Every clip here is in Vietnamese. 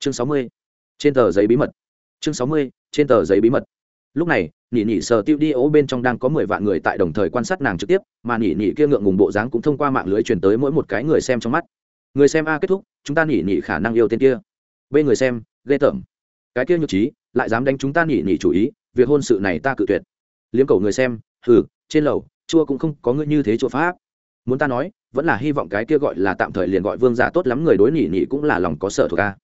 chương sáu mươi, trên tờ giấy bí mật. Chương sáu mươi, trên tờ giấy bí mật. Lúc này nhị nhị sở tiêu đi ố bên trong đang có mười vạn người tại đồng thời quan sát nàng trực tiếp, mà nhị nhị kia ngượng ngùng bộ dáng cũng thông qua mạng lưới truyền tới mỗi một cái người xem trong mắt. Người xem a, kết thúc, chúng ta nhị nhị khả năng yêu tên kia. B người xem, ghê tởm. Cái kia nhược trí lại dám đánh chúng ta nhị nhị chủ ý, việc hôn sự này ta cự tuyệt. Liếm cầu người xem, hừ, trên lầu, chua cũng không có ngươi như thế chua pháp. Muốn ta nói, vẫn là hy vọng cái kia gọi là tạm thời liền gọi vương giả tốt lắm người đối nhị nhị cũng là lòng có sợ thuộc a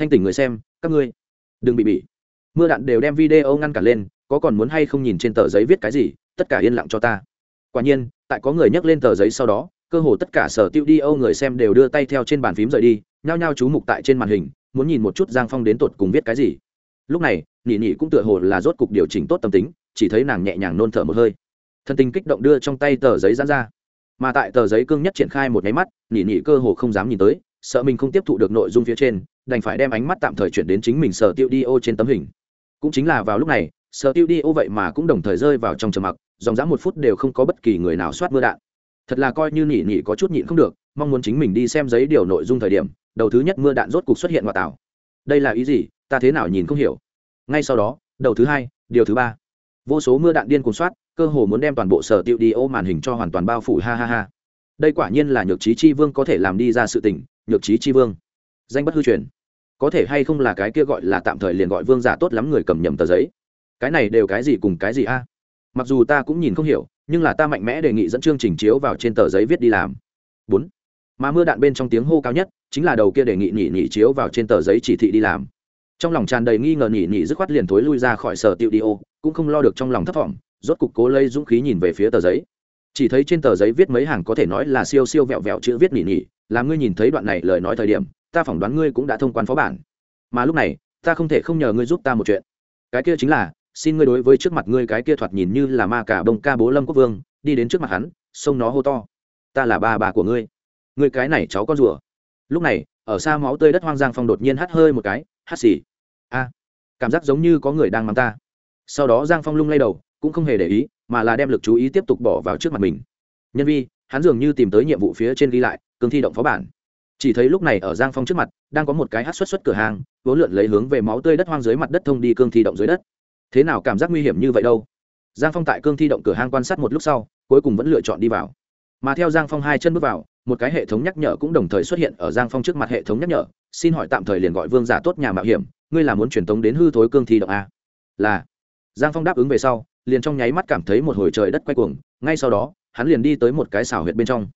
thanh tỉnh người xem, các ngươi. Đừng bị bị mưa đạn đều đem video ngăn cản lên, có còn muốn hay không nhìn trên tờ giấy viết cái gì, tất cả yên lặng cho ta. Quả nhiên, tại có người nhắc lên tờ giấy sau đó, cơ hồ tất cả sở tiêu đi âu người xem đều đưa tay theo trên bàn phím rời đi, nhao nhao chú mục tại trên màn hình, muốn nhìn một chút giang phong đến tột cùng viết cái gì. Lúc này, nỉ nỉ cũng tựa hồ là rốt cục điều chỉnh tốt tâm tính, chỉ thấy nàng nhẹ nhàng nôn thở một hơi. Thân tình kích động đưa trong tay tờ giấy dán ra. Mà tại tờ giấy cương nhất triển khai một nháy mắt, nỉ nỉ cơ hồ không dám nhìn tới, sợ mình không tiếp thụ được nội dung phía trên đành phải đem ánh mắt tạm thời chuyển đến chính mình sở tiêu đi ô trên tấm hình. Cũng chính là vào lúc này, sở tiêu đi ô vậy mà cũng đồng thời rơi vào trong trầm mặc, dòng dã một phút đều không có bất kỳ người nào soát mưa đạn. Thật là coi như nỉ nỉ có chút nhịn không được, mong muốn chính mình đi xem giấy điều nội dung thời điểm, đầu thứ nhất mưa đạn rốt cục xuất hiện ngoại tảo. Đây là ý gì? Ta thế nào nhìn không hiểu. Ngay sau đó, đầu thứ hai, điều thứ ba. Vô số mưa đạn điên cuồng soát, cơ hồ muốn đem toàn bộ sở tiêu đi ô màn hình cho hoàn toàn bao phủ, ha ha ha. Đây quả nhiên là nhược trí chi vương có thể làm đi ra sự tình, nhược trí chi vương. Danh bất hư truyền có thể hay không là cái kia gọi là tạm thời liền gọi vương giả tốt lắm người cầm nhầm tờ giấy. Cái này đều cái gì cùng cái gì a? Mặc dù ta cũng nhìn không hiểu, nhưng là ta mạnh mẽ đề nghị dẫn chương trình chiếu vào trên tờ giấy viết đi làm. Bốn. Mà mưa đạn bên trong tiếng hô cao nhất, chính là đầu kia đề nghị nhị nhị chiếu vào trên tờ giấy chỉ thị đi làm. Trong lòng tràn đầy nghi ngờ nhị nhị dứt khoát liền thối lui ra khỏi sở tiệu đi ô, cũng không lo được trong lòng thấp thỏm rốt cục cố lấy dũng khí nhìn về phía tờ giấy. Chỉ thấy trên tờ giấy viết mấy hàng có thể nói là siêu siêu vẹo vẹo chữ viết nhị nhị làm ngươi nhìn thấy đoạn này lời nói thời điểm ta phỏng đoán ngươi cũng đã thông quan phó bản. Mà lúc này, ta không thể không nhờ ngươi giúp ta một chuyện. Cái kia chính là, xin ngươi đối với trước mặt ngươi cái kia thoạt nhìn như là ma cả bông ca bố lâm quốc vương, đi đến trước mặt hắn xông nó hô to. Ta là ba bà của ngươi. Ngươi cái này cháu con rùa. Lúc này, ở xa máu tươi đất hoang giang phong đột nhiên hắt hơi một cái, hắt xì. A, cảm giác giống như có người đang mắng ta. Sau đó giang phong lung lay đầu, cũng không hề để ý, mà là đem lực chú ý tiếp tục bỏ vào trước mặt mình. Nhân vi, hắn dường như tìm tới nhiệm vụ phía trên ghi lại cương thi động phó bản chỉ thấy lúc này ở giang phong trước mặt, đang có một cái hát xuất xuất cửa hàng vốn lượn lấy hướng về máu tươi đất hoang dưới mặt đất thông đi cương thi động dưới đất. Thế nào cảm giác nguy hiểm như vậy đâu? Giang phong tại cương thi động cửa hang quan sát một lúc sau, cuối cùng vẫn lựa chọn đi vào. Mà theo giang phong hai chân bước vào, một cái hệ thống nhắc nhở cũng đồng thời xuất hiện ở giang phong trước mặt hệ thống nhắc nhở, xin hỏi tạm thời liền gọi vương giả tốt nhà mạo hiểm, ngươi là muốn truyền tống đến hư thối cương thi động a là. Giang phong đáp ứng về sau, liền trong nháy mắt cảm thấy một hồi trời đất quay cuồng, ngay sau đó, hắn liền đi tới một cái xảo huyệt bên trong.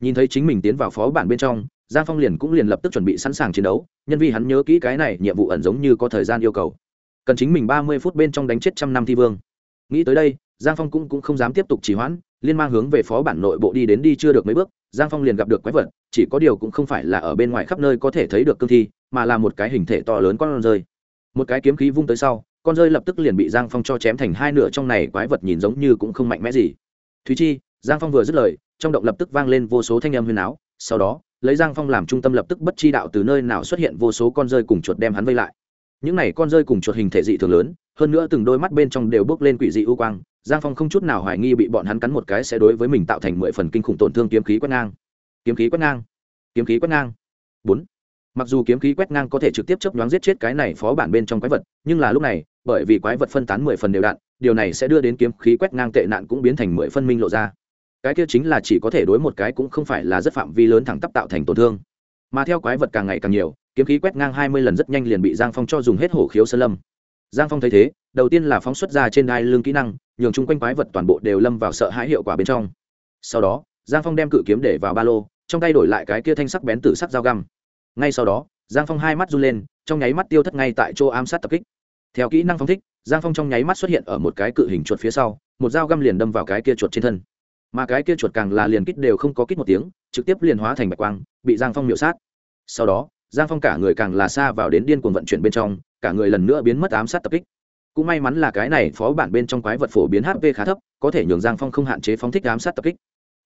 Nhìn thấy chính mình tiến vào phó bản bên trong giang phong liền cũng liền lập tức chuẩn bị sẵn sàng chiến đấu nhân vì hắn nhớ kỹ cái này nhiệm vụ ẩn giống như có thời gian yêu cầu. Cần chính mình ba mươi phút bên trong đánh chết trăm năm thi vương. Nghĩ tới đây giang phong cũng, cũng không dám tiếp tục trì hoãn liên mang hướng về phó bản nội bộ đi đến đi chưa được mấy bước giang phong liền gặp được quái vật chỉ có điều cũng không phải là ở bên ngoài khắp nơi có thể thấy được cương thi mà là một cái hình thể to lớn con rơi. Một cái kiếm khí vung tới sau con rơi lập tức liền bị giang phong cho chém thành hai nửa trong này quái vật nhìn giống như cũng không mạnh mẽ gì. Thúy chi giang phong vừa dứt lời trong động lập tức vang lên vô số thanh âm huyền áo sau đó lấy giang phong làm trung tâm lập tức bất chi đạo từ nơi nào xuất hiện vô số con rơi cùng chuột đem hắn vây lại. Những này con rơi cùng chuột hình thể dị thường lớn, hơn nữa từng đôi mắt bên trong đều bước lên quỷ dị ưu quang, giang phong không chút nào hoài nghi bị bọn hắn cắn một cái sẽ đối với mình tạo thành mười phần kinh khủng tổn thương kiếm khí quét ngang. Kiếm khí quét ngang. Kiếm khí quét ngang. Bốn. Mặc dù kiếm khí quét ngang có thể trực tiếp chấp nhoáng giết chết cái này phó bản bên trong quái vật, nhưng là lúc này, bởi vì quái vật phân tán mười phần đều đạn, điều này sẽ đưa đến kiếm khí quét ngang tệ nạn cũng biến thành mười phân minh lộ ra cái kia chính là chỉ có thể đối một cái cũng không phải là rất phạm vi lớn thẳng tắp tạo thành tổn thương. Mà theo quái vật càng ngày càng nhiều, kiếm khí quét ngang hai mươi lần rất nhanh liền bị giang phong cho dùng hết hổ khiếu sơn lâm. Giang phong thấy thế, đầu tiên là phóng xuất ra trên đai lương kỹ năng, nhường chung quanh quái vật toàn bộ đều lâm vào sợ hãi hiệu quả bên trong. Sau đó, giang phong đem cự kiếm để vào ba lô, trong tay đổi lại cái kia thanh sắc bén tử sắc dao găm. Ngay sau đó, giang phong hai mắt run lên, trong nháy mắt tiêu thất ngay tại chỗ ám sát tập kích. Theo kỹ năng phong thích, giang phong trong nháy mắt xuất hiện ở một cái cự hình chuột phía sau, một dao găm liền đâm vào cái kia chuột trên thân mà cái kia chuột càng là liền kích đều không có kích một tiếng, trực tiếp liền hóa thành bạch quang, bị giang phong miệu sát. Sau đó, giang phong cả người càng là xa vào đến điên cuồng vận chuyển bên trong, cả người lần nữa biến mất ám sát tập kích. Cũng may mắn là cái này phó bản bên trong quái vật phổ biến hp khá thấp, có thể nhường giang phong không hạn chế phóng thích ám sát tập kích.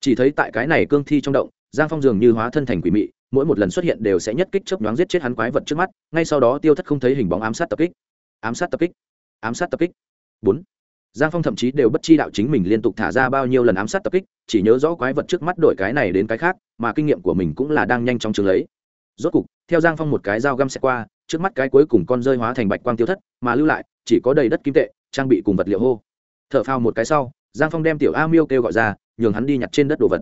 Chỉ thấy tại cái này cương thi trong động, giang phong dường như hóa thân thành quỷ mị, mỗi một lần xuất hiện đều sẽ nhất kích chớp nhoáng giết chết hắn quái vật trước mắt, ngay sau đó tiêu thất không thấy hình bóng ám sát tập kích. Ám sát tập kích. Ám sát tập kích. Bốn giang phong thậm chí đều bất chi đạo chính mình liên tục thả ra bao nhiêu lần ám sát tập kích, chỉ nhớ rõ quái vật trước mắt đổi cái này đến cái khác, mà kinh nghiệm của mình cũng là đang nhanh chóng trường lấy. Rốt cục, theo giang phong một cái dao găm xe qua, trước mắt cái cuối cùng con rơi hóa thành bạch quang tiêu thất, mà lưu lại, chỉ có đầy đất kim tệ, trang bị cùng vật liệu hô. T h ở phao một cái sau, giang phong đem tiểu a miêu kêu gọi ra, nhường hắn đi nhặt trên đất đồ vật.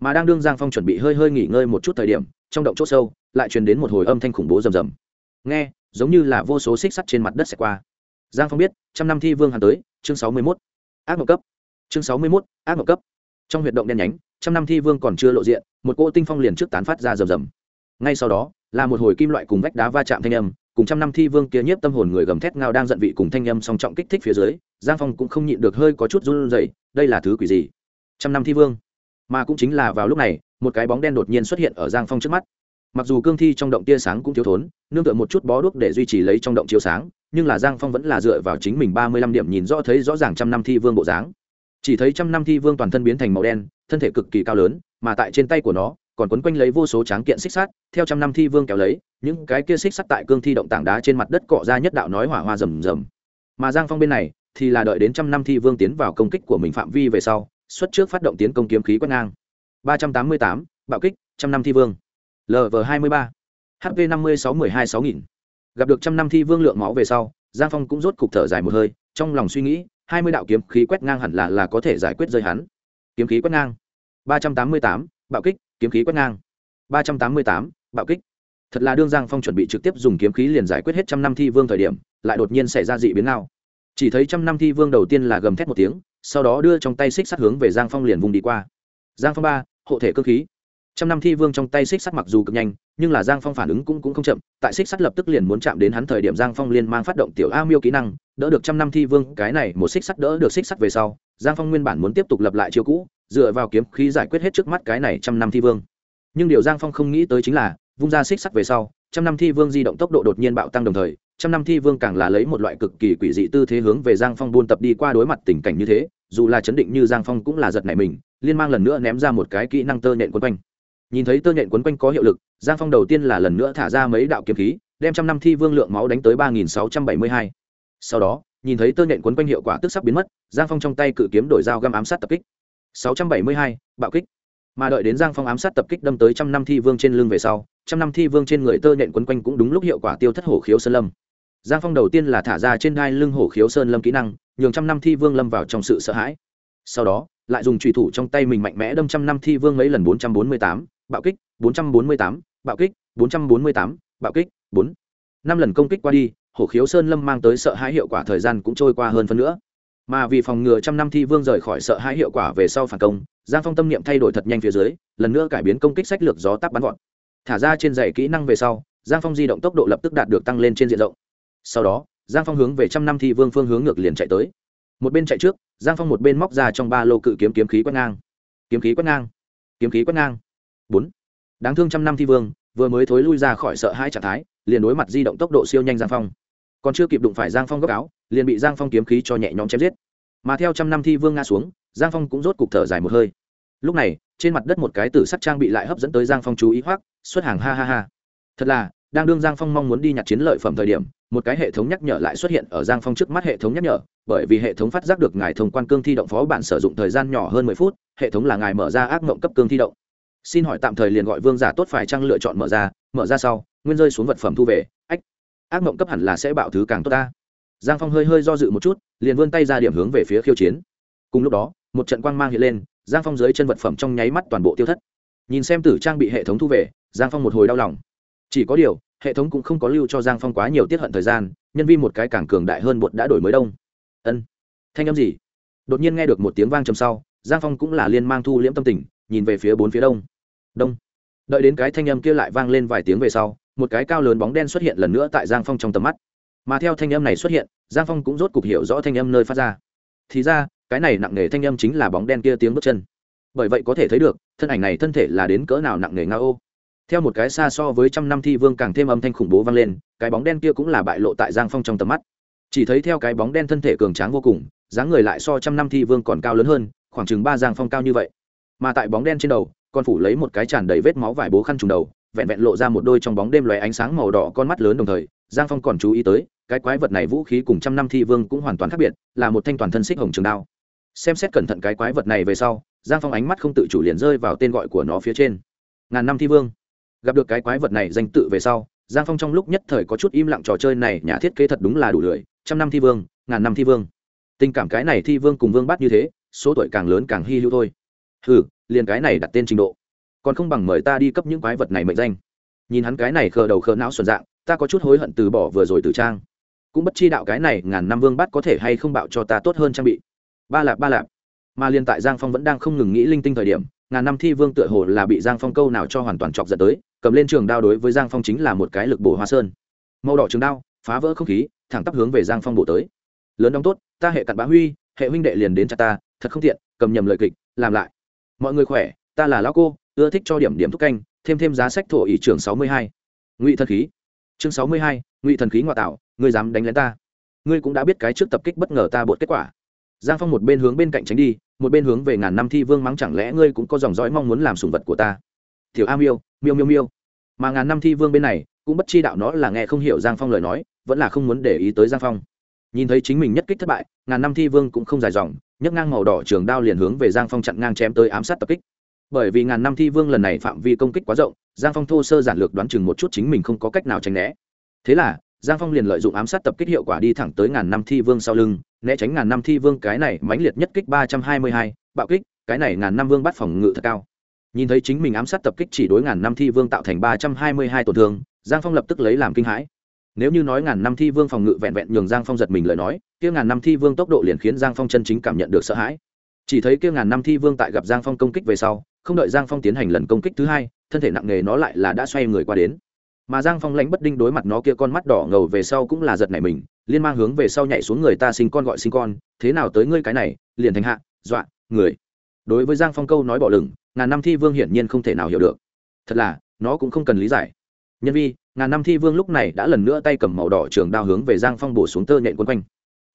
Mà đang đương giang phong chuẩn bị hơi hơi nghỉ ngơi một chút thời điểm, trong động c h ỗ sâu, lại truyền đến một hồi âm thanh khủng bố rầm rầm. Nghe, giống như là vô số xích sắt trên mặt đất xẹt qua. Giang phong biết, trăm năm thi vương hắn tới chương sáu mươi mốt, ác mộng cấp. Chương sáu mươi mốt, ác mộng cấp. Trong huyệt động đen nhánh, trăm năm thi vương còn chưa lộ diện, một cỗ tinh phong liền trước tán phát ra rầm rầm. Ngay sau đó, là một hồi kim loại cùng vách đá va chạm thanh âm, cùng trăm năm thi vương kia nhiếp tâm hồn người gầm thét ngao đang giận vị cùng thanh âm song trọng kích thích phía dưới, giang phong cũng không nhịn được hơi có chút run rẩy, đây là thứ quỷ gì? Trăm năm thi vương. Mà cũng chính là vào lúc này, một cái bóng đen đột nhiên xuất hiện ở giang phong trước mắt mặc dù cương thi trong động tia sáng cũng thiếu thốn, nương tựa một chút bó đuốc để duy trì lấy trong động chiếu sáng, nhưng là giang phong vẫn là dựa vào chính mình ba mươi lăm điểm nhìn rõ thấy rõ ràng trăm năm thi vương bộ dáng. Chỉ thấy trăm năm thi vương toàn thân biến thành màu đen, thân thể cực kỳ cao lớn, mà tại trên tay của nó, còn quấn quanh lấy vô số tráng kiện xích sắt, theo trăm năm thi vương kéo lấy, những cái kia xích sắt tại cương thi động tảng đá trên mặt đất cọ ra nhất đạo nói hỏa hoa rầm rầm. Mà giang phong bên này, thì là đợi đến trăm năm thi vương tiến vào công kích của mình phạm vi về sau, xuất trước phát động tiến công kiếm khí quét ngang. ba trăm tám mươi tám, bạo kích, trăm năm thi vương lv hai mươi ba. Hv năm mươi sáu mươi hai sáu nghìn. Gặp được trăm năm thi vương lượng máu về sau, giang phong cũng rốt cục thở dài một hơi, trong lòng suy nghĩ, hai mươi đạo kiếm khí quét ngang hẳn là là có thể giải quyết rơi hắn. Kiếm khí quét ngang. ba trăm tám mươi tám, bạo kích, kiếm khí quét ngang. ba trăm tám mươi tám, bạo kích. Thật là đương giang phong chuẩn bị trực tiếp dùng kiếm khí liền giải quyết hết trăm năm thi vương thời điểm, lại đột nhiên xảy ra dị biến nào. Chỉ thấy trăm năm thi vương đầu tiên là gầm thét một tiếng, sau đó đưa trong tay xích sắt hướng về giang phong liền vùng đi qua. Giang phong ba, hộ thể cơ khí trăm năm thi vương trong tay xích sắt mặc dù cực nhanh, nhưng là giang phong phản ứng cũng cũng không chậm, tại xích sắt lập tức liền muốn chạm đến hắn thời điểm giang phong liên mang phát động tiểu a miêu kỹ năng, đỡ được trăm năm thi vương, cái này một xích sắt đỡ được xích sắt về sau, giang phong nguyên bản muốn tiếp tục lập lại chiêu cũ, dựa vào kiếm khí giải quyết hết trước mắt cái này trăm năm thi vương. Nhưng điều giang phong không nghĩ tới chính là, vung ra xích sắt về sau, trăm năm thi vương di động tốc độ đột nhiên bạo tăng đồng thời, trăm năm thi vương càng là lấy một loại cực kỳ quỷ dị tư thế hướng về giang phong buôn tập đi qua đối mặt tình cảnh như thế, dù là chấn định như giang phong cũng là giật nảy mình, liên mang lần nữa ném ra một cái kỹ năng tơ nện quấn quanh nhìn thấy tơ nhện quấn quanh có hiệu lực, giang phong đầu tiên là lần nữa thả ra mấy đạo kiếm khí, đem trăm năm thi vương lượng máu đánh tới ba nghìn sáu trăm bảy mươi hai. Sau đó, nhìn thấy tơ nhện quấn quanh hiệu quả tức sắp biến mất, giang phong trong tay cự kiếm đổi dao găm ám sát tập kích. sáu trăm bảy mươi hai, bạo kích. Mà đợi đến giang phong ám sát tập kích đâm tới trăm năm thi vương trên lưng về sau, trăm năm thi vương trên người tơ nhện quấn quanh cũng đúng lúc hiệu quả tiêu thất hổ khiếu sơn lâm. Giang phong đầu tiên là thả ra trên đai lưng hổ khiếu sơn lâm kỹ năng, nhường trăm năm thi vương lâm vào trong sự sợ hãi. Sau đó, lại dùng trùy thủ trong tay mình mạnh mẽ đâm trăm năm thi vương mấy lần bốn trăm bốn mươi tám bạo kích, bốn trăm bốn mươi tám, bạo kích, bốn trăm bốn mươi tám, bạo kích 4 năm lần công kích qua đi, hổ khiếu sơn lâm mang tới sợ hãi hiệu quả thời gian cũng trôi qua hơn phân nữa. Mà vì phòng ngừa trăm năm thi vương rời khỏi sợ hãi hiệu quả về sau phản công, giang phong tâm niệm thay đổi thật nhanh phía dưới, lần nữa cải biến công kích sách lược gió táp bắn gọn. Thả ra trên dãy kỹ năng về sau, giang phong di động tốc độ lập tức đạt được tăng lên trên diện rộng. Sau đó, giang phong hướng về trăm năm thi vương phương hướng ngược liền chạy tới. Một bên chạy trước, giang phong một bên móc ra trong ba lô cự kiếm kiếm khí quét ngang. Kiếm khí quét ngang. Kiếm khí quét ngang bốn. Đáng thương trăm năm thi vương, vừa mới thối lui ra khỏi sợ hai trạng thái, liền đối mặt di động tốc độ siêu nhanh giang phong. Còn chưa kịp đụng phải giang phong góc áo, liền bị giang phong kiếm khí cho nhẹ nhõm chém giết. Mà theo trăm năm thi vương ngã xuống, giang phong cũng rốt cục thở dài một hơi. Lúc này, trên mặt đất một cái tử sắc trang bị lại hấp dẫn tới giang phong chú ý hoác xuất hàng ha ha ha. Thật là, đang đương giang phong mong muốn đi nhặt chiến lợi phẩm thời điểm, một cái hệ thống nhắc nhở lại xuất hiện ở giang phong trước mắt hệ thống nhắc nhở, bởi vì hệ thống phát giác được ngài thông quan cương thi động phó bản sử dụng thời gian nhỏ hơn mười phút, hệ thống là ngài mở ra ác mộng cấp cương thi động xin hỏi tạm thời liền gọi vương giả tốt phải chăng lựa chọn mở ra mở ra sau, nguyên rơi xuống vật phẩm thu về, ách, ác mộng cấp hẳn là sẽ bạo thứ càng tốt ta. Giang phong hơi hơi do dự một chút, liền vươn tay ra điểm hướng về phía khiêu chiến. Cùng lúc đó, một trận quang mang hiện lên, giang phong dưới chân vật phẩm trong nháy mắt toàn bộ tiêu thất. Nhìn xem tử trang bị hệ thống thu về, giang phong một hồi đau lòng. Chỉ có điều, hệ thống cũng không có lưu cho giang phong quá nhiều tiết hận thời gian, nhân vi một cái càng cường đại hơn bột đã đổi mới đông. Ân, thanh âm gì? Đột nhiên nghe được một tiếng vang trầm sau, giang phong cũng là liên mang thu liễm tâm tình, nhìn về phía bốn phía đông đông. Đợi đến cái thanh âm kia lại vang lên vài tiếng về sau, một cái cao lớn bóng đen xuất hiện lần nữa tại giang phong trong tầm mắt. Mà theo thanh âm này xuất hiện, giang phong cũng rốt cục hiểu rõ thanh âm nơi phát ra. Thì ra, cái này nặng nề thanh âm chính là bóng đen kia tiếng bước chân. Bởi vậy có thể thấy được, thân ảnh này thân thể là đến cỡ nào nặng nề nga ô. Theo một cái xa so với trăm năm thi vương càng thêm âm thanh khủng bố vang lên, cái bóng đen kia cũng là bại lộ tại giang phong trong tầm mắt. Chỉ thấy theo cái bóng đen thân thể cường tráng vô cùng, dáng người lại so trăm năm thi vương còn cao lớn hơn, khoảng chừng ba giang phong cao như vậy. Mà tại bóng đen trên đầu con phủ lấy một cái tràn đầy vết máu vải bố khăn trùng đầu, vẹn vẹn lộ ra một đôi trong bóng đêm loé ánh sáng màu đỏ con mắt lớn đồng thời, giang phong còn chú ý tới, cái quái vật này vũ khí cùng trăm năm thi vương cũng hoàn toàn khác biệt, là một thanh toàn thân xích hồng trường đao. Xem xét cẩn thận cái quái vật này về sau, giang phong ánh mắt không tự chủ liền rơi vào tên gọi của nó phía trên. Ngàn năm thi vương. Gặp được cái quái vật này danh tự về sau, giang phong trong lúc nhất thời có chút im lặng trò chơi này nhà thiết kế thật đúng là đủ lười, trăm năm thi vương, ngàn năm thi vương. Tình cảm cái này thi vương cùng vương bắt như thế, số tuổi càng lớn càng hy hữu thôi. Ừ liền cái này đặt tên trình độ. Còn không bằng mời ta đi cấp những quái vật này mệnh danh. Nhìn hắn cái này khờ đầu khờ não xuẩn dạng, ta có chút hối hận từ bỏ vừa rồi từ trang. Cũng bất chi đạo cái này ngàn năm vương bắt có thể hay không bạo cho ta tốt hơn trang bị. Ba lạp ba lạp. Mà liên tại giang phong vẫn đang không ngừng nghĩ linh tinh thời điểm, ngàn năm thi vương tựa hồ là bị giang phong câu nào cho hoàn toàn chọc giật tới, cầm lên trường đao đối với giang phong chính là một cái lực bổ hoa sơn. Màu đỏ trường đao, phá vỡ không khí, thẳng tắp hướng về giang phong bổ tới. Lớn đóng tốt, ta hệ cặn bá huy, hệ huynh đệ liền đến cha ta, thật không tiện, cầm nhầm lời kịch, làm lại mọi người khỏe, ta là lão cô, ưa thích cho điểm điểm thúc canh, thêm thêm giá sách thổ ỷ trường sáu mươi hai. Ngụy thần khí. Chương sáu mươi hai, ngụy thần khí ngoại tạo, ngươi dám đánh lén ta. Ngươi cũng đã biết cái trước tập kích bất ngờ ta bột kết quả. Giang phong một bên hướng bên cạnh tránh đi, một bên hướng về ngàn năm thi vương mắng chẳng lẽ ngươi cũng có dòng dõi mong muốn làm sùng vật của ta. Thiểu a miêu miêu miêu miêu. Mà ngàn năm thi vương bên này, cũng bất chi đạo nó là nghe không hiểu giang phong lời nói, vẫn là không muốn để ý tới giang phong. Nhìn thấy chính mình nhất kích thất bại, ngàn năm thi vương cũng không dài dòng nhấc ngang màu đỏ trường đao liền hướng về giang phong chặn ngang chém tới ám sát tập kích. Bởi vì ngàn năm thi vương lần này phạm vi công kích quá rộng, giang phong thô sơ giản lược đoán chừng một chút chính mình không có cách nào tránh né. Thế là, giang phong liền lợi dụng ám sát tập kích hiệu quả đi thẳng tới ngàn năm thi vương sau lưng, né tránh ngàn năm thi vương cái này mãnh liệt nhất kích ba trăm hai mươi hai, bạo kích, cái này ngàn năm vương bắt phòng ngự thật cao. Nhìn thấy chính mình ám sát tập kích chỉ đối ngàn năm thi vương tạo thành ba trăm hai mươi hai tổn thương, giang phong lập tức lấy làm kinh hãi nếu như nói ngàn năm thi vương phòng ngự vẹn vẹn nhường giang phong giật mình lời nói, kia ngàn năm thi vương tốc độ liền khiến giang phong chân chính cảm nhận được sợ hãi. Chỉ thấy kia ngàn năm thi vương tại gặp giang phong công kích về sau, không đợi giang phong tiến hành lần công kích thứ hai, thân thể nặng nề nó lại là đã xoay người qua đến. Mà giang phong lãnh bất đinh đối mặt nó kia con mắt đỏ ngầu về sau cũng là giật nảy mình, liên mang hướng về sau nhảy xuống người ta sinh con gọi sinh con, thế nào tới ngươi cái này, liền thành hạ, dọa, người. Đối với giang phong câu nói bỏ lửng, ngàn năm thi vương hiển nhiên không thể nào hiểu được. Thật là, nó cũng không cần lý giải. Nhân vi ngàn năm thi vương lúc này đã lần nữa tay cầm màu đỏ trường đao hướng về giang phong bổ xuống tơ nhện quấn quanh.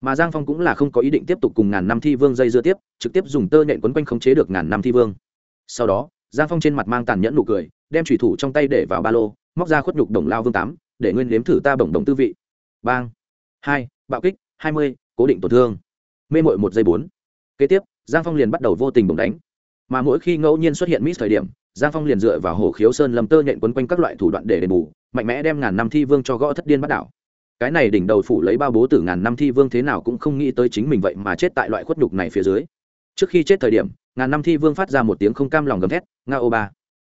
Mà giang phong cũng là không có ý định tiếp tục cùng ngàn năm thi vương dây dưa tiếp, trực tiếp dùng tơ nhện quấn quanh khống chế được ngàn năm thi vương. Sau đó, giang phong trên mặt mang tàn nhẫn nụ cười, đem thủy thủ trong tay để vào ba lô, móc ra khuất nhục đồng lao vương tám, để nguyên nếm thử ta bổng đồng tư vị. Bang. Hai, bạo kích, hai mươi, cố định tổn thương. Mê mội một giây bốn. Kế tiếp, giang phong liền bắt đầu vô tình bổng đánh. Mà mỗi khi ngẫu nhiên xuất hiện mít thời điểm, giang phong liền dựa vào hồ khiếu sơn lầm tơ nhện quấn quanh các loại thủ đoạn để đền bù mạnh mẽ đem ngàn năm thi vương cho gõ thất điên bắt đảo. Cái này đỉnh đầu phủ lấy bao bố tử ngàn năm thi vương thế nào cũng không nghĩ tới chính mình vậy mà chết tại loại khuất nhục này phía dưới. Trước khi chết thời điểm, ngàn năm thi vương phát ra một tiếng không cam lòng gầm thét, nga ô ba.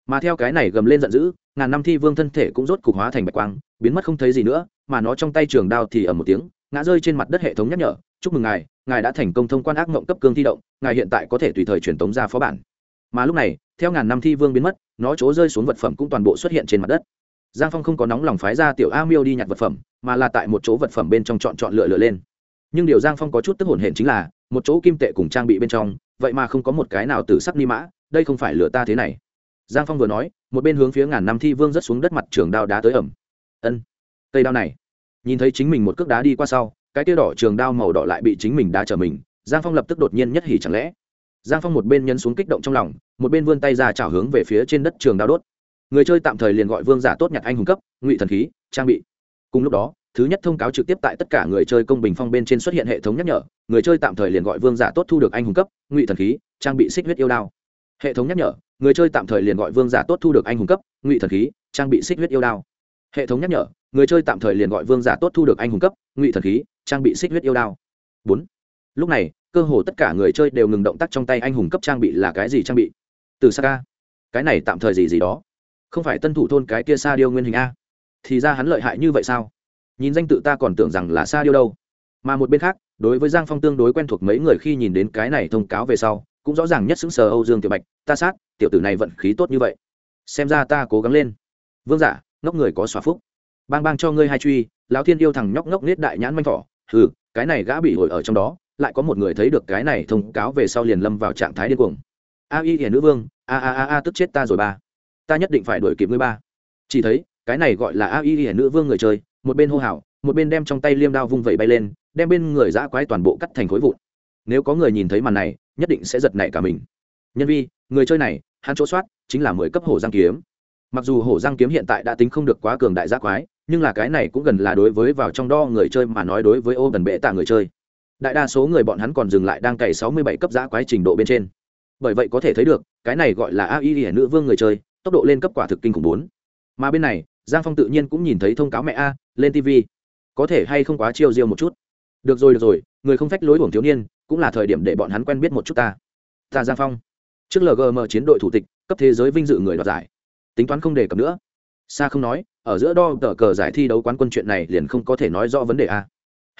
Mà theo cái này gầm lên giận dữ, ngàn năm thi vương thân thể cũng rốt cục hóa thành bạch quang, biến mất không thấy gì nữa, mà nó trong tay trường đao thì ở một tiếng, ngã rơi trên mặt đất hệ thống nhắc nhở, chúc mừng ngài ngài đã thành công thông quan ác mộng cấp cương thi động, ngài hiện tại có thể tùy thời truyền tống ra phó bản. Mà lúc này, theo ngàn năm thi vương biến mất, nó chỗ rơi xuống vật phẩm cũng toàn bộ xuất hiện trên mặt đất giang phong không có nóng lòng phái ra tiểu a miêu đi nhặt vật phẩm, mà là tại một chỗ vật phẩm bên trong chọn chọn lựa lựa lên. Nhưng điều giang phong có chút tức hổn hển chính là, một chỗ kim tệ cùng trang bị bên trong, vậy mà không có một cái nào từ sắc ni mã, đây không phải lựa ta thế này. Giang phong vừa nói, một bên hướng phía ngàn năm thi vương rất xuống đất mặt trường đao đá tới ẩm. Ân, cây đao này. Nhìn thấy chính mình một cước đá đi qua sau, cái tia đỏ trường đao màu đỏ lại bị chính mình đá trở mình, giang phong lập tức đột nhiên nhất hỉ chẳng lẽ. Giang phong một bên nhấn xuống kích động trong lòng, một bên vươn tay ra chảo hướng về phía trên đất trường đao đốt người chơi tạm thời liền gọi vương giả tốt nhặt anh hùng cấp, ngụy thần khí, trang bị. Cùng lúc đó, thứ nhất thông cáo trực tiếp tại tất cả người chơi công bình phong bên trên xuất hiện hệ thống nhắc nhở, người chơi tạm thời liền gọi vương giả tốt thu được anh hùng cấp, ngụy thần khí, trang bị xích huyết yêu đao. Hệ thống nhắc nhở, người chơi tạm thời liền gọi vương giả tốt thu được anh hùng cấp, ngụy thần khí, trang bị xích huyết yêu đao. Hệ thống nhắc nhở, người chơi tạm thời liền gọi vương giả tốt thu được anh hùng cấp, ngụy thần khí, trang bị xích huyết yêu đao. Bốn. Lúc này, cơ hồ tất cả người chơi đều ngừng động tác trong tay anh hùng cấp trang bị là cái gì trang bị? Từ saka. Cái này tạm thời gì gì đó không phải tân thủ thôn cái kia sa điêu nguyên hình a. Thì ra hắn lợi hại như vậy sao? Nhìn danh tự ta còn tưởng rằng là sa điêu đâu. Mà một bên khác, đối với giang phong tương đối quen thuộc mấy người khi nhìn đến cái này thông cáo về sau, cũng rõ ràng nhất xứng sờ âu dương tiểu bạch, ta sát, tiểu tử này vận khí tốt như vậy. Xem ra ta cố gắng lên. Vương giả, ngốc người có xóa phúc. Bang bang cho ngươi hai truy, lão thiên yêu thằng nhóc ngốc nết đại nhãn manh thỏ. Ừ cái này gã bị hồi ở trong đó, lại có một người thấy được cái này thông cáo về sau liền lâm vào trạng thái điên cuồng. A y hiển nữ vương, a a a a, tức chết ta rồi ba ta nhất định phải đuổi kịp ngươi ba. Chỉ thấy, cái này gọi là a y hiển nữ vương người chơi, một bên hô hào, một bên đem trong tay liêm đao vung vẩy bay lên, đem bên người giã quái toàn bộ cắt thành khối vụn. Nếu có người nhìn thấy màn này, nhất định sẽ giật nảy cả mình. Nhân vi, người chơi này, hắn chỗ soát, chính là mười cấp hổ giang kiếm. Mặc dù hổ giang kiếm hiện tại đã tính không được quá cường đại giã quái, nhưng là cái này cũng gần là đối với vào trong đo người chơi mà nói đối với ô gần bệ tạ người chơi. Đại đa số người bọn hắn còn dừng lại đang cày sáu mươi bảy cấp giã quái trình độ bên trên. Bởi vậy có thể thấy được, cái này gọi là a y hiển nữ vương người chơi tốc độ lên cấp quả thực kinh khủng bốn. Mà bên này, giang phong tự nhiên cũng nhìn thấy thông cáo mẹ a, lên tv có thể hay không quá chiêu diêu một chút? Được rồi được rồi, người không phách lối hưởng thiếu niên, cũng là thời điểm để bọn hắn quen biết một chút ta. Ta giang phong. Trước lgm chiến đội thủ tịch, cấp thế giới vinh dự người đoạt giải. Tính toán không đề cập nữa. Xa không nói, ở giữa đo tờ cờ giải thi đấu quán quân chuyện này liền không có thể nói rõ vấn đề a.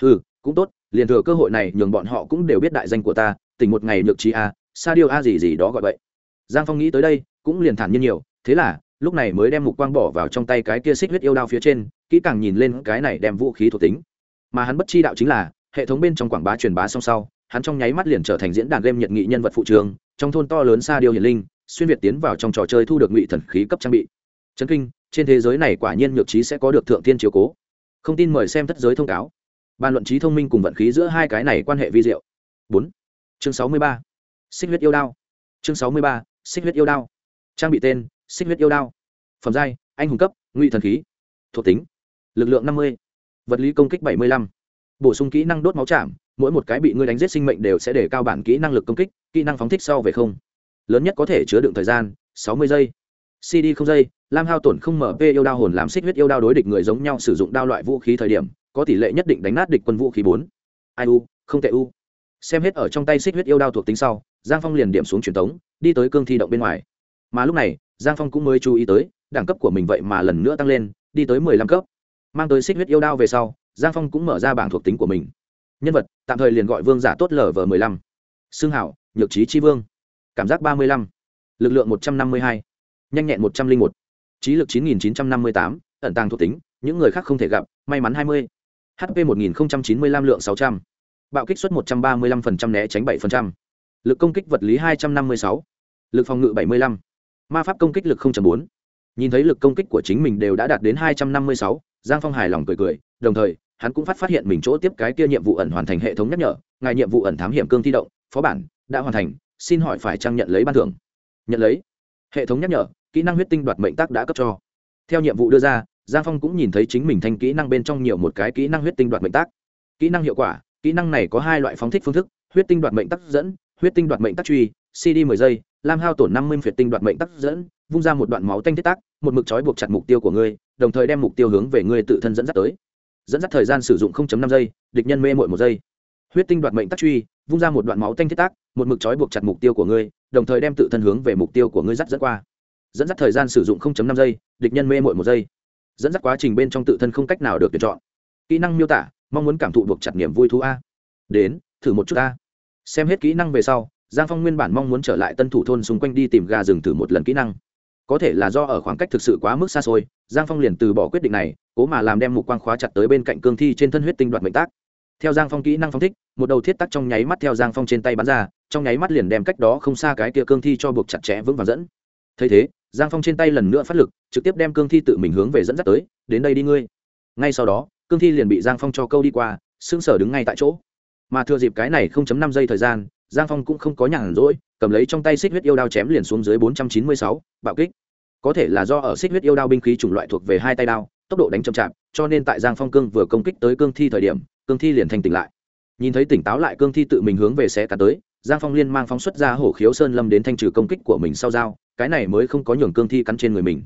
Ừ cũng tốt, liền thừa cơ hội này nhường bọn họ cũng đều biết đại danh của ta, tỉnh một ngày nhược trí a sa điêu a gì gì đó gọi vậy. Giang phong nghĩ tới đây, cũng liền thản nhiên nhiều thế là, lúc này mới đem mục quang bỏ vào trong tay cái kia xích huyết yêu đao phía trên, kỹ càng nhìn lên cái này đem vũ khí thuộc tính. Mà hắn bất chi đạo chính là, hệ thống bên trong quảng bá truyền bá song sau, hắn trong nháy mắt liền trở thành diễn đàn game nhật nghị nhân vật phụ trường, trong thôn to lớn xa điêu hiển linh, xuyên việt tiến vào trong trò chơi thu được ngụy thần khí cấp trang bị. Chấn kinh, trên thế giới này quả nhiên nhược trí sẽ có được thượng tiên chiếu cố. Không tin mời xem thất giới thông cáo. Bàn luận trí thông minh cùng vận khí giữa hai cái này quan hệ vi diệu. Bốn. Chương sáu mươi ba. Xích huyết yêu đao. Chương sáu mươi ba. Xích huyết yêu đao. Trang bị tên xích huyết yêu đao. Phẩm giai, anh hùng cấp, ngụy thần khí. Thuộc tính, lực lượng năm mươi, vật lý công kích bảy mươi lăm. Bổ sung kỹ năng đốt máu chạm, mỗi một cái bị ngươi đánh giết sinh mệnh đều sẽ để cao bản kỹ năng lực công kích, kỹ năng phóng thích sau về không. Lớn nhất có thể chứa đựng thời gian, sáu mươi giây. Cd không giây, lam hao tổn không mp yêu đao hồn làm xích huyết yêu đao đối địch người giống nhau sử dụng đao loại vũ khí thời điểm, có tỷ lệ nhất định đánh nát địch quân vũ khí bốn. Ai u, không tệ u. Xem hết ở trong tay xích huyết yêu đao thuộc tính sau, giang phong liền điểm xuống truyền thống, đi tới cương thi động bên ngoài mà lúc này, giang phong cũng mới chú ý tới, đẳng cấp của mình vậy mà lần nữa tăng lên, đi tới mười lăm cấp. Mang tới xích huyết yêu đao về sau, giang phong cũng mở ra bảng thuộc tính của mình. Nhân vật, tạm thời liền gọi vương giả tốt lở vờ mười lăm. Xương hảo, nhược trí tri vương. Cảm giác ba mươi lăm. Lực lượng một trăm năm mươi hai. Nhanh nhẹn một trăm linh một. Trí lực chín nghìn chín trăm năm mươi tám, ẩn tàng thuộc tính, những người khác không thể gặp, may mắn hai mươi. Hp một nghìn chín mươi lăm lượng sáu trăm. Bạo kích suất một trăm ba mươi lăm phần trăm, né tránh bảy phần trăm. Lực công kích vật lý hai trăm năm mươi sáu. Lực phòng ngự bảy mươi lăm ma pháp công kích lực bốn. Nhìn thấy lực công kích của chính mình đều đã đạt đến hai trăm năm mươi sáu, giang phong hài lòng cười cười, đồng thời, hắn cũng phát phát hiện mình chỗ tiếp cái kia nhiệm vụ ẩn hoàn thành hệ thống nhắc nhở, ngài nhiệm vụ ẩn thám hiểm cương thi động, phó bản, đã hoàn thành, xin hỏi phải trang nhận lấy ban thưởng? Nhận lấy. Hệ thống nhắc nhở, kỹ năng huyết tinh đoạt mệnh tác đã cấp cho. Theo nhiệm vụ đưa ra, giang phong cũng nhìn thấy chính mình thành kỹ năng bên trong nhiều một cái kỹ năng huyết tinh đoạt mệnh tác kỹ năng hiệu quả, kỹ năng này có hai loại phóng thích phương thức, huyết tinh đoạt mệnh tác dẫn, huyết tinh đoạt mệnh tác truy cd mười giây lam hao tổn năm mươi phiệt tinh đoạt mệnh tắc dẫn, vung ra một đoạn máu tanh thiết tác, một mực trói buộc chặt mục tiêu của ngươi, đồng thời đem mục tiêu hướng về ngươi tự thân dẫn dắt tới. Dẫn dắt thời gian sử dụng 0.5 giây, địch nhân mê mội một giây. Huyết tinh đoạt mệnh tắc truy, vung ra một đoạn máu tanh thiết tác, một mực trói buộc chặt mục tiêu của ngươi, đồng thời đem tự thân hướng về mục tiêu của ngươi dắt dẫn qua. Dẫn dắt thời gian sử dụng 0.5 giây, địch nhân mê mội một giây. Dẫn dắt quá trình bên trong tự thân không cách nào được tuyển chọn. Kỹ năng miêu tả, mong muốn cảm thụ buộc chặt niềm vui thú a. Đến, thử một chút a. Xem hết kỹ năng về sau giang phong nguyên bản mong muốn trở lại tân thủ thôn xung quanh đi tìm gà rừng thử một lần kỹ năng. Có thể là do ở khoảng cách thực sự quá mức xa xôi, giang phong liền từ bỏ quyết định này, cố mà làm đem mục quang khóa chặt tới bên cạnh cương thi trên thân huyết tinh đoạt mệnh tác. Theo giang phong kỹ năng phong thích, một đầu thiết tắc trong nháy mắt theo giang phong trên tay bắn ra, trong nháy mắt liền đem cách đó không xa cái kia cương thi cho buộc chặt chẽ vững vàng dẫn. Thấy thế, giang phong trên tay lần nữa phát lực, trực tiếp đem cương thi tự mình hướng về dẫn dắt tới, đến đây đi ngươi. Ngay sau đó, cương thi liền bị giang phong cho câu đi qua, sững sở đứng ngay tại chỗ. Mà thừa dịp cái này không chấm năm giây thời gian giang phong cũng không có nhàn rỗi, cầm lấy trong tay xích huyết yêu đao chém liền xuống dưới bốn trăm chín mươi sáu, bạo kích. Có thể là do ở xích huyết yêu đao binh khí chủng loại thuộc về hai tay đao, tốc độ đánh chậm chạp, cho nên tại giang phong cương vừa công kích tới cương thi thời điểm, cương thi liền thành tỉnh lại. Nhìn thấy tỉnh táo lại cương thi tự mình hướng về xe cả tới, giang phong liên mang phóng xuất ra hổ khiếu sơn lâm đến thanh trừ công kích của mình sau dao cái này mới không có nhường cương thi cắn trên người mình.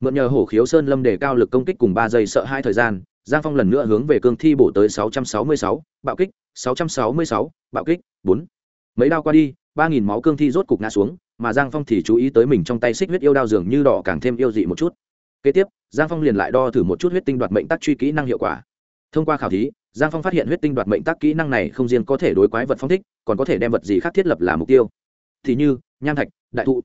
Mượn nhờ hổ khiếu sơn lâm để cao lực công kích cùng ba giây sợ hai thời gian, giang phong lần nữa hướng về cương thi bổ tới sáu trăm sáu mươi sáu, bạo kích, sáu trăm sáu mươi sáu, bạo kích, bốn mấy đao qua đi, ba nghìn máu cương thi rốt cục ngã xuống, mà giang phong thì chú ý tới mình trong tay xích huyết yêu đao dường như đỏ càng thêm yêu dị một chút. Kế tiếp, giang phong liền lại đo thử một chút huyết tinh đoạt mệnh tắc truy kỹ năng hiệu quả. Thông qua khảo thí, giang phong phát hiện huyết tinh đoạt mệnh tắc kỹ năng này không riêng có thể đối quái vật phong thích, còn có thể đem vật gì khác thiết lập là mục tiêu. Thì như, nham thạch, đại thụ.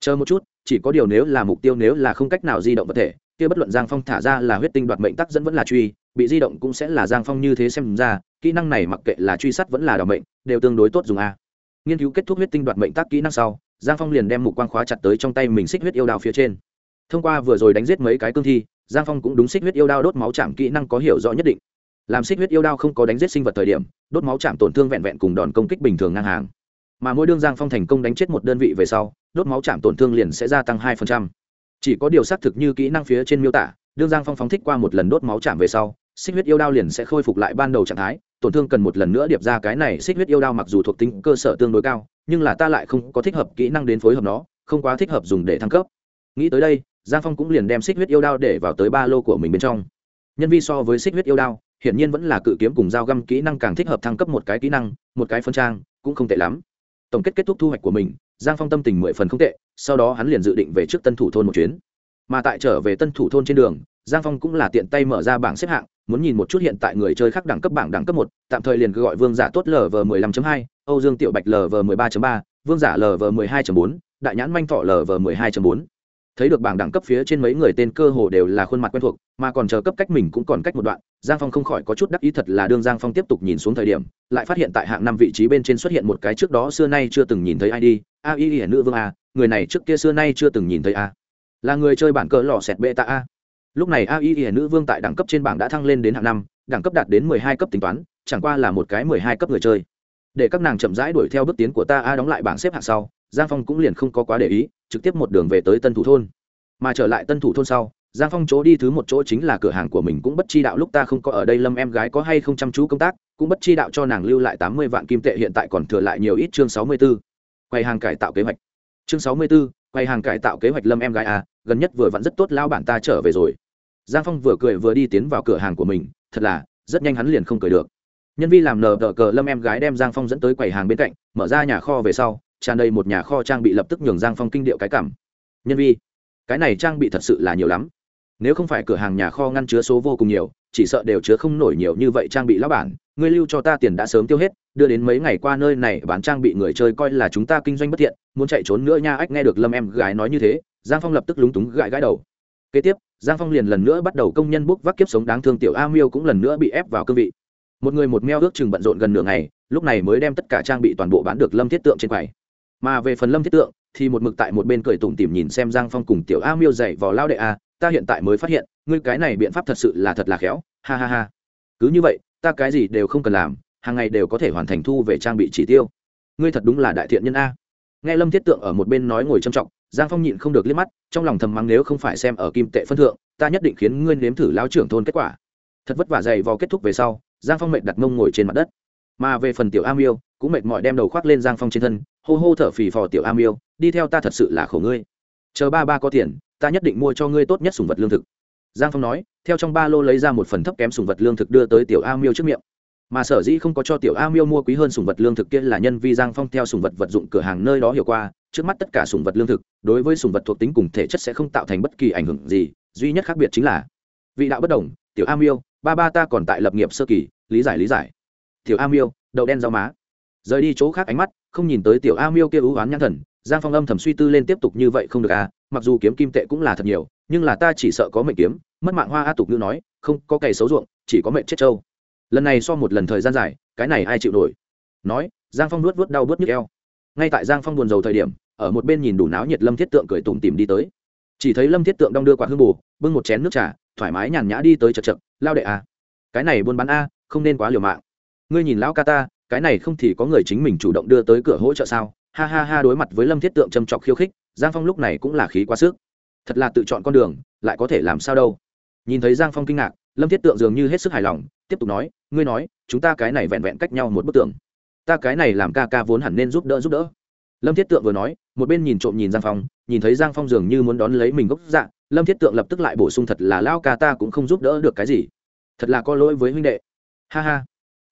Chờ một chút, chỉ có điều nếu là mục tiêu nếu là không cách nào di động vật thể, kia bất luận giang phong thả ra là huyết tinh đoạt mệnh tắc dẫn vẫn là truy, bị di động cũng sẽ là giang phong như thế xem ra, kỹ năng này mặc kệ là truy sát vẫn là đào mệnh, đều tương đối tốt dùng a nghiên cứu kết thúc huyết tinh đoạt mệnh tác kỹ năng sau, giang phong liền đem mục quang khóa chặt tới trong tay mình xích huyết yêu đao phía trên. Thông qua vừa rồi đánh giết mấy cái cương thi, giang phong cũng đúng xích huyết yêu đao đốt máu chạm kỹ năng có hiểu rõ nhất định. Làm xích huyết yêu đao không có đánh giết sinh vật thời điểm, đốt máu chạm tổn thương vẹn vẹn cùng đòn công kích bình thường ngang hàng. Mà mỗi đương giang phong thành công đánh chết một đơn vị về sau, đốt máu chạm tổn thương liền sẽ gia tăng hai chỉ có điều xác thực như kỹ năng phía trên miêu tả, đương giang phong phóng thích qua một lần đốt máu chạm về sau, xích huyết yêu đao liền sẽ khôi phục lại ban đầu trạng thái tổn thương cần một lần nữa điệp ra cái này xích huyết yêu đao mặc dù thuộc tính cơ sở tương đối cao, nhưng là ta lại không có thích hợp kỹ năng đến phối hợp nó, không quá thích hợp dùng để thăng cấp. Nghĩ tới đây, giang phong cũng liền đem xích huyết yêu đao để vào tới ba lô của mình bên trong. Nhân vi so với xích huyết yêu đao, hiển nhiên vẫn là cự kiếm cùng dao găm kỹ năng càng thích hợp thăng cấp một cái kỹ năng, một cái phân trang, cũng không tệ lắm. Tổng kết kết thúc thu hoạch của mình, giang phong tâm tình mười phần không tệ, sau đó hắn liền dự định về trước tân thủ thôn một chuyến mà tại trở về tân thủ thôn trên đường, giang phong cũng là tiện tay mở ra bảng xếp hạng, muốn nhìn một chút hiện tại người chơi khác đẳng cấp bảng đẳng cấp một, tạm thời liền cứ gọi vương giả tốt lv 15 hai, âu dương tiểu bạch lv 13 ba vương giả lv 12 bốn, đại nhãn manh thọ lv 12 bốn. Thấy được bảng đẳng cấp phía trên mấy người tên cơ hồ đều là khuôn mặt quen thuộc, mà còn chờ cấp cách mình cũng còn cách một đoạn, giang phong không khỏi có chút đắc ý thật là đương giang phong tiếp tục nhìn xuống thời điểm, lại phát hiện tại hạng năm vị trí bên trên xuất hiện một cái trước đó xưa nay chưa từng nhìn thấy ai đi, a y y, nữ vương a, người này trước kia xưa nay chưa từng nhìn thấy a là người chơi bản cờ lò sẹt bê tạ a. Lúc này a y nữ vương tại đẳng cấp trên bảng đã thăng lên đến hạng năm, đẳng cấp đạt đến mười hai cấp tính toán, chẳng qua là một cái mười hai cấp người chơi. Để các nàng chậm rãi đuổi theo bước tiến của ta a đóng lại bảng xếp hạng sau, giang phong cũng liền không có quá để ý, trực tiếp một đường về tới tân thủ thôn. Mà trở lại tân thủ thôn sau, giang phong chỗ đi thứ một chỗ chính là cửa hàng của mình cũng bất chi đạo lúc ta không có ở đây, lâm em gái có hay không chăm chú công tác, cũng bất chi đạo cho nàng lưu lại tám mươi vạn kim tệ hiện tại còn thừa lại nhiều ít chương sáu mươi b ố quay hàng cải tạo kế hoạch. Chương sáu mươi b ố quay hàng cải tạo kế hoạch lâm em gái à gần nhất vừa vặn rất tốt lao bản ta trở về rồi. Giang phong vừa cười vừa đi tiến vào cửa hàng của mình, thật là, rất nhanh hắn liền không cười được. Nhân vi làm nờ tờ cờ, lâm em gái đem giang phong dẫn tới quầy hàng bên cạnh, mở ra nhà kho về sau, tràn đầy một nhà kho trang bị lập tức nhường giang phong kinh điệu cái cảm. Nhân vi, cái này trang bị thật sự là nhiều lắm. Nếu không phải cửa hàng nhà kho ngăn chứa số vô cùng nhiều, chỉ sợ đều chứa không nổi nhiều như vậy trang bị lão bản ngươi lưu cho ta tiền đã sớm tiêu hết, đưa đến mấy ngày qua nơi này bán trang bị người chơi coi là chúng ta kinh doanh bất thiện, muốn chạy trốn nữa nha, ách, nghe được lâm em gái nói như thế, giang phong lập tức lúng túng gãi gãi đầu. Kế tiếp, giang phong liền lần nữa bắt đầu công nhân bốc vác kiếp sống đáng thương tiểu a miêu cũng lần nữa bị ép vào cương vị. Một người một meo ước chừng bận rộn gần nửa ngày, lúc này mới đem tất cả trang bị toàn bộ bán được lâm thiết tượng trên quầy. Mà về phần lâm thiết tượng, thì một mực tại một bên cười tủm tỉm nhìn xem giang phong cùng tiểu a miêu dậy vào lao đệ a, ta hiện tại mới phát hiện, ngươi cái này biện pháp thật sự là thật là khéo, ha ha ha. Cứ như vậy ta cái gì đều không cần làm, hàng ngày đều có thể hoàn thành thu về trang bị chỉ tiêu. Ngươi thật đúng là đại thiện nhân a. Nghe lâm thiết tượng ở một bên nói ngồi trầm trọng, giang phong nhịn không được liếc mắt, trong lòng thầm mắng nếu không phải xem ở kim tệ phân thượng, ta nhất định khiến ngươi nếm thử lao trưởng thôn kết quả. Thật vất vả dày vò kết thúc về sau, giang phong mệt đặt mông ngồi trên mặt đất. Mà về phần tiểu am yêu, cũng mệt mỏi đem đầu khoác lên giang phong trên thân, hô hô thở phì phò tiểu am yêu, đi theo ta thật sự là khổ ngươi. Chờ ba ba có tiền, ta nhất định mua cho ngươi tốt nhất sùng vật lương thực giang phong nói, theo trong ba lô lấy ra một phần thấp kém sùng vật lương thực đưa tới tiểu a miêu trước miệng. Mà sở dĩ không có cho tiểu a miêu mua quý hơn sùng vật lương thực kia là nhân vi giang phong theo sùng vật vật dụng cửa hàng nơi đó hiểu qua, trước mắt tất cả sùng vật lương thực, đối với sùng vật thuộc tính cùng thể chất sẽ không tạo thành bất kỳ ảnh hưởng gì, duy nhất khác biệt chính là vị đạo bất đồng, tiểu a miêu, ba ba ta còn tại lập nghiệp sơ kỳ, lý giải lý giải. Tiểu a miêu, đậu đen rau má. Rời đi chỗ khác ánh mắt, không nhìn tới tiểu a miêu kia ưu oán nhãn thần, giang phong âm thầm suy tư lên tiếp tục như vậy không được à mặc dù kiếm kim tệ cũng là thật nhiều, nhưng là ta chỉ sợ có mệnh kiếm mất mạng hoa a tục ngữ nói, không, có cày xấu ruộng, chỉ có mệnh chết trâu. Lần này so một lần thời gian dài, cái này ai chịu nổi? Nói, giang phong nuốt vớt đau bớt nhức eo. Ngay tại giang phong buồn rầu thời điểm, ở một bên nhìn đủ náo nhiệt lâm thiết tượng cười tủm tìm đi tới. Chỉ thấy lâm thiết tượng đong đưa quả hương bù, bưng một chén nước trà, thoải mái nhàn nhã đi tới chật chật, lao đệ a cái này buôn bán a, không nên quá liều mạng. Ngươi nhìn lão ca ta, cái này không thì có người chính mình chủ động đưa tới cửa hỗ trợ sao? Ha ha ha đối mặt với lâm thiết tượng châm trọc khiêu khích, giang phong lúc này cũng là khí quá sức. Thật là tự chọn con đường, lại có thể làm sao đâu nhìn thấy giang phong kinh ngạc, lâm thiết tượng dường như hết sức hài lòng, tiếp tục nói, ngươi nói, chúng ta cái này vẹn vẹn cách nhau một bức tường. Ta cái này làm ca ca vốn hẳn nên giúp đỡ giúp đỡ. Lâm thiết tượng vừa nói, một bên nhìn trộm nhìn giang phong, nhìn thấy giang phong dường như muốn đón lấy mình gốc dạ lâm thiết tượng lập tức lại bổ sung thật là lao ca ta cũng không giúp đỡ được cái gì. Thật là có lỗi với huynh đệ. Ha ha.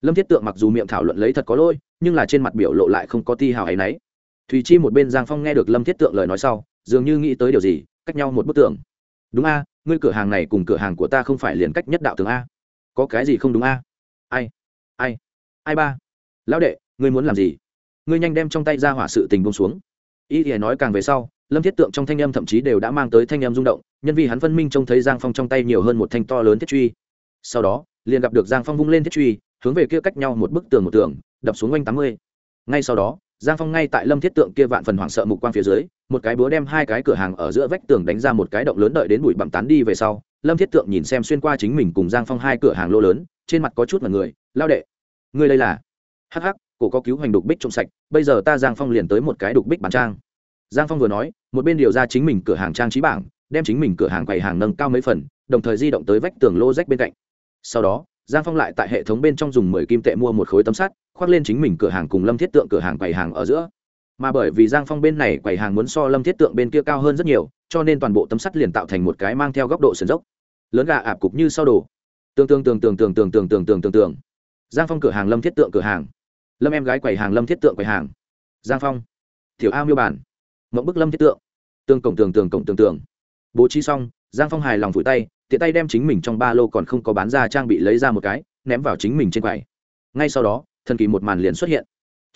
Lâm thiết tượng mặc dù miệng thảo luận lấy thật có lỗi, nhưng là trên mặt biểu lộ lại không có ti hào hay náy. thùy chi một bên giang phong nghe được lâm thiết tượng lời nói sau, dường như nghĩ tới điều gì, cách nhau một bức tường. Đúng a ngươi cửa hàng này cùng cửa hàng của ta không phải liền cách nhất đạo tường a? Có cái gì không đúng a? Ai? Ai? Ai ba? Lão đệ, ngươi muốn làm gì? Ngươi nhanh đem trong tay ra hỏa sự tình bông xuống. Y thì nói càng về sau, lâm thiết tượng trong thanh âm thậm chí đều đã mang tới thanh âm rung động, nhân vì hắn phân minh trông thấy giang phong trong tay nhiều hơn một thanh to lớn thiết truy. Sau đó, liền gặp được giang phong vung lên thiết truy, hướng về kia cách nhau một bức tường một tường, đập xuống oanh tám mươi. Ngay sau đó, giang phong ngay tại lâm thiết tượng kia vạn phần hoảng sợ mục quang phía dưới một cái búa đem hai cái cửa hàng ở giữa vách tường đánh ra một cái động lớn đợi đến bụi bặm tán đi về sau, lâm thiết tượng nhìn xem xuyên qua chính mình cùng giang phong hai cửa hàng lô lớn, trên mặt có chút mật người lao đệ, ngươi đây là? Hắc hắc, cổ có cứu hành đục bích trộm sạch, bây giờ ta giang phong liền tới một cái đục bích bàn trang. Giang phong vừa nói, một bên điều ra chính mình cửa hàng trang trí bảng, đem chính mình cửa hàng quầy hàng nâng cao mấy phần, đồng thời di động tới vách tường lô rách bên cạnh. Sau đó, giang phong lại tại hệ thống bên trong dùng mười kim tệ mua một khối tấm sắt, khoác lên chính mình cửa hàng cùng lâm thiết tượng cửa hàng quầy hàng ở giữa mà bởi vì giang phong bên này quầy hàng muốn so lâm thiết tượng bên kia cao hơn rất nhiều, cho nên toàn bộ tấm sắt liền tạo thành một cái mang theo góc độ sườn dốc. Lớn gà ạp cục như sau đồ. Tương tương tương tương tương tương tương tương tương tương tương. Giang phong cửa hàng lâm thiết tượng cửa hàng. Lâm em gái quầy hàng lâm thiết tượng quầy hàng. Giang phong. Tiểu a miêu bản. Mộng bức lâm thiết tượng. Tương cổng tường tường cổng tường tường bố trí xong, giang phong hài lòng vùi tay, tiện tay đem chính mình trong ba lô còn không có bán ra trang bị lấy ra một cái, ném vào chính mình trên quầy. Ngay sau đó, thần kỳ một màn liền xuất hiện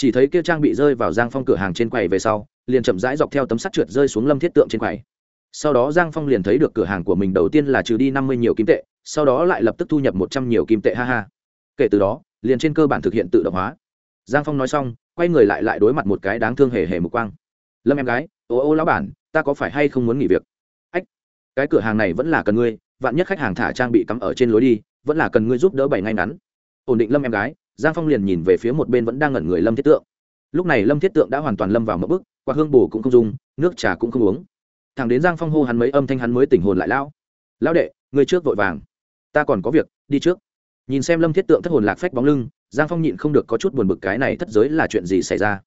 chỉ thấy kia trang bị rơi vào giang phong cửa hàng trên quầy về sau, liền chậm rãi dọc theo tấm sắt trượt rơi xuống lâm thiết tượng trên quầy. Sau đó giang phong liền thấy được cửa hàng của mình đầu tiên là trừ đi năm mươi nhiều kim tệ, sau đó lại lập tức thu nhập một trăm nhiều kim tệ, ha ha. Kể từ đó, liền trên cơ bản thực hiện tự động hóa. Giang phong nói xong, quay người lại lại đối mặt một cái đáng thương hề hề mục quang. Lâm em gái, ô ô lão bản, ta có phải hay không muốn nghỉ việc? Ách, cái cửa hàng này vẫn là cần ngươi, vạn nhất khách hàng thả trang bị cắm ở trên lối đi, vẫn là cần ngươi giúp đỡ bảy ngay ngắn. Ổn định lâm em gái giang phong liền nhìn về phía một bên vẫn đang ngẩn người lâm thiết tượng. Lúc này lâm thiết tượng đã hoàn toàn lâm vào mẫu bức qua hương bù cũng không dùng, nước trà cũng không uống. Thằng đến giang phong hô hắn mấy âm thanh hắn mới tỉnh hồn lại lão. Lão đệ, người trước vội vàng. Ta còn có việc, đi trước. Nhìn xem lâm thiết tượng thất hồn lạc phách bóng lưng, giang phong nhịn không được có chút buồn bực cái này thất giới là chuyện gì xảy ra.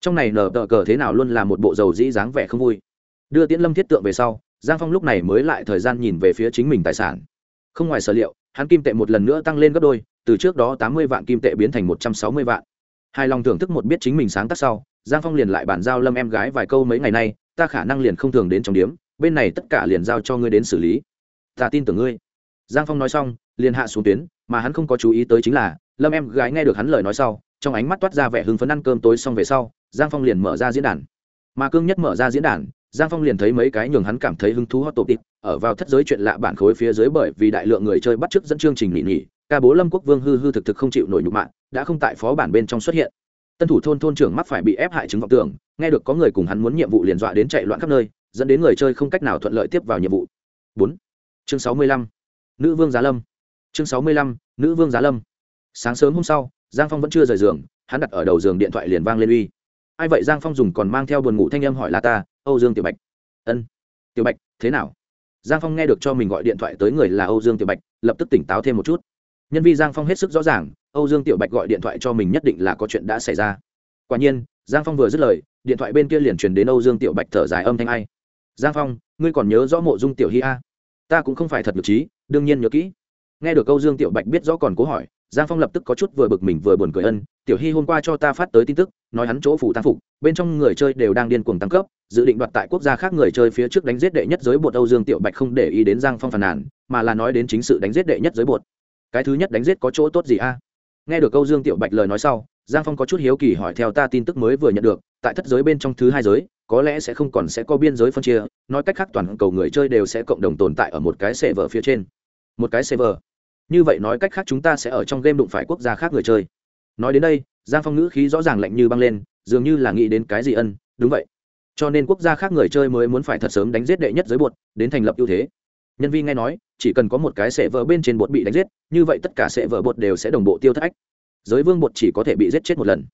Trong này nở tờ cờ thế nào luôn là một bộ dầu dĩ dáng vẻ không vui. Đưa tiễn lâm thiết tượng về sau, giang phong lúc này mới lại thời gian nhìn về phía chính mình tài sản. Không ngoài sở liệu hắn kim tệ một lần nữa tăng lên gấp đôi, từ trước đó tám mươi vạn kim tệ biến thành một trăm sáu mươi vạn. Hài lòng thưởng thức một biết chính mình sáng tác sau, giang phong liền lại bàn giao lâm em gái vài câu mấy ngày nay, ta khả năng liền không thường đến trong điếm bên này tất cả liền giao cho ngươi đến xử lý. Ta tin tưởng ngươi. Giang phong nói xong, liền hạ xuống tuyến, mà hắn không có chú ý tới chính là, lâm em gái nghe được hắn lời nói sau, trong ánh mắt toát ra vẻ hưng phấn ăn cơm tối xong về sau, giang phong liền mở ra diễn đàn. Mà cương nhất mở ra diễn đàn, giang phong liền thấy mấy cái nhường hắn cảm thấy hứng thú hot tổ tịp ở vào thất giới chuyện lạ bản khối phía dưới bởi vì đại lượng người chơi bắt chước dẫn chương trình nghỉ nghỉ ca bố lâm quốc vương hư hư thực thực không chịu nổi nhục mạng đã không tại phó bản bên trong xuất hiện. Tân thủ thôn thôn trưởng mắc phải bị ép hại chứng vọng tưởng, nghe được có người cùng hắn muốn nhiệm vụ liền dọa đến chạy loạn khắp nơi, dẫn đến người chơi không cách nào thuận lợi tiếp vào nhiệm vụ. Bốn. Chương sáu mươi lăm. Nữ vương giá lâm. Chương sáu mươi lăm. Nữ vương giá lâm. Sáng sớm hôm sau, giang phong vẫn chưa rời giường, hắn đặt ở đầu giường điện thoại liền vang lên uy. Ai vậy giang phong dùng còn mang theo buồn ngủ thanh âm hỏi là ta, âu dương tiểu bạch. Ân. Tiểu bạch, thế nào? Giang phong nghe được cho mình gọi điện thoại tới người là âu dương tiểu bạch, lập tức tỉnh táo thêm một chút. Nhân viên giang phong hết sức rõ ràng, âu dương tiểu bạch gọi điện thoại cho mình nhất định là có chuyện đã xảy ra. Quả nhiên, giang phong vừa dứt lời, điện thoại bên kia liền truyền đến âu dương tiểu bạch thở dài âm thanh ai. Giang phong, ngươi còn nhớ rõ mộ dung tiểu hy a? Ta cũng không phải thật được trí, đương nhiên nhớ kỹ. Nghe được âu dương tiểu bạch biết rõ còn cố hỏi, giang phong lập tức có chút vừa bực mình vừa buồn cười ân, tiểu hy hôm qua cho ta phát tới tin tức, nói hắn chỗ phủ tăng phục, bên trong người chơi đều đang điên cuồng tăng cấp dự định đoạt tại quốc gia khác người chơi phía trước đánh giết đệ nhất giới bột âu dương tiểu bạch không để ý đến giang phong phàn nàn, mà là nói đến chính sự đánh giết đệ nhất giới bột. Cái thứ nhất đánh giết có chỗ tốt gì a? À? Nghe được âu dương tiểu bạch lời nói sau, giang phong có chút hiếu kỳ hỏi theo ta tin tức mới vừa nhận được, tại thất giới bên trong thứ hai giới, có lẽ sẽ không còn sẽ có biên giới phân chia, nói cách khác toàn cầu người chơi đều sẽ cộng đồng tồn tại ở một cái server phía trên. Một cái server. Như vậy nói cách khác chúng ta sẽ ở trong game đụng phải quốc gia khác người chơi. Nói đến đây, giang phong ngữ khí rõ ràng lạnh như băng lên, dường như là nghĩ đến cái gì ân, đúng vậy cho nên quốc gia khác người chơi mới muốn phải thật sớm đánh giết đệ nhất giới bột, đến thành lập ưu thế. Nhân viên nghe nói, chỉ cần có một cái sệ vỡ bên trên bột bị đánh giết, như vậy tất cả sệ vỡ bột đều sẽ đồng bộ tiêu thách. giới vương bột chỉ có thể bị giết chết một lần.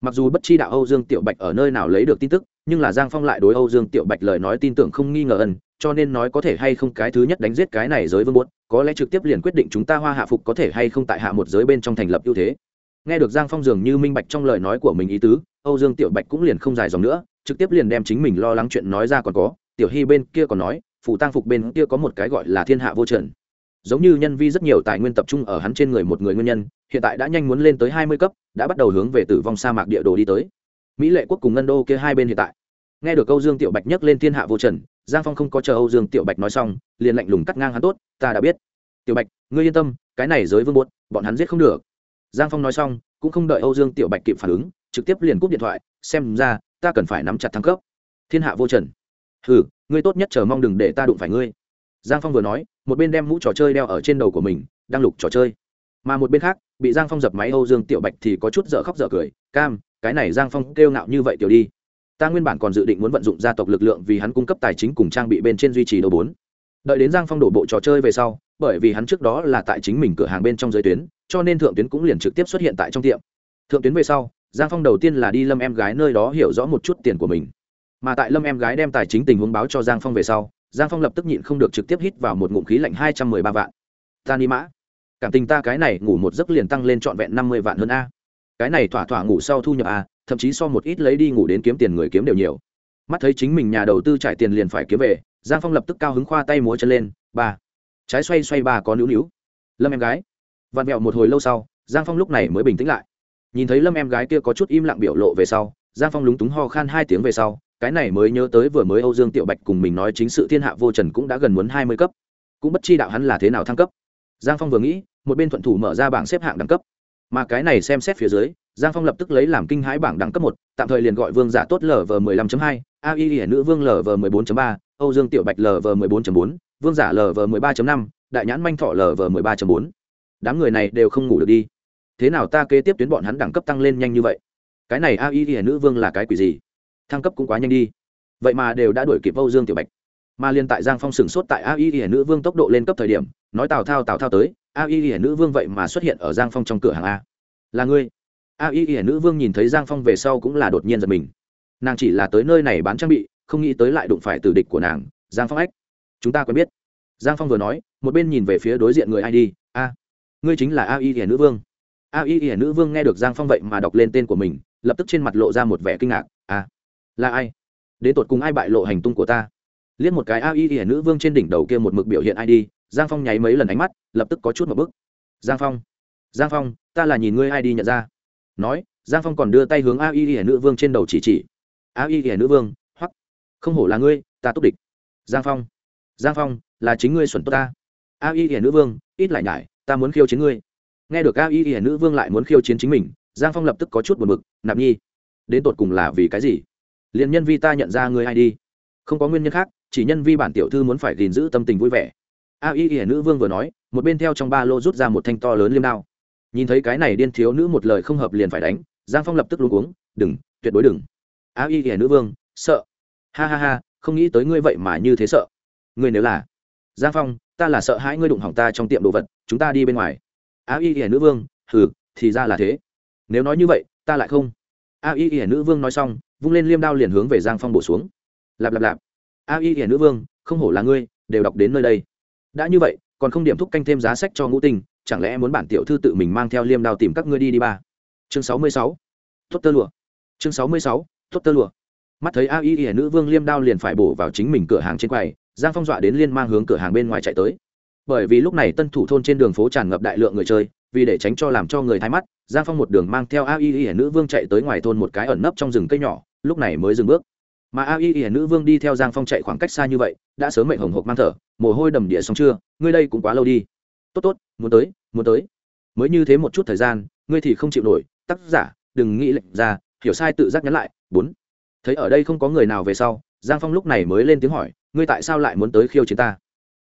Mặc dù bất chi đạo âu dương tiểu bạch ở nơi nào lấy được tin tức, nhưng là giang phong lại đối âu dương tiểu bạch lời nói tin tưởng không nghi ngờ ẩn cho nên nói có thể hay không cái thứ nhất đánh giết cái này giới vương bột, có lẽ trực tiếp liền quyết định chúng ta hoa hạ phục có thể hay không tại hạ một giới bên trong thành lập ưu thế. Nghe được giang phong dường như minh bạch trong lời nói của mình ý tứ, âu dương tiểu bạch cũng liền không dài dòng nữa trực tiếp liền đem chính mình lo lắng chuyện nói ra còn có, tiểu hy bên kia còn nói phủ tăng phục bên kia có một cái gọi là thiên hạ vô trần. Giống như nhân vi rất nhiều tài nguyên tập trung ở hắn trên người một người nguyên nhân, hiện tại đã nhanh muốn lên tới hai mươi cấp, đã bắt đầu hướng về tử vong sa mạc địa đồ đi tới. Mỹ lệ quốc cùng ngân đô kia hai bên hiện tại. Nghe được câu dương tiểu bạch nhắc lên thiên hạ vô trần, giang phong không có chờ âu dương tiểu bạch nói xong, liền lạnh lùng cắt ngang hắn tốt, ta đã biết. Tiểu bạch, ngươi yên tâm, cái này giới vương buốt, bọn hắn giết không được. Giang phong nói xong, cũng không đợi âu dương tiểu bạch kịp phản ứng, trực tiếp liền cúp điện thoại, xem ra ta cần phải nắm chặt thăng cấp. Thiên hạ vô trần. Hừ, ngươi tốt nhất chờ mong đừng để ta đụng phải ngươi. Giang phong vừa nói, một bên đem mũ trò chơi đeo ở trên đầu của mình, đang lục trò chơi. Mà một bên khác, bị giang phong dập máy âu dương tiểu bạch thì có chút dở khóc dở cười, cam, cái này giang phong kêu ngạo như vậy tiểu đi. Ta nguyên bản còn dự định muốn vận dụng gia tộc lực lượng vì hắn cung cấp tài chính cùng trang bị bên trên duy trì đầu bốn. Đợi đến giang phong đổ bộ trò chơi về sau, bởi vì hắn trước đó là tại chính mình cửa hàng bên trong giới tuyến, cho nên thượng tuyến cũng liền trực tiếp xuất hiện tại trong tiệm. Thượng tuyến về sau giang phong đầu tiên là đi lâm em gái nơi đó hiểu rõ một chút tiền của mình. Mà tại lâm em gái đem tài chính tình huống báo cho giang phong về sau, giang phong lập tức nhịn không được trực tiếp hít vào một ngụm khí lạnh hai trăm mười ba vạn. Ta ni mã. Cảm tình ta cái này ngủ một giấc liền tăng lên trọn vẹn năm mươi vạn hơn a. Cái này thỏa thỏa ngủ sau thu nhập a thậm chí so một ít lấy đi ngủ đến kiếm tiền người kiếm đều nhiều. Mắt thấy chính mình nhà đầu tư trải tiền liền phải kiếm về, giang phong lập tức cao hứng khoa tay múa chân lên, ba. Trái xoay xoay ba có níu níu. Lâm em gái. Vặn vẹo một hồi lâu sau, giang phong lúc này mới bình tĩnh lại nhìn thấy lâm em gái kia có chút im lặng biểu lộ về sau, giang phong lúng túng ho khan hai tiếng về sau, cái này mới nhớ tới vừa mới âu dương tiểu bạch cùng mình nói chính sự thiên hạ vô trần cũng đã gần muốn hai mươi cấp. Cũng bất chi đạo hắn là thế nào thăng cấp. Giang phong vừa nghĩ, một bên thuận thủ mở ra bảng xếp hạng đẳng cấp. Mà cái này xem xét phía dưới, giang phong lập tức lấy làm kinh hãi bảng đẳng cấp một, tạm thời liền gọi vương giả tốt lv m ộ ư hai ai hiển nữ vương lv m ộ bốn ba, âu dương tiểu bạch lv m ộ bốn bốn, vương giả lv m ộ ba năm, đại nhãn manh thọ lv m ộ ba bốn. Đám người này đều không ngủ được đi thế nào ta kế tiếp tuyến bọn hắn đẳng cấp tăng lên nhanh như vậy? Cái này ai hiển nữ vương là cái quỷ gì? Thăng cấp cũng quá nhanh đi. Vậy mà đều đã đuổi kịp âu dương tiểu bạch. Mà liên tại giang phong sửng sốt tại a y hiển nữ vương tốc độ lên cấp thời điểm, nói tào thao tào thao tới, a y hiển nữ vương vậy mà xuất hiện ở giang phong trong cửa hàng a. Là ngươi? A y hiển nữ vương nhìn thấy giang phong về sau cũng là đột nhiên giật mình. Nàng chỉ là tới nơi này bán trang bị, không nghĩ tới lại đụng phải tử địch của nàng, giang phong ách. Chúng ta quen biết. Giang phong vừa nói, một bên nhìn về phía đối diện người ai đi a, ngươi chính là a y hiển nữ vương a y Y nữ vương nghe được giang phong vậy mà đọc lên tên của mình lập tức trên mặt lộ ra một vẻ kinh ngạc. À, là ai? Đến tột cùng ai bại lộ hành tung của ta? Liếc một cái a y Y nữ vương trên đỉnh đầu kia một mực biểu hiện id giang phong nháy mấy lần ánh mắt lập tức có chút một bức. Giang phong giang phong ta là nhìn ngươi id nhận ra. Nói giang phong còn đưa tay hướng a y Y nữ vương trên đầu chỉ chỉ. A y Y nữ vương hoắc không hổ là ngươi ta túc địch. Giang phong giang phong là chính ngươi xuẩn tốt ta. A y Y nữ vương ít lại nhải ta muốn khiêu chiến ngươi nghe được a y y nữ vương lại muốn khiêu chiến chính mình, giang phong lập tức có chút buồn bực, nạp nhi, đến tột cùng là vì cái gì? Liền nhân vi ta nhận ra người ai đi. Không có nguyên nhân khác, chỉ nhân vi bản tiểu thư muốn phải gìn giữ tâm tình vui vẻ. A y y nữ vương vừa nói, một bên theo trong ba lô rút ra một thanh to lớn liêm đao. Nhìn thấy cái này điên thiếu nữ một lời không hợp liền phải đánh, giang phong lập tức luôn uống đừng, tuyệt đối đừng. A y y nữ vương, sợ. Ha ha ha, không nghĩ tới ngươi vậy mà như thế sợ. Ngươi nếu là. Giang phong, ta là sợ hãi ngươi đụng hỏng ta trong tiệm đồ vật, chúng ta đi bên ngoài a y hiển nữ vương, hừ, thì ra là thế. Nếu nói như vậy, ta lại không. A y hiển nữ vương nói xong, vung lên liêm đao liền hướng về giang phong bổ xuống. Lạp lạp lạp. A y hiển nữ vương, không hổ là ngươi, đều đọc đến nơi đây. Đã như vậy, còn không điểm thúc canh thêm giá sách cho ngũ tinh, chẳng lẽ muốn bản tiểu thư tự mình mang theo liêm đao tìm các ngươi đi đi ba? Chương sáu mươi sáu. Tuất tơ lụa. Chương sáu mươi sáu tuất tơ lụa. Mắt thấy a y hiển nữ vương liêm đao liền phải bổ vào chính mình cửa hàng trên quầy, giang phong dọa đến liên mang hướng cửa hàng bên ngoài chạy tới bởi vì lúc này tân thủ thôn trên đường phố tràn ngập đại lượng người chơi, vì để tránh cho làm cho người thái mắt, giang phong một đường mang theo a y hiển nữ vương chạy tới ngoài thôn một cái ẩn nấp trong rừng cây nhỏ, lúc này mới dừng bước. Mà a y y nữ vương đi theo giang phong chạy khoảng cách xa như vậy, đã sớm mệnh hồng hộc mang thở, mồ hôi đầm địa xong chưa, ngươi đây cũng quá lâu đi. Tốt tốt, muốn tới muốn tới. Mới như thế một chút thời gian, ngươi thì không chịu nổi, tác giả, đừng nghĩ lệnh ra, hiểu sai tự giác nhắn lại, bốn. Thấy ở đây không có người nào về sau, giang phong lúc này mới lên tiếng hỏi, ngươi tại sao lại muốn tới khiêu chiến ta?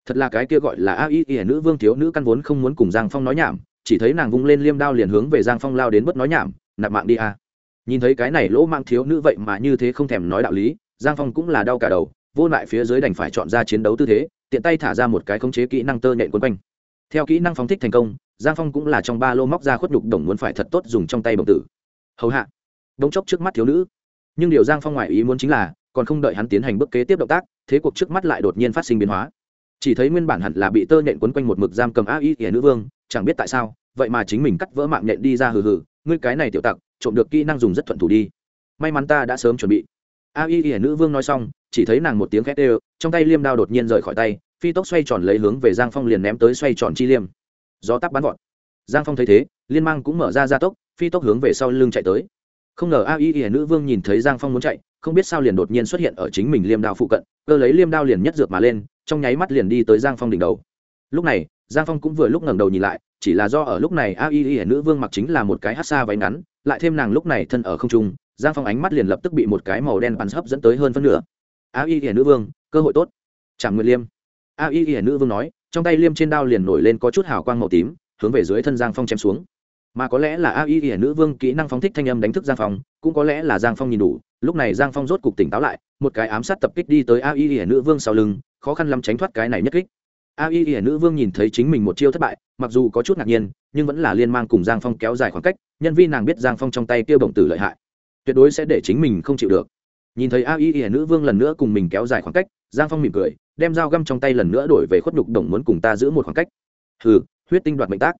Thật là cái kia gọi là a y y nữ vương thiếu nữ căn vốn không muốn cùng giang phong nói nhảm, chỉ thấy nàng vung lên liêm đao liền hướng về giang phong lao đến bất nói nhảm, nạp mạng đi a. Nhìn thấy cái này lỗ mang thiếu nữ vậy mà như thế không thèm nói đạo lý, giang phong cũng là đau cả đầu, vô lại phía dưới đành phải chọn ra chiến đấu tư thế, tiện tay thả ra một cái khống chế kỹ năng tơ nhện quấn quanh. Theo kỹ năng phóng thích thành công, giang phong cũng là trong ba lô móc ra khuất nhục đồng muốn phải thật tốt dùng trong tay bồng tử. Hầu hạ. Bỗng chốc trước mắt thiếu nữ. Nhưng điều giang phong ngoại ý muốn chính là, còn không đợi hắn tiến hành bước kế tiếp động tác, thế cuộc trước mắt lại đột nhiên phát sinh biến hóa chỉ thấy nguyên bản hẳn là bị tơ nhện quấn quanh một mực giam cầm a y ỉa nữ vương, chẳng biết tại sao, vậy mà chính mình cắt vỡ mạng nhện đi ra hừ hừ, ngươi cái này tiểu tặc, trộm được kỹ năng dùng rất thuận thủ đi. May mắn ta đã sớm chuẩn bị. A y ỉa nữ vương nói xong, chỉ thấy nàng một tiếng khét ê trong tay liêm đao đột nhiên rời khỏi tay, phi tốc xoay tròn lấy hướng về giang phong liền ném tới xoay tròn chi liêm. Gió tắp bắn vọt. Giang phong thấy thế, liên mang cũng mở ra gia tốc, phi tốc hướng về sau lưng chạy tới. Không ngờ a y ỉa nữ vương nhìn thấy giang phong muốn chạy, không biết sao liền đột nhiên xuất hiện ở chính mình liêm đao phụ cận, cơ lấy liêm đao liền nhất dược mà lên trong nháy mắt liền đi tới giang phong đỉnh đầu. Lúc này, giang phong cũng vừa lúc ngẩng đầu nhìn lại, chỉ là do ở lúc này a y y nữ vương mặc chính là một cái hát xa váy ngắn, lại thêm nàng lúc này thân ở không trung, giang phong ánh mắt liền lập tức bị một cái màu đen bắn hấp dẫn tới hơn phân nửa. A y y nữ vương, cơ hội tốt. Chẳng nguyệt liêm. A y y nữ vương nói, trong tay liêm trên đao liền nổi lên có chút hào quang màu tím, hướng về dưới thân giang phong chém xuống mà có lẽ là a y ỉa nữ vương kỹ năng phóng thích thanh âm đánh thức giang phong, cũng có lẽ là giang phong nhìn đủ. Lúc này giang phong rốt cục tỉnh táo lại, một cái ám sát tập kích đi tới a y ỉa nữ vương sau lưng, khó khăn lắm tránh thoát cái này nhất kích. A y ỉa nữ vương nhìn thấy chính mình một chiêu thất bại, mặc dù có chút ngạc nhiên, nhưng vẫn là liên mang cùng giang phong kéo dài khoảng cách, nhân viên nàng biết giang phong trong tay kêu bổng tử lợi hại. Tuyệt đối sẽ để chính mình không chịu được. Nhìn thấy a y ỉa nữ vương lần nữa cùng mình kéo dài khoảng cách, giang phong mỉm cười, đem dao găm trong tay lần nữa đổi về khuất nhục đồng muốn cùng ta giữ một khoảng cách. Hừ, huyết tinh đoạt mệnh tác.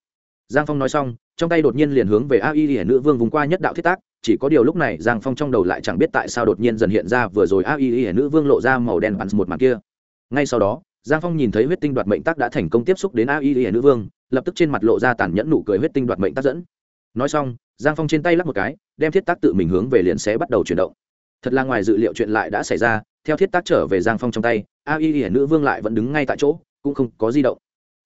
Giang phong nói xong trong tay đột nhiên liền hướng về a y nữ vương vùng qua nhất đạo thiết tác, chỉ có điều lúc này giang phong trong đầu lại chẳng biết tại sao đột nhiên dần hiện ra vừa rồi a y nữ vương lộ ra màu đen bắn một màn kia. Ngay sau đó, giang phong nhìn thấy huyết tinh đoạt mệnh tác đã thành công tiếp xúc đến a y nữ vương, lập tức trên mặt lộ ra tàn nhẫn nụ cười huyết tinh đoạt mệnh tác dẫn. Nói xong, giang phong trên tay lắc một cái, đem thiết tác tự mình hướng về liền sẽ bắt đầu chuyển động. Thật là ngoài dự liệu chuyện lại đã xảy ra, theo thiết tác trở về giang phong trong tay, a y nữ vương lại vẫn đứng ngay tại chỗ, cũng không có di động.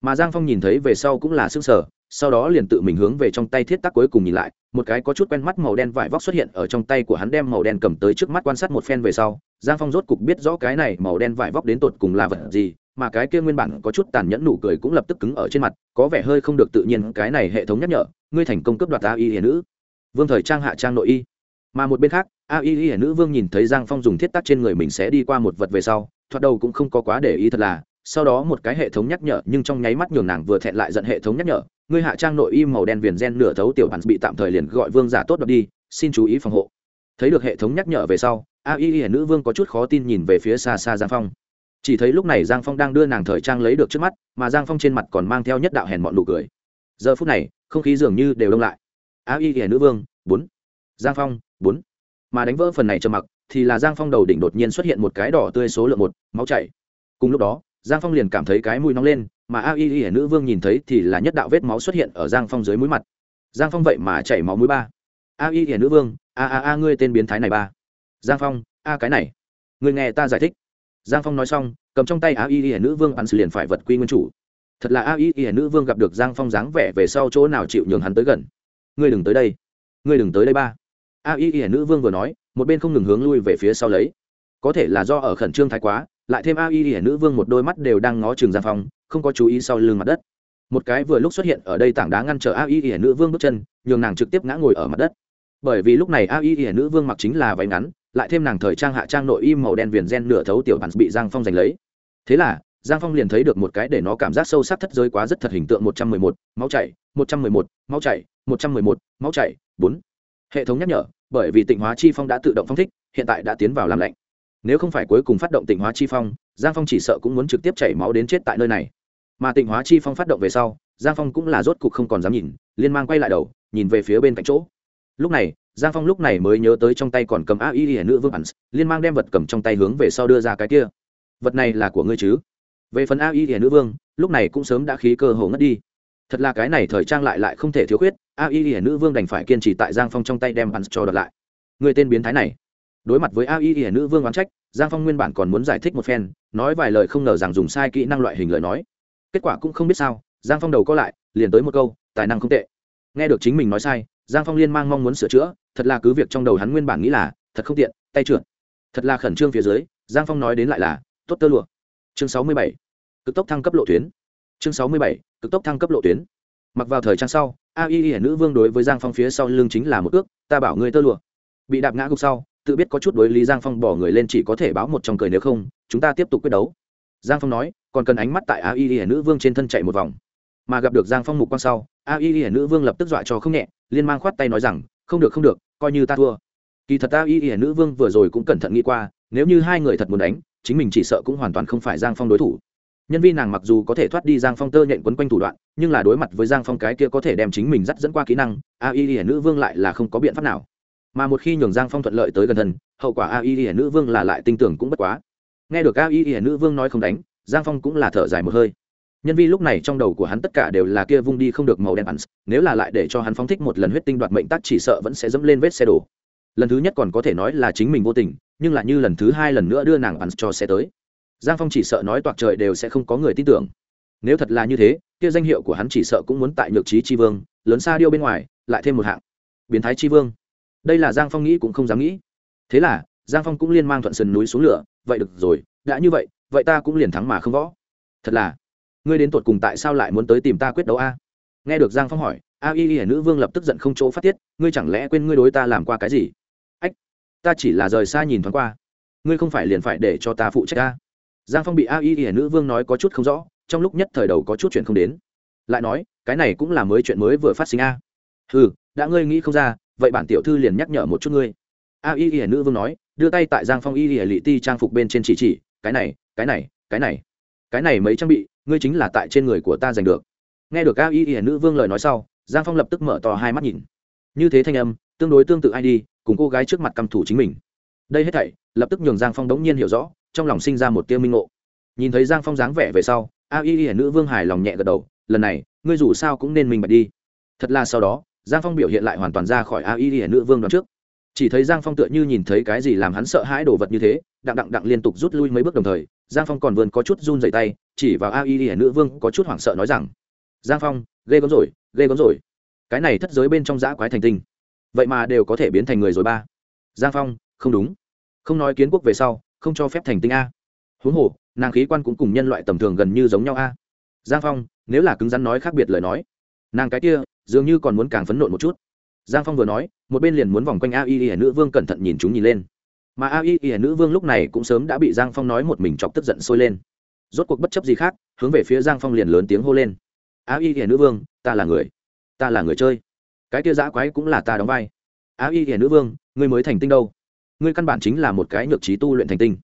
Mà giang phong nhìn thấy về sau cũng là s ư ơ n g sở sau đó liền tự mình hướng về trong tay thiết tác cuối cùng nhìn lại, một cái có chút quen mắt màu đen vải vóc xuất hiện ở trong tay của hắn đem màu đen cầm tới trước mắt quan sát một phen về sau, giang phong rốt cục biết rõ cái này màu đen vải vóc đến tột cùng là vật gì, mà cái kia nguyên bản có chút tàn nhẫn nụ cười cũng lập tức cứng ở trên mặt, có vẻ hơi không được tự nhiên, cái này hệ thống nhắc nhở, ngươi thành công cấp đoạt a y hiền nữ. Vương thời trang hạ trang nội y. Mà một bên khác, a y hiền nữ vương nhìn thấy giang phong dùng thiết tắc trên người mình sẽ đi qua một vật về sau, thoạt đầu cũng không có quá để ý thật là, sau đó một cái hệ thống nhắc nhở nhưng trong nháy mắt nhường nàng vừa thẹn lại giận hệ thống nhắc nhở ngươi hạ trang nội y màu đen viền gen nửa thấu tiểu bản bị tạm thời liền gọi vương giả tốt đọc đi, xin chú ý phòng hộ. Thấy được hệ thống nhắc nhở về sau, a y y nữ vương có chút khó tin nhìn về phía xa xa giang phong. Chỉ thấy lúc này giang phong đang đưa nàng thời trang lấy được trước mắt, mà giang phong trên mặt còn mang theo nhất đạo hèn mọn nụ cười. Giờ phút này, không khí dường như đều đông lại. A y y nữ vương, bốn. Giang phong, bốn. Mà đánh vỡ phần này trầm mặc, thì là giang phong đầu đỉnh đột nhiên xuất hiện một cái đỏ tươi số lượng một, máu chảy. Cùng lúc đó, giang phong liền cảm thấy cái mũi nóng lên mà a y y nữ vương nhìn thấy thì là nhất đạo vết máu xuất hiện ở giang phong dưới mũi mặt. Giang phong vậy mà chảy máu mũi ba. A y y nữ vương, a a a, ngươi tên biến thái này ba. Giang phong, a cái này. Người nghe ta giải thích. Giang phong nói xong, cầm trong tay a y y nữ vương ăn liền phải vật quy nguyên chủ. Thật là a y y nữ vương gặp được giang phong dáng vẻ về sau chỗ nào chịu nhường hắn tới gần. Ngươi đừng tới đây. Ngươi đừng tới đây ba. A y y nữ vương vừa nói, một bên không ngừng hướng lui về phía sau lấy. Có thể là do ở khẩn trương thái quá lại thêm a y nữ vương một đôi mắt đều đang ngó chừng giang phong, không có chú ý sau lưng mặt đất. Một cái vừa lúc xuất hiện ở đây tảng đá ngăn trở a y nữ vương bước chân, nhường nàng trực tiếp ngã ngồi ở mặt đất. Bởi vì lúc này a y nữ vương mặc chính là váy ngắn, lại thêm nàng thời trang hạ trang nội y màu đen viền gen nửa thấu tiểu bản bị giang phong giành lấy. Thế là, giang phong liền thấy được một cái để nó cảm giác sâu sắc thất giới quá rất thật hình tượng một trăm mười một, máu chảy, một trăm mười một, máu chảy, một trăm mười một, máu chảy, bốn. Hệ thống nhắc nhở, bởi vì tịnh hóa chi phong đã tự động phong thích, hiện tại đã tiến vào làm lạnh nếu không phải cuối cùng phát động tịnh hóa chi phong, giang phong chỉ sợ cũng muốn trực tiếp chảy máu đến chết tại nơi này. Mà tịnh hóa chi phong phát động về sau, giang phong cũng là rốt cục không còn dám nhìn, liên mang quay lại đầu, nhìn về phía bên cạnh chỗ. Lúc này, giang phong lúc này mới nhớ tới trong tay còn cầm a y hiển nữ vương ẩn liên mang đem vật cầm trong tay hướng về sau đưa ra cái kia. Vật này là của ngươi chứ? Về phần a y hiển nữ vương, lúc này cũng sớm đã khí cơ hồ ngất đi. Thật là cái này thời trang lại lại không thể thiếu khuyết, a y hiển nữ vương đành phải kiên trì tại giang phong trong tay đem ẩn cho đợt lại. Người tên biến thái này đối mặt với a y nữ vương oán trách, giang phong nguyên bản còn muốn giải thích một phen, nói vài lời không ngờ rằng dùng sai kỹ năng loại hình lời nói. Kết quả cũng không biết sao, giang phong đầu có lại, liền tới một câu, tài năng không tệ. Nghe được chính mình nói sai, giang phong liên mang mong muốn sửa chữa, thật là cứ việc trong đầu hắn nguyên bản nghĩ là, thật không tiện, tay trượt. Thật là khẩn trương phía dưới, giang phong nói đến lại là, tốt tơ lụa. Chương sáu mươi bảy, cực tốc thăng cấp lộ tuyến. Chương sáu mươi bảy, cực tốc thăng cấp lộ tuyến. Mặc vào thời trang sau, a y y nữ vương đối với giang phong phía sau lưng chính là một ước, ta bảo ngươi tơ lụa. Bị đạp ngã gục sau tự biết có chút đối lý giang phong bỏ người lên chỉ có thể báo một trong cười nếu không, chúng ta tiếp tục quyết đấu. Giang phong nói, còn cần ánh mắt tại a y y nữ vương trên thân chạy một vòng. Mà gặp được giang phong mục quang sau, a y y nữ vương lập tức dọa cho không nhẹ, liên mang khoát tay nói rằng, không được không được, coi như ta thua. Kỳ thật a y y nữ vương vừa rồi cũng cẩn thận nghĩ qua, nếu như hai người thật muốn đánh, chính mình chỉ sợ cũng hoàn toàn không phải giang phong đối thủ. Nhân viên nàng mặc dù có thể thoát đi giang phong tơ nhện quấn quanh thủ đoạn, nhưng là đối mặt với giang phong cái kia có thể đem chính mình dắt dẫn qua kỹ năng, a y y nữ vương lại là không có biện pháp nào mà một khi nhường giang phong thuận lợi tới gần thân, hậu quả a y y nữ vương là lại tinh tưởng cũng bất quá. Nghe được a y y nữ vương nói không đánh, giang phong cũng là thở dài một hơi. Nhân vi lúc này trong đầu của hắn tất cả đều là kia vung đi không được màu đen ẩn nếu là lại để cho hắn phóng thích một lần huyết tinh đoạt mệnh tắc chỉ sợ vẫn sẽ dẫm lên vết xe đổ. Lần thứ nhất còn có thể nói là chính mình vô tình, nhưng lại như lần thứ hai lần nữa đưa nàng ẩn cho xe tới. Giang phong chỉ sợ nói toạc trời đều sẽ không có người tin tưởng. Nếu thật là như thế, kia danh hiệu của hắn chỉ sợ cũng muốn tại nhược trí tri vương, lớn xa điêu bên ngoài, lại thêm một hạng. Biến thái tri vương đây là giang phong nghĩ cũng không dám nghĩ. thế là, giang phong cũng liên mang thuận sườn núi xuống lửa, vậy được rồi, đã như vậy vậy ta cũng liền thắng mà không võ. thật là, ngươi đến tột cùng tại sao lại muốn tới tìm ta quyết đấu a? nghe được giang phong hỏi, a y y nữ vương lập tức giận không chỗ phát tiết, ngươi chẳng lẽ quên ngươi đối ta làm qua cái gì? ách, ta chỉ là rời xa nhìn thoáng qua, ngươi không phải liền phải để cho ta phụ trách a? giang phong bị a y y nữ vương nói có chút không rõ, trong lúc nhất thời đầu có chút chuyện không đến, lại nói, cái này cũng là mới chuyện mới vừa phát sinh a. ừ đã ngươi nghĩ không ra vậy bản tiểu thư liền nhắc nhở một chút ngươi. A y y nữ vương nói, đưa tay tại giang phong y y lị ti trang phục bên trên chỉ chỉ, cái này cái này cái này. Cái này mấy trang bị, ngươi chính là tại trên người của ta giành được. Nghe được a y y nữ vương lời nói sau, giang phong lập tức mở to hai mắt nhìn. Như thế thanh âm, tương đối tương tự ai đi, cùng cô gái trước mặt căm thủ chính mình. Đây hết thảy, lập tức nhường giang phong đống nhiên hiểu rõ, trong lòng sinh ra một tiêu minh ngộ. Nhìn thấy giang phong dáng vẻ về sau, a y y nữ vương hài lòng nhẹ gật đầu, lần này, ngươi dù sao cũng nên mình bạch đi. Thật là sau đó giang phong biểu hiện lại hoàn toàn ra khỏi a y hiển nữ vương đoạn trước. Chỉ thấy giang phong tựa như nhìn thấy cái gì làm hắn sợ hãi đồ vật như thế, đặng đặng đặng liên tục rút lui mấy bước đồng thời, giang phong còn vườn có chút run dày tay, chỉ vào a y hiển nữ vương có chút hoảng sợ nói rằng, giang phong, ghê gớm rồi, ghê gớm rồi. Cái này thất giới bên trong giã quái thành tinh. Vậy mà đều có thể biến thành người rồi ba. Giang phong, không đúng. Không nói kiến quốc về sau, không cho phép thành tinh a. Huống hồ, nàng khí quan cũng cùng nhân loại tầm thường gần như giống nhau a. Giang phong, nếu là cứng rắn nói khác biệt lời nói, nàng cái kia dường như còn muốn càng phấn nộn một chút. Giang phong vừa nói, một bên liền muốn vòng quanh a y y nữ vương cẩn thận nhìn chúng nhìn lên. Mà a y y nữ vương lúc này cũng sớm đã bị giang phong nói một mình chọc tức giận sôi lên. Rốt cuộc bất chấp gì khác, hướng về phía giang phong liền lớn tiếng hô lên. A y y nữ vương, ta là người, ta là người chơi. Cái kia giã quái cũng là ta đóng vai. A y y nữ vương, ngươi mới thành tinh đâu? Ngươi căn bản chính là một cái nhược trí tu luyện thành tinh.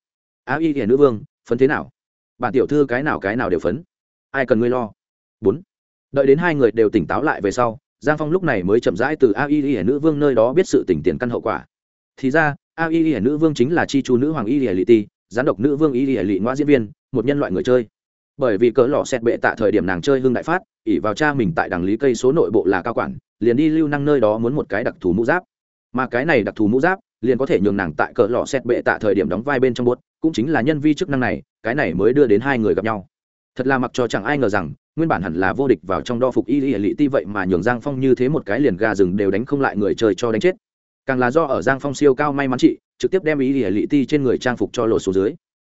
A y y nữ vương, phấn thế nào? Bản tiểu thư cái nào cái nào đều phấn. Ai cần ngươi lo? Bốn đợi đến hai người đều tỉnh táo lại về sau, giang phong lúc này mới chậm rãi từ a y y nữ vương nơi đó biết sự tỉnh tiền căn hậu quả. Thì ra, a y y nữ vương chính là chi chu nữ hoàng y y lị ti, gián độc nữ vương y y lị ngoa diễn viên, một nhân loại người chơi. Bởi vì cỡ lò xét bệ tạ thời điểm nàng chơi hương đại phát ỉ vào cha mình tại đằng lý cây số nội bộ là cao quản, liền đi lưu năng nơi đó muốn một cái đặc thù mũ giáp. Mà cái này đặc thù mũ giáp, liền có thể nhường nàng tại cỡ lò xét bệ tạ thời điểm đóng vai bên trong bốt cũng chính là nhân vi chức năng này, cái này mới đưa đến hai người gặp nhau. Thật là mặc cho chẳng ai ngờ rằng nguyên bản hẳn là vô địch vào trong đo phục y y lị ti vậy mà nhường giang phong như thế một cái liền gà rừng đều đánh không lại người chơi cho đánh chết. Càng là do ở giang phong siêu cao may mắn chị, trực tiếp đem y y lị ti trên người trang phục cho lộ số dưới.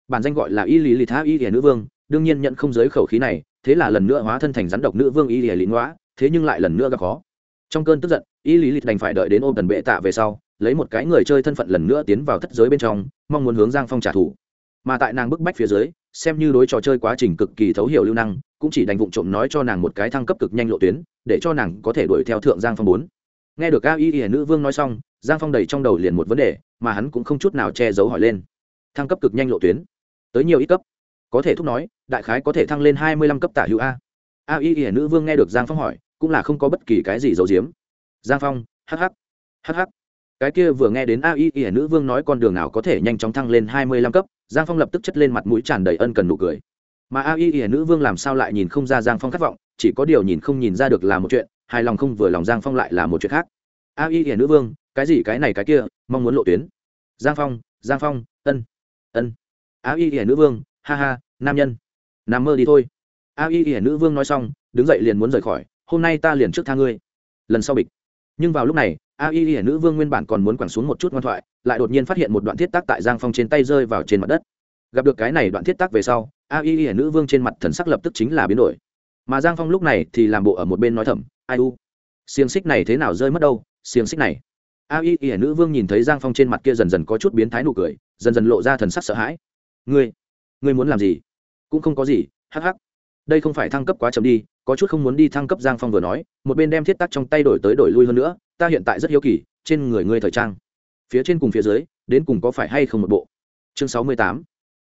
Bản danh gọi là y lý lị thá y y nữ vương, đương nhiên nhận không giới khẩu khí này, thế là lần nữa hóa thân thành rắn độc nữ vương y y lị ngoã thế nhưng lại lần nữa gặp khó. Trong cơn tức giận, y lý lịch đành phải đợi đến ôm tần bệ tạ về sau, lấy một cái người chơi thân phận lần nữa tiến vào thất giới bên trong, mong muốn hướng giang phong trả thù. Mà tại nàng bức bách phía dưới xem như đối trò chơi quá trình cực kỳ thấu hiểu lưu năng, cũng chỉ đành vụng trộm nói cho nàng một cái thăng cấp cực nhanh lộ tuyến, để cho nàng có thể đuổi theo thượng giang phong bốn. Nghe được a y y nữ vương nói xong, giang phong đầy trong đầu liền một vấn đề, mà hắn cũng không chút nào che giấu hỏi lên. Thăng cấp cực nhanh lộ tuyến? Tới nhiều ít cấp? Có thể thúc nói, đại khái có thể thăng lên hai mươi lăm cấp tả hữu a. A y y nữ vương nghe được giang phong hỏi, cũng là không có bất kỳ cái gì giấu giếm. Giang phong hh hh cái kia vừa nghe đến a y y nữ vương nói con đường nào có thể nhanh chóng thăng lên hai mươi lăm cấp, giang phong lập tức chất lên mặt mũi tràn đầy ân cần nụ cười. Mà a y y nữ vương làm sao lại nhìn không ra giang phong khát vọng, chỉ có điều nhìn không nhìn ra được là một chuyện, hài lòng không vừa lòng giang phong lại là một chuyện khác. A y y nữ vương, cái gì, cái này, cái kia, mong muốn lộ tuyến. Giang phong giang phong, ân ân. A y y nữ vương, ha ha, nam nhân. Nằm mơ đi thôi. A y y nữ vương nói xong, đứng dậy liền muốn rời khỏi, hôm nay ta liền trước tha ngươi. Lần sau bịch. Nhưng vào lúc này a y hiển nữ vương nguyên bản còn muốn quẳng xuống một chút ngoan thoại, lại đột nhiên phát hiện một đoạn thiết tác tại giang phong trên tay rơi vào trên mặt đất. Gặp được cái này đoạn thiết tác về sau, a y hiển nữ vương trên mặt thần sắc lập tức chính là biến đổi. Mà giang phong lúc này thì làm bộ ở một bên nói thầm, ai u? Xiềng xích này thế nào rơi mất đâu? Xiềng xích này. A y y nữ vương nhìn thấy giang phong trên mặt kia dần dần có chút biến thái nụ cười, dần dần lộ ra thần sắc sợ hãi. Ngươi ngươi muốn làm gì? Cũng không có gì, hắc hắc. Đây không phải thăng cấp quá chậm đi có chút không muốn đi thăng cấp giang phong vừa nói, một bên đem thiết tắc trong tay đổi tới đổi lui hơn nữa, ta hiện tại rất hiếu kỳ, trên người ngươi thời trang, phía trên cùng phía dưới, đến cùng có phải hay không một bộ? Chương sáu mươi tám,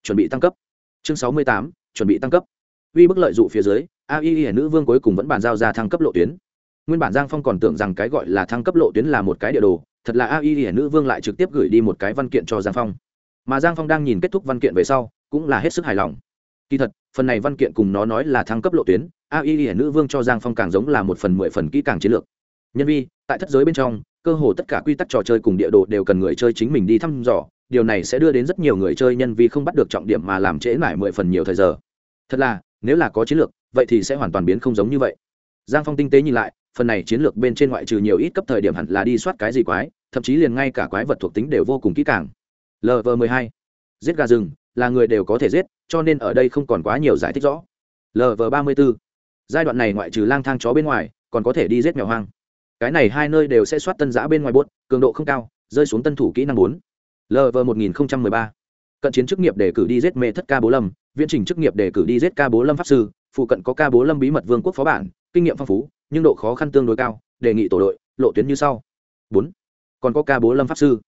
chuẩn bị tăng cấp. Chương sáu mươi tám, chuẩn bị tăng cấp. Uy bức lợi dụ phía dưới, a y y nữ vương cuối cùng vẫn bàn giao ra thăng cấp lộ tuyến. Nguyên bản giang phong còn tưởng rằng cái gọi là thăng cấp lộ tuyến là một cái địa đồ, thật là a y y nữ vương lại trực tiếp gửi đi một cái văn kiện cho giang phong. Mà giang phong đang nhìn kết thúc văn kiện về sau, cũng là hết sức hài lòng. Kỳ thật, phần này văn kiện cùng nó nói là thăng cấp lộ tuyến a y y nữ vương cho giang phong càng giống là một phần mười phần kỹ càng chiến lược. Nhân vi, tại thất giới bên trong, cơ hồ tất cả quy tắc trò chơi cùng địa đồ đều cần người chơi chính mình đi thăm dò. Điều này sẽ đưa đến rất nhiều người chơi nhân vi không bắt được trọng điểm mà làm trễ mãi mười phần nhiều thời giờ. Thật là, nếu là có chiến lược, vậy thì sẽ hoàn toàn biến không giống như vậy. Giang phong tinh tế nhìn lại, phần này chiến lược bên trên ngoại trừ nhiều ít cấp thời điểm hẳn là đi soát cái gì quái, thậm chí liền ngay cả quái vật thuộc tính đều vô cùng kỹ càng. Lv m ộ hai. Giết gà rừng, là người đều có thể giết, cho nên ở đây không còn quá nhiều giải thích rõ. Lv ba mươi b ố giai đoạn này ngoại trừ lang thang chó bên ngoài, còn có thể đi giết mèo hoang. Cái này hai nơi đều sẽ soát tân giã bên ngoài bốt cường độ không cao, rơi xuống tân thủ kỹ năng bốn. Lv một nghìn ba. Cận chiến chức nghiệp để cử đi giết mê thất ca bố lâm, viễn trình chức nghiệp để cử đi giết ca bố lâm pháp sư, phụ cận có ca bố lâm bí mật vương quốc phó bản, kinh nghiệm phong phú, nhưng độ khó khăn tương đối cao, đề nghị tổ đội, lộ tuyến như sau. Bốn. Còn có ca bố lâm pháp sư.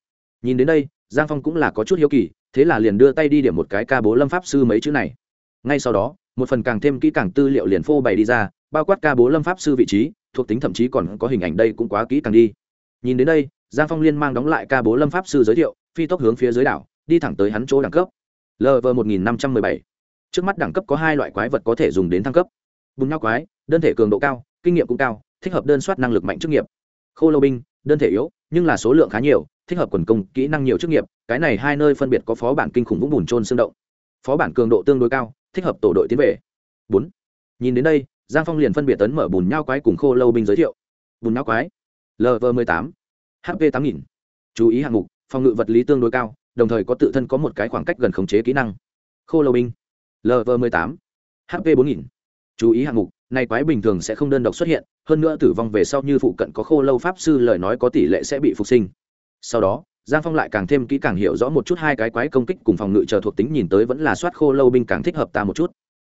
Nhìn đến đây, giang phong cũng là có chút hiếu kỳ, thế là liền đưa tay đi điểm một cái ca bố lâm pháp sư mấy chữ này. Ngay sau đó một phần càng thêm kỹ càng tư liệu liền phô bày đi ra, bao quát ca bố lâm pháp sư vị trí, thuộc tính thậm chí còn có hình ảnh đây cũng quá kỹ càng đi. Nhìn đến đây, giang phong liên mang đóng lại ca bố lâm pháp sư giới thiệu, phi tốc hướng phía dưới đảo, đi thẳng tới hắn chỗ đẳng cấp. Lv một nghìn năm trăm mười bảy. Trước mắt đẳng cấp có hai loại quái vật có thể dùng đến thăng cấp. Bùn nhau quái, đơn thể cường độ cao, kinh nghiệm cũng cao, thích hợp đơn soát năng lực mạnh chức nghiệp. Khô lâu binh, đơn thể yếu, nhưng là số lượng khá nhiều, thích hợp quần công, kỹ năng nhiều chức nghiệp, cái này hai nơi phân biệt có phó bản kinh khủng vũng bùn trôn xương động phó bản cường độ tương đối cao, thích hợp tổ đội tiến về. Bốn. Nhìn đến đây, giang phong liền phân biệt tấn mở bùn nhau quái cùng khô lâu binh giới thiệu. Bùn nhau quái lv mười tám hp tám nghìn. Chú ý hạng mục, phòng ngự vật lý tương đối cao, đồng thời có tự thân có một cái khoảng cách gần khống chế kỹ năng. Khô lâu binh lv mười tám hp bốn nghìn. Chú ý hạng mục, này quái bình thường sẽ không đơn độc xuất hiện, hơn nữa tử vong về sau như phụ cận có khô lâu pháp sư lời nói có tỷ lệ sẽ bị phục sinh. Sau đó giang phong lại càng thêm kỹ càng hiểu rõ một chút hai cái quái công kích cùng phòng ngự chờ thuộc tính nhìn tới vẫn là soát khô lâu binh càng thích hợp ta một chút.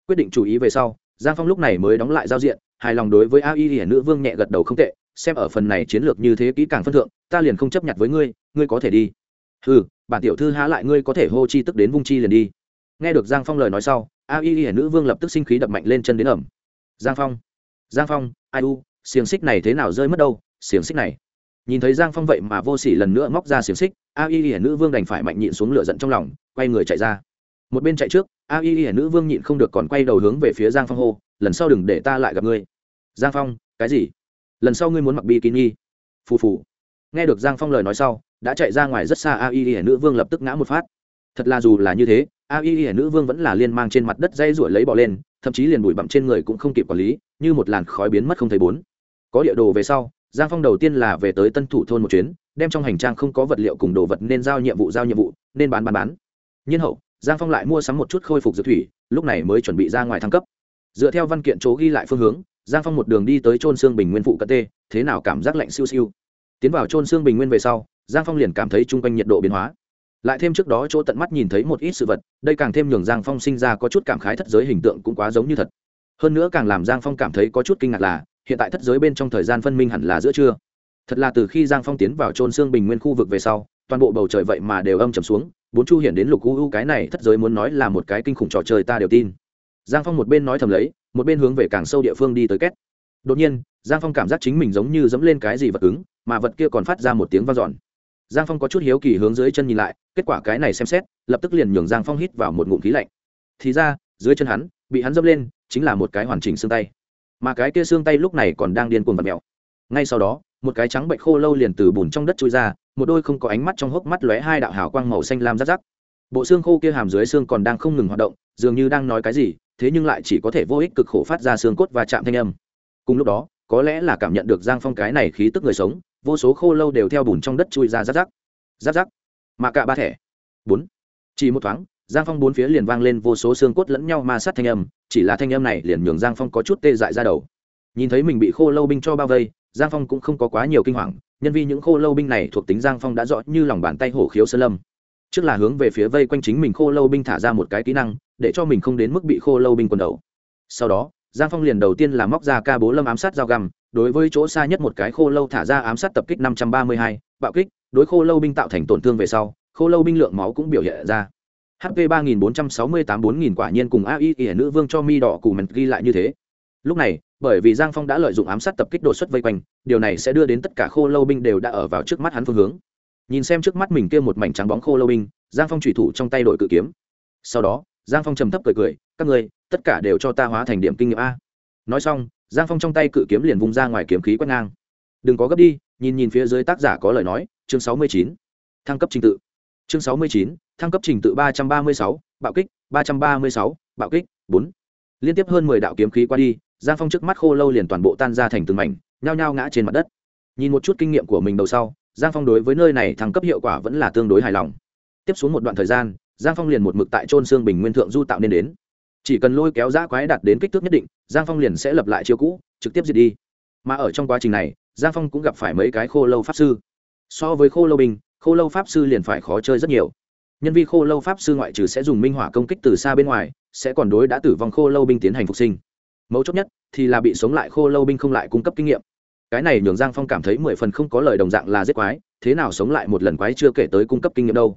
Quyết định chú ý về sau, giang phong lúc này mới đóng lại giao diện, hài lòng đối với a y hiển nữ vương nhẹ gật đầu không tệ, xem ở phần này chiến lược như thế kỹ càng phân thượng, ta liền không chấp nhận với ngươi ngươi có thể đi. Ừ bản tiểu thư há lại ngươi có thể hô chi tức đến vung chi liền đi. Nghe được giang phong lời nói sau, a y hiển nữ vương lập tức sinh khí đập mạnh lên chân đến ẩm. Giang phong giang phong, ai u, xiềng xích này thế nào rơi mất đâu, xiềng xích này nhìn thấy giang phong vậy mà vô s ỉ lần nữa móc ra xiềng xích, a y hiển nữ vương đành phải mạnh nhịn xuống lửa giận trong lòng, quay người chạy ra. Một bên chạy trước, a y hiển nữ vương nhịn không được còn quay đầu hướng về phía giang phong hô, lần sau đừng để ta lại gặp ngươi. Giang phong, cái gì? Lần sau ngươi muốn mặc bi kín nghi phù phù. Nghe được giang phong lời nói sau, đã chạy ra ngoài rất xa a y hiển nữ vương lập tức ngã một phát. Thật là dù là như thế, a y hiển nữ vương vẫn là liên mang trên mặt đất dây ruổi lấy bỏ lên, thậm chí liền bụi bặm trên người cũng không kịp quản lý, như một làn khói biến mất không thấy bốn. Có địa đồ về sau giang phong đầu tiên là về tới tân thủ thôn một chuyến, đem trong hành trang không có vật liệu cùng đồ vật nên giao nhiệm vụ giao nhiệm vụ, nên bán bán bán. Nhiên hậu, giang phong lại mua sắm một chút khôi phục dược thủy, lúc này mới chuẩn bị ra ngoài thăng cấp. Dựa theo văn kiện chỗ ghi lại phương hướng, giang phong một đường đi tới trôn xương bình nguyên phụ cận tê, thế nào cảm giác lạnh siêu siêu. Tiến vào trôn xương bình nguyên về sau, giang phong liền cảm thấy chung quanh nhiệt độ biến hóa. Lại thêm trước đó chỗ tận mắt nhìn thấy một ít sự vật, đây càng thêm nhường giang phong sinh ra có chút cảm khái thất giới hình tượng cũng quá giống như thật. Hơn nữa càng làm giang phong cảm thấy có chút kinh ngạc là hiện tại thất giới bên trong thời gian phân minh hẳn là giữa trưa. Thật là từ khi giang phong tiến vào trôn xương bình nguyên khu vực về sau, toàn bộ bầu trời vậy mà đều âm trầm xuống, bốn chu hiển đến lục u u, cái này thất giới muốn nói là một cái kinh khủng trò chơi ta đều tin. Giang phong một bên nói thầm lấy, một bên hướng về càng sâu địa phương đi tới két. Đột nhiên, giang phong cảm giác chính mình giống như dẫm lên cái gì vật cứng, mà vật kia còn phát ra một tiếng vang dọn. Giang phong có chút hiếu kỳ hướng dưới chân nhìn lại, kết quả cái này xem xét, lập tức liền nhường giang phong hít vào một ngụm khí lạnh. Thì ra, dưới chân hắn, bị hắn dẫm lên, chính là một cái hoàn chỉnh xương tay mà cái kia xương tay lúc này còn đang điên cuồng vặn mèo. Ngay sau đó, một cái trắng bệnh khô lâu liền từ bùn trong đất trôi ra, một đôi không có ánh mắt trong hốc mắt lóe hai đạo hào quang màu xanh lam rát rắc. Bộ xương khô kia hàm dưới xương còn đang không ngừng hoạt động, dường như đang nói cái gì, thế nhưng lại chỉ có thể vô ích cực khổ phát ra xương cốt và chạm thanh âm. Cùng lúc đó, có lẽ là cảm nhận được giang phong cái này khí tức người sống, vô số khô lâu đều theo bùn trong đất chui ra rát rắc. Rát rắc. Mà cả ba thẻ. Bốn. Chỉ một thoáng, giang phong bốn phía liền vang lên vô số xương cốt lẫn nhau ma sát thanh âm chỉ là thanh âm này liền nhường giang phong có chút tê dại ra đầu. Nhìn thấy mình bị khô lâu binh cho bao vây, giang phong cũng không có quá nhiều kinh hoàng, nhân vì những khô lâu binh này thuộc tính giang phong đã rõ như lòng bàn tay hổ khiếu sơn lâm. Trước là hướng về phía vây quanh chính mình khô lâu binh thả ra một cái kỹ năng, để cho mình không đến mức bị khô lâu binh quần đầu. Sau đó, giang phong liền đầu tiên là móc ra ca bố lâm ám sát dao găm, đối với chỗ xa nhất một cái khô lâu thả ra ám sát tập kích năm trăm ba mươi hai, bạo kích, đối khô lâu binh tạo thành tổn thương về sau, khô lâu binh lượng máu cũng biểu hiện ra hp ba nghìn bốn trăm sáu mươi tám bốn nghìn quả nhiên cùng ai ỉa nữ vương cho mi đỏ cù mần ghi lại như thế. Lúc này, bởi vì giang phong đã lợi dụng ám sát tập kích đột xuất vây quanh, điều này sẽ đưa đến tất cả khô lâu binh đều đã ở vào trước mắt hắn phương hướng. Nhìn xem trước mắt mình kia một mảnh trắng bóng khô lâu binh, giang phong thủy thủ trong tay đội cự kiếm. Sau đó, giang phong trầm thấp cười cười, các người tất cả đều cho ta hóa thành điểm kinh nghiệm a. Nói xong, giang phong trong tay cự kiếm liền vung ra ngoài kiếm khí quét ngang. Đừng có gấp đi, nhìn nhìn phía dưới tác giả có lời nói, chương sáu mươi chín, thăng cấp trình tự. Chương sáu mươi chín thăng cấp trình tự ba trăm ba mươi sáu, bạo kích, ba trăm ba mươi sáu, bạo kích, bốn. Liên tiếp hơn mười đạo kiếm khí qua đi, giang phong trước mắt khô lâu liền toàn bộ tan ra thành từng mảnh, nhao nhao ngã trên mặt đất. Nhìn một chút kinh nghiệm của mình đầu sau, giang phong đối với nơi này thăng cấp hiệu quả vẫn là tương đối hài lòng. Tiếp xuống một đoạn thời gian, giang phong liền một mực tại trôn xương bình nguyên thượng du tạo nên đến. Chỉ cần lôi kéo giã quái đạt đến kích thước nhất định, giang phong liền sẽ lập lại chiêu cũ, trực tiếp diệt đi. Mà ở trong quá trình này, giang phong cũng gặp phải mấy cái khô lâu pháp sư. So với khô lâu bình, khô lâu pháp sư liền phải khó chơi rất nhiều nhân vi khô lâu pháp sư ngoại trừ sẽ dùng minh hỏa công kích từ xa bên ngoài, sẽ còn đối đã tử vong khô lâu binh tiến hành phục sinh. Mấu chốt nhất thì là bị sống lại khô lâu binh không lại cung cấp kinh nghiệm. Cái này nhường giang phong cảm thấy mười phần không có lời đồng dạng là giết quái, thế nào sống lại một lần quái chưa kể tới cung cấp kinh nghiệm đâu.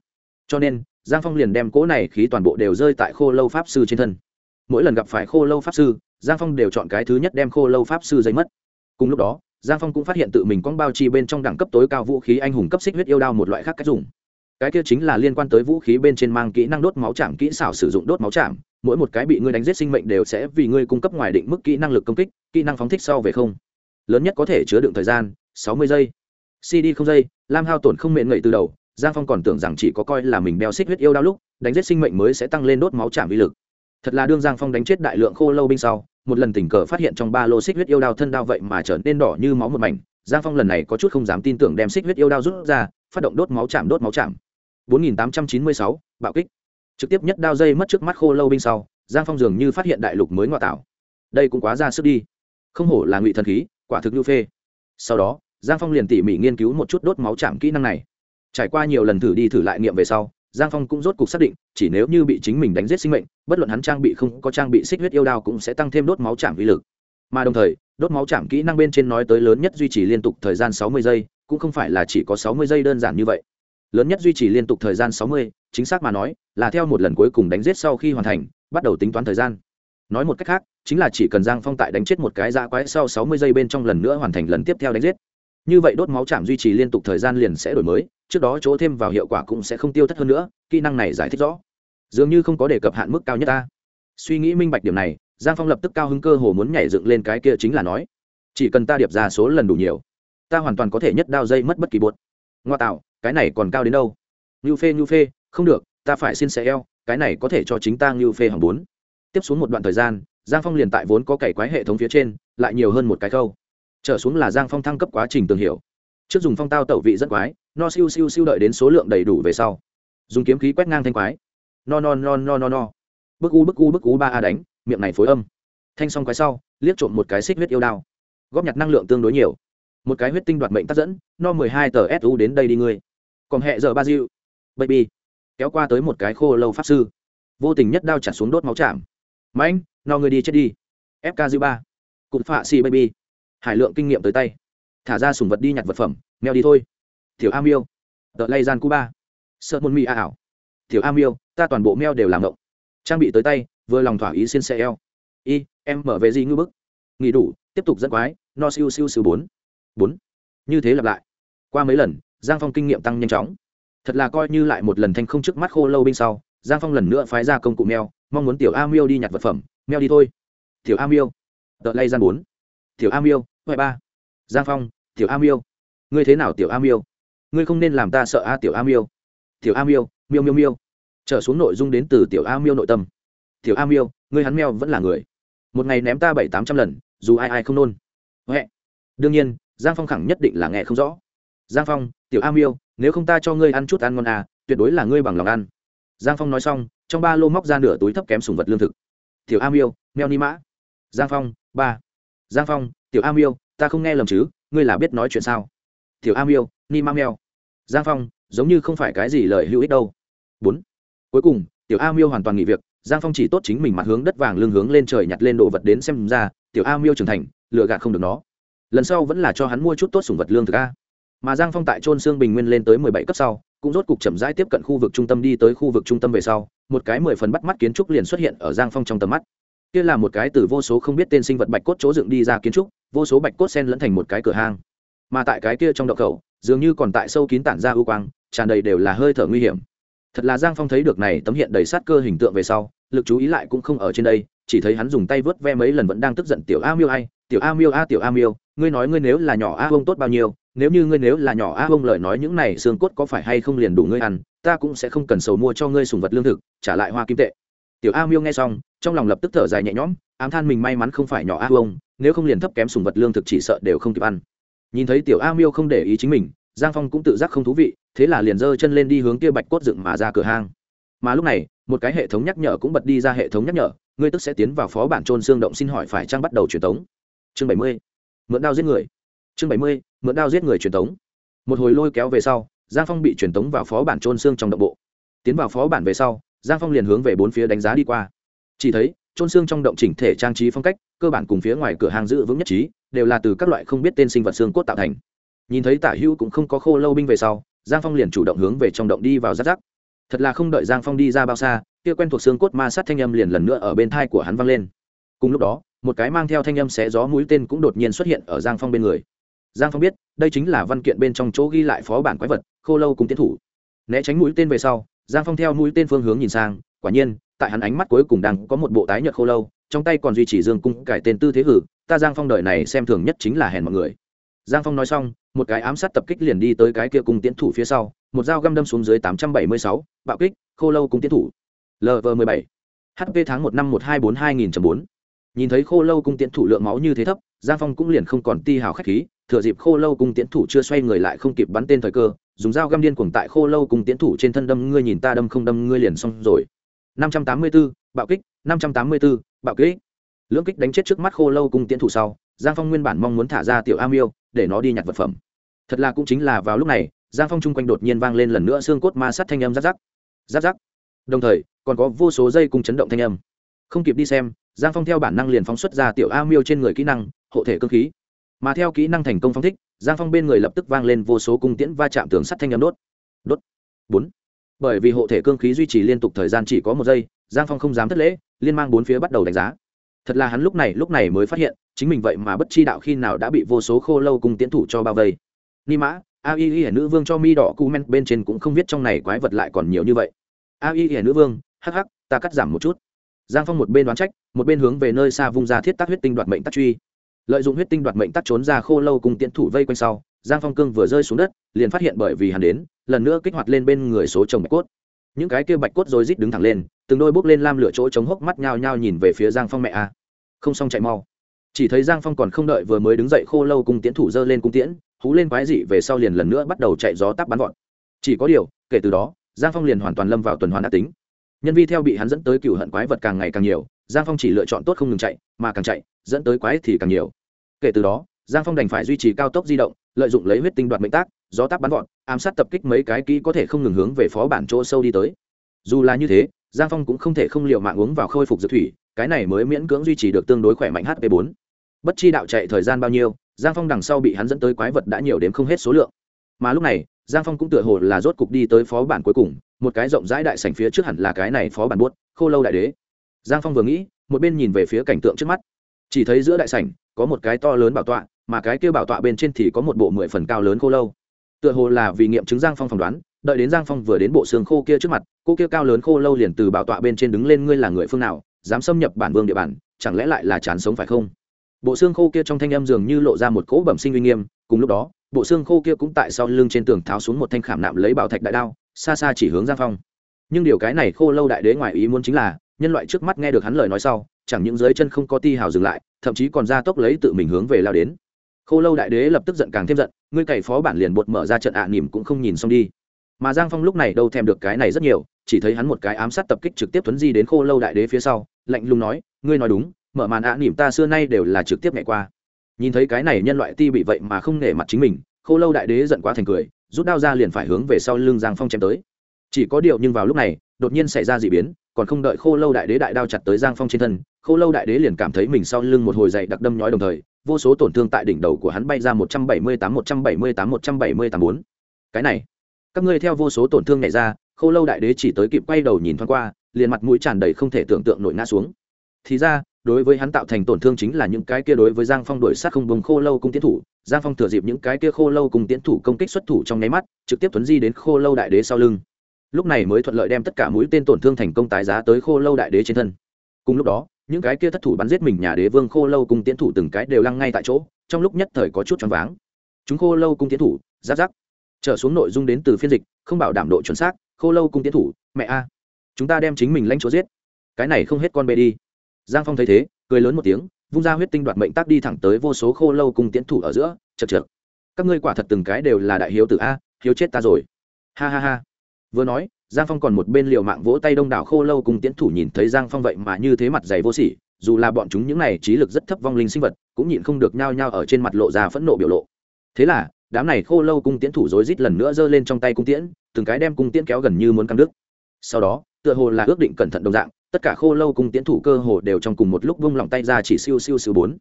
Cho nên, giang phong liền đem cỗ này khí toàn bộ đều rơi tại khô lâu pháp sư trên thân. Mỗi lần gặp phải khô lâu pháp sư, giang phong đều chọn cái thứ nhất đem khô lâu pháp sư dây mất. Cùng lúc đó, giang phong cũng phát hiện tự mình con bao chi bên trong đẳng cấp tối cao vũ khí anh hùng cấp xích huyết yêu đao một loại khác cách dùng cái kia chính là liên quan tới vũ khí bên trên mang kỹ năng đốt máu chạm kỹ xảo sử dụng đốt máu chạm mỗi một cái bị ngươi đánh giết sinh mệnh đều sẽ vì ngươi cung cấp ngoài định mức kỹ năng lực công kích, kỹ năng phóng thích sau về không. Lớn nhất có thể chứa đựng thời gian, sáu mươi giây. Cd không giây, lam hao tổn không mện ngậy từ đầu, giang phong còn tưởng rằng chỉ có coi là mình đeo xích huyết yêu đau lúc, đánh giết sinh mệnh mới sẽ tăng lên đốt máu chạm vi lực. Thật là đương giang phong đánh chết đại lượng khô lâu binh sau, một lần tình cờ phát hiện trong ba lô xích huyết yêu đao thân đao vậy mà trở nên đỏ như máu một mảnh, giang phong lần này có chút không dám tin tưởng đem xích huyết yêu đao rút ra, phát động đốt máu chạm đốt máu chạm 4896, bạo kích. Trực tiếp nhất đao dây mất trước mắt khô lâu binh sau giang phong dường như phát hiện đại lục mới ngoại tạo. Đây cũng quá ra sức đi. Không hổ là ngụy thần khí quả thực như phê. Sau đó giang phong liền tỉ mỉ nghiên cứu một chút đốt máu chạm kỹ năng này. Trải qua nhiều lần thử đi thử lại nghiệm về sau giang phong cũng rốt cục xác định chỉ nếu như bị chính mình đánh giết sinh mệnh bất luận hắn trang bị không có trang bị xích huyết yêu đao cũng sẽ tăng thêm đốt máu chạm vi lực. Mà đồng thời đốt máu chạm kỹ năng bên trên nói tới lớn nhất duy trì liên tục thời gian sáu mươi giây cũng không phải là chỉ có sáu mươi giây đơn giản như vậy lớn nhất duy trì liên tục thời gian sáu mươi, chính xác mà nói, là theo một lần cuối cùng đánh giết sau khi hoàn thành, bắt đầu tính toán thời gian. Nói một cách khác, chính là chỉ cần giang phong tại đánh chết một cái dã quái sau sáu mươi giây bên trong lần nữa hoàn thành lần tiếp theo đánh giết. Như vậy đốt máu chạm duy trì liên tục thời gian liền sẽ đổi mới, trước đó chỗ thêm vào hiệu quả cũng sẽ không tiêu thất hơn nữa, kỹ năng này giải thích rõ. Dường như không có đề cập hạn mức cao nhất ta. Suy nghĩ minh bạch điểm này, giang phong lập tức cao hứng cơ hồ muốn nhảy dựng lên cái kia chính là nói, chỉ cần ta điệp ra số lần đủ nhiều, ta hoàn toàn có thể nhất đao dây mất bất kỳ buột ngoa tạo cái này còn cao đến đâu? Ngưu phê ngưu phê, không được, ta phải xin xe eo, cái này có thể cho chính ta ngưu phê hỏng bốn. Tiếp xuống một đoạn thời gian, giang phong liền tại vốn có cày quái hệ thống phía trên, lại nhiều hơn một cái câu trở xuống là giang phong thăng cấp quá trình tường hiểu trước dùng phong tao tẩu vị rất quái, no siêu siêu siêu đợi đến số lượng đầy đủ về sau. Dùng kiếm khí quét ngang thanh quái. No no no no no no. Bức u bức u bức u ba a đánh, miệng này phối âm. Thanh xong quái sau, liếc trộm một cái xích huyết yêu đao. Góp nhặt năng lượng tương đối nhiều một cái huyết tinh đoạt mệnh tác dẫn, no mười hai tờ su đến đây đi ngươi. Còn hẹ giờ ba diệu baby, kéo qua tới một cái khô lâu pháp sư. Vô tình nhất đao chặt xuống đốt máu chạm. Mạnh no người đi chết đi. Fk dư ba. Cụt phạ xì baby. Hải lượng kinh nghiệm tới tay. Thả ra sùng vật đi nhặt vật phẩm, mèo đi thôi. Tiểu am yêu tợ lay gian cuba. Sợ môn mi a ảo. Tiểu am ta toàn bộ mèo đều làm động trang bị tới tay, vừa lòng thỏa ý xin xe eo. Y em mở về gì ngư bức. Nghỉ đủ, tiếp tục dẫn quái, no siêu siêu siêu bốn bốn. Như thế lặp lại. Qua mấy lần, giang phong kinh nghiệm tăng nhanh chóng. Thật là coi như lại một lần thanh không trước mắt khô lâu bên sau, giang phong lần nữa phái ra công cụ mèo mong muốn tiểu a miêu đi nhặt vật phẩm. Mèo đi thôi. Tiểu a miêu. Tợ lay gian bốn. Tiểu a miêu huệ ba. Giang phong, tiểu a miêu. Ngươi thế nào tiểu a miêu? Ngươi không nên làm ta sợ a tiểu a miêu. Tiểu a miêu miêu miêu miêu. Trở xuống nội dung đến từ tiểu a miêu nội tâm. Tiểu a miêu, ngươi hắn mèo vẫn là người. Một ngày ném ta bảy tám trăm lần, dù ai ai không nôn. Huệ. Đương nhiên giang phong khẳng nhất định là nghe không rõ. Giang phong, tiểu a miêu, nếu không ta cho ngươi ăn chút ăn ngon à tuyệt đối là ngươi bằng lòng ăn. Giang phong nói xong, trong ba lô móc ra nửa túi thấp kém sùng vật lương thực. Tiểu a miêu meo ni mã. Giang phong, ba. Giang phong, tiểu a miêu, ta không nghe lầm chứ, ngươi là biết nói chuyện sao? Tiểu a miêu, ni ma meo giang phong, giống như không phải cái gì lời hữu ích đâu. Bốn. Cuối cùng, tiểu a miêu hoàn toàn nghỉ việc, giang phong chỉ tốt chính mình mặt hướng đất vàng lương hướng lên trời nhặt lên đồ vật đến xem ra, tiểu a miêu trưởng thành, lựa gạt không được nó lần sau vẫn là cho hắn mua chút tốt sủng vật lương thực a. Mà giang phong tại trôn xương bình nguyên lên tới mười bảy cấp sau, cũng rốt cục chậm rãi tiếp cận khu vực trung tâm đi tới khu vực trung tâm về sau, một cái mười phần bắt mắt kiến trúc liền xuất hiện ở giang phong trong tầm mắt. Kia là một cái từ vô số không biết tên sinh vật bạch cốt chỗ dựng đi ra kiến trúc, vô số bạch cốt sen lẫn thành một cái cửa hang. Mà tại cái kia trong đậu khẩu, dường như còn tại sâu kín tản ra ưu quang, tràn đầy đều là hơi thở nguy hiểm. Thật là giang phong thấy được này tấm hiện đầy sát cơ hình tượng về sau, lực chú ý lại cũng không ở trên đây, chỉ thấy hắn dùng tay vớt ve mấy lần vẫn đang tức giận tiểu a miêu ai tiểu a miêu, a tiểu a miêu, ngươi nói ngươi nếu là nhỏ a bông tốt bao nhiêu, nếu như ngươi nếu là nhỏ a bông lời nói những này xương cốt có phải hay không liền đủ ngươi ăn, ta cũng sẽ không cần sầu mua cho ngươi sùng vật lương thực, trả lại hoa kim tệ. Tiểu a miêu nghe xong, trong lòng lập tức thở dài nhẹ nhõm, ám than mình may mắn không phải nhỏ a bông nếu không liền thấp kém sùng vật lương thực chỉ sợ đều không kịp ăn. Nhìn thấy tiểu a miêu không để ý chính mình, giang phong cũng tự giác không thú vị, thế là liền giơ chân lên đi hướng kia bạch cốt dựng mà ra cửa hang. Mà lúc này, một cái hệ thống nhắc nhở cũng bật đi ra hệ thống nhắc nhở, ngươi tức sẽ tiến vào phó bản trôn xương động xin hỏi phải trang bắt đầu truyền tống chương bảy mươi, mượn đao giết người. Chương bảy mươi, mượn đao giết người truyền tống. Một hồi lôi kéo về sau, giang phong bị truyền tống vào phó bản trôn xương trong động bộ. Tiến vào phó bản về sau, giang phong liền hướng về bốn phía đánh giá đi qua. Chỉ thấy trôn xương trong động chỉnh thể trang trí phong cách, cơ bản cùng phía ngoài cửa hàng giữ vững nhất trí, đều là từ các loại không biết tên sinh vật xương cốt tạo thành. Nhìn thấy tả hữu cũng không có khô lâu binh về sau, giang phong liền chủ động hướng về trong động đi vào rát giáp thật là không đợi giang phong đi ra bao xa, kia quen thuộc xương cốt ma sát thanh âm liền lần nữa ở bên thai của hắn vang lên. Cùng lúc đó một cái mang theo thanh âm xé gió mũi tên cũng đột nhiên xuất hiện ở giang phong bên người. Giang phong biết, đây chính là văn kiện bên trong chỗ ghi lại phó bản quái vật, khô lâu cùng tiến thủ. Né tránh mũi tên về sau, giang phong theo mũi tên phương hướng nhìn sang, quả nhiên, tại hắn ánh mắt cuối cùng đang có một bộ tái nhợt khô lâu, trong tay còn duy trì dương cung cải tên tư thế hử, ta giang phong đời này xem thường nhất chính là hèn mọi người. Giang phong nói xong, một cái ám sát tập kích liền đi tới cái kia cung tiến thủ phía sau, một dao găm đâm xuống dưới tám trăm bảy mươi sáu, bạo kích, khô lâu cung tiến thủ. Lv mười bảy hp tháng một năm một hai bốn hai nghìn bốn nhìn thấy khô lâu cung tiễn thủ lượng máu như thế thấp giang phong cũng liền không còn ti hào k h á c h khí thừa dịp khô lâu cung tiễn thủ chưa xoay người lại không kịp bắn tên thời cơ dùng dao găm điên cuồng tại khô lâu cung tiễn thủ trên thân đâm ngươi nhìn ta đâm không đâm ngươi liền xong rồi. Năm trăm tám mươi 584, bạo kích năm trăm tám mươi 584, bạo kích. Lưỡng kích đánh chết trước mắt khô lâu cung tiễn thủ sau giang phong nguyên bản mong muốn thả ra tiểu am yêu để nó đi nhặt vật phẩm. Thật là cũng chính là vào lúc này giang phong chung quanh đột nhiên vang lên lần nữa xương cốt ma sắt thanh âm rát rắc. Rát rắc. Đồng thời còn có vô số dây cùng chấn động thanh âm. Không kịp đi xem giang phong theo bản năng liền phóng xuất ra tiểu a miêu trên người kỹ năng, hộ thể cơ khí. Mà theo kỹ năng thành công phong thích, giang phong bên người lập tức vang lên vô số cung tiễn va chạm tường sắt thanh âm đốt. Đốt. Bốn. Bởi vì hộ thể cương khí duy trì liên tục thời gian chỉ có một giây, giang phong không dám thất lễ, liên mang bốn phía bắt đầu đánh giá. Thật là hắn lúc này lúc này mới phát hiện, chính mình vậy mà bất chi đạo khi nào đã bị vô số khô lâu cùng tiến thủ cho bao vây. Ni mã, a y y nữ vương cho mi đỏ cu men bên trên cũng không biết trong này quái vật lại còn nhiều như vậy. A y y nữ vương, hắc hắc, ta cắt giảm một chút giang phong một bên đoán trách, một bên hướng về nơi xa vung ra thiết tác huyết tinh đoạt mệnh tắc truy. Lợi dụng huyết tinh đoạt mệnh tắc trốn ra khô lâu cùng tiễn thủ vây quanh sau, giang phong cương vừa rơi xuống đất, liền phát hiện bởi vì hắn đến, lần nữa kích hoạt lên bên người số chồng bạch cốt. Những cái kia bạch cốt rồi rít đứng thẳng lên, từng đôi bốc lên lam lửa chỗ chống hốc mắt nhao nhao nhìn về phía giang phong mẹ a. Không xong chạy mau. Chỉ thấy giang phong còn không đợi vừa mới đứng dậy khô lâu cung tiễn thủ dơ lên cung tiễn, hú lên quái dị về sau liền lần nữa bắt đầu chạy gió tắp bắn vọt. Chỉ có điều, kể từ đó, giang phong liền hoàn toàn lâm vào tuần hoàn đã tính nhân vi theo bị hắn dẫn tới cựu hận quái vật càng ngày càng nhiều, giang phong chỉ lựa chọn tốt không ngừng chạy, mà càng chạy, dẫn tới quái thì càng nhiều. Kể từ đó, giang phong đành phải duy trì cao tốc di động, lợi dụng lấy huyết tinh đoạt mệnh tác, gió táp bắn vọt, ám sát tập kích mấy cái kỹ có thể không ngừng hướng về phó bản chỗ sâu đi tới. Dù là như thế, giang phong cũng không thể không liệu mạng uống vào khôi phục dược thủy, cái này mới miễn cưỡng duy trì được tương đối khỏe mạnh hp bốn. Bất chi đạo chạy thời gian bao nhiêu, giang phong đằng sau bị hắn dẫn tới quái vật đã nhiều đến không hết số lượng. Mà lúc này, giang phong cũng tựa hồ là rốt cục đi tới phó bản cuối cùng một cái rộng rãi đại sảnh phía trước hẳn là cái này phó bản buốt, khô lâu đại đế. Giang phong vừa nghĩ, một bên nhìn về phía cảnh tượng trước mắt. Chỉ thấy giữa đại sảnh, có một cái to lớn bảo tọa, mà cái kia bảo tọa bên trên thì có một bộ mười phần cao lớn khô lâu. Tựa hồ là vì nghiệm chứng giang phong phỏng đoán, đợi đến giang phong vừa đến bộ xương khô kia trước mặt, cô kia cao lớn khô lâu liền từ bảo tọa bên trên đứng lên, ngươi là người phương nào, dám xâm nhập bản vương địa bàn, chẳng lẽ lại là chán sống phải không? Bộ xương khô kia trong thanh âm dường như lộ ra một cỗ bẩm sinh uy nghiêm, cùng lúc đó, bộ xương khô kia cũng tại sau lưng trên tường tháo xuống một thanh khảm nạm lấy bảo thạch đại đao xa xa chỉ hướng giang phong. Nhưng điều cái này khô lâu đại đế ngoài ý muốn chính là nhân loại trước mắt nghe được hắn lời nói sau chẳng những dưới chân không có ti hào dừng lại thậm chí còn ra tốc lấy tự mình hướng về lao đến. Khô lâu đại đế lập tức giận càng thêm giận ngươi cày phó bản liền bột mở ra trận ạ à, nỉm cũng không nhìn xong đi. Mà giang phong lúc này đâu thèm được cái này rất nhiều chỉ thấy hắn một cái ám sát tập kích trực tiếp tuấn di đến khô lâu đại đế phía sau lạnh lùng nói ngươi nói đúng mở màn ạ à, nỉm ta xưa nay đều là trực tiếp ngày qua. Nhìn thấy cái này nhân loại ti bị vậy mà không nể mặt chính mình khô lâu đại đế giận quá thành cười rút đao ra liền phải hướng về sau lưng giang phong chém tới. Chỉ có điều nhưng vào lúc này, đột nhiên xảy ra d ị biến, còn không đợi khô lâu đại đế đại đao chặt tới giang phong trên thân, khô lâu đại đế liền cảm thấy mình sau lưng một hồi dậy đặc đâm nhói đồng thời, vô số tổn thương tại đỉnh đầu của hắn bay ra một trăm bảy mươi tám, một trăm bảy mươi tám, một trăm bảy mươi tám bốn. Cái này, các ngươi theo vô số tổn thương này ra, khô lâu đại đế chỉ tới kịp quay đầu nhìn thoáng qua, liền mặt mũi tràn đầy không thể tưởng tượng nổi ngã xuống. Thì ra, đối với hắn tạo thành tổn thương chính là những cái kia đối với giang phong đổi sát không bừng khô lâu cung tiến thủ giang phong thừa dịp những cái kia khô lâu cùng tiến thủ công kích xuất thủ trong nháy mắt, trực tiếp tuấn di đến khô lâu đại đế sau lưng. Lúc này mới thuận lợi đem tất cả mũi tên tổn thương thành công tái giá tới khô lâu đại đế trên thân. Cùng lúc đó, những cái kia thất thủ bắn giết mình nhà đế vương khô lâu cùng tiến thủ từng cái đều lăng ngay tại chỗ, trong lúc nhất thời có chút choáng váng. Chúng khô lâu cung tiến thủ giáp giáp trở xuống nội dung đến từ phiên dịch, không bảo đảm độ chuẩn xác, khô lâu cung tiến thủ, mẹ a. Chúng ta đem chính mình lãnh chúa giết. Cái này không hết con bê đi. Giang phong thấy thế, cười lớn một tiếng vung ra huyết tinh đoạt mệnh tác đi thẳng tới vô số khô lâu cung tiến thủ ở giữa, chật chật các ngươi quả thật từng cái đều là đại hiếu tử a, hiếu chết ta rồi. Ha ha ha. Vừa nói, giang phong còn một bên liều mạng vỗ tay đông đảo khô lâu cùng tiến thủ nhìn thấy giang phong vậy mà như thế mặt dày vô sỉ, dù là bọn chúng những này trí lực rất thấp vong linh sinh vật, cũng nhịn không được nhao nhao ở trên mặt lộ ra phẫn nộ biểu lộ. Thế là, đám này khô lâu cung tiễn thủ rối rít lần nữa giơ lên trong tay cung tiễn, từng cái đem cung tiễn kéo gần như muốn căng đứt. Sau đó, tựa hồ là ước định cẩn thận đồng dạng tất cả khô lâu cung tiễn thủ cơ hồ đều trong cùng một lúc vung lòng tay ra chỉ siêu siêu siêu bốn.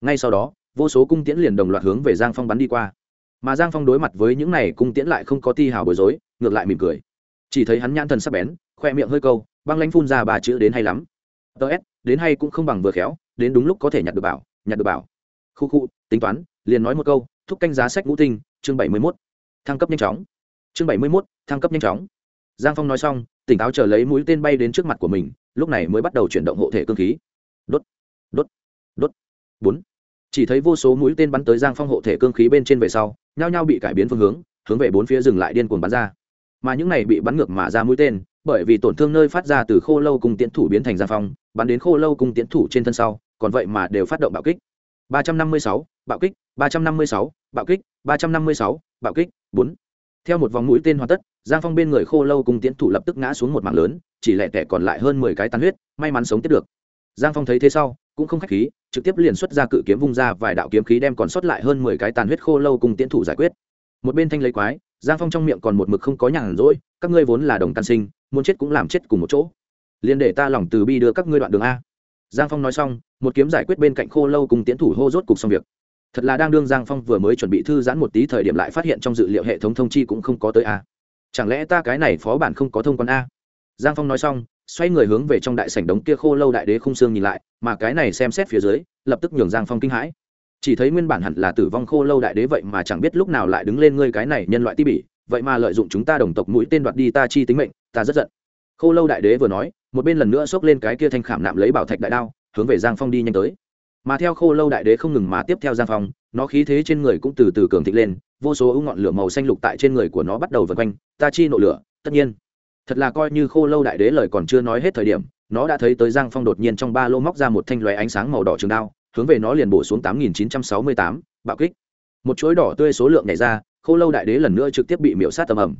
Ngay sau đó, vô số cung tiễn liền đồng loạt hướng về giang phong bắn đi qua. Mà giang phong đối mặt với những này cung tiễn lại không có ti hào bối rối, ngược lại mỉm cười. Chỉ thấy hắn nhãn thần sắc bén, khoe miệng hơi câu, băng lanh phun ra ba chữ đến hay lắm. Ts đến hay cũng không bằng vừa khéo, đến đúng lúc có thể nhặt được bảo, nhặt được bảo. Khu khu, tính toán, liền nói một câu, thúc canh giá sách ngũ tinh, chương bảy mươi mốt. Thăng cấp nhanh chóng. Chương bảy mươi mốt, thăng cấp nhanh chóng. Giang phong nói xong, tỉnh táo chờ lấy mũi tên bay đến trước mặt của mình lúc này mới bắt đầu chuyển động hộ thể cơ khí. Đốt đốt đốt. Bốn. Chỉ thấy vô số mũi tên bắn tới giang phong hộ thể cơ khí bên trên về sau nhao nhao bị cải biến phương hướng hướng về bốn phía dừng lại điên cuồng bắn ra. Mà những này bị bắn ngược mà ra mũi tên bởi vì tổn thương nơi phát ra từ khô lâu cùng tiến thủ biến thành giang phong bắn đến khô lâu cùng tiến thủ trên thân sau còn vậy mà đều phát động bạo kích. 356, bạo kích 356, bạo kích 356, bạo kích. 4. theo một vòng mũi tên hoàn tất giang phong bên người khô lâu cùng tiến thủ lập tức ngã xuống một mảng lớn, chỉ lẹ tẻ còn lại hơn mười cái tan huyết, may mắn sống tiếp được. Giang phong thấy thế sau, cũng không khách khí, trực tiếp liền xuất ra cự kiếm vung ra vài đạo kiếm khí đem còn sót lại hơn mười cái tàn huyết khô lâu cùng tiến thủ giải quyết. Một bên thanh lấy quái, giang phong trong miệng còn một mực không có nhàn rỗi, các ngươi vốn là đồng tan sinh, muốn chết cũng làm chết cùng một chỗ. Liền để ta lòng từ bi đưa các ngươi đoạn đường a. Giang phong nói xong, một kiếm giải quyết bên cạnh khô lâu cùng tiến thủ hô rốt cục xong việc. Thật là đang đương giang phong vừa mới chuẩn bị thư giãn một tí thời điểm lại phát hiện trong dự liệu hệ thống thông chi cũng không có tới a chẳng lẽ ta cái này phó bản không có thông quan a? Giang phong nói xong, xoay người hướng về trong đại sảnh đống kia khô lâu đại đế không xương nhìn lại, mà cái này xem xét phía dưới, lập tức nhường giang phong kinh hãi. Chỉ thấy nguyên bản hẳn là tử vong khô lâu đại đế vậy mà chẳng biết lúc nào lại đứng lên ngươi cái này nhân loại ti bỉ, vậy mà lợi dụng chúng ta đồng tộc mũi tên đoạt đi ta chi tính mệnh, ta rất giận. Khô lâu đại đế vừa nói, một bên lần nữa xốc lên cái kia thanh khảm nạm lấy bảo thạch đại đao, hướng về giang phong đi nhanh tới. Mà theo khô lâu đại đế không ngừng mà tiếp theo giang phong, nó khí thế trên người cũng từ từ cường thịnh lên vô số ưu ngọn lửa màu xanh lục tại trên người của nó bắt đầu vần quanh, ta chi nộ lửa, tất nhiên. Thật là coi như khô lâu đại đế lời còn chưa nói hết thời điểm, nó đã thấy tới giang phong đột nhiên trong ba lô móc ra một thanh lóe ánh sáng màu đỏ trường đao, hướng về nó liền bổ xuống tám nghìn chín trăm sáu mươi tám, bạo kích. Một chuỗi đỏ tươi số lượng nhảy ra, khô lâu đại đế lần nữa trực tiếp bị miễu sát tầm ẩm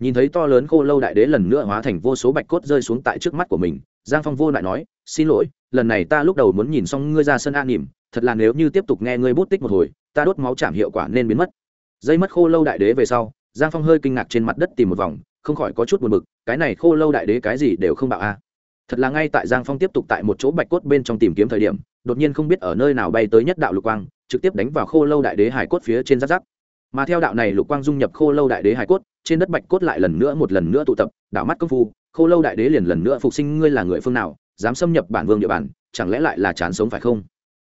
nhìn thấy to lớn khô lâu đại đế lần nữa hóa thành vô số bạch cốt rơi xuống tại trước mắt của mình, giang phong vô lại nói, xin lỗi, lần này ta lúc đầu muốn nhìn xong ngươi ra sân an nỉm, thật là nếu như tiếp tục nghe ngươi bút tích một hồi, ta đốt máu chạm hiệu quả nên biến mất dây mất khô lâu đại đế về sau, giang phong hơi kinh ngạc trên mặt đất tìm một vòng, không khỏi có chút buồn bực, cái này khô lâu đại đế cái gì đều không bạo a. Thật là ngay tại giang phong tiếp tục tại một chỗ bạch cốt bên trong tìm kiếm thời điểm, đột nhiên không biết ở nơi nào bay tới nhất đạo lục quang, trực tiếp đánh vào khô lâu đại đế hải cốt phía trên giáp giáp mà theo đạo này lục quang dung nhập khô lâu đại đế hải cốt, trên đất bạch cốt lại lần nữa một lần nữa tụ tập, đảo mắt công phu, khô lâu đại đế liền lần nữa phục sinh, ngươi là người phương nào, dám xâm nhập bản vương địa bàn, chẳng lẽ lại là chán sống phải không?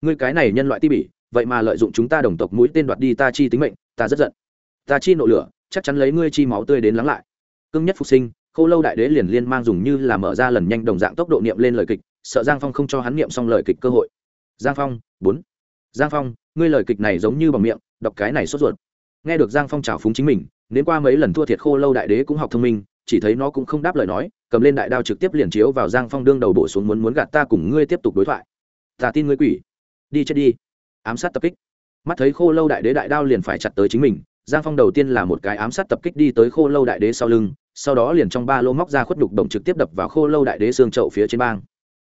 Ngươi cái này nhân loại ti bỉ, vậy mà lợi dụng chúng ta đồng tộc mũi tên đoạt đi ta chi tính mệnh ta rất giận. Ta chi nộ lửa, chắc chắn lấy ngươi chi máu tươi đến lắng lại. Cương nhất phục sinh khô lâu đại đế liền liên mang dùng như là mở ra lần nhanh đồng dạng tốc độ niệm lên lời kịch, sợ giang phong không cho hắn niệm xong lời kịch cơ hội. Giang phong, bốn. Giang phong, ngươi lời kịch này giống như bằng miệng, đọc cái này sốt ruột. Nghe được giang phong trào phúng chính mình, đến qua mấy lần thua thiệt khô lâu đại đế cũng học thông minh, chỉ thấy nó cũng không đáp lời nói, cầm lên đại đao trực tiếp liền chiếu vào giang phong đương đầu bổ xuống muốn muốn gạt ta cùng ngươi tiếp tục đối thoại. Ta tin ngươi quỷ. Đi chết đi. Ám sát tập kích mắt thấy khô lâu đại đế đại đao liền phải chặt tới chính mình, giang phong đầu tiên là một cái ám sát tập kích đi tới khô lâu đại đế sau lưng, sau đó liền trong ba lô móc ra khuất đục đồng trực tiếp đập vào khô lâu đại đế xương trậu phía trên bang.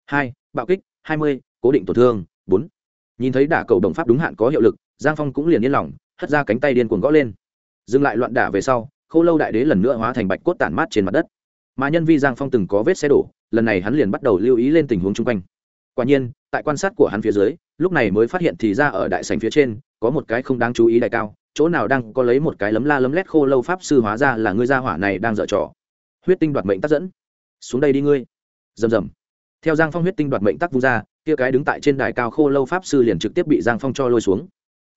Hai, bạo kích, hai mươi, cố định tổn thương, bốn. Nhìn thấy đả cầu đồng pháp đúng hạn có hiệu lực, giang phong cũng liền yên lòng, hất ra cánh tay điên cuồng gõ lên. Dừng lại loạn đả về sau, khô lâu đại đế lần nữa hóa thành bạch cốt tản mát trên mặt đất. Mà nhân vi giang phong từng có vết xe đổ, lần này hắn liền bắt đầu lưu ý lên tình huống chung quanh. Quả nhiên, tại quan sát của hắn phía dưới, lúc này mới phát hiện thì ra ở đại sành phía trên có một cái không đáng chú ý đại cao, chỗ nào đang có lấy một cái lấm la lấm lét khô lâu pháp sư hóa ra là ngươi gia hỏa này đang dở trò. Huyết tinh đoạt mệnh tác dẫn. Xuống đây đi ngươi. Rầm rầm. Theo giang phong huyết tinh đoạt mệnh tác vung ra, kia cái đứng tại trên đài cao khô lâu pháp sư liền trực tiếp bị giang phong cho lôi xuống.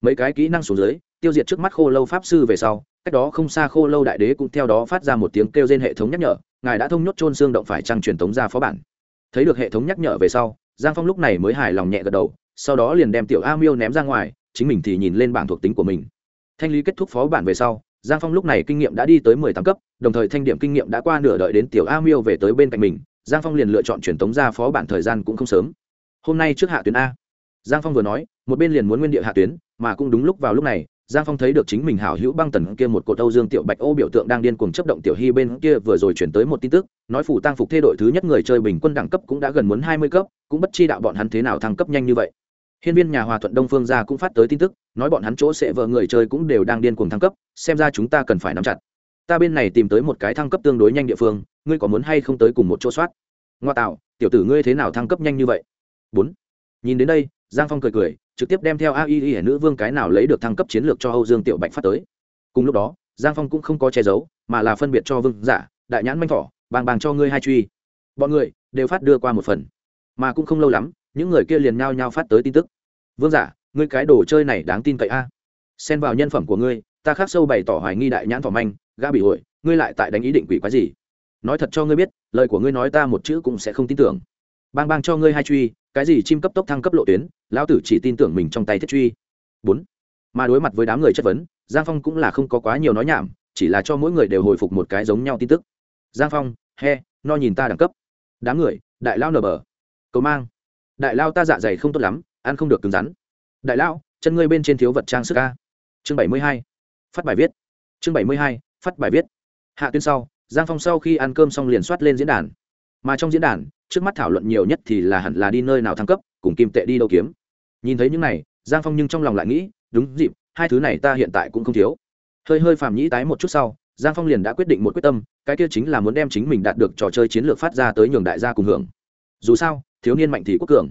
Mấy cái kỹ năng xuống dưới, tiêu diệt trước mắt khô lâu pháp sư về sau, cách đó không xa khô lâu đại đế cũng theo đó phát ra một tiếng kêu trên hệ thống nhắc nhở, ngài đã thông nhốt trôn xương động phải trăng truyền tống ra phó bản? Thấy được hệ thống nhắc nhở về sau, giang phong lúc này mới hài lòng nhẹ gật đầu, sau đó liền đem tiểu a miêu ném ra ngoài chính mình thì nhìn lên bảng thuộc tính của mình. Thanh lý kết thúc phó bản về sau, giang phong lúc này kinh nghiệm đã đi tới mười tám cấp, đồng thời thanh điểm kinh nghiệm đã qua nửa đợi đến tiểu a miêu về tới bên cạnh mình, giang phong liền lựa chọn truyền tống ra phó bản thời gian cũng không sớm. Hôm nay trước hạ tuyến a. Giang phong vừa nói, một bên liền muốn nguyên địa hạ tuyến, mà cũng đúng lúc vào lúc này, giang phong thấy được chính mình hảo hữu băng tần kia một cột âu dương tiểu bạch ô biểu tượng đang điên cuồng chấp động tiểu hy bên kia vừa rồi chuyển tới một tin tức, nói phủ tăng phục thê đội thứ nhất người chơi bình quân đẳng cấp cũng đã gần muốn hai mươi cấp, cũng bất chi đạo bọn hắn thế nào thăng cấp nhanh như vậy hiên viên nhà hòa thuận đông phương gia cũng phát tới tin tức, nói bọn hắn chỗ sẽ vợ người chơi cũng đều đang điên cuồng thăng cấp, xem ra chúng ta cần phải nắm chặt. Ta bên này tìm tới một cái thăng cấp tương đối nhanh địa phương, ngươi có muốn hay không tới cùng một chỗ soát? Ngoa tạo, tiểu tử ngươi thế nào thăng cấp nhanh như vậy? Bốn. Nhìn đến đây, giang phong cười cười, trực tiếp đem theo a y nữ vương cái nào lấy được thăng cấp chiến lược cho âu dương tiểu bạch phát tới. Cùng lúc đó, giang phong cũng không có che giấu, mà là phân biệt cho vương giả đại nhãn manh thỏ bàng bàng cho ngươi hai truy. Bọn người đều phát đưa qua một phần, mà cũng không lâu lắm những người kia liền nhao nhao phát tới tin tức. Vương giả, ngươi cái đồ chơi này đáng tin cậy a. Xen vào nhân phẩm của ngươi, ta khác sâu bày tỏ hoài nghi đại nhãn thỏ manh, gã bị hội ngươi lại tại đánh ý định quỷ quái gì? Nói thật cho ngươi biết, lời của ngươi nói ta một chữ cũng sẽ không tin tưởng. Bang bang cho ngươi hai truy, cái gì chim cấp tốc thăng cấp lộ tuyến, lão tử chỉ tin tưởng mình trong tay thiết truy. Bốn. Mà đối mặt với đám người chất vấn, giang phong cũng là không có quá nhiều nói nhảm, chỉ là cho mỗi người đều hồi phục một cái giống nhau tin tức. Giang phong, he, no nhìn ta đẳng cấp. Đám người, đại lao nở bờ. Cầu mang đại lao ta dạ dày không tốt lắm, ăn không được cứng rắn. Đại lao, chân ngươi bên trên thiếu vật trang sức ca chương bảy mươi hai, phát bài viết. Chương bảy mươi hai, phát bài viết. Hạ tuyên sau, giang phong sau khi ăn cơm xong liền soát lên diễn đàn. Mà trong diễn đàn, trước mắt thảo luận nhiều nhất thì là hẳn là đi nơi nào thăng cấp, cùng kim tệ đi đâu kiếm. Nhìn thấy những này, giang phong nhưng trong lòng lại nghĩ, đúng dịp, hai thứ này ta hiện tại cũng không thiếu. Hơi hơi phàm nhĩ tái một chút sau, giang phong liền đã quyết định một quyết tâm, cái kia chính là muốn đem chính mình đạt được trò chơi chiến lược phát ra tới nhường đại gia cùng hưởng. Dù sao thiếu niên mạnh thì quốc cường.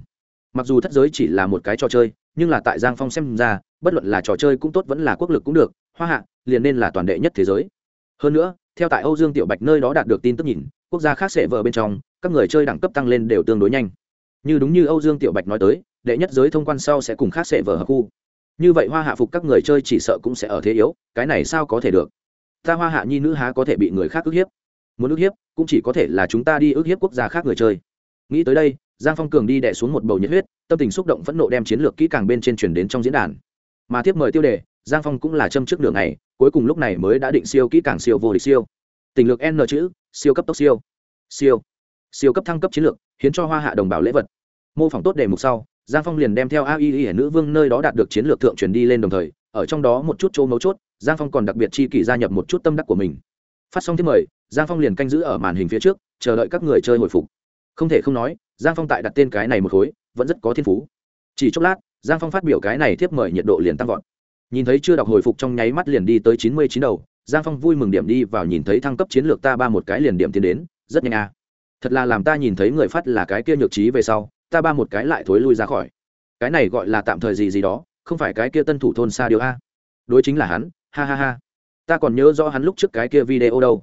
Mặc dù thất giới chỉ là một cái trò chơi, nhưng là tại giang phong xem ra, bất luận là trò chơi cũng tốt, vẫn là quốc lực cũng được, hoa hạ liền nên là toàn đệ nhất thế giới. Hơn nữa, theo tại âu dương tiểu bạch nơi đó đạt được tin tức nhìn, quốc gia khác sẽ vờ bên trong, các người chơi đẳng cấp tăng lên đều tương đối nhanh. Như đúng như âu dương tiểu bạch nói tới, đệ nhất giới thông quan sau sẽ cùng khác sẽ vờ hợp khu. Như vậy hoa hạ phục các người chơi chỉ sợ cũng sẽ ở thế yếu, cái này sao có thể được? Ta hoa hạ nhi nữ há có thể bị người khác ức hiếp? Muốn ức hiếp, cũng chỉ có thể là chúng ta đi ức hiếp quốc gia khác người chơi. Nghĩ tới đây giang phong cường đi đẻ xuống một bầu nhiệt huyết, tâm tình xúc động phẫn nộ đem chiến lược kỹ càng bên trên truyền đến trong diễn đàn. Mà tiếp mời tiêu đề, giang phong cũng là châm trước đường này cuối cùng lúc này mới đã định siêu kỹ càng siêu vô địch siêu. Tình lược n chữ, siêu cấp tốc siêu. Siêu. Siêu cấp thăng cấp chiến lược, hiến cho hoa hạ đồng bào lễ vật. Mô phỏng tốt đề mục sau, giang phong liền đem theo a y y nữ vương nơi đó đạt được chiến lược thượng truyền đi lên đồng thời, ở trong đó một chút chỗ mấu chốt, giang phong còn đặc biệt chi kỷ gia nhập một chút tâm đắc của mình. Phát xong thứ mời, giang phong liền canh giữ ở màn hình phía trước, chờ đợi các người chơi hồi phục. Không thể không nói giang phong tại đặt tên cái này một khối, vẫn rất có thiên phú. Chỉ chốc lát, giang phong phát biểu cái này tiếp mời nhiệt độ liền tăng vọt. Nhìn thấy chưa đọc hồi phục trong nháy mắt liền đi tới chín mươi chín đầu, giang phong vui mừng điểm đi vào nhìn thấy thăng cấp chiến lược ta ba một cái liền điểm tiến đến, rất nhanh à. thật là làm ta nhìn thấy người phát là cái kia nhược trí về sau, ta ba một cái lại thối lui ra khỏi. Cái này gọi là tạm thời gì gì đó, không phải cái kia tân thủ thôn xa điều a. Đối chính là hắn, ha ha ha. Ta còn nhớ rõ hắn lúc trước cái kia video đâu.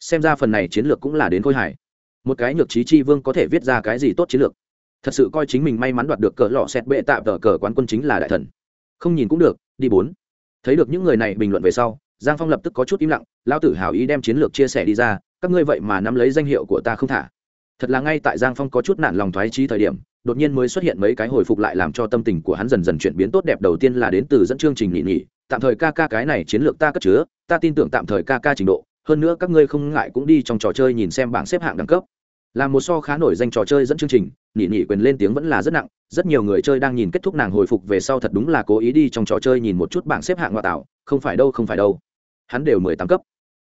Xem ra phần này chiến lược cũng là đến khôi hải một cái nhược trí chi vương có thể viết ra cái gì tốt chiến lược. Thật sự coi chính mình may mắn đoạt được cờ lọ xét bệ tạm tờ cờ quán quân chính là đại thần. Không nhìn cũng được, đi bốn. Thấy được những người này bình luận về sau, giang phong lập tức có chút im lặng lao tử hào ý đem chiến lược chia sẻ đi ra, các ngươi vậy mà nắm lấy danh hiệu của ta không thả. Thật là ngay tại giang phong có chút nản lòng thoái trí thời điểm, đột nhiên mới xuất hiện mấy cái hồi phục lại làm cho tâm tình của hắn dần dần chuyển biến tốt đẹp đầu tiên là đến từ dẫn chương trình nghỉ nghỉ tạm thời ca ca cái này chiến lược ta cất chứa, ta tin tưởng tạm thời ca ca trình độ hơn nữa các ngươi không ngại cũng đi trong trò chơi nhìn xem bảng xếp hạng đẳng cấp. Là một so khá nổi danh trò chơi dẫn chương trình nhị nhị quyền lên tiếng vẫn là rất nặng, rất nhiều người chơi đang nhìn kết thúc nàng hồi phục về sau thật đúng là cố ý đi trong trò chơi nhìn một chút bảng xếp hạng ngoại tạo, không phải đâu, không phải đâu. Hắn đều mười tám cấp.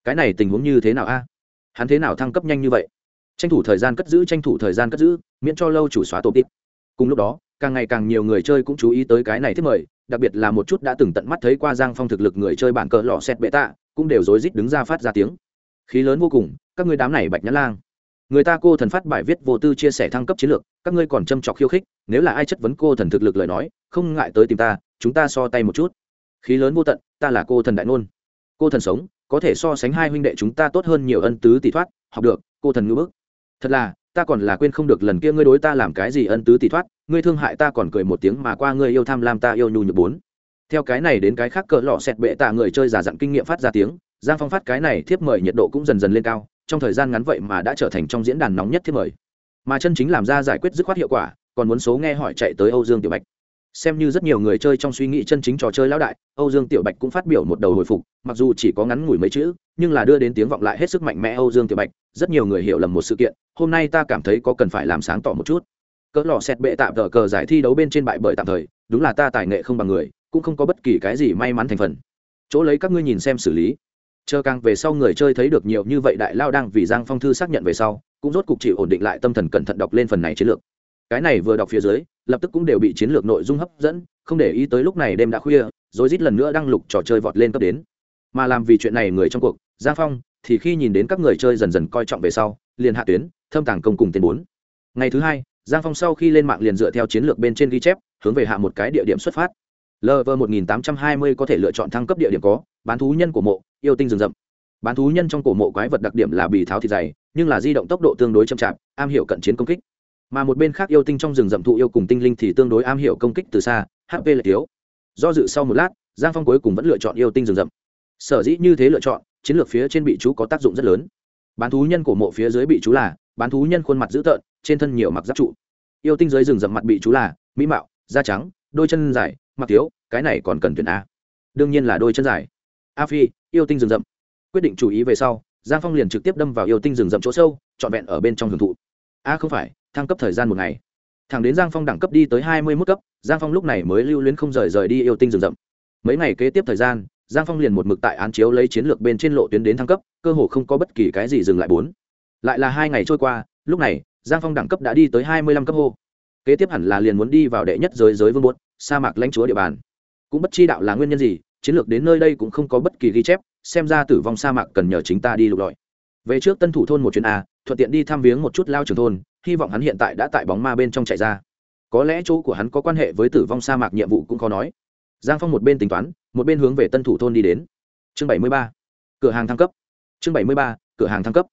Cái này tình huống như thế nào a? Hắn thế nào thăng cấp nhanh như vậy? Tranh thủ thời gian cất giữ, tranh thủ thời gian cất giữ, miễn cho lâu chủ xóa tổ tịp cùng lúc đó, càng ngày càng nhiều người chơi cũng chú ý tới cái này thích mời, đặc biệt là một chút đã từng tận mắt thấy qua giang phong thực lực người chơi bản cờ lò xét bệ tạ cũng đều rối rít đứng ra phát ra tiếng. Khí lớn vô cùng, các ngươi đám này bạch nhã lang. Người ta cô thần phát bài viết vô tư chia sẻ thăng cấp chiến lược, các ngươi còn châm trọc khiêu khích, nếu là ai chất vấn cô thần thực lực lời nói, không ngại tới tìm ta, chúng ta so tay một chút. Khí lớn vô tận, ta là cô thần đại ngôn cô thần sống, có thể so sánh hai huynh đệ chúng ta tốt hơn nhiều ân tứ tỷ thoát, học được, cô thần ngữ bức. Thật là, ta còn là quên không được lần kia ngươi đối ta làm cái gì ân tứ tỷ thoát, ngươi thương hại ta còn cười một tiếng mà qua ngươi yêu tham lam ta yêu nhu nhược bốn theo cái này đến cái khác cỡ lọ xẹt bệ tạ người chơi giả dặn kinh nghiệm phát ra tiếng, giang phong phát cái này thiếp mời nhiệt độ cũng dần dần lên cao, trong thời gian ngắn vậy mà đã trở thành trong diễn đàn nóng nhất thiếp mời. Mà chân chính làm ra giải quyết dứt khoát hiệu quả, còn muốn số nghe hỏi chạy tới âu dương tiểu bạch. Xem như rất nhiều người chơi trong suy nghĩ chân chính trò chơi lão đại, âu dương tiểu bạch cũng phát biểu một đầu hồi phục, mặc dù chỉ có ngắn ngủi mấy chữ, nhưng là đưa đến tiếng vọng lại hết sức mạnh mẽ âu dương tiểu bạch, rất nhiều người hiểu lầm một sự kiện, hôm nay ta cảm thấy có cần phải làm sáng tỏ một chút. Cỡ lò xét bệ tạm tờ cờ giải thi đấu bên trên bại bởi tạm thời, đúng là ta tài nghệ không bằng người cũng không có bất kỳ cái gì may mắn thành phần. Chỗ lấy các ngươi nhìn xem xử lý. Chờ càng về sau người chơi thấy được nhiều như vậy đại lao đang vì giang phong thư xác nhận về sau, cũng rốt cục chịu ổn định lại tâm thần cẩn thận đọc lên phần này chiến lược. Cái này vừa đọc phía dưới, lập tức cũng đều bị chiến lược nội dung hấp dẫn, không để ý tới lúc này đêm đã khuya, rồi rít lần nữa đăng lục trò chơi vọt lên cấp đến. Mà làm vì chuyện này người trong cuộc, giang phong, thì khi nhìn đến các người chơi dần dần coi trọng về sau, liền hạ tuyến, thâm tàng công cùng tên bốn. Ngày thứ hai, giang phong sau khi lên mạng liền dựa theo chiến lược bên trên ghi chép, hướng về hạ một cái địa điểm xuất phát lv một nghìn tám trăm hai mươi có thể lựa chọn thăng cấp địa điểm có, bán thú nhân của mộ, yêu tinh rừng rậm. Bán thú nhân trong cổ mộ quái vật đặc điểm là bì tháo thịt dày, nhưng là di động tốc độ tương đối chậm chạp, am hiểu cận chiến công kích. Mà một bên khác yêu tinh trong rừng rậm thụ yêu cùng tinh linh thì tương đối am hiểu công kích từ xa hp là thiếu. Do dự sau một lát, giang phong cuối cùng vẫn lựa chọn yêu tinh rừng rậm. Sở dĩ như thế lựa chọn, chiến lược phía trên bị chú có tác dụng rất lớn. Bán thú nhân cổ mộ phía dưới bị chú là, bán thú nhân khuôn mặt dữ tợn, trên thân nhiều mặc giáp trụ. Yêu tinh dưới rừng rậm mặt bị chú là, mỹ mạo, da trắng, đôi chân dài mặc thiếu, cái này còn cần tuyển a. Đương nhiên là đôi chân dài. A phi, yêu tinh rừng rậm. Quyết định chú ý về sau, giang phong liền trực tiếp đâm vào yêu tinh rừng rậm chỗ sâu, trọn vẹn ở bên trong hưởng thụ. A không phải, thăng cấp thời gian một ngày. Thẳng đến giang phong đẳng cấp đi tới hai mươi mức cấp, giang phong lúc này mới lưu luyến không rời rời đi yêu tinh rừng rậm. Mấy ngày kế tiếp thời gian, giang phong liền một mực tại án chiếu lấy chiến lược bên trên lộ tuyến đến thăng cấp, cơ hồ không có bất kỳ cái gì dừng lại bốn. Lại là hai ngày trôi qua, lúc này, giang phong đẳng cấp đã đi tới hai mươi lăm cấp hô kế tiếp hẳn là liền muốn đi vào đệ nhất giới giới vương bột sa mạc lãnh chúa địa bàn. Cũng bất chi đạo là nguyên nhân gì, chiến lược đến nơi đây cũng không có bất kỳ ghi chép, xem ra tử vong sa mạc cần nhờ chính ta đi lục lọi. Về trước tân thủ thôn một chuyến a, thuận tiện đi thăm viếng một chút lao trường thôn, hy vọng hắn hiện tại đã tại bóng ma bên trong chạy ra. Có lẽ chỗ của hắn có quan hệ với tử vong sa mạc nhiệm vụ cũng khó nói. Giang phong một bên tính toán, một bên hướng về tân thủ thôn đi đến. Chương bảy mươi ba, cửa hàng thăng cấp. Chương bảy mươi ba, cửa hàng thăng cấp.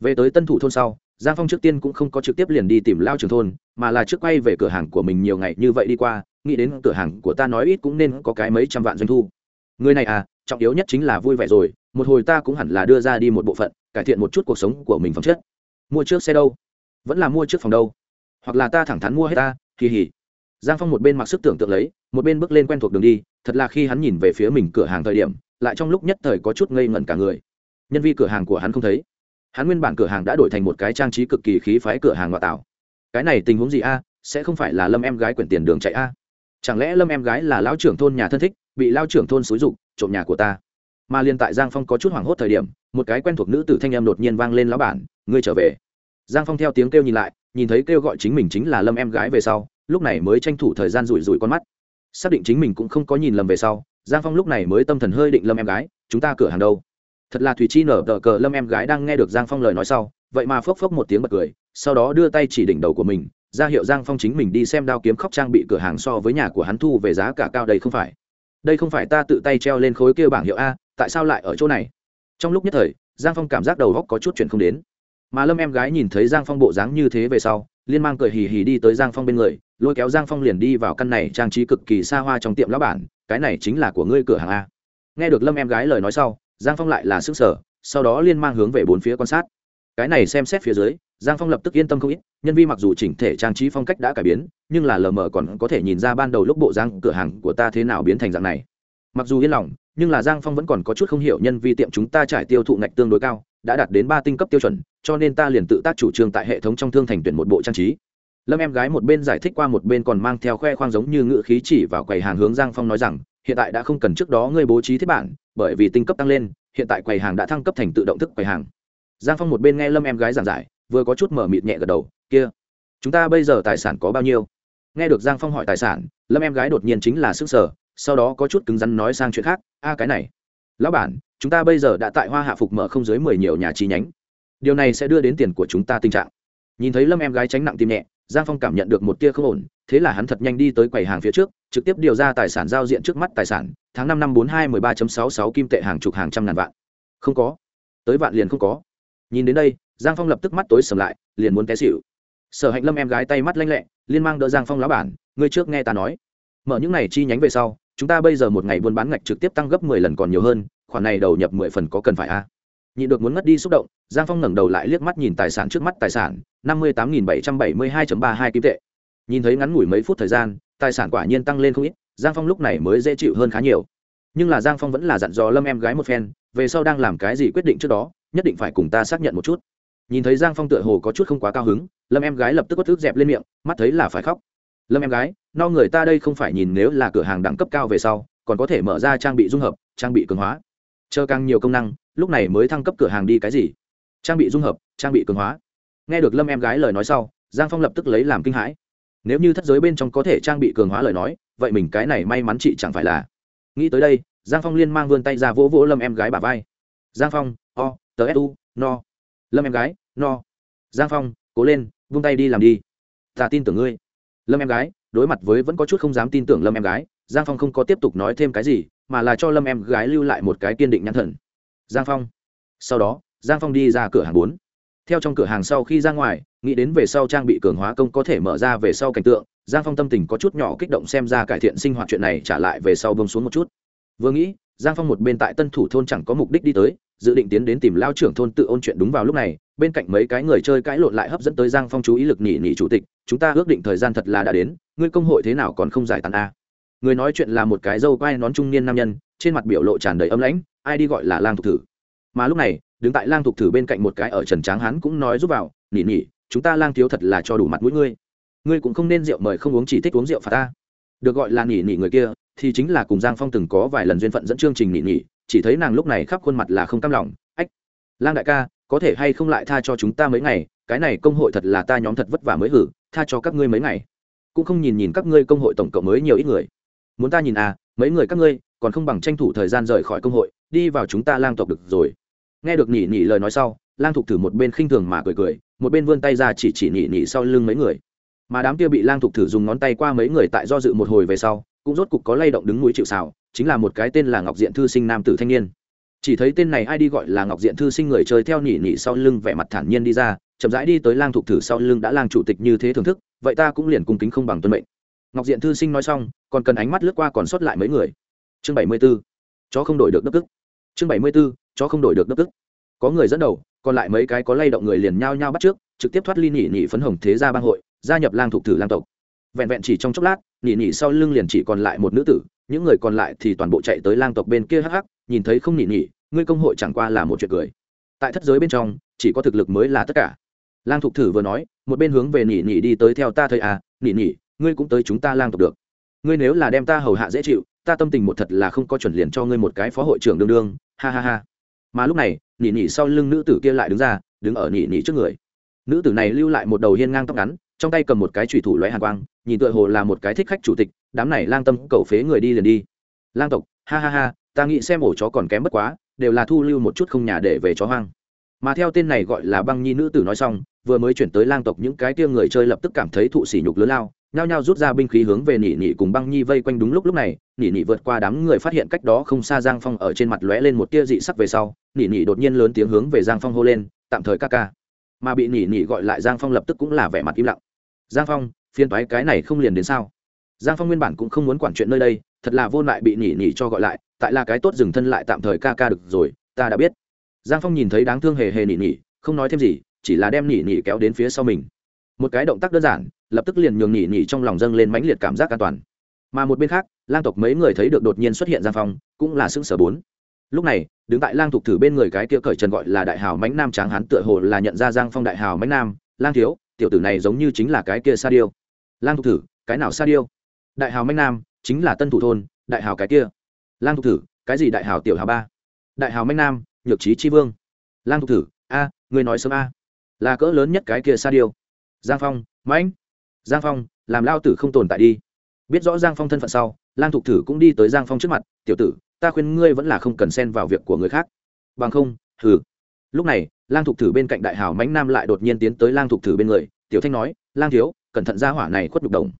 Về tới tân thủ thôn sau giang phong trước tiên cũng không có trực tiếp liền đi tìm lao trường thôn, mà là trước quay về cửa hàng của mình nhiều ngày như vậy đi qua, nghĩ đến cửa hàng của ta nói ít cũng nên có cái mấy trăm vạn doanh thu. Người này à trọng yếu nhất chính là vui vẻ rồi, một hồi ta cũng hẳn là đưa ra đi một bộ phận, cải thiện một chút cuộc sống của mình phẩm chất. Mua trước xe đâu? Vẫn là mua trước phòng đâu? Hoặc là ta thẳng thắn mua hết ta, kỳ hỉ. Giang phong một bên mặc sức tưởng tượng lấy, một bên bước lên quen thuộc đường đi, thật là khi hắn nhìn về phía mình cửa hàng thời điểm, lại trong lúc nhất thời có chút ngây ngẩn cả người. Nhân vi cửa hàng của hắn không thấy hắn nguyên bản cửa hàng đã đổi thành một cái trang trí cực kỳ khí phái cửa hàng ngoại tạo. Cái này tình huống gì a? Sẽ không phải là lâm em gái quyển tiền đường chạy a? Chẳng lẽ lâm em gái là lão trưởng thôn nhà thân thích, bị lao trưởng thôn xúi rục trộm nhà của ta? Mà liên tại giang phong có chút hoảng hốt thời điểm, một cái quen thuộc nữ tử thanh em đột nhiên vang lên lão bản, ngươi trở về. Giang phong theo tiếng kêu nhìn lại, nhìn thấy kêu gọi chính mình chính là lâm em gái về sau, lúc này mới tranh thủ thời gian rủi rủi con mắt. Xác định chính mình cũng không có nhìn lầm về sau, giang phong lúc này mới tâm thần hơi định lâm em gái, chúng ta cửa hàng đâu? Thật là thùy chi nở tờ cờ lâm em gái đang nghe được giang phong lời nói sau, vậy mà phốc phốc một tiếng bật cười, sau đó đưa tay chỉ đỉnh đầu của mình, ra hiệu giang phong chính mình đi xem đao kiếm khóc trang bị cửa hàng so với nhà của hắn thu về giá cả cao đây không phải. Đây không phải ta tự tay treo lên khối kia bảng hiệu a, tại sao lại ở chỗ này? Trong lúc nhất thời, giang phong cảm giác đầu góc có chút chuyện không đến. Mà lâm em gái nhìn thấy giang phong bộ dáng như thế về sau, liên mang cười hì hì đi tới giang phong bên người, lôi kéo giang phong liền đi vào căn này trang trí cực kỳ xa hoa trong tiệm lá bản, cái này chính là của ngươi cửa hàng a. Nghe được lâm em gái lời nói sau giang phong lại là sức sở sau đó liên mang hướng về bốn phía quan sát. Cái này xem xét phía dưới, giang phong lập tức yên tâm không ít, nhân vi mặc dù chỉnh thể trang trí phong cách đã cải biến, nhưng là lờ mờ còn có thể nhìn ra ban đầu lúc bộ giang cửa hàng của ta thế nào biến thành dạng này. Mặc dù yên lòng, nhưng là giang phong vẫn còn có chút không hiểu nhân vi tiệm chúng ta trải tiêu thụ ngạch tương đối cao, đã đạt đến ba tinh cấp tiêu chuẩn, cho nên ta liền tự tác chủ trương tại hệ thống trong thương thành tuyển một bộ trang trí. Lâm em gái một bên giải thích qua một bên còn mang theo khoe khoang giống như ngự khí chỉ vào quầy hàng hướng giang phong nói rằng, hiện tại đã không cần trước đó ngươi bố trí thiết bản bởi vì tinh cấp tăng lên, hiện tại quầy hàng đã thăng cấp thành tự động thức quầy hàng. Giang phong một bên nghe lâm em gái giảng giải, vừa có chút mở mịt nhẹ gật đầu, kia, chúng ta bây giờ tài sản có bao nhiêu? Nghe được giang phong hỏi tài sản, lâm em gái đột nhiên chính là sức sở sau đó có chút cứng rắn nói sang chuyện khác, a, cái này, lão bản, chúng ta bây giờ đã tại hoa hạ phục mở không dưới mười nhiều nhà chi nhánh. Điều này sẽ đưa đến tiền của chúng ta tình trạng. Nhìn thấy lâm em gái tránh nặng tim nhẹ giang phong cảm nhận được một tia không ổn, thế là hắn thật nhanh đi tới quầy hàng phía trước, trực tiếp điều ra tài sản giao diện trước mắt tài sản, tháng năm năm bốn hai mười ba sáu sáu kim tệ hàng chục hàng trăm ngàn vạn. Không có. Tới vạn liền không có. Nhìn đến đây, giang phong lập tức mắt tối sầm lại, liền muốn té xịu sở hạnh lâm em gái tay mắt lanh lẹ, liên mang đỡ giang phong lá bản, ngươi trước nghe ta nói. Mở những này chi nhánh về sau, chúng ta bây giờ một ngày buôn bán ngạch trực tiếp tăng gấp mười lần còn nhiều hơn, khoản này đầu nhập mười phần có cần phải a? À? nhị được muốn ngất đi xúc động, giang phong ngẩng đầu lại liếc mắt nhìn tài sản trước mắt tài sản năm mươi tám nghìn bảy trăm bảy mươi hai ba hai kim tệ. Nhìn thấy ngắn ngủi mấy phút thời gian, tài sản quả nhiên tăng lên không ít, giang phong lúc này mới dễ chịu hơn khá nhiều. Nhưng là giang phong vẫn là dặn dò lâm em gái một phen, về sau đang làm cái gì quyết định trước đó, nhất định phải cùng ta xác nhận một chút. Nhìn thấy giang phong tựa hồ có chút không quá cao hứng, lâm em gái lập tức có thức dẹp lên miệng, mắt thấy là phải khóc. Lâm em gái, no người ta đây không phải nhìn nếu là cửa hàng đẳng cấp cao về sau, còn có thể mở ra trang bị dung hợp, trang bị cường hóa. Chờ càng nhiều công năng, lúc này mới thăng cấp cửa hàng đi cái gì? Trang bị dung hợp, trang bị cường hóa nghe được lâm em gái lời nói sau, giang phong lập tức lấy làm kinh hãi. Nếu như thất giới bên trong có thể trang bị cường hóa lời nói, vậy mình cái này may mắn chị chẳng phải là. Nghĩ tới đây, giang phong liên mang vươn tay ra vỗ vỗ lâm em gái bà vai. Giang phong, o tờ su no. Lâm em gái, no. Giang phong, cố lên, vung tay đi làm đi. Ta tin tưởng ngươi. Lâm em gái, đối mặt với vẫn có chút không dám tin tưởng lâm em gái, giang phong không có tiếp tục nói thêm cái gì, mà là cho lâm em gái lưu lại một cái kiên định nhãn thần. Giang phong. Sau đó, giang phong đi ra cửa hàng bốn theo trong cửa hàng sau khi ra ngoài, nghĩ đến về sau trang bị cường hóa công có thể mở ra về sau cảnh tượng, giang phong tâm tình có chút nhỏ kích động xem ra cải thiện sinh hoạt chuyện này trả lại về sau bông xuống một chút. Vừa nghĩ, giang phong một bên tại tân thủ thôn chẳng có mục đích đi tới, dự định tiến đến tìm lao trưởng thôn tự ôn chuyện đúng vào lúc này, bên cạnh mấy cái người chơi cãi lộn lại hấp dẫn tới giang phong chú ý lực nhỉ nhỉ chủ tịch, chúng ta ước định thời gian thật là đã đến, ngươi công hội thế nào còn không giải tàn a? Người nói chuyện là một cái dâu quai nón trung niên nam nhân, trên mặt biểu lộ tràn đầy âm lãnh, ai đi gọi là lang thục thử. Mà lúc này đứng tại lang thục thử bên cạnh một cái ở trần tráng hắn cũng nói giúp vào nhị nhị chúng ta lang thiếu thật là cho đủ mặt mũi ngươi. Ngươi cũng không nên rượu mời không uống chỉ thích uống rượu phạt ta. Được gọi là nhị nhị người kia, thì chính là cùng giang phong từng có vài lần duyên phận dẫn chương trình nhị nhị chỉ thấy nàng lúc này khắp khuôn mặt là không cam lòng, ách, lang đại ca, có thể hay không lại tha cho chúng ta mấy ngày, cái này công hội thật là ta nhóm thật vất vả mới hử, tha cho các ngươi mấy ngày. Cũng không nhìn nhìn các ngươi công hội tổng cộng mới nhiều ít người. Muốn ta nhìn à mấy người các ngươi, còn không bằng tranh thủ thời gian rời khỏi công hội, đi vào chúng ta lang tộc được rồi nghe được nhỉ nhỉ lời nói sau, lang thục thử một bên khinh thường mà cười cười, một bên vươn tay ra chỉ chỉ nhỉ nhỉ sau lưng mấy người. Mà đám kia bị lang thục thử dùng ngón tay qua mấy người tại do dự một hồi về sau, cũng rốt cục có lay động đứng núi chịu xào chính là một cái tên là ngọc diện thư sinh nam tử thanh niên. Chỉ thấy tên này ai đi gọi là ngọc diện thư sinh người chơi theo nhỉ nhỉ sau lưng vẻ mặt thản nhiên đi ra, chậm rãi đi tới lang thục thử sau lưng đã lang chủ tịch như thế thưởng thức, vậy ta cũng liền cung kính không bằng tuân mệnh. Ngọc diện thư sinh nói xong, còn cần ánh mắt lướt qua còn sót lại mấy người. Chương bảy mươi b ố chó không đổi được đức tức chương bảy mươi b ố chó không đổi được đất tức. Có người dẫn đầu còn lại mấy cái có lay động người liền nhao nhao bắt trước trực tiếp thoát ly nhỉ nhỉ phấn hồng thế gia bang hội gia nhập lang thục thử lang tộc. Vẹn vẹn chỉ trong chốc lát nhỉ nhỉ sau lưng liền chỉ còn lại một nữ tử những người còn lại thì toàn bộ chạy tới lang tộc bên kia hắc hắc nhìn thấy không nhỉ nhỉ ngươi công hội chẳng qua là một chuyện cười. Tại thất giới bên trong chỉ có thực lực mới là tất cả. Lang thục thử vừa nói một bên hướng về nhị nhị đi tới theo ta thời à nhị nhị, ngươi cũng tới chúng ta lang tộc được. Ngươi nếu là đem ta hầu hạ dễ chịu ta tâm tình một thật là không có chuẩn liền cho ngươi một cái phó hội trưởng đương đương ha ha ha mà lúc này nhị nhị sau lưng nữ tử kia lại đứng ra, đứng ở nhị nhị trước người. Nữ tử này lưu lại một đầu hiên ngang tóc ngắn, trong tay cầm một cái trùy thủ lóe hàn quang, nhìn tựa hồ là một cái thích khách chủ tịch, đám này lang tâm cầu phế người đi liền đi. Lang tộc, ha ha ha, ta nghĩ xem ổ chó còn kém bất quá, đều là thu lưu một chút không nhà để về chó hoang. Mà theo tên này gọi là băng nhi nữ tử nói xong vừa mới chuyển tới lang tộc những cái tia người chơi lập tức cảm thấy thụ sỉ nhục lớn lao, nhao nhao rút ra binh khí hướng về nỉ nỉ cùng băng nhi vây quanh đúng lúc lúc này, nỉ nỉ vượt qua đám người phát hiện cách đó không xa giang phong ở trên mặt lóe lên một tia dị sắc về sau, nỉ nỉ đột nhiên lớn tiếng hướng về giang phong hô lên, tạm thời ca ca. Mà bị nỉ nỉ gọi lại giang phong lập tức cũng là vẻ mặt im lặng. Giang phong phiên toái cái này không liền đến sao? Giang phong nguyên bản cũng không muốn quản chuyện nơi đây, thật là vô lại bị nỉ nỉ cho gọi lại, tại là cái tốt dừng thân lại tạm thời ca ca được rồi, ta đã biết. Giang phong nhìn thấy đáng thương hề hề nỉ nỉ, không nói thêm gì chỉ là đem nỉ nỉ kéo đến phía sau mình. Một cái động tác đơn giản, lập tức liền nhường nỉ nỉ trong lòng dâng lên mãnh liệt cảm giác an toàn. Mà một bên khác, lang tộc mấy người thấy được đột nhiên xuất hiện giang phong, cũng là xứng sở bốn. Lúc này, đứng tại lang thục thử bên người cái kia cởi trần gọi là đại hào mãnh nam tráng hán tựa hồ là nhận ra giang phong đại hào mãnh nam, lang thiếu, tiểu tử này giống như chính là cái kia sa điêu. Lang thục thử, cái nào sa điêu? Đại hào mãnh nam, chính là tân thủ thôn, đại hào cái kia. Lang thục thử, cái gì đại hào tiểu hào ba? Đại hào mãnh nam, nhược trí chi vương. Lang thục thử, a người nói sớm a là cỡ lớn nhất cái kia sa điêu giang phong, mãnh. Giang phong, làm lao tử không tồn tại đi. Biết rõ giang phong thân phận sau, lang thục thử cũng đi tới giang phong trước mặt, tiểu tử, ta khuyên ngươi vẫn là không cần xen vào việc của người khác. Bằng không thử lúc này, lang thục thử bên cạnh đại hào mãnh nam lại đột nhiên tiến tới lang thục thử bên người, tiểu thanh nói, lang thiếu, cẩn thận ra hỏa này khuất nhục đồng.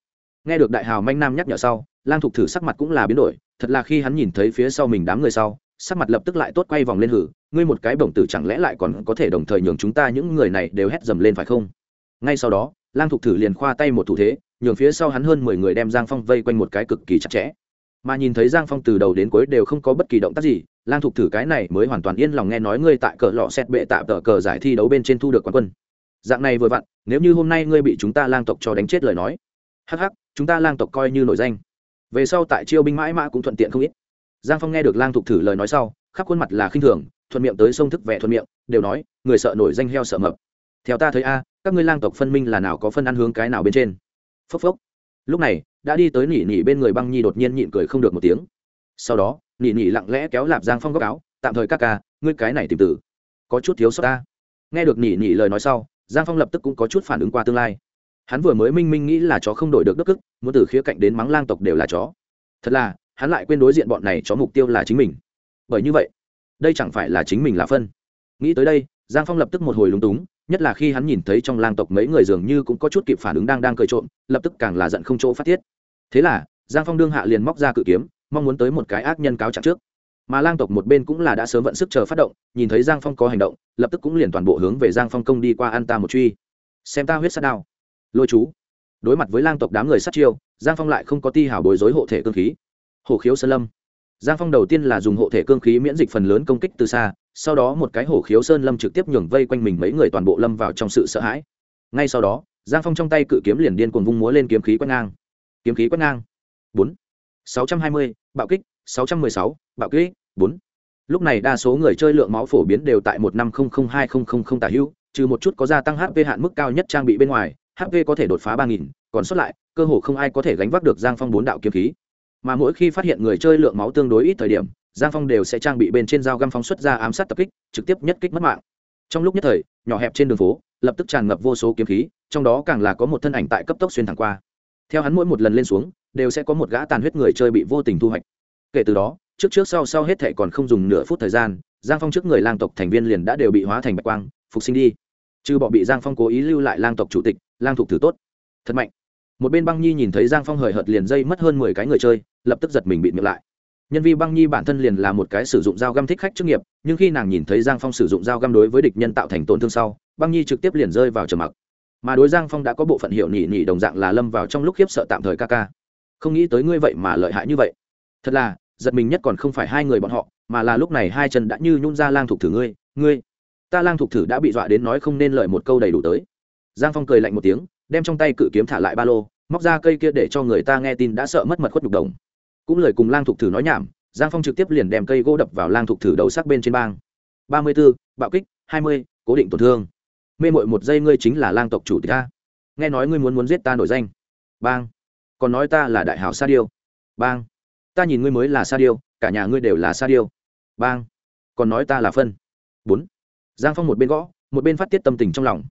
Nghe được đại hào mãnh nam nhắc nhở sau, lang thục thử sắc mặt cũng là biến đổi, thật là khi hắn nhìn thấy phía sau mình đám người sau sắc mặt lập tức lại tốt quay vòng lên hử, ngươi một cái bổng tử chẳng lẽ lại còn có thể đồng thời nhường chúng ta những người này đều hét dầm lên phải không? Ngay sau đó, lang thục thử liền khoa tay một thủ thế, nhường phía sau hắn hơn mười người đem giang phong vây quanh một cái cực kỳ chặt chẽ. Mà nhìn thấy giang phong từ đầu đến cuối đều không có bất kỳ động tác gì, lang thục thử cái này mới hoàn toàn yên lòng nghe nói ngươi tại cờ lọ xét bệ tạm tờ cờ giải thi đấu bên trên thu được quán quân. Dạng này vừa vặn, nếu như hôm nay ngươi bị chúng ta lang tộc cho đánh chết lời nói, hắc hắc, chúng ta lang tộc coi như nổi danh. Về sau tại chiêu binh mãi mã cũng thuận tiện không ít giang phong nghe được lang thục thử lời nói sau, khắp khuôn mặt là khinh thường, thuận miệng tới sông thức vẻ thuận miệng, đều nói, người sợ nổi danh heo sợ mập. Theo ta thấy a, các ngươi lang tộc phân minh là nào có phân ăn hướng cái nào bên trên? Phốc phốc. Lúc này, đã đi tới nỉ nỉ bên người băng nhi đột nhiên nhịn cười không được một tiếng. Sau đó, nỉ nỉ lặng lẽ kéo lạp giang phong góc áo, tạm thời các ca, ngươi cái này tìm tử. Có chút thiếu sót ta. Nghe được nỉ nỉ lời nói sau, giang phong lập tức cũng có chút phản ứng qua tương lai. Hắn vừa mới minh minh nghĩ là chó không đổi được đức ức muốn từ khía cạnh đến mắng lang tộc đều là chó. Thật là hắn lại quên đối diện bọn này cho mục tiêu là chính mình. Bởi như vậy, đây chẳng phải là chính mình là phân. Nghĩ tới đây, giang phong lập tức một hồi lúng túng, nhất là khi hắn nhìn thấy trong lang tộc mấy người dường như cũng có chút kịp phản ứng đang đang cười trộm, lập tức càng là giận không chỗ phát tiết. Thế là, giang phong đương hạ liền móc ra cự kiếm, mong muốn tới một cái ác nhân cáo trạng trước. Mà lang tộc một bên cũng là đã sớm vận sức chờ phát động, nhìn thấy giang phong có hành động, lập tức cũng liền toàn bộ hướng về giang phong công đi qua an ta một truy. Xem ta huyết sát đao. Lôi chú. Đối mặt với lang tộc đám người sát chiêu, giang phong lại không có ti hảo bối rối hộ thể cơ khí. Hổ khiếu sơn lâm. Giang phong đầu tiên là dùng hộ thể cương khí miễn dịch phần lớn công kích từ xa, sau đó một cái hổ khiếu sơn lâm trực tiếp nhường vây quanh mình mấy người toàn bộ lâm vào trong sự sợ hãi. Ngay sau đó, giang phong trong tay cự kiếm liền điên cuồng vung múa lên kiếm khí quét ngang. Kiếm khí quét ngang. Bốn. Sáu trăm hai mươi, bạo kích. Sáu trăm mười sáu, bạo kích. Bốn. Lúc này đa số người chơi lượng máu phổ biến đều tại một năm không không hai không không không tả hữu, trừ một chút có gia tăng hp hạn mức cao nhất trang bị bên ngoài hp có thể đột phá ba nghìn, còn sót lại, cơ hồ không ai có thể gánh vác được giang phong bốn đạo kiếm khí mà mỗi khi phát hiện người chơi lượng máu tương đối ít thời điểm, giang phong đều sẽ trang bị bên trên dao găm phóng xuất ra ám sát tập kích, trực tiếp nhất kích mất mạng. Trong lúc nhất thời, nhỏ hẹp trên đường phố, lập tức tràn ngập vô số kiếm khí, trong đó càng là có một thân ảnh tại cấp tốc xuyên thẳng qua. Theo hắn mỗi một lần lên xuống, đều sẽ có một gã tàn huyết người chơi bị vô tình thu hoạch. Kể từ đó, trước trước sau sau hết thệ còn không dùng nửa phút thời gian, giang phong trước người lang tộc thành viên liền đã đều bị hóa thành bạch quang, phục sinh đi. Trừ bọ bị giang phong cố ý lưu lại lang tộc chủ tịch, lang thục thử tốt. Thật mạnh một bên băng nhi nhìn thấy giang phong hời hợt liền dây mất hơn mười cái người chơi lập tức giật mình bị miệng lại nhân vi băng nhi bản thân liền là một cái sử dụng dao găm thích khách chức nghiệp nhưng khi nàng nhìn thấy giang phong sử dụng dao găm đối với địch nhân tạo thành tổn thương sau băng nhi trực tiếp liền rơi vào trầm mặc mà đối giang phong đã có bộ phận hiệu nhị nhị đồng dạng là lâm vào trong lúc khiếp sợ tạm thời ca ca không nghĩ tới ngươi vậy mà lợi hại như vậy thật là giật mình nhất còn không phải hai người bọn họ mà là lúc này hai chân đã như nhún ra lang thục thử ngươi ngươi ta lang thục thử đã bị dọa đến nói không nên lợi một câu đầy đủ tới giang phong cười lạnh một tiếng đem trong tay cự kiếm thả lại ba lô, móc ra cây kia để cho người ta nghe tin đã sợ mất mật khuất nhục đồng. Cũng lời cùng lang thục thử nói nhảm, giang phong trực tiếp liền đem cây gỗ đập vào lang thục thử đầu sắc bên trên bang. Ba mươi b ố bạo kích, hai mươi, cố định tổn thương. Mê mội một giây ngươi chính là lang tộc chủ tịch ta. Nghe nói ngươi muốn muốn giết ta nổi danh. Bang. Còn nói ta là đại hảo sa điêu. Bang. Ta nhìn ngươi mới là sa điêu, cả nhà ngươi đều là sa điêu. Bang. Còn nói ta là phân. Bốn. Giang phong một bên gõ, một bên phát tiết tâm tình trong lòng.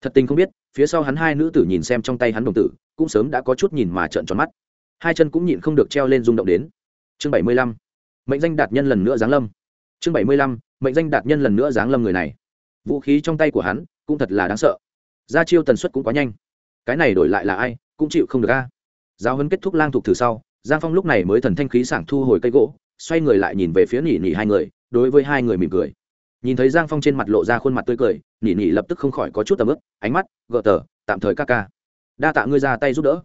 Thật tình không biết phía sau hắn hai nữ tử nhìn xem trong tay hắn đồng tử, cũng sớm đã có chút nhìn mà trợn tròn mắt. Hai chân cũng nhịn không được treo lên rung động đến. Chương bảy mươi lăm, mệnh danh đạt nhân lần nữa giáng lâm. Chương bảy mươi lăm, mệnh danh đạt nhân lần nữa giáng lâm người này. Vũ khí trong tay của hắn cũng thật là đáng sợ. Ra chiêu tần suất cũng quá nhanh. Cái này đổi lại là ai, cũng chịu không được a. Giáo huấn kết thúc lang thục thử sau, giang phong lúc này mới thần thanh khí sảng thu hồi cây gỗ, xoay người lại nhìn về phía nỉ nỉ hai người, đối với hai người mỉm cười nhìn thấy giang phong trên mặt lộ ra khuôn mặt tươi cười, nỉ nỉ lập tức không khỏi có chút tầm ức, ánh mắt gợ tờ tạm thời ca ca. Đa tạ ngươi ra tay giúp đỡ.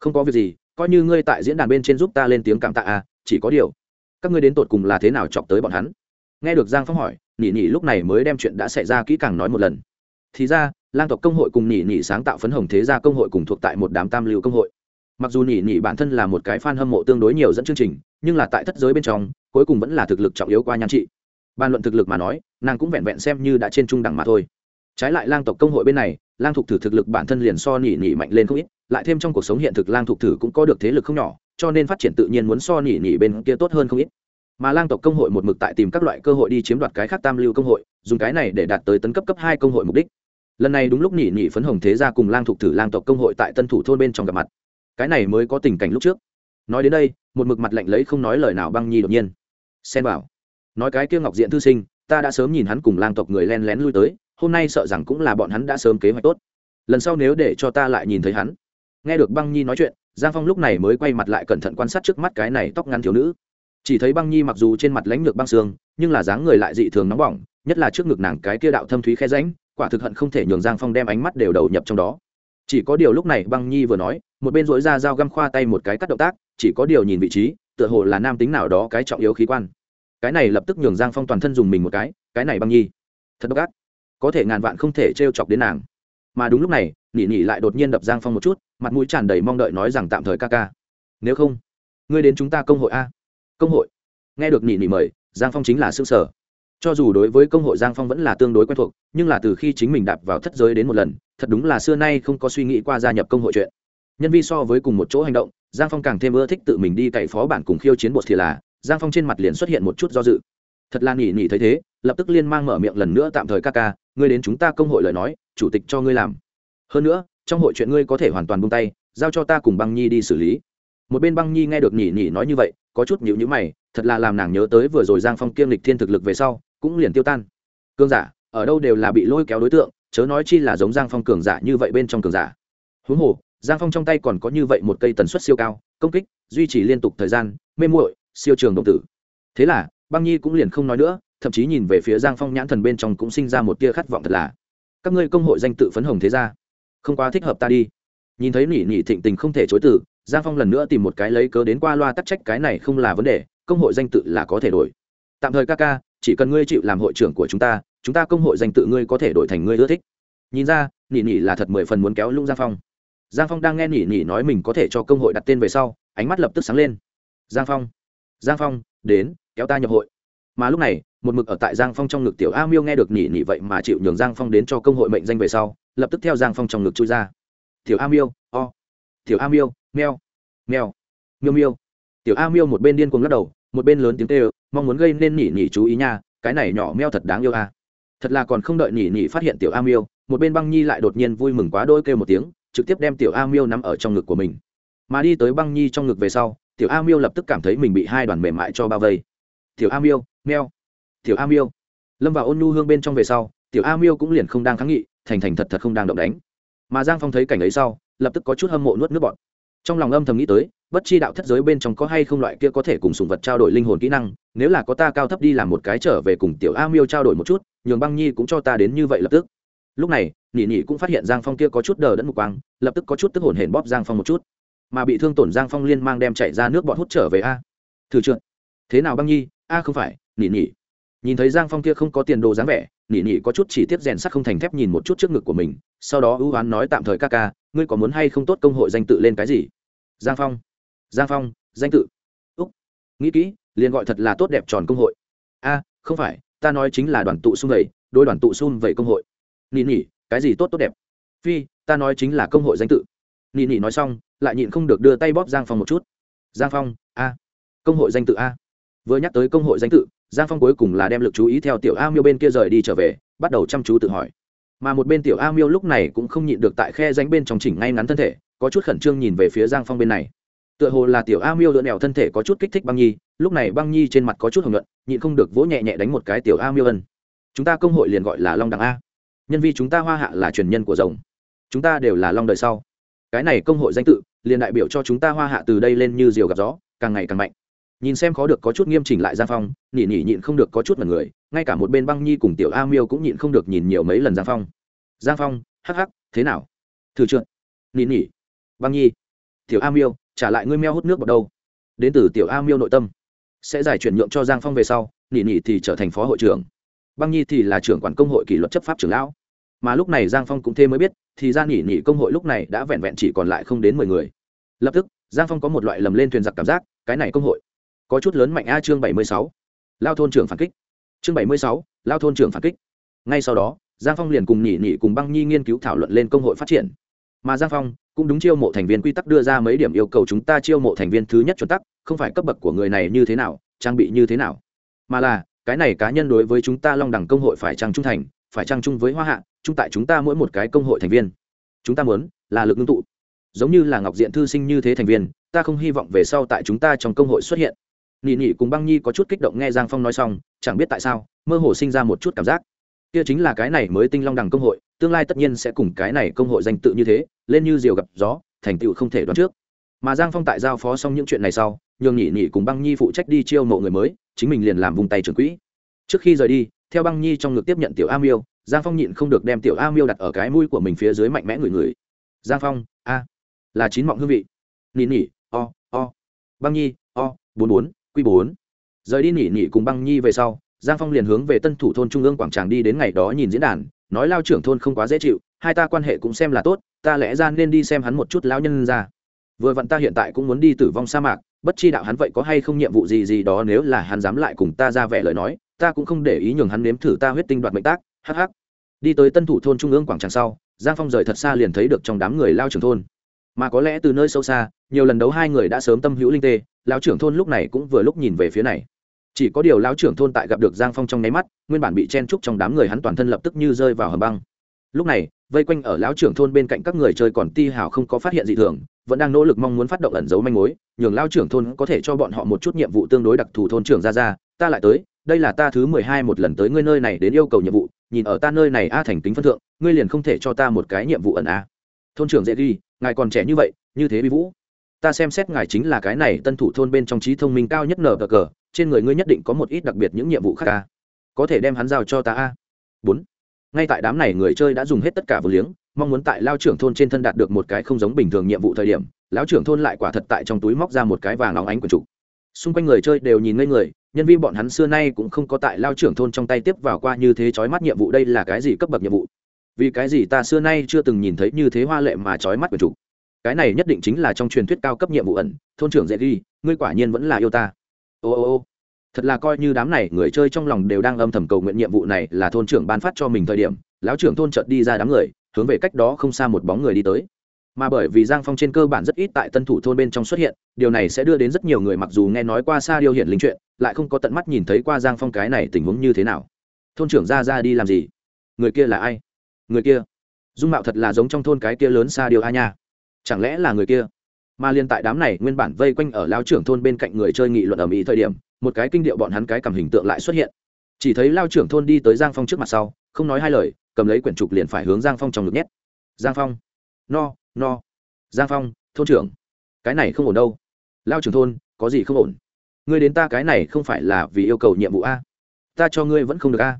Không có việc gì, coi như ngươi tại diễn đàn bên trên giúp ta lên tiếng cảm tạ à chỉ có điều, các ngươi đến tột cùng là thế nào chọc tới bọn hắn? Nghe được giang phong hỏi, nỉ nỉ lúc này mới đem chuyện đã xảy ra kỹ càng nói một lần. Thì ra, lang tộc công hội cùng nỉ nỉ sáng tạo phấn hồng thế gia công hội cùng thuộc tại một đám tam lưu công hội. Mặc dù nỉ nỉ bản thân là một cái fan hâm mộ tương đối nhiều dẫn chương trình, nhưng là tại thất giới bên trong, cuối cùng vẫn là thực lực trọng yếu qua nhan trị bàn luận thực lực mà nói, nàng cũng vẹn vẹn xem như đã trên trung đẳng mà thôi. Trái lại lang tộc công hội bên này, lang thục thử thực lực bản thân liền so nỉ nỉ mạnh lên không ít, lại thêm trong cuộc sống hiện thực lang thục thử cũng có được thế lực không nhỏ, cho nên phát triển tự nhiên muốn so nỉ nỉ bên kia tốt hơn không ít. Mà lang tộc công hội một mực tại tìm các loại cơ hội đi chiếm đoạt cái khác tam lưu công hội, dùng cái này để đạt tới tấn cấp cấp hai công hội mục đích. Lần này đúng lúc nỉ nỉ phấn hồng thế ra cùng lang thục thử lang tộc công hội tại tân thủ thôn bên trong gặp mặt. Cái này mới có tình cảnh lúc trước. Nói đến đây, một mực mặt lạnh lấy không nói lời nào băng nhi đột nhiên. Xen bảo nói cái kia ngọc diện thư sinh, ta đã sớm nhìn hắn cùng lang tộc người len lén lui tới, hôm nay sợ rằng cũng là bọn hắn đã sớm kế hoạch tốt. Lần sau nếu để cho ta lại nhìn thấy hắn. Nghe được băng nhi nói chuyện, giang phong lúc này mới quay mặt lại cẩn thận quan sát trước mắt cái này tóc ngắn thiếu nữ. Chỉ thấy băng nhi mặc dù trên mặt lãnh lược băng xương nhưng là dáng người lại dị thường nóng bỏng, nhất là trước ngực nàng cái kia đạo thâm thúy khe ránh quả thực hận không thể nhường giang phong đem ánh mắt đều đầu nhập trong đó. Chỉ có điều lúc này băng nhi vừa nói, một bên dối ra dao găm khoa tay một cái cắt động tác, chỉ có điều nhìn vị trí, tựa hồ là nam tính nào đó cái trọng yếu khí quan cái này lập tức nhường giang phong toàn thân dùng mình một cái cái này băng nhi. Thật độc ác. Có thể ngàn vạn không thể t r e o chọc đến nàng. Mà đúng lúc này, nỉ nỉ lại đột nhiên đập giang phong một chút, mặt mũi tràn đầy mong đợi nói rằng tạm thời ca ca. Nếu không, ngươi đến chúng ta công hội a. Công hội. Nghe được nỉ nỉ mời, giang phong chính là xương sở cho dù đối với công hội giang phong vẫn là tương đối quen thuộc, nhưng là từ khi chính mình đạp vào thất giới đến một lần, thật đúng là xưa nay không có suy nghĩ qua gia nhập công hội chuyện. Nhân vi so với cùng một chỗ hành động, giang phong càng thêm ưa thích tự mình đi cậy phó bản cùng khiêu chiến bột thì là giang phong trên mặt liền xuất hiện một chút do dự. Thật là nghỉ nghỉ thấy thế, lập tức liên mang mở miệng lần nữa tạm thời ca ca, ngươi đến chúng ta công hội lời nói, chủ tịch cho ngươi làm. Hơn nữa, trong hội chuyện ngươi có thể hoàn toàn buông tay, giao cho ta cùng băng nhi đi xử lý. Một bên băng nhi nghe được nhỉ nhỉ nói như vậy, có chút nhịu nhữ mày, thật là làm nàng nhớ tới vừa rồi giang phong kiêm lịch thiên thực lực về sau, cũng liền tiêu tan. Cương giả, ở đâu đều là bị lôi kéo đối tượng, chớ nói chi là giống giang phong cường giả như vậy bên trong cường giả. Huống hồ, giang phong trong tay còn có như vậy một cây tần suất siêu cao, công kích, duy trì liên tục thời gian, mê muội siêu trường đồng tử. Thế là, băng nhi cũng liền không nói nữa, thậm chí nhìn về phía giang phong nhãn thần bên trong cũng sinh ra một tia khát vọng thật là, các ngươi công hội danh tự phấn hồng thế ra không quá thích hợp ta đi. Nhìn thấy nỉ nỉ thịnh tình không thể chối từ, giang phong lần nữa tìm một cái lấy cớ đến qua loa tắc trách cái này không là vấn đề, công hội danh tự là có thể đổi. Tạm thời ca ca, chỉ cần ngươi chịu làm hội trưởng của chúng ta chúng ta công hội danh tự ngươi có thể đổi thành ngươi ưa thích. Nhìn ra, nỉ nỉ là thật mười phần muốn kéo lung giang phong. Giang phong đang nghe nỉ nỉ nói mình có thể cho công hội đặt tên về sau, ánh mắt lập tức sáng lên. Giang phong giang phong, đến, kéo ta nhập hội. Mà lúc này, một mực ở tại giang phong trong ngực tiểu a miêu nghe được nhỉ nhỉ vậy mà chịu nhường giang phong đến cho công hội mệnh danh về sau, lập tức theo giang phong trong ngực chui ra. Tiểu a miêu, o. Tiểu a miêu, meo. Meo. Miêu miêu. Tiểu a miêu một bên điên cuồng lắc đầu, một bên lớn tiếng kêu, mong muốn gây nên nhỉ nhỉ chú ý nha, cái này nhỏ meo thật đáng yêu a. Thật là còn không đợi nhỉ nhỉ phát hiện tiểu a miêu, một bên băng nhi lại đột nhiên vui mừng quá đôi kêu một tiếng, trực tiếp đem tiểu a miêu nằm ở trong ngực của mình. Mà đi tới băng nhi trong ngực về sau tiểu a miêu lập tức cảm thấy mình bị hai đoàn mềm mại cho bao vây. Tiểu a miêu, meo. Tiểu a miêu. Lâm vào ôn nhu hương bên trong về sau, tiểu a miêu cũng liền không đang kháng nghị, thành thành thật thật không đang động đánh. Mà giang phong thấy cảnh ấy sau, lập tức có chút hâm mộ nuốt nước bọt. Trong lòng âm thầm nghĩ tới, bất chi đạo thất giới bên trong có hay không loại kia có thể cùng sùng vật trao đổi linh hồn kỹ năng, nếu là có ta cao thấp đi làm một cái trở về cùng tiểu a miêu trao đổi một chút, nhường băng nhi cũng cho ta đến như vậy lập tức. Lúc này nhị nhị cũng phát hiện giang phong kia có chút đờ đẫn một quang, lập tức có chút tức hồn hển bóp giang phong một chút mà bị thương tổn giang phong liên mang đem chạy ra nước bọn hút trở về a. Thử trượt. Thế nào băng nhi? A không phải nhị nhị nhìn thấy giang phong kia không có tiền đồ dáng vẻ nhị nhị có chút chỉ tiết rèn sắt không thành thép nhìn một chút trước ngực của mình, sau đó ưu oán nói tạm thời ca ca, ngươi có muốn hay không tốt công hội danh tự lên cái gì? Giang phong. Giang phong, danh tự. Úc. Nghĩ kỹ, liền gọi thật là tốt đẹp tròn công hội. A, không phải, ta nói chính là đoàn tụ xung vầy đôi đoàn tụ xung vầy công hội. Nỉ nỉ, cái gì tốt tốt đẹp? Phi, ta nói chính là công hội danh tự nị nị nói xong, lại nhịn không được đưa tay bóp giang phong một chút. Giang phong, a, công hội danh tự a. Vừa nhắc tới công hội danh tự, giang phong cuối cùng là đem l ự c chú ý theo tiểu a miêu bên kia rời đi trở về, bắt đầu chăm chú tự hỏi. Mà một bên tiểu a miêu lúc này cũng không nhịn được tại khe danh bên trong chỉnh ngay ngắn thân thể, có chút khẩn trương nhìn về phía giang phong bên này. Tựa hồ là tiểu a miêu lượn đèo thân thể có chút kích thích băng nhi, lúc này băng nhi trên mặt có chút hồng nhuận, nhịn không được vỗ nhẹ nhẹ đánh một cái tiểu a miêu ân. Chúng ta công hội liền gọi là long đằng a. Nhân vi chúng ta hoa hạ là truyền nhân của rồng. Chúng ta đều là long đời sau cái này công hội danh tự, liền đại biểu cho chúng ta hoa hạ từ đây lên như diều gặp gió, càng ngày càng mạnh. Nhìn xem khó được có chút nghiêm chỉnh lại giang phong nhị nhị nhịn không được có chút mật người, ngay cả một bên băng nhi cùng tiểu a miêu cũng nhịn không được nhìn nhiều mấy lần giang phong. Giang phong, hắc hắc, thế nào? Thử trượt nhị nhị băng nhi, tiểu a miêu, trả lại ngươi meo hút nước vào đâu? Đến từ tiểu a miêu nội tâm. Sẽ giải chuyển nhượng cho giang phong về sau nhị nhị thì trở thành phó hội trưởng. Băng nhi thì là trưởng quản công hội kỷ luật chấp pháp trưởng lão mà lúc này giang phong cũng thêm mới biết, thì ra nhị nhị công hội lúc này đã vẹn vẹn chỉ còn lại không đến mười người. Lập tức, giang phong có một loại lầm lên thuyền giặc cảm giác, cái này công hội có chút lớn mạnh a chương bảy mươi sáu. Lao thôn trưởng phản kích. Chương bảy mươi sáu, lao thôn trưởng phản kích. Ngay sau đó, giang phong liền cùng nhị nhị cùng băng nhi nghiên cứu thảo luận lên công hội phát triển. Mà giang phong cũng đúng chiêu mộ thành viên quy tắc đưa ra mấy điểm yêu cầu chúng ta chiêu mộ thành viên thứ nhất chuẩn tắc, không phải cấp bậc của người này như thế nào, trang bị như thế nào. Mà là, cái này cá nhân đối với chúng ta long đẳng công hội phải trang trung thành phải trang chung với hoa hạ, chung tại chúng ta mỗi một cái công hội thành viên. Chúng ta muốn là lực ngưng tụ. Giống như là ngọc diện thư sinh như thế thành viên, ta không hy vọng về sau tại chúng ta trong công hội xuất hiện. Nị nị cùng băng nhi có chút kích động nghe giang phong nói xong, chẳng biết tại sao, mơ hồ sinh ra một chút cảm giác. Kia chính là cái này mới tinh long đẳng công hội, tương lai tất nhiên sẽ cùng cái này công hội danh tự như thế, lên như diều gặp gió, thành tựu không thể đoán trước. Mà giang phong tại giao phó xong những chuyện này sau, nhường nhị nhị cùng băng nhi phụ trách đi chiêu mộ người mới, chính mình liền làm vùng tay trưởng quỹ. Trước khi rời đi theo băng nhi trong ngực tiếp nhận tiểu a miêu, giang phong nhịn không được đem tiểu a miêu đặt ở cái mũi của mình phía dưới mạnh mẽ người người giang phong, a, là chín mọng hương vị. Nhị nhị o o. Băng nhi, o, bốn bốn q bốn. Rời đi nhị nhị cùng băng nhi về sau, giang phong liền hướng về tân thủ thôn trung ương quảng tràng đi đến ngày đó nhìn diễn đàn, nói lao trưởng thôn không quá dễ chịu, hai ta quan hệ cũng xem là tốt, ta lẽ ra nên đi xem hắn một chút lão nhân ra. Vừa vặn ta hiện tại cũng muốn đi tử vong sa mạc, bất chi đạo hắn vậy có hay không nhiệm vụ gì gì đó nếu là hắn dám lại cùng ta ra vẻ lời nói ta cũng không để ý nhường hắn nếm thử ta huyết tinh đoạt mệnh tác hh đi tới tân thủ thôn trung ương quảng tràng sau, giang phong rời thật xa liền thấy được trong đám người lao trưởng thôn. Mà có lẽ từ nơi sâu xa, nhiều lần đấu hai người đã sớm tâm hữu linh tê, lão trưởng thôn lúc này cũng vừa lúc nhìn về phía này. Chỉ có điều lão trưởng thôn tại gặp được giang phong trong nháy mắt, nguyên bản bị chen trúc trong đám người hắn toàn thân lập tức như rơi vào hầm băng. Lúc này, vây quanh ở lão trưởng thôn bên cạnh các người chơi còn ti hào không có phát hiện gì thường, vẫn đang nỗ lực mong muốn phát động ẩn giấu manh mối, nhường lão trưởng thôn có thể cho bọn họ một chút nhiệm vụ tương đối đặc thù thôn trưởng ra ra, ta lại tới đây là ta thứ mười hai một lần tới ngươi nơi này đến yêu cầu nhiệm vụ, nhìn ở ta nơi này a thành tính phân thượng, ngươi liền không thể cho ta một cái nhiệm vụ ẩn a. Thôn trưởng dễ ghi, ngài còn trẻ như vậy, như thế bị vũ. Ta xem xét ngài chính là cái này tân thủ thôn bên trong trí thông minh cao nhất nở cờ cờ, trên người ngươi nhất định có một ít đặc biệt những nhiệm vụ khác a. Có thể đem hắn giao cho ta a. Bốn. Ngay tại đám này người chơi đã dùng hết tất cả vừa liếng, mong muốn tại lao trưởng thôn trên thân đạt được một cái không giống bình thường nhiệm vụ thời điểm, lão trưởng thôn lại quả thật tại trong túi móc ra một cái vàng óng ánh quần trục xung quanh người chơi đều nhìn ngây người nhân viên bọn hắn xưa nay cũng không có tại lao trưởng thôn trong tay tiếp vào qua như thế chói mắt nhiệm vụ đây là cái gì cấp bậc nhiệm vụ? Vì cái gì ta xưa nay chưa từng nhìn thấy như thế hoa lệ mà chói mắt của chủ? Cái này nhất định chính là trong truyền thuyết cao cấp nhiệm vụ ẩn, thôn trưởng dễ ghi, ngươi quả nhiên vẫn là yêu ta. Ô ô ô. Thật là coi như đám này người chơi trong lòng đều đang âm thầm cầu nguyện nhiệm vụ này là thôn trưởng ban phát cho mình thời điểm, lão trưởng thôn chợt đi ra đám người, hướng về cách đó không xa một bóng người đi tới mà bởi vì giang phong trên cơ bản rất ít tại tân thủ thôn bên trong xuất hiện, điều này sẽ đưa đến rất nhiều người mặc dù nghe nói qua xa điều hiện linh chuyện, lại không có tận mắt nhìn thấy qua giang phong cái này tình huống như thế nào. Thôn trưởng ra ra đi làm gì? Người kia là ai? Người kia? Dung mạo thật là giống trong thôn cái kia lớn xa điều a nha. Chẳng lẽ là người kia? Mà liên tại đám này nguyên bản vây quanh ở lao trưởng thôn bên cạnh người chơi nghị luận ở mỹ thời điểm, một cái kinh điệu bọn hắn cái cầm hình tượng lại xuất hiện. Chỉ thấy lao trưởng thôn đi tới giang phong trước mặt sau, không nói hai lời, cầm lấy quyển trục liền phải hướng giang phong trong ngực nhét. Giang phong. No no. Giang phong, thôn trưởng. Cái này không ổn đâu. Lao trưởng thôn, có gì không ổn? Ngươi đến ta cái này không phải là vì yêu cầu nhiệm vụ a. Ta cho ngươi vẫn không được a.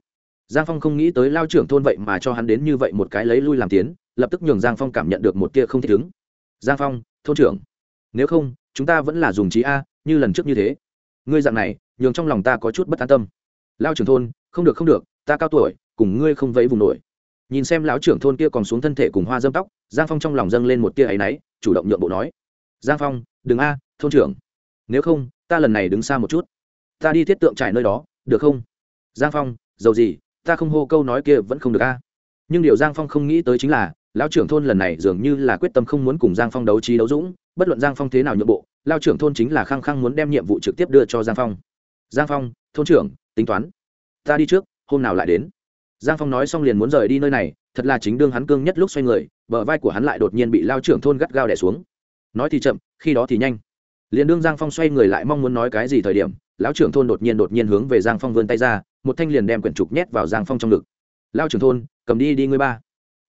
Giang phong không nghĩ tới lao trưởng thôn vậy mà cho hắn đến như vậy một cái lấy lui làm tiến, lập tức nhường giang phong cảm nhận được một tia không thích ứng. Giang phong, thôn trưởng. Nếu không, chúng ta vẫn là dùng trí a, như lần trước như thế. Ngươi dạng này, nhường trong lòng ta có chút bất an tâm. Lao trưởng thôn, không được không được, ta cao tuổi, cùng ngươi không vẫy vùng nổi nhìn xem lão trưởng thôn kia còn xuống thân thể cùng hoa dâm tóc, giang phong trong lòng dâng lên một tia áy náy, chủ động nhượng bộ nói. Giang phong, đừng a, thôn trưởng. Nếu không, ta lần này đứng xa một chút. Ta đi thiết tượng trải nơi đó, được không? Giang phong, dầu gì, ta không hô câu nói kia vẫn không được a. Nhưng điều giang phong không nghĩ tới chính là, lão trưởng thôn lần này dường như là quyết tâm không muốn cùng giang phong đấu trí đấu dũng, bất luận giang phong thế nào nhượng bộ lao trưởng thôn chính là khăng khăng muốn đem nhiệm vụ trực tiếp đưa cho giang phong. Giang phong, thôn trưởng, tính toán. Ta đi trước, hôm nào lại đến giang phong nói xong liền muốn rời đi nơi này, thật là chính đương hắn cương nhất lúc xoay người, bờ vai của hắn lại đột nhiên bị lao trưởng thôn gắt gao đẻ xuống. Nói thì chậm, khi đó thì nhanh. Liền đương giang phong xoay người lại mong muốn nói cái gì thời điểm, lão trưởng thôn đột nhiên đột nhiên hướng về giang phong vươn tay ra, một thanh liền đem quyển trục nhét vào giang phong trong ngực. Lao trưởng thôn, cầm đi đi ngươi ba.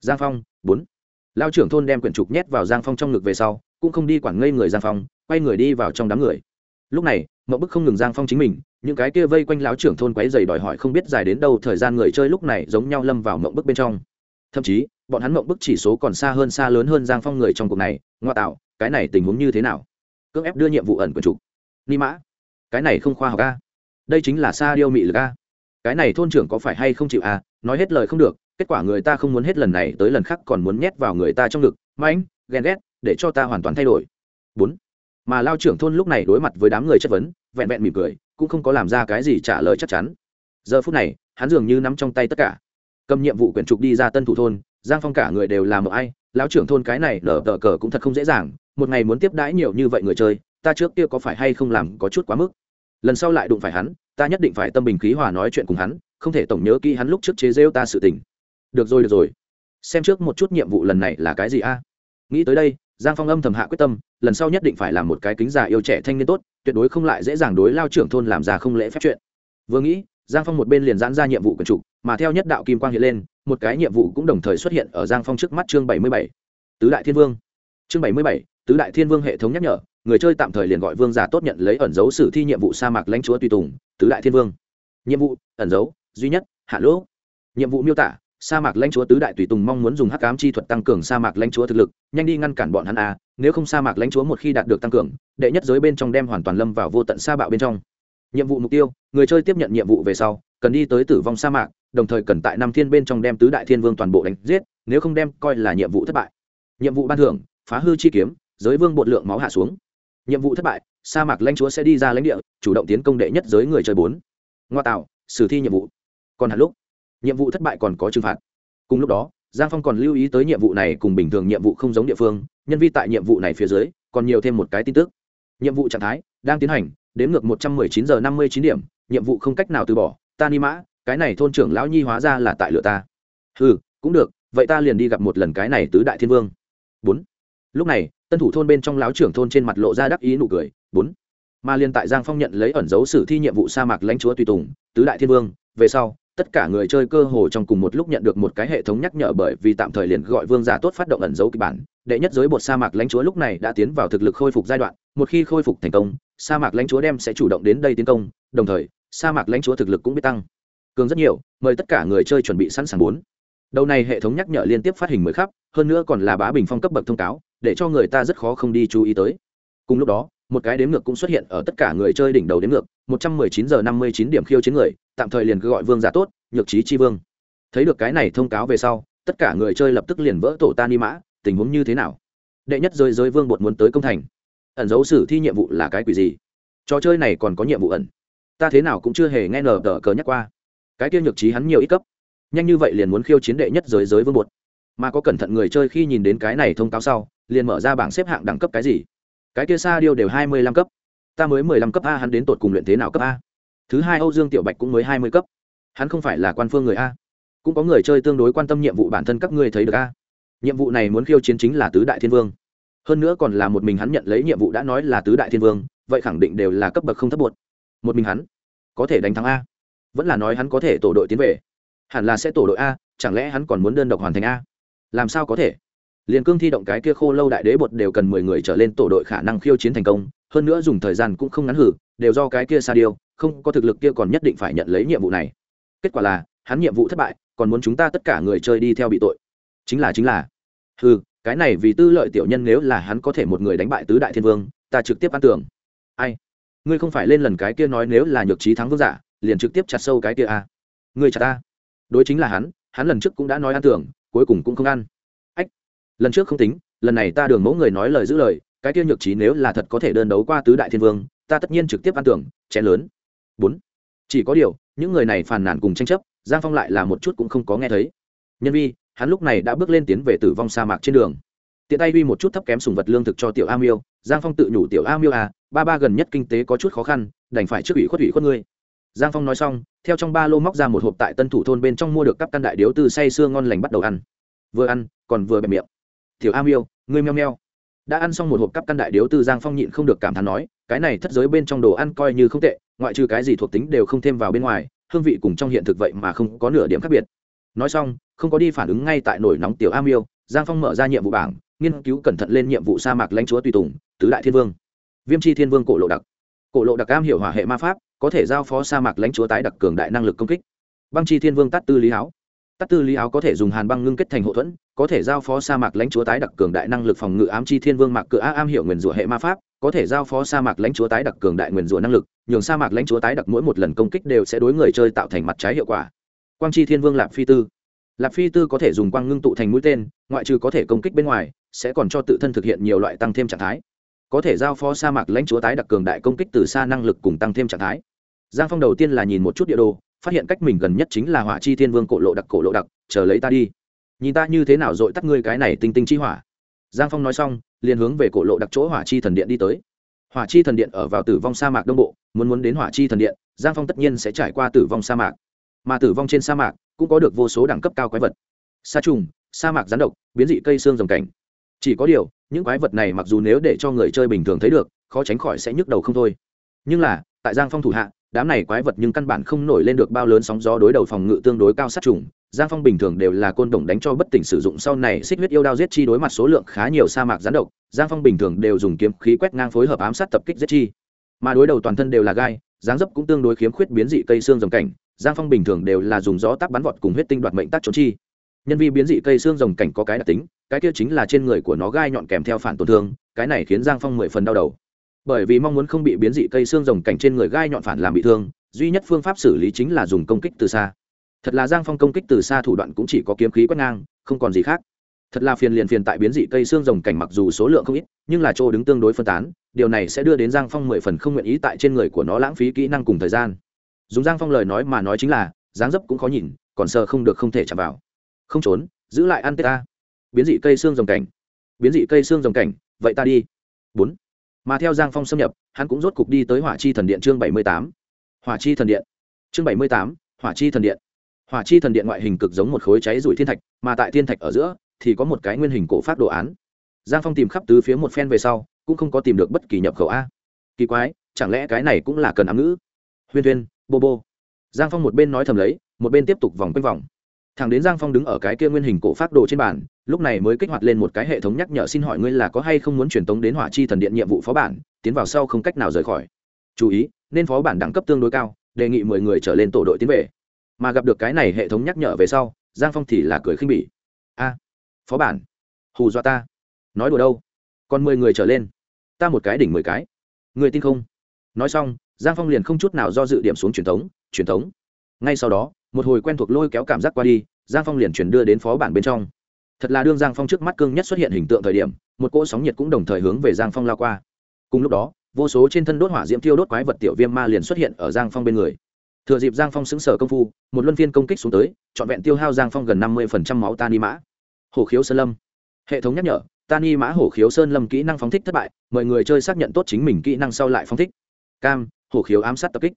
Giang phong, bốn. Lao trưởng thôn đem quyển trục nhét vào giang phong trong ngực về sau, cũng không đi quản ngây người giang phong, quay người đi vào trong đám người. Lúc này mậu bức không ngừng giang phong chính mình, những cái kia vây quanh láo trưởng thôn quấy dày đòi hỏi không biết dài đến đâu thời gian người chơi lúc này giống nhau lâm vào mộng bức bên trong. Thậm chí, bọn hắn mộng bức chỉ số còn xa hơn, xa lớn hơn giang phong người trong cuộc này, ngoa tạo, cái này tình huống như thế nào? Cưỡng ép đưa nhiệm vụ ẩn quần trục ni mã, cái này không khoa học a. Đây chính là xa điêu mị lực a. Cái này thôn trưởng có phải hay không chịu a? Nói hết lời không được, kết quả người ta không muốn hết lần này tới lần khác còn muốn nhét vào người ta trong ngực. Mãnh, ghen ghét, để cho ta hoàn toàn thay đổi. Bốn mà lao trưởng thôn lúc này đối mặt với đám người chất vấn, vẹn vẹn mỉm cười, cũng không có làm ra cái gì trả lời chắc chắn. Giờ phút này, hắn dường như nắm trong tay tất cả. Cầm nhiệm vụ quyển trục đi ra tân thủ thôn, giang phong cả người đều làm một ai, lão trưởng thôn cái này nở tờ cờ cũng thật không dễ dàng, một ngày muốn tiếp đãi nhiều như vậy người chơi, ta trước kia có phải hay không làm có chút quá mức? Lần sau lại đụng phải hắn, ta nhất định phải tâm bình khí hòa nói chuyện cùng hắn, không thể tổng nhớ kỹ hắn lúc trước chế rêu ta sự tình. Được rồi được rồi. Xem trước một chút nhiệm vụ lần này là cái gì a? Nghĩ tới đây giang phong âm thầm hạ quyết tâm, lần sau nhất định phải làm một cái kính già yêu trẻ thanh niên tốt, tuyệt đối không lại dễ dàng đối lao trưởng thôn làm ra không lễ phép chuyện. Vừa nghĩ, giang phong một bên liền giãn ra nhiệm vụ quần trục mà theo nhất đạo kim quang hiện lên, một cái nhiệm vụ cũng đồng thời xuất hiện ở giang phong trước mắt chương bảy mươi bảy. Tứ đại thiên vương. Chương bảy mươi bảy, tứ đại thiên vương hệ thống nhắc nhở, người chơi tạm thời liền gọi vương giả tốt nhận lấy ẩn dấu sử thi nhiệm vụ sa mạc lãnh chúa tùy tùng, tứ đại thiên vương. Nhiệm vụ, ẩn dấu, duy nhất, hạ lỗ. Nhiệm vụ miêu tả sa mạc lãnh chúa tứ đại tùy tùng mong muốn dùng hắc ám chi thuật tăng cường sa mạc lãnh chúa thực lực, nhanh đi ngăn cản bọn hắn a, nếu không sa mạc lãnh chúa một khi đạt được tăng cường, đệ nhất giới bên trong đem hoàn toàn lâm vào vô tận sa bạo bên trong. Nhiệm vụ mục tiêu, người chơi tiếp nhận nhiệm vụ về sau, cần đi tới tử vong sa mạc, đồng thời cần tại năm thiên bên trong đem tứ đại thiên vương toàn bộ đánh giết, nếu không đem coi là nhiệm vụ thất bại. Nhiệm vụ ban thưởng, phá hư chi kiếm, giới vương bột lượng máu hạ xuống. Nhiệm vụ thất bại, sa mạc lãnh chúa sẽ đi ra lãnh địa, chủ động tiến công đệ nhất giới người chơi bốn. Ngoa tạo, sử thi nhiệm vụ. Còn hẳn lúc nhiệm vụ thất bại còn có trừng phạt. Cùng lúc đó, giang phong còn lưu ý tới nhiệm vụ này cùng bình thường nhiệm vụ không giống địa phương, nhân vi tại nhiệm vụ này phía dưới, còn nhiều thêm một cái tin tức. Nhiệm vụ trạng thái đang tiến hành đếm ngược một trăm mười chín giờ năm mươi chín điểm, nhiệm vụ không cách nào từ bỏ, ta ni mã, cái này thôn trưởng lão nhi hóa ra là tại lựa ta. Ừ cũng được, vậy ta liền đi gặp một lần cái này tứ đại thiên vương. Bốn. Lúc này, tân thủ thôn bên trong lão trưởng thôn trên mặt lộ ra đắc ý nụ cười. Bốn. Mà liền tại giang phong nhận lấy ẩn dấu sử thi nhiệm vụ sa mạc lãnh chúa tùy tùng, tứ đại thiên vương, về sau tất cả người chơi cơ hồ trong cùng một lúc nhận được một cái hệ thống nhắc nhở bởi vì tạm thời liền gọi vương giả tốt phát động ẩn dấu kịch bản. Đệ nhất giới bột sa mạc lãnh chúa lúc này đã tiến vào thực lực khôi phục giai đoạn, một khi khôi phục thành công, sa mạc lãnh chúa đem sẽ chủ động đến đây tiến công, đồng thời, sa mạc lãnh chúa thực lực cũng biết tăng. Cường rất nhiều, mời tất cả người chơi chuẩn bị sẵn sàng bốn. Đầu này hệ thống nhắc nhở liên tiếp phát hình mới khắp, hơn nữa còn là bá bình phong cấp bậc thông cáo, để cho người ta rất khó không đi chú ý tới. Cùng lúc đó một cái đếm ngược cũng xuất hiện ở tất cả người chơi đỉnh đầu đếm ngược, một trăm mười chín giờ năm mươi chín điểm khiêu chiến người, tạm thời liền cứ gọi vương giả tốt, nhược trí chi vương. Thấy được cái này thông cáo về sau, tất cả người chơi lập tức liền vỡ tổ tan đi mã, tình huống như thế nào? Đệ nhất rơi rơi vương bột muốn tới công thành. Ẩn dấu sử thi nhiệm vụ là cái quỷ gì? Trò chơi này còn có nhiệm vụ ẩn. Ta thế nào cũng chưa hề nghe nở tờ cờ nhắc qua. Cái kia nhược trí hắn nhiều ít cấp. Nhanh như vậy liền muốn khiêu chiến đệ nhất giới giới vương bột. Mà có cẩn thận người chơi khi nhìn đến cái này thông cáo sau, liền mở ra bảng xếp hạng đẳng cấp cái gì? Cái kia xa điêu đều hai mươi lăm cấp. Ta mới mười lăm cấp a, hắn đến tột cùng luyện thế nào cấp a? Thứ hai âu dương tiểu bạch cũng mới hai mươi cấp. Hắn không phải là quan phương người a. Cũng có người chơi tương đối quan tâm nhiệm vụ bản thân các ngươi thấy được a. Nhiệm vụ này muốn khiêu chiến chính là tứ đại thiên vương. Hơn nữa còn là một mình hắn nhận lấy nhiệm vụ đã nói là tứ đại thiên vương, vậy khẳng định đều là cấp bậc không thấp bột. Một mình hắn có thể đánh thắng a. Vẫn là nói hắn có thể tổ đội tiến về. Hẳn là sẽ tổ đội a, chẳng lẽ hắn còn muốn đơn độc hoàn thành a? Làm sao có thể? Liền cương thi động cái kia khô lâu đại đế bột đều cần mười người trở lên tổ đội khả năng khiêu chiến thành công, hơn nữa dùng thời gian cũng không ngắn hử, đều do cái kia sa điêu không có thực lực kia còn nhất định phải nhận lấy nhiệm vụ này. Kết quả là, hắn nhiệm vụ thất bại, còn muốn chúng ta tất cả người chơi đi theo bị tội. Chính là chính là. Ừ cái này vì tư lợi tiểu nhân nếu là hắn có thể một người đánh bại tứ đại thiên vương, ta trực tiếp ăn tưởng. Ai? Ngươi không phải lên lần cái kia nói nếu là nhược trí thắng vương giả, liền trực tiếp chặt sâu cái kia à. ngươi chặt ta. Đối chính là hắn hắn lần trước cũng đã nói ăn tưởng, cuối cùng cũng không ăn lần trước không tính, lần này ta đường mẫu người nói lời giữ lời, cái kia nhược trí nếu là thật có thể đơn đấu qua tứ đại thiên vương, ta tất nhiên trực tiếp ăn tưởng, chén lớn. Bốn, chỉ có điều, những người này phàn nàn cùng tranh chấp, giang phong lại là một chút cũng không có nghe thấy. Nhân vi, hắn lúc này đã bước lên tiến về tử vong sa mạc trên đường. Tiện tay uy một chút thấp kém sùng vật lương thực cho tiểu a miêu, giang phong tự nhủ tiểu a miêu à ba ba gần nhất kinh tế có chút khó khăn, đành phải trước ủy khuất ủy khuất ngươi. Giang phong nói xong, theo trong ba lô móc ra một hộp tại tân thủ thôn bên trong mua được các căn đại điếu từ say sưa ngon lành bắt đầu ăn. Vừa ăn, còn vừa bẹp miệng tiểu a miêu, ngươi meo meo. Đã ăn xong một hộp cắp căn đại điếu từ giang phong nhịn không được cảm thán nói, cái này thất giới bên trong đồ ăn coi như không tệ, ngoại trừ cái gì thuộc tính đều không thêm vào bên ngoài, hương vị cùng trong hiện thực vậy mà không có nửa điểm khác biệt. Nói xong, không có đi phản ứng ngay tại nổi nóng tiểu a miêu, giang phong mở ra nhiệm vụ bảng, nghiên cứu cẩn thận lên nhiệm vụ sa mạc lãnh chúa tùy tùng, tứ đại thiên vương. Viêm chi thiên vương cổ lộ đặc. Cổ lộ đặc am hiểu hỏa hệ ma pháp, có thể giao phó sa mạc lãnh chúa tái đặc cường đại năng lực công kích. Băng chi thiên vương tát tư lý háo tát tư lý áo có thể dùng hàn băng ngưng kết thành hậu thuẫn, có thể giao phó sa mạc lãnh chúa tái đặc cường đại năng lực phòng ngự ám chi thiên vương mạc cửa a am hiểu nguyền rủa hệ ma pháp, có thể giao phó sa mạc lãnh chúa tái đặc cường đại nguyền rủa năng lực, nhường sa mạc lãnh chúa tái đặc mỗi một lần công kích đều sẽ đối người chơi tạo thành mặt trái hiệu quả. Quang chi thiên vương lạp phi tư. Lạp phi tư có thể dùng quang ngưng tụ thành mũi tên, ngoại trừ có thể công kích bên ngoài, sẽ còn cho tự thân thực hiện nhiều loại tăng thêm trạng thái. Có thể giao phó sa mạc lãnh chúa tái đặc cường đại công kích từ xa năng lực cùng tăng thêm trạng thái. Giang phong đầu tiên là nhìn một chút địa đồ phát hiện cách mình gần nhất chính là hỏa chi thiên vương cổ lộ đặc, cổ lộ đặc, chờ lấy ta đi. Nhìn ta như thế nào dội tắt ngươi cái này tinh tinh chi hỏa. Giang phong nói xong, liền hướng về cổ lộ đặc chỗ hỏa chi thần điện đi tới. Hỏa chi thần điện ở vào tử vong sa mạc đông bộ, muốn muốn đến hỏa chi thần điện, giang phong tất nhiên sẽ trải qua tử vong sa mạc. Mà tử vong trên sa mạc cũng có được vô số đẳng cấp cao quái vật. Sa trùng, sa mạc rắn độc, biến dị cây xương rồng cảnh. Chỉ có điều, những quái vật này mặc dù nếu để cho người chơi bình thường thấy được, khó tránh khỏi sẽ nhức đầu không thôi. Nhưng là, tại giang phong thủ hạ đám này quái vật nhưng căn bản không nổi lên được bao lớn sóng gió đối đầu phòng ngự tương đối cao sát trùng. Giang phong bình thường đều là côn đồng đánh cho bất tỉnh sử dụng, sau này xích huyết yêu đao giết chi đối mặt số lượng khá nhiều sa mạc gián độc, giang phong bình thường đều dùng kiếm khí quét ngang phối hợp ám sát tập kích giết chi. Mà đối đầu toàn thân đều là gai, dáng dấp cũng tương đối khiếm khuyết biến dị cây xương rồng cảnh, giang phong bình thường đều là dùng gió tắc bắn vọt cùng huyết tinh đoạt mệnh tác trốn chi. Nhân vi biến dị cây xương rồng cảnh có cái đặc tính, cái kia chính là trên người của nó gai nhọn kèm theo phản tổn thương, cái này khiến giang phong mười phần đau đầu bởi vì mong muốn không bị biến dị cây xương rồng cảnh trên người gai nhọn phản làm bị thương, duy nhất phương pháp xử lý chính là dùng công kích từ xa. Thật là giang phong công kích từ xa thủ đoạn cũng chỉ có kiếm khí quét ngang, không còn gì khác. Thật là phiền liền phiền tại biến dị cây xương rồng cảnh mặc dù số lượng không ít, nhưng là chỗ đứng tương đối phân tán, điều này sẽ đưa đến giang phong mười phần không nguyện ý tại trên người của nó lãng phí kỹ năng cùng thời gian. Dùng giang phong lời nói mà nói chính là, dáng dấp cũng khó nhìn, còn sợ không được không thể chạm vào. Không trốn, giữ lại ăn tê ta. Biến dị cây xương rồng cảnh. Biến dị cây xương rồng cảnh, vậy ta đi. Bốn mà theo giang phong xâm nhập, hắn cũng rốt cục đi tới hỏa chi thần điện chương bảy mươi tám. Hỏa chi thần điện. Chương bảy mươi tám, hỏa chi thần điện. Hỏa chi thần điện ngoại hình cực giống một khối cháy rủi thiên thạch, mà tại thiên thạch ở giữa thì có một cái nguyên hình cổ phát đồ án. Giang phong tìm khắp tứ phía một phen về sau, cũng không có tìm được bất kỳ nhập khẩu a. Kỳ quái, chẳng lẽ cái này cũng là cần ám ngữ? Huyên huyên bô bô. Giang phong một bên nói thầm lấy, một bên tiếp tục vòng quanh vòng. Thằng đến giang phong đứng ở cái kia nguyên hình cổ phát đồ trên bàn lúc này mới kích hoạt lên một cái hệ thống nhắc nhở xin hỏi ngươi là có hay không muốn truyền tống đến hỏa chi thần điện nhiệm vụ phó bản, tiến vào sau không cách nào rời khỏi. Chú ý, nên phó bản đẳng cấp tương đối cao, đề nghị mười người trở lên tổ đội tiến về. Mà gặp được cái này hệ thống nhắc nhở về sau, giang phong thì là cười khinh bỉ. A, phó bản, hù dọa ta. Nói đùa đâu? Còn mười người trở lên, ta một cái đỉnh mười cái. Người tin không? Nói xong, giang phong liền không chút nào do dự điểm xuống truyền thống truyền thống ngay sau đó, một hồi quen thuộc lôi kéo cảm giác qua đi, giang phong liền chuyển đưa đến phó bản bên trong thật là đương giang phong trước mắt cương nhất xuất hiện hình tượng thời điểm, một cỗ sóng nhiệt cũng đồng thời hướng về giang phong lao qua. Cùng lúc đó, vô số trên thân đốt hỏa diễm tiêu đốt quái vật tiểu viêm ma liền xuất hiện ở giang phong bên người. Thừa dịp giang phong xứng sở công phu, một luân phiên công kích xuống tới, trọn vẹn tiêu hao giang phong gần năm mươi máu tani mã. Hổ khiếu sơn lâm. Hệ thống nhắc nhở, tani mã hổ khiếu sơn lâm kỹ năng phóng thích thất bại, mọi người chơi xác nhận tốt chính mình kỹ năng sau lại phóng thích. Cam, hổ khiếu ám sát tập kích.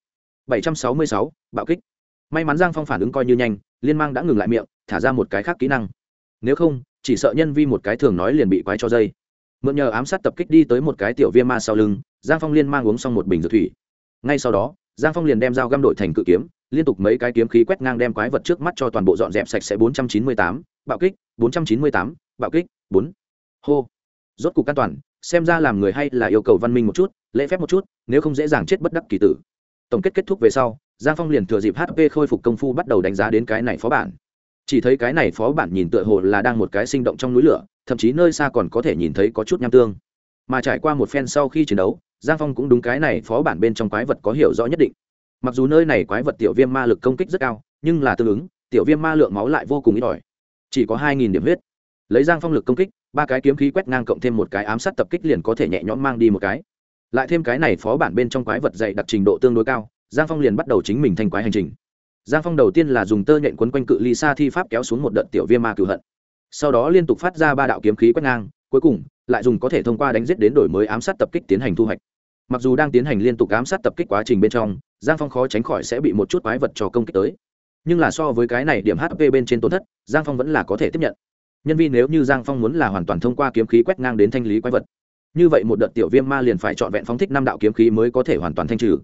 bảy trăm sáu mươi sáu, bạo kích. May mắn giang phong phản ứng coi như nhanh, liên mang đã ngừng lại miệng, thả ra một cái khác kỹ năng nếu không, chỉ sợ nhân vi một cái thường nói liền bị quái cho dây. Mượn nhờ ám sát tập kích đi tới một cái tiểu viêm ma sau lưng, giang phong liên mang uống xong một bình dược thủy. Ngay sau đó, giang phong liền đem dao găm đội thành cự kiếm, liên tục mấy cái kiếm khí quét ngang đem quái vật trước mắt cho toàn bộ dọn dẹp sạch sẽ bốn trăm chín mươi tám, bạo kích, bốn trăm chín mươi tám, bạo kích, bốn. Hô. Rốt cục an toàn, xem ra làm người hay là yêu cầu văn minh một chút, lễ phép một chút, nếu không dễ dàng chết bất đắc kỳ tử. Tổng kết kết thúc về sau, giang phong liền thừa dịp hp khôi phục công phu bắt đầu đánh giá đến cái này phó bản chỉ thấy cái này phó bản nhìn tựa hồ là đang một cái sinh động trong núi lửa, thậm chí nơi xa còn có thể nhìn thấy có chút nham tương. Mà trải qua một phen sau khi chiến đấu, giang phong cũng đúng cái này phó bản bên trong quái vật có hiểu rõ nhất định. Mặc dù nơi này quái vật tiểu viêm ma lực công kích rất cao, nhưng là tương ứng, tiểu viêm ma lượng máu lại vô cùng ít ỏi. Chỉ có hai nghìn điểm huyết. Lấy giang phong lực công kích, ba cái kiếm khí quét ngang cộng thêm một cái ám sát tập kích liền có thể nhẹ nhõm mang đi một cái. Lại thêm cái này phó bản bên trong quái vật dày đặc trình độ tương đối cao, giang phong liền bắt đầu chính mình thành quái hành trình giang phong đầu tiên là dùng tơ nhện quấn quanh cự ly xa thi pháp kéo xuống một đợt tiểu viêm ma cửu hận. Sau đó liên tục phát ra ba đạo kiếm khí quét ngang, cuối cùng, lại dùng có thể thông qua đánh giết đến đổi mới ám sát tập kích tiến hành thu hoạch. Mặc dù đang tiến hành liên tục ám sát tập kích quá trình bên trong, giang phong khó tránh khỏi sẽ bị một chút quái vật cho công kích tới. Nhưng là so với cái này điểm hp bên trên tổn thất, giang phong vẫn là có thể tiếp nhận. Nhân viên nếu như giang phong muốn là hoàn toàn thông qua kiếm khí quét ngang đến thanh lý quái vật, như vậy một đợt tiểu viêm ma liền phải trọn vẹn phóng thích năm đạo kiếm khí mới có thể hoàn toàn thanh trừ.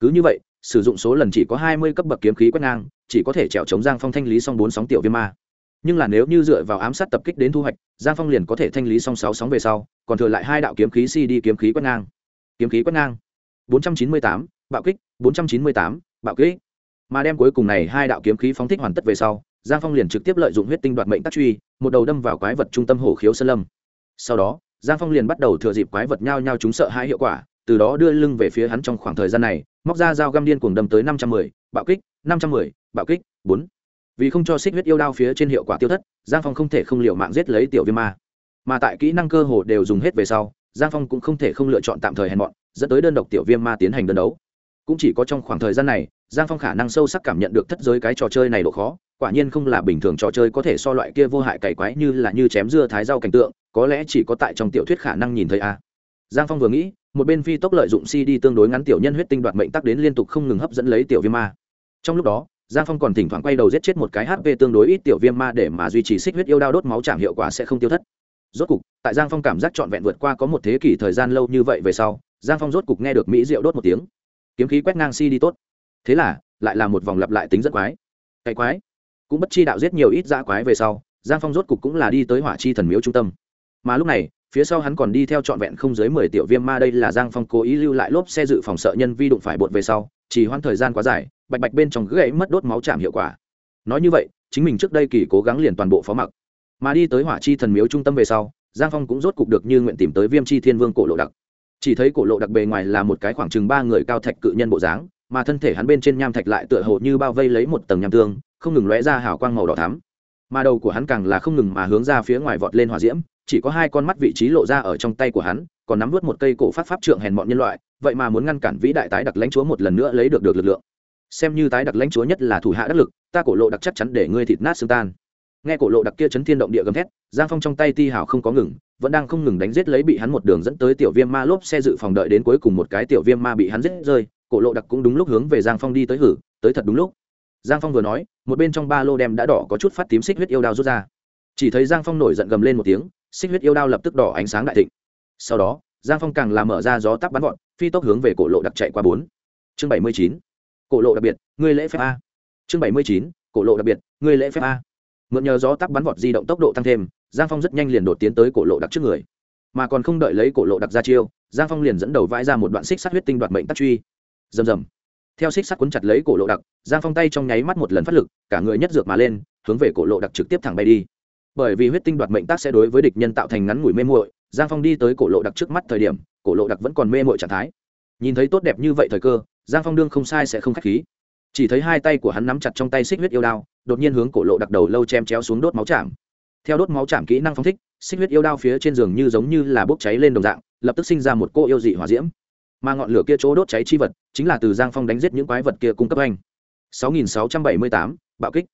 Cứ như vậy sử dụng số lần chỉ có hai mươi cấp bậc kiếm khí quét ngang, chỉ có thể trèo chống giang phong thanh lý xong bốn sóng tiểu viêm ma. Nhưng là nếu như dựa vào ám sát tập kích đến thu hoạch, giang phong liền có thể thanh lý xong sáu sóng về sau, còn thừa lại hai đạo kiếm khí si đi kiếm khí quét ngang. Kiếm khí quét ngang. bốn trăm chín mươi tám, bạo kích. bốn trăm chín mươi tám, bạo kích. Mà đem cuối cùng này hai đạo kiếm khí phóng thích hoàn tất về sau, giang phong liền trực tiếp lợi dụng huyết tinh đoạt mệnh tác truy, một đầu đâm vào quái vật trung tâm hổ khiếu sơn lâm. Sau đó, giang phong liền bắt đầu thừa dịp quái vật nhao nhao chúng sợ hai hiệu quả từ đó đưa lưng về phía hắn trong khoảng thời gian này, móc ra dao găm điên cuồng đâm tới năm trăm mười, bạo kích, năm trăm mười, bạo kích, bốn. Vì không cho xích huyết yêu đao phía trên hiệu quả tiêu thất, giang phong không thể không liệu mạng giết lấy tiểu viêm ma. Mà tại kỹ năng cơ hồ đều dùng hết về sau, giang phong cũng không thể không lựa chọn tạm thời hèn mọn, dẫn tới đơn độc tiểu viêm ma tiến hành đơn đấu. Cũng chỉ có trong khoảng thời gian này, giang phong khả năng sâu sắc cảm nhận được thất giới cái trò chơi này độ khó, quả nhiên không là bình thường trò chơi có thể so loại kia vô hại cày quái như là như chém dưa thái rau cảnh tượng, có lẽ chỉ có tại trong tiểu thuyết khả năng nhìn thấy a. Giang phong vừa nghĩ một bên phi tốc lợi dụng cd tương đối ngắn tiểu nhân huyết tinh đoạt mệnh tắc đến liên tục không ngừng hấp dẫn lấy tiểu viêm ma. Trong lúc đó, giang phong còn thỉnh thoảng quay đầu giết chết một cái hp tương đối ít tiểu viêm ma để mà duy trì xích huyết yêu đao đốt máu chạm hiệu quả sẽ không tiêu thất. Rốt cục, tại giang phong cảm giác trọn vẹn vượt qua có một thế kỷ thời gian lâu như vậy về sau, giang phong rốt cục nghe được mỹ rượu đốt một tiếng. Kiếm khí quét ngang cd tốt. Thế là, lại là một vòng lặp lại tính rất quái. Cái quái? Cũng bất chi đạo giết nhiều ít dã quái về sau, giang phong rốt cục cũng là đi tới hỏa chi thần miếu trung tâm. Mà lúc này phía sau hắn còn đi theo trọn vẹn không dưới mười tiểu viêm ma đây là giang phong cố ý lưu lại lốp xe dự phòng sợ nhân vi đụng phải bột về sau, chỉ hoãn thời gian quá dài, bạch bạch bên trong gãy mất đốt máu chạm hiệu quả. Nói như vậy, chính mình trước đây kỳ cố gắng liền toàn bộ phó mặc. Mà đi tới hỏa chi thần miếu trung tâm về sau, giang phong cũng rốt cục được như nguyện tìm tới viêm chi thiên vương cổ lộ đặc. Chỉ thấy cổ lộ đặc bề ngoài là một cái khoảng chừng ba người cao thạch cự nhân bộ dáng, mà thân thể hắn bên trên nham thạch lại tựa hồ như bao vây lấy một tầng nham tương, không ngừng lóe ra hào quang màu đỏ thắm mà đầu của hắn càng là không ngừng mà hướng ra phía ngoài vọt lên hỏa diễm, chỉ có hai con mắt vị trí lộ ra ở trong tay của hắn, còn nắm vớt một cây cổ phát pháp trượng hèn mọn nhân loại, vậy mà muốn ngăn cản vĩ đại tái đặc lãnh chúa một lần nữa lấy được được lực lượng. Xem như tái đặc lãnh chúa nhất là thủ hạ đắc lực, ta cổ lộ đặc chắc chắn để ngươi thịt nát xương tan. Nghe cổ lộ đặc kia chấn thiên động địa gầm thét, giang phong trong tay ti hào không có ngừng, vẫn đang không ngừng đánh giết lấy bị hắn một đường dẫn tới tiểu viêm ma lốp xe dự phòng đợi đến cuối cùng một cái tiểu viêm ma bị hắn giết rơi, cổ lộ đặc cũng đúng lúc hướng về giang phong đi tới hử, tới thật đúng lúc giang phong vừa nói, một bên trong ba lô đem đã đỏ có chút phát tím xích huyết yêu đao rút ra. Chỉ thấy giang phong nổi giận gầm lên một tiếng, xích huyết yêu đao lập tức đỏ ánh sáng đại thịnh. Sau đó, giang phong càng làm mở ra gió tắp bắn gọn phi tốc hướng về cổ lộ đặc chạy qua bốn. Chương bảy mươi chín, cổ lộ đặc biệt người lễ phép a. Chương bảy mươi chín, cổ lộ đặc biệt người lễ phép a. Mượn nhờ gió tắp bắn vọt di động tốc độ tăng thêm, giang phong rất nhanh liền đột tiến tới cổ lộ đặc trước người. Mà còn không đợi lấy cổ lộ đặc ra chiêu, giang phong liền dẫn đầu vãi ra một đoạn xích sắt huyết tinh đoạt mệnh tắc truy. Rầm rầm theo xích sắt cuốn chặt lấy cổ lộ đặc, giang phong tay trong nháy mắt một lần phát lực, cả người nhất dược mà lên, hướng về cổ lộ đặc trực tiếp thẳng bay đi. Bởi vì huyết tinh đoạt mệnh tác sẽ đối với địch nhân tạo thành ngắn ngủi mê muội, giang phong đi tới cổ lộ đặc trước mắt thời điểm, cổ lộ đặc vẫn còn mê muội trạng thái. Nhìn thấy tốt đẹp như vậy thời cơ, giang phong đương không sai sẽ không k h á c h khí. Chỉ thấy hai tay của hắn nắm chặt trong tay xích huyết yêu đao, đột nhiên hướng cổ lộ đặc đầu lâu chém chéo xuống đốt máu chạm. Theo đốt máu chạm kỹ năng phong thích, xích huyết yêu đao phía trên giường như giống như là bốc cháy lên đồng dạng, lập tức sinh ra một cô yêu dị hỏa diễm mà ngọn lửa kia chỗ đốt cháy chi vật chính là từ giang phong đánh giết những quái vật kia cung cấp anh. 6678, bạo kích.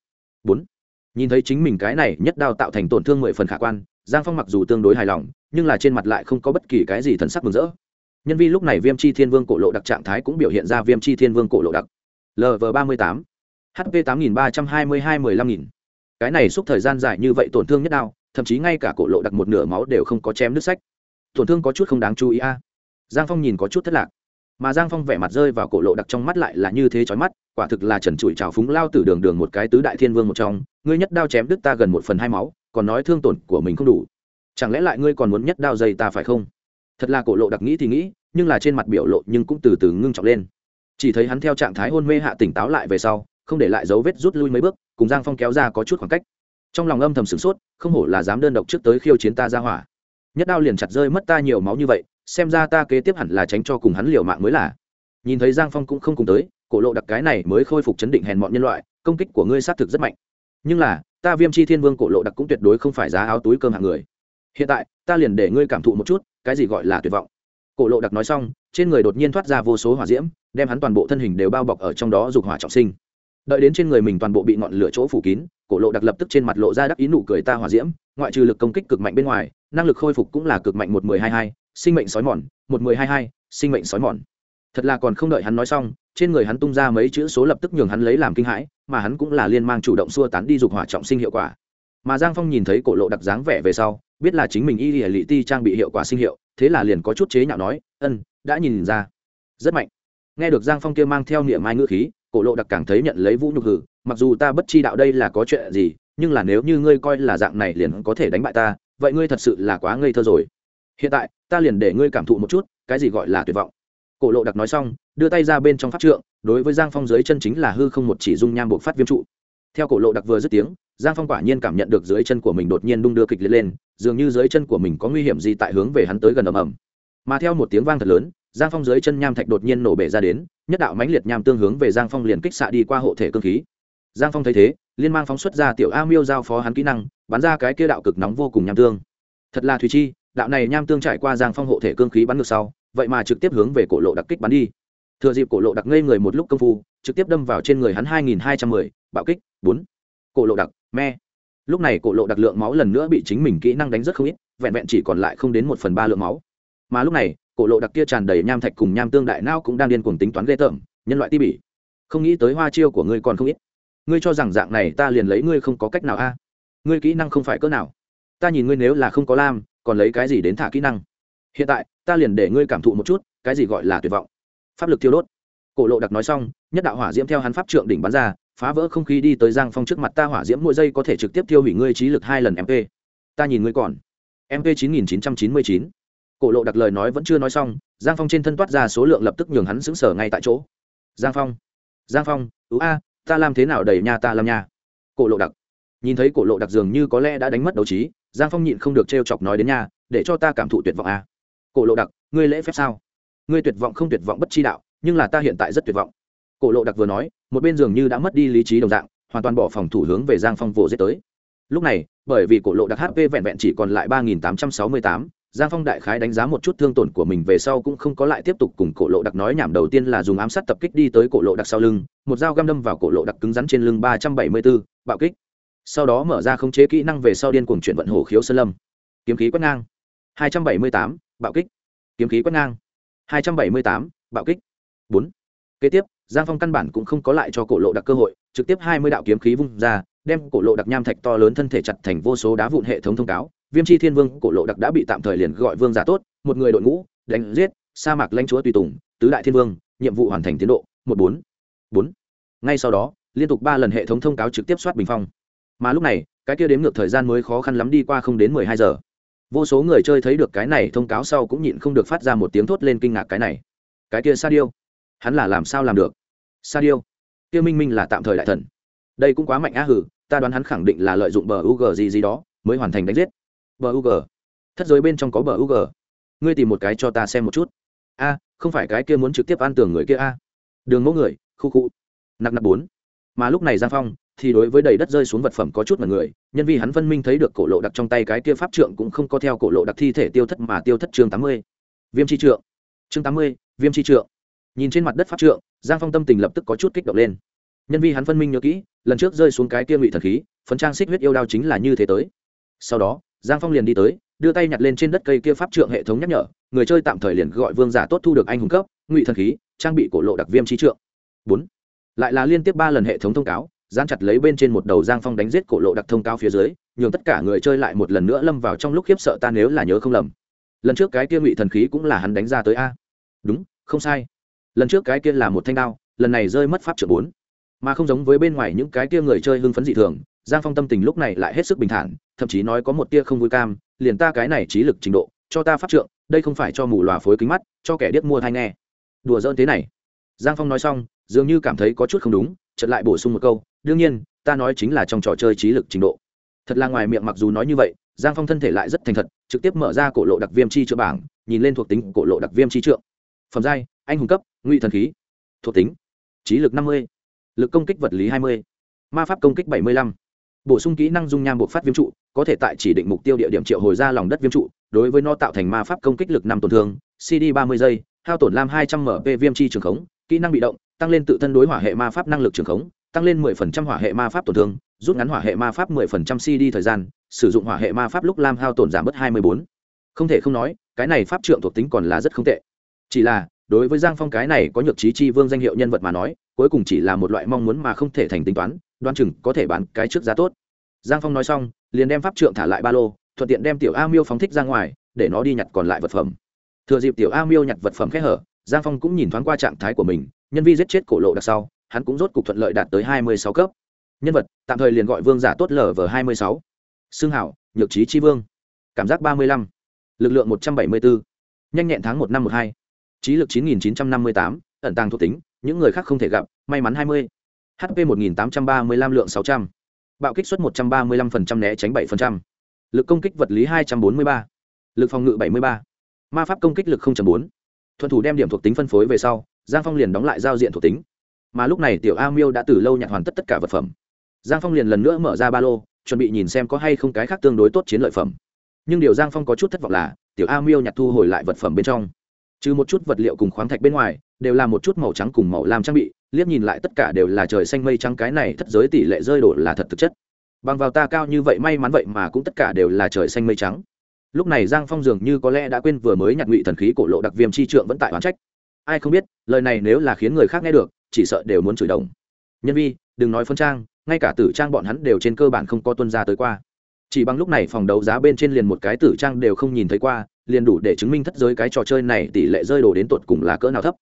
4. nhìn thấy chính mình cái này nhất đao tạo thành tổn thương mười phần khả quan giang phong mặc dù tương đối hài lòng nhưng là trên mặt lại không có bất kỳ cái gì thần sắc mừng rỡ. Nhân vi lúc này viêm chi thiên vương cổ lộ đặc trạng thái cũng biểu hiện ra viêm chi thiên vương cổ lộ đặc. Lv ba mươi tám. Hp tám nghìn ba trăm hai mươi hai mười lăm nghìn. Cái này suốt thời gian dài như vậy tổn thương nhất đao thậm chí ngay cả cổ lộ đặc một nửa máu đều không có chém nước sách. Tổn thương có chút không đáng chú ý a giang phong nhìn có chút thất lạc. Mà giang phong vẻ mặt rơi vào cổ lộ đặc trong mắt lại là như thế chói mắt, quả thực là trần trụi trào phúng lao từ đường đường một cái tứ đại thiên vương một trong, ngươi nhất đao chém đứt ta gần một phần hai máu, còn nói thương tổn của mình không đủ. Chẳng lẽ lại ngươi còn muốn nhất đao dây ta phải không? Thật là cổ lộ đặc nghĩ thì nghĩ, nhưng là trên mặt biểu lộ nhưng cũng từ từ ngưng trọng lên. Chỉ thấy hắn theo trạng thái hôn mê hạ tỉnh táo lại về sau, không để lại dấu vết rút lui mấy bước, cùng giang phong kéo ra có chút khoảng cách. Trong lòng âm thầm sửng sốt, không hổ là dám đơn độc trước tới khiêu chiến ta ra hỏa. Nhất đao liền chặt rơi mất ta nhiều máu như vậy xem ra ta kế tiếp hẳn là tránh cho cùng hắn liều mạng mới là. Nhìn thấy giang phong cũng không cùng tới, cổ lộ đặc cái này mới khôi phục chấn định hèn mọn nhân loại, công kích của ngươi xác thực rất mạnh. Nhưng là, ta viêm chi thiên vương cổ lộ đặc cũng tuyệt đối không phải giá áo túi cơm hạng người. Hiện tại, ta liền để ngươi cảm thụ một chút, cái gì gọi là tuyệt vọng. Cổ lộ đặc nói xong, trên người đột nhiên thoát ra vô số hỏa diễm, đem hắn toàn bộ thân hình đều bao bọc ở trong đó dục hỏa trọng sinh. Đợi đến trên người mình toàn bộ bị ngọn lửa chỗ phủ kín, cổ lộ đặc lập tức trên mặt lộ ra đắc ý nụ cười ta hỏa diễm, ngoại trừ lực công kích cực mạnh bên ngoài, năng lực khôi phục cũng là cực mạnh một mười hai hai sinh mệnh sói mòn, một mười hai hai, sinh mệnh sói mòn. Thật là còn không đợi hắn nói xong, trên người hắn tung ra mấy chữ số lập tức nhường hắn lấy làm kinh hãi, mà hắn cũng là liên mang chủ động xua tán đi dục hỏa trọng sinh hiệu quả. Mà giang phong nhìn thấy cổ lộ đặc dáng vẻ về sau, biết là chính mình y lìa lị ti trang bị hiệu quả sinh hiệu, thế là liền có chút chế nhạo nói, ân, đã nhìn ra. Rất mạnh. Nghe được giang phong kia mang theo niệm mai ngữ khí, cổ lộ đặc càng thấy nhận lấy vũ nhục hử, mặc dù ta bất chi đạo đây là có chuyện gì, nhưng là nếu như ngươi coi là dạng này liền có thể đánh bại ta, vậy ngươi thật sự là quá ngây thơ rồi hiện tại, ta liền để ngươi cảm thụ một chút, cái gì gọi là tuyệt vọng. Cổ lộ đặc nói xong, đưa tay ra bên trong pháp trượng, đối với giang phong dưới chân chính là hư không một chỉ dung nham buộc phát viêm trụ. Theo cổ lộ đặc vừa dứt tiếng, giang phong quả nhiên cảm nhận được dưới chân của mình đột nhiên đung đưa kịch liệt lên, dường như dưới chân của mình có nguy hiểm gì tại hướng về hắn tới gần ầm ầm. Mà theo một tiếng vang thật lớn, giang phong dưới chân nham thạch đột nhiên nổ bể ra đến, nhất đạo mãnh liệt nham tương hướng về giang phong liền kích xạ đi qua hộ thể cơ khí. Giang phong thấy thế, liên mang phóng xuất ra tiểu a miêu giao phó hắn kỹ năng, bắn ra cái kia đạo cực nóng vô cùng nham tương. Thật là thùy chi đạo này nham tương trải qua giang phong hộ thể cương khí bắn ngược sau, vậy mà trực tiếp hướng về cổ lộ đặc kích bắn đi. Thừa dịp cổ lộ đặc ngây người một lúc công phu, trực tiếp đâm vào trên người hắn hai nghìn hai trăm mười, bạo kích, bốn. Cổ lộ đặc, me. Lúc này cổ lộ đặc lượng máu lần nữa bị chính mình kỹ năng đánh rất không ít, vẹn vẹn chỉ còn lại không đến một phần ba lượng máu. Mà lúc này, cổ lộ đặc kia tràn đầy nham thạch cùng nham tương đại nao cũng đang điên cuồng tính toán ghê tởm, nhân loại ti bỉ. Không nghĩ tới hoa chiêu của ngươi còn không ít. Ngươi cho rằng dạng này ta liền lấy ngươi không có cách nào a? Ngươi kỹ năng không phải cỡ nào. Ta nhìn ngươi nếu là không có lam còn lấy cái gì đến thả kỹ năng? Hiện tại, ta liền để ngươi cảm thụ một chút, cái gì gọi là tuyệt vọng. Pháp lực thiêu đốt. Cổ lộ đặc nói xong, nhất đạo hỏa diễm theo hắn pháp trượng đỉnh bắn ra, phá vỡ không khí đi tới giang phong trước mặt ta hỏa diễm mỗi giây có thể trực tiếp tiêu hủy ngươi trí lực hai lần mp ta nhìn ngươi còn. Mp chín nghìn chín trăm chín mươi chín. Cổ lộ đặc lời nói vẫn chưa nói xong, giang phong trên thân toát ra số lượng lập tức nhường hắn xứng sở ngay tại chỗ. Giang phong. Giang phong, ứ a, ta làm thế nào đẩy nhà ta làm nhà? Cổ lộ đặc. Nhìn thấy cổ lộ đặc dường như có lẽ đã đánh mất đấu trí giang phong nhịn không được t r e o chọc nói đến nhà để cho ta cảm thụ tuyệt vọng a cổ lộ đặc, ngươi lễ phép sao? Ngươi tuyệt vọng không tuyệt vọng bất chi đạo, nhưng là ta hiện tại rất tuyệt vọng. Cổ lộ đặc vừa nói, một bên dường như đã mất đi lý trí đồng dạng, hoàn toàn bỏ phòng thủ hướng về giang phong vồ giết tới. Lúc này, bởi vì cổ lộ đặc hp vẹn vẹn chỉ còn lại ba nghìn tám trăm sáu mươi tám, giang phong đại khái đánh giá một chút thương tổn của mình về sau cũng không có lại tiếp tục cùng cổ lộ đặc nói nhảm đầu tiên là dùng ám sát tập kích đi tới cổ lộ đặc sau lưng, một dao găm đâm vào cổ lộ đặc cứng rắn trên lưng ba trăm bảy mươi b ố bạo kích sau đó mở ra khống chế kỹ năng về sau điên cuồng chuyển vận hổ khiếu sơn lâm. Kiếm khí quét ngang. Hai trăm bảy mươi tám, bạo kích. Kiếm khí quét ngang. Hai trăm bảy mươi tám, bạo kích. Bốn. Kế tiếp, giang phong căn bản cũng không có lại cho cổ lộ đặc cơ hội, trực tiếp hai mươi đạo kiếm khí vung ra, đem cổ lộ đặc nham thạch to lớn thân thể chặt thành vô số đá vụn hệ thống thông cáo. Viêm chi thiên vương, cổ lộ đặc đã bị tạm thời liền gọi vương giả tốt, một người đội ngũ, đánh giết, sa mạc lãnh chúa tùy tùng, tứ đại thiên vương, nhiệm vụ hoàn thành tiến độ, một bốn. Bốn. Ngay sau đó, liên tục ba lần hệ thống thông cáo trực tiếp soát bình phong mà lúc này, cái kia đếm ngược thời gian mới khó khăn lắm đi qua không đến mười hai giờ. Vô số người chơi thấy được cái này thông cáo sau cũng nhịn không được phát ra một tiếng thốt lên kinh ngạc cái này. Cái kia sa điêu hắn là làm sao làm được? Sa điêu kia minh minh là tạm thời đại thần. Đây cũng quá mạnh á hử ta đoán hắn khẳng định là lợi dụng bờ u gì gì đó, mới hoàn thành đánh giết. Bờ u thất giới bên trong có bờ u ngươi tìm một cái cho ta xem một chút. A, không phải cái kia muốn trực tiếp ăn tường người kia a. Đường mẫu người, khu khu. Nặc nặc bốn mà lúc này giang phong thì đối với đầy đất rơi xuống vật phẩm có chút mà người, nhân vì hắn phân minh thấy được cổ lộ đặc trong tay cái kia pháp trượng cũng không có theo cổ lộ đặc thi thể tiêu thất mà tiêu thất chương tám mươi. Viêm chi trượng. Chương tám mươi, viêm chi trượng. Nhìn trên mặt đất pháp trượng, giang phong tâm tình lập tức có chút kích động lên. Nhân vì hắn phân minh nhớ kỹ, lần trước rơi xuống cái kia ngụy thần khí, phấn trang xích huyết yêu đao chính là như thế tới. Sau đó, giang phong liền đi tới, đưa tay nhặt lên trên đất cây kia pháp trượng hệ thống nhắc nhở, người chơi tạm thời liền gọi vương giả tốt thu được anh hùng cấp, ngụy thần khí, trang bị cổ lộ đặc viêm chi trượng. Bốn lại là liên tiếp ba lần hệ thống thông cáo gian chặt lấy bên trên một đầu giang phong đánh giết cổ lộ đặc thông cáo phía dưới, nhường tất cả người chơi lại một lần nữa lâm vào trong lúc khiếp sợ ta nếu là nhớ không lầm. Lần trước cái kia ngụy thần khí cũng là hắn đánh ra tới a. Đúng, không sai. Lần trước cái kia là một thanh đao, lần này rơi mất pháp trưởng bốn. Mà không giống với bên ngoài những cái kia người chơi hưng phấn dị thường, giang phong tâm tình lúc này lại hết sức bình thản, thậm chí nói có một tia không vui cam, liền ta cái này trí lực trình độ, cho ta pháp trượng đây không phải cho mù lòa phối kính mắt, cho kẻ điếc mua thai nghe. Đùa dỡn thế này. Giang phong nói xong dường như cảm thấy có chút không đúng, chợt lại bổ sung một câu, đương nhiên, ta nói chính là trong trò chơi trí lực trình độ. Thật là ngoài miệng mặc dù nói như vậy, giang phong thân thể lại rất thành thật, trực tiếp mở ra cổ lộ đặc viêm chi trượng bảng, nhìn lên thuộc tính cổ lộ đặc viêm chi trượng. Phẩm giai, anh hùng cấp, ngụy thần khí. Thuộc tính, trí lực năm mươi, lực công kích vật lý hai mươi, ma pháp công kích bảy mươi lăm. Bổ sung kỹ năng dung nham buộc phát viêm trụ, có thể tại chỉ định mục tiêu địa điểm triệu hồi ra lòng đất viêm trụ, đối với nó tạo thành ma pháp công kích lực năm tổn thương cd ba mươi giây, hao tổn lam hai trăm mp viêm chi trường khống, kỹ năng bị động tăng lên tự thân đối hỏa hệ ma pháp năng lực trường khống, tăng lên 10% hỏa hệ ma pháp tổn thương, rút ngắn hỏa hệ ma pháp 10% cd thời gian, sử dụng hỏa hệ ma pháp lúc lam hao tổn giảm bớt 24. không thể không nói, cái này pháp trượng thuộc tính còn là rất không tệ. Chỉ là, đối với giang phong cái này có nhược trí chi vương danh hiệu nhân vật mà nói, cuối cùng chỉ là một loại mong muốn mà không thể thành tính toán đoan chừng có thể bán cái trước giá tốt. Giang phong nói xong, liền đem pháp trượng thả lại ba lô, thuận tiện đem tiểu a miêu phóng thích ra ngoài, để nó đi nhặt còn lại vật phẩm. Thừa dịp tiểu a miêu nhặt vật phẩm khẽ hở, giang phong cũng nhìn thoáng qua trạng thái của mình nhân vi giết chết cổ lộ đặc sau, hắn cũng rốt cục thuận lợi đạt tới hai mươi sáu cấp. Nhân vật, tạm thời liền gọi vương giả tốt lở vờ hai mươi sáu. Xương hảo, nhược trí chi vương. Cảm giác ba mươi lăm. Lực lượng một trăm bảy mươi bốn nhanh nhẹn tháng một năm một hai. Trí lực chín nghìn chín trăm năm mươi tám. Ẩn tàng thuộc tính, những người khác không thể gặp, may mắn hai mươi. Hp một nghìn tám trăm ba mươi lăm lượng sáu trăm. Bạo kích suất một trăm ba mươi lăm phần trăm, né tránh bảy phần trăm. Lực công kích vật lý hai trăm bốn mươi ba. Lực phòng ngự bảy mươi ba. Ma pháp công kích lực bốn thuận thủ đem điểm thuộc tính phân phối về sau, giang phong liền đóng lại giao diện thuộc tính. Mà lúc này tiểu a miêu đã từ lâu nhặt hoàn tất tất cả vật phẩm. Giang phong liền lần nữa mở ra ba lô, chuẩn bị nhìn xem có hay không cái khác tương đối tốt chiến lợi phẩm. Nhưng điều giang phong có chút thất vọng là, tiểu a miêu nhặt thu hồi lại vật phẩm bên trong. Trừ một chút vật liệu cùng khoáng thạch bên ngoài, đều là một chút màu trắng cùng màu lam trang bị, liếc nhìn lại tất cả đều là trời xanh mây trắng cái này thất giới tỷ lệ rơi đổ là thật thực chất. Bằng vào ta cao như vậy may mắn vậy mà cũng tất cả đều là trời xanh mây trắng lúc này giang phong dường như có lẽ đã quên vừa mới nhặt ngụy thần khí cổ lộ đặc viêm chi trượng vẫn tại oán trách. Ai không biết, lời này nếu là khiến người khác nghe được, chỉ sợ đều muốn chửi đồng. Nhân vi, đừng nói phân trang, ngay cả tử trang bọn hắn đều trên cơ bản không có tuân ra tới qua. Chỉ bằng lúc này phòng đấu giá bên trên liền một cái tử trang đều không nhìn thấy qua, liền đủ để chứng minh thất giới cái trò chơi này tỷ lệ rơi đồ đến tột cùng là cỡ nào thấp.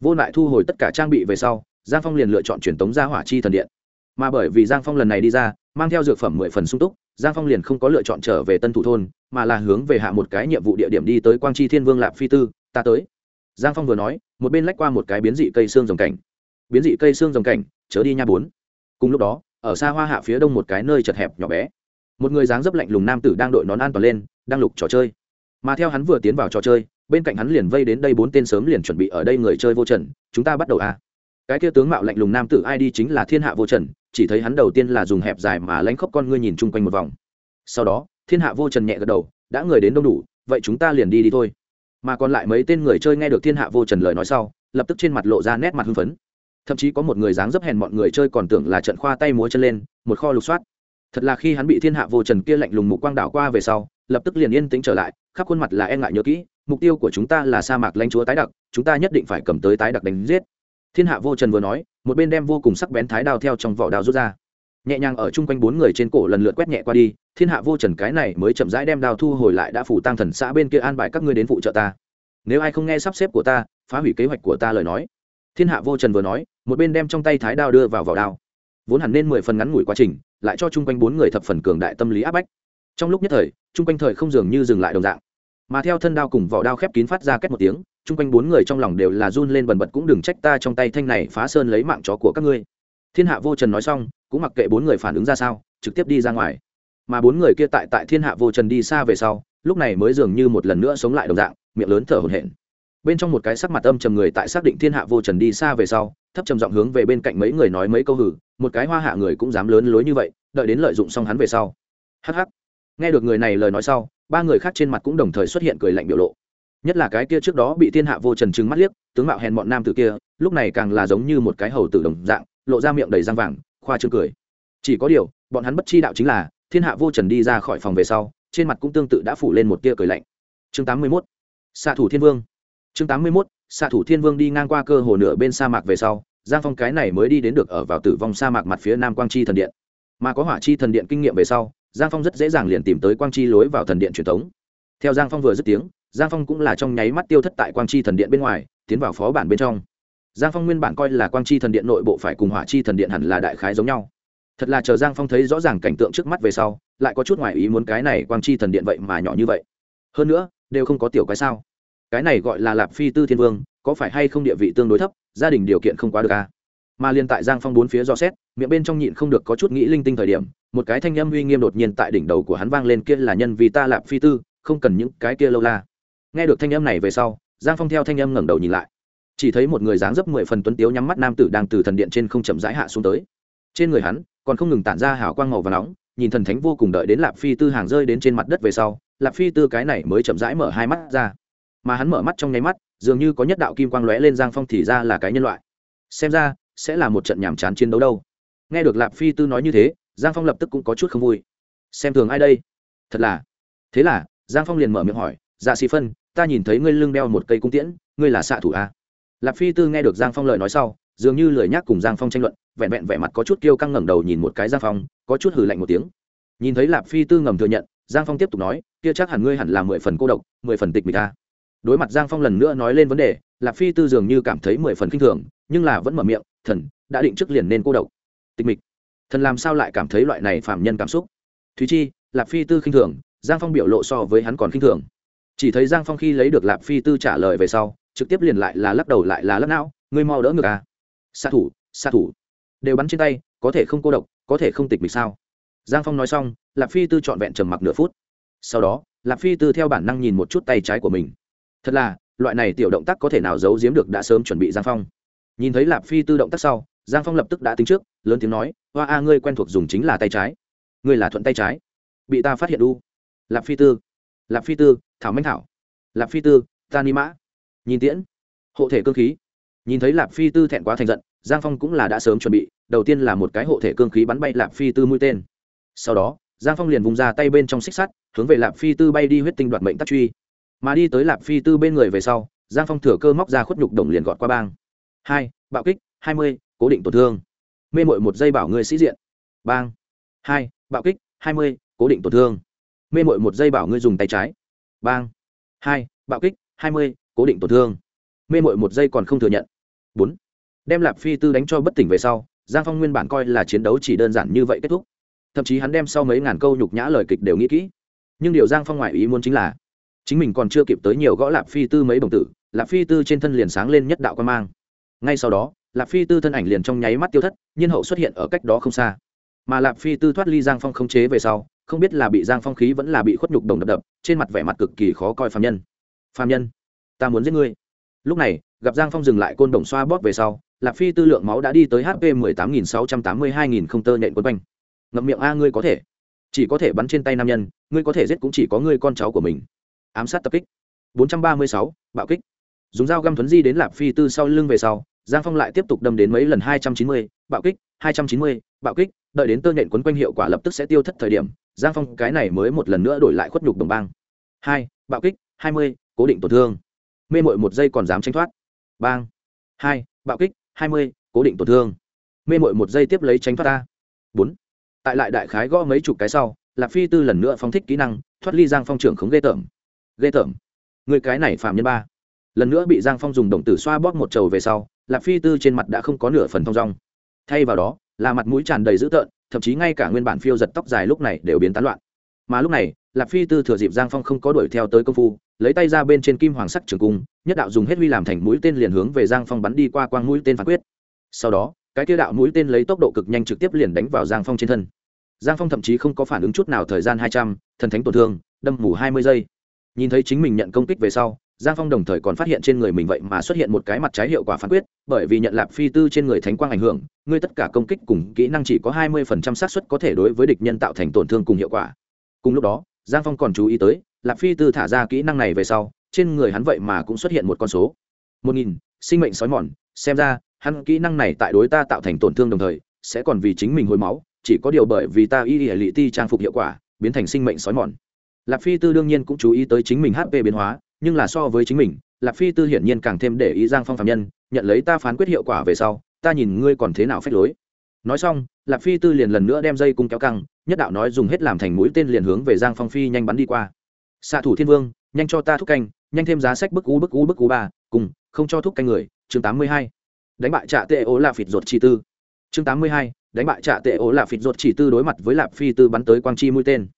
Vô lại thu hồi tất cả trang bị về sau, giang phong liền lựa chọn truyền tống ra hỏa chi thần điện. Mà bởi vì giang phong lần này đi ra mang theo dược phẩm mười phần sung túc, giang phong liền không có lựa chọn trở về tân thủ thôn, mà là hướng về hạ một cái nhiệm vụ địa điểm đi tới quang chi thiên vương lạp phi tư, ta tới. Giang phong vừa nói, một bên lách qua một cái biến dị cây xương rồng cảnh. Biến dị cây xương rồng cảnh, chớ đi nha bốn. Cùng lúc đó, ở xa hoa hạ phía đông một cái nơi chật hẹp nhỏ bé, một người dáng dấp lạnh lùng nam tử đang đội nón an toàn lên, đang lục trò chơi. Mà theo hắn vừa tiến vào trò chơi, bên cạnh hắn liền vây đến đây bốn tên sớm liền chuẩn bị ở đây người chơi vô trần, chúng ta bắt đầu à cái kia tướng mạo lạnh lùng nam tử ai đi chính là thiên hạ vô trần, chỉ thấy hắn đầu tiên là dùng hẹp dài mà lánh khóc con ngươi nhìn chung quanh một vòng. Sau đó, thiên hạ vô trần nhẹ gật đầu, đã người đến đông đủ, vậy chúng ta liền đi đi thôi. Mà còn lại mấy tên người chơi nghe được thiên hạ vô trần lời nói sau, lập tức trên mặt lộ ra nét mặt hưng phấn. Thậm chí có một người dáng dấp hèn mọi người chơi còn tưởng là trận khoa tay múa chân lên, một kho lục soát. Thật là khi hắn bị thiên hạ vô trần kia lạnh lùng mục quang đảo qua về sau, lập tức liền yên tĩnh trở lại, khắp khuôn mặt là e ngại nhớ kỹ, mục tiêu của chúng ta là sa mạc lãnh chúa tái đặc, chúng ta nhất định phải cầm tới tái đặc đánh giết thiên hạ vô trần vừa nói, một bên đem vô cùng sắc bén thái đao theo trong vỏ đao rút ra. Nhẹ nhàng ở chung quanh bốn người trên cổ lần lượt quét nhẹ qua đi, thiên hạ vô trần cái này mới chậm rãi đem đao thu hồi lại đã phủ tăng thần xã bên kia an bài các ngươi đến phụ trợ ta. Nếu ai không nghe sắp xếp của ta, phá hủy kế hoạch của ta lời nói. Thiên hạ vô trần vừa nói, một bên đem trong tay thái đao đưa vào vỏ đao. Vốn hẳn nên mười phần ngắn ngủi quá trình, lại cho chung quanh bốn người thập phần cường đại tâm lý áp bách. Trong lúc nhất thời, chung quanh thời không dường như dừng lại đồng dạng. Mà theo thân đao cùng vỏ đao khép kín phát ra kết một tiếng chung quanh bốn người trong lòng đều là run lên bần bật cũng đừng trách ta trong tay thanh này phá sơn lấy mạng chó của các ngươi. Thiên hạ vô trần nói xong, cũng mặc kệ bốn người phản ứng ra sao, trực tiếp đi ra ngoài. Mà bốn người kia tại tại thiên hạ vô trần đi xa về sau, lúc này mới dường như một lần nữa sống lại đồng dạng, miệng lớn thở hổn hển. Bên trong một cái sắc mặt âm trầm người tại xác định thiên hạ vô trần đi xa về sau, thấp trầm giọng hướng về bên cạnh mấy người nói mấy câu hử, một cái hoa hạ người cũng dám lớn lối như vậy, đợi đến lợi dụng xong hắn về sau. Hh nghe được người này lời nói sau, ba người khác trên mặt cũng đồng thời xuất hiện cười lạnh biểu lộ nhất là cái kia trước đó bị thiên hạ vô trần trừng mắt liếc, tướng mạo hèn bọn nam tử kia, lúc này càng là giống như một cái hầu tử đồng dạng, lộ ra miệng đầy răng vàng, khoa trương cười chỉ có điều, bọn hắn bất chi đạo chính là, thiên hạ vô trần đi ra khỏi phòng về sau, trên mặt cũng tương tự đã phủ lên một tia cười lạnh chương tám mươi 81. xạ thủ thiên vương chương tám mươi 81. xạ thủ thiên vương đi ngang qua cơ hồ nửa bên sa mạc về sau, giang phong cái này mới đi đến được ở vào tử vong sa mạc mặt phía nam quang chi thần điện mà có hỏa chi thần điện kinh nghiệm về sau, giang phong rất dễ dàng liền tìm tới quang chi lối vào thần điện truyền thống theo giang phong vừa dứt tiếng giang phong cũng là trong nháy mắt tiêu thất tại quang chi thần điện bên ngoài, tiến vào phó bản bên trong. Giang phong nguyên bản coi là quang chi thần điện nội bộ phải cùng hỏa chi thần điện hẳn là đại khái giống nhau. Thật là chờ giang phong thấy rõ ràng cảnh tượng trước mắt về sau, lại có chút ngoài ý muốn cái này quang chi thần điện vậy mà nhỏ như vậy. Hơn nữa, đều không có tiểu cái sao? Cái này gọi là lạp phi tư thiên vương, có phải hay không địa vị tương đối thấp, gia đình điều kiện không quá được à? mà liên tại giang phong bốn phía do xét, miệng bên trong nhịn không được có chút nghĩ linh tinh thời điểm, một cái thanh âm uy nghiêm đột nhiên tại đỉnh đầu của hắn vang lên kia là nhân vì ta lạp phi tư, không cần những cái kia lâu la nghe được thanh âm này về sau, giang phong theo thanh âm ngẩng đầu nhìn lại. Chỉ thấy một người dáng dấp mười phần tuấn tiếu nhắm mắt nam tử đang từ thần điện trên không chậm rãi hạ xuống tới. Trên người hắn còn không ngừng tản ra hào quang màu và nóng, nhìn thần thánh vô cùng đợi đến lạp phi tư hàng rơi đến trên mặt đất về sau, lạp phi tư cái này mới chậm rãi mở hai mắt ra. Mà hắn mở mắt trong nháy mắt, dường như có nhất đạo kim quang lóe lên giang phong thì ra là cái nhân loại. Xem ra, sẽ là một trận nhàm chán chiến đấu đâu. Nghe được lạp phi tư nói như thế, giang phong lập tức cũng có chút không vui. Xem thường ai đây? Thật là. Thế là, giang phong liền mở miệng hỏi dạ xì phân, ta nhìn thấy ngươi lưng đeo một cây cung tiễn, ngươi là xạ thủ a. À? lạp phi tư nghe được giang phong lời nói sau, dường như lười nhác cùng giang phong tranh luận, vẹn vẹn vẻ mặt có chút kêu căng ngẩng đầu nhìn một cái giang phong, có chút hừ lạnh một tiếng. Nhìn thấy lạp phi tư ngầm thừa nhận, giang phong tiếp tục nói, kia chắc hẳn ngươi hẳn là mười phần cô độc, mười phần tịch mịch ta đối mặt giang phong lần nữa nói lên vấn đề, lạp phi tư dường như cảm thấy mười phần k i n h thường, nhưng là vẫn mở miệng, thần, đã định trước liền nên cô độc. Tịch mịch. Thần làm sao lại cảm thấy loại này phạm nhân cảm xúc? Thúy chi, lạp phi tư khinh thường, giang phong biểu lộ so với hắn còn khinh thường chỉ thấy giang phong khi lấy được lạp phi tư trả lời về sau, trực tiếp liền lại là lắc đầu lại là lắc não, ngươi mau đỡ ngược à? Xạ thủ xạ thủ. Đều bắn trên tay, có thể không cô độc, có thể không tịch mịch sao? Giang phong nói xong, lạp phi tư trọn vẹn trầm mặc nửa phút. Sau đó, lạp phi tư theo bản năng nhìn một chút tay trái của mình. Thật là, loại này tiểu động tác có thể nào giấu giếm được đã sớm chuẩn bị giang phong. Nhìn thấy lạp phi tư động tác sau, giang phong lập tức đã tính trước, lớn tiếng nói hoa a, ngươi quen thuộc dùng chính là tay trái. Ngươi là thuận tay trái. Bị ta phát hiện u. Lạp phi tư. Lạp phi tư thảo minh thảo. Lạp phi tư, ta ni mã. Nhìn tiễn. Hộ thể cơ khí. Nhìn thấy lạp phi tư thẹn quá thành giận, giang phong cũng là đã sớm chuẩn bị, đầu tiên là một cái hộ thể cơ khí bắn bay lạp phi tư mũi tên. Sau đó, giang phong liền vùng ra tay bên trong xích sắt, hướng về lạp phi tư bay đi huyết tinh đoạt mệnh tắc truy. Mà đi tới lạp phi tư bên người về sau, giang phong thừa cơ móc ra khuất nhục đồng liền gọt qua bang. Hai, bạo kích, hai mươi, cố định tổn thương. Mê mội một giây bảo người sĩ diện. Bang. Hai, bạo kích, hai mươi, cố định tổn thương. Mê mội một giây bảo ngươi dùng tay trái bang. Hai, bạo kích. Hai mươi, cố định tổn thương. Mê mội một giây còn không thừa nhận. Bốn, đem lạp phi tư đánh cho bất tỉnh về sau, giang phong nguyên bản coi là chiến đấu chỉ đơn giản như vậy kết thúc. Thậm chí hắn đem sau mấy ngàn câu nhục nhã lời kịch đều nghĩ kỹ. Nhưng điều giang phong ngoại ý muốn chính là, chính mình còn chưa kịp tới nhiều gõ lạp phi tư mấy đồng tử, lạp phi tư trên thân liền sáng lên nhất đạo quan mang. Ngay sau đó, lạp phi tư thân ảnh liền trong nháy mắt tiêu thất, nhiên hậu xuất hiện ở cách đó không xa. Mà lạp phi tư thoát ly giang phong không chế về sau không biết là bị giang phong khí vẫn là bị khuất nhục đồng đập đập trên mặt vẻ mặt cực kỳ khó coi phạm nhân. Phạm nhân ta muốn giết ngươi. Lúc này gặp giang phong dừng lại côn đồng xoa bóp về sau lạp phi tư lượng máu đã đi tới hp mười tám nghìn sáu trăm tám mươi hai nghìn không tơ nện quân quanh. Ngậm miệng a ngươi có thể. Chỉ có thể bắn trên tay nam nhân ngươi có thể giết cũng chỉ có ngươi con cháu của mình. Ám sát tập kích. 436, bạo kích. Dùng dao găm thuấn di đến lạp phi tư sau lưng về sau giang phong lại tiếp tục đâm đến mấy lần 290, bạo kích 290, bạo kích đợi đến tơ nhện quấn quanh hiệu quả lập tức sẽ tiêu thất thời điểm giang phong cái này mới một lần nữa đổi lại khuất nhục đồng bang. Hai bạo kích. 20, cố định tổn thương. Mê mội một giây còn dám tranh thoát. Bang. Hai bạo kích. 20, cố định tổn thương. Mê mội một giây tiếp lấy tránh thoát ta. Bốn tại lại đại khái gõ mấy chục cái sau lạp phi tư lần nữa phóng thích kỹ năng thoát ly giang phong trưởng khống ghê tởm. Ghê tởm. Người cái này phạm nhân ba. Lần nữa bị giang phong dùng động tử xoa bóp một trầu về sau lạp phi tư trên mặt đã không có nửa phần thong rong thay vào đó là mặt mũi tràn đầy dữ tợn thậm chí ngay cả nguyên bản phiêu giật tóc dài lúc này đều biến tán loạn. Mà lúc này lạp phi tư thừa dịp giang phong không có đuổi theo tới công phu, lấy tay ra bên trên kim hoàng sắc trường cung, nhất đạo dùng hết huy làm thành mũi tên liền hướng về giang phong bắn đi qua quang mũi tên phán quyết. Sau đó, cái tiêu đạo mũi tên lấy tốc độ cực nhanh trực tiếp liền đánh vào giang phong trên thân. Giang phong thậm chí không có phản ứng chút nào thời gian hai trăm, thần thánh tổn thương, đâm mù hai mươi giây. Nhìn thấy chính mình nhận công kích về sau giang phong đồng thời còn phát hiện trên người mình vậy mà xuất hiện một cái mặt trái hiệu quả phán quyết, bởi vì nhận lạp phi tư trên người thánh quang ảnh hưởng, ngươi tất cả công kích cùng kỹ năng chỉ có hai mươi phần trăm xác suất có thể đối với địch nhân tạo thành tổn thương cùng hiệu quả. Cùng lúc đó, giang phong còn chú ý tới, lạp phi tư thả ra kỹ năng này về sau, trên người hắn vậy mà cũng xuất hiện một con số. một nghìn, sinh mệnh sói mòn, xem ra, hắn kỹ năng này tại đối ta tạo thành tổn thương đồng thời, sẽ còn vì chính mình hồi máu, chỉ có điều bởi vì ta y hệ lị ti trang phục hiệu quả, biến thành sinh mệnh sói mòn. Lạp phi tư đương nhiên cũng chú ý tới chính mình hp biến hóa nhưng là so với chính mình lạp phi tư hiển nhiên càng thêm để ý giang phong phạm nhân, nhận lấy ta phán quyết hiệu quả về sau, ta nhìn ngươi còn thế nào phép lối. Nói xong lạp phi tư liền lần nữa đem dây cung kéo căng, nhất đạo nói dùng hết làm thành mũi tên liền hướng về giang phong phi nhanh bắn đi qua. Xạ thủ thiên vương, nhanh cho ta thúc canh, nhanh thêm giá sách bức u bức u bức u ba, cùng, không cho thúc canh người, chương tám mươi hai. Đánh bại trạ tệ ố là phịt ruột chi tư. Chương tám mươi hai, đánh bại trạ tệ ố là phịt ruột chỉ tư đối mặt với lạp phi tư bắn tới quang chi mũi tên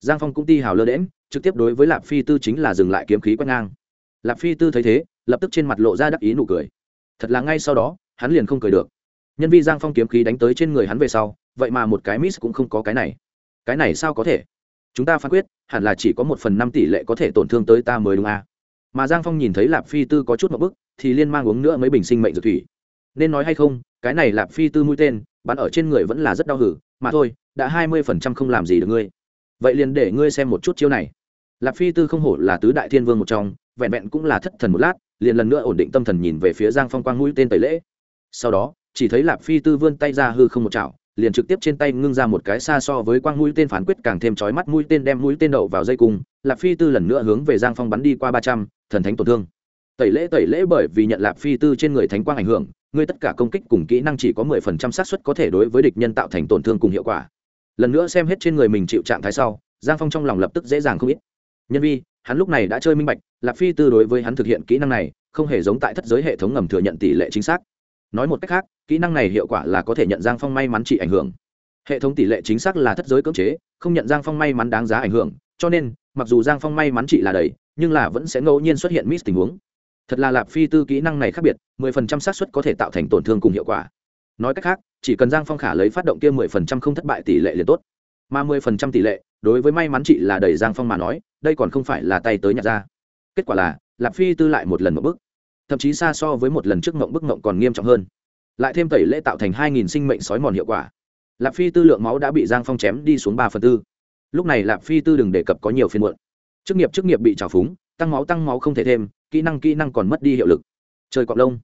giang phong cũng ti hào lơ đễm trực tiếp đối với lạp phi tư chính là dừng lại kiếm khí quét ngang. Lạp phi tư thấy thế, lập tức trên mặt lộ ra đắc ý nụ cười. Thật là ngay sau đó, hắn liền không cười được. Nhân vi giang phong kiếm khí đánh tới trên người hắn về sau, vậy mà một cái miss cũng không có cái này. Cái này sao có thể? Chúng ta phán quyết, hẳn là chỉ có một phần năm tỷ lệ có thể tổn thương tới ta mới đúng à. mà giang phong nhìn thấy lạp phi tư có chút một bức, thì liên mang uống nữa mấy bình sinh mệnh dược thủy. Nên nói hay không, cái này lạp phi tư mũi tên, bắn ở trên người vẫn là rất đau hử, mà thôi, đã hai mươi phần trăm không làm gì được ngươi vậy liền để ngươi xem một chút chiêu này. Lạp phi tư không hổ là tứ đại thiên vương một trong, vẹn vẹn cũng là thất thần một lát, liền lần nữa ổn định tâm thần nhìn về phía giang phong quang mũi tên tẩy lễ. Sau đó, chỉ thấy lạp phi tư vươn tay ra hư không một chảo, liền trực tiếp trên tay ngưng ra một cái xa so với quang mũi tên phán quyết càng thêm chói mắt mũi tên đem mũi tên đậu vào dây cung. Lạp phi tư lần nữa hướng về giang phong bắn đi qua ba trăm, thần thánh tổn thương. Tẩy lễ tẩy lễ bởi vì nhận lạp phi tư trên người thánh quang ảnh hưởng, ngươi tất cả công kích cùng kỹ năng chỉ có mười phần trăm xác suất có thể đối với địch nhân tạo thành tổn thương cùng hiệu quả lần nữa xem hết trên người mình chịu trạng thái sau, giang phong trong lòng lập tức dễ dàng không ít. Nhân vi, hắn lúc này đã chơi minh bạch lạp phi tư đối với hắn thực hiện kỹ năng này, không hề giống tại thất giới hệ thống ngầm thừa nhận tỷ lệ chính xác. Nói một cách khác, kỹ năng này hiệu quả là có thể nhận giang phong may mắn trị ảnh hưởng. Hệ thống tỷ lệ chính xác là thất giới cưỡng chế, không nhận giang phong may mắn đáng giá ảnh hưởng, cho nên, mặc dù giang phong may mắn trị là đầy, nhưng là vẫn sẽ ngẫu nhiên xuất hiện miss tình huống. Thật là lạp phi tư kỹ năng này khác biệt, mười phần trăm xác suất có thể tạo thành tổn thương cùng hiệu quả nói cách khác, chỉ cần giang phong khả lấy phát động kia mười phần trăm không thất bại tỷ lệ liền tốt. Mà mười phần trăm tỷ lệ, đối với may mắn chị là đẩy giang phong mà nói, đây còn không phải là tay tới nhặt ra. Kết quả là, lạp phi tư lại một lần một bức. Thậm chí xa so với một lần trước mộng bức mộng còn nghiêm trọng hơn. Lại thêm tẩy lễ tạo thành hai nghìn sinh mệnh sói mòn hiệu quả. Lạp phi tư lượng máu đã bị giang phong chém đi xuống ba phần tư. Lúc này lạp phi tư đừng đề cập có nhiều phiên muộn. Chức nghiệp chức nghiệp bị trào phúng, tăng máu tăng máu không thể thêm, kỹ năng kỹ năng còn mất đi hiệu lực. Chơi cọp lông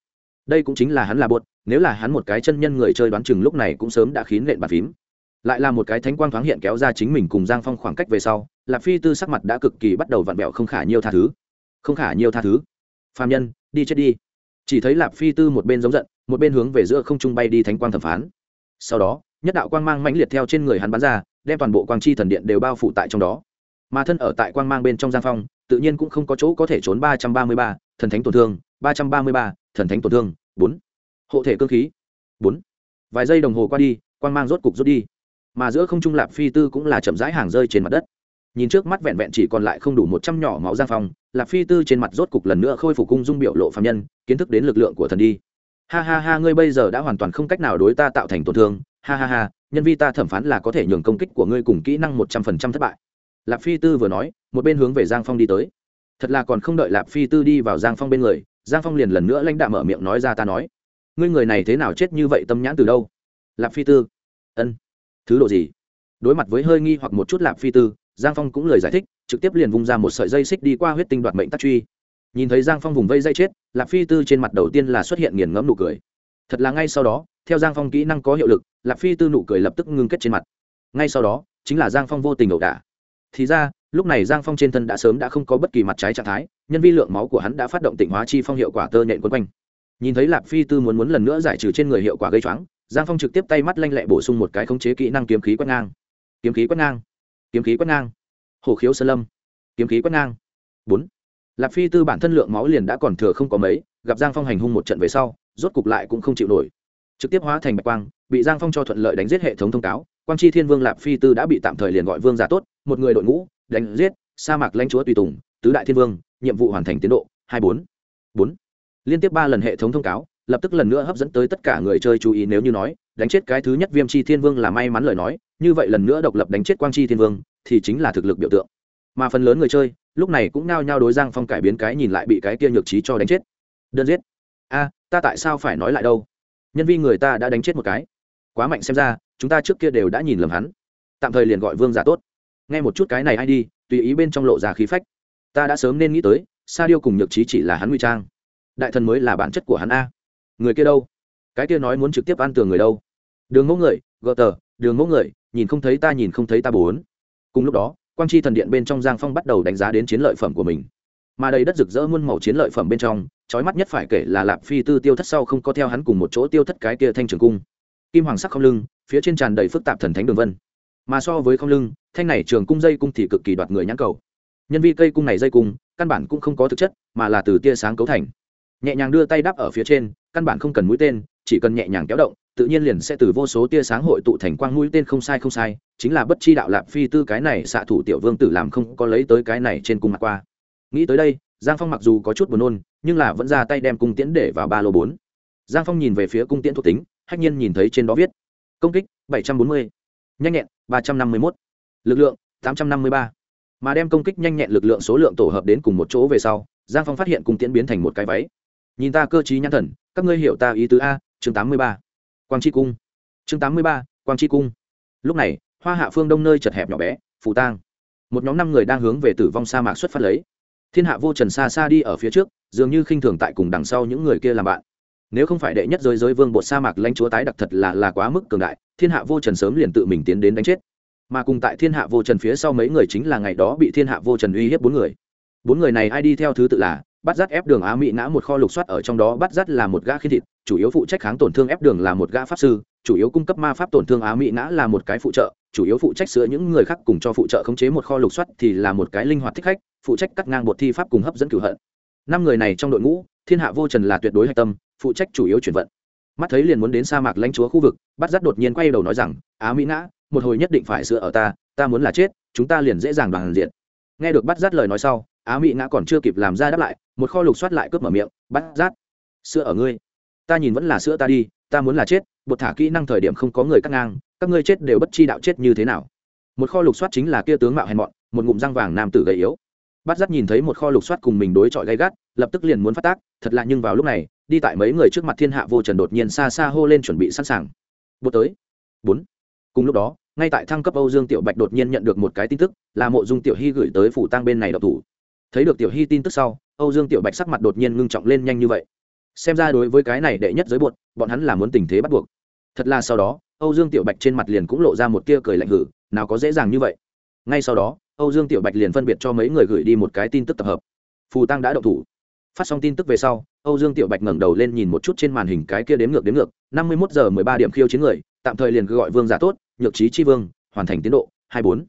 đây cũng chính là hắn là bột, nếu là hắn một cái chân nhân người chơi đoán chừng lúc này cũng sớm đã khiến lện bàn phím. Lại là một cái thánh quang thoáng hiện kéo ra chính mình cùng giang phong khoảng cách về sau lạp phi tư sắc mặt đã cực kỳ bắt đầu vặn vẹo không khả nhiều tha thứ. Không khả nhiều tha thứ. Phạm nhân, đi chết đi. Chỉ thấy lạp phi tư một bên giống giận, một bên hướng về giữa không trung bay đi thánh quang thẩm phán. Sau đó, nhất đạo quang mang mãnh liệt theo trên người hắn bắn ra, đem toàn bộ quang chi thần điện đều bao phủ tại trong đó. Mà thân ở tại quang mang bên trong giang phong, tự nhiên cũng không có chỗ có thể trốn ba trăm ba mươi ba, thần thánh tổn thương ba trăm ba mươi ba, thần thánh tổn thương, bốn. Hộ thể cơ khí, bốn. Vài giây đồng hồ qua đi, quang mang rốt cục rút đi. Mà giữa không trung lạp phi tư cũng là chậm rãi hàng rơi trên mặt đất. Nhìn trước mắt vẹn vẹn chỉ còn lại không đủ một trăm nhỏ máu giang phong, lạp phi tư trên mặt rốt cục lần nữa khôi phục cung dung biểu lộ phạm nhân, kiến thức đến lực lượng của thần đi. Ha ha ha, ngươi bây giờ đã hoàn toàn không cách nào đối ta tạo thành tổn thương. Ha ha ha, nhân vi ta thẩm phán là có thể nhường công kích của ngươi cùng kỹ năng một trăm phần trăm thất bại. Lạp phi tư vừa nói, một bên hướng về giang phong đi tới. Thật là còn không đợi lạp phi tư đi vào giang phong bên người giang phong liền lần nữa lãnh đạo mở miệng nói ra ta nói, ngươi người này thế nào chết như vậy tâm nhãn từ đâu? Lạp phi tư, ân, thứ độ gì? Đối mặt với hơi nghi hoặc một chút lạp phi tư, giang phong cũng lời giải thích, trực tiếp liền vung ra một sợi dây xích đi qua huyết tinh đoạt mệnh tắc truy. Nhìn thấy giang phong vùng vây dây chết, lạp phi tư trên mặt đầu tiên là xuất hiện nghiền ngẫm nụ cười. Thật là ngay sau đó, theo giang phong kỹ năng có hiệu lực, lạp phi tư nụ cười lập tức ngưng kết trên mặt. Ngay sau đó, chính là giang phong vô tình ẩu đả. Thì ra lúc này giang phong trên thân đã sớm đã không có bất kỳ mặt trái trạng thái, nhân vi lượng máu của hắn đã phát động tỉnh hóa chi phong hiệu quả tơ nhện quấn quanh. Nhìn thấy lạp phi tư muốn muốn lần nữa giải trừ trên người hiệu quả gây choáng, giang phong trực tiếp tay mắt lanh lẹ bổ sung một cái khống chế kỹ năng kiếm khí quét ngang. Kiếm khí quét ngang. Kiếm khí quét ngang. Hồ khiếu sơn lâm. Kiếm khí quét ngang. Bốn. Lạp phi tư bản thân lượng máu liền đã còn thừa không có mấy, gặp giang phong hành hung một trận về sau, rốt cục lại cũng không chịu nổi. Trực tiếp hóa thành bạch quang, bị giang phong cho thuận lợi đánh giết hệ thống thông cáo. Quang chi thiên vương lạp phi tư đã bị tạm thời liền gọi vương giả tốt, một người đội ngũ đánh giết, sa mạc lãnh chúa tùy tùng, tứ đại thiên vương, nhiệm vụ hoàn thành tiến độ, hai bốn. Bốn. Liên tiếp ba lần hệ thống thông cáo, lập tức lần nữa hấp dẫn tới tất cả người chơi chú ý nếu như nói, đánh chết cái thứ nhất viêm chi thiên vương là may mắn lời nói, như vậy lần nữa độc lập đánh chết quang chi thiên vương, thì chính là thực lực biểu tượng. Mà phần lớn người chơi, lúc này cũng nao nhao đối giang phong cải biến cái nhìn lại bị cái kia nhược trí cho đánh chết. Đơn giết. A, ta tại sao phải nói lại đâu? Nhân viên người ta đã đánh chết một cái. Quá mạnh xem ra, chúng ta trước kia đều đã nhìn lầm hắn. Tạm thời liền gọi vương giả tốt nghe một chút cái này ai đi, tùy ý bên trong lộ ra khí phách. Ta đã sớm nên nghĩ tới, sa điêu cùng nhược trí chỉ là hắn nguy trang. Đại thần mới là bản chất của hắn a. Người kia đâu? Cái kia nói muốn trực tiếp ăn tường người đâu? Đường ngỗ người gợ tờ, đường ngỗ người, nhìn không thấy ta, nhìn không thấy ta bốn. Cùng lúc đó, quang chi thần điện bên trong giang phong bắt đầu đánh giá đến chiến lợi phẩm của mình. Mà đầy đất rực rỡ muôn màu chiến lợi phẩm bên trong trói mắt nhất phải kể là lạp phi tư tiêu thất sau không có theo hắn cùng một chỗ tiêu thất cái kia thanh trường cung. Kim hoàng sắc không lưng, phía trên tràn đầy phức tạp thần thánh đường vân mà so với không lưng, thanh này trường cung dây cung thì cực kỳ đoạt người nhãn cầu. Nhân vi cây cung này dây cung, căn bản cũng không có thực chất, mà là từ tia sáng cấu thành. Nhẹ nhàng đưa tay đắp ở phía trên, căn bản không cần mũi tên, chỉ cần nhẹ nhàng kéo động, tự nhiên liền sẽ từ vô số tia sáng hội tụ thành quang mũi tên không sai không sai, chính là bất chi đạo lạp phi tư cái này xạ thủ tiểu vương tử làm không có lấy tới cái này trên cung mặt qua. Nghĩ tới đây, giang phong mặc dù có chút buồn nôn, nhưng là vẫn ra tay đem cung tiễn để vào ba lô bốn. Giang phong nhìn về phía cung tiễn thuộc tính, hách nhiên nhìn thấy trên đó viết, công kích bảy trăm bốn mươi nhanh nhẹn, ba trăm năm mươi mốt. Lực lượng, tám trăm năm mươi ba. Mà đem công kích nhanh nhẹn lực lượng số lượng tổ hợp đến cùng một chỗ về sau, giang phong phát hiện cung tiễn biến thành một cái váy. Nhìn ta cơ trí nhãn thần, các ngươi hiểu ta ý tứ a, chương tám mươi ba. Quang tri cung. Chương tám mươi ba, quang tri cung. Lúc này, hoa hạ phương đông nơi chật hẹp nhỏ bé, phù tang. Một nhóm năm người đang hướng về tử vong sa mạc xuất phát lấy. Thiên hạ vô trần xa xa đi ở phía trước, dường như khinh thường tại cùng đằng sau những người kia làm bạn nếu không phải đệ nhất giới giới vương bột sa mạc lãnh chúa tái đặc thật là là quá mức cường đại, thiên hạ vô trần sớm liền tự mình tiến đến đánh chết. Mà cùng tại thiên hạ vô trần phía sau mấy người chính là ngày đó bị thiên hạ vô trần uy hiếp bốn người. Bốn người này ai đi theo thứ tự là bắt dắt ép đường á mỹ ngã một kho lục soát ở trong đó bắt dắt là một gã khí thịt, chủ yếu phụ trách kháng tổn thương ép đường là một gã pháp sư, chủ yếu cung cấp ma pháp tổn thương á mỹ ngã là một cái phụ trợ, chủ yếu phụ trách sửa những người khác cùng cho phụ trợ khống chế một kho lục soát thì là một cái linh hoạt thích khách, phụ trách cắt ngang bột thi pháp cùng hấp dẫn cửu hận. Năm người này trong đội ngũ, thiên hạ vô trần là tuyệt đối hạch tâm phụ trách chủ yếu chuyển vận. Mắt thấy liền muốn đến sa mạc lãnh chúa khu vực bắt dắt đột nhiên quay đầu nói rằng, á mỹ ngã, một hồi nhất định phải sửa ở ta ta muốn là chết, chúng ta liền dễ dàng đoàn diện. Nghe được bắt dắt lời nói sau, á mỹ ngã còn chưa kịp làm ra đáp lại, một kho lục xoát lại cướp mở miệng bắt rát sữa ở ngươi. Ta nhìn vẫn là sữa ta đi, ta muốn là chết, bột thả kỹ năng thời điểm không có người cắt ngang, các ngươi chết đều bất chi đạo chết như thế nào? Một kho lục soát chính là kia tướng mạo hèn mọn, một ngụm răng vàng nam tử gầy yếu. Bắt rát nhìn thấy một kho lục soát cùng mình đối chọi gay gắt, lập tức liền muốn phát tác, thật lạ nhưng vào lúc này đi tại mấy người trước mặt thiên hạ vô trần đột nhiên xa xa hô lên chuẩn bị sẵn sàng. Bột tới. Bốn. Cùng lúc đó, ngay tại thăng cấp âu dương tiểu bạch đột nhiên nhận được một cái tin tức, là mộ dung tiểu hy gửi tới phủ tăng bên này độc thủ. Thấy được tiểu hy tin tức sau, âu dương tiểu bạch sắc mặt đột nhiên ngưng trọng lên nhanh như vậy. Xem ra đối với cái này đệ nhất giới bột bọn hắn là muốn tình thế bắt buộc. Thật là sau đó, âu dương tiểu bạch trên mặt liền cũng lộ ra một tia cười lạnh hử, nào có dễ dàng như vậy. Ngay sau đó, âu dương tiểu bạch liền phân biệt cho mấy người gửi đi một cái tin tức tập hợp. Phù tăng đã đậu thủ phát xong tin tức về sau, âu dương tiểu bạch ngẩng đầu lên nhìn một chút trên màn hình cái kia đếm ngược đếm ngược, năm mươi mốt giờ mười ba điểm khiêu chiến người, tạm thời liền gọi vương giả tốt, nhược trí chi vương, hoàn thành tiến độ, hai bốn.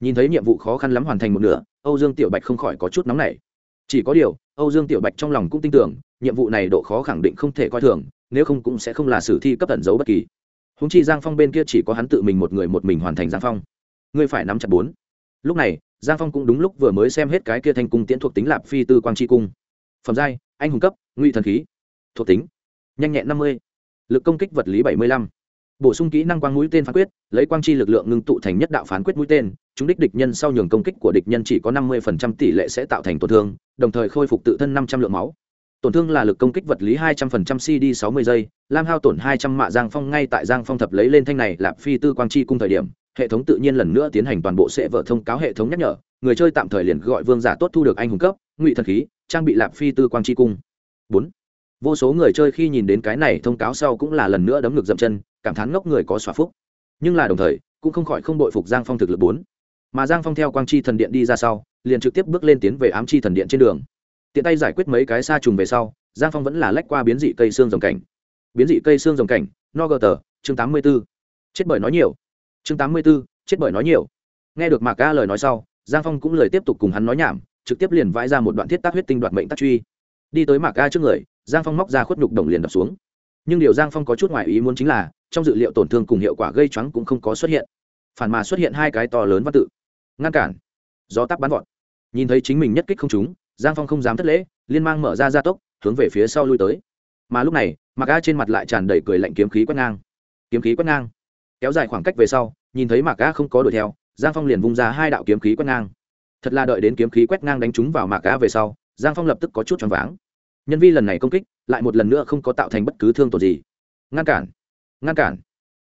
Nhìn thấy nhiệm vụ khó khăn lắm hoàn thành một nửa, âu dương tiểu bạch không khỏi có chút nóng nảy. Chỉ có điều, âu dương tiểu bạch trong lòng cũng tin tưởng, nhiệm vụ này độ khó khẳng định không thể coi thường, nếu không cũng sẽ không là sử thi cấp tận dấu bất kỳ. Húng chi giang phong bên kia chỉ có hắn tự mình một người một mình hoàn thành giang phong. Ngươi phải nắm chặt bốn. Lúc này, giang phong cũng đúng lúc vừa mới xem hết cái kia thanh cung tiễn thuộc tính lạp phi tư quang tri cung phẩm giai, anh hùng cấp, ngụy thần khí, thuộc tính, nhanh nhẹn năm mươi, lực công kích vật lý bảy mươi lăm. Bổ sung kỹ năng quang mũi tên phán quyết, lấy quang chi lực lượng ngưng tụ thành nhất đạo phán quyết mũi tên, chúng đích địch nhân sau nhường công kích của địch nhân chỉ có năm mươi tỷ lệ sẽ tạo thành tổn thương, đồng thời khôi phục tự thân năm trăm lượng máu. Tổn thương là lực công kích vật lý hai trăm phần trăm cd sáu mươi giây, lam hao tổn hai trăm mạ giang phong ngay tại giang phong thập lấy lên thanh này lạp phi tư quang chi cung thời điểm, hệ thống tự nhiên lần nữa tiến hành toàn bộ sẽ vợ thông cáo hệ thống nhắc nhở, người chơi tạm thời liền gọi vương giả tốt thu được anh hùng cấp, ngụy thần khí trang bị lạp phi tư quang chi cung. Bốn. Vô số người chơi khi nhìn đến cái này thông cáo sau cũng là lần nữa đấm ngược dậm chân, cảm thán ngốc người có xóa phúc. Nhưng là đồng thời, cũng không khỏi không đội phục giang phong thực lực bốn. Mà giang phong theo quang chi thần điện đi ra sau, liền trực tiếp bước lên tiến về ám chi thần điện trên đường. Tiện tay giải quyết mấy cái xa trùng về sau, giang phong vẫn là lách qua biến dị cây xương rồng cảnh. Biến dị cây xương rồng cảnh no gờ tờ chương tám mươi b ố chết bởi nói nhiều. Chương tám mươi b ố chết bởi nói nhiều. Nghe được mạc ca lời nói sau, giang phong cũng lời tiếp tục cùng hắn nói nhảm trực tiếp liền vãi ra một đoạn thiết tác huyết tinh đoạt mệnh tác truy. Đi tới mạc a trước người, giang phong móc ra khuất nhục đồng liền đập xuống. Nhưng điều giang phong có chút ngoài ý muốn chính là, trong dự liệu tổn thương cùng hiệu quả gây choáng cũng không có xuất hiện. Phản mà xuất hiện hai cái to lớn văn tự. Ngăn cản. Gió tắc bắn vọt. Nhìn thấy chính mình nhất kích không trúng, giang phong không dám thất lễ, liên mang mở ra gia tốc, hướng về phía sau lui tới. Mà lúc này, mạc a trên mặt lại tràn đầy cười lạnh kiếm khí quét ngang. Kiếm khí quét ngang. Kéo dài khoảng cách về sau, nhìn thấy mạc a không có đuổi theo, giang phong liền vung ra hai đạo kiếm khí quét ngang thật là đợi đến kiếm khí quét ngang đánh chúng vào mạc a về sau, giang phong lập tức có chút choáng váng. Nhân vi lần này công kích, lại một lần nữa không có tạo thành bất cứ thương tổn gì. Ngăn cản ngăn cản.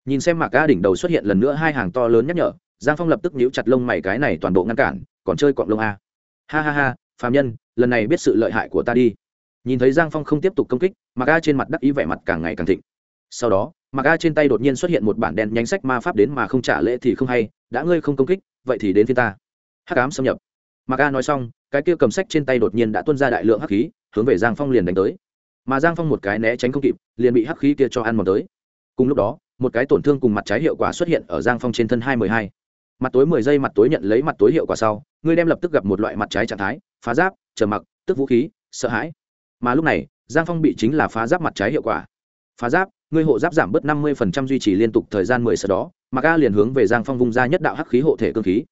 Nhìn xem mạc a đỉnh đầu xuất hiện lần nữa hai hàng to lớn nhắc nhở, giang phong lập tức nhíu chặt lông mày cái này toàn bộ ngăn cản, còn chơi cọng lông a. Ha ha ha, phàm nhân, lần này biết sự lợi hại của ta đi. Nhìn thấy giang phong không tiếp tục công kích, mạc a trên mặt đắc ý vẻ mặt càng ngày càng thịnh. Sau đó, mạc a trên tay đột nhiên xuất hiện một bản đen nhánh sách ma pháp đến mà không trả lễ thì không hay, đã ngươi không công kích, vậy thì đến phía ta hắc ám xâm nhập. Mạc a nói xong, cái kia cầm sách trên tay đột nhiên đã tuân ra đại lượng hắc khí, hướng về giang phong liền đánh tới. Mà giang phong một cái né tránh không kịp, liền bị hắc khí kia cho ăn mòn tới. Cùng lúc đó, một cái tổn thương cùng mặt trái hiệu quả xuất hiện ở giang phong trên thân hai mười hai. Mặt tối mười giây mặt tối nhận lấy mặt tối hiệu quả sau, ngươi đem lập tức gặp một loại mặt trái trạng thái, phá giáp trở mặc, tức vũ khí, sợ hãi. Mà lúc này, giang phong bị chính là phá giáp mặt trái hiệu quả. Phá giáp, ngươi hộ giáp giảm bớt năm mươi duy trì liên tục thời gian mười sau đó, mà ga liền hướng về giang phong vung ra nhất đạo hắc khí hộ thể cơ khí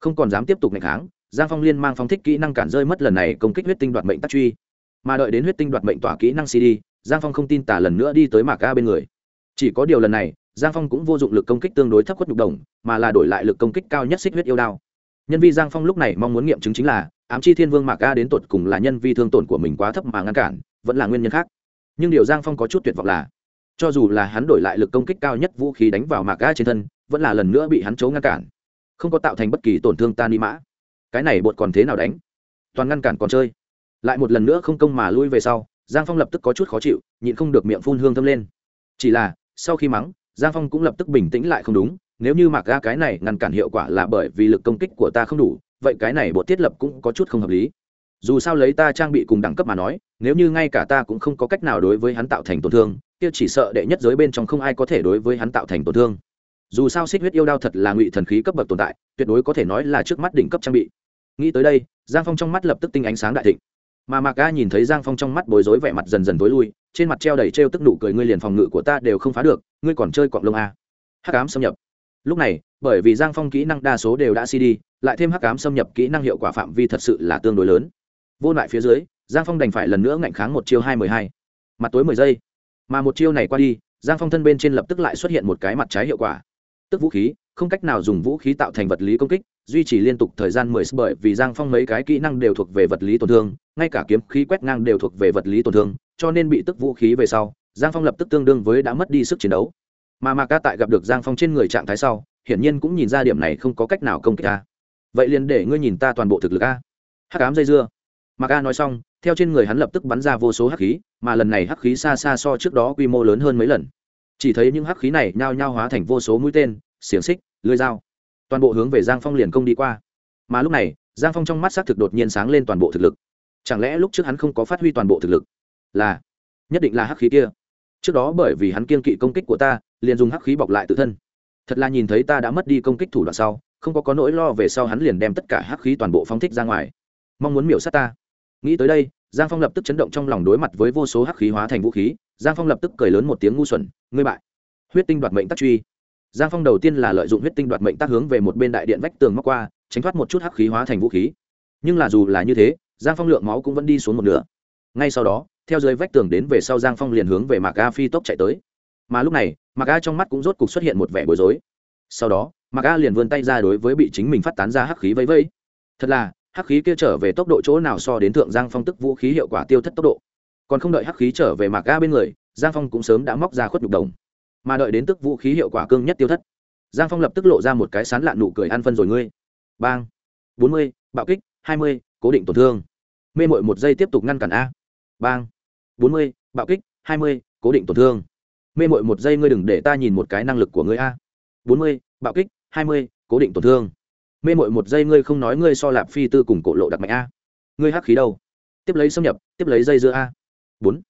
không còn dám tiếp tục ngày kháng, giang phong liên mang phong thích kỹ năng cản rơi mất lần này công kích huyết tinh đoạt mệnh tắc truy. Mà đợi đến huyết tinh đoạt mệnh tỏa kỹ năng cd, giang phong không tin tả lần nữa đi tới mạc a bên người. Chỉ có điều lần này, giang phong cũng vô dụng lực công kích tương đối thấp khuất nhục đồng, mà là đổi lại lực công kích cao nhất xích huyết yêu đao. Nhân vi giang phong lúc này mong muốn nghiệm chứng chính là, ám chi thiên vương mạc a đến tột cùng là nhân vi thương tổn của mình quá thấp mà ngăn cản, vẫn là nguyên nhân khác. Nhưng điều giang phong có chút tuyệt vọng là, cho dù là hắn đổi lại lực công kích cao nhất vũ khí đánh vào mạc a trên thân, vẫn là lần nữa bị hắn chấu ngăn cản không có tạo thành bất kỳ tổn thương ta ni mã. Cái này bột còn thế nào đánh? Toàn ngăn cản còn chơi. Lại một lần nữa không công mà lui về sau, giang phong lập tức có chút khó chịu, nhịn không được miệng phun hương thâm lên. Chỉ là, sau khi mắng, giang phong cũng lập tức bình tĩnh lại không đúng, nếu như mặc ga cái này ngăn cản hiệu quả là bởi vì lực công kích của ta không đủ, vậy cái này bộ thiết lập cũng có chút không hợp lý. Dù sao lấy ta trang bị cùng đẳng cấp mà nói, nếu như ngay cả ta cũng không có cách nào đối với hắn tạo thành tổn thương, kia chỉ sợ đệ nhất giới bên trong không ai có thể đối với hắn tạo thành tổn thương dù sao xích huyết yêu đao thật là ngụy thần khí cấp bậc tồn tại, tuyệt đối có thể nói là trước mắt đỉnh cấp trang bị. Nghĩ tới đây, giang phong trong mắt lập tức tinh ánh sáng đại thịnh. Mà mạc ga nhìn thấy giang phong trong mắt bối rối vẻ mặt dần dần tối lui, trên mặt treo đầy trêu tức nụ cười, ngươi liền phòng ngự của ta đều không phá được, ngươi còn chơi quạng lông a hắc ám xâm nhập. Lúc này, bởi vì giang phong kỹ năng đa số đều đã cd lại thêm hắc ám xâm nhập kỹ năng hiệu quả phạm vi thật sự là tương đối lớn. Vô lại phía dưới, giang phong đành phải lần nữa ngạnh kháng một chiêu hai mười hai. Mặt tối mười giây. Mà một chiêu này qua đi, giang phong thân bên trên lập tức lại xuất hiện một cái mặt trái hiệu quả tức vũ khí, không cách nào dùng vũ khí tạo thành vật lý công kích, duy trì liên tục thời gian mười bởi vì giang phong mấy cái kỹ năng đều thuộc về vật lý tổn thương, ngay cả kiếm khí quét ngang đều thuộc về vật lý tổn thương, cho nên bị tức vũ khí về sau, giang phong lập tức tương đương với đã mất đi sức chiến đấu. Mà mà ca tại gặp được giang phong trên người trạng thái sau, hiển nhiên cũng nhìn ra điểm này không có cách nào công kích ta. Vậy liền để ngươi nhìn ta toàn bộ thực lực a. Hắc ám dây dưa. Mà ca nói xong, theo trên người hắn lập tức bắn ra vô số hắc khí, mà lần này hắc khí xa xa so trước đó quy mô lớn hơn mấy lần chỉ thấy những hắc khí này nhao nhao hóa thành vô số mũi tên, xiềng xích, lưới dao. Toàn bộ hướng về giang phong liền công đi qua. Mà lúc này, giang phong trong mắt xác thực đột nhiên sáng lên toàn bộ thực lực. Chẳng lẽ lúc trước hắn không có phát huy toàn bộ thực lực? Là, nhất định là hắc khí kia. Trước đó bởi vì hắn kiên kỵ công kích của ta, liền dùng hắc khí bọc lại tự thân. Thật là nhìn thấy ta đã mất đi công kích thủ đoạn sau, không có có nỗi lo về sau hắn liền đem tất cả hắc khí toàn bộ phóng thích ra ngoài. Mong muốn miểu sát ta. Nghĩ tới đây, giang phong lập tức chấn động trong lòng đối mặt với vô số hắc khí hóa thành vũ khí giang phong lập tức cười lớn một tiếng ngu xuẩn, ngươi bại. Huyết tinh đoạt mệnh tắc truy. Giang phong đầu tiên là lợi dụng huyết tinh đoạt mệnh tác hướng về một bên đại điện vách tường móc qua, tránh thoát một chút hắc khí hóa thành vũ khí. Nhưng là dù là như thế, giang phong lượng máu cũng vẫn đi xuống một nửa. Ngay sau đó, theo dưới vách tường đến về sau giang phong liền hướng về mạc a phi tốc chạy tới. Mà lúc này, mạc a trong mắt cũng rốt cục xuất hiện một vẻ bối rối. Sau đó, mạc a liền vươn tay ra đối với bị chính mình phát tán ra hắc khí vẫy vẫy thật là, hắc khí kia trở về tốc độ chỗ nào so đến thượng giang phong tức vũ khí hiệu quả tiêu thất tốc độ còn không đợi hắc khí trở về mạc ga bên người, giang phong cũng sớm đã móc ra khuất nhục đồng. Mà đợi đến tức vũ khí hiệu quả cương nhất tiêu thất, giang phong lập tức lộ ra một cái sán lạn nụ cười ăn phân rồi ngươi. Bang. bốn mươi, bạo kích, hai mươi, cố định tổn thương. Mê mội một giây tiếp tục ngăn cản a. Bang. bốn mươi, bạo kích, hai mươi, cố định tổn thương. Mê mội một giây ngươi đừng để ta nhìn một cái năng lực của ngươi a. bốn mươi, bạo kích, hai mươi, cố định tổn thương. Mê mội một giây ngươi không nói ngươi so lạp phi tư cùng cổ lộ đặc mạnh a. Ngươi hắc khí đâu? Tiếp lấy xâm nhập, tiếp lấy dây dưa a bốn.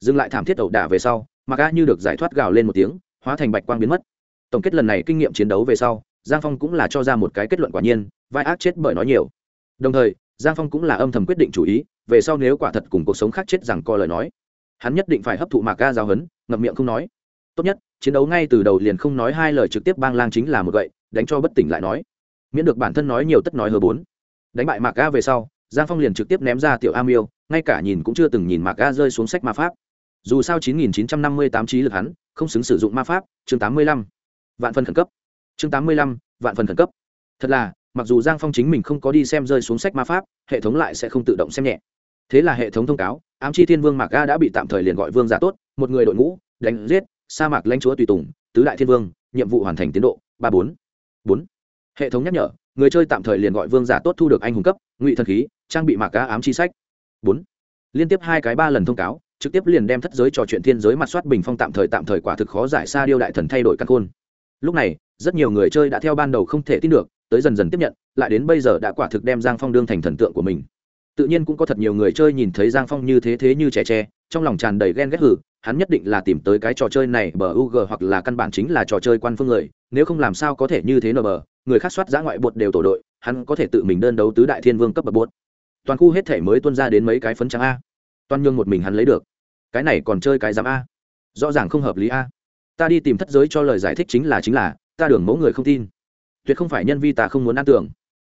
Dừng lại thảm thiết ẩu đả về sau mặc a như được giải thoát gào lên một tiếng, hóa thành bạch quang biến mất. Tổng kết lần này kinh nghiệm chiến đấu về sau, giang phong cũng là cho ra một cái kết luận quả nhiên, vai ác chết bởi nói nhiều. Đồng thời, giang phong cũng là âm thầm quyết định chủ ý, về sau nếu quả thật cùng cuộc sống khác chết rằng co lời nói, hắn nhất định phải hấp thụ mạc ga giáo hấn ngậm miệng không nói. Tốt nhất, chiến đấu ngay từ đầu liền không nói hai lời trực tiếp bang lang chính là một gậy, đánh cho bất tỉnh lại nói. Miễn được bản thân nói nhiều tất nói hờ bốn. Đánh bại mạc ga về sau giang phong liền trực tiếp ném ra tiểu a miêu ngay cả nhìn cũng chưa từng nhìn mạc ga rơi xuống sách ma pháp. Dù sao 9958 trí lực hắn không xứng sử dụng ma pháp chương 85. vạn phần khẩn cấp. Chương 85, vạn phần khẩn cấp. Thật là mặc dù giang phong chính mình không có đi xem rơi xuống sách ma pháp hệ thống lại sẽ không tự động xem nhẹ. Thế là hệ thống thông cáo ám chi thiên vương mạc ga đã bị tạm thời liền gọi vương giả tốt một người đội ngũ đánh giết sa mạc lãnh chúa tùy tùng tứ đại thiên vương nhiệm vụ hoàn thành tiến độ ba bốn. Bốn. Hệ thống nhắc nhở người chơi tạm thời liền gọi vương giả tốt thu được anh hùng cấp ngụy thần khí trang bị mạc cá ám chi sách. Bốn. Liên tiếp hai cái ba lần thông cáo, trực tiếp liền đem thất giới trò chuyện thiên giới mặt soát bình phong tạm thời tạm thời quả thực khó giải xa điêu đại thần thay đổi căn khôn. Lúc này, rất nhiều người chơi đã theo ban đầu không thể tin được, tới dần dần tiếp nhận, lại đến bây giờ đã quả thực đem giang phong đương thành thần tượng của mình. Tự nhiên cũng có thật nhiều người chơi nhìn thấy giang phong như thế thế như trẻ tre, trong lòng tràn đầy ghen ghét hử, hắn nhất định là tìm tới cái trò chơi này bờ u g hoặc là căn bản chính là trò chơi quan phương người, nếu không làm sao có thể như thế nờ bờ, người khác soát giã ngoại bột đều tổ đội, hắn có thể tự mình đơn đấu tứ đại thiên vương cấp bậc bột toàn khu hết thể mới tuân ra đến mấy cái phấn trắng a. Toàn nhương một mình hắn lấy được. Cái này còn chơi cái giám a. Rõ ràng không hợp lý a. Ta đi tìm thất giới cho lời giải thích chính là chính là, ta đường mẫu người không tin. Tuyệt không phải nhân vi ta không muốn ăn tưởng.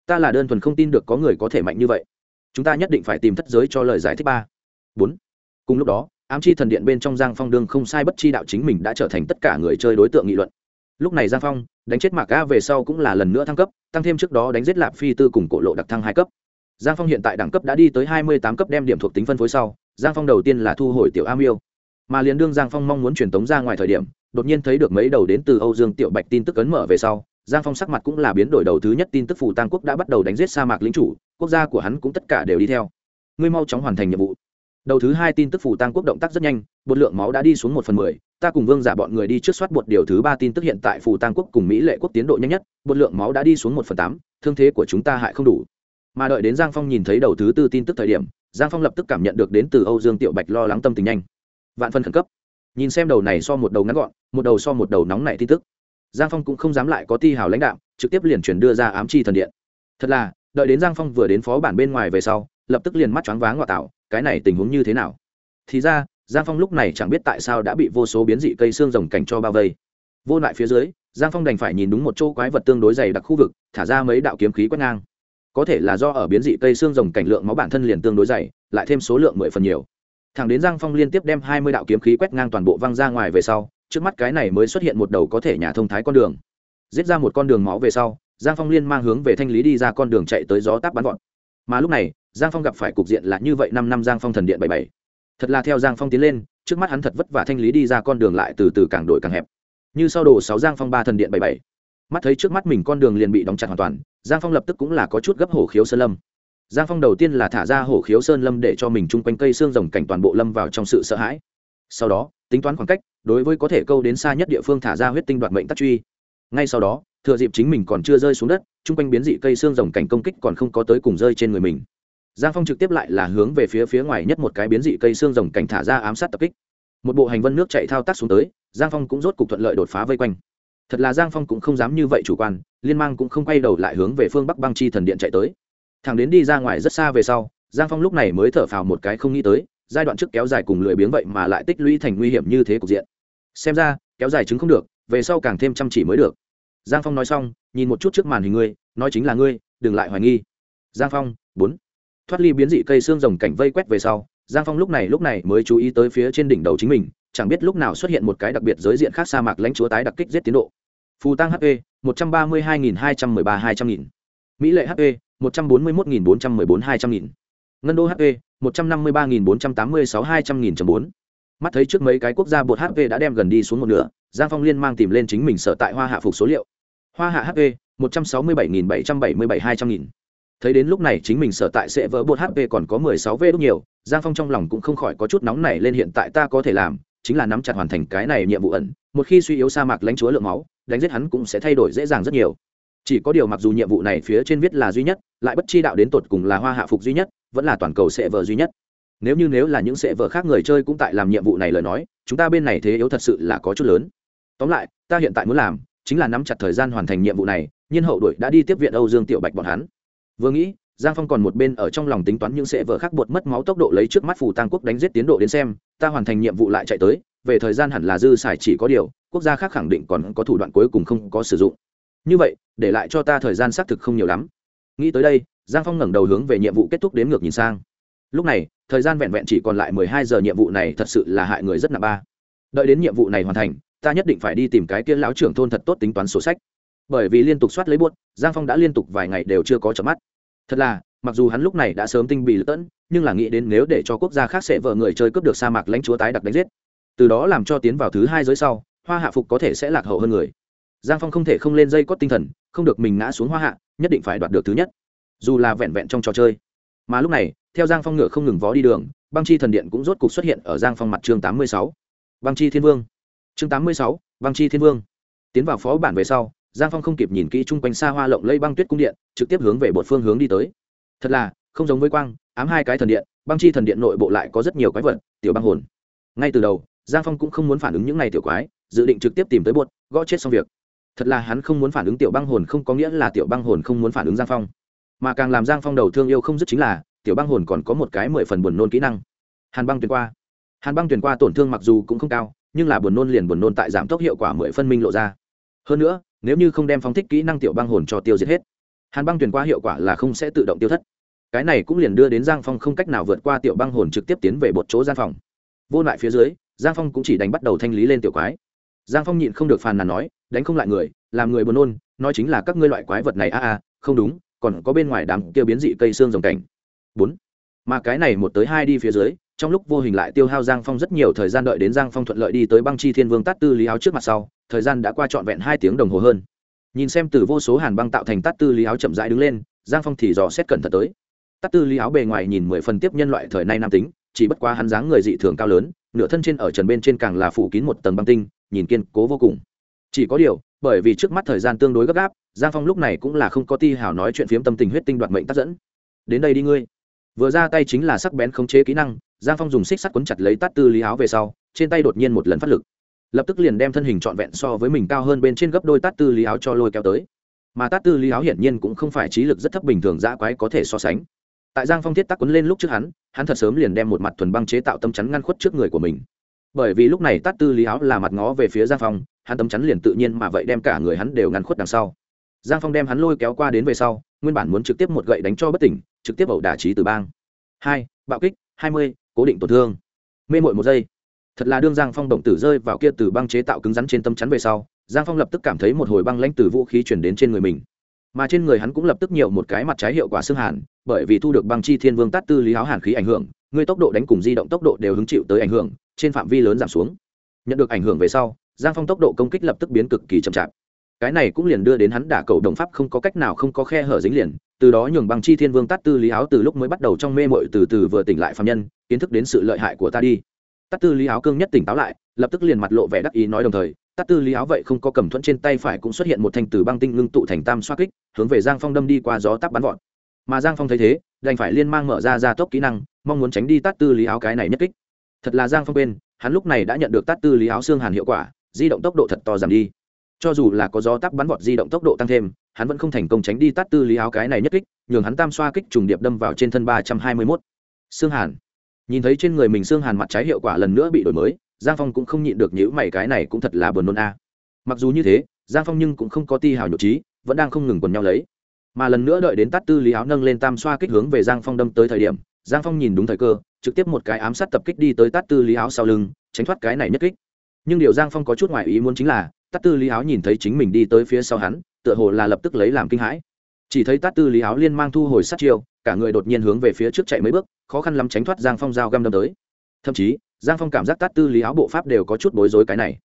Ta là đơn thuần không tin được có người có thể mạnh như vậy. Chúng ta nhất định phải tìm thất giới cho lời giải thích ba. Bốn. Cùng lúc đó, ám chi thần điện bên trong giang phong đương không sai bất chi đạo chính mình đã trở thành tất cả người chơi đối tượng nghị luận. Lúc này giang phong đánh chết mạc a về sau cũng là lần nữa thăng cấp, tăng thêm trước đó đánh giết lạp phi tư cùng cổ lộ đặc thăng hai cấp giang phong hiện tại đẳng cấp đã đi tới hai mươi tám cấp đem điểm thuộc tính phân phối sau, giang phong đầu tiên là thu hồi tiểu a miêu. Mà liền đương giang phong mong muốn truyền tống ra ngoài thời điểm, đột nhiên thấy được mấy đầu đến từ âu dương tiểu bạch tin tức ấn mở về sau, giang phong sắc mặt cũng là biến đổi đầu thứ nhất tin tức phủ tăng quốc đã bắt đầu đánh giết sa mạc lính chủ, quốc gia của hắn cũng tất cả đều đi theo. Ngươi mau chóng hoàn thành nhiệm vụ. Đầu thứ hai tin tức phủ tăng quốc động tác rất nhanh, bột lượng máu đã đi xuống một phần mười, ta cùng vương giả bọn người đi trước soát bột điều thứ ba tin tức hiện tại phủ tăng quốc cùng mỹ lệ quốc tiến độ nhanh nhất, bột lượng máu đã đi xuống một phần tám, thương thế của chúng ta hại không đủ mà đợi đến giang phong nhìn thấy đầu thứ tư tin tức thời điểm, giang phong lập tức cảm nhận được đến từ âu dương tiểu bạch lo lắng tâm tình nhanh. Vạn phân khẩn cấp. Nhìn xem đầu này so một đầu ngắn gọn, một đầu so một đầu nóng này tin tức. Giang phong cũng không dám lại có ti hào lãnh đạo, trực tiếp liền chuyển đưa ra ám chi thần điện. Thật là, đợi đến giang phong vừa đến phó bản bên ngoài về sau, lập tức liền mắt choáng váng ngoại tạo, cái này tình huống như thế nào? Thì ra, giang phong lúc này chẳng biết tại sao đã bị vô số biến dị cây xương rồng cảnh cho bao vây. Vô lại phía dưới, giang phong đành phải nhìn đúng một chỗ quái vật tương đối dày đặc khu vực, thả ra mấy đạo kiếm khí quét ngang có thể là do ở biến dị cây xương rồng cảnh lượng máu bản thân liền tương đối dày, lại thêm số lượng mười phần nhiều. Thẳng đến giang phong liên tiếp đem hai mươi đạo kiếm khí quét ngang toàn bộ văng ra ngoài về sau, trước mắt cái này mới xuất hiện một đầu có thể nhà thông thái con đường. Giết ra một con đường máu về sau, giang phong liên mang hướng về thanh lý đi ra con đường chạy tới gió táp bắn gọn mà lúc này, giang phong gặp phải cục diện là như vậy năm năm giang phong thần điện bảy bảy. Thật là theo giang phong tiến lên, trước mắt hắn thật vất vả thanh lý đi ra con đường lại từ từ càng đổi càng hẹp. Như sau đồ sáu giang phong ba thần điện bảy bảy mắt thấy trước mắt mình con đường liền bị đóng chặt hoàn toàn, giang phong lập tức cũng là có chút gấp hổ khiếu sơn lâm. Giang phong đầu tiên là thả ra hổ khiếu sơn lâm để cho mình chung quanh cây xương rồng cảnh toàn bộ lâm vào trong sự sợ hãi. Sau đó, tính toán khoảng cách, đối với có thể câu đến xa nhất địa phương thả ra huyết tinh đoạt mệnh tắc truy. Ngay sau đó, thừa dịp chính mình còn chưa rơi xuống đất, chung quanh biến dị cây xương rồng cảnh công kích còn không có tới cùng rơi trên người mình. Giang phong trực tiếp lại là hướng về phía phía ngoài nhất một cái biến dị cây xương rồng cảnh thả ra ám sát tập kích. Một bộ hành vân nước chạy thao tác xuống tới, giang phong cũng rốt cục thuận lợi đột phá vây quanh thật là giang phong cũng không dám như vậy chủ quan, liên mang cũng không quay đầu lại hướng về phương bắc băng chi thần điện chạy tới. Thằng đến đi ra ngoài rất xa về sau, giang phong lúc này mới thở phào một cái không nghĩ tới, giai đoạn trước kéo dài cùng lười biếng vậy mà lại tích lũy thành nguy hiểm như thế cục diện. Xem ra, kéo dài chứng không được, về sau càng thêm chăm chỉ mới được. Giang phong nói xong, nhìn một chút trước màn hình ngươi, nói chính là ngươi, đừng lại hoài nghi. Giang phong, bốn. Thoát ly biến dị cây xương rồng cảnh vây quét về sau, giang phong lúc này lúc này mới chú ý tới phía trên đỉnh đầu chính mình, chẳng biết lúc nào xuất hiện một cái đặc biệt giới diện khác sa mạc lãnh chúa tái đặc kích giết tiến độ phù tăng hp một trăm ba mươi hai nghìn hai trăm mười ba hai trăm nghìn. Mỹ lệ hp một trăm bốn mươi một nghìn bốn trăm mười bốn hai trăm nghìn. Ngân đô hp một trăm năm mươi ba nghìn bốn trăm tám mươi sáu hai trăm nghìn bốn. Mắt thấy trước mấy cái quốc gia bột hp đã đem gần đi xuống một nửa, giang phong liên mang tìm lên chính mình sở tại hoa hạ phục số liệu. Hoa hạ hp một trăm sáu mươi bảy nghìn bảy trăm bảy mươi bảy hai trăm nghìn. Thấy đến lúc này chính mình sở tại sẽ vỡ bột hp còn có mười sáu v đúc nhiều, giang phong trong lòng cũng không khỏi có chút nóng này lên hiện tại ta có thể làm, chính là nắm chặt hoàn thành cái này nhiệm vụ ẩn, một khi suy yếu sa mạc lãnh chúa lượng máu đánh giết hắn cũng sẽ thay đổi dễ dàng rất nhiều. Chỉ có điều mặc dù nhiệm vụ này phía trên viết là duy nhất, lại bất chi đạo đến tột cùng là hoa hạ phục duy nhất, vẫn là toàn cầu sẽ vợ duy nhất. Nếu như nếu là những sẽ vợ khác người chơi cũng tại làm nhiệm vụ này lời nói, chúng ta bên này thế yếu thật sự là có chút lớn. Tóm lại, ta hiện tại muốn làm chính là nắm chặt thời gian hoàn thành nhiệm vụ này nhiên hậu đội đã đi tiếp viện âu dương tiểu bạch bọn hắn. Vừa nghĩ, giang phong còn một bên ở trong lòng tính toán những sẽ vợ khác bột mất máu tốc độ lấy trước mắt phù tăng quốc đánh giết tiến độ đến xem, ta hoàn thành nhiệm vụ lại chạy tới, về thời gian hẳn là dư xài chỉ có điều quốc gia khác khẳng định còn có thủ đoạn cuối cùng không có sử dụng. Như vậy, để lại cho ta thời gian xác thực không nhiều lắm. Nghĩ tới đây, giang phong ngẩng đầu hướng về nhiệm vụ kết thúc đến ngược nhìn sang. Lúc này, thời gian vẹn vẹn chỉ còn lại mười hai giờ nhiệm vụ này thật sự là hại người rất nặng ba. Đợi đến nhiệm vụ này hoàn thành, ta nhất định phải đi tìm cái kia lão trưởng thôn thật tốt tính toán sổ sách. Bởi vì liên tục soát lấy buốt, giang phong đã liên tục vài ngày đều chưa có chợp mắt. Thật là, mặc dù hắn lúc này đã sớm tinh bị lợi tẫn, nhưng là nghĩ đến nếu để cho quốc gia khác sẽ vợ người chơi cướp được sa mạc lãnh chúa tái đặc đánh giết. Từ đó làm cho tiến vào thứ hai giới sau hoa hạ phục có thể sẽ lạc hậu hơn người. Giang phong không thể không lên dây cót tinh thần, không được mình ngã xuống hoa hạ, nhất định phải đoạt được thứ nhất. Dù là vẹn vẹn trong trò chơi. Mà lúc này, theo giang phong ngựa không ngừng vó đi đường, băng chi thần điện cũng rốt cục xuất hiện ở giang phong mặt chương tám mươi sáu. Băng chi thiên vương. Chương tám mươi sáu, băng chi thiên vương. Tiến vào phó bản về sau, giang phong không kịp nhìn kỹ chung quanh xa hoa lộng lây băng tuyết cung điện, trực tiếp hướng về một phương hướng đi tới. Thật là, không giống với quang, ám hai cái thần điện, băng chi thần điện nội bộ lại có rất nhiều quái vật, tiểu băng hồn. Ngay từ đầu, giang phong cũng không muốn phản ứng những n à y tiểu quái dự định trực tiếp tìm tới bột, gõ chết xong việc. Thật là hắn không muốn phản ứng tiểu băng hồn không có nghĩa là tiểu băng hồn không muốn phản ứng giang phong. Mà càng làm giang phong đầu thương yêu không dứt chính là, tiểu băng hồn còn có một cái mười phần buồn nôn kỹ năng. Hàn băng tuyển qua. Hàn băng tuyển qua tổn thương mặc dù cũng không cao, nhưng là buồn nôn liền buồn nôn tại giảm tốc hiệu quả mười phân minh lộ ra. Hơn nữa, nếu như không đem phóng thích kỹ năng tiểu băng hồn cho tiêu diệt hết, hàn băng tuyển qua hiệu quả là không sẽ tự động tiêu thất. Cái này cũng liền đưa đến giang phong không cách nào vượt qua tiểu băng hồn trực tiếp tiến về một chỗ gian phòng vô lại phía dưới, giang phong cũng chỉ đánh bắt đầu thanh lý lên tiểu quái giang phong nhịn không được phàn nàn nói, đánh không lại người, làm người buồn nôn, nói chính là các ngươi loại quái vật này, a a, không đúng, còn có bên ngoài đám kia biến dị cây xương rồng cảnh. Bốn. Mà cái này một tới hai đi phía dưới, trong lúc vô hình lại tiêu hao giang phong rất nhiều thời gian đợi đến giang phong thuận lợi đi tới băng chi thiên vương tát tư lý áo trước mặt sau, thời gian đã qua trọn vẹn hai tiếng đồng hồ hơn. Nhìn xem từ vô số hàn băng tạo thành tát tư lý áo chậm rãi đứng lên, giang phong thì dò xét cẩn thận tới. Tát tư lý áo bề ngoài nhìn mười phần tiếp nhân loại thời nay nam tính, chỉ bất quá hắn dáng người dị thường cao lớn, nửa thân trên ở trần bên trên càng là phủ kín một tầng băng tinh nhìn kiên cố vô cùng. Chỉ có điều, bởi vì trước mắt thời gian tương đối gấp gáp, giang phong lúc này cũng là không có ti hảo nói chuyện phiếm tâm tình huyết tinh đoạt mệnh tác dẫn. Đến đây đi ngươi. Vừa ra tay chính là sắc bén khống chế kỹ năng, giang phong dùng xích sắt quấn chặt lấy tát tư lý áo về sau, trên tay đột nhiên một lần phát lực. Lập tức liền đem thân hình trọn vẹn so với mình cao hơn bên trên gấp đôi tát tư lý áo cho lôi kéo tới. Mà tát tư lý áo hiển nhiên cũng không phải trí lực rất thấp bình thường dã quái có thể so sánh. Tại giang phong thiết tắc quấn lên lúc trước hắn hắn thật sớm liền đem một mặt thuần băng chế tạo tâm chắn ngăn khuất trước người của mình bởi vì lúc này tát tư lý áo là mặt ngó về phía giang phong, hắn tấm chắn liền tự nhiên mà vậy đem cả người hắn đều ngăn khuất đằng sau. Giang phong đem hắn lôi kéo qua đến về sau, nguyên bản muốn trực tiếp một gậy đánh cho bất tỉnh, trực tiếp ẩu đả trí từ bang. Hai, bạo kích, hai mươi, cố định tổn thương. Mê mội một giây. Thật là đương giang phong động tử rơi vào kia từ băng chế tạo cứng rắn trên tâm chắn về sau, giang phong lập tức cảm thấy một hồi băng lãnh từ vũ khí chuyển đến trên người mình. Mà trên người hắn cũng lập tức nhiều một cái mặt trái hiệu quả xương hàn, bởi vì thu được băng chi thiên vương tát tư lý áo hàn khí ảnh hưởng người tốc độ đánh cùng di động tốc độ đều hứng chịu tới ảnh hưởng, trên phạm vi lớn giảm xuống. Nhận được ảnh hưởng về sau, giang phong tốc độ công kích lập tức biến cực kỳ chậm chạp. Cái này cũng liền đưa đến hắn đả cầu đồng pháp không có cách nào không có khe hở dính liền, từ đó nhường băng chi thiên vương tát tư lý áo từ lúc mới bắt đầu trong mê mội từ từ vừa tỉnh lại phạm nhân, kiến thức đến sự lợi hại của ta đi. Tát tư lý áo cương nhất tỉnh táo lại, lập tức liền mặt lộ vẻ đắc ý nói đồng thời, tát tư lý áo vậy không có cầm thuẫn trên tay phải cũng xuất hiện một thanh từ băng tinh ngưng tụ thành tam xoa kích, hướng về giang phong đâm đi qua gió tắp bắn vọt mà giang phong thấy thế, đành phải liên mang mở ra ra tốc kỹ năng, mong muốn tránh đi tát tư lý áo cái này nhất kích. Thật là giang phong bên hắn lúc này đã nhận được tát tư lý áo xương hàn hiệu quả, di động tốc độ thật to giảm đi. Cho dù là có gió tắc bắn vọt di động tốc độ tăng thêm, hắn vẫn không thành công tránh đi tát tư lý áo cái này nhất kích, nhường hắn tam xoa kích trùng điệp đâm vào trên thân ba trăm hai mươi mốt. Xương hàn. Nhìn thấy trên người mình xương hàn mặt trái hiệu quả lần nữa bị đổi mới, giang phong cũng không nhịn được nhữ mày, cái này cũng thật là buồn nôn a. Mặc dù như thế, giang phong nhưng cũng không có ti hào nhục trí vẫn đang không ngừng quần nhau lấy mà lần nữa đợi đến tát tư lý áo nâng lên tam xoa kích hướng về giang phong đâm tới thời điểm, giang phong nhìn đúng thời cơ, trực tiếp một cái ám sát tập kích đi tới tát tư lý áo sau lưng, tránh thoát cái này nhất kích. Nhưng điều giang phong có chút ngoại ý muốn chính là, tát tư lý áo nhìn thấy chính mình đi tới phía sau hắn, tựa hồ là lập tức lấy làm kinh hãi. Chỉ thấy tát tư lý áo liên mang thu hồi sát chiêu, cả người đột nhiên hướng về phía trước chạy mấy bước, khó khăn lắm tránh thoát giang phong dao găm đâm tới. Thậm chí, giang phong cảm giác tát tư lý áo bộ pháp đều có chút bối rối cái này.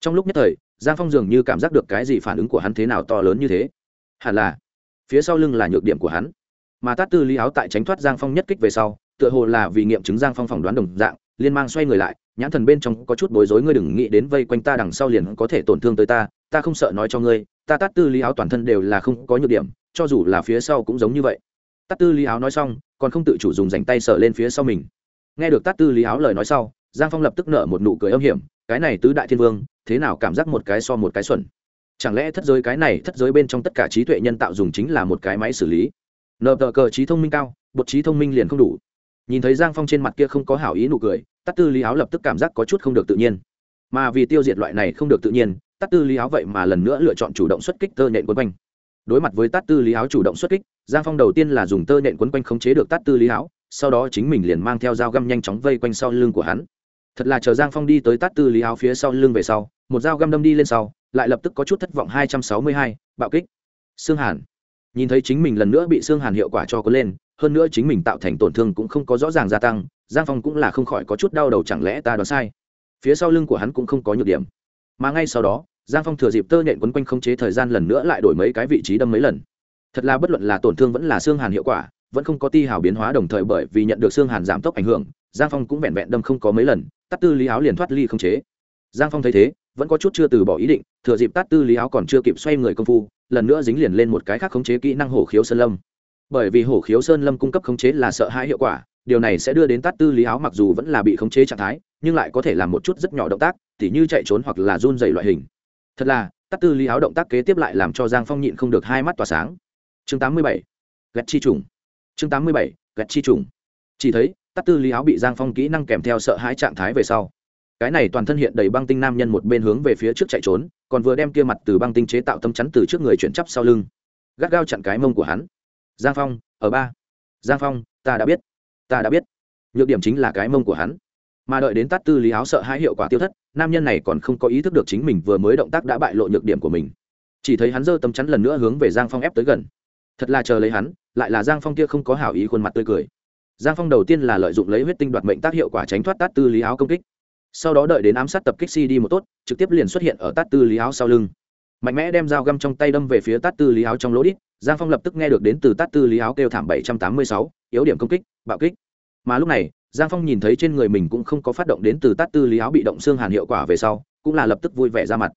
Trong lúc nhất thời, giang phong dường như cảm giác được cái gì phản ứng của hắn thế nào to lớn như thế. Hẳn là phía sau lưng là nhược điểm của hắn. Mà tát tư lý áo tại tránh thoát giang phong nhất kích về sau, tựa hồ là vì nghiệm chứng giang phong phỏng đoán đồng dạng, liên mang xoay người lại, nhãn thần bên trong có chút bối rối, ngươi đừng nghĩ đến vây quanh ta đằng sau liền có thể tổn thương tới ta ta không sợ nói cho ngươi, ta tát tư lý áo toàn thân đều là không có nhược điểm, cho dù là phía sau cũng giống như vậy. Tát tư lý áo nói xong, còn không tự chủ dùng dành tay sợ lên phía sau mình. Nghe được tát tư lý áo lời nói sau, giang phong lập tức nở một nụ cười âm hiểm, cái này tứ đại thiên vương, thế nào cảm giác một cái so một cái xuẩn? Chẳng lẽ thất giới cái này, thất giới bên trong tất cả trí tuệ nhân tạo dùng chính là một cái máy xử lý? Nợ tờ cờ trí thông minh cao, bột trí thông minh liền không đủ. Nhìn thấy giang phong trên mặt kia không có hảo ý nụ cười tắt tư lý áo lập tức cảm giác có chút không được tự nhiên. Mà vì tiêu diệt loại này không được tự nhiên tắt tư lý áo vậy mà lần nữa lựa chọn chủ động xuất kích tơ nhện quấn quanh. Đối mặt với tắt tư lý áo chủ động xuất kích, giang phong đầu tiên là dùng tơ nhện quấn quanh khống chế được tắt tư lý áo, sau đó chính mình liền mang theo dao găm nhanh chóng vây quanh sau lưng của hắn. Thật là chờ giang phong đi tới tắt tư lý áo phía sau lưng về sau một dao găm đâm đi lên sau, lại lập tức có chút thất vọng hai trăm sáu mươi hai, bạo kích. Xương hàn. Nhìn thấy chính mình lần nữa bị xương hàn hiệu quả cho có lên, hơn nữa chính mình tạo thành tổn thương cũng không có rõ ràng gia tăng, giang phong cũng là không khỏi có chút đau đầu chẳng lẽ ta đoán sai. Phía sau lưng của hắn cũng không có nhược điểm. Mà ngay sau đó, giang phong thừa dịp tơ nhện quấn quanh không chế thời gian lần nữa lại đổi mấy cái vị trí đâm mấy lần. Thật là bất luận là tổn thương vẫn là xương hàn hiệu quả, vẫn không có ti hào biến hóa đồng thời bởi vì nhận được xương hàn giảm tốc ảnh hưởng, giang phong cũng vẹn vẹn đâm không có mấy lần, tắt tư lý áo liền thoát ly không chế. Giang phong thấy thế vẫn có chút chưa từ bỏ ý định, thừa dịp Tát tư lý áo còn chưa kịp xoay người công phu, lần nữa dính liền lên một cái khác khống chế kỹ năng hổ khiếu sơn lâm. Bởi vì hổ khiếu sơn lâm cung cấp khống chế là sợ hãi hiệu quả, điều này sẽ đưa đến tát tư lý áo mặc dù vẫn là bị khống chế trạng thái, nhưng lại có thể làm một chút rất nhỏ động tác, tỉ như chạy trốn hoặc là run dày loại hình. Thật là, tát tư lý áo động tác kế tiếp lại làm cho giang phong nhịn không được hai mắt tỏa sáng. Chương tám mươi bảy chi trùng. Chương tám mươi bảy chi trùng. Chỉ thấy, tát tư lý áo bị giang phong kỹ năng kèm theo sợ hãi trạng thái về sau cái này toàn thân hiện đầy băng tinh nam nhân một bên hướng về phía trước chạy trốn, còn vừa đem kia mặt từ băng tinh chế tạo tâm chắn từ trước người chuyển chắp sau lưng. Gắt gao chặn cái mông của hắn. Giang phong, ở ba. Giang phong, ta đã biết. Ta đã biết. Nhược điểm chính là cái mông của hắn. Mà đợi đến tát tư lý áo sợ hai hiệu quả tiêu thất, nam nhân này còn không có ý thức được chính mình vừa mới động tác đã bại lộ nhược điểm của mình. Chỉ thấy hắn giơ tấm chắn lần nữa hướng về giang phong ép tới gần. Thật là chờ lấy hắn, lại là giang phong kia không có hảo ý khuôn mặt tươi cười. Giang phong đầu tiên là lợi dụng lấy huyết tinh đoạt mệnh tác hiệu quả tránh thoát tát tư lý áo công kích sau đó đợi đến ám sát tập kích si đi một tốt, trực tiếp liền xuất hiện ở tát tư lý áo sau lưng. Mạnh mẽ đem dao găm trong tay đâm về phía tát tư lý áo trong lỗ đít, giang phong lập tức nghe được đến từ tát tư lý áo kêu thảm bảy trăm tám mươi sáu, yếu điểm công kích, bạo kích. Mà lúc này, giang phong nhìn thấy trên người mình cũng không có phát động đến từ tát tư lý áo bị động xương hàn hiệu quả về sau, cũng là lập tức vui vẻ ra mặt.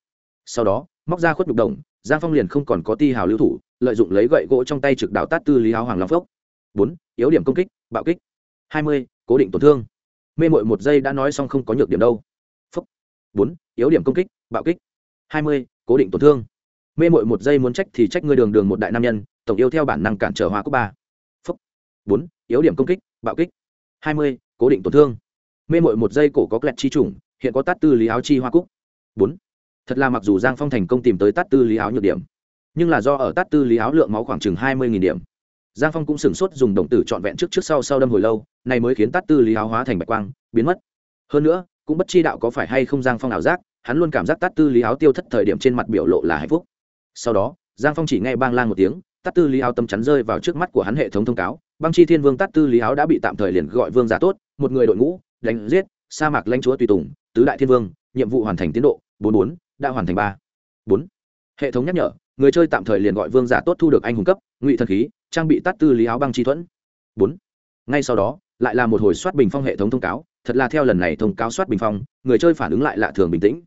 Sau đó, móc ra khuất nhục đồng, giang phong liền không còn có ti hào lưu thủ, lợi dụng lấy gậy gỗ trong tay trực đạo tát tư lý áo hoàng long phốc bốn, yếu điểm công kích, bạo kích. Hai mươi, cố định tổn thương mê mội một giây đã nói xong không có nhược điểm đâu. Phốc bốn, yếu điểm công kích, bạo kích. Hai mươi, cố định tổn thương. Mê mội một giây muốn trách thì trách ngươi đường đường một đại nam nhân, tổng yêu theo bản năng cản trở hoa cúc ba. Phúc. Bốn, yếu điểm công kích, bạo kích. Hai mươi, cố định tổn thương. Mê mội một giây cổ có kẹt chi trùng hiện có tát tư lý áo chi hoa cúc. Bốn, thật là mặc dù giang phong thành công tìm tới tát tư lý áo nhược điểm, nhưng là do ở tát tư lý áo lượng máu khoảng chừng hai mươi điểm giang phong cũng sửng sốt dùng động tử trọn vẹn trước trước sau sau đâm hồi lâu, này mới khiến tát tư lý áo hóa thành bạch quang, biến mất. Hơn nữa, cũng bất chi đạo có phải hay không giang phong ảo giác, hắn luôn cảm giác tát tư lý áo tiêu thất thời điểm trên mặt biểu lộ là hạnh phúc. Sau đó, giang phong chỉ nghe bang lang một tiếng, tát tư lý áo tâm chắn rơi vào trước mắt của hắn hệ thống thông cáo băng chi thiên vương tát tư lý áo đã bị tạm thời liền gọi vương giả tốt, một người đội ngũ, đánh giết, sa mạc lãnh chúa tùy tùng, tứ đại thiên vương, nhiệm vụ hoàn thành tiến độ, bốn bốn, đã hoàn thành ba, bốn. Hệ thống nhắc nhở, người chơi tạm thời liền gọi vương giả tốt thu được anh hùng cấp, ngụy thần khí trang bị tát tư lý áo băng chi thuẫn. Bốn. Ngay sau đó, lại là một hồi soát bình phong hệ thống thông cáo. Thật là theo lần này thông cáo soát bình phong, người chơi phản ứng lại lạ thường bình tĩnh.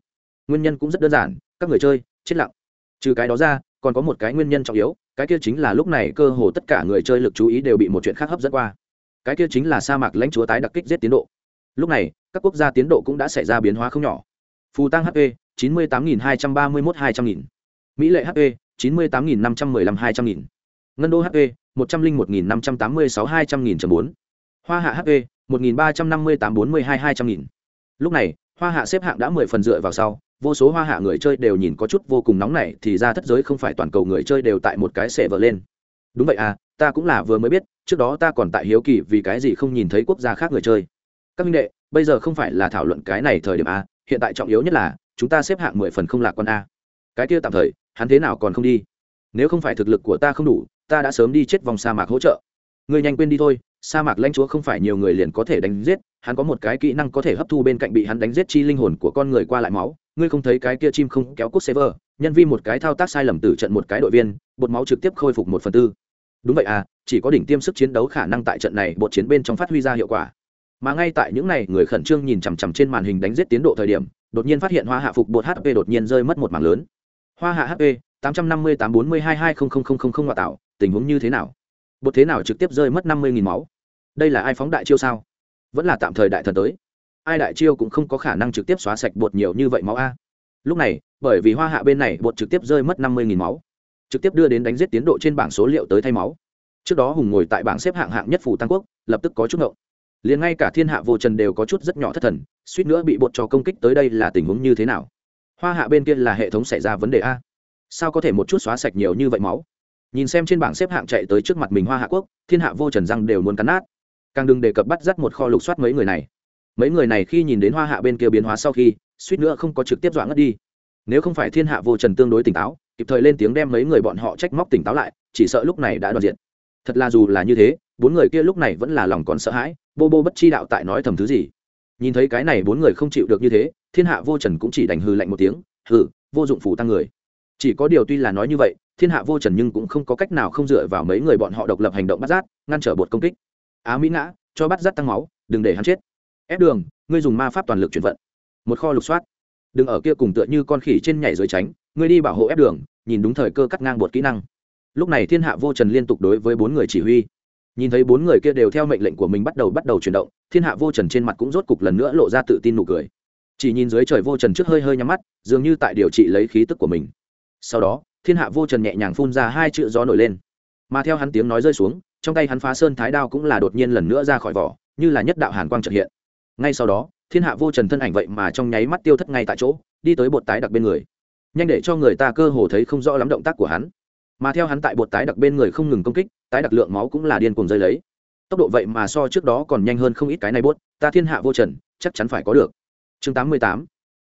Nguyên nhân cũng rất đơn giản, các người chơi, chết lặng. Trừ cái đó ra, còn có một cái nguyên nhân trọng yếu, cái kia chính là lúc này cơ hồ tất cả người chơi lực chú ý đều bị một chuyện khác hấp dẫn qua. Cái kia chính là sa mạc lãnh chúa tái đặc kích giết tiến độ. Lúc này, các quốc gia tiến độ cũng đã xảy ra biến hóa không nhỏ. Phù tăng hp chín mươi tám hai trăm ba mươi một hai trăm nghìn. Mỹ lệ hp chín mươi tám năm trăm m ư ơ i năm hai trăm nghìn ngân đô hp một trăm linh một năm trăm tám mươi sáu hai trăm nghìn bốn. Hoa hạ hp một ba trăm năm mươi tám bốn mươi hai hai trăm nghìn. Lúc này, hoa hạ xếp hạng đã mười phần dựa vào sau. Vô số hoa hạ người chơi đều nhìn có chút vô cùng nóng này thì ra thất giới không phải toàn cầu người chơi đều tại một cái sệ vợ lên. Đúng vậy à ta cũng là vừa mới biết, trước đó ta còn tại hiếu kỳ vì cái gì không nhìn thấy quốc gia khác người chơi. Các minh đệ, bây giờ không phải là thảo luận cái này thời điểm a hiện tại trọng yếu nhất là, chúng ta xếp hạng mười phần không lạc quan a cái kia tạm thời, hắn thế nào còn không đi? Nếu không phải thực lực của ta không đủ ta đã sớm đi chết vòng sa mạc hỗ trợ. Ngươi nhanh quên đi thôi, sa mạc lãnh chúa không phải nhiều người liền có thể đánh giết, hắn có một cái kỹ năng có thể hấp thu bên cạnh bị hắn đánh giết chi linh hồn của con người qua lại máu. Ngươi không thấy cái kia chim không kéo cốt server nhân vi một cái thao tác sai lầm tử trận một cái đội viên, bột máu trực tiếp khôi phục một phần tư. Đúng vậy à chỉ có đỉnh tiêm sức chiến đấu khả năng tại trận này bột chiến bên trong phát huy ra hiệu quả. Mà ngay tại những này, người khẩn trương nhìn chằm chằm trên màn hình đánh giết tiến độ thời điểm, đột nhiên phát hiện hoa hạ phục bột hp đột nhiên rơi mất một mảng lớn. Hoa hạ hp tám trăm năm mươi tám bốn mươi hai hai không không không không không ngoại tạo tình huống như thế nào? Bột thế nào trực tiếp rơi mất năm mươi nghìn máu? Đây là ai phóng đại chiêu sao? Vẫn là tạm thời đại thần tới. Ai đại chiêu cũng không có khả năng trực tiếp xóa sạch bột nhiều như vậy máu a. Lúc này, bởi vì hoa hạ bên này bột trực tiếp rơi mất năm mươi nghìn máu, trực tiếp đưa đến đánh giết tiến độ trên bảng số liệu tới thay máu. Trước đó hùng ngồi tại bảng xếp hạng hạng nhất phủ tăng quốc, lập tức có chút ngậu liền ngay cả thiên hạ vô trần đều có chút rất nhỏ thất thần, suýt nữa bị bột cho công kích tới đây là tình huống như thế nào? Hoa hạ bên kia là hệ thống xảy ra vấn đề a. Sao có thể một chút xóa sạch nhiều như vậy máu? Nhìn xem trên bảng xếp hạng chạy tới trước mặt mình hoa hạ quốc, thiên hạ vô trần răng đều muốn cắn nát. Càng đừng đề cập bắt dắt một kho lục soát mấy người này. Mấy người này khi nhìn đến hoa hạ bên kia biến hóa sau khi, suýt nữa không có trực tiếp dọa ngất đi. Nếu không phải thiên hạ vô trần tương đối tỉnh táo, kịp thời lên tiếng đem mấy người bọn họ trách móc tỉnh táo lại, chỉ sợ lúc này đã đoạt diện thật là dù là như thế, bốn người kia lúc này vẫn là lòng còn sợ hãi, bô bô bất chi đạo tại nói thầm thứ gì. Nhìn thấy cái này bốn người không chịu được như thế, thiên hạ vô trần cũng chỉ đành hư lạnh một tiếng, hừ, vô dụng phủ tăng người. Chỉ có điều tuy là nói như vậy thiên hạ vô trần nhưng cũng không có cách nào không dựa vào mấy người bọn họ độc lập hành động bắt giác ngăn trở bột công kích. Á mỹ ngã, cho bắt giác tăng máu, đừng để hắn chết. Ép đường, ngươi dùng ma pháp toàn lực chuyển vận. Một kho lục soát. Đừng ở kia cùng tựa như con khỉ trên nhảy dưới tránh, ngươi đi bảo hộ ép đường, nhìn đúng thời cơ cắt ngang bột kỹ năng. Lúc này thiên hạ vô trần liên tục đối với bốn người chỉ huy. Nhìn thấy bốn người kia đều theo mệnh lệnh của mình bắt đầu bắt đầu chuyển động, thiên hạ vô trần trên mặt cũng rốt cục lần nữa lộ ra tự tin nụ cười. Chỉ nhìn dưới trời vô trần trước hơi hơi nhắm mắt, dường như tại điều trị lấy khí tức của mình. Sau đó thiên hạ vô trần nhẹ nhàng phun ra hai chữ gió nổi lên. Mà theo hắn tiếng nói rơi xuống, trong tay hắn phá sơn thái đao cũng là đột nhiên lần nữa ra khỏi vỏ, như là nhất đạo hàn quang trợ hiện. Ngay sau đó, thiên hạ vô trần thân ảnh vậy mà trong nháy mắt tiêu thất ngay tại chỗ, đi tới bột tái đặc bên người. Nhanh để cho người ta cơ hồ thấy không rõ lắm động tác của hắn. Mà theo hắn tại bột tái đặc bên người không ngừng công kích, tái đặc lượng máu cũng là điên cuồng rơi lấy. Tốc độ vậy mà so trước đó còn nhanh hơn không ít cái này bốt ta thiên hạ vô trần, chắc chắn phải có được. Chương 88.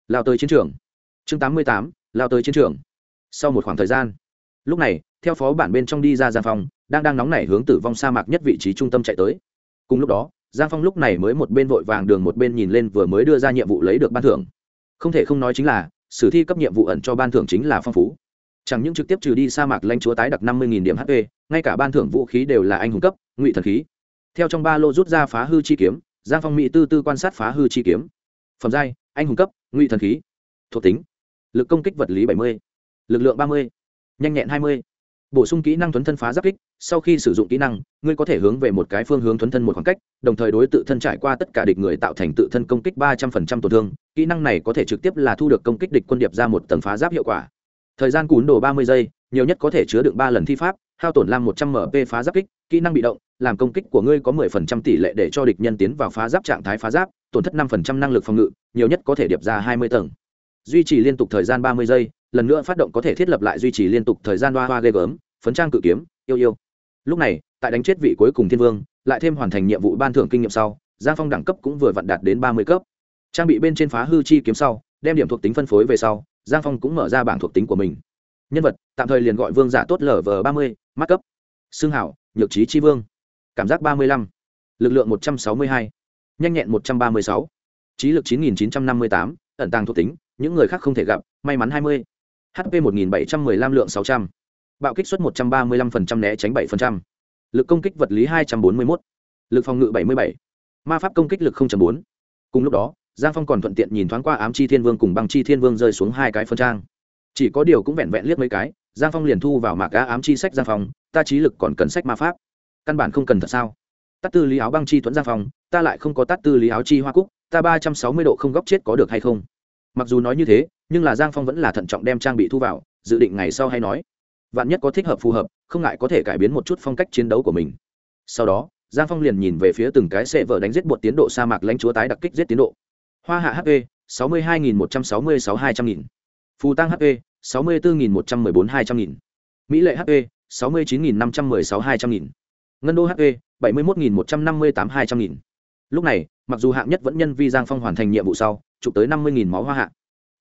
lao tới chiến trường. Chương 88. lao tới chiến trường sau một khoảng thời gian, lúc này, theo phó bản bên trong đi ra giang phong, đang đang nóng nảy hướng tử vong sa mạc nhất vị trí trung tâm chạy tới. Cùng lúc đó, giang phong lúc này mới một bên vội vàng đường một bên nhìn lên vừa mới đưa ra nhiệm vụ lấy được ban thưởng. Không thể không nói chính là, sử thi cấp nhiệm vụ ẩn cho ban thưởng chính là phong phú. Chẳng những trực tiếp trừ đi sa mạc lanh chúa tái đặc năm mươi điểm hp ngay cả ban thưởng vũ khí đều là anh hùng cấp, ngụy thần khí. Theo trong ba lô rút ra phá hư chi kiếm, giang phong mỹ tư tư quan sát phá hư chi kiếm. Phẩm giai, anh hùng cấp, ngụy thần khí. Thuộc tính, lực công kích vật lý bảy mươi lực lượng ba mươi, nhanh nhẹn hai mươi. Bổ sung kỹ năng thuấn thân phá giáp kích, sau khi sử dụng kỹ năng, ngươi có thể hướng về một cái phương hướng thuấn thân một khoảng cách, đồng thời đối tự thân trải qua tất cả địch người tạo thành tự thân công kích ba trăm phần trăm tổn thương. Kỹ năng này có thể trực tiếp là thu được công kích địch quân điệp ra một tầng phá giáp hiệu quả. Thời gian cún đồ ba mươi giây, nhiều nhất có thể chứa đựng ba lần thi pháp, hao tổn lam một trăm mp phá giáp kích, kỹ năng bị động, làm công kích của ngươi có mười phần trăm tỷ lệ để cho địch nhân tiến vào phá giáp trạng thái phá giáp, tổn thất năm phần trăm năng lực phòng ngự, nhiều nhất có thể điệp ra hai mươi tầng duy trì liên tục thời gian ba mươi giây, lần nữa phát động có thể thiết lập lại duy trì liên tục thời gian hoa hoa ghê gớm, phấn trang cự kiếm, yêu yêu. Lúc này, tại đánh chết vị cuối cùng thiên vương, lại thêm hoàn thành nhiệm vụ ban thưởng kinh nghiệm sau, giang phong đẳng cấp cũng vừa vặn đạt đến ba mươi cấp. Trang bị bên trên phá hư chi kiếm sau, đem điểm thuộc tính phân phối về sau, giang phong cũng mở ra bảng thuộc tính của mình. Nhân vật, tạm thời liền gọi vương giả tốt lv ba mươi mắt cấp xương hảo, nhược trí chi vương. Cảm giác ba mươi lăm. Lực lượng một trăm sáu mươi hai. Nhanh nhẹn một trăm ba mươi sáu. Trí lực chín nghìn chín trăm năm mươi tám, ẩn tàng thuộc tính những người khác không thể gặp, may mắn hai mươi. Hp một nghìn bảy trăm m ư ơ i năm lượng sáu trăm. Bạo kích suất một trăm ba mươi lăm phần trăm, né tránh 7% lực công kích vật lý hai trăm bốn mươi mốt. Lực phòng ngự bảy mươi bảy. Ma pháp công kích lực bốn. Cùng lúc đó, giang phong còn thuận tiện nhìn thoáng qua ám chi thiên vương cùng băng chi thiên vương rơi xuống hai cái phân trang. Chỉ có điều cũng vẹn vẹn liếc mấy cái, giang phong liền thu vào mạc á ám chi sách giang phong, ta trí lực còn cần sách ma pháp. Căn bản không cần thật sao? Tắt tư lý áo băng chi thuẫn giang phong, ta lại không có tắt tư lý áo chi hoa cúc, ta ba trăm sáu mươi độ không góc chết có được hay không? Mặc dù nói như thế, nhưng là giang phong vẫn là thận trọng đem trang bị thu vào, dự định ngày sau hay nói. Vạn nhất có thích hợp phù hợp, không ngại có thể cải biến một chút phong cách chiến đấu của mình. Sau đó, giang phong liền nhìn về phía từng cái xe vở đánh giết bột tiến độ sa mạc lãnh chúa tái đặc kích giết tiến độ. Hoa hạ hp sáu mươi hai nghìn một trăm sáu mươi sáu hai trăm nghìn. Phù tăng hp sáu mươi bốn nghìn một trăm mười bốn hai trăm nghìn. Mỹ lệ hp sáu mươi chín nghìn năm trăm mười sáu hai trăm nghìn. Ngân đô hp bảy mươi một nghìn một trăm năm mươi tám hai trăm nghìn lúc này, mặc dù hạng nhất vẫn nhân vi giang phong hoàn thành nhiệm vụ sau, chụp tới năm mươi nghìn máu hoa hạ.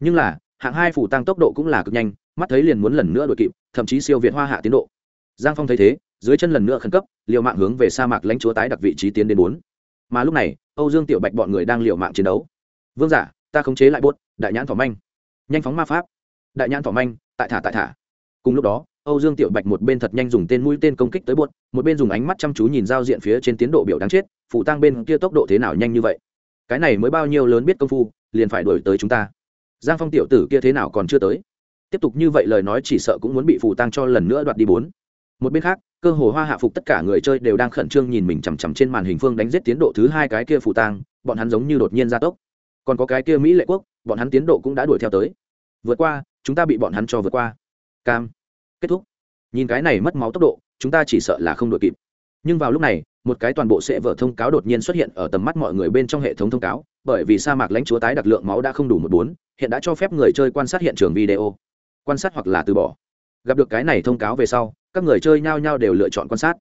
Nhưng là, hạng hai phủ tăng tốc độ cũng là cực nhanh, mắt thấy liền muốn lần nữa đội kịp, thậm chí siêu việt hoa hạ tiến độ. Giang phong thấy thế, dưới chân lần nữa khẩn cấp, liều mạng hướng về sa mạc lãnh chúa tái đặc vị trí tiến đến bốn. Mà lúc này, âu dương tiểu bạch bọn người đang liều mạng chiến đấu. Vương giả, ta khống chế lại bốt, đại nhãn thỏ manh. Nhanh phóng ma pháp. Đại nhãn thỏ manh, tại thả tại thả. Cùng lúc đó, âu dương tiểu bạch một bên thật nhanh dùng tên mũi tên công kích tới bột một bên dùng ánh mắt chăm chú nhìn giao diện phía trên tiến độ biểu đáng chết phụ tăng bên kia tốc độ thế nào nhanh như vậy? Cái này mới bao nhiêu lớn biết công phu, liền phải đổi tới chúng ta. Giang phong tiểu tử kia thế nào còn chưa tới? Tiếp tục như vậy lời nói chỉ sợ cũng muốn bị phủ tăng cho lần nữa đoạt đi bốn. Một bên khác, cơ hồ hoa hạ phục tất cả người chơi đều đang khẩn trương nhìn mình chằm chằm trên màn hình phương đánh giết tiến độ thứ hai cái kia phủ tăng bọn hắn giống như đột nhiên gia tốc. Còn có cái kia mỹ lệ quốc, bọn hắn tiến độ cũng đã đuổi theo tới. Vượt qua, chúng ta bị bọn hắn cho vượt qua. Cam. Kết thúc. Nhìn cái này mất máu tốc độ, chúng ta chỉ sợ là không đuổi kịp. Nhưng vào lúc này một cái toàn bộ sẽ vở thông cáo đột nhiên xuất hiện ở tầm mắt mọi người bên trong hệ thống thông cáo, bởi vì sa mạc lãnh chúa tái đặc lượng máu đã không đủ một bốn, hiện đã cho phép người chơi quan sát hiện trường video, quan sát hoặc là từ bỏ. Gặp được cái này thông cáo về sau, các người chơi nhao nhao đều lựa chọn quan sát.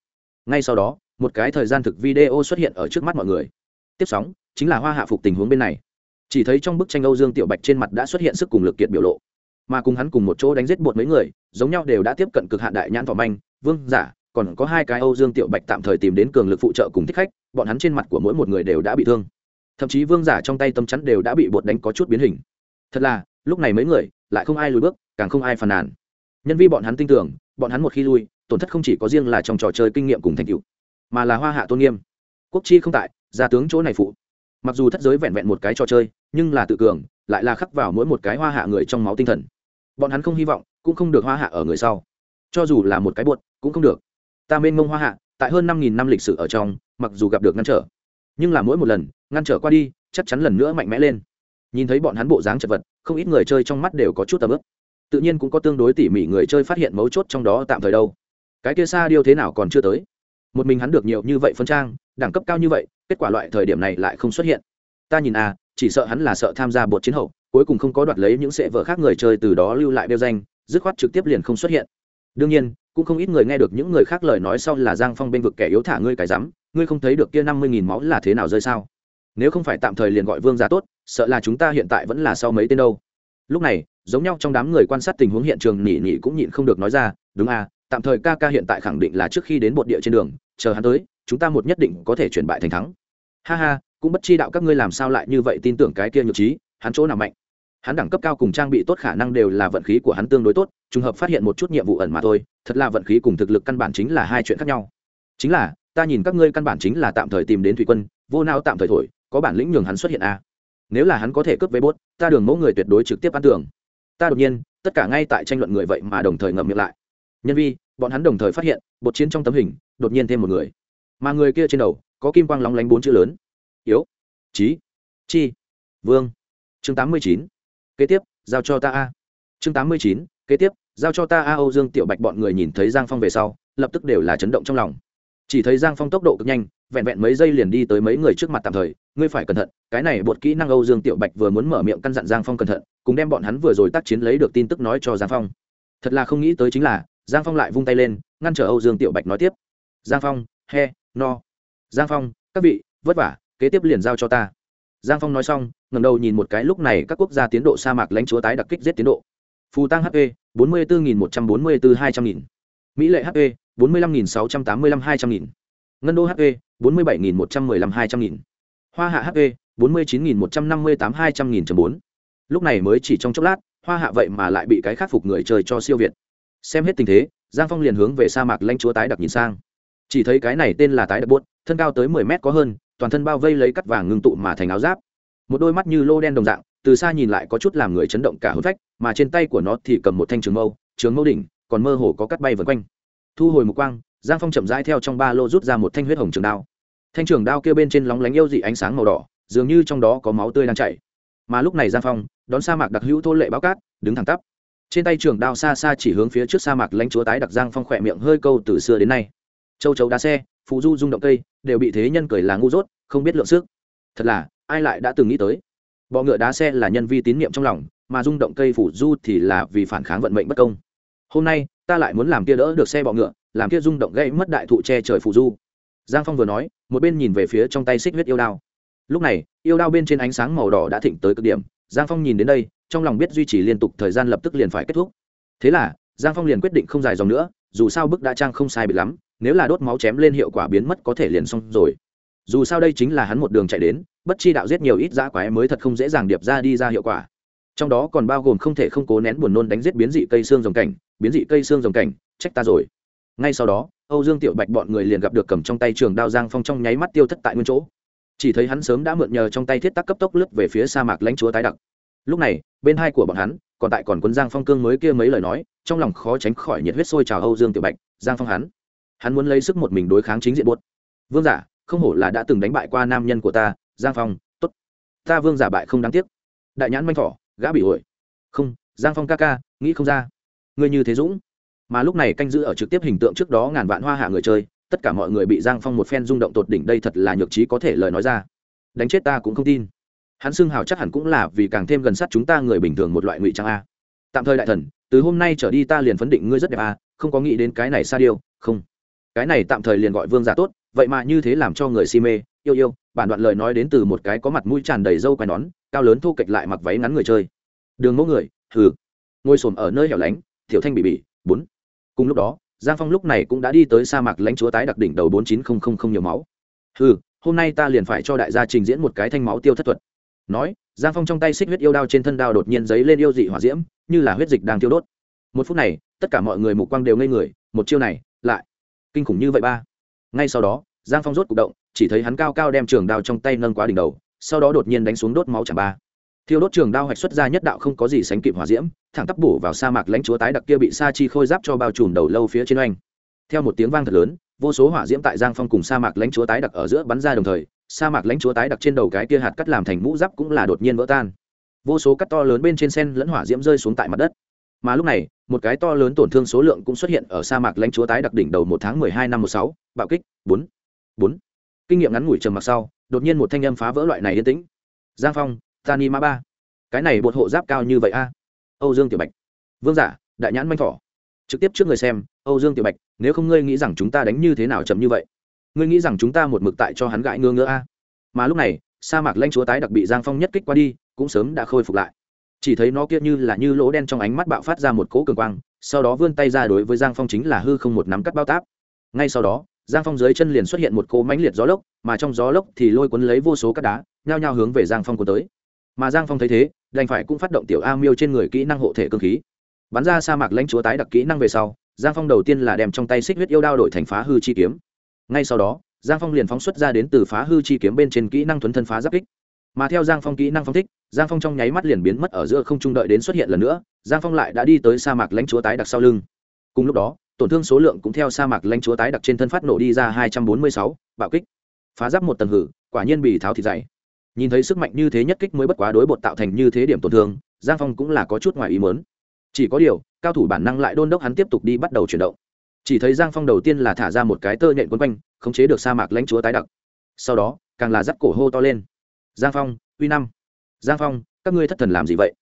Ngay sau đó, một cái thời gian thực video xuất hiện ở trước mắt mọi người. Tiếp sóng, chính là hoa hạ phục tình huống bên này. Chỉ thấy trong bức tranh âu dương tiểu bạch trên mặt đã xuất hiện sức cùng lực kiệt biểu lộ. Mà cùng hắn cùng một chỗ đánh giết bột mấy người, giống nhau đều đã tiếp cận cực hạn đại nhãn thỏ manh, vương giả còn có hai cái âu dương tiểu bạch tạm thời tìm đến cường lực phụ trợ cùng thích khách, bọn hắn trên mặt của mỗi một người đều đã bị thương. Thậm chí vương giả trong tay tâm chắn đều đã bị bột đánh có chút biến hình. Thật là, lúc này mấy người, lại không ai lùi bước, càng không ai phàn nàn. Nhân vi bọn hắn tin tưởng, bọn hắn một khi lui, tổn thất không chỉ có riêng là trong trò chơi kinh nghiệm cùng thành tựu, mà là hoa hạ tôn nghiêm. Quốc chi không tại, gia tướng chỗ này phụ. Mặc dù thất giới vẹn vẹn một cái trò chơi, nhưng là tự cường, lại là khắc vào mỗi một cái hoa hạ người trong máu tinh thần. Bọn hắn không hy vọng, cũng không được hoa hạ ở người sau. Cho dù là một cái buột cũng không được ta mênh mông hoa hạ, tại hơn năm nghìn năm lịch sử ở trong, mặc dù gặp được ngăn trở, nhưng là mỗi một lần, ngăn trở qua đi, chắc chắn lần nữa mạnh mẽ lên. Nhìn thấy bọn hắn bộ dáng chật vật, không ít người chơi trong mắt đều có chút tầm ướp tự nhiên cũng có tương đối tỉ mỉ người chơi phát hiện mấu chốt trong đó tạm thời đâu. Cái kia xa điêu thế nào còn chưa tới. Một mình hắn được nhiều như vậy phân trang, đẳng cấp cao như vậy, kết quả loại thời điểm này lại không xuất hiện. Ta nhìn à chỉ sợ hắn là sợ tham gia bột chiến hậu, cuối cùng không có đoạt lấy những sệ vợ khác người chơi từ đó lưu lại đeo danh, dứt khoát trực tiếp liền không xuất hiện. Đương nhiên cũng không ít người nghe được những người khác lời nói sau là giang phong bên vực kẻ yếu thả ngươi cái rắm, ngươi không thấy được kia năm mươi nghìn máu là thế nào rơi sao? Nếu không phải tạm thời liền gọi vương ra tốt, sợ là chúng ta hiện tại vẫn là sau mấy tên đâu. Lúc này, giống nhau trong đám người quan sát tình huống hiện trường nỉ nỉ cũng nhịn không được nói ra, đúng à tạm thời ca ca hiện tại khẳng định là trước khi đến bột địa trên đường, chờ hắn tới, chúng ta một nhất định có thể chuyển bại thành thắng. Ha ha, cũng bất chi đạo các ngươi làm sao lại như vậy tin tưởng cái kia nhược trí, hắn chỗ nào mạnh? Hắn đẳng cấp cao cùng trang bị tốt khả năng đều là vận khí của hắn tương đối tốt, trùng hợp phát hiện một chút nhiệm vụ ẩn mà thôi, thật là vận khí cùng thực lực căn bản chính là hai chuyện khác nhau. Chính là, ta nhìn các ngươi căn bản chính là tạm thời tìm đến thủy quân, vô não tạm thời thổi, có bản lĩnh nhường hắn xuất hiện a à. nếu là hắn có thể cướp với bốt, ta đường mẫu người tuyệt đối trực tiếp ăn tưởng ta đột nhiên, tất cả ngay tại tranh luận người vậy mà đồng thời ngậm miệng lại. Nhân vi, bọn hắn đồng thời phát hiện, bột chiến trong tấm hình, đột nhiên thêm một người. Mà người kia trên đầu, có kim quang lóng lánh bốn chữ lớn. Yếu. Trí chi. Vương. Chương tám mươi chín kế tiếp, giao cho ta a. Chương tám mươi chín, kế tiếp, giao cho ta a âu dương tiểu bạch bọn người nhìn thấy giang phong về sau, lập tức đều là chấn động trong lòng. Chỉ thấy giang phong tốc độ cực nhanh, vẹn vẹn mấy giây liền đi tới mấy người trước mặt tạm thời, ngươi phải cẩn thận, cái này bột kỹ năng âu dương tiểu bạch vừa muốn mở miệng căn dặn giang phong cẩn thận, cùng đem bọn hắn vừa rồi tác chiến lấy được tin tức nói cho giang phong. Thật là không nghĩ tới chính là, giang phong lại vung tay lên, ngăn trở âu dương tiểu bạch nói tiếp, giang phong, he, no. Giang phong, các vị, vất vả, kế tiếp liền giao cho ta giang phong nói xong ngầm đầu nhìn một cái lúc này các quốc gia tiến độ sa mạc lãnh chúa tái đặc kích giết tiến độ. Phù tăng hp bốn mươi bốn một trăm bốn mươi bốn hai trăm nghìn. Mỹ lệ hp bốn mươi năm sáu trăm tám mươi năm hai trăm nghìn. Ngân đô hp bốn mươi bảy một trăm m ư ơ i năm hai trăm nghìn. Hoa hạ hp bốn mươi chín một trăm năm mươi tám hai trăm nghìn bốn. Lúc này mới chỉ trong chốc lát, hoa hạ vậy mà lại bị cái khắc phục người chơi cho siêu việt. Xem hết tình thế, giang phong liền hướng về sa mạc lanh chúa tái đặc nhìn sang. Chỉ thấy cái này tên là tái đặc bốt thân cao tới mười mét có hơn toàn thân bao vây lấy cắt vàng ngưng tụ mà thành áo giáp. Một đôi mắt như lô đen đồng dạng, từ xa nhìn lại có chút làm người chấn động cả hôn phách, mà trên tay của nó thì cầm một thanh trường mâu trường mâu đỉnh, còn mơ hồ có cắt bay vần quanh. Thu hồi một quang, giang phong chậm rãi theo trong ba lô rút ra một thanh huyết hồng trường đao. Thanh trường đao kia bên trên lóng lánh yêu dị ánh sáng màu đỏ, dường như trong đó có máu tươi đang chảy. Mà lúc này giang phong, đón sa mạc đặc hữu thô lệ báo cát, đứng thẳng tắp. Trên tay trường đao xa xa chỉ hướng phía trước sa mạc lãnh chúa tái đặc giang phong khỏe miệng hơi câu từ xưa đến nay. Châu chấu đá xe phụ du rung động cây, đều bị thế nhân cười là ngu dốt, không biết lượng sức. Thật là, ai lại đã từng nghĩ tới? Bọ ngựa đá xe là nhân vi tín nhiệm trong lòng, mà rung động cây phủ du thì là vì phản kháng vận mệnh bất công. Hôm nay, ta lại muốn làm kia đỡ được xe bọ ngựa, làm kia rung động gây mất đại thụ che trời phủ du. Giang phong vừa nói, một bên nhìn về phía trong tay xích huyết yêu đao. Lúc này, yêu đao bên trên ánh sáng màu đỏ đã thịnh tới cực điểm, giang phong nhìn đến đây, trong lòng biết duy trì liên tục thời gian lập tức liền phải kết thúc. Thế là, giang phong liền quyết định không dài dòng nữa, dù sao bức đã trang không sai bị lắm nếu là đốt máu chém lên hiệu quả biến mất có thể liền xong rồi. Dù sao đây chính là hắn một đường chạy đến, bất chi đạo giết nhiều ít dã quái mới thật không dễ dàng điệp ra đi ra hiệu quả. Trong đó còn bao gồm không thể không cố nén buồn nôn đánh giết biến dị cây xương rồng cảnh, biến dị cây xương rồng cảnh, trách ta rồi. Ngay sau đó, âu dương tiểu bạch bọn người liền gặp được cầm trong tay trường đao giang phong trong nháy mắt tiêu thất tại nguyên chỗ. Chỉ thấy hắn sớm đã mượn nhờ trong tay thiết tắc cấp tốc lướt về phía sa mạc lãnh chúa tái đặc. Lúc này, bên hai của bọn hắn, còn tại còn quân giang phong cương mới kia mấy lời nói, trong lòng khó tránh khỏi nhiệt huyết sôi trào âu dương tiểu bạch, giang phong hắn hắn muốn lấy sức một mình đối kháng chính diện buốt. Vương giả, không hổ là đã từng đánh bại qua nam nhân của ta, giang phong t ố t ta vương giả bại không đáng tiếc. Đại nhãn manh thỏ, gã bị ổi. Không, giang phong ca ca, nghĩ không ra. Ngươi như thế dũng. Mà lúc này canh giữ ở trực tiếp hình tượng trước đó ngàn vạn hoa hạ người chơi, tất cả mọi người bị giang phong một phen rung động tột đỉnh đây thật là nhược trí có thể lời nói ra. Đánh chết ta cũng không tin. Hắn xưng hào chắc hẳn cũng là vì càng thêm gần sát chúng ta người bình thường một loại ngụy trang a. Tạm thời đại thần, từ hôm nay trở đi ta liền phấn định ngươi rất đẹp a, không có nghĩ đến cái này xa điêu, không cái này tạm thời liền gọi vương giả tốt, vậy mà như thế làm cho người si mê. Yêu yêu, bản đoạn lời nói đến từ một cái có mặt mũi tràn đầy râu quai nón, cao lớn thu kệch lại mặc váy ngắn người chơi. Đường mẫu người, hừ. Ngồi xổm ở nơi hẻo lánh, tiểu thanh bị bị bốn. Cùng lúc đó, giang phong lúc này cũng đã đi tới sa mạc lãnh chúa tái đặc đỉnh đầu bốn chín không không không nhiều máu. Ừ hôm nay ta liền phải cho đại gia trình diễn một cái thanh máu tiêu thất thuật. Nói, giang phong trong tay xích huyết yêu đao trên thân đao đột nhiên giấy lên yêu dị hỏa diễm, như là huyết dịch đang tiêu đốt. Một phút này, tất cả mọi người mục quang đều ngây người, một chiêu này, lại kinh khủng như vậy ba. Ngay sau đó, giang phong rốt c ụ c động, chỉ thấy hắn cao cao đem trường đao trong tay nâng quá đỉnh đầu, sau đó đột nhiên đánh xuống đốt máu chẳng ba. Thiêu đốt trường đao hoạch xuất ra nhất đạo không có gì sánh kịp hỏa diễm, thẳng tắp bổ vào sa mạc lãnh chúa tái đặc kia bị sa chi khôi giáp cho bao trùm đầu lâu phía trên oanh. Theo một tiếng vang thật lớn, vô số hỏa diễm tại giang phong cùng sa mạc lãnh chúa tái đặc ở giữa bắn ra đồng thời, sa mạc lãnh chúa tái đặc trên đầu cái kia hạt cắt làm thành mũ giáp cũng là đột nhiên vỡ tan. Vô số cắt to lớn bên trên sen lẫn hỏa diễm rơi xuống tại mặt đất. Mà lúc này một cái to lớn tổn thương số lượng cũng xuất hiện ở sa mạc lãnh chúa tái đặc đỉnh đầu một tháng mười hai năm một sáu, bạo kích, bốn bốn. Kinh nghiệm ngắn ngủi trầm mặc sau, đột nhiên một thanh âm phá vỡ loại này yên tĩnh. Giang phong, tani ma ba. Cái này bột hộ giáp cao như vậy a? Âu dương tiểu bạch. Vương giả, đại nhãn manh thỏ. Trực tiếp trước người xem, âu dương tiểu bạch, nếu không ngươi nghĩ rằng chúng ta đánh như thế nào chậm như vậy? Ngươi nghĩ rằng chúng ta một mực tại cho hắn gãi ngơ ngơ a? Mà lúc này, sa mạc lãnh chúa tái đặc bị giang phong nhất kích qua đi, cũng sớm đã khôi phục lại chỉ thấy nó kia như là như lỗ đen trong ánh mắt bạo phát ra một cỗ cường quang, sau đó vươn tay ra đối với giang phong chính là hư không một nắm cắt bao táp. Ngay sau đó, giang phong dưới chân liền xuất hiện một cỗ mãnh liệt gió lốc, mà trong gió lốc thì lôi cuốn lấy vô số cắt đá, nhao nhao hướng về giang phong cuốn tới. Mà giang phong thấy thế, đành phải cũng phát động tiểu a miêu trên người kỹ năng hộ thể cơ khí. Bắn ra sa mạc lãnh chúa tái đặc kỹ năng về sau, giang phong đầu tiên là đem trong tay xích huyết yêu đao đổi thành phá hư chi kiếm. Ngay sau đó, giang phong liền phóng xuất ra đến từ phá hư chi kiếm bên trên kỹ năng thuấn thân phá giáp kích mà theo giang phong kỹ năng phong thích, giang phong trong nháy mắt liền biến mất ở giữa không trung đợi đến xuất hiện lần nữa, giang phong lại đã đi tới sa mạc lãnh chúa tái đặc sau lưng. Cùng lúc đó, tổn thương số lượng cũng theo sa mạc lãnh chúa tái đặc trên thân phát nổ đi ra hai trăm bốn mươi sáu, bạo kích. Phá giáp một tầng hử, quả nhiên bị tháo thịt dày. Nhìn thấy sức mạnh như thế nhất kích mới bất quá đối bột tạo thành như thế điểm tổn thương, giang phong cũng là có chút ngoài ý mớn chỉ có điều, cao thủ bản năng lại đôn đốc hắn tiếp tục đi bắt đầu chuyển động. Chỉ thấy giang phong đầu tiên là thả ra một cái tơ nhện quấn quanh, khống chế được sa mạc lãnh chúa tái đặc. Sau đó, càng là dắt cổ hô to lên giang phong uy năm. Giang phong, các ngươi thất thần làm gì vậy?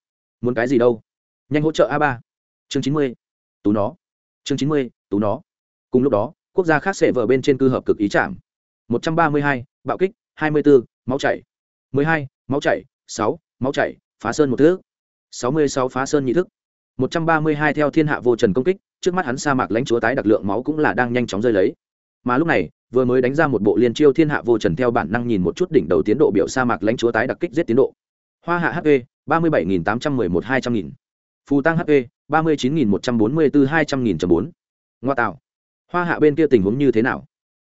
Muốn cái gì đâu? Nhanh hỗ trợ a ba. Chương chín mươi. Tú nó. Chương chín mươi, tú nó. Cùng lúc đó, quốc gia khác sẽ vở bên trên cư hợp cực ý chạm một trăm ba mươi hai, bạo kích, hai mươi bốn, máu chảy. mười hai, máu chảy, sáu, máu chảy, phá sơn một thứ sáu mươi sáu phá sơn nhị thức một trăm ba mươi hai theo thiên hạ vô trần công kích, trước mắt hắn sa mạc lãnh chúa tái đặc lượng máu cũng là đang nhanh chóng rơi lấy mà lúc này, vừa mới đánh ra một bộ liên chiêu thiên hạ vô trần theo bản năng nhìn một chút đỉnh đầu tiến độ biểu sa mạc lãnh chúa tái đặc kích giết tiến độ. Hoa hạ hp ba mươi bảy nghìn tám trăm mười một hai trăm nghìn. Phù tăng hp ba mươi chín nghìn một trăm bốn mươi bốn hai trăm nghìn bốn. Ngoa tạo. Hoa hạ bên kia tình huống như thế nào?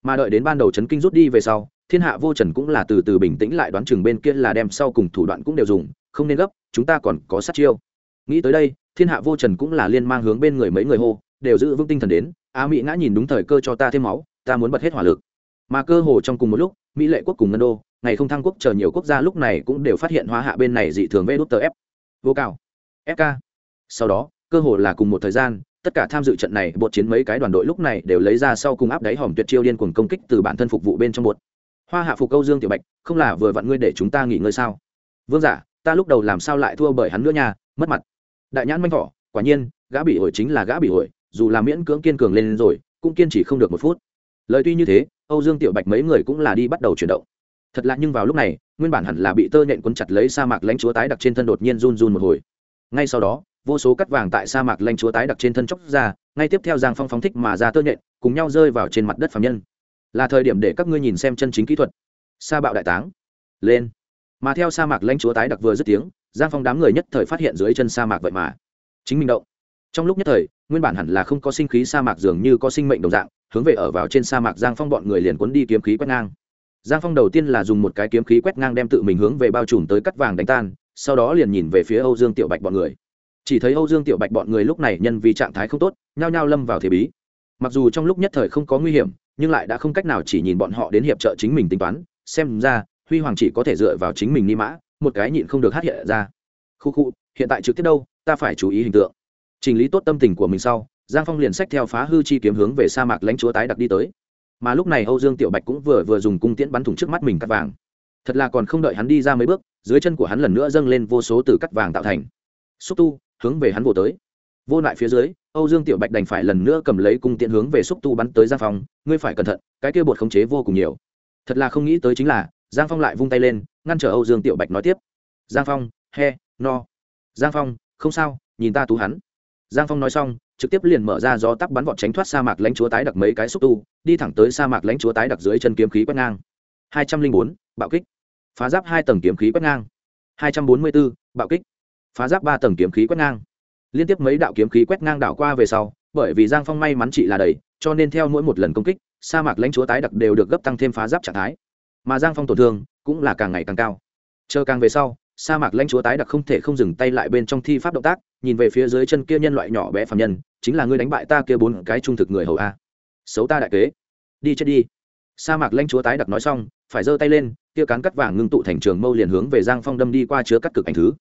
Mà đợi đến ban đầu chấn kinh rút đi về sau, thiên hạ vô trần cũng là từ từ bình tĩnh lại đoán chừng bên kia là đem sau cùng thủ đoạn cũng đều dùng, không nên gấp, chúng ta còn có sát chiêu. Nghĩ tới đây, thiên hạ vô trần cũng là liên mang hướng bên người mấy người hô, đều giữ vững tinh thần đến. Á mỹ ngã nhìn đúng thời cơ cho ta thêm máu ta muốn bật hết hỏa lực. Mà cơ hồ trong cùng một lúc, mỹ lệ quốc cùng ngân đô, ngày không thăng quốc chờ nhiều quốc gia lúc này cũng đều phát hiện hóa hạ bên này dị thường vê đút tờ f vô cao fk sau đó, cơ hồ là cùng một thời gian, tất cả tham dự trận này bột chiến mấy cái đoàn đội lúc này đều lấy ra sau cùng áp đáy hòm tuyệt chiêu điên cuồng công kích từ bản thân phục vụ bên trong bột. Hoa hạ phục câu dương tiểu bạch, không là vừa vặn ngươi để chúng ta nghỉ ngơi sao? Vương giả, ta lúc đầu làm sao lại thua bởi hắn nữa nha, mất mặt. Đại nhãn manh thỏ, quả nhiên, gã bị ổi chính là gã bị ổi dù là miễn cưỡng kiên cường lên rồi, cũng kiên trì không được một phút lời tuy như thế, âu dương tiểu bạch mấy người cũng là đi bắt đầu chuyển động. Thật lạ nhưng vào lúc này, nguyên bản hẳn là bị tơ nhện quấn chặt lấy sa mạc lãnh chúa tái đặc trên thân đột nhiên run run một hồi. Ngay sau đó, vô số cắt vàng tại sa mạc lãnh chúa tái đặc trên thân chóc ra, ngay tiếp theo giang phong phóng thích mà ra tơ nhện, cùng nhau rơi vào trên mặt đất phạm nhân. Là thời điểm để các ngươi nhìn xem chân chính kỹ thuật. Sa bạo đại táng. Lên. Mà theo sa mạc lãnh chúa tái đặc vừa dứt tiếng, giang phong đám người nhất thời phát hiện dưới chân sa mạc vậy mà. Chính mình động. Trong lúc nhất thời, nguyên bản hẳn là không có sinh khí sa mạc dường như có sinh mệnh đồng dạng hướng về ở vào trên sa mạc giang phong bọn người liền cuốn đi kiếm khí quét ngang. Giang phong đầu tiên là dùng một cái kiếm khí quét ngang đem tự mình hướng về bao trùm tới cắt vàng đánh tan, sau đó liền nhìn về phía âu dương tiểu bạch bọn người. Chỉ thấy âu dương tiểu bạch bọn người lúc này nhân vì trạng thái không tốt, nhao nhao lâm vào thế bí. Mặc dù trong lúc nhất thời không có nguy hiểm, nhưng lại đã không cách nào chỉ nhìn bọn họ đến hiệp trợ chính mình tính toán, xem ra, huy hoàng chỉ có thể dựa vào chính mình ni mã, một cái nhịn không được hát hiện ra. Khu khu, hiện tại trực tiếp đâu, ta phải chú ý hình tượng. Chỉnh lý tốt tâm tình của mình sau giang phong liền sách theo phá hư chi kiếm hướng về sa mạc lãnh chúa tái đặc đi tới. Mà lúc này âu dương tiểu bạch cũng vừa vừa dùng cung tiễn bắn thủng trước mắt mình cắt vàng. Thật là còn không đợi hắn đi ra mấy bước, dưới chân của hắn lần nữa dâng lên vô số từ cắt vàng tạo thành. Xúc tu, hướng về hắn vồ tới. Vô lại phía dưới, âu dương tiểu bạch đành phải lần nữa cầm lấy cung tiễn hướng về xúc tu bắn tới giang phong, ngươi phải cẩn thận, cái kia bột khống chế vô cùng nhiều. Thật là không nghĩ tới chính là, giang phong lại vung tay lên, ngăn trở âu dương tiểu bạch nói tiếp, giang phong, he, no. Giang phong, không sao, nhìn ta tú hắn. Giang phong nói xong trực tiếp liền mở ra gió tắc bắn vọt tránh thoát sa mạc lãnh chúa tái đặc mấy cái xúc tu, đi thẳng tới sa mạc lãnh chúa tái đặc dưới chân kiếm khí quét ngang. hai trăm linh bốn, bạo kích. Phá giáp hai tầng kiếm khí quét ngang. hai trăm bốn mươi bốn, bạo kích. Phá giáp ba tầng kiếm khí quét ngang. Liên tiếp mấy đạo kiếm khí quét ngang đảo qua về sau, bởi vì giang phong may mắn chị là đầy, cho nên theo mỗi một lần công kích, sa mạc lãnh chúa tái đặc đều được gấp tăng thêm phá giáp trạng thái. Mà giang phong tổn thương cũng là càng ngày càng cao. Chờ càng về sau sa mạc lãnh chúa tái đặc không thể không dừng tay lại bên trong thi pháp động tác nhìn về phía dưới chân kia nhân loại nhỏ bé phạm nhân chính là ngươi đánh bại ta kia bốn cái trung thực người hầu a. Xấu ta đại kế. Đi chết đi. Sa mạc lãnh chúa tái đặc nói xong phải giơ tay lên kia cán cắt vàng ngưng tụ thành trường mâu liền hướng về giang phong đâm đi qua chứa cắt cực ảnh thứ.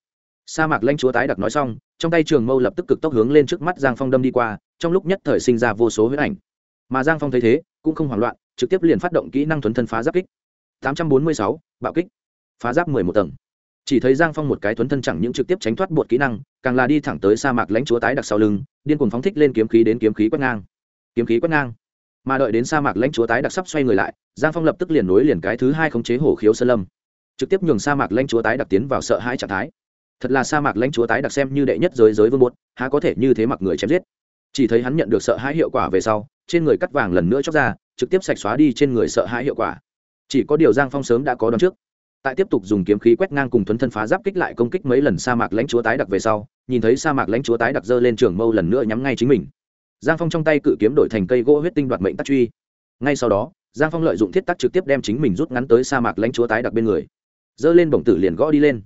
Sa mạc lãnh chúa tái đặc nói xong trong tay trường mâu lập tức cực tốc hướng lên trước mắt giang phong đâm đi qua trong lúc nhất thời sinh ra vô số huyết ảnh. Mà giang phong thấy thế cũng không hoảng loạn trực tiếp liền phát động kỹ năng thuấn thân phá giáp kích. 846, bạo kích. Phá giáp 11 tầng chỉ thấy giang phong một cái thuấn thân chẳng những trực tiếp tránh thoát bột kỹ năng, càng là đi thẳng tới sa mạc lãnh chúa tái đặc sau lưng, điên cuồng phóng thích lên kiếm khí đến kiếm khí quét ngang. Kiếm khí quét ngang. Mà đợi đến sa mạc lãnh chúa tái đặc sắp xoay người lại, giang phong lập tức liền nối liền cái thứ hai khống chế hổ khiếu sơn lâm. Trực tiếp nhường sa mạc lãnh chúa tái đặc tiến vào sợ hãi trạng thái. Thật là sa mạc lãnh chúa tái đặc xem như đệ nhất giới giới vương bột, há có thể như thế mặc người chém giết. Chỉ thấy hắn nhận được sợ hãi hiệu quả về sau, trên người cắt vàng lần nữa chóc ra, trực tiếp sạch xóa đi trên người sợ hãi hiệu quả. Chỉ có điều giang phong sớm đã có đón trước tại tiếp tục dùng kiếm khí quét ngang cùng thuấn thân phá giáp kích lại công kích mấy lần sa mạc lãnh chúa tái đặc về sau, nhìn thấy sa mạc lãnh chúa tái đặc dơ lên trường mâu lần nữa nhắm ngay chính mình. Giang phong trong tay cự kiếm đổi thành cây gỗ huyết tinh đoạt mệnh tắc truy. Ngay sau đó, giang phong lợi dụng thiết tắc trực tiếp đem chính mình rút ngắn tới sa mạc lãnh chúa tái đặc bên người. Dơ lên bổng tử liền gõ đi lên.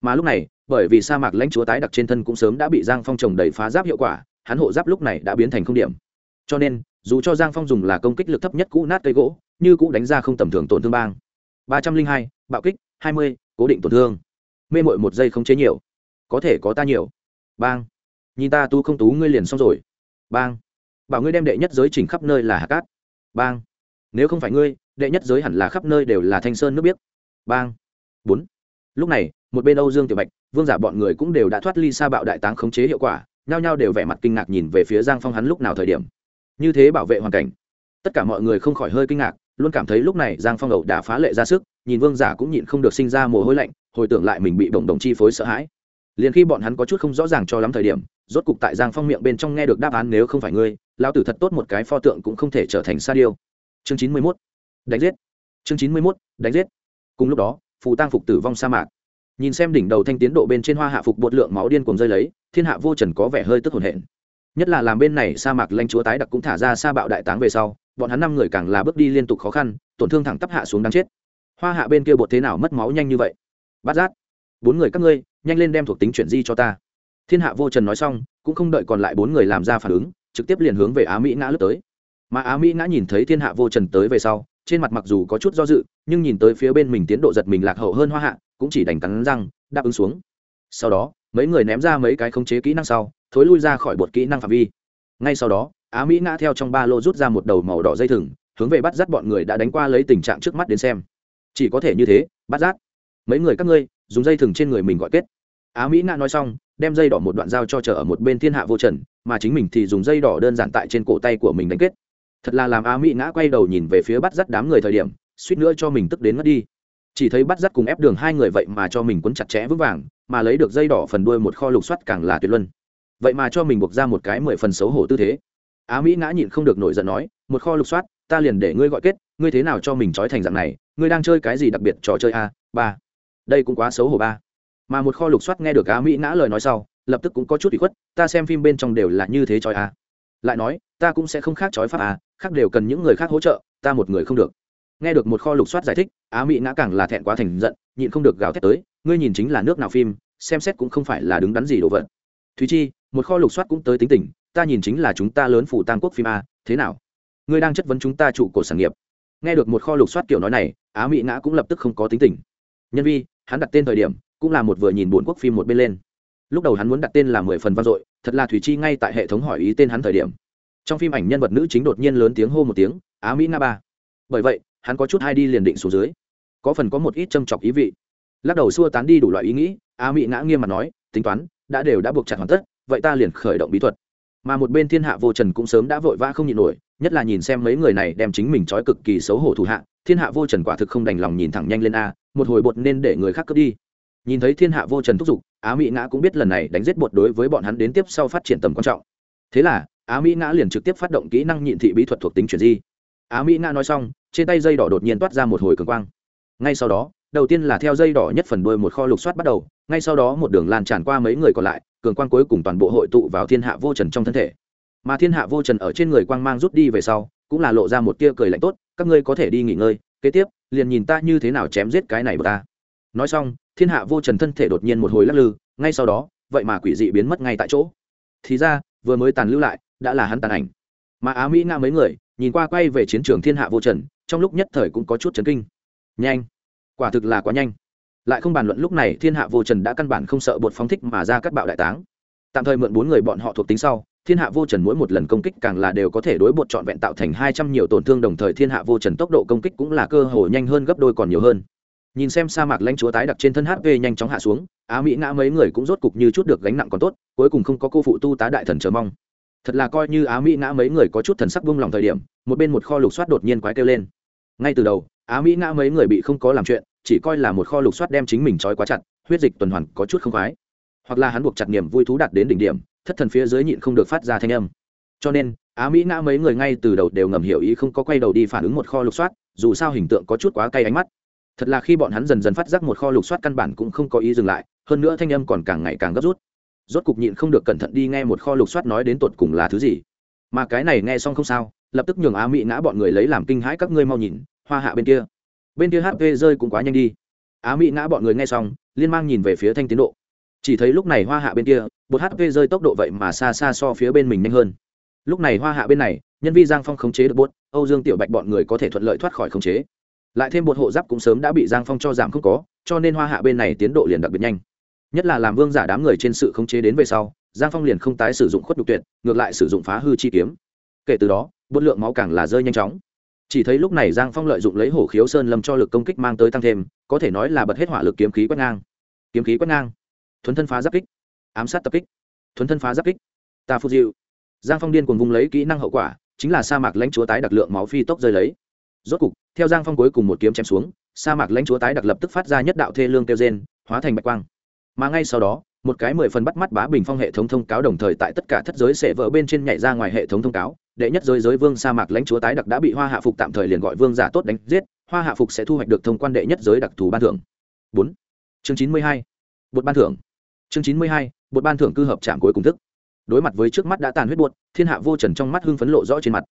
Mà lúc này, bởi vì sa mạc lãnh chúa tái đặc trên thân cũng sớm đã bị giang phong trồng đầy phá giáp hiệu quả, hắn hộ giáp lúc này đã biến thành không điểm. Cho nên, dù cho giang phong dùng là công kích lực thấp nhất cũ nát cây gỗ, như cũ đánh ra không tầm thường tổn thương bang. Ba trăm linh hai bạo kích, hai mươi, cố định tổn thương. Mê mội một giây không chế nhiều. Có thể có ta nhiều. Bang. Nhìn ta tu không tú, ngươi liền xong rồi. Bang. Bảo ngươi đem đệ nhất giới chỉnh khắp nơi là hạ cát. Bang. Nếu không phải ngươi, đệ nhất giới hẳn là khắp nơi đều là thanh sơn nước biếc. Bang. Bốn. Lúc này, một bên âu dương tiểu bạch, vương giả bọn người cũng đều đã thoát ly xa bạo đại táng khống chế hiệu quả, nhao nhao đều vẻ mặt kinh ngạc nhìn về phía giang phong hắn lúc nào thời điểm. Như thế bảo vệ hoàn cảnh, tất cả mọi người không khỏi hơi kinh ngạc, luôn cảm thấy lúc này giang phong ẩu đã phá lệ ra sức nhìn vương giả cũng nhịn không được sinh ra mồ hôi lạnh, hồi tưởng lại mình bị bổng đồng chi phối sợ hãi. Liền khi bọn hắn có chút không rõ ràng cho lắm thời điểm, rốt cục tại giang phong miệng bên trong nghe được đáp án nếu không phải ngươi lao tử thật tốt một cái pho tượng cũng không thể trở thành sa điêu. Chương chín mươi mốt, đánh giết. Chương chín mươi mốt, đánh giết. Cùng lúc đó, phù tăng phục tử vong sa mạc. Nhìn xem đỉnh đầu thanh tiến độ bên trên hoa hạ phục bột lượng máu điên cùng rơi lấy, thiên hạ vô trần có vẻ hơi tức hồn hển. Nhất là làm bên này sa mạc lanh chúa tái đặc cũng thả ra sa bạo đại táng về sau, bọn hắn năm người càng là bước đi liên tục khó khăn, tổn thương thẳng tắp hạ xuống đáng chết hoa hạ bên kia bột thế nào mất máu nhanh như vậy? Bát giác, bốn người các ngươi, nhanh lên đem thuộc tính chuyển di cho ta. Thiên hạ vô trần nói xong, cũng không đợi còn lại bốn người làm ra phản ứng, trực tiếp liền hướng về á mỹ ngã lướt tới. Mà á mỹ ngã nhìn thấy thiên hạ vô trần tới về sau, trên mặt mặc dù có chút do dự, nhưng nhìn tới phía bên mình tiến độ giật mình lạc hậu hơn hoa hạ, cũng chỉ đành cắn răng, đáp ứng xuống. Sau đó, mấy người ném ra mấy cái khống chế kỹ năng sau, thối lui ra khỏi bột kỹ năng phạm vi. Ngay sau đó, á mỹ ngã theo trong ba lô rút ra một đầu màu đỏ dây thừng, hướng về bắt dắt bọn người đã đánh qua lấy tình trạng trước mắt đến xem chỉ có thể như thế, bắt dắt mấy người các ngươi, dùng dây thừng trên người mình gọi kết. Á mỹ ngã nói xong, đem dây đỏ một đoạn dao cho chờ ở một bên thiên hạ vô trần, mà chính mình thì dùng dây đỏ đơn giản tại trên cổ tay của mình đánh kết. Thật là làm á mỹ ngã quay đầu nhìn về phía bắt dắt đám người thời điểm, suýt nữa cho mình tức đến mất đi. Chỉ thấy bắt dắt cùng ép đường hai người vậy mà cho mình quấn chặt chẽ vững vàng, mà lấy được dây đỏ phần đuôi một kho lục soát càng là tuyệt luân. Vậy mà cho mình buộc ra một cái mười phần xấu hổ tư thế. Á mỹ ngã nhịn không được nổi giận nói, một kho lục soát ta liền để ngươi gọi kết, ngươi thế nào cho mình trói thành dạng này, ngươi đang chơi cái gì đặc biệt trò chơi a? Ba. Đây cũng quá xấu hổ ba. Mà một kho lục soát nghe được á mỹ ngã lời nói sau, lập tức cũng có chút bị khuất, ta xem phim bên trong đều là như thế trói a. Lại nói, ta cũng sẽ không khác trói pháp a, khác đều cần những người khác hỗ trợ, ta một người không được. Nghe được một kho lục soát giải thích, á mỹ ngã càng là thẹn quá thành giận, nhịn không được gào thét tới, ngươi nhìn chính là nước nào phim, xem xét cũng không phải là đứng đắn gì đồ vật. Thúy chi, một kho lục soát cũng tới tính tình, ta nhìn chính là chúng ta lớn phủ tam quốc phim a, thế nào? Ngươi đang chất vấn chúng ta trụ cổ sản nghiệp. Nghe được một kho lục soát kiểu nói này, á mỹ ngã cũng lập tức không có tính tình. Nhân vi, hắn đặt tên thời điểm, cũng là một vừa nhìn bốn quốc phim một bên lên. Lúc đầu hắn muốn đặt tên là mười phần vang dội, thật là thủy chi ngay tại hệ thống hỏi ý tên hắn thời điểm. Trong phim ảnh nhân vật nữ chính đột nhiên lớn tiếng hô một tiếng, á mỹ nga ba. Bởi vậy, hắn có chút hai đi liền định xuống dưới. Có phần có một ít châm chọc ý vị. Lắc đầu xua tán đi đủ loại ý nghĩ, á mỹ ngã nghiêm mặt nói, tính toán, đã đều đã buộc chặt hoàn tất, vậy ta liền khởi động bí thuật mà một bên thiên hạ vô trần cũng sớm đã vội vã không nhịn nổi, nhất là nhìn xem mấy người này đem chính mình trói cực kỳ xấu hổ thủ hạ, thiên hạ vô trần quả thực không đành lòng nhìn thẳng nhanh lên a, một hồi bột nên để người khác cướp đi. Nhìn thấy thiên hạ vô trần thúc giục, á mỹ ngã cũng biết lần này đánh giết bột đối với bọn hắn đến tiếp sau phát triển tầm quan trọng. Thế là, á mỹ ngã liền trực tiếp phát động kỹ năng nhịn thị bí thuật thuộc tính chuyển di. Á mỹ ngã nói xong, trên tay dây đỏ đột nhiên toát ra một hồi cường quang. Ngay sau đó đầu tiên là theo dây đỏ nhất phần đuôi một kho lục soát bắt đầu, ngay sau đó một đường lan tràn qua mấy người còn lại, cường quang cuối cùng toàn bộ hội tụ vào thiên hạ vô trần trong thân thể. Mà thiên hạ vô trần ở trên người quang mang rút đi về sau, cũng là lộ ra một tia cười lạnh tốt, các ngươi có thể đi nghỉ ngơi, kế tiếp, liền nhìn ta như thế nào chém giết cái này của ta. Nói xong, thiên hạ vô trần thân thể đột nhiên một hồi lắc lư, ngay sau đó, vậy mà quỷ dị biến mất ngay tại chỗ. Thì ra, vừa mới tàn lưu lại, đã là hắn tàn ảnh. Mà á mỹ nga mấy người, nhìn qua quay về chiến trường thiên hạ vô trần, trong lúc nhất thời cũng có chút chấn kinh. Nhanh! Quả thực là quá nhanh. Lại không bàn luận lúc này thiên hạ vô trần đã căn bản không sợ bột phóng thích mà ra các bạo đại táng. Tạm thời mượn bốn người bọn họ thuộc tính sau, thiên hạ vô trần mỗi một lần công kích càng là đều có thể đối bột trọn vẹn tạo thành hai trăm nhiều tổn thương, đồng thời thiên hạ vô trần tốc độ công kích cũng là cơ hồ nhanh hơn gấp đôi còn nhiều hơn. Nhìn xem sa mạc lãnh chúa tái đặc trên thân hp nhanh chóng hạ xuống, á mỹ ngã mấy người cũng rốt cục như chút được gánh nặng còn tốt, cuối cùng không có cô phụ tu tá đại thần chờ mong. Thật là coi như á mỹ ngã mấy người có chút thần sắc buông lòng thời điểm, một bên một kho lục soát đột nhiên quái kêu lên. Ngay từ đầu á mỹ ngã mấy người bị không có làm chuyện, chỉ coi là một kho lục soát đem chính mình trói quá chặt, huyết dịch tuần hoàn có chút không khoái. Hoặc là hắn buộc chặt niềm vui thú đạt đến đỉnh điểm, thất thần phía dưới nhịn không được phát ra thanh âm. Cho nên, á mỹ ngã mấy người ngay từ đầu đều ngầm hiểu ý không có quay đầu đi phản ứng một kho lục soát, dù sao hình tượng có chút quá cay ánh mắt. Thật là khi bọn hắn dần dần phát giác một kho lục soát căn bản cũng không có ý dừng lại, hơn nữa thanh âm còn càng ngày càng gấp rút. Rốt cục nhịn không được cẩn thận đi nghe một kho lục soát nói đến tột cùng là thứ gì. Mà cái này nghe xong không sao, lập tức nhường á mỹ ngã bọn người lấy làm kinh hãi các ngươi mau nhìn hoa hạ bên kia. Bên kia hp rơi cũng quá nhanh đi. Á mỹ ngã bọn người nghe xong, liên mang nhìn về phía thanh tiến độ. Chỉ thấy lúc này hoa hạ bên kia bột hp rơi tốc độ vậy mà xa xa so phía bên mình nhanh hơn. Lúc này hoa hạ bên này, nhân vi giang phong khống chế được bốt âu dương tiểu bạch bọn người có thể thuận lợi thoát khỏi khống chế. Lại thêm bột hộ giáp cũng sớm đã bị giang phong cho giảm không có, cho nên hoa hạ bên này tiến độ liền đặc biệt nhanh. Nhất là làm vương giả đám người trên sự khống chế đến về sau, giang phong liền không tái sử dụng khuất đục tuyệt, ngược lại sử dụng phá hư chi kiếm. Kể từ đó bột lượng máu càng là rơi nhanh chóng chỉ thấy lúc này giang phong lợi dụng lấy hổ khiếu sơn lâm cho lực công kích mang tới tăng thêm có thể nói là bật hết hỏa lực kiếm khí quét ngang. Kiếm khí quét ngang. Thuấn thân phá giáp kích. Ám sát tập kích. Thuấn thân phá giáp kích. Ta phụ diệu, giang phong điên cùng vùng lấy kỹ năng hậu quả chính là sa mạc lãnh chúa tái đặc lượng máu phi tốc rơi lấy. Rốt cục theo giang phong cuối cùng một kiếm chém xuống sa mạc lãnh chúa tái đặc lập tức phát ra nhất đạo thê lương kêu gen hóa thành bạch quang. Mà ngay sau đó một cái mười phần bắt mắt bá bình phong hệ thống thông cáo đồng thời tại tất cả thất giới sẽ vỡ bên trên nhảy ra ngoài hệ thống thông cáo, đệ nhất giới giới vương sa mạc lãnh chúa tái đặc đã bị hoa hạ phục tạm thời liền gọi vương giả tốt đánh giết, hoa hạ phục sẽ thu hoạch được thông quan đệ nhất giới đặc thù ban thưởng. Bốn. Chương chín mươi hai. Bột ban thưởng. Chương chín mươi hai, bột ban thưởng cư hợp trạm cuối cùng thức. Đối mặt với trước mắt đã tàn huyết buột thiên hạ vô trần trong mắt hưng phấn lộ rõ trên mặt.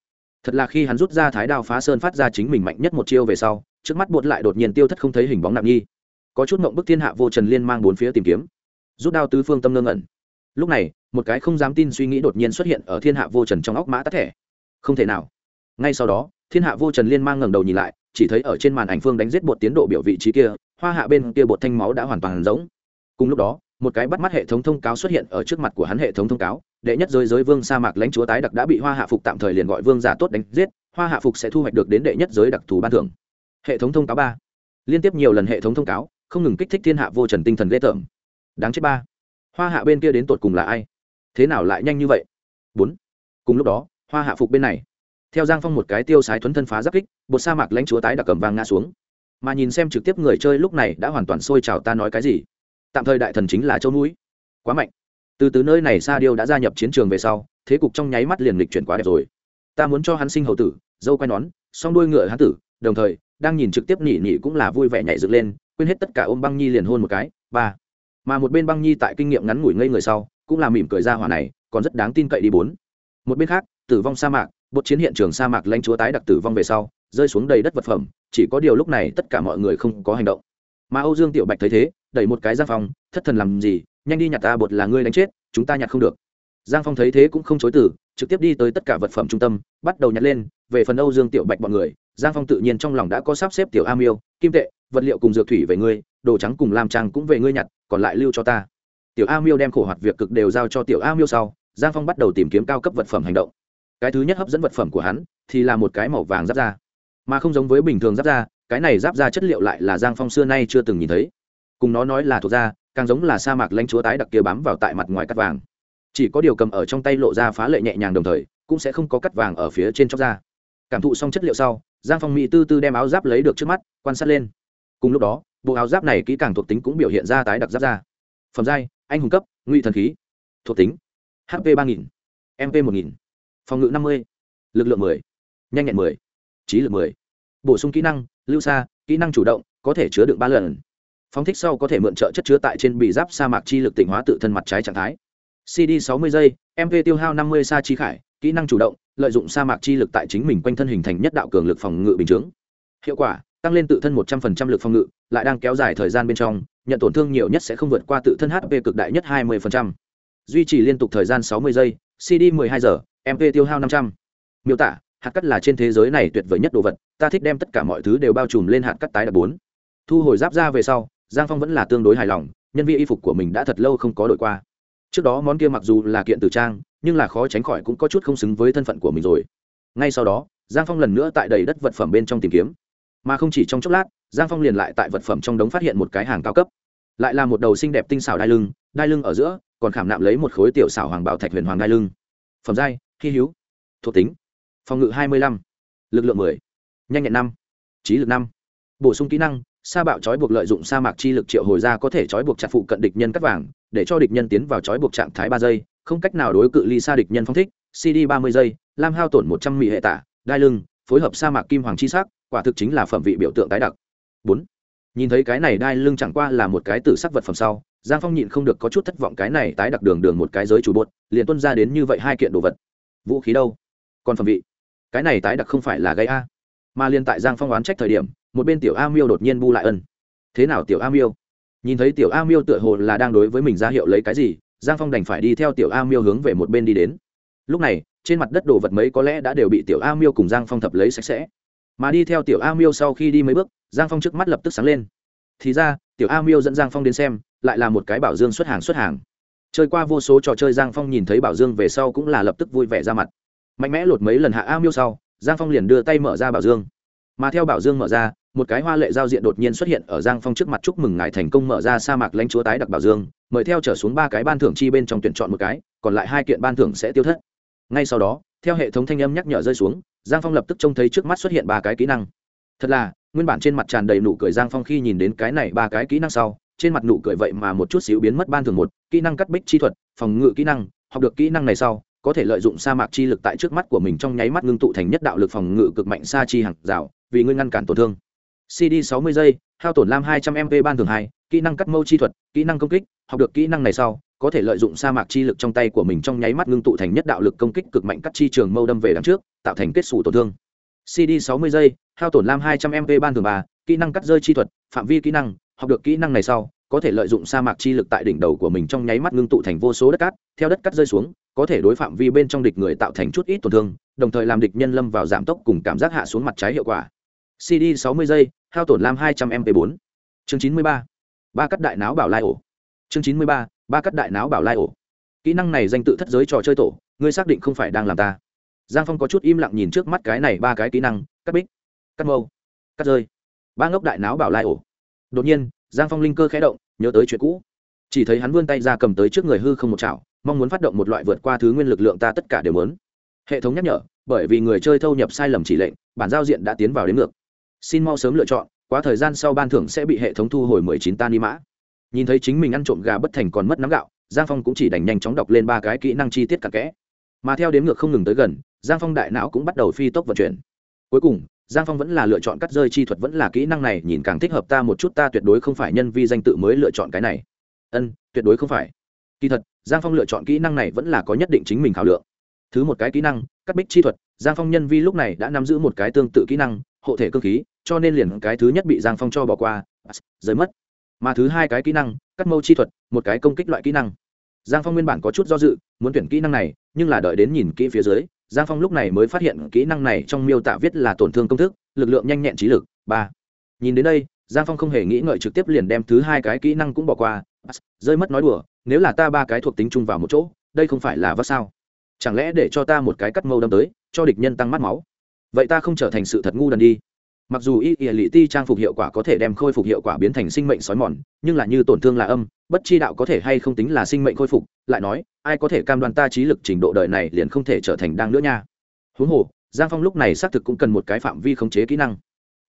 Thật là khi hắn rút ra thái đao phá sơn phát ra chính mình mạnh nhất một chiêu về sau, trước mắt bột lại đột nhiên tiêu thất không thấy hình bóng nặng nhi. Có chút mộng bức thiên hạ vô trần liên mang bốn phía tìm kiếm rút đao tứ phương tâm ngơ ngẩn. Lúc này, một cái không dám tin suy nghĩ đột nhiên xuất hiện ở thiên hạ vô trần trong óc mã tắc thẻ. Không thể nào. Ngay sau đó, thiên hạ vô trần liên mang ngẩng đầu nhìn lại, chỉ thấy ở trên màn ảnh phương đánh giết bột tiến độ biểu vị trí kia, hoa hạ bên kia bột thanh máu đã hoàn toàn giống cùng lúc đó, một cái bắt mắt hệ thống thông cáo xuất hiện ở trước mặt của hắn hệ thống thông cáo, đệ nhất giới giới vương sa mạc lãnh chúa tái đặc đã bị hoa hạ phục tạm thời liền gọi vương giả tốt đánh giết, hoa hạ phục sẽ thu hoạch được đến đệ nhất giới đặc thù ban thưởng. Hệ thống thông cáo ba. Liên tiếp nhiều lần hệ thống thông cáo, không ngừng kích thích thiên hạ vô trần tinh thần ghê tởm đáng chết ba. Hoa hạ bên kia đến tột cùng là ai? Thế nào lại nhanh như vậy? Bốn. Cùng lúc đó, hoa hạ phục bên này. Theo giang phong một cái tiêu sái thuấn thân phá giáp kích, bột sa mạc lãnh chúa tái đặc cầm vàng ngã xuống. Mà nhìn xem trực tiếp người chơi lúc này đã hoàn toàn sôi trào ta nói cái gì? Tạm thời đại thần chính là châu núi. Quá mạnh. Từ từ nơi này sa điêu đã gia nhập chiến trường về sau, thế cục trong nháy mắt liền lịch chuyển quá đẹp rồi. Ta muốn cho hắn sinh hậu tử, dâu quay nón, song đuôi ngựa hắn tử, đồng thời, đang nhìn trực tiếp nhỉ nhỉ cũng là vui vẻ nhảy dựng lên, quên hết tất cả ôm băng nhi liền hôn một cái. Ba mà một bên băng nhi tại kinh nghiệm ngắn ngủi ngây người sau, cũng là mỉm cười ra hỏa này, còn rất đáng tin cậy đi bốn. Một bên khác, tử vong sa mạc, bột chiến hiện trường sa mạc lãnh chúa tái đặc tử vong về sau, rơi xuống đầy đất vật phẩm, chỉ có điều lúc này tất cả mọi người không có hành động. Mà âu dương tiểu bạch thấy thế, đẩy một cái giang phong, thất thần làm gì? Nhanh đi nhặt ta, bột là ngươi đánh chết, chúng ta nhặt không được. Giang phong thấy thế cũng không chối từ, trực tiếp đi tới tất cả vật phẩm trung tâm, bắt đầu nhặt lên, về phần âu dương tiểu bạch bọn người, giang phong tự nhiên trong lòng đã có sắp xếp tiểu a miêu kim tệ vật liệu cùng dược thủy về ngươi, đồ trắng cùng làm trang cũng về ngươi nhặt, còn lại lưu cho ta. Tiểu a miêu đem khổ hoạt việc cực đều giao cho tiểu a miêu sau, giang phong bắt đầu tìm kiếm cao cấp vật phẩm hành động. Cái thứ nhất hấp dẫn vật phẩm của hắn, thì là một cái màu vàng giáp da. Mà không giống với bình thường giáp da, cái này giáp da chất liệu lại là giang phong xưa nay chưa từng nhìn thấy. Cùng nó nói là thuộc da, càng giống là sa mạc lãnh chúa tái đặc kia bám vào tại mặt ngoài cắt vàng. Chỉ có điều cầm ở trong tay lộ ra phá lệ nhẹ nhàng đồng thời, cũng sẽ không có cắt vàng ở phía trên chóc da. Cảm thụ xong chất liệu sau, giang phong mỹ tư tư đem áo giáp lấy được trước mắt, quan sát lên cùng lúc đó, bộ áo giáp này kỹ càng thuộc tính cũng biểu hiện ra tái đặc giáp ra phẩm giai, anh hùng cấp, ngụy thần khí. Thuộc tính hp ba nghìn mp một nghìn, phòng ngự năm mươi, lực lượng mười, nhanh nhẹn mười, trí lực mười. Bổ sung kỹ năng, lưu xa, kỹ năng chủ động, có thể chứa đựng ba lần. Phóng thích sau có thể mượn trợ chất chứa tại trên bị giáp sa mạc chi lực tỉnh hóa tự thân mặt trái trạng thái. Cd sáu mươi giây mp tiêu hao năm mươi sa chi khải, kỹ năng chủ động, lợi dụng sa mạc chi lực tại chính mình quanh thân hình thành nhất đạo cường lực phòng ngự bình chướng. Hiệu quả tăng lên tự thân một trăm linh lực phòng ngự, lại đang kéo dài thời gian bên trong, nhận tổn thương nhiều nhất sẽ không vượt qua tự thân hp cực đại nhất hai mươi duy trì liên tục thời gian sáu mươi giây cd mười hai giờ mp tiêu hao năm trăm. Miêu tả, hạt cắt là trên thế giới này tuyệt vời nhất đồ vật, ta thích đem tất cả mọi thứ đều bao trùm lên hạt cắt tái đặc bốn. Thu hồi giáp ra về sau, giang phong vẫn là tương đối hài lòng, nhân viên y phục của mình đã thật lâu không có đổi qua. Trước đó món kia mặc dù là kiện tử trang, nhưng là khó tránh khỏi cũng có chút không xứng với thân phận của mình rồi. Ngay sau đó, giang phong lần nữa tại đầy đất vật phẩm bên trong tìm kiếm mà không chỉ trong chốc lát, giang phong liền lại tại vật phẩm trong đống phát hiện một cái hàng cao cấp. Lại là một đầu xinh đẹp tinh xảo đai lưng đai lưng ở giữa còn khảm nạm lấy một khối tiểu xảo hoàng bảo thạch huyền hoàng đai lưng. Phẩm giai, hy hữu. Thuộc tính, phòng ngự hai mươi lăm, lực lượng mười, nhanh nhẹn năm, trí lực năm. Bổ sung kỹ năng, sa bạo trói buộc lợi dụng sa mạc chi lực triệu hồi ra có thể trói buộc chặt phụ cận địch nhân cắt vàng, để cho địch nhân tiến vào trói buộc trạng thái ba giây, không cách nào đối cự ly xa địch nhân phong thích. Cd ba mươi giây, lam hao tổn một trăm mỹ hệ tả, đai lưng, phối hợp sa mạc kim hoàng chi sắc quả thực chính là phẩm vị biểu tượng tái đặc. Bốn, nhìn thấy cái này đai lưng chẳng qua là một cái tử sắc vật phẩm sau, giang phong nhịn không được có chút thất vọng cái này tái đặc đường đường một cái giới chủ bột, liền tuân ra đến như vậy hai kiện đồ vật. Vũ khí đâu? Còn phẩm vị. Cái này tái đặc không phải là gây a. Mà liên tại giang phong oán trách thời điểm, một bên tiểu a miêu đột nhiên bu lại ân. Thế nào tiểu a miêu? Nhìn thấy tiểu a miêu tựa hồ là đang đối với mình ra hiệu lấy cái gì, giang phong đành phải đi theo tiểu a miêu hướng về một bên đi đến. Lúc này, trên mặt đất đồ vật mấy có lẽ đã đều bị tiểu a miêu cùng giang phong thập lấy sạch sẽ mà đi theo tiểu a miêu sau khi đi mấy bước, giang phong trước mắt lập tức sáng lên. Thì ra, tiểu a miêu dẫn giang phong đến xem, lại là một cái bảo dương xuất hàng xuất hàng. Chơi qua vô số trò chơi, giang phong nhìn thấy bảo dương về sau cũng là lập tức vui vẻ ra mặt. Mạnh mẽ lột mấy lần hạ a miêu sau, giang phong liền đưa tay mở ra bảo dương. Mà theo bảo dương mở ra, một cái hoa lệ giao diện đột nhiên xuất hiện ở giang phong trước mặt chúc mừng ngài thành công mở ra sa mạc lãnh chúa tái đặc bảo dương, mời theo trở xuống ba cái ban thưởng chi bên trong tuyển chọn một cái, còn lại hai kiện ban thưởng sẽ tiêu thất. Ngay sau đó, theo hệ thống thanh âm nhắc nhở rơi xuống giang phong lập tức trông thấy trước mắt xuất hiện ba cái kỹ năng. Thật là, nguyên bản trên mặt tràn đầy nụ cười giang phong khi nhìn đến cái này ba cái kỹ năng sau, trên mặt nụ cười vậy mà một chút xíu biến mất ban thường một, kỹ năng cắt bích chi thuật, phòng ngự kỹ năng, học được kỹ năng này sau, có thể lợi dụng sa mạc chi lực tại trước mắt của mình trong nháy mắt ngưng tụ thành nhất đạo lực phòng ngự cực mạnh sa chi hàng rào, vì ngươi ngăn cản tổn thương. Cd 60 giây, hao tổn lam 200 mp ban thường hai, kỹ năng cắt mâu chi thuật, kỹ năng công kích, học được kỹ năng này sau có thể lợi dụng sa mạc chi lực trong tay của mình trong nháy mắt ngưng tụ thành nhất đạo lực công kích cực mạnh cắt chi trường mâu đâm về đằng trước, tạo thành kết xù tổn thương. Cd 60 giây, hao tổn lam 200 mp ban thường ba kỹ năng cắt rơi chi thuật, phạm vi kỹ năng, học được kỹ năng này sau, có thể lợi dụng sa mạc chi lực tại đỉnh đầu của mình trong nháy mắt ngưng tụ thành vô số đất cát, theo đất cát rơi xuống, có thể đối phạm vi bên trong địch người tạo thành chút ít tổn thương, đồng thời làm địch nhân lâm vào giảm tốc cùng cảm giác hạ xuống mặt trái hiệu quả. Cd 60 giây, hao tổn lam 200 mp 4 chương 93 ba cắt đại não bảo lai ổ. Chương 93 ba cắt đại não bảo lai ổ. Kỹ năng này danh tự thất giới trò chơi tổ, ngươi xác định không phải đang làm ta. Giang phong có chút im lặng nhìn trước mắt cái này ba cái kỹ năng, cắt bích, cắt mâu, cắt rơi. Ba ngốc đại não bảo lai ổ. Đột nhiên, giang phong linh cơ khẽ động, nhớ tới chuyện cũ. Chỉ thấy hắn vươn tay ra cầm tới trước người hư không một chảo, mong muốn phát động một loại vượt qua thứ nguyên lực lượng ta tất cả đều muốn. Hệ thống nhắc nhở, bởi vì người chơi thâu nhập sai lầm chỉ lệnh, bản giao diện đã tiến vào đến ngược. Xin mau sớm lựa chọn, quá thời gian sau ban thưởng sẽ bị hệ thống thu hồi mười chín tan đi mã nhìn thấy chính mình ăn trộm gà bất thành còn mất nắm gạo, giang phong cũng chỉ đành nhanh chóng đọc lên ba cái kỹ năng chi tiết cặn kẽ. Mà theo đến ngược không ngừng tới gần, giang phong đại não cũng bắt đầu phi tốc vận chuyển. Cuối cùng, giang phong vẫn là lựa chọn cắt rơi chi thuật vẫn là kỹ năng này, nhìn càng thích hợp ta một chút, ta tuyệt đối không phải nhân vi danh tự mới lựa chọn cái này. Ân, tuyệt đối không phải. Kỳ thật, giang phong lựa chọn kỹ năng này vẫn là có nhất định chính mình khảo lượng. Thứ một cái kỹ năng, cắt bích chi thuật, giang phong nhân vi lúc này đã nắm giữ một cái tương tự kỹ năng, hộ thể cơ khí, cho nên liền cái thứ nhất bị giang phong cho bỏ qua rời mất mà thứ hai cái kỹ năng, cắt mâu chi thuật, một cái công kích loại kỹ năng. Giang phong nguyên bản có chút do dự, muốn tuyển kỹ năng này, nhưng là đợi đến nhìn kỹ phía dưới, giang phong lúc này mới phát hiện kỹ năng này trong miêu tả viết là tổn thương công thức, lực lượng nhanh nhẹn trí lực, ba. Nhìn đến đây, giang phong không hề nghĩ ngợi trực tiếp liền đem thứ hai cái kỹ năng cũng bỏ qua. Rơi mất nói đùa, nếu là ta ba cái thuộc tính chung vào một chỗ, đây không phải là vắt sao? Chẳng lẽ để cho ta một cái cắt mâu đâm tới, cho địch nhân tăng mắt máu? Vậy ta không trở thành sự thật ngu đần đi mặc dù y ỉa lị ti trang phục hiệu quả có thể đem khôi phục hiệu quả biến thành sinh mệnh sói mòn, nhưng là như tổn thương là âm, bất chi đạo có thể hay không tính là sinh mệnh khôi phục, lại nói, ai có thể cam đoan ta trí lực trình độ đời này liền không thể trở thành đang nữa nha. Huống hồ, giang phong lúc này xác thực cũng cần một cái phạm vi khống chế kỹ năng.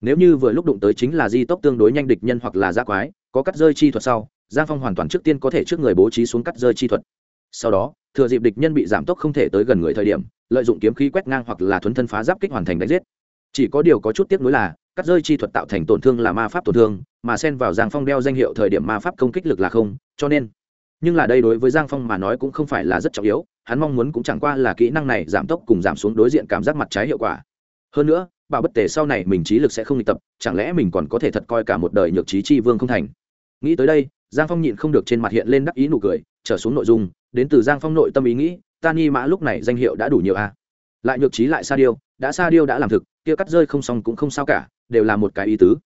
Nếu như vừa lúc đụng tới chính là di tốc tương đối nhanh địch nhân hoặc là giác quái, có cắt rơi chi thuật sau, giang phong hoàn toàn trước tiên có thể trước người bố trí xuống cắt rơi chi thuật. Sau đó, thừa dịp địch nhân bị giảm tốc không thể tới gần người thời điểm, lợi dụng kiếm khí quét ngang hoặc là thuấn thân phá giáp kích hoàn thành đánh giết chỉ có điều có chút tiếc nuối là, cắt rơi chi thuật tạo thành tổn thương là ma pháp tổn thương, mà xen vào giang phong đeo danh hiệu thời điểm ma pháp công kích lực là không, cho nên. Nhưng là đây đối với giang phong mà nói cũng không phải là rất trọng yếu, hắn mong muốn cũng chẳng qua là kỹ năng này giảm tốc cùng giảm xuống đối diện cảm giác mặt trái hiệu quả. Hơn nữa, bảo bất tề sau này mình trí lực sẽ không luyện tập, chẳng lẽ mình còn có thể thật coi cả một đời nhược trí chi vương không thành? Nghĩ tới đây, giang phong nhịn không được trên mặt hiện lên đắc ý nụ cười, trở xuống nội dung, đến từ giang phong nội tâm ý nghĩ, ta ni mã lúc này danh hiệu đã đủ nhiều a lại nhược trí lại sa điêu, đã sa điêu đã làm thực, kia cắt rơi không xong cũng không sao cả, đều là một cái ý tứ.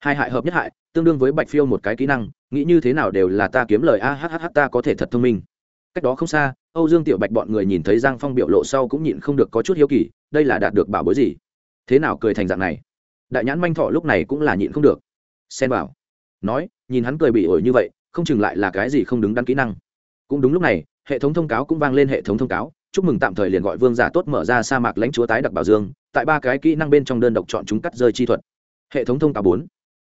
Hai hại hợp nhất hại, tương đương với bạch phiêu một cái kỹ năng, nghĩ như thế nào đều là ta kiếm lời, a h h ta có thể thật thông minh. Cách đó không xa, âu dương tiểu bạch bọn người nhìn thấy giang phong biểu lộ sau cũng nhịn không được có chút hiếu kỳ, đây là đạt được bảo bối gì? Thế nào cười thành dạng này? Đại nhãn manh thọ lúc này cũng là nhịn không được. Xen bảo nói, nhìn hắn cười bị ổi như vậy, không chừng lại là cái gì không đứng đắn kỹ năng. Cũng đúng lúc này, hệ thống thông cáo cũng vang lên hệ thống thông cáo chúc mừng tạm thời liền gọi vương giả tốt mở ra sa mạc lãnh chúa tái đặc bảo dương, tại ba cái kỹ năng bên trong đơn độc chọn chúng cắt rơi chi thuật. Hệ thống thông cáo bốn.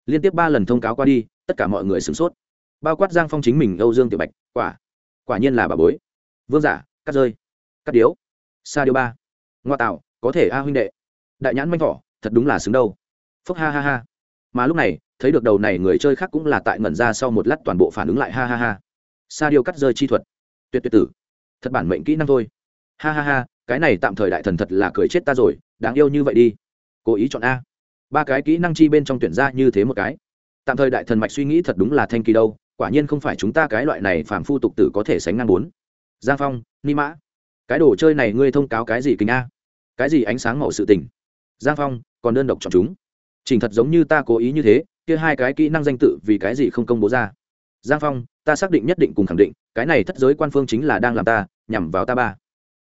Liên tiếp ba lần thông cáo qua đi, tất cả mọi người sửng sốt. Bao quát giang phong chính mình, âu dương tiểu bạch, quả. Quả nhiên là bà bối. Vương giả, cắt rơi. Cắt điếu. Sa điếu ba. Ngoa tạo, có thể a huynh đệ. Đại nhãn manh thỏ, thật đúng là xứng đâu. Phúc ha ha ha. Mà lúc này, thấy được đầu này người chơi khác cũng là tại ngẩn ra sau một lát toàn bộ phản ứng lại ha ha ha. Sa điêu cắt rơi chi thuật. Tuyệt tuyệt tử. Thật bản mệnh kỹ năng thôi ha ha ha, cái này tạm thời đại thần thật là cười chết ta rồi, đáng yêu như vậy đi. Cố ý chọn a. Ba cái kỹ năng chi bên trong tuyển ra như thế một cái. Tạm thời đại thần mạch suy nghĩ thật đúng là thanh kỳ đâu, quả nhiên không phải chúng ta cái loại này phàm phu tục tử có thể sánh ngang bốn. Giang phong, ni mã. Cái đồ chơi này ngươi thông cáo cái gì kính a? Cái gì ánh sáng màu sự tình? Giang phong, còn đơn độc chọn chúng. Chỉnh thật giống như ta cố ý như thế, kia hai cái kỹ năng danh tự vì cái gì không công bố ra? Giang phong, ta xác định nhất định cùng khẳng định, cái này thất giới quan phương chính là đang làm ta, nhằm vào ta ba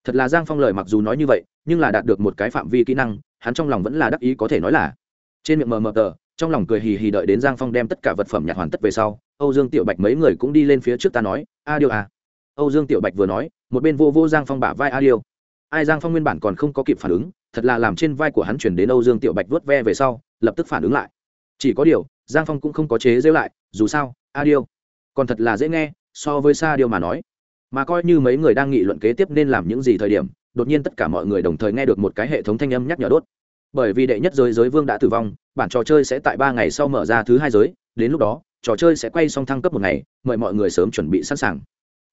thật là giang phong lời mặc dù nói như vậy, nhưng là đạt được một cái phạm vi kỹ năng, hắn trong lòng vẫn là đắc ý có thể nói là. Trên miệng mờ mờ tờ, trong lòng cười hì hì đợi đến giang phong đem tất cả vật phẩm nhặt hoàn tất về sau, âu dương tiểu bạch mấy người cũng đi lên phía trước ta nói, a điêu à. âu dương tiểu bạch vừa nói, một bên vô vô giang phong bả vai a điêu. Ai giang phong nguyên bản còn không có kịp phản ứng, thật là làm trên vai của hắn chuyển đến âu dương tiểu bạch vớt ve về sau, lập tức phản ứng lại. Chỉ có điều, giang phong cũng không có chế dễu lại, dù sao, a điêu. Còn thật là dễ nghe, so với sa điêu mà nói mà coi như mấy người đang nghị luận kế tiếp nên làm những gì thời điểm, đột nhiên tất cả mọi người đồng thời nghe được một cái hệ thống thanh âm nhắc nhở đốt. Bởi vì đệ nhất giới giới vương đã tử vong, bản trò chơi sẽ tại ba ngày sau mở ra thứ hai giới, đến lúc đó, trò chơi sẽ quay xong thăng cấp một ngày, mời mọi người sớm chuẩn bị sẵn sàng.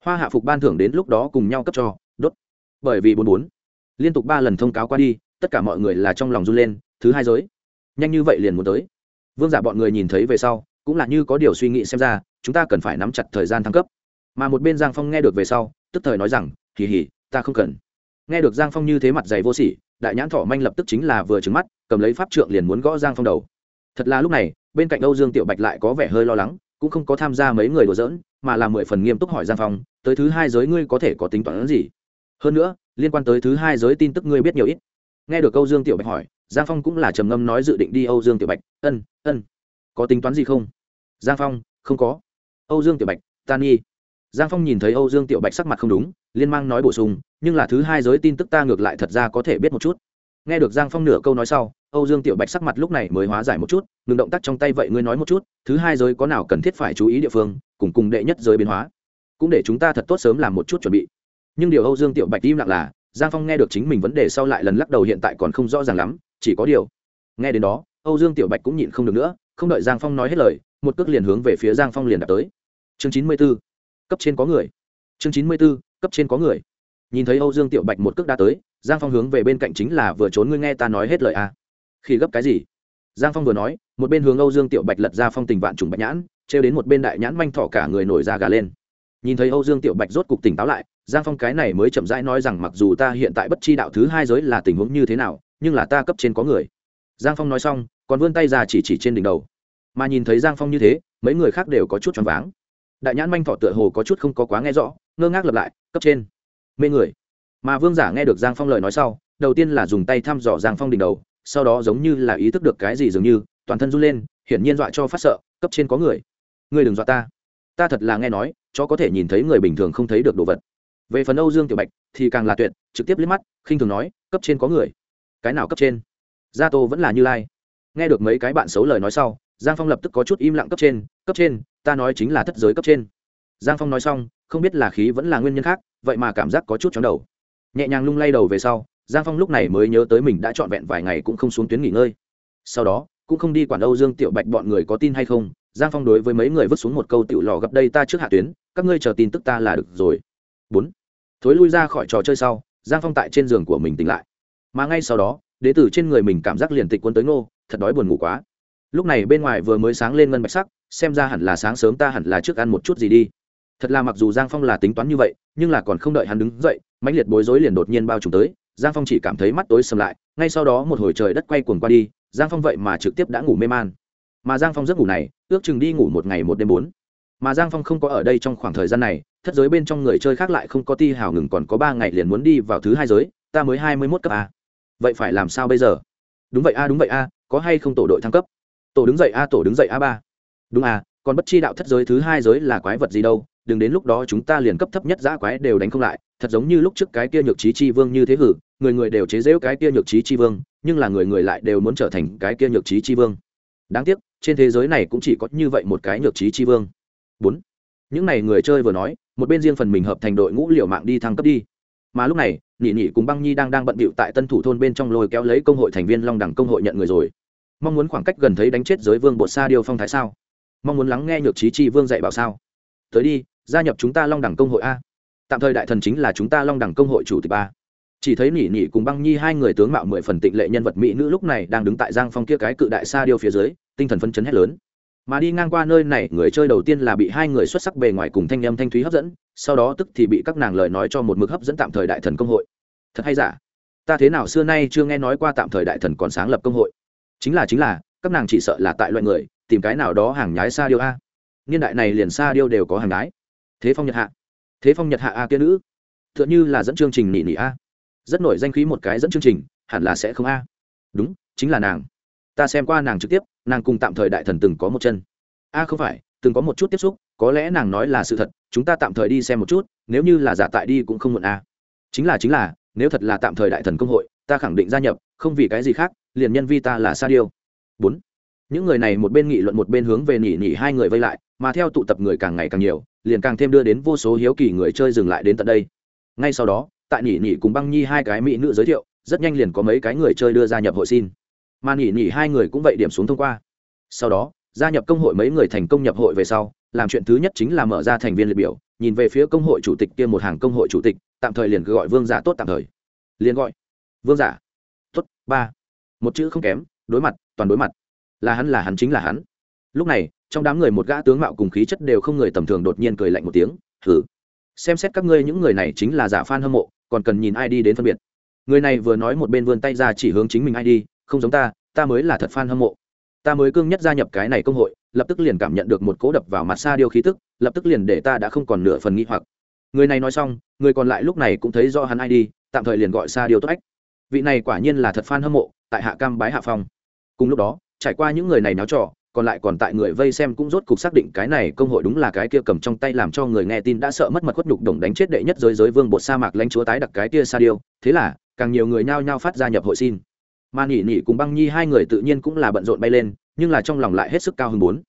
Hoa hạ phục ban thưởng đến lúc đó cùng nhau cấp cho, đốt. Bởi vì bốn bốn, liên tục ba lần thông cáo qua đi, tất cả mọi người là trong lòng run lên, thứ hai giới. Nhanh như vậy liền muốn tới. Vương giả bọn người nhìn thấy về sau, cũng là như có điều suy nghĩ xem ra, chúng ta cần phải nắm chặt thời gian thăng cấp mà một bên giang phong nghe được về sau, tức thời nói rằng kỳ hỉ ta không cần. Nghe được giang phong như thế mặt dày vô sỉ, đại nhãn thỏ manh lập tức chính là vừa trứng mắt, cầm lấy pháp trượng liền muốn gõ giang phong đầu. Thật là lúc này, bên cạnh âu dương tiểu bạch lại có vẻ hơi lo lắng, cũng không có tham gia mấy người đùa giỡn, mà là mười phần nghiêm túc hỏi giang phong, tới thứ hai giới ngươi có thể có tính toán gì? Hơn nữa, liên quan tới thứ hai giới tin tức ngươi biết nhiều ít. Nghe được âu dương tiểu bạch hỏi, giang phong cũng là trầm ngâm nói dự định đi âu dương tiểu bạch, ân ân, có tính toán gì không? Giang phong, không có. Âu dương tiểu bạch tan nghi giang phong nhìn thấy âu dương tiểu bạch sắc mặt không đúng, liên mang nói bổ sung, nhưng là thứ hai giới tin tức ta ngược lại thật ra có thể biết một chút. Nghe được giang phong nửa câu nói sau, âu dương tiểu bạch sắc mặt lúc này mới hóa giải một chút, ngừng động tác trong tay vậy ngươi nói một chút, thứ hai giới có nào cần thiết phải chú ý địa phương, cùng cùng đệ nhất giới biến hóa. Cũng để chúng ta thật tốt sớm làm một chút chuẩn bị. Nhưng điều âu dương tiểu bạch im lặng là, giang phong nghe được chính mình vấn đề sau lại lần lắc đầu hiện tại còn không rõ ràng lắm, chỉ có điều. Nghe đến đó, âu dương tiểu bạch cũng nhịn không được nữa, không đợi giang phong nói hết lời, một cước liền hướng về phía giang phong liền đạp tới. Chương chín mươi b ố cấp trên có người. Chương chín mươi b ố cấp trên có người. Nhìn thấy âu dương tiểu bạch một cước đã tới, giang phong hướng về bên cạnh chính là vừa trốn ngươi nghe ta nói hết lời à. khi gấp cái gì? Giang phong vừa nói, một bên hướng âu dương tiểu bạch lật ra phong tình vạn trùng bạch nhãn, trêu đến một bên đại nhãn manh thỏ cả người nổi ra gà lên. Nhìn thấy âu dương tiểu bạch rốt cục tỉnh táo lại, giang phong cái này mới chậm rãi nói rằng mặc dù ta hiện tại bất chi đạo thứ hai giới là tình huống như thế nào, nhưng là ta cấp trên có người. Giang phong nói xong, còn vươn tay ra chỉ chỉ trên đỉnh đầu. Mà nhìn thấy giang phong như thế, mấy người khác đều có chút choáng váng đại nhãn manh thọ tựa hồ có chút không có quá nghe rõ, ngơ ngác lặp lại, cấp trên. Mê người. Mà vương giả nghe được giang phong lời nói sau, đầu tiên là dùng tay thăm dò giang phong đỉnh đầu, sau đó giống như là ý thức được cái gì dường như, toàn thân run lên, hiển nhiên dọa cho phát sợ, cấp trên có người. Người đừng dọa ta. Ta thật là nghe nói, chó có thể nhìn thấy người bình thường không thấy được đồ vật. Về phần âu dương tiểu bạch, thì càng là tuyệt, trực tiếp liếc mắt, khinh thường nói, cấp trên có người. Cái nào cấp trên? Gia tô vẫn là như lai. Nghe được mấy cái bạn xấu lời nói sau giang phong lập tức có chút im lặng cấp trên cấp trên, ta nói chính là thất giới cấp trên. Giang phong nói xong, không biết là khí vẫn là nguyên nhân khác, vậy mà cảm giác có chút chóng đầu. Nhẹ nhàng lung lay đầu về sau, giang phong lúc này mới nhớ tới mình đã trọn vẹn vài ngày cũng không xuống tuyến nghỉ ngơi. Sau đó, cũng không đi quản âu dương tiểu bạch bọn người có tin hay không, giang phong đối với mấy người vứt xuống một câu tiểu lò gặp đây ta trước hạ tuyến, các ngươi chờ tin tức ta là được rồi. Bốn, thối lui ra khỏi trò chơi sau, giang phong tại trên giường của mình tỉnh lại. Mà ngay sau đó, đế tử trên người mình cảm giác liền tịch quân tới ngô, thật đói buồn ngủ quá lúc này bên ngoài vừa mới sáng lên ngân bạch sắc, xem ra hẳn là sáng sớm ta hẳn là trước ăn một chút gì đi. Thật là mặc dù giang phong là tính toán như vậy, nhưng là còn không đợi hắn đứng dậy, mãnh liệt bối rối liền đột nhiên bao trùm tới, giang phong chỉ cảm thấy mắt tối sầm lại, ngay sau đó một hồi trời đất quay cuồng qua đi, giang phong vậy mà trực tiếp đã ngủ mê man. Mà giang phong giấc ngủ này, ước chừng đi ngủ một ngày một đêm bốn. Mà giang phong không có ở đây trong khoảng thời gian này, thất giới bên trong người chơi khác lại không có ti hào ngừng còn có ba ngày liền muốn đi vào thứ hai giới, ta mới hai mươi mốt cấp a. Vậy phải làm sao bây giờ? Đúng vậy a, đúng vậy a, có hay không tổ đội thăng cấp? Tổ đứng dậy a, tổ đứng dậy a ba. Đúng à còn bất chi đạo thất giới thứ hai giới là quái vật gì đâu, đừng đến lúc đó chúng ta liền cấp thấp nhất giã quái đều đánh không lại. Thật giống như lúc trước cái kia nhược trí chi vương như thế hử, người người đều chế giễu cái kia nhược trí chi vương, nhưng là người người lại đều muốn trở thành cái kia nhược trí chi vương. Đáng tiếc, trên thế giới này cũng chỉ có như vậy một cái nhược trí chi vương. Bốn. Những n à y người chơi vừa nói, một bên riêng phần mình hợp thành đội ngũ liệu mạng đi thăng cấp đi. Mà lúc này nhị nhị cùng băng nhi đang đang bận bịu tại tân thủ thôn bên trong lôi kéo lấy công hội thành viên long đẳng công hội nhận người rồi mong muốn khoảng cách gần thấy đánh chết giới vương bột sa điều phong thái sao? Mong muốn lắng nghe nhược trí chi vương dạy bảo sao? Tới đi, gia nhập chúng ta long đẳng công hội a. Tạm thời đại thần chính là chúng ta long đẳng công hội chủ tịch ba. Chỉ thấy nỉ nỉ cùng băng nhi hai người tướng mạo mười phần tịnh lệ nhân vật mỹ nữ lúc này đang đứng tại giang phong kia cái cự đại sa điêu phía dưới, tinh thần phân chấn hét lớn. Mà đi ngang qua nơi này, người chơi đầu tiên là bị hai người xuất sắc bề ngoài cùng thanh âm thanh thúy hấp dẫn, sau đó tức thì bị các nàng lời nói cho một mực hấp dẫn tạm thời đại thần công hội. Thật hay giả? Ta thế nào xưa nay chưa nghe nói qua tạm thời đại thần còn sáng lập công hội? Chính là chính là, các nàng chỉ sợ là tại loại người, tìm cái nào đó hàng nhái sa điêu a. Niên đại này liền sa điêu đều có hàng nhái. Thế phong nhật hạ. Thế phong nhật hạ a kia nữ. T h ư ợ n như là dẫn chương trình nỉ nỉ a. Rất nổi danh khí một cái dẫn chương trình, hẳn là sẽ không a. Đúng, chính là nàng. Ta xem qua nàng trực tiếp, nàng cùng tạm thời đại thần từng có một chân. A không phải, từng có một chút tiếp xúc, có lẽ nàng nói là sự thật, chúng ta tạm thời đi xem một chút, nếu như là giả tại đi cũng không muộn a. Chính là chính là, nếu thật là tạm thời đại thần công hội, ta khẳng định gia nhập, không vì cái gì khác liền nhân vi ta là sa điêu. Bốn. Những người này một bên nghị luận một bên hướng về nỉ nỉ hai người vây lại, mà theo tụ tập người càng ngày càng nhiều, liền càng thêm đưa đến vô số hiếu kỳ người chơi dừng lại đến tận đây. Ngay sau đó, tại nỉ nỉ cùng băng nhi hai cái mỹ nữ giới thiệu, rất nhanh liền có mấy cái người chơi đưa ra nhập hội xin. Mà nỉ nỉ hai người cũng vậy điểm xuống thông qua. Sau đó, gia nhập công hội mấy người thành công nhập hội về sau, làm chuyện thứ nhất chính là mở ra thành viên liệt biểu, nhìn về phía công hội chủ tịch kia một hàng công hội chủ tịch, tạm thời liền gọi vương giả tốt tạm thời. Liền gọi, vương giả, tốt, ba một chữ không kém, đối mặt, toàn đối mặt. Là hắn là hắn chính là hắn. Lúc này, trong đám người một gã tướng mạo cùng khí chất đều không người tầm thường đột nhiên cười lạnh một tiếng thử xem xét các ngươi những người này chính là giả f a n hâm mộ, còn cần nhìn ai đi đến phân biệt. Người này vừa nói một bên vươn tay ra chỉ hướng chính mình ai đi, không giống ta ta mới là thật fan hâm mộ. Ta mới cương nhất gia nhập cái này công hội, lập tức liền cảm nhận được một cố đập vào mặt xa điều khí tức, lập tức liền để ta đã không còn nửa phần nghi hoặc. Người này nói xong, người còn lại lúc này cũng thấy do hắn ai đi, tạm thời liền gọi xa điều tốt ách vị này quả nhiên là thật fan hâm mộ, tại hạ cam bái hạ phong. Cùng lúc đó, trải qua những người này náo trò, còn lại còn tại người vây xem cũng rốt cục xác định cái này công hội đúng là cái kia cầm trong tay làm cho người nghe tin đã sợ mất mật khuất nhục đồng đánh chết đệ nhất giới giới vương bột sa mạc lãnh chúa tái đặc cái kia sa điêu. Thế là, càng nhiều người nhao nhao phát ra nhập hội xin. Mà nỉ nỉ cùng băng nhi hai người tự nhiên cũng là bận rộn bay lên, nhưng là trong lòng lại hết sức cao hơn bốn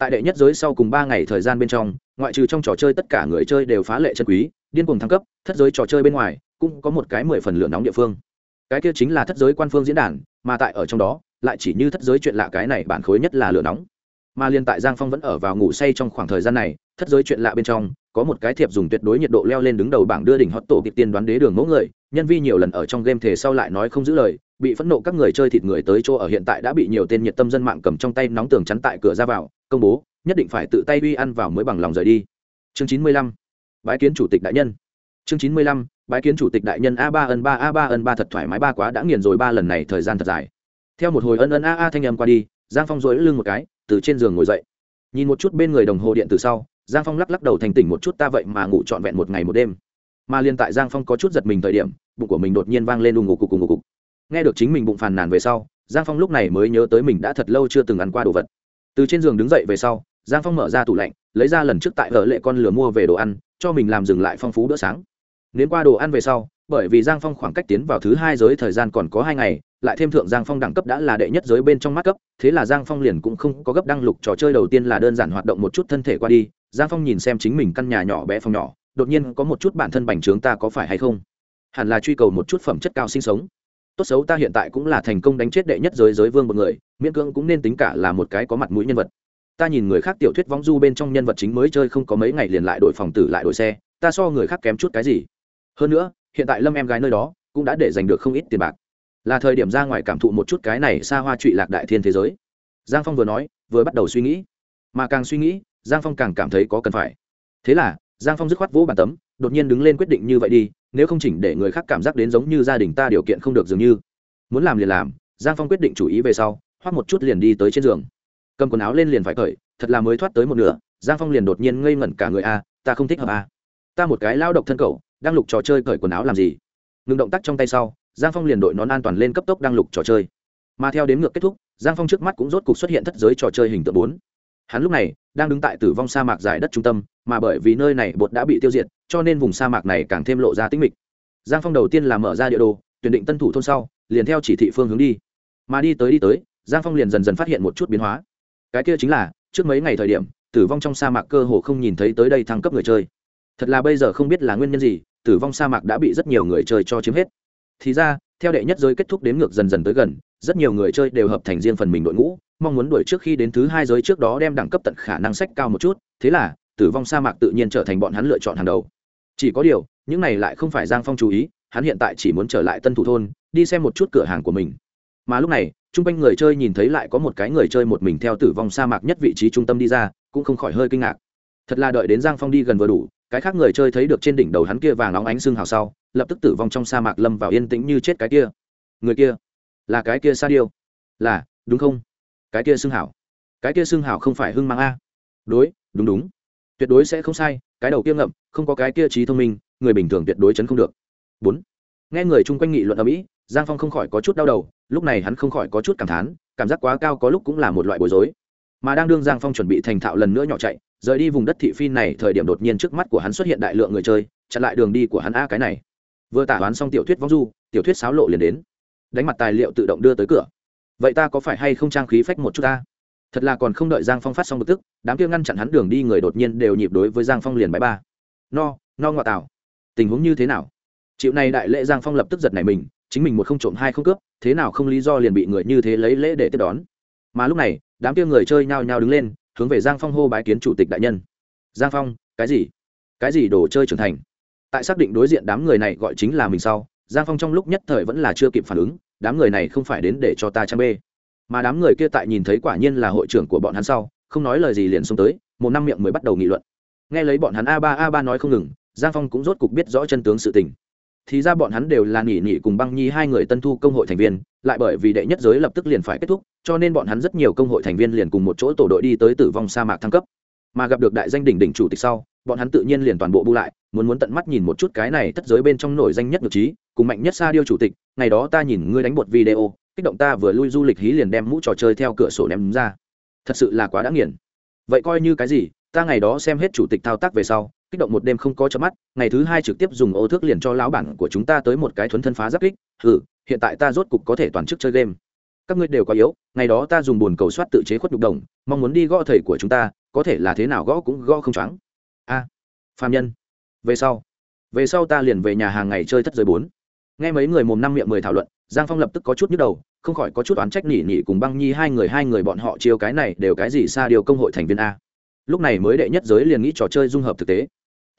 tại đệ nhất giới sau cùng ba ngày thời gian bên trong, ngoại trừ trong trò chơi tất cả người chơi đều phá lệ chân quý, điên cùng thăng cấp, thất giới trò chơi bên ngoài, cũng có một cái mười phần lửa nóng địa phương cái kia chính là thất giới quan phương diễn đàn, mà tại ở trong đó, lại chỉ như thất giới chuyện lạ cái này bản khối nhất là lửa nóng. Mà liên tại giang phong vẫn ở vào ngủ say trong khoảng thời gian này, thất giới chuyện lạ bên trong, có một cái thiệp dùng tuyệt đối nhiệt độ leo lên đứng đầu bảng đưa đỉnh hot tổ kịp tiên đoán đế đường mẫu người, nhân vi nhiều lần ở trong game thể sau lại nói không giữ lời, bị phẫn nộ các người chơi thịt người tới chỗ ở hiện tại đã bị nhiều tên nhiệt tâm dân mạng cầm trong tay nóng tường chắn tại cửa ra vào, công bố, nhất định phải tự tay uy ăn vào mới bằng lòng rời đi. Chương chín mươi lăm, bái kiến chủ tịch đại nhân. Chương chín mươi lăm bái kiến chủ tịch đại nhân a ba ân ba, a ba ân ba thật thoải mái, ba quá đã nghiền rồi, ba lần này thời gian thật dài. Theo một hồi ân ân a a thanh âm qua đi, giang phong rối lưng một cái, từ trên giường ngồi dậy. Nhìn một chút bên người đồng hồ điện từ sau, giang phong lắc lắc đầu thành tỉnh một chút, ta vậy mà ngủ trọn vẹn một ngày một đêm. Mà liên tại giang phong có chút giật mình thời điểm, bụng của mình đột nhiên vang lên đùng ngủ cục cùng ngủ cục. Nghe được chính mình bụng phàn nàn về sau, giang phong lúc này mới nhớ tới mình đã thật lâu chưa từng ăn qua đồ vật. Từ trên giường đứng dậy về sau, giang phong mở ra tủ lạnh, lấy ra lần trước tại ở lệ con lửa mua về đồ ăn, cho mình làm dừng lại phong phú bữa sáng. Nếm qua đồ ăn về sau, bởi vì Giang Phong khoảng cách tiến vào thứ hai giới thời gian còn có hai ngày, lại thêm thượng Giang Phong đẳng cấp đã là đệ nhất giới bên trong mắt cấp, thế là Giang Phong liền cũng không có gấp đăng lục trò chơi đầu tiên là đơn giản hoạt động một chút thân thể qua đi. Giang Phong nhìn xem chính mình căn nhà nhỏ bé phòng nhỏ, đột nhiên có một chút bản thân bành trướng ta có phải hay không? Hẳn là truy cầu một chút phẩm chất cao sinh sống. Tốt xấu ta hiện tại cũng là thành công đánh chết đệ nhất giới giới vương một người, miễn cưỡng cũng nên tính cả là một cái có mặt mũi nhân vật. Ta nhìn người khác tiểu thuyết vong du bên trong nhân vật chính mới chơi không có mấy ngày liền lại đổi phòng tử lại đổi xe, ta so người khác kém chút cái gì? Hơn nữa, hiện tại Lâm em gái nơi đó cũng đã để giành được không ít tiền bạc. Là thời điểm ra ngoài cảm thụ một chút cái này xa hoa trụy lạc đại thiên thế giới. Giang phong vừa nói vừa bắt đầu suy nghĩ. Mà càng suy nghĩ giang phong càng cảm thấy có cần phải. Thế là giang phong dứt khoát vỗ bàn tấm đột nhiên đứng lên quyết định như vậy đi nếu không chỉnh để người khác cảm giác đến giống như gia đình ta điều kiện không được dường như. Muốn làm liền làm giang phong quyết định chủ ý về sau hoắt một chút liền đi tới trên giường. Cầm quần áo lên liền phải cởi thật là mới thoát tới một nửa giang phong liền đột nhiên ngây ngẩn cả người a ta không thích hợp a. Ta một cái lao động thân cầu đang lục trò chơi cởi quần áo làm gì? Ngừng động tác trong tay sau, giang phong liền đội nón an toàn lên cấp tốc đang lục trò chơi. Mà theo đến ngược kết thúc, giang phong trước mắt cũng rốt cục xuất hiện thất giới trò chơi hình tượng bốn. Hắn lúc này đang đứng tại tử vong sa mạc giải đất trung tâm, mà bởi vì nơi này bột đã bị tiêu diệt, cho nên vùng sa mạc này càng thêm lộ ra tính mịch. Giang phong đầu tiên là mở ra địa đồ, tuyển định tân thủ thôn sau, liền theo chỉ thị phương hướng đi. Mà đi tới đi tới, giang phong liền dần dần phát hiện một chút biến hóa. Cái kia chính là, trước mấy ngày thời điểm, tử vong trong sa mạc cơ hồ không nhìn thấy tới đây thăng cấp người chơi. Thật là bây giờ không biết là nguyên nhân gì tử vong sa mạc đã bị rất nhiều người chơi cho chiếm hết. Thì ra, theo đệ nhất giới kết thúc đến ngược dần dần tới gần, rất nhiều người chơi đều hợp thành riêng phần mình đội ngũ, mong muốn đuổi trước khi đến thứ hai giới trước đó đem đẳng cấp tận khả năng sách cao một chút, thế là, tử vong sa mạc tự nhiên trở thành bọn hắn lựa chọn hàng đầu. Chỉ có điều, những này lại không phải giang phong chú ý, hắn hiện tại chỉ muốn trở lại tân thủ thôn, đi xem một chút cửa hàng của mình. Mà lúc này, chung quanh người chơi nhìn thấy lại có một cái người chơi một mình theo tử vong sa mạc nhất vị trí trung tâm đi ra, cũng không khỏi hơi kinh ngạc. Thật là đợi đến giang phong đi gần vừa đủ cái khác người chơi thấy được trên đỉnh đầu hắn kia vàng óng ánh xương hào sau, lập tức tử vong trong sa mạc lâm vào yên tĩnh như chết cái kia. Người kia, là cái kia sa điêu. Là, đúng không? Cái kia xương hảo cái kia xương hảo không phải hưng mang a? Đối, đúng đúng. Tuyệt đối sẽ không sai, cái đầu kia ngậm, không có cái kia trí thông minh, người bình thường tuyệt đối chấn không được. Bốn. Nghe người chung quanh nghị luận ở mỹ giang phong không khỏi có chút đau đầu, lúc này hắn không khỏi có chút cảm thán, cảm giác quá cao có lúc cũng là một loại bối rối. Mà đang đương giang phong chuẩn bị thành thạo lần nữa nhỏ chạy rời đi vùng đất thị phi này, thời điểm đột nhiên trước mắt của hắn xuất hiện đại lượng người chơi, chặn lại đường đi của hắn a cái này. Vừa tả toán xong tiểu thuyết vong du, tiểu thuyết sáo lộ liền đến. Đánh mặt tài liệu tự động đưa tới cửa. Vậy ta có phải hay không trang khí phách một chút ta? Thật là còn không đợi giang phong phát xong bực tức, đám kia ngăn chặn hắn đường đi người đột nhiên đều nhịp đối với giang phong liền bãi ba. No no ngọ tảo. Tình huống như thế nào? Chịu này đại lễ giang phong lập tức giật này mình, chính mình một không trộm hai không cướp, thế nào không lý do liền bị người như thế lấy lễ để tiếp đón. Mà lúc này, đám kia người chơi nhao nhao đứng lên hướng về giang phong hô bái kiến chủ tịch đại nhân. Giang phong, cái gì? Cái gì đồ chơi trưởng thành? Tại xác định đối diện đám người này gọi chính là mình sau, giang phong trong lúc nhất thời vẫn là chưa kịp phản ứng, đám người này không phải đến để cho ta trang bê. Mà đám người kia tại nhìn thấy quả nhiên là hội trưởng của bọn hắn sau, không nói lời gì liền xông tới, một năm miệng mới bắt đầu nghị luận. Nghe lấy bọn hắn a ba a ba nói không ngừng, giang phong cũng rốt cục biết rõ chân tướng sự tình thì ra bọn hắn đều là nỉ nỉ cùng băng nhi hai người tân thu công hội thành viên, lại bởi vì đệ nhất giới lập tức liền phải kết thúc, cho nên bọn hắn rất nhiều công hội thành viên liền cùng một chỗ tổ đội đi tới tử vong sa mạc thăng cấp. Mà gặp được đại danh đỉnh đỉnh chủ tịch sau, bọn hắn tự nhiên liền toàn bộ bu lại, muốn muốn tận mắt nhìn một chút cái này thất giới bên trong nổi danh nhất được trí, cùng mạnh nhất sa điêu chủ tịch, ngày đó ta nhìn ngươi đánh bột video, kích động ta vừa lui du lịch hí liền đem mũ trò chơi theo cửa sổ ném ra. Thật sự là quá đã nghiền. Vậy coi như cái gì, ta ngày đó xem hết chủ tịch thao tác về sau kích động một đêm không có chớp mắt ngày thứ hai trực tiếp dùng ô thước liền cho lão bản của chúng ta tới một cái thuấn thân phá giáp kích. Ừ hiện tại ta rốt cục có thể toàn chức chơi game. Các ngươi đều quá yếu ngày đó ta dùng buồn cầu soát tự chế khuất nhục đồng mong muốn đi gõ thầy của chúng ta có thể là thế nào gõ cũng gõ không choáng. A à, phạm nhân. Về sau. Về sau ta liền về nhà hàng ngày chơi thất giới bốn. Nghe mấy người mồm năm miệng mười thảo luận giang phong lập tức có chút nhức đầu không khỏi có chút oán trách nỉ nỉ cùng băng nhi hai người hai người bọn họ chiêu cái này đều cái gì xa điều công hội thành viên a. Lúc này mới đệ nhất giới liền nghĩ trò chơi dung hợp thực tế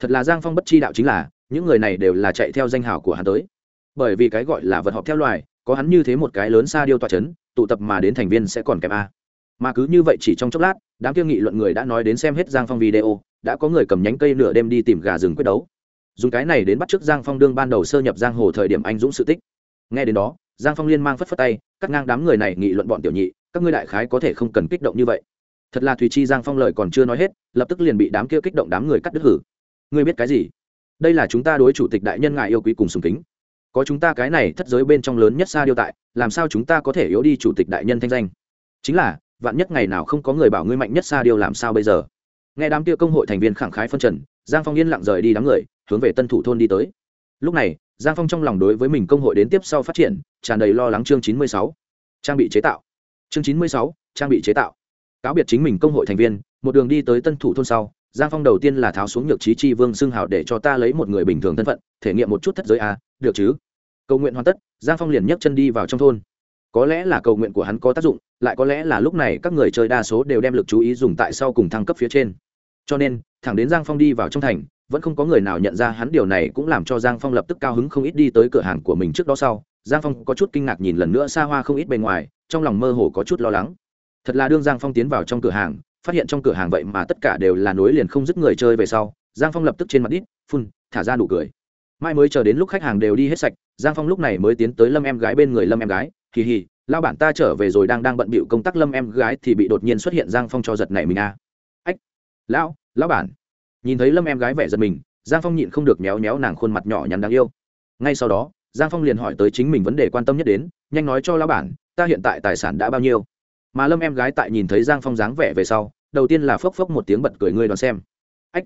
thật là giang phong bất chi đạo chính là, những người này đều là chạy theo danh hào của hắn tới. Bởi vì cái gọi là vật họp theo loài, có hắn như thế một cái lớn xa điêu tọa c h ấ n tụ tập mà đến thành viên sẽ còn kém a. Mà cứ như vậy chỉ trong chốc lát, đám kia nghị luận người đã nói đến xem hết giang phong video, đã có người cầm nhánh cây nửa đêm đi tìm gà rừng quyết đấu. Dùng cái này đến bắt t r ư ớ c giang phong đương ban đầu sơ nhập giang hồ thời điểm anh dũng sự tích. Nghe đến đó, giang phong liên mang phất phất tay, cắt ngang đám người này nghị luận bọn tiểu nhị, các ngươi đại khái có thể không cần kích động như vậy. Thật là thùy chi giang phong lời còn chưa nói hết, lập tức liền bị đám kia kích động đám người cắt đứt hử ngươi biết cái gì? Đây là chúng ta đối chủ tịch đại nhân ngài yêu quý cùng sùng kính. Có chúng ta cái này thất giới bên trong lớn nhất xa điêu tại, làm sao chúng ta có thể yếu đi chủ tịch đại nhân thanh danh? Chính là, vạn nhất ngày nào không có người bảo ngươi mạnh nhất xa điêu làm sao bây giờ? Nghe đám kia công hội thành viên khẳng khái phân trần, giang phong yên lặng rời đi đám người, hướng về tân thủ thôn đi tới. Lúc này, giang phong trong lòng đối với mình công hội đến tiếp sau phát triển, tràn đầy lo lắng chương chín mươi sáu. Trang bị chế tạo. Chương chín mươi sáu, trang bị chế tạo. Cáo biệt chính mình công hội thành viên, một đường đi tới tân thủ thôn sau giang phong đầu tiên là tháo xuống nhược trí chi vương xưng hào để cho ta lấy một người bình thường thân phận thể nghiệm một chút thất giới a à, được chứ? Cầu nguyện hoàn tất giang phong liền nhấc chân đi vào trong thôn. Có lẽ là cầu nguyện của hắn có tác dụng lại có lẽ là lúc này các người chơi đa số đều đem lực chú ý dùng tại sau cùng thăng cấp phía trên. Cho nên thẳng đến giang phong đi vào trong thành vẫn không có người nào nhận ra hắn điều này cũng làm cho giang phong lập tức cao hứng không ít đi tới cửa hàng của mình trước đó sau. Giang phong có chút kinh ngạc nhìn lần nữa xa hoa không ít bề ngoài trong lòng mơ hồ có chút lo lắng. Thật là đương giang phong tiến vào trong cửa hàng phát hiện trong cửa hàng vậy mà tất cả đều là nối liền không dứt người chơi về sau, giang phong lập tức trên mặt đít, phun, thả ra nụ cười. Mai mới chờ đến lúc khách hàng đều đi hết sạch, giang phong lúc này mới tiến tới lâm em gái bên người lâm em gái. Hì hì, lao bản ta trở về rồi đang đang bận bịu công tác lâm em gái thì bị đột nhiên xuất hiện giang phong cho giật này mình a. À. ách, lão lão bản. Nhìn thấy lâm em gái vẻ giật mình, giang phong nhịn không được méo méo nàng khuôn mặt nhỏ nhắn đáng yêu. Ngay sau đó, giang phong liền hỏi tới chính mình vấn đề quan tâm nhất đến, nhanh nói cho lão bản, ta hiện tại tài sản đã bao nhiêu? Mà lâm em gái tại nhìn thấy giang phong dáng vẻ về sau, đầu tiên là phốc phốc một tiếng bật cười ngươi đón xem. Ách,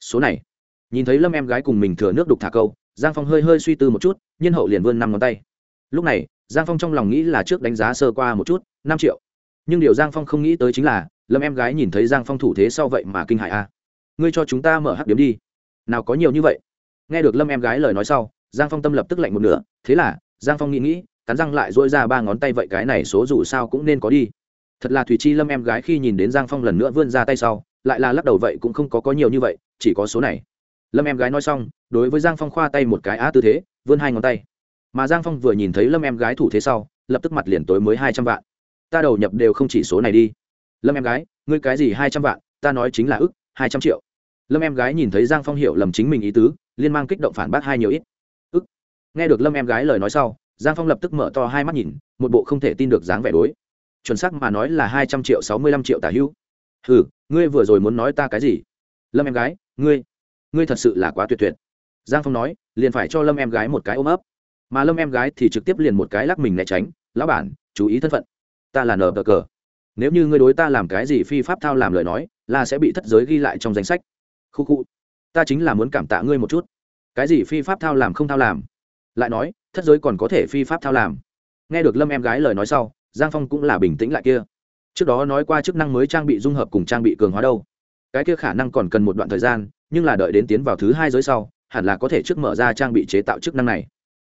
số này. Nhìn thấy lâm em gái cùng mình thừa nước đục thả câu, giang phong hơi hơi suy tư một chút nhân hậu liền vươn năm ngón tay. Lúc này, giang phong trong lòng nghĩ là trước đánh giá sơ qua một chút, năm triệu. Nhưng điều giang phong không nghĩ tới chính là, lâm em gái nhìn thấy giang phong thủ thế sau vậy mà kinh hại a à. ngươi cho chúng ta mở hắc điếm đi. Nào có nhiều như vậy. Nghe được lâm em gái lời nói sau, giang phong tâm lập tức lạnh một nửa, thế là, giang phong nghĩ nghĩ, cắn răng lại dỗi ra ba ngón tay vậy cái này số dù sao cũng nên có đi thật là thủy chi lâm em gái khi nhìn đến giang phong lần nữa vươn ra tay sau, lại là lắc đầu vậy cũng không có có nhiều như vậy, chỉ có số này. Lâm em gái nói xong, đối với giang phong khoa tay một cái á tư thế, vươn hai ngón tay. Mà giang phong vừa nhìn thấy lâm em gái thủ thế sau, lập tức mặt liền tối mới hai trăm vạn. Ta đầu nhập đều không chỉ số này đi. Lâm em gái, ngươi cái gì hai trăm vạn, ta nói chính là ức, hai trăm triệu. Lâm em gái nhìn thấy giang phong hiểu lầm chính mình ý tứ, liên mang kích động phản bác hai nhiều ít. Ức. Nghe được lâm em gái lời nói sau, giang phong lập tức mở to hai mắt nhìn, một bộ không thể tin được dáng vẻ đối chuẩn xác mà nói là hai trăm triệu sáu mươi lăm triệu tả hữu. Hừ, ngươi vừa rồi muốn nói ta cái gì? Lâm em gái ngươi ngươi thật sự là quá tuyệt tuyệt. Giang phong nói liền phải cho lâm em gái một cái ôm ấp. Mà lâm em gái thì trực tiếp liền một cái lắc mình né tránh lão bản chú ý thân phận. Ta là nờ cờ. Nếu như ngươi đối ta làm cái gì phi pháp thao làm lời nói là sẽ bị thất giới ghi lại trong danh sách. Khu khu. Ta chính là muốn cảm tạ ngươi một chút. Cái gì phi pháp thao làm không thao làm? Lại nói thất giới còn có thể phi pháp thao làm. Nghe được lâm em gái lời nói sau giang phong cũng là bình tĩnh lại kia. Trước đó nói qua chức năng mới trang bị dung hợp cùng trang bị cường hóa đâu. Cái kia khả năng còn cần một đoạn thời gian, nhưng là đợi đến tiến vào thứ hai giới sau, hẳn là có thể trước mở ra trang bị chế tạo chức năng này.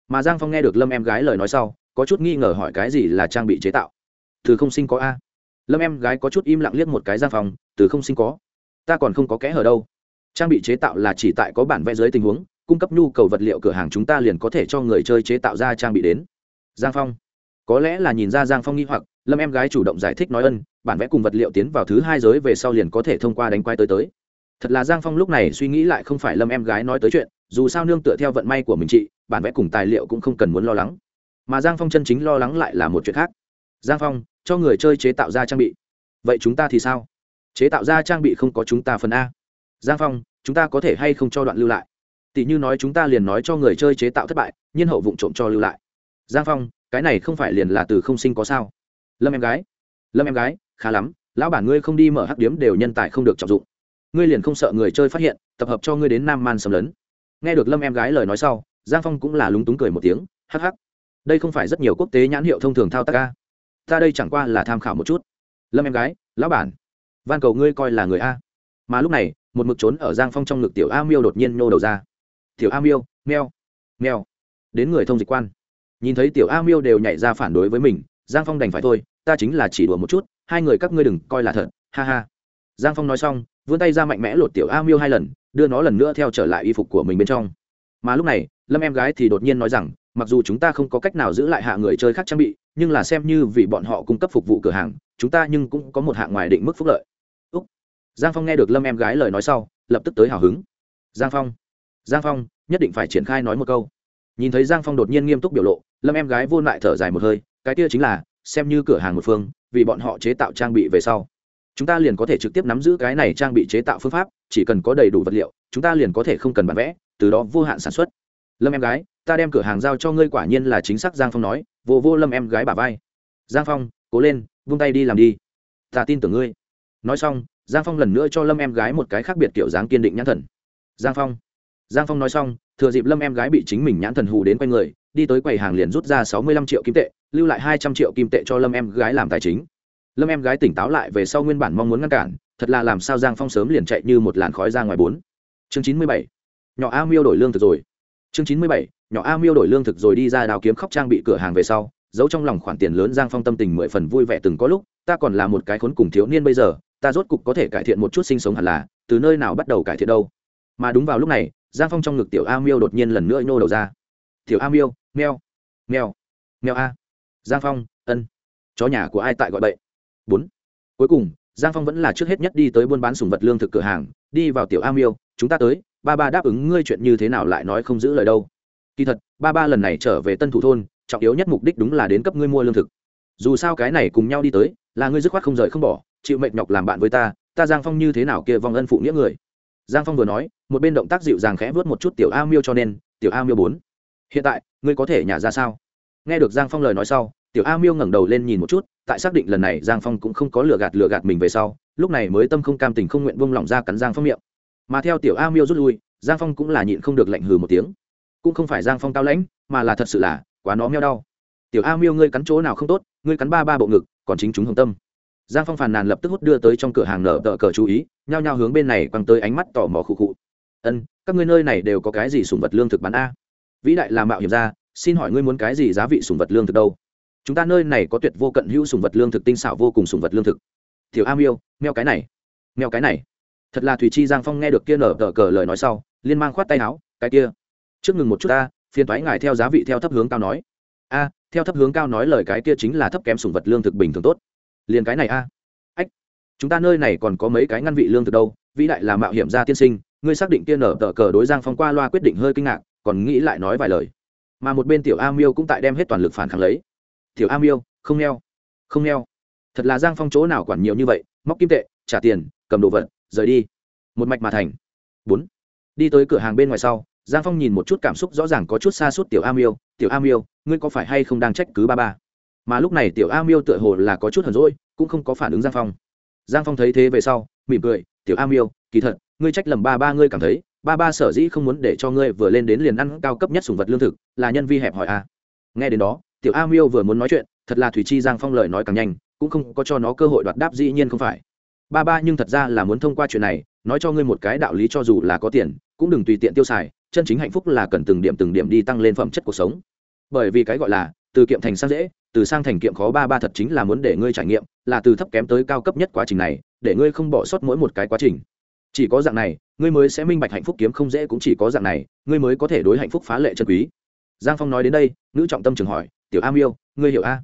Mà giang phong nghe được lâm em gái lời nói sau, có chút nghi ngờ hỏi cái gì là trang bị chế tạo? Từ không sinh có a. Lâm em gái có chút im lặng liếc một cái giang phong, từ không sinh có. Ta còn không có kẽ hở đâu. Trang bị chế tạo là chỉ tại có bản vẽ dưới tình huống, cung cấp nhu cầu vật liệu cửa hàng chúng ta liền có thể cho người chơi chế tạo ra trang bị đến. Giang phong có lẽ là nhìn ra giang phong nghi hoặc, lâm em gái chủ động giải thích nói ân, bản vẽ cùng vật liệu tiến vào thứ hai giới về sau liền có thể thông qua đánh quay tới tới. Thật là giang phong lúc này suy nghĩ lại không phải lâm em gái nói tới chuyện, dù sao nương tựa theo vận may của mình chị, bản vẽ cùng tài liệu cũng không cần muốn lo lắng. Mà giang phong chân chính lo lắng lại là một chuyện khác. Giang phong, cho người chơi chế tạo ra trang bị. Vậy chúng ta thì sao? Chế tạo ra trang bị không có chúng ta phần a. Giang phong, chúng ta có thể hay không cho đoạn lưu lại? Tỷ như nói chúng ta liền nói cho người chơi chế tạo thất bại, nhiên hậu vụ trộm cho lưu lại. Giang phong cái này không phải liền là từ không sinh có sao? Lâm em gái, lâm em gái, khá lắm, lão bản ngươi không đi mở hắc điếm đều nhân tài không được trọng dụng. Ngươi liền không sợ người chơi phát hiện, tập hợp cho ngươi đến nam man xâm lấn. Nghe được lâm em gái lời nói sau, giang phong cũng là lúng túng cười một tiếng, hắc hắc. Đây không phải rất nhiều quốc tế nhãn hiệu thông thường thao tác ca ta đây chẳng qua là tham khảo một chút. Lâm em gái, lão bản, van cầu ngươi coi là người a. Mà lúc này, một mực trốn ở giang phong trong ngực tiểu a miêu đột nhiên nô đầu ra. Tiểu a miêu, meo meo. Đến người thông dịch quan nhìn thấy tiểu a miêu đều nhảy ra phản đối với mình, giang phong đành phải thôi, ta chính là chỉ đùa một chút, hai người các ngươi đừng coi là thật, ha ha. Giang phong nói xong, vươn tay ra mạnh mẽ lột tiểu a miêu hai lần, đưa nó lần nữa theo trở lại y phục của mình bên trong. Mà lúc này, lâm em gái thì đột nhiên nói rằng, mặc dù chúng ta không có cách nào giữ lại hạ người chơi khác trang bị, nhưng là xem như vì bọn họ cung cấp phục vụ cửa hàng, chúng ta nhưng cũng có một hạng ngoài định mức phúc lợi. Úc. giang phong nghe được lâm em gái lời nói sau, lập tức tới hào hứng. Giang phong giang phong, nhất định phải triển khai nói một câu. Nhìn thấy giang phong đột nhiên nghiêm túc biểu lộ lâm em gái vô lại thở dài một hơi, cái kia chính là, xem như cửa hàng một phương, vì bọn họ chế tạo trang bị về sau. Chúng ta liền có thể trực tiếp nắm giữ cái này trang bị chế tạo phương pháp, chỉ cần có đầy đủ vật liệu, chúng ta liền có thể không cần bản vẽ, từ đó vô hạn sản xuất. Lâm em gái, ta đem cửa hàng giao cho ngươi quả nhiên là chính xác, giang phong nói, vô vô lâm em gái bà vai. Giang phong, cố lên, vung tay đi làm đi. Ta tin tưởng ngươi. Nói xong, giang phong lần nữa cho lâm em gái một cái khác biệt kiểu dáng kiên định nhãn thần. Giang phong. Giang phong nói xong, thừa dịp lâm em gái bị chính mình nhãn thần hù đến quanh người đi tới quầy hàng liền rút ra sáu mươi lăm triệu kim tệ, lưu lại hai trăm triệu kim tệ cho lâm em gái làm tài chính. Lâm em gái tỉnh táo lại về sau nguyên bản mong muốn ngăn cản, thật là làm sao giang phong sớm liền chạy như một làn khói ra ngoài bốn. Chương chín mươi bảy, nhỏ a miêu đổi lương thực rồi. Chương chín mươi bảy, nhỏ a miêu đổi lương thực rồi đi ra đào kiếm khóc trang bị cửa hàng về sau, giấu trong lòng khoản tiền lớn giang phong tâm tình mười phần vui vẻ từng có lúc, ta còn là một cái khốn cùng thiếu niên bây giờ, ta rốt cục có thể cải thiện một chút sinh sống hẳn là, từ nơi nào bắt đầu cải thiện đâu? Mà đúng vào lúc này, giang phong trong ngực tiểu a miêu đột nhiên lần nữa nhô đầu ra tiểu a miêu meo meo meo a. Giang phong, ân. Chó nhà của ai tại gọi bậy? Bốn. Cuối cùng, giang phong vẫn là trước hết nhất đi tới buôn bán sùng vật lương thực cửa hàng, đi vào tiểu a miêu chúng ta tới, ba ba đáp ứng ngươi chuyện như thế nào lại nói không giữ lời đâu. Kỳ thật, ba ba lần này trở về tân thủ thôn, trọng yếu nhất mục đích đúng là đến cấp ngươi mua lương thực. Dù sao cái này cùng nhau đi tới, là ngươi dứt khoát không rời không bỏ, chịu mệnh nhọc làm bạn với ta ta giang phong như thế nào kia vong ân phụ nghĩa người? Giang phong vừa nói, một bên động tác dịu dàng khẽ vớt một chút tiểu a miêu cho nên, tiểu a miêu bốn hiện tại, ngươi có thể nhả ra sao? Nghe được giang phong lời nói sau, tiểu a miêu ngẩng đầu lên nhìn một chút, tại xác định lần này giang phong cũng không có lừa gạt lừa gạt mình về sau, lúc này mới tâm không cam tình không nguyện buông lỏng ra cắn giang phong miệng. Mà theo tiểu a miêu rút lui, giang phong cũng là nhịn không được lạnh hừ một tiếng. Cũng không phải giang phong cao lãnh, mà là thật sự là quá nó meo đau. Tiểu a miêu ngươi cắn chỗ nào không tốt, ngươi cắn ba ba bộ ngực, còn chính chúng hồng tâm. Giang phong phàn nàn lập tức hút đưa tới trong cửa hàng nở tờ cờ chú ý, nhao nhao hướng bên này quăng tới ánh mắt tò mò khụ khụ. Ân, các ngươi nơi này đều có cái gì sùng vật lương thực bán a? Vĩ đại là mạo hiểm ra, xin hỏi ngươi muốn cái gì giá vị sùng vật lương thực đâu? Chúng ta nơi này có tuyệt vô cận hữu sùng vật lương thực, tinh xảo vô cùng sùng vật lương thực. Thiểu am yêu meo cái này meo cái này. Thật là thùy chi giang phong nghe được kia nở tờ cờ lời nói sau, liên mang khoát tay áo, cái kia. Trước ngừng một chút ta, phiền thoái ngài theo giá vị theo thấp hướng cao nói. A, theo thấp hướng cao nói lời cái kia chính là thấp kém sùng vật lương thực bình thường tốt. Liền cái này a. Ách, chúng ta nơi này còn có mấy cái ngăn vị lương thực đâu, vĩ đại là mạo hiểm gia tiên sinh, ngươi xác định kia nở tờ cờ đối giang phong qua loa quyết định hơi kinh ngạc còn nghĩ lại nói vài lời. Mà một bên tiểu a miêu cũng tại đem hết toàn lực phản kháng lấy. Tiểu a miêu, không neo không neo. Thật là giang phong chỗ nào quản nhiều như vậy, móc kim tệ, trả tiền, cầm đồ vật, rời đi. Một mạch mà thành. Bốn. Đi tới cửa hàng bên ngoài sau, giang phong nhìn một chút cảm xúc rõ ràng có chút xa suốt tiểu a miêu, tiểu a miêu, ngươi có phải hay không đang trách cứ ba ba? Mà lúc này tiểu a miêu tựa hồ là có chút hờn rỗi cũng không có phản ứng giang phong. Giang phong thấy thế về sau, mỉm cười, tiểu a miêu, kỳ thật, ngươi trách lầm ba ba ngươi cảm thấy ba ba sở dĩ không muốn để cho ngươi vừa lên đến liền ăn cao cấp nhất sùng vật lương thực, là nhân vi hẹp hỏi a. Nghe đến đó, tiểu a miêu vừa muốn nói chuyện, thật là thủy chi giang phong lời nói càng nhanh, cũng không có cho nó cơ hội đoạt đáp dĩ nhiên không phải. Ba ba nhưng thật ra là muốn thông qua chuyện này, nói cho ngươi một cái đạo lý cho dù là có tiền, cũng đừng tùy tiện tiêu xài, chân chính hạnh phúc là cần từng điểm từng điểm đi tăng lên phẩm chất cuộc sống. Bởi vì cái gọi là, từ kiệm thành sang dễ, từ sang thành kiệm khó ba ba thật chính là muốn để ngươi trải nghiệm, là từ thấp kém tới cao cấp nhất quá trình này, để ngươi không bỏ sót mỗi một cái quá trình chỉ có dạng này, ngươi mới sẽ minh bạch hạnh phúc kiếm không dễ cũng chỉ có dạng này, ngươi mới có thể đối hạnh phúc phá lệ chân quý. Giang phong nói đến đây, nữ trọng tâm trường hỏi, tiểu a miêu, ngươi hiểu a?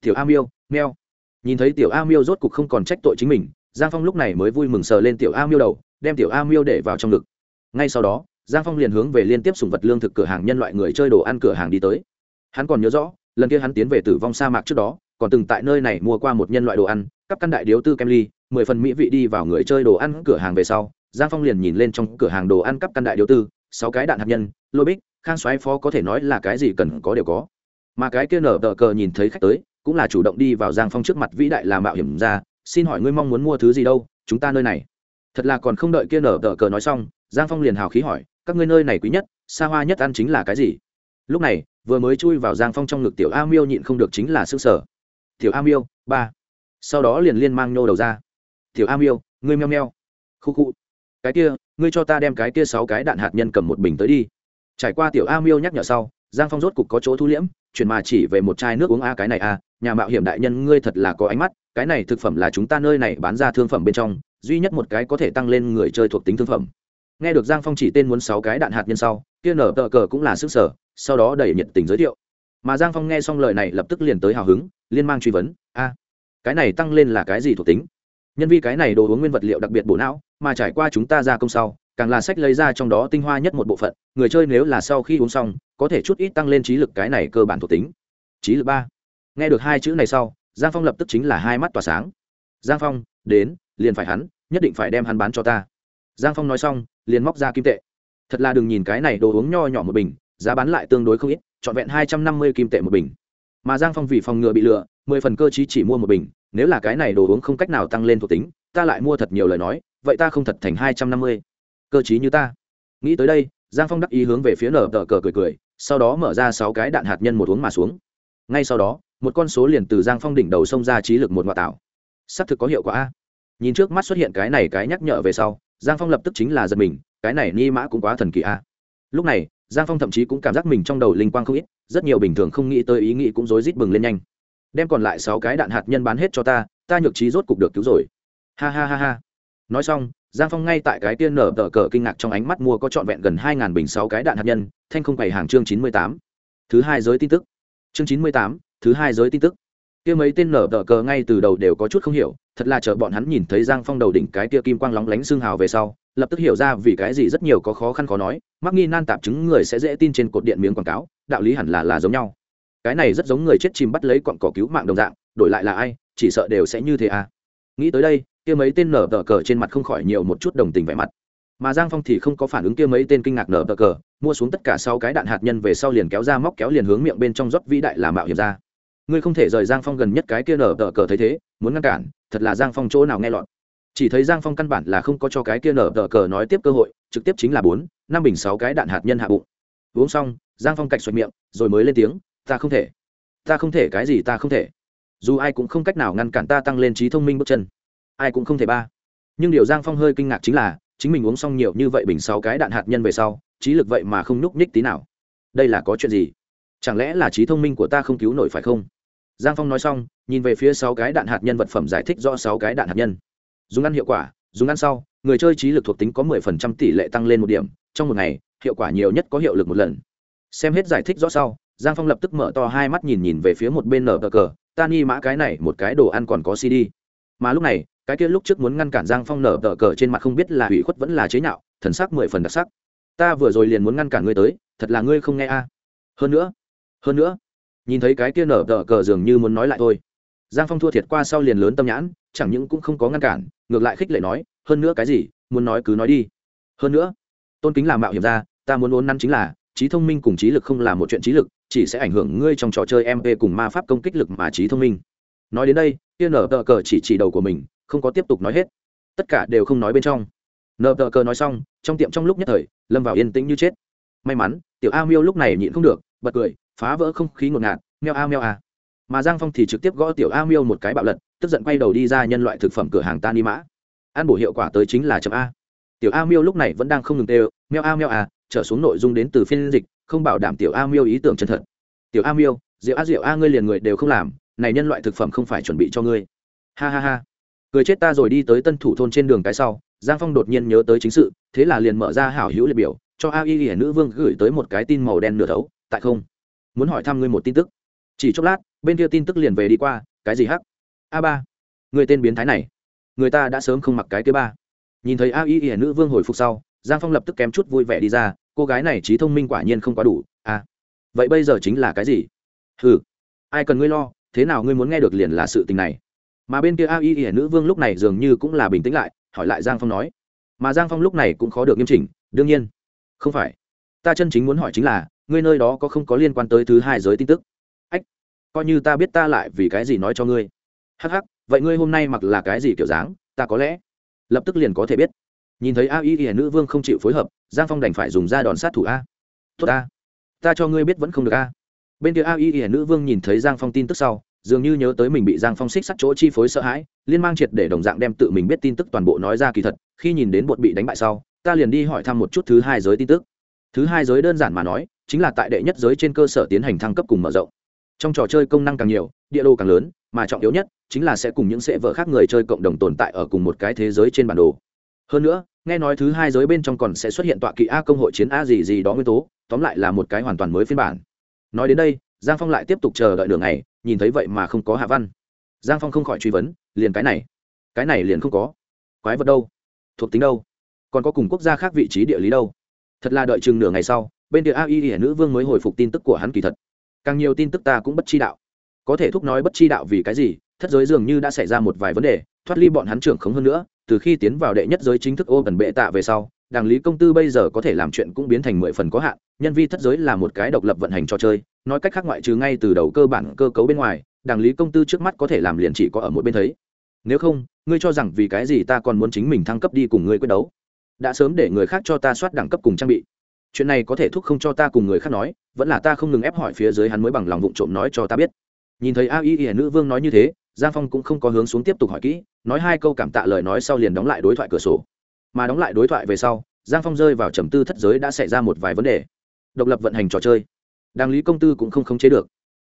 Tiểu a miêu, meo. Nhìn thấy tiểu a miêu rốt cục không còn trách tội chính mình, giang phong lúc này mới vui mừng sờ lên tiểu a miêu đầu, đem tiểu a miêu để vào trong ngực. Ngay sau đó, giang phong liền hướng về liên tiếp sùng vật lương thực cửa hàng nhân loại người chơi đồ ăn cửa hàng đi tới. Hắn còn nhớ rõ, lần kia hắn tiến về tử vong sa mạc trước đó, còn từng tại nơi này mua qua một nhân loại đồ ăn, cắp căn đại điếu tư kem ly mười phần mỹ vị đi vào người chơi đồ ăn cửa hàng về sau, giang phong liền nhìn lên trong cửa hàng đồ ăn cắp căn đại điều tư, sáu cái đạn hạt nhân lô bích khang xoáy phó có thể nói là cái gì cần có đều có. Mà cái kia nở tờ cờ nhìn thấy khách tới, cũng là chủ động đi vào giang phong trước mặt vĩ đại là mạo hiểm ra, xin hỏi ngươi mong muốn mua thứ gì đâu? Chúng ta nơi này. Thật là còn không đợi kia nở tờ cờ nói xong, giang phong liền hào khí hỏi, các ngươi nơi này quý nhất, xa hoa nhất ăn chính là cái gì? Lúc này, vừa mới chui vào giang phong trong ngực tiểu a miêu nhịn không được chính là s ư ơ n g sở tiểu a miêu, ba. Sau đó liền liên mang nhô đầu ra tiểu a miêu, ngươi meo meo. Khu khu. Cái kia, ngươi cho ta đem cái kia sáu cái đạn hạt nhân cầm một bình tới đi. Trải qua tiểu a miêu nhắc nhở sau, giang phong rốt cục có chỗ thu liễm, chuyển mà chỉ về một chai nước uống, a, cái này a, nhà mạo hiểm đại nhân ngươi thật là có ánh mắt, cái này thực phẩm là chúng ta nơi này bán ra thương phẩm bên trong, duy nhất một cái có thể tăng lên người chơi thuộc tính thương phẩm. Nghe được giang phong chỉ tên muốn sáu cái đạn hạt nhân sau, kia nở tờ cờ cũng là sức sở, sau đó đẩy nhiệt tình giới thiệu. Mà giang phong nghe xong lời này lập tức liền tới hào hứng, liên mang truy vấn, a, cái này tăng lên là cái gì thuộc tính? Nhân vi cái này đồ uống nguyên vật liệu đặc biệt bổ não, mà trải qua chúng ta ra công sau, càng là sách lấy ra trong đó tinh hoa nhất một bộ phận, người chơi nếu là sau khi uống xong, có thể chút ít tăng lên trí lực cái này cơ bản thuộc tính. Trí lực ba. Nghe được hai chữ này sau, giang phong lập tức chính là hai mắt tỏa sáng. Giang phong, đến, liền phải hắn, nhất định phải đem hắn bán cho ta. Giang phong nói xong, liền móc ra kim tệ. Thật là đừng nhìn cái này đồ uống nho nhỏ một bình, giá bán lại tương đối không ít, trọn vẹn hai trăm năm mươi kim tệ một bình. Mà giang phong vì phòng ngừa bị lừa, mười phần cơ chí chỉ mua một bình nếu là cái này đồ uống không cách nào tăng lên thuộc tính, ta lại mua thật nhiều lời nói, vậy ta không thật thành hai trăm năm mươi. Cơ chí như ta. Nghĩ tới đây, giang phong đắc ý hướng về phía nở tờ cờ cười cười, sau đó mở ra sáu cái đạn hạt nhân một uống mà xuống. Ngay sau đó, một con số liền từ giang phong đỉnh đầu xông ra trí lực một ngoại tạo. S ắ c thực có hiệu quả a. Nhìn trước mắt xuất hiện cái này cái nhắc nhở về sau, giang phong lập tức chính là giật mình, cái này ni mã cũng quá thần kỳ a. Lúc này, giang phong thậm chí cũng cảm giác mình trong đầu linh quang không ít, rất nhiều bình thường không nghĩ tới ý nghĩ cũng rối rít bừng lên nhanh đem còn lại sáu cái đạn hạt nhân bán hết cho ta ta nhược trí rốt cục được cứu rồi. Ha ha ha ha. Nói xong, giang phong ngay tại cái tiên nở tờ cờ kinh ngạc trong ánh mắt mua có trọn vẹn gần hai bình sáu cái đạn hạt nhân, thanh không bày hàng chương chín mươi tám. Thứ hai giới tin tức. Chương chín mươi tám, thứ hai giới tin tức. Kia mấy tên nở tờ cờ ngay từ đầu đều có chút không hiểu, thật là chờ bọn hắn nhìn thấy giang phong đầu đỉnh cái tia kim quang lóng lánh xương hào về sau, lập tức hiểu ra vì cái gì rất nhiều có khó khăn khó nói, mắc nghi nan tạp chứng người sẽ dễ tin trên cột điện miếng quảng cáo, đạo lý hẳn là là giống nhau cái này rất giống người chết chìm bắt lấy cọn cỏ cứu mạng đồng dạng, đổi lại là ai, chỉ sợ đều sẽ như thế à. Nghĩ tới đây, kia mấy tên nở tờ cờ trên mặt không khỏi nhiều một chút đồng tình vẻ mặt. Mà giang phong thì không có phản ứng kia mấy tên kinh ngạc nở tờ cờ, mua xuống tất cả sau cái đạn hạt nhân về sau liền kéo ra móc kéo liền hướng miệng bên trong rót vĩ đại làm mạo hiểm ra. Ngươi không thể rời giang phong gần nhất cái kia nở tờ cờ thấy thế, muốn ngăn cản, thật là giang phong chỗ nào nghe lọt. Chỉ thấy giang phong căn bản là không có cho cái kia nở tờ cờ nói tiếp cơ hội, trực tiếp chính là bốn, năm bình sáu cái đạn hạt nhân hạ bụng. Uống xong, giang phong cạch xoạch miệng, rồi mới lên tiếng ta không thể. Ta không thể, cái gì ta không thể. Dù ai cũng không cách nào ngăn cản ta tăng lên trí thông minh bước chân. Ai cũng không thể ba. Nhưng điều giang phong hơi kinh ngạc chính là, chính mình uống xong nhiều như vậy bình sáu cái đạn hạt nhân về sau, trí lực vậy mà không nhúc nhích tí nào. Đây là có chuyện gì? Chẳng lẽ là trí thông minh của ta không cứu nổi phải không? Giang phong nói xong, nhìn về phía sáu cái đạn hạt nhân vật phẩm giải thích rõ sáu cái đạn hạt nhân. Dùng ăn hiệu quả, dùng ăn sau, người chơi trí lực thuộc tính có mười phần trăm tỷ lệ tăng lên một điểm, trong một ngày, hiệu quả nhiều nhất có hiệu lực một lần. Xem hết giải thích rõ sau giang phong lập tức mở to hai mắt nhìn nhìn về phía một bên nở cờ cờ, ta nghi mã cái này một cái đồ ăn còn có cd mà lúc này, cái kia lúc trước muốn ngăn cản giang phong nở cờ cờ trên mặt không biết là hủy khuất vẫn là chế nhạo, thần sắc mười phần đặc sắc. Ta vừa rồi liền muốn ngăn cản ngươi tới, thật là ngươi không nghe a. Hơn nữa hơn nữa. Nhìn thấy cái kia nở cờ cờ dường như muốn nói lại thôi. Giang phong thua thiệt qua sau liền lớn tâm nhãn, chẳng những cũng không có ngăn cản, ngược lại khích lệ nói, hơn nữa cái gì, muốn nói cứ nói đi. Hơn nữa, tôn kính làm mạo hiểm ra, ta muốn ốn năn chính là, trí thông minh cùng trí lực không là một chuyện trí lực chỉ sẽ ảnh hưởng ngươi trong trò chơi mp cùng ma pháp công kích lực mà trí thông minh. Nói đến đây, kia nở tờ cờ chỉ chỉ đầu của mình, không có tiếp tục nói hết. Tất cả đều không nói bên trong. Nở tờ cờ nói xong, trong tiệm trong lúc nhất thời, lâm vào yên tĩnh như chết. May mắn, tiểu a miêu lúc này nhịn không được, bật cười, phá vỡ không khí ngột ngạt meo a meo a. Mà giang phong thì trực tiếp gõ tiểu a miêu một cái bạo lật, tức giận quay đầu đi ra nhân loại thực phẩm cửa hàng tan đi mã. Ăn bổ hiệu quả tới chính là chấm a. Tiểu a miêu lúc này vẫn đang không ngừng tê meo a meo a, trở xuống nội dung đến từ phiên dịch không bảo đảm tiểu a miêu ý tưởng chân thật. Tiểu a miêu, rượu a rượu a ngươi liền người đều không làm, này nhân loại thực phẩm không phải chuẩn bị cho ngươi. Ha ha ha. Cười chết ta rồi đi tới tân thủ thôn trên đường cái sau, giang phong đột nhiên nhớ tới chính sự, thế là liền mở ra hảo hữu liệt biểu, cho a y hiển nữ vương gửi tới một cái tin màu đen nửa thấu, tại không. Muốn hỏi thăm ngươi một tin tức. Chỉ chốc lát, bên kia tin tức liền về đi qua, cái gì hắc? A ba. Người tên biến thái này. Người ta đã sớm không mặc cái kế ba. Nhìn thấy a y hiển nữ vương hồi phục sau, giang phong lập tức kém chút vui vẻ đi ra cô gái này trí thông minh quả nhiên không quá đủ à. Vậy bây giờ chính là cái gì? Ừ ai cần ngươi lo, thế nào ngươi muốn nghe được liền là sự tình này. Mà bên kia a y y nữ vương lúc này dường như cũng là bình tĩnh lại, hỏi lại giang phong nói. Mà giang phong lúc này cũng khó được nghiêm chỉnh, đương nhiên. Không phải. Ta chân chính muốn hỏi chính là, ngươi nơi đó có không có liên quan tới thứ hai giới tin tức? Ách. Coi như ta biết ta lại vì cái gì nói cho ngươi. Hắc hắc, vậy ngươi hôm nay mặc là cái gì kiểu dáng, ta có lẽ lập tức liền có thể biết nhìn thấy a y y nữ vương không chịu phối hợp, giang phong đành phải dùng ra đòn sát thủ a. Tốt a ta cho ngươi biết vẫn không được a. Bên kia a y y nữ vương nhìn thấy giang phong tin tức sau, dường như nhớ tới mình bị giang phong xích sắt chỗ chi phối sợ hãi, liên mang triệt để đồng dạng đem tự mình biết tin tức toàn bộ nói ra kỳ thật, khi nhìn đến bột bị đánh bại sau, ta liền đi hỏi thăm một chút thứ hai giới tin tức. Thứ hai giới đơn giản mà nói, chính là tại đệ nhất giới trên cơ sở tiến hành thăng cấp cùng mở rộng. Trong trò chơi công năng càng nhiều, địa đồ càng lớn, mà trọng yếu nhất chính là sẽ cùng những sệ vợ khác người chơi cộng đồng tồn tại ở cùng một cái thế giới trên bản đồ. Hơn nữa nghe nói thứ hai giới bên trong còn sẽ xuất hiện tọa kỵ a công hội chiến a gì gì đó nguyên tố, tóm lại là một cái hoàn toàn mới phiên bản. Nói đến đây, giang phong lại tiếp tục chờ đợi đường này nhìn thấy vậy mà không có hạ văn. Giang phong không khỏi truy vấn, liền cái này. Cái này liền không có. Quái vật đâu? Thuộc tính đâu? Còn có cùng quốc gia khác vị trí địa lý đâu? Thật là đợi chừng nửa ngày sau, bên địa a y hiển nữ vương mới hồi phục tin tức của hắn kỳ thật. Càng nhiều tin tức ta cũng bất chi đạo. Có thể thúc nói bất chi đạo vì cái gì, thất giới dường như đã xảy ra một vài vấn đề, thoát ly bọn hắn trưởng khống hơn nữa từ khi tiến vào đệ nhất giới chính thức ô cần bệ tạ về sau đảng lý công tư bây giờ có thể làm chuyện cũng biến thành mười phần có hạn, nhân vi thất giới là một cái độc lập vận hành trò chơi, nói cách khác ngoại trừ ngay từ đầu cơ bản cơ cấu bên ngoài đảng lý công tư trước mắt có thể làm liền chỉ có ở một bên thấy. Nếu không, ngươi cho rằng vì cái gì ta còn muốn chính mình thăng cấp đi cùng ngươi quyết đấu? Đã sớm để người khác cho ta soát đẳng cấp cùng trang bị. Chuyện này có thể thúc không cho ta cùng người khác nói, vẫn là ta không ngừng ép hỏi phía dưới hắn mới bằng lòng vụng trộm nói cho ta biết. Nhìn thấy a y y nữ vương nói như thế, giang phong cũng không có hướng xuống tiếp tục hỏi kỹ nói hai câu cảm tạ lời nói sau liền đóng lại đối thoại cửa sổ. Mà đóng lại đối thoại về sau giang phong rơi vào trầm tư thất giới đã xảy ra một vài vấn đề. Độc lập vận hành trò chơi. Đáng lý công tư cũng không khống chế được.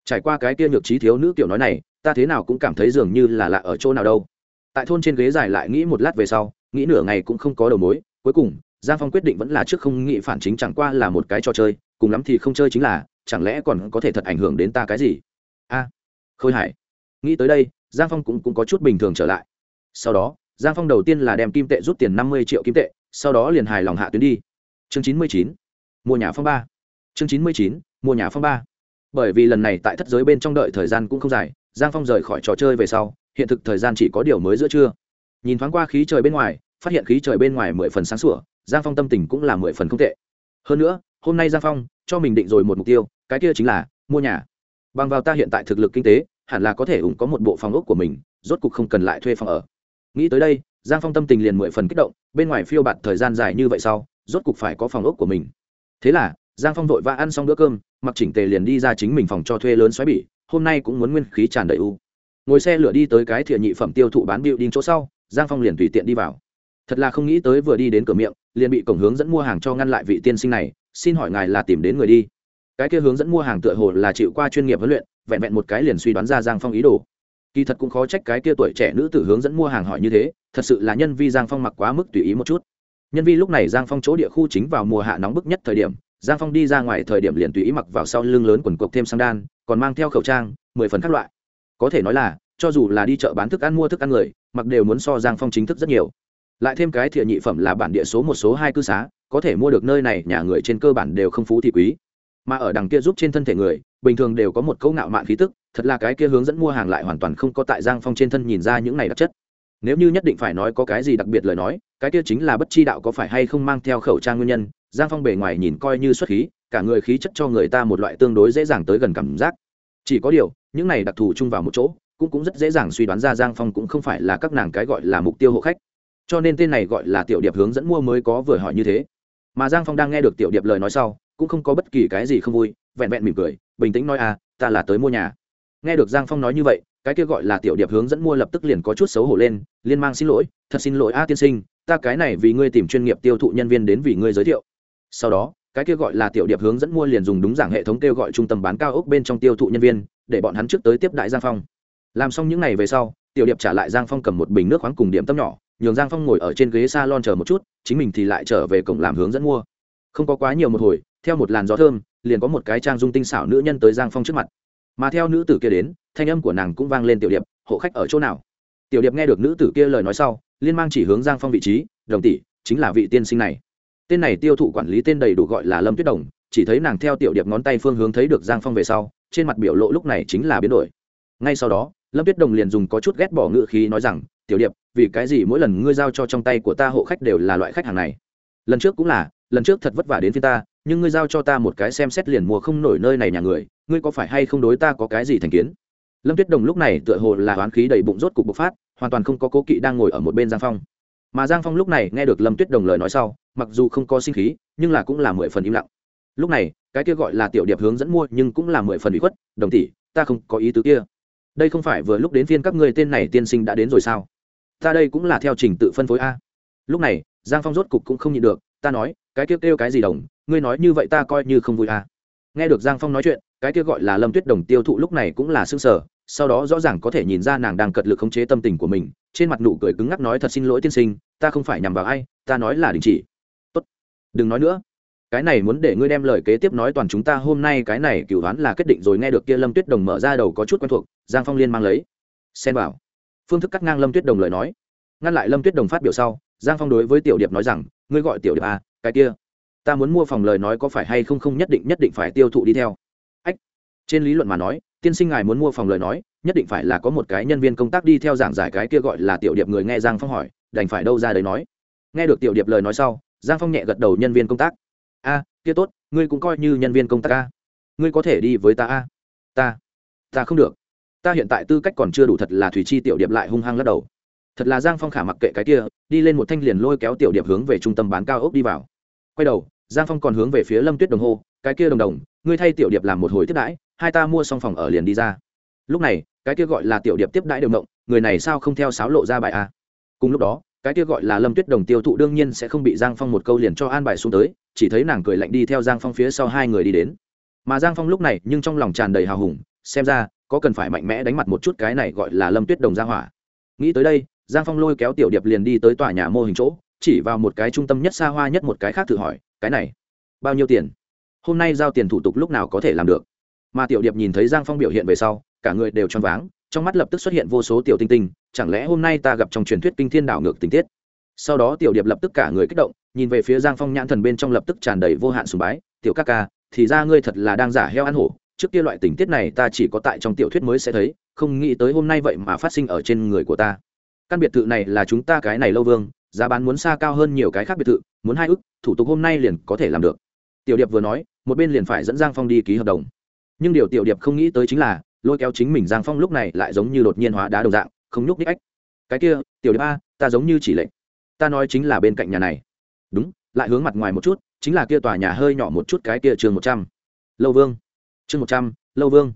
Trải qua cái kia nhược trí thiếu nữ kiểu nói này ta thế nào cũng cảm thấy dường như là lạ ở chỗ nào đâu. Tại thôn trên ghế dài lại nghĩ một lát về sau nghĩ nửa ngày cũng không có đầu mối. Cuối cùng giang phong quyết định vẫn là trước không nghĩ phản chính chẳng qua là một cái trò chơi cùng lắm thì không chơi chính là chẳng lẽ còn có thể thật ảnh hưởng đến ta cái gì? A khôi hải nghĩ tới đây giang phong cũng, cũng có chút bình thường trở lại sau đó, giang phong đầu tiên là đem kim tệ rút tiền năm mươi triệu kim tệ, sau đó liền hài lòng hạ tuyến đi. Chương chín mươi chín mua nhà phong ba. Chương chín mươi chín mua nhà phong ba. Bởi vì lần này tại thất giới bên trong đợi thời gian cũng không dài, giang phong rời khỏi trò chơi về sau, hiện thực thời gian chỉ có điều mới giữa trưa. Nhìn thoáng qua khí trời bên ngoài, phát hiện khí trời bên ngoài mười phần sáng sủa, giang phong tâm tình cũng là mười phần không tệ. Hơn nữa, hôm nay giang phong cho mình định rồi một mục tiêu, cái kia chính là mua nhà. Bằng vào ta hiện tại thực lực kinh tế, hẳn là có thể ủng có một bộ phòng ốc của mình, rốt cục không cần lại thuê phòng ở nghĩ tới đây, giang phong tâm tình liền mười phần kích động, bên ngoài phiêu bạt thời gian dài như vậy sau, rốt cục phải có phòng ốc của mình. Thế là, giang phong vội vã ăn xong bữa cơm, mặc chỉnh tề liền đi ra chính mình phòng cho thuê lớn xoáy bỉ, hôm nay cũng muốn nguyên khí tràn đầy u. Ngồi xe lửa đi tới cái thiện nhị phẩm tiêu thụ bán bịu đinh chỗ sau, giang phong liền tùy tiện đi vào. Thật là không nghĩ tới vừa đi đến cửa miệng, liền bị cổng hướng dẫn mua hàng cho ngăn lại vị tiên sinh này, xin hỏi ngài là tìm đến người đi. Cái kia hướng dẫn mua hàng tựa hồ là chịu qua chuyên nghiệp huấn luyện, vẹn vẹn một cái liền suy đoán ra giang phong ý đồ kỳ thật cũng khó trách cái kia tuổi trẻ nữ tử hướng dẫn mua hàng hỏi như thế, thật sự là nhân vi giang phong mặc quá mức tùy ý một chút. Nhân vi lúc này giang phong chỗ địa khu chính vào mùa hạ nóng bức nhất thời điểm, giang phong đi ra ngoài thời điểm liền tùy ý mặc vào sau lưng lớn quần cộc thêm sang đan, còn mang theo khẩu trang, mười phần các loại. Có thể nói là, cho dù là đi chợ bán thức ăn mua thức ăn người, mặc đều muốn so giang phong chính thức rất nhiều. Lại thêm cái thiện nhị phẩm là bản địa số một số hai cư xá, có thể mua được nơi này, nhà người trên cơ bản đều không phú thì quý. Mà ở đằng kia giúp trên thân thể người, bình thường đều có một câu ngạo mạn khí tức thật là cái kia hướng dẫn mua hàng lại hoàn toàn không có tại giang phong trên thân nhìn ra những này đặc chất. Nếu như nhất định phải nói có cái gì đặc biệt lời nói, cái kia chính là bất chi đạo có phải hay không mang theo khẩu trang nguyên nhân, giang phong bề ngoài nhìn coi như xuất khí, cả người khí chất cho người ta một loại tương đối dễ dàng tới gần cảm giác. Chỉ có điều, những này đặc thù chung vào một chỗ, cũng cũng rất dễ dàng suy đoán ra giang phong cũng không phải là các nàng cái gọi là mục tiêu hộ khách. Cho nên tên này gọi là tiểu điệp hướng dẫn mua mới có vừa hỏi như thế. Mà giang phong đang nghe được tiểu điệp lời nói sau, cũng không có bất kỳ cái gì không vui, vẹn vẹn mỉm cười, bình tĩnh nói à ta là tới mua nhà nghe được giang phong nói như vậy, cái kia gọi là tiểu điệp hướng dẫn mua lập tức liền có chút xấu hổ lên, liên mang xin lỗi, thật xin lỗi a tiên sinh, ta cái này vì ngươi tìm chuyên nghiệp tiêu thụ nhân viên đến vì ngươi giới thiệu. Sau đó, cái kia gọi là tiểu điệp hướng dẫn mua liền dùng đúng giảng hệ thống kêu gọi trung tâm bán cao ốc bên trong tiêu thụ nhân viên, để bọn hắn trước tới tiếp đại giang phong. Làm xong những n à y về sau, tiểu điệp trả lại giang phong cầm một bình nước khoáng cùng điểm tâm nhỏ, nhường giang phong ngồi ở trên ghế s a lon chờ một chút, chính mình thì lại trở về cổng làm hướng dẫn mua. Không có quá nhiều một hồi, theo một làn gió thơm, liền có một cái trang dung tinh xảo nữ nhân tới giang phong trước mặt mà theo nữ tử kia đến, thanh âm của nàng cũng vang lên tiểu điệp, hộ khách ở chỗ nào? Tiểu điệp nghe được nữ tử kia lời nói sau, liên mang chỉ hướng giang phong vị trí, đồng tỷ, chính là vị tiên sinh này. Tên này tiêu thụ quản lý tên đầy đủ gọi là lâm tuyết đồng, chỉ thấy nàng theo tiểu điệp ngón tay phương hướng thấy được giang phong về sau, trên mặt biểu lộ lúc này chính là biến đổi. Ngay sau đó, lâm tuyết đồng liền dùng có chút ghét bỏ ngự khí nói rằng, tiểu điệp, vì cái gì mỗi lần ngươi giao cho trong tay của ta hộ khách đều là loại khách hàng này? Lần trước cũng là, lần trước thật vất vả đến phía ta nhưng ngươi giao cho ta một cái xem xét liền mua không nổi nơi này nhà người, ngươi có phải hay không đối ta có cái gì thành kiến? Lâm tuyết đồng lúc này tựa hồ là oán khí đầy bụng rốt cục bộc phát, hoàn toàn không có cố kỵ đang ngồi ở một bên giang phong. Mà giang phong lúc này nghe được lâm tuyết đồng lời nói sau, mặc dù không có sinh khí, nhưng là cũng là mười phần im lặng. Lúc này, cái kia gọi là tiểu điệp hướng dẫn mua nhưng cũng là mười phần bị khuất, đồng tỷ, ta không có ý tứ kia. Đây không phải vừa lúc đến phiên các ngươi tên này tiên sinh đã đến rồi sao? Ta đây cũng là theo trình tự phân phối a. Lúc này, giang phong rốt cục cũng không nhịn được ta nói, cái kia kêu cái gì đồng, ngươi nói như vậy ta coi như không vui a nghe được giang phong nói chuyện, cái kia gọi là lâm tuyết đồng tiêu thụ lúc này cũng là s ư ơ n g sở sau đó rõ ràng có thể nhìn ra nàng đang cật lực khống chế tâm tình của mình, trên mặt nụ cười cứng ngắc nói thật xin lỗi tiên sinh, ta không phải nhằm vào ai, ta nói là đình chỉ. Tốt. Đừng nói nữa. Cái này muốn để ngươi đem lời kế tiếp nói toàn chúng ta hôm nay, cái này cửu đoán là kết định rồi, nghe được kia lâm tuyết đồng mở ra đầu có chút quen thuộc, giang phong liên mang lấy. Xen vào. Phương thức cắt ngang lâm tuyết đồng lời nói. Ngăn lại lâm tuyết đồng phát biểu sau giang phong đối với tiểu điệp nói rằng, ngươi gọi tiểu điệp à cái kia, ta muốn mua phòng lời nói có phải hay không không nhất định nhất định phải tiêu thụ đi theo. Ách, trên lý luận mà nói, tiên sinh ngài muốn mua phòng lời nói, nhất định phải là có một cái nhân viên công tác đi theo giảng giải cái kia gọi là tiểu điệp người nghe giang phong hỏi, đành phải đâu ra đấy nói. Nghe được tiểu điệp lời nói sau, giang phong nhẹ gật đầu nhân viên công tác. A, kia tốt, ngươi cũng coi như nhân viên công tác a. Ngươi có thể đi với ta a. Ta ta không được. Ta hiện tại tư cách còn chưa đủ thật là thủy chi tiểu điệp lại hung hăng lắc đầu thật là giang phong khả mặc kệ cái kia, đi lên một thanh liền lôi kéo tiểu điệp hướng về trung tâm bán cao ốc đi vào. Quay đầu, giang phong còn hướng về phía lâm tuyết đồng hồ cái kia đồng đồng, ngươi thay tiểu điệp làm một hồi tiếp đãi, hai ta mua xong phòng ở liền đi ra. Lúc này, cái kia gọi là tiểu điệp tiếp đãi đều động người này sao không theo sáo lộ ra bài a? Cùng lúc đó, cái kia gọi là lâm tuyết đồng tiêu thụ đương nhiên sẽ không bị giang phong một câu liền cho an bài xuống tới, chỉ thấy nàng cười lạnh đi theo giang phong phía sau hai người đi đến. Mà giang phong lúc này nhưng trong lòng tràn đầy hào hùng, xem ra, có cần phải mạnh mẽ đánh mặt một chút cái này gọi là lâm tuyết đồng Ra hỏa. Nghĩ tới đây giang phong lôi kéo tiểu điệp liền đi tới tòa nhà mô hình chỗ, chỉ vào một cái trung tâm nhất xa hoa nhất một cái khác thử hỏi, cái này, bao nhiêu tiền? Hôm nay giao tiền thủ tục lúc nào có thể làm được? Mà tiểu điệp nhìn thấy giang phong biểu hiện về sau, cả người đều choáng váng, trong mắt lập tức xuất hiện vô số tiểu tinh tinh, chẳng lẽ hôm nay ta gặp trong truyền thuyết kinh thiên đảo ngược tình tiết? Sau đó tiểu điệp lập tức cả người kích động, nhìn về phía giang phong nhãn thần bên trong lập tức tràn đầy vô hạn sùng bái, tiểu ca ca, thì ra ngươi thật là đang giả heo ăn hổ, trước kia loại tình tiết này ta chỉ có tại trong tiểu thuyết mới sẽ thấy, không nghĩ tới hôm nay vậy mà phát sinh ở trên người của ta căn biệt thự này là chúng ta cái này lâu vương, giá bán muốn xa cao hơn nhiều cái khác biệt thự, muốn hai ức, thủ tục hôm nay liền có thể làm được. Tiểu điệp vừa nói, một bên liền phải dẫn giang phong đi ký hợp đồng. Nhưng điều tiểu điệp không nghĩ tới chính là, lôi kéo chính mình giang phong lúc này lại giống như đột nhiên hóa đá đồng dạng, không nhúc ních ách. Cái kia, tiểu điệp a, ta giống như chỉ lệnh. Ta nói chính là bên cạnh nhà này. Đúng, lại hướng mặt ngoài một chút, chính là kia tòa nhà hơi nhỏ một chút cái kia trường một trăm. Lâu vương. Chương một trăm, lâu vương.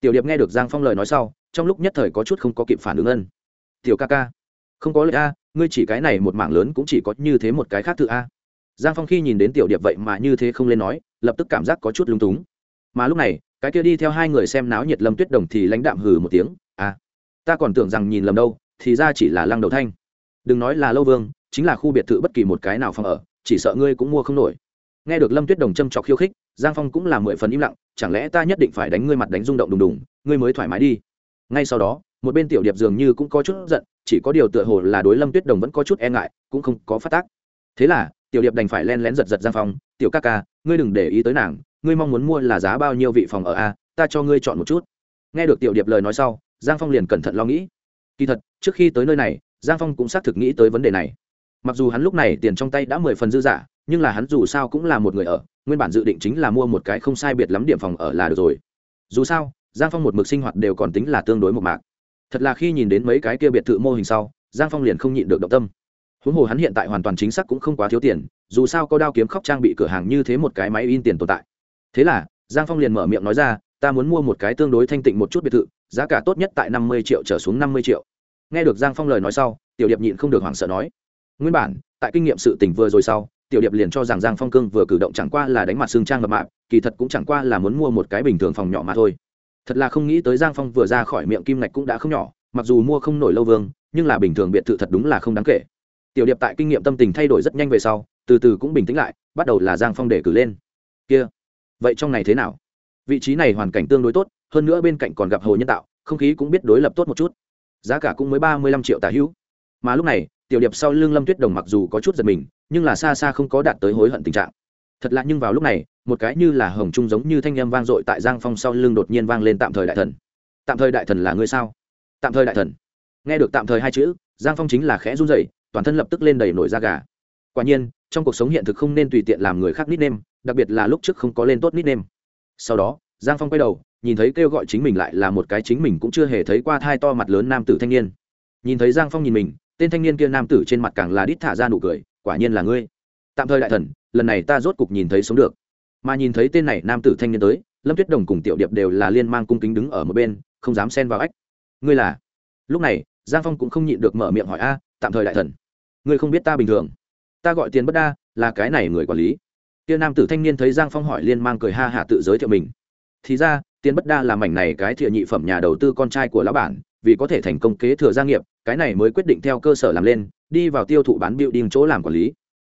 Tiểu điệp nghe được giang phong lời nói sau, trong lúc nhất thời có chút không có kịp phản ứng ân tiểu ca ca. Không có lợi a, ngươi chỉ cái này một mảng lớn cũng chỉ có như thế một cái khác tự a. Giang phong khi nhìn đến tiểu điệp vậy mà như thế không lên nói, lập tức cảm giác có chút lung túng. Mà lúc này, cái kia đi theo hai người xem náo nhiệt lâm tuyết đồng thì lãnh đạm hừ một tiếng à ta còn tưởng rằng nhìn lầm đâu, thì ra chỉ là lăng đầu thanh. Đừng nói là lâu vương, chính là khu biệt thự bất kỳ một cái nào phòng ở, chỉ sợ ngươi cũng mua không nổi. Nghe được lâm tuyết đồng châm chọc khiêu khích, giang phong cũng là mười phần im lặng, chẳng lẽ ta nhất định phải đánh ngươi mặt đánh rung động đùng đùng, ngươi mới thoải mái đi. Ngay sau đó một bên tiểu điệp dường như cũng có chút giận, chỉ có điều tựa hồ là đối lâm tuyết đồng vẫn có chút e ngại, cũng không có phát tác. Thế là, tiểu điệp đành phải len lén giật giật giang phong, tiểu ca ca, ngươi đừng để ý tới nàng, ngươi mong muốn mua là giá bao nhiêu vị phòng ở a, ta cho ngươi chọn một chút. Nghe được tiểu điệp lời nói sau, giang phong liền cẩn thận lo nghĩ. Kỳ thật, trước khi tới nơi này, giang phong cũng xác thực nghĩ tới vấn đề này. Mặc dù hắn lúc này tiền trong tay đã mười phần dư giả, nhưng là hắn dù sao cũng là một người ở, nguyên bản dự định chính là mua một cái không sai biệt lắm điểm phòng ở là được rồi. Dù sao, giang phong một mực sinh hoạt đều còn tính là tương đối một mạc thật là khi nhìn đến mấy cái kia biệt thự mô hình sau, giang phong liền không nhịn được động tâm. Huống hồ hắn hiện tại hoàn toàn chính xác cũng không quá thiếu tiền, dù sao có đao kiếm khóc trang bị cửa hàng như thế một cái máy in tiền tồn tại. Thế là, giang phong liền mở miệng nói ra, ta muốn mua một cái tương đối thanh tịnh một chút biệt thự, giá cả tốt nhất tại năm mươi triệu trở xuống năm mươi triệu. Nghe được giang phong lời nói sau, tiểu điệp nhịn không được hoảng sợ nói, nguyên bản, tại kinh nghiệm sự tình vừa rồi sau, tiểu điệp liền cho rằng giang phong cương vừa cử động chẳng qua là đánh mặt xương trang mập mạp, kỳ thật cũng chẳng qua là muốn mua một cái bình thường phòng nhỏ mà thôi thật là không nghĩ tới giang phong vừa ra khỏi miệng kim ngạch cũng đã không nhỏ, mặc dù mua không nổi lâu vương, nhưng là bình thường biệt thự thật đúng là không đáng kể. Tiểu điệp tại kinh nghiệm tâm tình thay đổi rất nhanh về sau, từ từ cũng bình tĩnh lại, bắt đầu là giang phong để cử lên. Kia, vậy trong này thế nào? Vị trí này hoàn cảnh tương đối tốt, hơn nữa bên cạnh còn gặp hồ nhân tạo, không khí cũng biết đối lập tốt một chút. Giá cả cũng mới ba mươi lăm triệu tả hữu. Mà lúc này, tiểu điệp sau lưng lâm tuyết đồng mặc dù có chút giật mình, nhưng là xa xa không có đạt tới hối hận tình trạng. Thật lạ nhưng vào lúc này một cái như là hồng trung giống như thanh â m vang dội tại giang phong sau lưng đột nhiên vang lên tạm thời đại thần. Tạm thời đại thần là ngươi sao? Tạm thời đại thần. Nghe được tạm thời hai chữ, giang phong chính là khẽ run dậy toàn thân lập tức lên đầy nổi da gà. Quả nhiên, trong cuộc sống hiện thực không nên tùy tiện làm người khác nít nêm, đặc biệt là lúc trước không có lên tốt nít nêm. Sau đó, giang phong quay đầu, nhìn thấy kêu gọi chính mình lại là một cái chính mình cũng chưa hề thấy qua thai to mặt lớn nam tử thanh niên. Nhìn thấy giang phong nhìn mình, tên thanh niên kia nam tử trên mặt càng là đít thả ra nụ cười, quả nhiên là ngươi. Tạm thời đại thần, lần này ta rốt cục nhìn thấy sống được mà nhìn thấy tên này nam tử thanh niên tới, lâm tuyết đồng cùng tiểu điệp đều là liên mang cung kính đứng ở một bên, không dám xen vào ách. Ngươi là? Lúc này, giang phong cũng không nhịn được mở miệng hỏi, a, tạm thời đại thần, ngươi không biết ta bình thường. Ta gọi tiền bất đa, là cái này người quản lý. Kia nam tử thanh niên thấy giang phong hỏi liên mang cười ha hạ tự giới thiệu mình. Thì ra, tiền bất đa là mảnh này cái thiện nhị phẩm nhà đầu tư con trai của lão bản, vì có thể thành công kế thừa gia nghiệp, cái này mới quyết định theo cơ sở làm lên, đi vào tiêu thụ bán biểu đinh chỗ làm quản lý.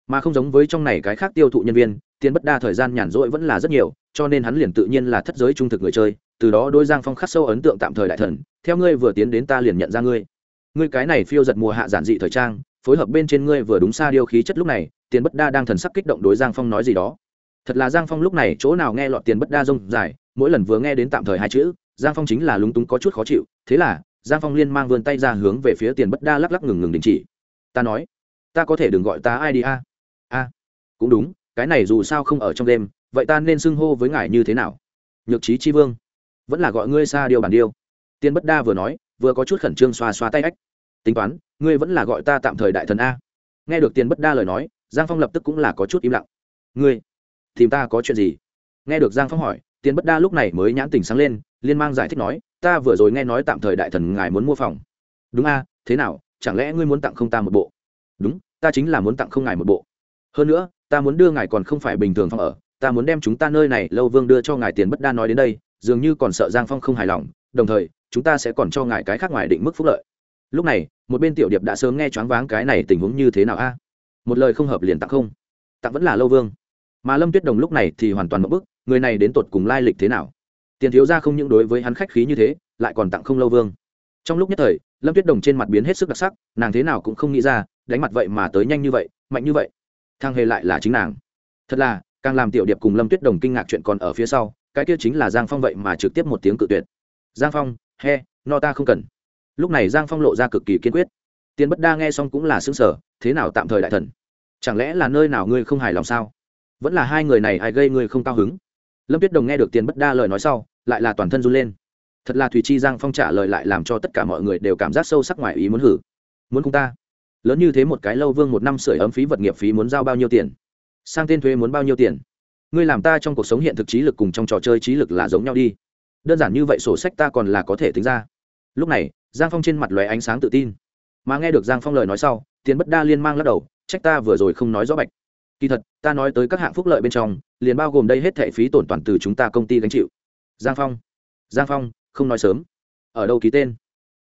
Mà không giống với trong này cái khác tiêu thụ nhân viên tiền bất đa thời gian nhàn rỗi vẫn là rất nhiều, cho nên hắn liền tự nhiên là thất giới trung thực người chơi, từ đó đôi giang phong khắc sâu ấn tượng tạm thời đại thần, theo ngươi vừa tiến đến ta liền nhận ra ngươi. Ngươi cái này phiêu giật mùa hạ giản dị thời trang, phối hợp bên trên ngươi vừa đúng xa điêu khí chất lúc này tiền bất đa đang thần sắc kích động đối giang phong nói gì đó. Thật là giang phong lúc này chỗ nào nghe lọt tiền bất đa rông dài, mỗi lần vừa nghe đến tạm thời hai chữ, giang phong chính là lúng túng có chút khó chịu, thế là, giang phong liên mang vươn tay ra hướng về phía tiền bất đa lắc lắc ngừng ngừng đình chỉ. Ta nói, ta có thể đừng gọi ta ai đi a? A, cũng đúng cái này dù sao không ở trong đêm, vậy ta nên xưng hô với ngài như thế nào? Nhược trí chi vương. Vẫn là gọi ngươi xa điều bản điêu. Tiên bất đa vừa nói, vừa có chút khẩn trương xoa xoa tay ách. Tính toán, ngươi vẫn là gọi ta tạm thời đại thần a. Nghe được tiền bất đa lời nói, giang phong lập tức cũng là có chút im lặng. Ngươi, tìm ta có chuyện gì? Nghe được giang phong hỏi tiền bất đa lúc này mới nhãn tình sáng lên, liên mang giải thích nói, ta vừa rồi nghe nói tạm thời đại thần ngài muốn mua phòng. Đúng a, thế nào, chẳng lẽ ngươi muốn tặng không ta một bộ? Đúng, ta chính là muốn tặng không ngài một bộ. Hơn nữa ta muốn đưa ngài còn không phải bình thường phòng ở, ta muốn đem chúng ta nơi này lâu vương đưa cho ngài tiền bất đa nói đến đây, dường như còn sợ giang phong không hài lòng, đồng thời, chúng ta sẽ còn cho ngài cái khác ngoài định mức phúc lợi. Lúc này, một bên tiểu điệp đã sớm nghe choáng váng cái này tình huống như thế nào a? Một lời không hợp liền tặng không. Tặng vẫn là lâu vương. Mà lâm tuyết đồng lúc này thì hoàn toàn mất bức người này đến tột cùng lai lịch thế nào? Tiền thiếu ra không những đối với hắn khách khí như thế, lại còn tặng không lâu vương. Trong lúc nhất thời, lâm tuyết đồng trên mặt biến hết sức đặc sắc, nàng thế nào cũng không nghĩ ra, đánh mặt vậy mà tới nhanh như vậy, mạnh như vậy thang hề lại là chính nàng. Thật là, càng làm tiểu điệp cùng lâm tuyết đồng kinh ngạc chuyện còn ở phía sau, cái kia chính là giang phong vậy mà trực tiếp một tiếng cự tuyệt. Giang phong, he, no ta không cần. Lúc này giang phong lộ ra cực kỳ kiên quyết. Tiền bất đa nghe xong cũng là xứng sở thế nào tạm thời đại thần? Chẳng lẽ là nơi nào ngươi không hài lòng sao? Vẫn là hai người này ai gây ngươi không cao hứng? Lâm tuyết đồng nghe được tiền bất đa lời nói sau, lại là toàn thân run lên. Thật là thùy chi giang phong trả lời lại làm cho tất cả mọi người đều cảm giác sâu sắc ngoài ý muốn hử. Muốn không ta? Lớn như thế một cái lâu vương một năm sửa ấm phí vật nghiệp phí muốn giao bao nhiêu tiền? Sang tên thuế muốn bao nhiêu tiền? Ngươi làm ta trong cuộc sống hiện thực trí lực cùng trong trò chơi trí lực là giống nhau đi. Đơn giản như vậy sổ sách ta còn là có thể tính ra. Lúc này, giang phong trên mặt lóe ánh sáng tự tin. Mà nghe được giang phong lời nói sau, tiền bất đa liên mang lắc đầu, trách ta vừa rồi không nói rõ bạch. Kỳ thật, ta nói tới các hạng phúc lợi bên trong, liền bao gồm đây hết thệ phí tổn toàn từ chúng ta công ty gánh chịu. Giang phong. Giang phong, không nói sớm. Ở đâu ký tên?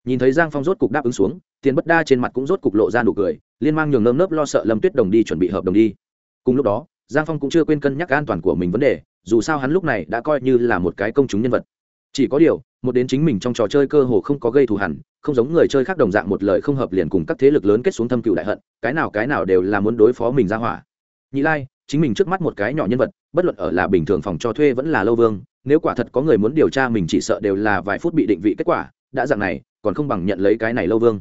Nhìn thấy giang phong rốt cục đáp ứng xuống tiền bất đa trên mặt cũng rốt cục lộ ra nụ cười, liên mang nhường nơm nớp lo sợ lâm tuyết đồng đi chuẩn bị hợp đồng đi. Cùng lúc đó, giang phong cũng chưa quên cân nhắc an toàn của mình vấn đề, dù sao hắn lúc này đã coi như là một cái công chúng nhân vật. Chỉ có điều, một đến chính mình trong trò chơi cơ hồ không có gây thù hẳn không giống người chơi khác đồng dạng một lời không hợp liền cùng các thế lực lớn kết xuống thâm cựu đại hận, cái nào cái nào đều là muốn đối phó mình ra hỏa. Nhị lai, chính mình trước mắt một cái nhỏ nhân vật, bất luận ở là bình thường phòng cho thuê vẫn là lâu vương, nếu quả thật có người muốn điều tra mình chỉ sợ đều là vài phút bị định vị kết quả, đã dạng này, còn không bằng nhận lấy cái này lâu vương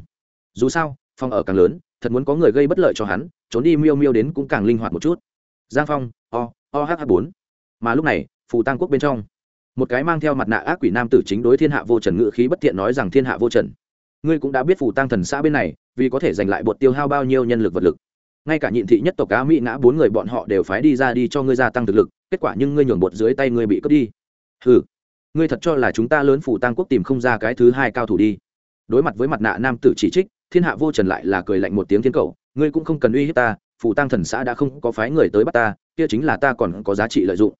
dù sao, phòng ở càng lớn, thật muốn có người gây bất lợi cho hắn, trốn đi miêu miêu đến cũng càng linh hoạt một chút. Giang phong, o o h bốn. Mà lúc này, phù tăng quốc bên trong, một cái mang theo mặt nạ ác quỷ nam tử chính đối thiên hạ vô trần ngự khí bất thiện nói rằng thiên hạ vô trần. Ngươi cũng đã biết phù tăng thần xã bên này, vì có thể giành lại bột tiêu hao bao nhiêu nhân lực vật lực. Ngay cả nhịn thị nhất tộc cá mỹ ngã bốn người bọn họ đều phái đi ra đi cho ngươi gia tăng thực lực, kết quả nhưng ngươi nhường bột dưới tay ngươi bị cướp đi. Ừ ngươi thật cho là chúng ta lớn phủ tăng quốc tìm không ra cái thứ hai cao thủ đi. Đối mặt với mặt nạ nam tử chỉ trích thiên hạ vô trần lại là cười lạnh một tiếng thiên cầu, ngươi cũng không cần uy hiếp ta phủ tăng thần xã đã không có phái người tới bắt ta, kia chính là ta còn có giá trị lợi dụng.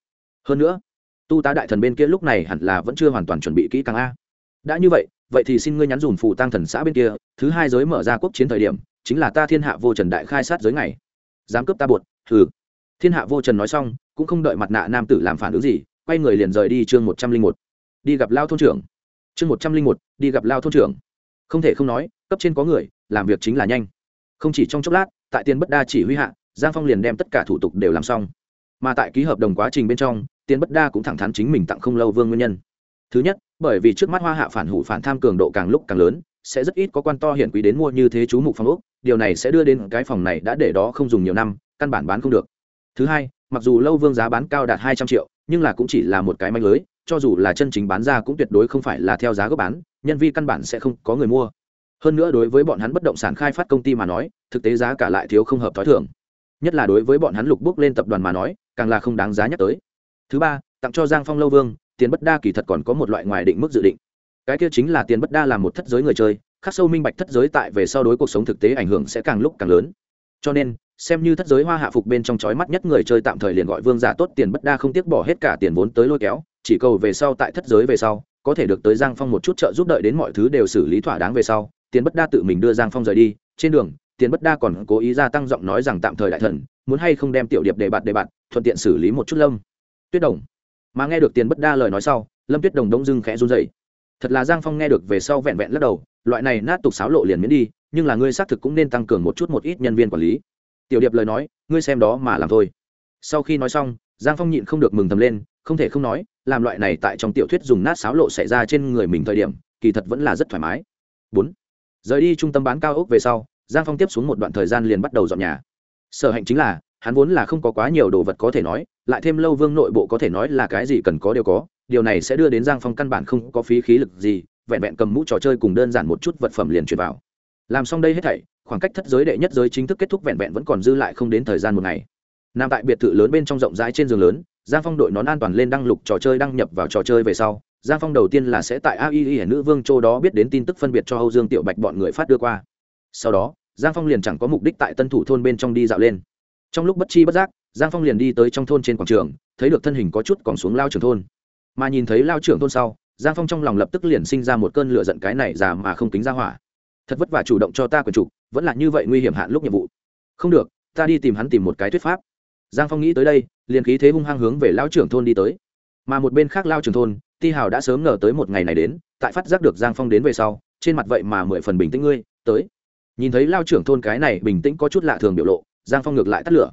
Hơn nữa, tu tá đại thần bên kia lúc này hẳn là vẫn chưa hoàn toàn chuẩn bị kỹ càng a. Đã như vậy vậy thì xin ngươi nhắn dùm Phủ tăng thần xã bên kia, thứ hai giới mở ra quốc chiến thời điểm, chính là ta thiên hạ vô trần đại khai sát giới ngày dám cướp ta bột hừ. Thiên hạ vô trần nói xong, cũng không đợi mặt nạ nam tử làm phản ứng gì, quay người liền rời đi chương một trăm linh một. Đi gặp lao thôn trưởng. Chương một trăm linh một, đi gặp lao thôn trưởng. Không thể không nói cấp trên có người, làm việc chính là nhanh. Không chỉ trong chốc lát, tại tiền bất đa chỉ huy hạ, giang phong liền đem tất cả thủ tục đều làm xong. Mà tại ký hợp đồng quá trình bên trong tiền bất đa cũng thẳng thắn chính mình tặng không lâu vương nguyên nhân. Thứ nhất, bởi vì trước mắt hoa hạ phản hủ phản tham cường độ càng lúc càng lớn, sẽ rất ít có quan to hiển quý đến mua như thế chú mục phòng ốc, điều này sẽ đưa đến cái phòng này đã để đó không dùng nhiều năm, căn bản bán không được. Thứ hai, mặc dù lâu vương giá bán cao đạt hai trăm triệu, nhưng là cũng chỉ là một cái manh lưới, cho dù là chân chính bán ra cũng tuyệt đối không phải là theo giá gốc bán, nhân vi căn bản sẽ không có người mua hơn nữa đối với bọn hắn bất động sản khai phát công ty mà nói, thực tế giá cả lại thiếu không hợp t h ó i thưởng nhất là đối với bọn hắn lục bước lên tập đoàn mà nói, càng là không đáng giá nhắc tới. Thứ ba, tặng cho giang phong lâu vương, tiền bất đa kỳ thật còn có một loại ngoài định mức dự định. Cái kia chính là tiền bất đa là một thất giới người chơi, khắc sâu minh bạch thất giới tại về sau đối cuộc sống thực tế ảnh hưởng sẽ càng lúc càng lớn. Cho nên, xem như thất giới hoa hạ phục bên trong chói mắt nhất người chơi tạm thời liền gọi vương giả tốt, tiền bất đa không tiếc bỏ hết cả tiền vốn tới lôi kéo, chỉ cầu về sau tại thất giới về sau, có thể được tới giang phong một chút trợ giúp đợi đến mọi thứ đều xử lý thỏa đáng về sau tiền bất đa tự mình đưa giang phong rời đi. Trên đường, tiền bất đa còn cố ý gia tăng giọng nói rằng tạm thời đại thần, muốn hay không đem tiểu điệp đề bạt đề bạt, thuận tiện xử lý một chút lâm. Tuyết đồng. Mà nghe được tiền bất đa lời nói sau, lâm tuyết đồng đông dưng khẽ run dậy thật là giang phong nghe được về sau vẹn vẹn lắc đầu, loại này nát tục xáo lộ liền miễn đi, nhưng là ngươi xác thực cũng nên tăng cường một chút một ít nhân viên quản lý. Tiểu điệp lời nói, ngươi xem đó mà làm thôi. Sau khi nói xong, giang phong nhịn không được mừng thầm lên, không thể không nói, làm loại này tại trong tiểu thuyết dùng nát xáo lộ xảy ra trên người mình thời điểm, kỳ thật vẫn là rất thoải mái. Bốn rời đi trung tâm bán cao ốc về sau, giang phong tiếp xuống một đoạn thời gian liền bắt đầu dọn nhà. Sở hạnh chính là, hắn vốn là không có quá nhiều đồ vật có thể nói, lại thêm lâu vương nội bộ có thể nói là cái gì cần có đều có, điều này sẽ đưa đến giang phong căn bản không có phí khí lực gì, vẹn vẹn cầm mũ trò chơi cùng đơn giản một chút vật phẩm liền truyền vào. Làm xong đây hết thảy, khoảng cách thất giới đệ nhất giới chính thức kết thúc vẹn vẹn vẫn còn dư lại không đến thời gian một ngày. Nằm tại biệt thự lớn bên trong rộng rãi trên giường lớn, giang phong đội nón an toàn lên đăng lục trò chơi đăng nhập vào trò chơi về sau giang phong đầu tiên là sẽ tại ai nữ vương châu đó biết đến tin tức phân biệt cho âu dương tiểu bạch bọn người phát đưa qua. Sau đó, giang phong liền chẳng có mục đích tại tân thủ thôn bên trong đi dạo lên. Trong lúc bất chi bất giác, giang phong liền đi tới trong thôn trên quảng trường, thấy được thân hình có chút còn xuống lao trưởng thôn. Mà nhìn thấy lao trưởng thôn sau, giang phong trong lòng lập tức liền sinh ra một cơn lửa giận cái này già mà không tính ra hỏa. Thật vất vả chủ động cho ta quyền trục vẫn là như vậy nguy hiểm hạn lúc nhiệm vụ. Không được, ta đi tìm hắn tìm một cái thuyết pháp. Giang phong nghĩ tới đây, liền khí thế hung hăng hướng về lao trưởng thôn đi tới. Mà một bên khác lao trưởng thôn ti hào đã sớm ngờ tới một ngày này đến, tại phát giác được giang phong đến về sau, trên mặt vậy mà mười phần bình tĩnh ngươi, tới. Nhìn thấy lao trưởng thôn cái này bình tĩnh có chút lạ thường biểu lộ, giang phong ngược lại tắt lửa.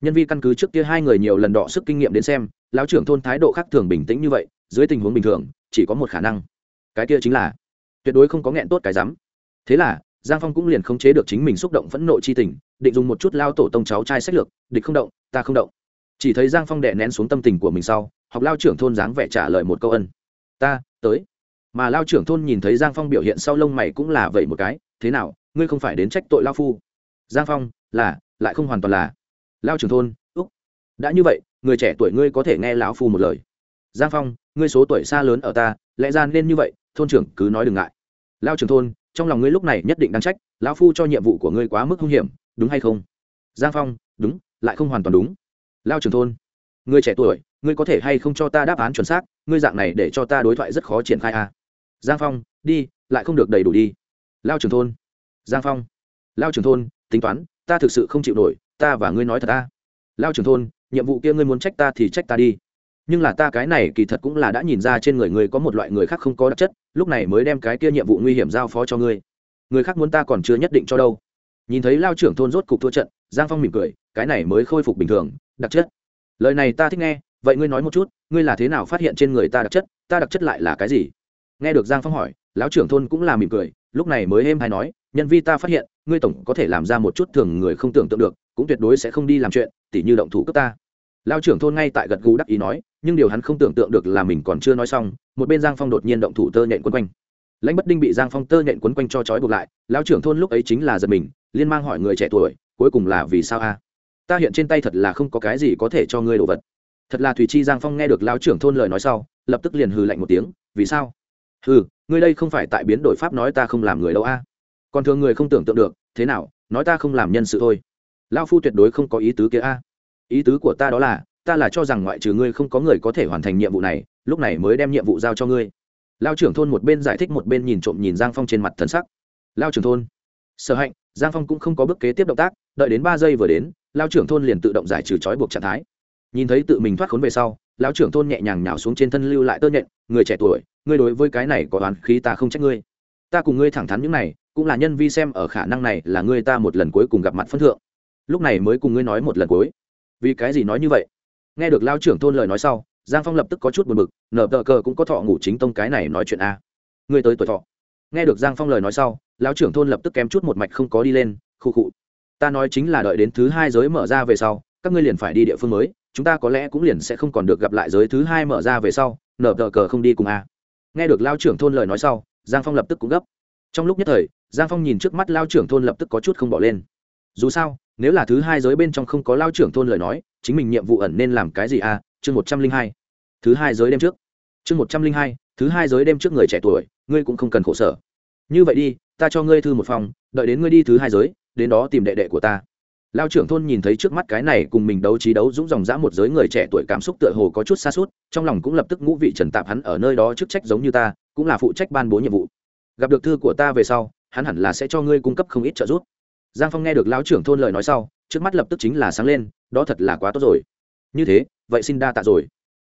Nhân viên căn cứ trước kia hai người nhiều lần đọ sức kinh nghiệm đến xem, lao trưởng thôn thái độ khác thường bình tĩnh như vậy, dưới tình huống bình thường, chỉ có một khả năng. Cái kia chính là, tuyệt đối không có nghẹn tốt cái rắm. Thế là, giang phong cũng liền khống chế được chính mình xúc động phẫn nộ chi tình, định dùng một chút lao tổ tông cháu trai sách lược, địch không động, ta không động. Chỉ thấy giang phong đệ nén xuống tâm tình của mình sau học lao trưởng thôn dáng vẻ trả lời một câu ân. Ta, tới. Mà lao trưởng thôn nhìn thấy giang phong biểu hiện sau lông mày cũng là vậy một cái. Thế nào, ngươi không phải đến trách tội lao phu? Giang phong, là, lại không hoàn toàn là. Lao trưởng thôn, úc, đã như vậy, người trẻ tuổi ngươi có thể nghe lão phu một lời. Giang phong, ngươi số tuổi xa lớn ở ta, lẽ ra nên như vậy, thôn trưởng cứ nói đừng ngại. Lao trưởng thôn, trong lòng ngươi lúc này nhất định đáng trách, lão phu cho nhiệm vụ của ngươi quá mức hung hiểm, đúng hay không? Giang phong, đúng, lại không hoàn toàn đúng. Lao trưởng thôn ngươi trẻ tuổi, ngươi có thể hay không cho ta đáp án chuẩn xác? Ngươi dạng này để cho ta đối thoại rất khó triển khai à. giang phong, đi, lại không được đầy đủ đi. Lao trưởng thôn. Giang phong. Lao trưởng thôn, tính toán, ta thực sự không chịu nổi, ta và ngươi nói thật ta lao trưởng thôn, nhiệm vụ kia ngươi muốn trách ta thì trách ta đi. Nhưng là ta cái này kỳ thật cũng là đã nhìn ra trên người ngươi có một loại người khác không có đặc chất, lúc này mới đem cái kia nhiệm vụ nguy hiểm giao phó cho ngươi. Người khác muốn ta còn chưa nhất định cho đâu. Nhìn thấy lao trưởng thôn rốt cục thua trận, giang phong mỉm cười, cái này mới khôi phục bình thường, đặc chất lời này ta thích nghe, vậy ngươi nói một chút, ngươi là thế nào phát hiện trên người ta đặc chất, ta đặc chất lại là cái gì? Nghe được giang phong hỏi, lão trưởng thôn cũng là mỉm cười, lúc này mới êm hay nói, nhân vi ta phát hiện, ngươi tổng có thể làm ra một chút thường người không tưởng tượng được, cũng tuyệt đối sẽ không đi làm chuyện, tỉ như động thủ cấp ta. Lao trưởng thôn ngay tại gật gù đắc ý nói, nhưng điều hắn không tưởng tượng được là mình còn chưa nói xong, một bên giang phong đột nhiên động thủ tơ nhện quấn quanh. Lãnh bất đinh bị giang phong tơ nhện quấn quanh cho trói buộc lại lao trưởng thôn lúc ấy chính là giật mình, liên mang hỏi người trẻ tuổi, cuối cùng là vì sao a? Ta hiện trên tay thật là không có cái gì có thể cho ngươi đồ vật. Thật là thùy chi giang phong nghe được lao trưởng thôn lời nói sau, lập tức liền hừ lạnh một tiếng, vì sao? Hừ, ngươi đây không phải tại biến đổi pháp nói ta không làm người đâu a. Còn thường người không tưởng tượng được, thế nào, nói ta không làm nhân sự thôi. Lao phu tuyệt đối không có ý tứ kia a. Ý tứ của ta đó là, ta là cho rằng ngoại trừ ngươi không có người có thể hoàn thành nhiệm vụ này, lúc này mới đem nhiệm vụ giao cho ngươi. Lao trưởng thôn một bên giải thích một bên nhìn trộm nhìn giang phong trên mặt thân sắc. Lao trưởng thôn. Sở hạnh, giang phong cũng không có bước kế tiếp động tác, đợi đến ba giây vừa đến lao trưởng thôn liền tự động giải trừ trói buộc trạng thái. Nhìn thấy tự mình thoát khốn về sau lão trưởng thôn nhẹ nhàng nhào xuống trên thân lưu lại tơ nhện, người trẻ tuổi, ngươi đối với cái này có đoán khí ta không trách ngươi. Ta cùng ngươi thẳng thắn những này, cũng là nhân vi xem ở khả năng này là ngươi ta một lần cuối cùng gặp mặt phân thượng. Lúc này mới cùng ngươi nói một lần cuối. Vì cái gì nói như vậy? Nghe được lao trưởng thôn lời nói sau, giang phong lập tức có chút buồn b ự c nở tờ cờ cũng có thọ ngủ chính tông cái này nói chuyện a. Ngươi tới tuổi thọ. Nghe được giang phong lời nói sau lão trưởng thôn lập tức kém chút một mạch không có đi lên khu khụ ta nói chính là đợi đến thứ hai giới mở ra về sau, các ngươi liền phải đi địa phương mới, chúng ta có lẽ cũng liền sẽ không còn được gặp lại giới thứ hai mở ra về sau, nở tờ cờ không đi cùng a. Nghe được lao trưởng thôn lời nói sau, giang phong lập tức cũng gấp. Trong lúc nhất thời, giang phong nhìn trước mắt lao trưởng thôn lập tức có chút không bỏ lên. Dù sao, nếu là thứ hai giới bên trong không có lao trưởng thôn lời nói, chính mình nhiệm vụ ẩn nên làm cái gì à chương một trăm linh hai. Thứ hai giới đêm trước. Chương một trăm linh hai, thứ hai giới đêm trước người trẻ tuổi, ngươi cũng không cần khổ sở. Như vậy đi, ta cho ngươi thư một phòng, đợi đến ngươi đi thứ hai giới đến đó tìm đệ đệ của ta. Lao trưởng thôn nhìn thấy trước mắt cái này cùng mình đấu trí đấu dũng dòng dã một giới người trẻ tuổi cảm xúc tựa hồ có chút xa suốt, trong lòng cũng lập tức ngũ vị trần tạp hắn ở nơi đó chức trách giống như ta, cũng là phụ trách ban bố nhiệm vụ. Gặp được thư của ta về sau, hắn hẳn là sẽ cho ngươi cung cấp không ít trợ giúp. Giang phong nghe được lão trưởng thôn lời nói sau, trước mắt lập tức chính là sáng lên, đó thật là quá tốt rồi. Như thế, vậy xin đa tạ rồi.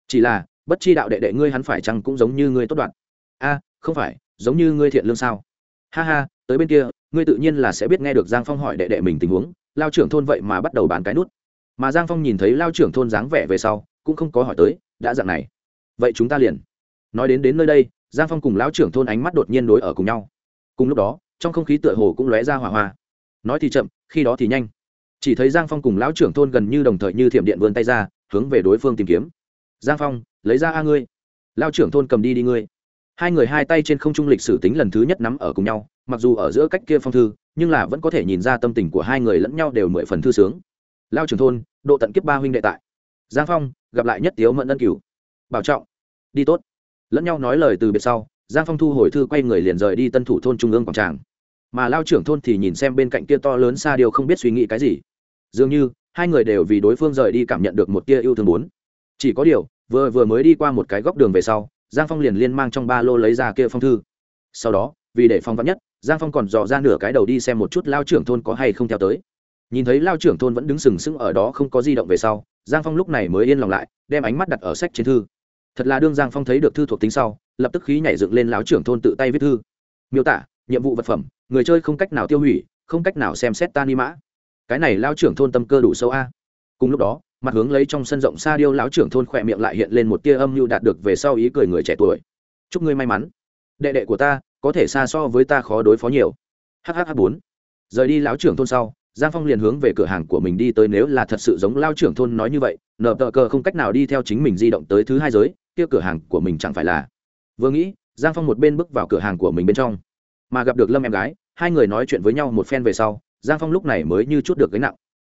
Chỉ là, bất chi đạo đệ đệ ngươi hắn phải chăng cũng giống như ngươi tốt đoạn. A, không phải, giống như ngươi thiện lương sao? Ha ha, tới bên kia ngươi tự nhiên là sẽ biết nghe được giang phong hỏi đệ đệ mình tình huống, lao trưởng thôn vậy mà bắt đầu bán cái nút. Mà giang phong nhìn thấy lao trưởng thôn dáng vẻ về sau, cũng không có hỏi tới, đã dạng này. Vậy chúng ta liền. Nói đến đến nơi đây, giang phong cùng lão trưởng thôn ánh mắt đột nhiên đối ở cùng nhau. Cùng lúc đó, trong không khí tựa hồ cũng lóe ra hỏa hoa. Nói thì chậm, khi đó thì nhanh. Chỉ thấy giang phong cùng lão trưởng thôn gần như đồng thời như thiểm điện vươn tay ra, hướng về đối phương tìm kiếm. Giang phong, lấy ra a ngươi. Lao trưởng thôn cầm đi đi ngươi. Hai người hai tay trên không trung lịch sử tính lần thứ nhất nắm ở cùng nhau mặc dù ở giữa cách kia phong thư, nhưng là vẫn có thể nhìn ra tâm tình của hai người lẫn nhau đều mười phần thư sướng. Lao trưởng thôn, độ tận kiếp ba huynh đệ tại. Giang phong, gặp lại nhất tiếu mẫn ân cửu. Bảo trọng, đi tốt. Lẫn nhau nói lời từ biệt sau, giang phong thu hồi thư quay người liền rời đi tân thủ thôn trung ương quảng tràng. Mà lao trưởng thôn thì nhìn xem bên cạnh kia to lớn xa điều không biết suy nghĩ cái gì. Dường như, hai người đều vì đối phương rời đi cảm nhận được một tia yêu thương bốn chỉ có điều, vừa vừa mới đi qua một cái góc đường về sau, giang phong liền liên mang trong ba lô lấy ra kia phong thư. Sau đó, vì để phong vắn nhất giang phong còn dò ra nửa cái đầu đi xem một chút lao trưởng thôn có hay không theo tới. Nhìn thấy lao trưởng thôn vẫn đứng sừng sững ở đó không có di động về sau, giang phong lúc này mới yên lòng lại, đem ánh mắt đặt ở sách trên thư. Thật là đương giang phong thấy được thư thuộc tính sau, lập tức khí nhảy dựng lên lao trưởng thôn tự tay viết thư. Miêu tả, nhiệm vụ vật phẩm, người chơi không cách nào tiêu hủy, không cách nào xem xét ta ni mã. Cái này lao trưởng thôn tâm cơ đủ sâu a. Cùng lúc đó, mặt hướng lấy trong sân rộng xa điêu lão trưởng thôn khỏe miệng lại hiện lên một tia âm mưu đạt được về sau ý cười người trẻ tuổi. Chúc ngươi may mắn. Đệ đệ của ta có thể xa so với ta khó đối phó nhiều. Hhh bốn. Rời đi lão trưởng thôn sau, giang phong liền hướng về cửa hàng của mình đi tới nếu là thật sự giống lao trưởng thôn nói như vậy, nợ tờ cờ không cách nào đi theo chính mình di động tới thứ hai giới, kia cửa hàng của mình chẳng phải là. Vừa nghĩ, giang phong một bên bước vào cửa hàng của mình bên trong, mà gặp được lâm em gái, hai người nói chuyện với nhau một phen về sau, giang phong lúc này mới như chút được gánh nặng.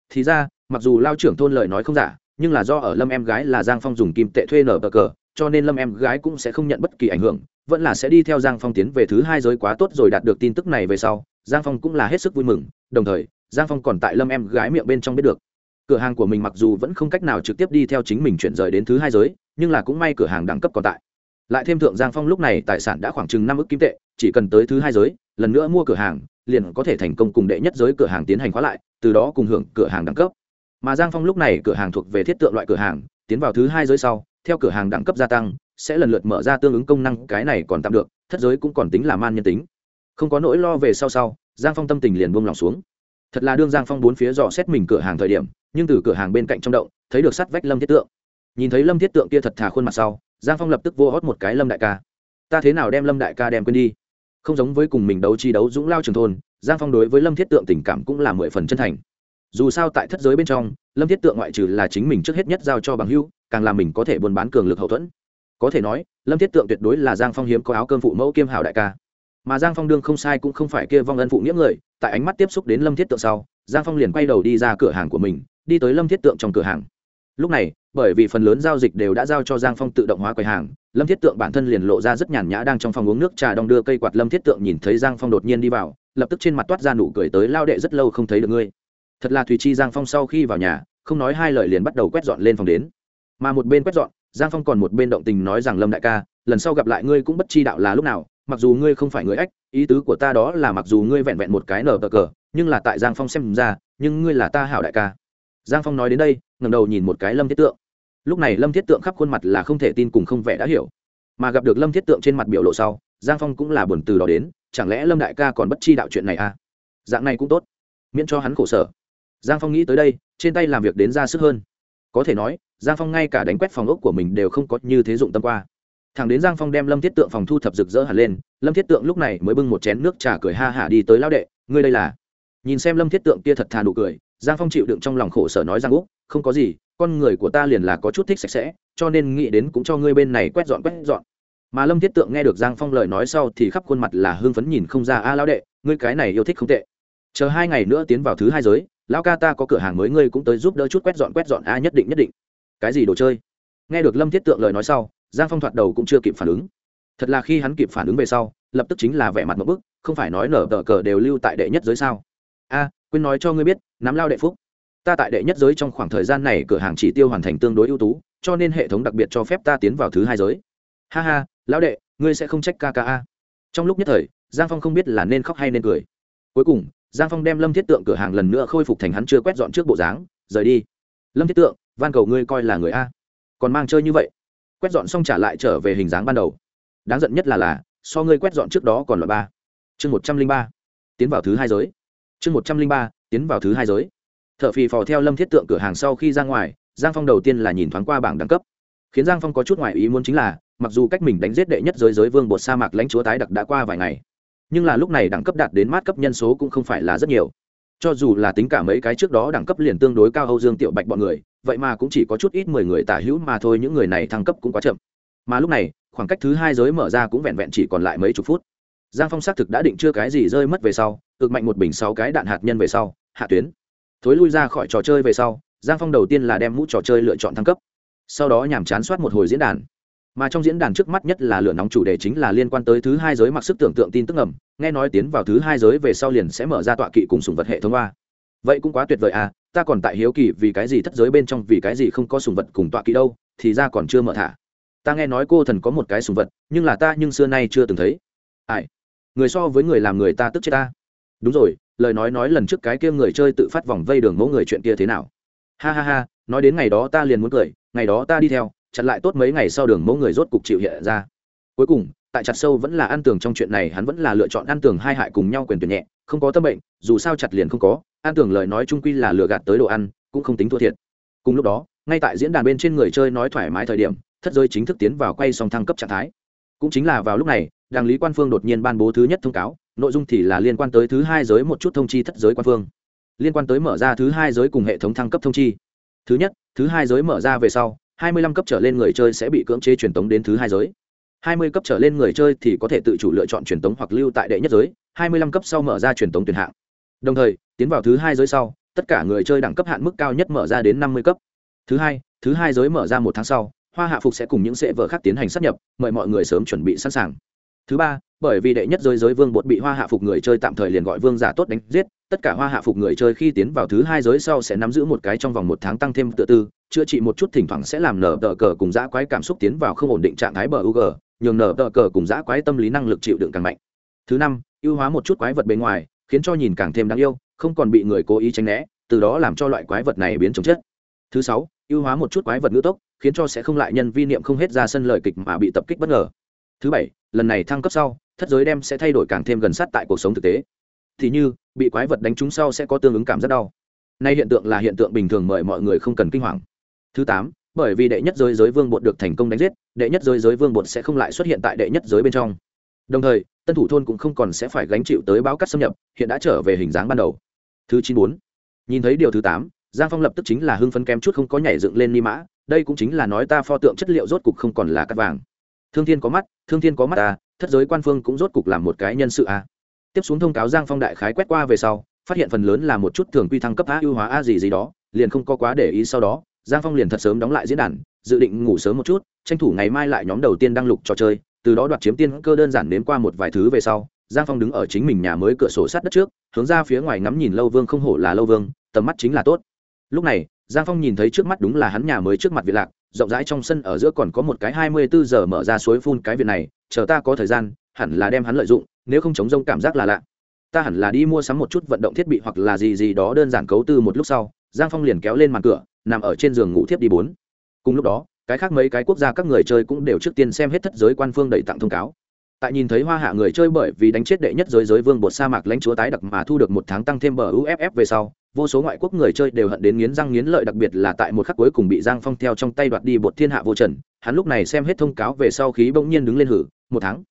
Thì ra, mặc dù lao trưởng thôn lời nói không giả, nhưng là do ở lâm em gái là giang phong dùng kim tệ thuê nở bờ cờ, cho nên lâm em gái cũng sẽ không nhận bất kỳ ảnh hưởng vẫn là sẽ đi theo giang phong tiến về thứ hai giới quá tốt rồi đạt được tin tức này về sau, giang phong cũng là hết sức vui mừng, đồng thời, giang phong còn tại lâm em gái miệng bên trong biết được. Cửa hàng của mình mặc dù vẫn không cách nào trực tiếp đi theo chính mình chuyển rời đến thứ hai giới, nhưng là cũng may cửa hàng đẳng cấp còn tại. Lại thêm thượng giang phong lúc này tài sản đã khoảng chừng năm ước kim tệ, chỉ cần tới thứ hai giới, lần nữa mua cửa hàng, liền có thể thành công cùng đệ nhất giới cửa hàng tiến hành khóa lại, từ đó cùng hưởng cửa hàng đẳng cấp. Mà giang phong lúc này cửa hàng thuộc về thiết tượng loại cửa hàng, tiến vào thứ hai giới sau, theo cửa hàng đẳng cấp gia tăng sẽ lần lượt mở ra tương ứng công năng, cái này còn tạm được, thất giới cũng còn tính là man nhân tính. Không có nỗi lo về sau sau, giang phong tâm tình liền buông lòng xuống. Thật là đương giang phong bốn phía dò xét mình cửa hàng thời điểm, nhưng từ cửa hàng bên cạnh trong động, thấy được sắt vách lâm thiết tượng. Nhìn thấy lâm thiết tượng kia thật thà khuôn mặt sau, giang phong lập tức vô hót một cái lâm đại ca. Ta thế nào đem lâm đại ca đem quên đi? Không giống với cùng mình đấu chi đấu dũng lao trường thôn, giang phong đối với lâm thiết tượng tình cảm cũng là mười phần chân thành. Dù sao tại thất giới bên trong, lâm thiết tượng ngoại trừ là chính mình trước hết nhất giao cho bằng hưu càng là mình có thể buôn bán cường lực hậu thuẫn có thể nói, lâm thiết tượng tuyệt đối là giang phong hiếm có áo cơm phụ mẫu kiêm hảo đại ca. Mà giang phong đương không sai cũng không phải kia vong ân phụ nghĩa người, tại ánh mắt tiếp xúc đến lâm thiết tượng sau, giang phong liền quay đầu đi ra cửa hàng của mình, đi tới lâm thiết tượng trong cửa hàng. Lúc này, bởi vì phần lớn giao dịch đều đã giao cho giang phong tự động hóa quầy hàng, lâm thiết tượng bản thân liền lộ ra rất nhàn nhã đang trong phòng uống nước trà đong đưa cây quạt lâm thiết tượng nhìn thấy giang phong đột nhiên đi vào, lập tức trên mặt toát ra nụ cười tới, lao đệ rất lâu không thấy được ngươi. Thật là thùy chi giang phong sau khi vào nhà, không nói hai lời liền bắt đầu quét dọn lên phòng đến. Mà một bên quét dọn giang phong còn một bên động tình nói rằng lâm đại ca, lần sau gặp lại ngươi cũng bất chi đạo là lúc nào, mặc dù ngươi không phải người ách, ý tứ của ta đó là mặc dù ngươi vẹn vẹn một cái nở cờ cờ, nhưng là tại giang phong xem ra, nhưng ngươi là ta hảo đại ca. Giang phong nói đến đây ngầm đầu nhìn một cái lâm thiết tượng. Lúc này lâm thiết tượng khắp khuôn mặt là không thể tin cùng không vẻ đã hiểu. Mà gặp được lâm thiết tượng trên mặt biểu lộ sau, giang phong cũng là buồn từ đó đến, chẳng lẽ lâm đại ca còn bất chi đạo chuyện này à? Dạng này cũng tốt, miễn cho hắn khổ sở. Giang phong nghĩ tới đây, trên tay làm việc đến ra sức hơn. Có thể nói giang phong ngay cả đánh quét phòng ốc của mình đều không có như thế dụng tâm qua. Thằng đến giang phong đem lâm thiết tượng phòng thu thập rực rỡ hẳn lên, lâm thiết tượng lúc này mới bưng một chén nước trà cười ha hả đi tới lao đệ, ngươi đây là? Nhìn xem lâm thiết tượng kia thật thà nụ cười, giang phong chịu đựng trong lòng khổ sở nói Giang úc, không có gì, con người của ta liền là có chút thích sạch sẽ, cho nên nghĩ đến cũng cho ngươi bên này quét dọn quét dọn. Mà lâm thiết tượng nghe được giang phong lời nói sau thì khắp khuôn mặt là hưng phấn nhìn không ra, a lão đệ, ngươi cái này yêu thích không tệ. Chờ hai ngày nữa tiến vào thứ hai giới, lão ca ta có cửa hàng mới, ngươi cũng tới giúp đỡ chút quét dọn quét dọn, a nhất định nhất định cái gì đồ chơi? Nghe được lâm thiết tượng lời nói sau, giang phong thoạt đầu cũng chưa kịp phản ứng. Thật là khi hắn kịp phản ứng về sau, lập tức chính là vẻ mặt một bức, không phải nói nở tờ cờ đều lưu tại đệ nhất giới sao? A, quên nói cho ngươi biết, nắm lao đệ phúc. Ta tại đệ nhất giới trong khoảng thời gian này cửa hàng chỉ tiêu hoàn thành tương đối ưu tú, cho nên hệ thống đặc biệt cho phép ta tiến vào thứ hai giới. Ha ha lão đệ, ngươi sẽ không trách kka trong lúc nhất thời, giang phong không biết là nên khóc hay nên cười. Cuối cùng, giang phong đem lâm thiết tượng cửa hàng lần nữa khôi phục thành hắn chưa quét dọn trước bộ dáng, rời đi. Lâm thiết tượng van cầu ngươi coi là người a. Còn mang chơi như vậy? Quét dọn xong trả lại trở về hình dáng ban đầu. Đáng giận nhất là là, so ngươi quét dọn trước đó còn loại ba. Chương một trăm linh ba, tiến vào thứ hai giới. Chương một trăm linh ba, tiến vào thứ hai giới. T h ở phì phò theo lâm thiết tượng cửa hàng sau khi ra ngoài, giang phong đầu tiên là nhìn thoáng qua bảng đẳng cấp. Khiến giang phong có chút ngoại ý muốn chính là, mặc dù cách mình đánh giết đệ nhất giới giới vương bột sa mạc lãnh chúa tái đặc đã qua vài ngày, nhưng là lúc này đẳng cấp đạt đến mát cấp nhân số cũng không phải là rất nhiều. Cho dù là tính cả mấy cái trước đó đẳng cấp liền tương đối cao âu dương tiểu bạch bọn người vậy mà cũng chỉ có chút ít mười người tả hữu mà thôi, những người này thăng cấp cũng quá chậm. Mà lúc này, khoảng cách thứ hai giới mở ra cũng vẹn vẹn chỉ còn lại mấy chục phút. Giang phong xác thực đã định chưa cái gì rơi mất về sau ực mạnh một bình sáu cái đạn hạt nhân về sau, hạ tuyến. Thối lui ra khỏi trò chơi về sau, giang phong đầu tiên là đem mũ trò chơi lựa chọn thăng cấp. Sau đó nhàm chán soát một hồi diễn đàn. Mà trong diễn đàn trước mắt nhất là lửa nóng chủ đề chính là liên quan tới thứ hai giới mặc sức tưởng tượng tin tức ngầm. Nghe nói tiến vào thứ hai giới về sau liền sẽ mở ra tọa kỵ cùng sùng vật hệ thống a. Vậy cũng quá tuyệt vời à ta còn tại hiếu kỳ vì cái gì thất giới bên trong vì cái gì không có sùng vật cùng tọa kỵ đâu, thì ra còn chưa mở thả. Ta nghe nói cô thần có một cái sùng vật, nhưng là ta nhưng xưa nay chưa từng thấy. Ai? Người so với người làm người ta tức chết ta. Đúng rồi, lời nói nói lần trước cái kia người chơi tự phát vòng vây đường mẫu người chuyện kia thế nào? Ha ha ha, nói đến ngày đó ta liền muốn cười, ngày đó ta đi theo, chặn lại tốt mấy ngày sau đường mẫu người rốt cục chịu hiện ra. Cuối cùng, tại chặt sâu vẫn là ăn tường trong chuyện này, hắn vẫn là lựa chọn ăn tường hai hại cùng nhau quyền tuyển nhẹ, không có tâm bệnh, dù sao chặt liền không có an tưởng lời nói trung quy là lừa gạt tới đồ ăn, cũng không tính thua thiệt. Cùng lúc đó, ngay tại diễn đàn bên trên người chơi nói thoải mái thời điểm, thất giới chính thức tiến vào quay song thăng cấp trạng thái. Cũng chính là vào lúc này đảng lý quan phương đột nhiên ban bố thứ nhất thông cáo, nội dung thì là liên quan tới thứ hai giới một chút thông chi thất giới quan phương. Liên quan tới mở ra thứ hai giới cùng hệ thống thăng cấp thông chi. Thứ nhất, thứ hai giới mở ra về sau, hai mươi lăm cấp trở lên người chơi sẽ bị cưỡng chế truyền tống đến thứ hai giới. hai mươi cấp trở lên người chơi thì có thể tự chủ lựa chọn truyền tống hoặc lưu tại đệ nhất giới, hai mươi lăm cấp sau mở ra truyền tống tuyển hạng đồng thời, tiến vào thứ hai giới sau, tất cả người chơi đẳng cấp hạn mức cao nhất mở ra đến năm mươi cấp. Thứ hai thứ hai giới mở ra một tháng sau, hoa hạ phục sẽ cùng những sệ vợ khác tiến hành sắp nhập, mời mọi người sớm chuẩn bị sẵn sàng. Thứ ba, bởi vì đệ nhất giới giới vương bột bị hoa hạ phục người chơi tạm thời liền gọi vương giả tốt đánh giết, tất cả hoa hạ phục người chơi khi tiến vào thứ hai giới sau sẽ nắm giữ một cái trong vòng một tháng tăng thêm tự tư, chữa trị một chút thỉnh thoảng sẽ làm nở tờ cờ cùng giã quái cảm xúc tiến vào không ổn định trạng thái bờ u g nhường nở tờ cờ cùng giã quái tâm lý năng lực chịu đựng càng mạnh. Thứ năm, ưu hóa một chút quái vật bên ngoài khiến cho nhìn càng thêm đáng yêu, không còn bị người cố ý tránh né, từ đó làm cho loại quái vật này biến chống chết thứ sáu, ưu hóa một chút quái vật ngữ tốc, khiến cho sẽ không lại nhân vi niệm không hết ra sân lời kịch mà bị tập kích bất ngờ. Thứ bảy, lần này thăng cấp sau, thất giới đem sẽ thay đổi càng thêm gần sát tại cuộc sống thực tế. Thì như, bị quái vật đánh trúng sau sẽ có tương ứng cảm rất đau. Nay hiện tượng là hiện tượng bình thường mời mọi người không cần kinh hoàng. Thứ tám, bởi vì đệ nhất giới giới vương bột được thành công đánh giết, đệ nhất giới giới vương bột sẽ không lại xuất hiện tại đệ nhất giới bên trong đồng thời, tân thủ thôn cũng không còn sẽ phải gánh chịu tới báo cắt xâm nhập, hiện đã trở về hình dáng ban đầu. Thứ chín bốn, nhìn thấy điều thứ tám, giang phong lập tức chính là hưng phấn kém chút không có nhảy dựng lên ni mã, đây cũng chính là nói ta pho tượng chất liệu rốt cục không còn là cắt vàng. Thương thiên có mắt, thương thiên có mắt ta thất giới quan phương cũng rốt cục làm một cái nhân sự a tiếp xuống thông cáo giang phong đại khái quét qua về sau, phát hiện phần lớn là một chút thường quy thăng cấp a ưu hóa a gì gì đó, liền không có quá để ý sau đó, giang phong liền thật sớm đóng lại diễn đàn, dự định ngủ sớm một chút, tranh thủ ngày mai lại nhóm đầu tiên đăng lục trò chơi từ đó đoạt chiếm tiên cơ đơn giản đến qua một vài thứ về sau, giang phong đứng ở chính mình nhà mới cửa sổ sát đất trước, hướng ra phía ngoài ngắm nhìn lâu vương không hổ là lâu vương, tầm mắt chính là tốt. Lúc này, giang phong nhìn thấy trước mắt đúng là hắn nhà mới trước mặt việt lạc, rộng rãi trong sân ở giữa còn có một cái hai mươi bốn giờ mở ra suối phun cái viện này, chờ ta có thời gian, hẳn là đem hắn lợi dụng, nếu không chống rông cảm giác là lạ. Ta hẳn là đi mua sắm một chút vận động thiết bị hoặc là gì gì đó đơn giản cấu tư một lúc sau, giang phong liền kéo lên màn cửa, nằm ở trên giường ngủ thiếp đi bốn. Cùng lúc đó cái khác mấy cái quốc gia các người chơi cũng đều trước tiên xem hết thất giới quan phương đẩy tặng thông cáo. Tại nhìn thấy hoa hạ người chơi bởi vì đánh chết đệ nhất giới giới vương bột sa mạc lãnh chúa tái đặc mà thu được một tháng tăng thêm bờ uff về sau, vô số ngoại quốc người chơi đều hận đến nghiến răng nghiến lợi đặc biệt là tại một khắc cuối cùng bị giang phong theo trong tay đoạt đi bột thiên hạ vô trần, hắn lúc này xem hết thông cáo về sau khí bỗng nhiên đứng lên hử, một tháng?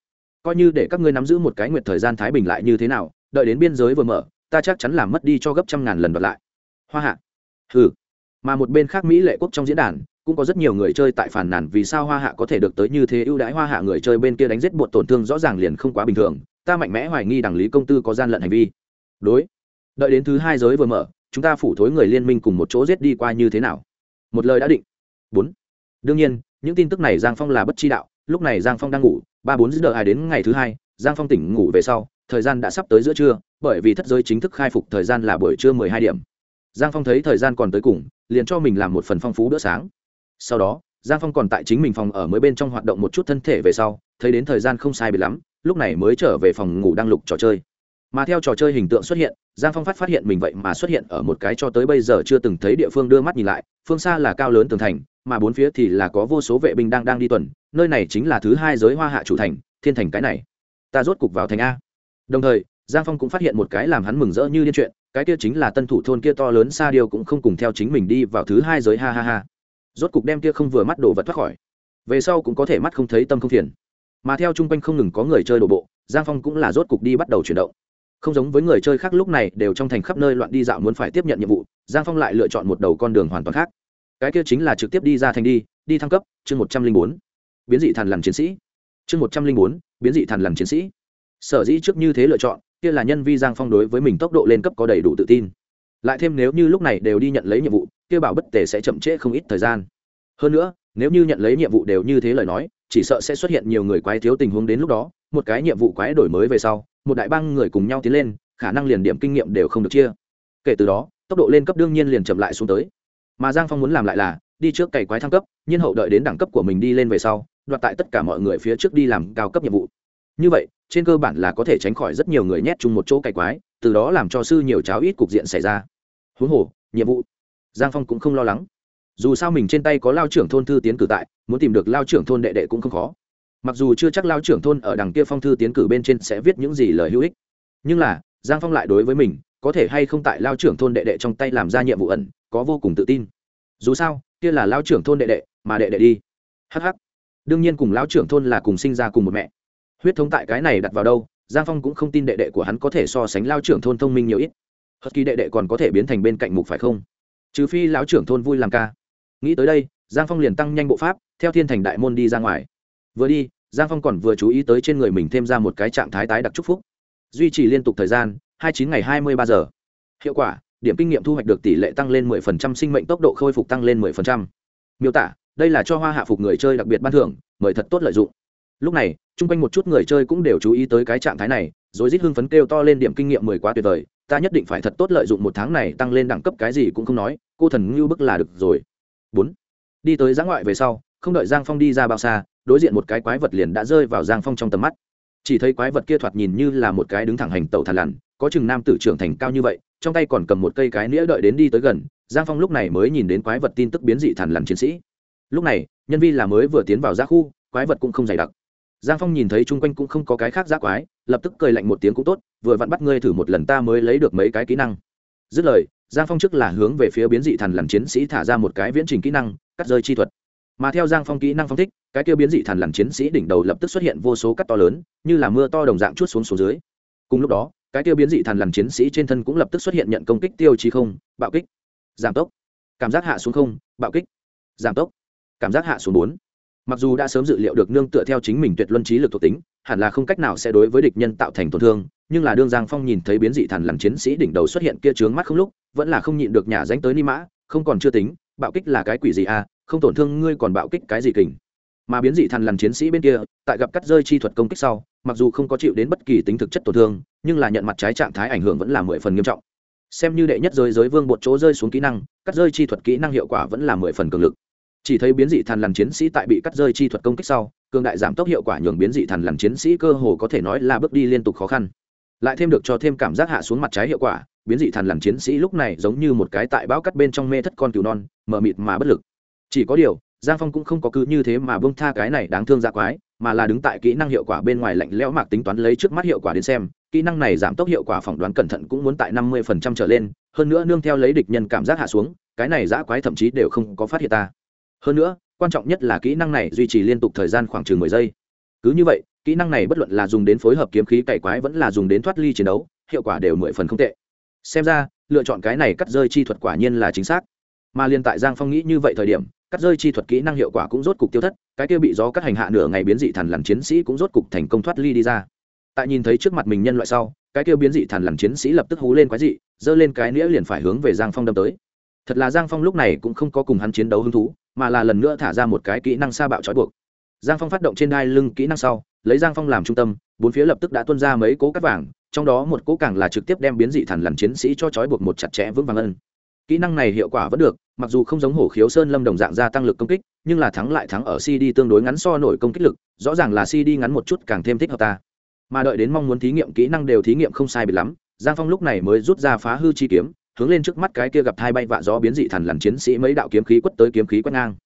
Coi như để các ngươi nắm giữ một cái nguyệt thời gian thái bình lại như thế nào, đợi đến biên giới vừa mở, ta chắc chắn làm mất đi cho gấp trăm ngàn lần đoạt lại. Hoa hạ? Hừ mà một bên khác mỹ lệ quốc trong diễn đàn cũng có rất nhiều người chơi tại phản nàn vì sao hoa hạ có thể được tới như thế ưu đãi hoa hạ người chơi bên kia đánh giết bột tổn thương rõ ràng liền không quá bình thường. Ta mạnh mẽ hoài nghi đảng lý công tư có gian lận hành vi. Đối. Đợi đến thứ hai giới vừa mở, chúng ta phủ thối người liên minh cùng một chỗ giết đi qua như thế nào? Một lời đã định. Bốn. Đương nhiên, những tin tức này giang phong là bất chi đạo. Lúc này giang phong đang ngủ, ba bốn giờ ai đến ngày thứ hai, giang phong tỉnh ngủ về sau, thời gian đã sắp tới giữa trưa, bởi vì thất giới chính thức khai phục thời gian là buổi trưa mười hai điểm. Giang phong thấy thời gian còn tới cùng, liền cho mình làm một phần phong phú bữa sáng sau đó, giang phong còn tại chính mình phòng ở mới bên trong hoạt động một chút thân thể về sau, thấy đến thời gian không sai bị lắm, lúc này mới trở về phòng ngủ đang lục trò chơi. Mà theo trò chơi hình tượng xuất hiện, giang phong phát phát hiện mình vậy mà xuất hiện ở một cái cho tới bây giờ chưa từng thấy địa phương đưa mắt nhìn lại, phương xa là cao lớn tường thành, mà bốn phía thì là có vô số vệ binh đang đang đi tuần, nơi này chính là thứ hai giới hoa hạ chủ thành, thiên thành cái này. Ta rốt cục vào thành a. Đồng thời, giang phong cũng phát hiện một cái làm hắn mừng rỡ như liên chuyện, cái kia chính là tân thủ thôn kia to lớn xa điều cũng không cùng theo chính mình đi vào thứ hai giới ha ha ha rốt cục đem kia không vừa mắt đồ vật thoát khỏi. Về sau cũng có thể mắt không thấy tâm không phiền. Mà theo chung quanh không ngừng có người chơi đổ bộ, giang phong cũng là rốt cục đi bắt đầu chuyển động. Không giống với người chơi khác lúc này đều trong thành khắp nơi loạn đi dạo muốn phải tiếp nhận nhiệm vụ, giang phong lại lựa chọn một đầu con đường hoàn toàn khác. Cái kia chính là trực tiếp đi ra thành đi đi thăng cấp, chương một trăm linh bốn. Biến dị thần làm chiến sĩ. Chương một trăm linh bốn, biến dị thần làm chiến sĩ. Sở dĩ trước như thế lựa chọn, kia là nhân vi giang phong đối với mình tốc độ lên cấp có đầy đủ tự tin. Lại thêm nếu như lúc này đều đi nhận lấy nhiệm vụ kia bảo bất tề sẽ chậm trễ không ít thời gian. Hơn nữa, nếu như nhận lấy nhiệm vụ đều như thế lời nói, chỉ sợ sẽ xuất hiện nhiều người quái thiếu tình huống đến lúc đó, một cái nhiệm vụ quái đổi mới về sau, một đại bang người cùng nhau tiến lên, khả năng liền điểm kinh nghiệm đều không được chia. Kể từ đó, tốc độ lên cấp đương nhiên liền chậm lại xuống tới. Mà giang phong muốn làm lại là, đi trước cày quái thăng cấp, nhiên hậu đợi đến đẳng cấp của mình đi lên về sau, đoạt tại tất cả mọi người phía trước đi làm cao cấp nhiệm vụ. Như vậy, trên cơ bản là có thể tránh khỏi rất nhiều người nhét chung một chỗ cày quái, từ đó làm cho sư nhiều cháo ít cục diện xảy ra. Huống hồ, nhiệm vụ giang phong cũng không lo lắng. Dù sao mình trên tay có lao trưởng thôn thư tiến cử tại, muốn tìm được lao trưởng thôn đệ đệ cũng không khó. Mặc dù chưa chắc lao trưởng thôn ở đằng kia phong thư tiến cử bên trên sẽ viết những gì lời hữu ích. Nhưng là, giang phong lại đối với mình, có thể hay không tại lao trưởng thôn đệ đệ trong tay làm ra nhiệm vụ ẩn, có vô cùng tự tin. Dù sao, kia là lao trưởng thôn đệ đệ, mà đệ đệ đi. Hh đương nhiên cùng lao trưởng thôn là cùng sinh ra cùng một mẹ. Huyết thống tại cái này đặt vào đâu, giang phong cũng không tin đệ đệ của hắn có thể so sánh lao trưởng thôn thông minh nhiều ít. Hất kỳ đệ đệ còn có thể biến thành bên cạnh mục phải không? Trừ phi lão trưởng thôn vui làm ca. Nghĩ tới đây, giang phong liền tăng nhanh bộ pháp, theo thiên thành đại môn đi ra ngoài. Vừa đi, giang phong còn vừa chú ý tới trên người mình thêm ra một cái trạng thái tái đặc chúc phúc. Duy trì liên tục thời gian, hai chín ngày hai mươi ba giờ. Hiệu quả, điểm kinh nghiệm thu hoạch được tỷ lệ tăng lên 10% sinh mệnh tốc độ khôi phục tăng lên 10%. miêu tả, đây là cho hoa hạ phục người chơi đặc biệt ban thưởng, mời thật tốt lợi dụng. Lúc này, chung quanh một chút người chơi cũng đều chú ý tới cái trạng thái này, rồi rít hưng phấn kêu to lên điểm kinh nghiệm mười quá tuyệt vời, ta nhất định phải thật tốt lợi dụng một tháng này tăng lên đẳng cấp cái gì cũng không nói cô thần ngưu bức là được rồi. Bốn. Đi tới giã ngoại về sau, không đợi giang phong đi ra bao xa, đối diện một cái quái vật liền đã rơi vào giang phong trong tầm mắt. Chỉ thấy quái vật kia thoạt nhìn như là một cái đứng thẳng hành tẩu thàn lằn, có chừng nam tử trưởng thành cao như vậy, trong tay còn cầm một cây cái nĩa đợi đến đi tới gần, giang phong lúc này mới nhìn đến quái vật tin tức biến dị thàn lằn chiến sĩ. Lúc này, nhân vi là mới vừa tiến vào giã khu, quái vật cũng không dày đặc. Giang phong nhìn thấy chung quanh cũng không có cái khác giã quái, lập tức cười lạnh một tiếng cũng tốt, vừa vặn bắt ngươi thử một lần ta mới lấy được mấy cái kỹ năng. Dứt lời giang phong trước là hướng về phía biến dị thần làm chiến sĩ thả ra một cái viễn trình kỹ năng, cắt rơi chi thuật. Mà theo giang phong kỹ năng phong thích, cái kia biến dị thần làm chiến sĩ đỉnh đầu lập tức xuất hiện vô số cắt to lớn, như là mưa to đồng dạng chút xuống xuống dưới. Cùng lúc đó, cái tiêu biến dị thần làm chiến sĩ trên thân cũng lập tức xuất hiện nhận công kích tiêu chí không, bạo kích, giảm tốc. Cảm giác hạ xuống không, bạo kích, giảm tốc. Cảm giác hạ xuống bốn. Mặc dù đã sớm dự liệu được nương tựa theo chính mình tuyệt luân trí lực thuộc tính hẳn là không cách nào sẽ đối với địch nhân tạo thành tổn thương, nhưng là đương giang phong nhìn thấy biến dị thần làm chiến sĩ đỉnh đầu xuất hiện kia trướng mắt không lúc, vẫn là không nhịn được nhà danh tới ni mã, không còn chưa tính, bạo kích là cái quỷ gì à không tổn thương ngươi còn bạo kích cái gì kình. Mà biến dị thần làm chiến sĩ bên kia, tại gặp cắt rơi chi thuật công kích sau, mặc dù không có chịu đến bất kỳ tính thực chất tổn thương, nhưng là nhận mặt trái trạng thái ảnh hưởng vẫn là mười phần nghiêm trọng. Xem như đệ nhất rơi giới vương bột chỗ rơi xuống kỹ năng, cắt rơi chi thuật kỹ năng hiệu quả vẫn là mười phần cường lực. Chỉ thấy biến dị thần làm chiến sĩ tại bị cắt rơi chi thuật công kích sau cường đại giảm tốc hiệu quả nhường biến dị thần làm chiến sĩ cơ hồ có thể nói là bước đi liên tục khó khăn. Lại thêm được cho thêm cảm giác hạ xuống mặt trái hiệu quả, biến dị thần làm chiến sĩ lúc này giống như một cái tại bão cắt bên trong mê thất con cừu non, mờ mịt mà bất lực. Chỉ có điều, giang phong cũng không có cứ như thế mà bông tha cái này đáng thương ra quái, mà là đứng tại kỹ năng hiệu quả bên ngoài lạnh lẽo mạc tính toán lấy trước mắt hiệu quả đến xem, kỹ năng này giảm tốc hiệu quả phỏng đoán cẩn thận cũng muốn tại năm mươi phần trăm trở lên, hơn nữa nương theo lấy địch nhân cảm giác hạ xuống, cái này giã quái thậm chí đều không có phát hiện ta. Hơn nữa quan trọng nhất là kỹ năng này duy trì liên tục thời gian khoảng chừng mười giây. Cứ như vậy, kỹ năng này bất luận là dùng đến phối hợp kiếm khí cày quái vẫn là dùng đến thoát ly chiến đấu, hiệu quả đều mười phần không tệ. Xem ra, lựa chọn cái này cắt rơi chi thuật quả nhiên là chính xác. Mà liên tại giang phong nghĩ như vậy thời điểm, cắt rơi chi thuật kỹ năng hiệu quả cũng rốt cục tiêu thất, cái kia bị gió cắt hành hạ nửa ngày biến dị thần làm chiến sĩ cũng rốt cục thành công thoát ly đi ra. Tại nhìn thấy trước mặt mình nhân loại sau, cái kia biến dị thần làm chiến sĩ lập tức hú lên quái dị, giơ lên cái nĩa liền phải hướng về giang phong đâm tới. Thật là giang phong lúc này cũng không có cùng hắn chiến đấu hứng thú mà là lần nữa thả ra một cái kỹ năng xa bạo trói buộc. Giang phong phát động trên đai lưng kỹ năng sau, lấy giang phong làm trung tâm, bốn phía lập tức đã tuân ra mấy cố cắt vàng, trong đó một cố càng là trực tiếp đem biến dị thần làm chiến sĩ cho trói buộc một chặt chẽ vững vàng ân kỹ năng này hiệu quả vẫn được, mặc dù không giống hổ khiếu sơn lâm đồng dạng gia tăng lực công kích, nhưng là thắng lại thắng ở cd tương đối ngắn so nổi công kích lực, rõ ràng là cd ngắn một chút càng thêm thích hợp ta. Mà đợi đến mong muốn thí nghiệm kỹ năng đều thí nghiệm không sai bị lắm, giang phong lúc này mới rút ra phá hư chi kiếm hướng lên trước mắt cái kia gặp thai bay vạ gió biến dị thần lằn chiến sĩ mấy đạo kiếm khí quất tới kiếm khí quét ngang.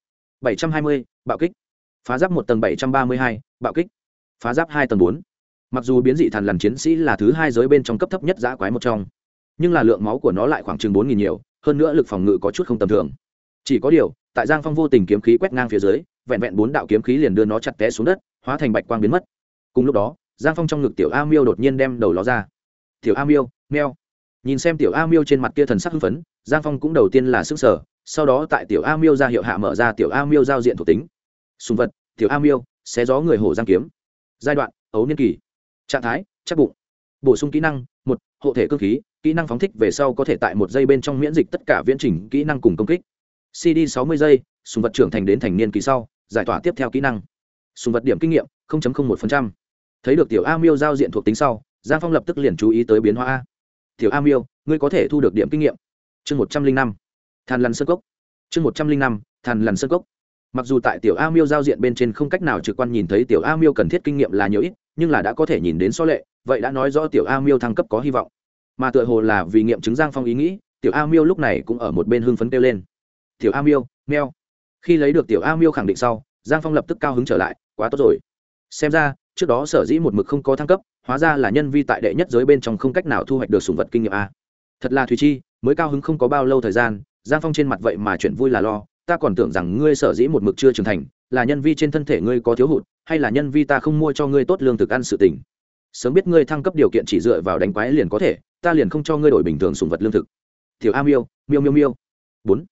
720, bạo kích. Phá giáp một tầng 732, bạo kích. Phá giáp hai tầng bốn. Mặc dù biến dị thần lằn chiến sĩ là thứ hai giới bên trong cấp thấp nhất giã quái một trong nhưng là lượng máu của nó lại khoảng chừng bốn nghìn nhiều hơn nữa lực phòng ngự có chút không tầm thường. Chỉ có điều tại giang phong vô tình kiếm khí quét ngang phía dưới vẹn vẹn bốn đạo kiếm khí liền đưa nó chặt té xuống đất hóa thành bạch quang biến mất. Cùng lúc đó giang phong trong ngực tiểu a miêu đột nhiên đem đầu ló ra. Tiểu a miêu meo nhìn xem tiểu a miêu trên mặt kia thần sắc hưng phấn, giang phong cũng đầu tiên là sức sở sau đó tại tiểu a miêu ra hiệu hạ mở ra tiểu a miêu giao diện thuộc tính. Sùng vật, tiểu a miêu, xé gió người hổ giang kiếm. Giai đoạn, ấu niên kỳ. Trạng thái, chắc bụng. Bổ sung kỹ năng, một, hộ thể cơ khí, kỹ năng phóng thích về sau có thể tại một giây bên trong miễn dịch tất cả viễn trình kỹ năng cùng công kích. Cd 60 giây, sùng vật trưởng thành đến thành niên kỳ sau, giải tỏa tiếp theo kỹ năng. Sùng vật điểm kinh nghiệm 0.01%. thấy được tiểu a miêu giao diện thuộc tính sau, giang phong lập tức liền chú ý tới biến hóa a tiểu a miêu ngươi có thể thu được điểm kinh nghiệm. Chương một trăm linh năm than lằn sơn cốc. Chương một trăm linh năm than lằn sơn cốc. Mặc dù tại tiểu a miêu giao diện bên trên không cách nào trực quan nhìn thấy tiểu a miêu cần thiết kinh nghiệm là nhiều ít, nhưng là đã có thể nhìn đến số lệ, vậy đã nói rõ tiểu a miêu thăng cấp có hy vọng. Mà tựa hồ là vì nghiệm chứng giang phong ý nghĩ, tiểu a miêu lúc này cũng ở một bên hưng phấn kêu lên. Tiểu a miêu meo. Khi lấy được tiểu a miêu khẳng định sau, giang phong lập tức cao hứng trở lại, quá tốt rồi. Xem ra, trước đó sở dĩ một mực không có thăng cấp hóa ra là nhân vi tại đệ nhất giới bên trong không cách nào thu hoạch được sùng vật kinh nghiệm a. Thật là thùy chi, mới cao hứng không có bao lâu thời gian, giang phong trên mặt vậy mà chuyện vui là lo, ta còn tưởng rằng ngươi sở dĩ một mực chưa trưởng thành, là nhân vi trên thân thể ngươi có thiếu hụt, hay là nhân vi ta không mua cho ngươi tốt lương thực ăn sự tình. Sớm biết ngươi thăng cấp điều kiện chỉ dựa vào đánh quái liền có thể, ta liền không cho ngươi đổi bình thường sùng vật lương thực. Tiểu a miêu miêu miêu miêu. Bốn.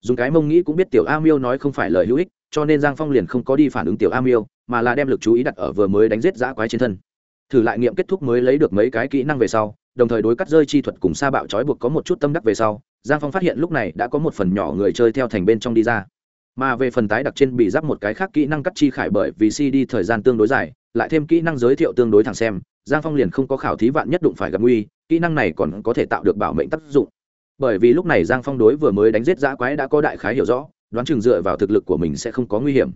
Dùng cái mông nghĩ cũng biết tiểu a miêu nói không phải lời hữu ích, cho nên giang phong liền không có đi phản ứng tiểu a miêu, mà là đem lực chú ý đặt ở vừa mới đánh giết giã quái trên thân thử lại nghiệm kết thúc mới lấy được mấy cái kỹ năng về sau, đồng thời đối cắt rơi chi thuật cùng sa bạo trói buộc có một chút tâm đắc về sau, giang phong phát hiện lúc này đã có một phần nhỏ người chơi theo thành bên trong đi ra. Mà về phần tái đặc trên bị giáp một cái khác kỹ năng cắt chi khải bởi vì si đi thời gian tương đối dài, lại thêm kỹ năng giới thiệu tương đối thẳng xem, giang phong liền không có khảo thí vạn nhất đụng phải gặp nguy, kỹ năng này còn có thể tạo được bảo mệnh tác dụng. Bởi vì lúc này giang phong đối vừa mới đánh giết giã quái đã có đại khái hiểu rõ, đoán chừng dựa vào thực lực của mình sẽ không có nguy hiểm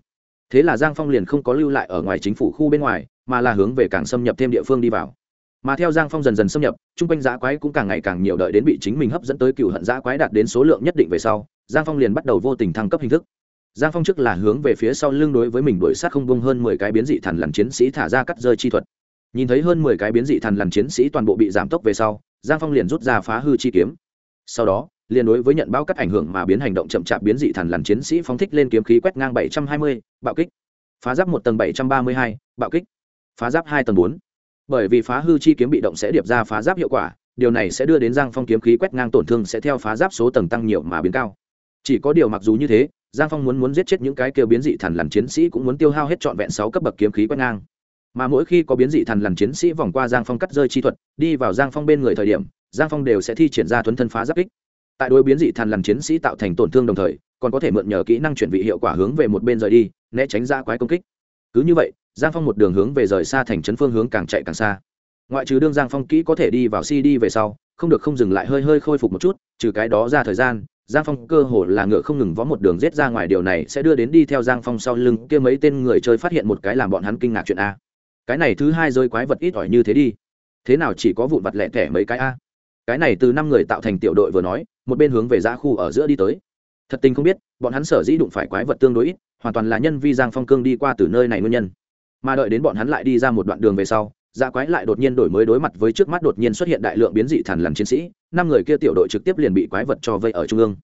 thế là giang phong liền không có lưu lại ở ngoài chính phủ khu bên ngoài, mà là hướng về càng xâm nhập thêm địa phương đi vào. Mà theo giang phong dần dần xâm nhập, chung quanh giã quái cũng càng ngày càng nhiều đợi đến bị chính mình hấp dẫn tới cựu hận giã quái đạt đến số lượng nhất định về sau, giang phong liền bắt đầu vô tình thăng cấp hình thức. Giang phong trước là hướng về phía sau lưng đối với mình đuổi sát không bông hơn mười cái biến dị thần làm chiến sĩ thả ra cắt rơi chi thuật. Nhìn thấy hơn mười cái biến dị thần làm chiến sĩ toàn bộ bị giảm tốc về sau, giang phong liền rút ra phá hư chi kiếm. Sau đó liền đối với nhận bao cắt ảnh hưởng mà biến hành động chậm chạp biến dị thần lằn chiến sĩ phóng thích lên kiếm khí quét ngang bảy trăm hai mươi, bạo kích. Phá giáp một tầng bảy trăm ba mươi hai, bạo kích. Phá giáp hai tầng bốn. Bởi vì phá hư chi kiếm bị động sẽ điệp ra phá giáp hiệu quả, điều này sẽ đưa đến giang phong kiếm khí quét ngang tổn thương sẽ theo phá giáp số tầng tăng nhiều mà biến cao. Chỉ có điều mặc dù như thế, giang phong muốn muốn giết chết những cái kêu biến dị thần lằn chiến sĩ cũng muốn tiêu hao hết trọn vẹn sáu cấp bậc kiếm khí quét ngang. Mà mỗi khi có biến dị thần lằn chiến sĩ vòng qua giang phong cắt rơi chi thuật, đi vào giang phong bên người thời điểm, giang phong đều sẽ thi triển ra thuấn thân phá giáp kích tại đối biến dị thàn lằn chiến sĩ tạo thành tổn thương đồng thời, còn có thể mượn nhờ kỹ năng chuyển vị hiệu quả hướng về một bên rời đi, né tránh ra quái công kích. Cứ như vậy, giang phong một đường hướng về rời xa thành trấn phương hướng càng chạy càng xa. Ngoại trừ đương giang phong kỹ có thể đi vào cd về sau, không được không dừng lại hơi hơi khôi phục một chút, trừ cái đó ra thời gian, giang phong cơ hồ là ngựa không ngừng vó một đường rết ra ngoài điều này sẽ đưa đến đi theo giang phong sau lưng kia mấy tên người chơi phát hiện một cái làm bọn hắn kinh ngạc chuyện a. Cái này thứ hai rơi quái vật ít ỏi như thế đi. Thế nào chỉ có vụn vặt lẹ tẻ mấy cái a? Cái này từ năm người tạo thành tiểu đội vừa nói một bên hướng về giã khu ở giữa đi tới. Thật tình không biết, bọn hắn sở dĩ đụng phải quái vật tương đối ít, hoàn toàn là nhân vi giang phong cương đi qua từ nơi này nguyên nhân. Mà đợi đến bọn hắn lại đi ra một đoạn đường về sau dã quái lại đột nhiên đổi mới đối mặt với trước mắt đột nhiên xuất hiện đại lượng biến dị thần làm chiến sĩ, năm người kia tiểu đội trực tiếp liền bị quái vật cho vây ở trung ương.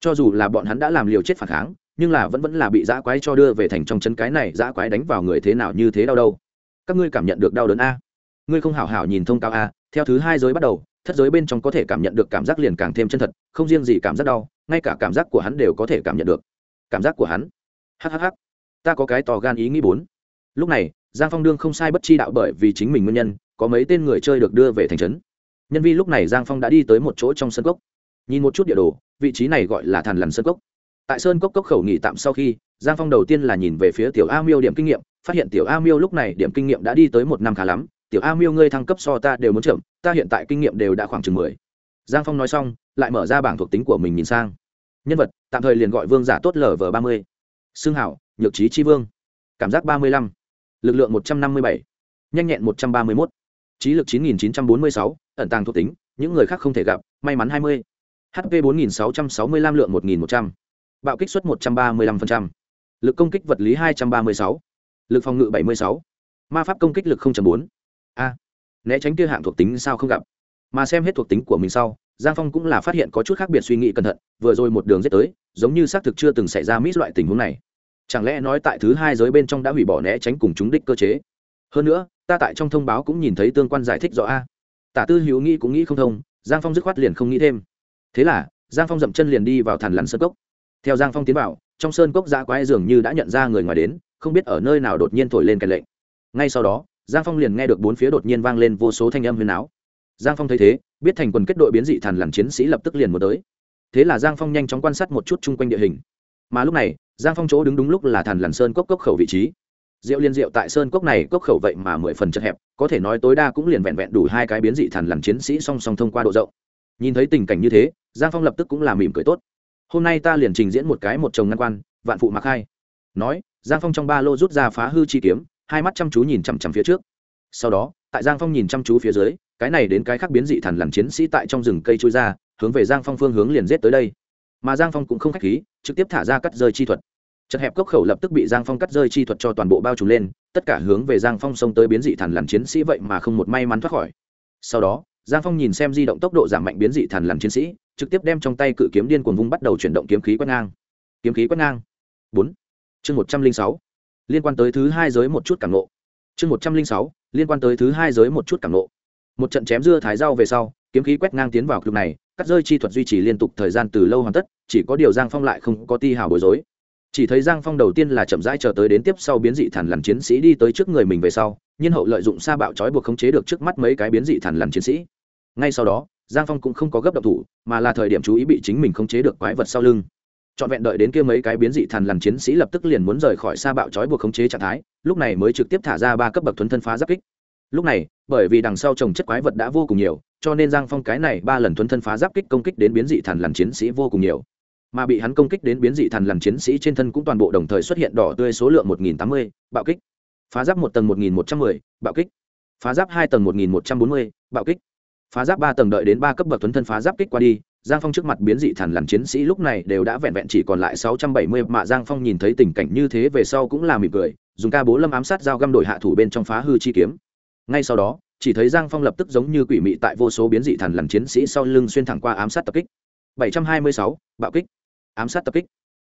Cho dù là bọn hắn đã làm liều chết phản kháng, nhưng là vẫn vẫn là bị dã quái cho đưa về thành trong chân cái này dã quái đánh vào người thế nào như thế đau đâu. Các ngươi cảm nhận được đau đớn a? Ngươi không hảo hảo nhìn thông cáo a, theo thứ hai giới bắt đầu thất giới bên trong có thể cảm nhận được cảm giác liền càng thêm chân thật, không riêng gì cảm giác đau, ngay cả cảm giác của hắn đều có thể cảm nhận được. Cảm giác của hắn. Hhh ta có cái tò gan ý nghĩ bốn. Lúc này, giang phong đương không sai bất chi đạo bởi vì chính mình nguyên nhân, có mấy tên người chơi được đưa về thành trấn. Nhân vi lúc này giang phong đã đi tới một chỗ trong sân cốc. Nhìn một chút địa đồ, vị trí này gọi là thàn lằn sơn cốc. Tại sơn cốc cốc khẩu nghỉ tạm sau khi, giang phong đầu tiên là nhìn về phía tiểu a miêu điểm kinh nghiệm, phát hiện tiểu a miêu lúc này điểm kinh nghiệm đã đi tới một năm khá lắm tiểu a miêu ngươi thăng cấp so ta đều muốn chậm, ta hiện tại kinh nghiệm đều đã khoảng chừng mười. Giang phong nói xong, lại mở ra bảng thuộc tính của mình nhìn sang. Nhân vật, tạm thời liền gọi vương giả tốt lv ba mươi. Xương hảo, nhược trí tri vương. Cảm giác ba mươi lăm. Lực lượng một trăm năm mươi bảy. Nhanh nhẹn một trăm ba mươi mốt. Trí lực chín nghìn chín trăm bốn mươi sáu, ẩn tàng thuộc tính, những người khác không thể gặp, may mắn hai mươi. Hp bốn nghìn sáu trăm sáu mươi lăm lượng một nghìn một trăm. Bạo kích suất một trăm ba mươi lăm phần trăm. Lực công kích vật lý hai trăm ba mươi sáu. Lực phòng ngự bảy mươi sáu. Ma pháp công kích lực bốn a, né tránh kia hạng thuộc tính sao không gặp? Mà xem hết thuộc tính của mình sau, giang phong cũng là phát hiện có chút khác biệt suy nghĩ cẩn thận, vừa rồi một đường dết tới, giống như xác thực chưa từng xảy ra mít loại tình huống này. Chẳng lẽ nói tại thứ hai giới bên trong đã hủy bỏ né tránh cùng chúng đích cơ chế? Hơn nữa, ta tại trong thông báo cũng nhìn thấy tương quan giải thích rõ a. Tả tư hữu nghĩ cũng nghĩ không thông, giang phong dứt khoát liền không nghĩ thêm. Thế là, giang phong dậm chân liền đi vào thàn lằn sơn cốc. Theo giang phong tiến vào, trong sơn cốc giã quái dường như đã nhận ra người ngoài đến, không biết ở nơi nào đột nhiên thổi lên kèn lệnh. Ngay sau đó giang phong liền nghe được bốn phía đột nhiên vang lên vô số thanh âm huyền áo. Giang phong thấy thế, biết thành quần kết đội biến dị thần lằn chiến sĩ lập tức liền một tới. Thế là giang phong nhanh chóng quan sát một chút chung quanh địa hình. Mà lúc này, giang phong chỗ đứng đúng lúc là thần lằn sơn cốc cốc khẩu vị trí. Rượu liên rượu tại sơn cốc này cốc khẩu vậy mà mười phần chật hẹp, có thể nói tối đa cũng liền vẹn vẹn đủ hai cái biến dị thần lằn chiến sĩ song song thông qua độ rộng. Nhìn thấy tình cảnh như thế, giang phong lập tức cũng làm mỉm cười tốt. Hôm nay ta liền trình diễn một cái một chồng ngăn quan, vạn phụ mặc hai. Nói, giang phong trong ba lô rút ra phá hư chi kiếm hai mắt chăm chú nhìn chằm chằm phía trước. Sau đó, tại giang phong nhìn chăm chú phía dưới, cái này đến cái khác biến dị thằn lằn chiến sĩ tại trong rừng cây trôi ra, hướng về giang phong phương hướng liền rết tới đây. Mà giang phong cũng không k h á c h khí, trực tiếp thả ra cắt rơi chi thuật. Chật hẹp cốc khẩu lập tức bị giang phong cắt rơi chi thuật cho toàn bộ bao trùm lên, tất cả hướng về giang phong xông tới biến dị thằn lằn chiến sĩ vậy mà không một may mắn thoát khỏi. Sau đó, giang phong nhìn xem di động tốc độ giảm mạnh biến dị thằn lằn chiến sĩ, trực tiếp đem trong tay cự kiếm điên cuồng vung bắt đầu chuyển động kiếm khí quét ngang. Kiếm khí quét ngang. Bốn. Chương một trăm linh sáu liên quan tới thứ hai giới một chút cảm nộ. Chương một trăm linh sáu, liên quan tới thứ hai giới một chút cảm nộ. Một trận chém dưa thái rau về sau, kiếm khí quét ngang tiến vào club này cắt rơi chi thuật duy trì liên tục thời gian từ lâu hoàn tất, chỉ có điều giang phong lại không có ti hào bối rối. Chỉ thấy giang phong đầu tiên là chậm rãi chờ tới đến tiếp sau biến dị thản làm chiến sĩ đi tới trước người mình về sau, nhiên hậu lợi dụng sa bạo trói buộc khống chế được trước mắt mấy cái biến dị thản làm chiến sĩ. Ngay sau đó, giang phong cũng không có gấp độc thủ, mà là thời điểm chú ý bị chính mình khống chế được quái vật sau lưng trọn vẹn đợi đến kia mấy cái biến dị thần lằn chiến sĩ lập tức liền muốn rời khỏi xa bạo trói buộc khống chế trạng thái, lúc này mới trực tiếp thả ra ba cấp bậc thuấn thân phá giáp kích. Lúc này, bởi vì đằng sau trồng chất quái vật đã vô cùng nhiều, cho nên giang phong cái này ba lần thuấn thân phá giáp kích công kích đến biến dị thần lằn chiến sĩ vô cùng nhiều. Mà bị hắn công kích đến biến dị thần lằn chiến sĩ trên thân cũng toàn bộ đồng thời xuất hiện đỏ tươi số lượng một nghìn tám mươi, bạo kích. Phá giáp một tầng một nghìn một trăm mười, bạo kích. Phá giáp hai tầng một nghìn một trăm bốn mươi, bạo kích. Phá giáp ba tầng đợi đến ba cấp bậc tuấn thân phá giáp kích qua đi giang phong trước mặt biến dị thần lằn chiến sĩ lúc này đều đã vẹn vẹn chỉ còn lại sáu trăm bảy mươi mà giang phong nhìn thấy tình cảnh như thế về sau cũng là mỉm cười dùng ca bố lâm ám sát dao găm đổi hạ thủ bên trong phá hư chi kiếm. Ngay sau đó chỉ thấy giang phong lập tức giống như quỷ mị tại vô số biến dị thần lằn chiến sĩ sau lưng xuyên thẳng qua ám sát tập kích. Bảy trăm hai mươi sáu bạo kích. Ám sát tập kích.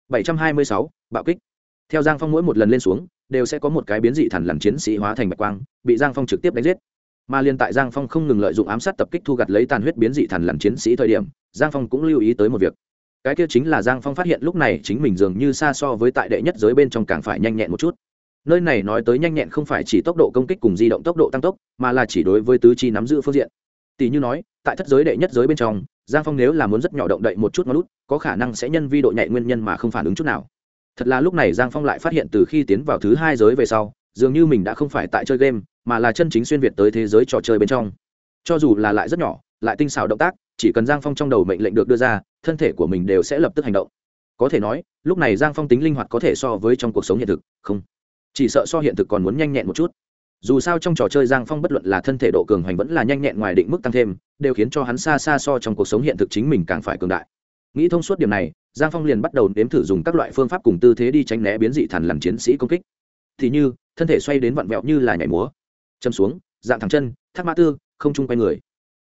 726, bạo kích. Theo giang phong mỗi một lần lên xuống đều sẽ có một cái biến dị thần lằn chiến sĩ hóa thành bạch quang bị giang phong trực tiếp đánh giết mà liên tại giang phong không ngừng lợi dụng ám sát tập kích thu gặt lấy tàn huyết biến dị thần làm chiến sĩ thời điểm, giang phong cũng lưu ý tới một việc. Cái kia chính là giang phong phát hiện lúc này chính mình dường như xa so với tại đệ nhất giới bên trong càng phải nhanh nhẹn một chút. Nơi này nói tới nhanh nhẹn không phải chỉ tốc độ công kích cùng di động tốc độ tăng tốc, mà là chỉ đối với tứ chi nắm giữ phương diện. Tỷ như nói, tại thất giới đệ nhất giới bên trong, giang phong nếu là muốn rất nhỏ động đậy một chút ngón lút, có khả năng sẽ nhân vi độ nhạy nguyên nhân mà không phản ứng chút nào. Thật là lúc này giang phong lại phát hiện từ khi tiến vào thứ hai giới về sau, dường như mình đã không phải tại chơi game mà là chân chính xuyên việt tới thế giới trò chơi bên trong. Cho dù là lại rất nhỏ, lại tinh xảo động tác, chỉ cần giang phong trong đầu mệnh lệnh được đưa ra, thân thể của mình đều sẽ lập tức hành động. Có thể nói, lúc này giang phong tính linh hoạt có thể so với trong cuộc sống hiện thực, không. Chỉ sợ so hiện thực còn muốn nhanh nhẹn một chút. Dù sao trong trò chơi giang phong bất luận là thân thể độ cường hoành vẫn là nhanh nhẹn ngoài định mức tăng thêm, đều khiến cho hắn xa xa so trong cuộc sống hiện thực chính mình càng phải cường đại. Nghĩ thông suốt điểm này, giang phong liền bắt đầu nếm thử dùng các loại phương pháp cùng tư thế đi tránh né biến dị thằn làm chiến sĩ công kích. Thì như, thân thể xoay đến vặn vẹo như là nhảy múa châm xuống, dạng thẳng chân, thác mã tư, không chung quay người.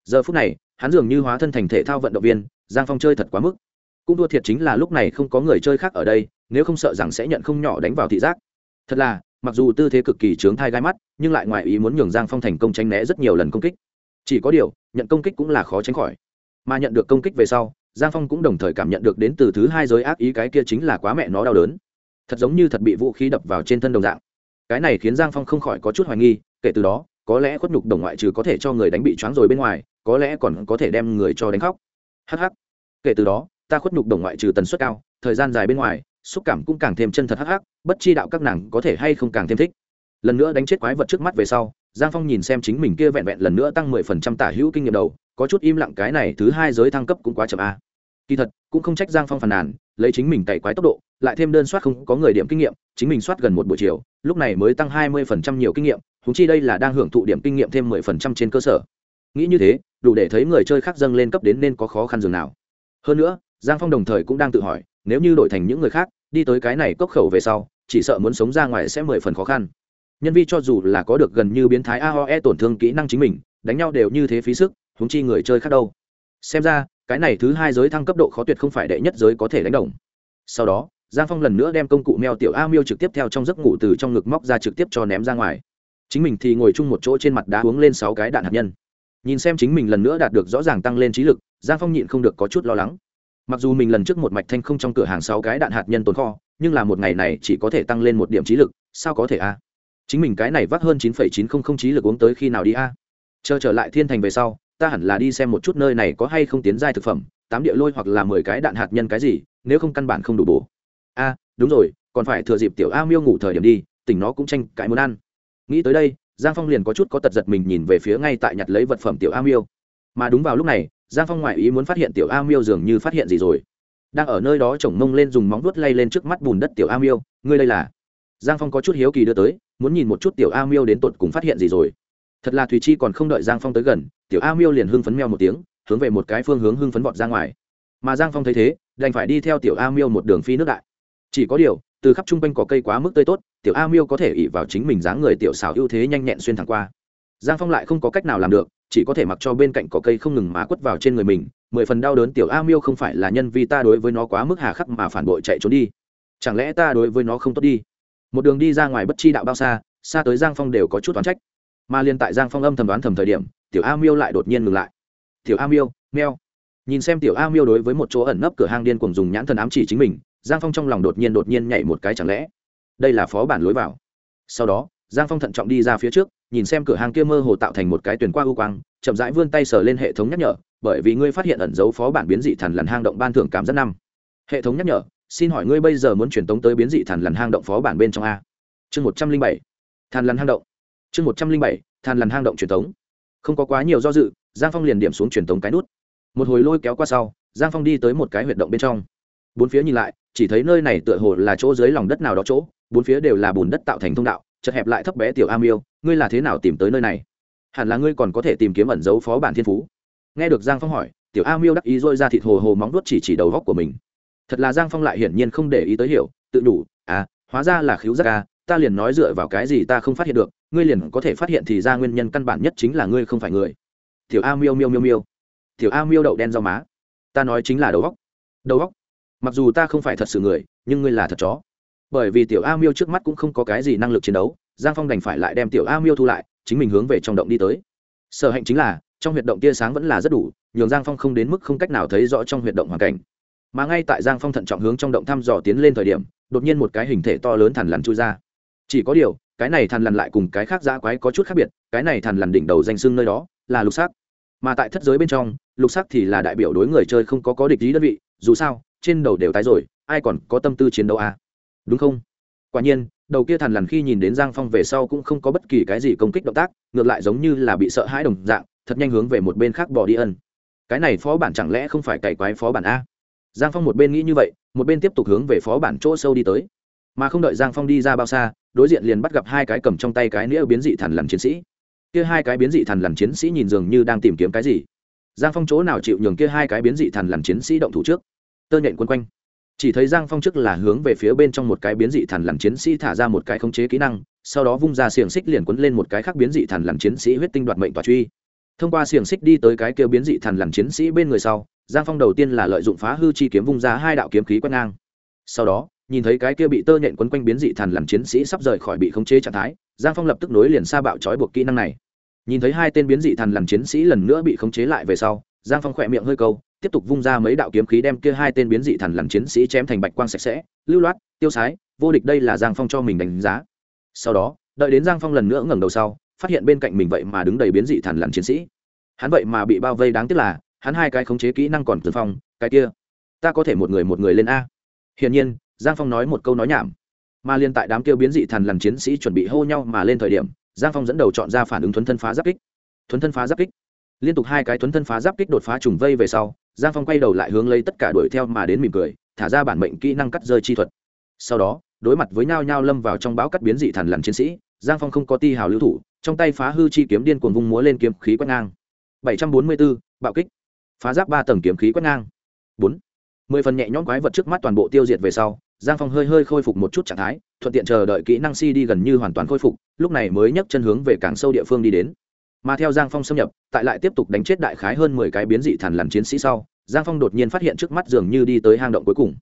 Giờ phút này, hắn dường như hóa thân thành thể thao vận động viên, giang phong chơi thật quá mức. Cũng đua thiệt chính là lúc này không có người chơi khác ở đây, nếu không sợ rằng sẽ nhận không nhỏ đánh vào thị giác. Thật là, mặc dù tư thế cực kỳ trướng thai gai mắt, nhưng lại ngoài ý muốn nhường giang phong thành công tránh né rất nhiều lần công kích. Chỉ có điều, nhận công kích cũng là khó tránh khỏi. Mà nhận được công kích về sau, giang phong cũng đồng thời cảm nhận được đến từ thứ hai giới ác ý cái kia chính là quá mẹ nó đau đớn. Thật giống như thật bị vũ khí đập vào trên thân đồng dạng. Cái này khiến giang phong không khỏi có chút hoài nghi kể từ đó, có lẽ khuất nhục đồng ngoại trừ có thể cho người đánh bị choáng rồi bên ngoài, có lẽ còn có thể đem người cho đánh khóc. Hh kể từ đó, ta khuất nhục đồng ngoại trừ tần suất cao, thời gian dài bên ngoài, xúc cảm cũng càng thêm chân thật hắc hắc, bất chi đạo các nàng có thể hay không càng thêm thích. Lần nữa đánh chết quái vật trước mắt về sau, giang phong nhìn xem chính mình kia vẹn vẹn lần nữa tăng mười phần trăm tả hữu kinh nghiệm đầu, có chút im lặng cái này thứ hai giới thăng cấp cũng quá chậm a. Kỳ thật, cũng không trách giang phong phàn nàn, lấy chính mình cày quái tốc độ lại thêm đơn soát không có người điểm kinh nghiệm, chính mình soát gần một buổi chiều, lúc này mới tăng hai mươi phần trăm nhiều kinh nghiệm húng chi đây là đang hưởng thụ điểm kinh nghiệm thêm mười phần trăm trên cơ sở. Nghĩ như thế, đủ để thấy người chơi khác dâng lên cấp đến nên có khó khăn dường nào. Hơn nữa, giang phong đồng thời cũng đang tự hỏi, nếu như đổi thành những người khác, đi tới cái này cốc khẩu về sau, chỉ sợ muốn sống ra ngoài sẽ mười phần khó khăn. Nhân vi cho dù là có được gần như biến thái aoe tổn thương kỹ năng chính mình, đánh nhau đều như thế phí sức húng chi người chơi khác đâu. Xem ra, cái này thứ hai giới thăng cấp độ khó tuyệt không phải đệ nhất giới có thể đánh đồng. Sau đó giang phong lần nữa đem công cụ meo tiểu a miêu trực tiếp theo trong giấc ngủ từ trong ngực móc ra trực tiếp cho ném ra ngoài. Chính mình thì ngồi chung một chỗ trên mặt đá uống lên sáu cái đạn hạt nhân. Nhìn xem chính mình lần nữa đạt được rõ ràng tăng lên trí lực, giang phong nhịn không được có chút lo lắng. Mặc dù mình lần trước một mạch thanh không trong cửa hàng sáu cái đạn hạt nhân tồn kho, nhưng là một ngày này chỉ có thể tăng lên một điểm trí lực, sao có thể a? Chính mình cái này vắt hơn chín phẩy chín không không trí lực uống tới khi nào đi a? Chờ trở lại thiên thành về sau, ta hẳn là đi xem một chút nơi này có hay không tiến giai thực phẩm, tám địa lôi hoặc là mười cái đạn hạt nhân cái gì, nếu không căn bản không đủ bổ a đúng rồi, còn phải thừa dịp tiểu a miêu ngủ thời điểm đi, tỉnh nó cũng tranh cãi muốn ăn. Nghĩ tới đây, giang phong liền có chút có tật giật mình nhìn về phía ngay tại nhặt lấy vật phẩm tiểu a miêu. Mà đúng vào lúc này, giang phong ngoại ý muốn phát hiện tiểu a miêu dường như phát hiện gì rồi. Đang ở nơi đó chồng mông lên dùng móng vuốt lay lên trước mắt bùn đất tiểu a miêu, ngươi đây là? Giang phong có chút hiếu kỳ đưa tới, muốn nhìn một chút tiểu a miêu đến tột cùng phát hiện gì rồi. Thật là thùy chi còn không đợi giang phong tới gần, tiểu a miêu liền hưng phấn meo một tiếng, hướng về một cái phương hướng hưng phấn vọt ra ngoài. Mà giang phong thấy thế, đành phải đi theo tiểu a miêu một đường phi nước đại chỉ có điều, từ khắp trung quanh có cây quá mức tươi tốt, tiểu a miêu có thể ỉ vào chính mình dáng người tiểu xảo ưu thế nhanh nhẹn xuyên thẳng qua. Giang phong lại không có cách nào làm được, chỉ có thể mặc cho bên cạnh có cây không ngừng má quất vào trên người mình, mười phần đau đớn tiểu a miêu không phải là nhân vì ta đối với nó quá mức hà khắc mà phản bội chạy trốn đi. Chẳng lẽ ta đối với nó không tốt đi? Một đường đi ra ngoài bất chi đạo bao xa xa tới giang phong đều có chút toán trách. Mà liên tại giang phong âm thầm đoán thầm thời điểm, tiểu a miêu lại đột nhiên ngừng lại. Tiểu a miêu, meo. Nhìn xem tiểu a miêu đối với một chỗ ẩn nấp cửa hang điên cùng dùng nhãn thần ám chỉ chính mình giang phong trong lòng đột nhiên đột nhiên nhảy một cái chẳng lẽ? Đây là phó bản lối vào. Sau đó, giang phong thận trọng đi ra phía trước, nhìn xem cửa hàng kia mơ hồ tạo thành một cái tuyển qua ưu quang, chậm rãi vươn tay sờ lên hệ thống nhắc nhở, bởi vì ngươi phát hiện ẩn dấu phó bản biến dị thần lần hang động ban thưởng cảm giác năm. Hệ thống nhắc nhở, xin hỏi ngươi bây giờ muốn truyền tống tới biến dị thần lần hang động phó bản bên trong a? Chương một trăm linh bảy. Thần lần hang động. Chương một trăm linh bảy, thần lần hang động truyền tống. Không có quá nhiều do dự, giang phong liền điểm xuống truyền tống cái nút. Một hồi lôi kéo qua sau, giang phong đi tới một cái huyệt động bên trong bốn phía nhìn lại, chỉ thấy nơi này tựa hồ là chỗ dưới lòng đất nào đó chỗ, bốn phía đều là bùn đất tạo thành thông đạo, chật hẹp lại thấp bé tiểu a miêu, ngươi là thế nào tìm tới nơi này? Hẳn là ngươi còn có thể tìm kiếm ẩn dấu phó bản thiên phú. Nghe được giang phong hỏi, tiểu a miêu đắc ý dôi ra thịt hồ hồ móng đuốt chỉ chỉ đầu góc của mình. Thật là giang phong lại hiển nhiên không để ý tới hiểu, tự đủ à hóa ra là khiếu giác ca ta liền nói dựa vào cái gì ta không phát hiện được, ngươi liền có thể phát hiện thì ra nguyên nhân căn bản nhất chính là ngươi không phải người. Tiểu a miêu miêu miêu miêu. Tiểu a miêu đậu đen rau má. Ta nói chính là đầu góc. Đầu góc? Mặc dù ta không phải thật sự người, nhưng ngươi là thật chó. Bởi vì tiểu a miêu trước mắt cũng không có cái gì năng lực chiến đấu, giang phong đành phải lại đem tiểu a miêu thu lại, chính mình hướng về trong động đi tới. Sở hạnh chính là, trong huyệt động tia sáng vẫn là rất đủ, nhường giang phong không đến mức không cách nào thấy rõ trong huyệt động hoàn cảnh. Mà ngay tại giang phong thận trọng hướng trong động thăm dò tiến lên thời điểm, đột nhiên một cái hình thể to lớn thằn lằn chui ra. Chỉ có điều, cái này thằn lằn lại cùng cái khác dã quái có chút khác biệt, cái này thằn lằn đỉnh đầu danh xưng nơi đó là lục sắc. Mà tại thất giới bên trong, lục sắc thì là đại biểu đối người chơi không có có địch ý đơn vị, dù sao trên đầu đều tái rồi, ai còn có tâm tư chiến đấu à? đúng không? Quả nhiên, đầu kia thằn lằn khi nhìn đến giang phong về sau cũng không có bất kỳ cái gì công kích động tác, ngược lại giống như là bị sợ hãi đồng dạng, thật nhanh hướng về một bên khác bỏ đi ân. Cái này phó bản chẳng lẽ không phải cày quái phó bản a? Giang phong một bên nghĩ như vậy, một bên tiếp tục hướng về phó bản chỗ sâu đi tới. Mà không đợi giang phong đi ra bao xa, đối diện liền bắt gặp hai cái cầm trong tay cái nĩa biến dị thằn lằn chiến sĩ. Kia hai cái biến dị thằn lằn chiến sĩ nhìn dường như đang tìm kiếm cái gì? Giang phong chỗ nào chịu nhường kia hai cái biến dị thằn lằn chiến sĩ động thủ trước? Tơ nhện quân quanh. Chỉ thấy giang phong trước là hướng về phía bên trong một cái biến dị thần làm chiến sĩ thả ra một cái khống chế kỹ năng, sau đó vung ra xiềng xích liền quấn lên một cái khác biến dị thần làm chiến sĩ huyết tinh đoạt mệnh tòa truy. Thông qua xiềng xích đi tới cái kêu biến dị thần làm chiến sĩ bên người sau, giang phong đầu tiên là lợi dụng phá hư chi kiếm vung ra hai đạo kiếm khí quét ngang. Sau đó, nhìn thấy cái kia bị tơ nhện quấn quanh biến dị thần làm chiến sĩ sắp rời khỏi bị khống chế trạng thái, giang phong lập tức nối liền xa bạo trói buộc kỹ năng này. Nhìn thấy hai tên biến dị thằn làm chiến sĩ lần nữa bị khống chế lại về sau, giang phong khỏe miệng hơi câu tiếp tục vung ra mấy đạo kiếm khí đem kia hai tên biến dị thần lằn chiến sĩ chém thành bạch quang sạch sẽ, lưu loát, tiêu sái, vô địch đây là giang phong cho mình đánh giá. Sau đó, đợi đến giang phong lần nữa ngẩng đầu sau, phát hiện bên cạnh mình vậy mà đứng đầy biến dị thần lằn chiến sĩ. Hắn vậy mà bị bao vây đáng tiếc là, hắn hai cái khống chế kỹ năng còn tử phong, cái kia, ta có thể một người một người lên a. Hiển nhiên, giang phong nói một câu nói nhảm. Mà liên tại đám kêu biến dị thần lằn chiến sĩ chuẩn bị hô nhau mà lên thời điểm, giang phong dẫn đầu chọn ra phản ứng thuấn thân phá giáp kích. Thuấn thân phá giáp kích. Liên tục hai cái thuấn thân phá giáp kích đột phá trùng vây về sau giang phong quay đầu lại hướng lấy tất cả đuổi theo mà đến mỉm cười, thả ra bản mệnh kỹ năng cắt rơi chi thuật. Sau đó, đối mặt với nhao nhao lâm vào trong báo cắt biến dị thần lằn chiến sĩ, giang phong không có ti hào lưu thủ, trong tay phá hư chi kiếm điên cuồng vung múa lên kiếm khí quét ngang. Bảy trăm bốn mươi bốn bạo kích. Phá giáp ba tầng kiếm khí quét ngang. Bốn. Mười phần nhẹ nhõm quái vật trước mắt toàn bộ tiêu diệt về sau, giang phong hơi hơi khôi phục một chút trạng thái, thuận tiện chờ đợi kỹ năng si đi gần như hoàn toàn khôi phục, lúc này mới nhấc chân hướng về càng sâu địa phương đi đến mà theo giang phong xâm nhập, tại lại tiếp tục đánh chết đại khái hơn mười cái biến dị thằn lằn chiến sĩ sau, giang phong đột nhiên phát hiện trước mắt dường như đi tới hang động cuối cùng.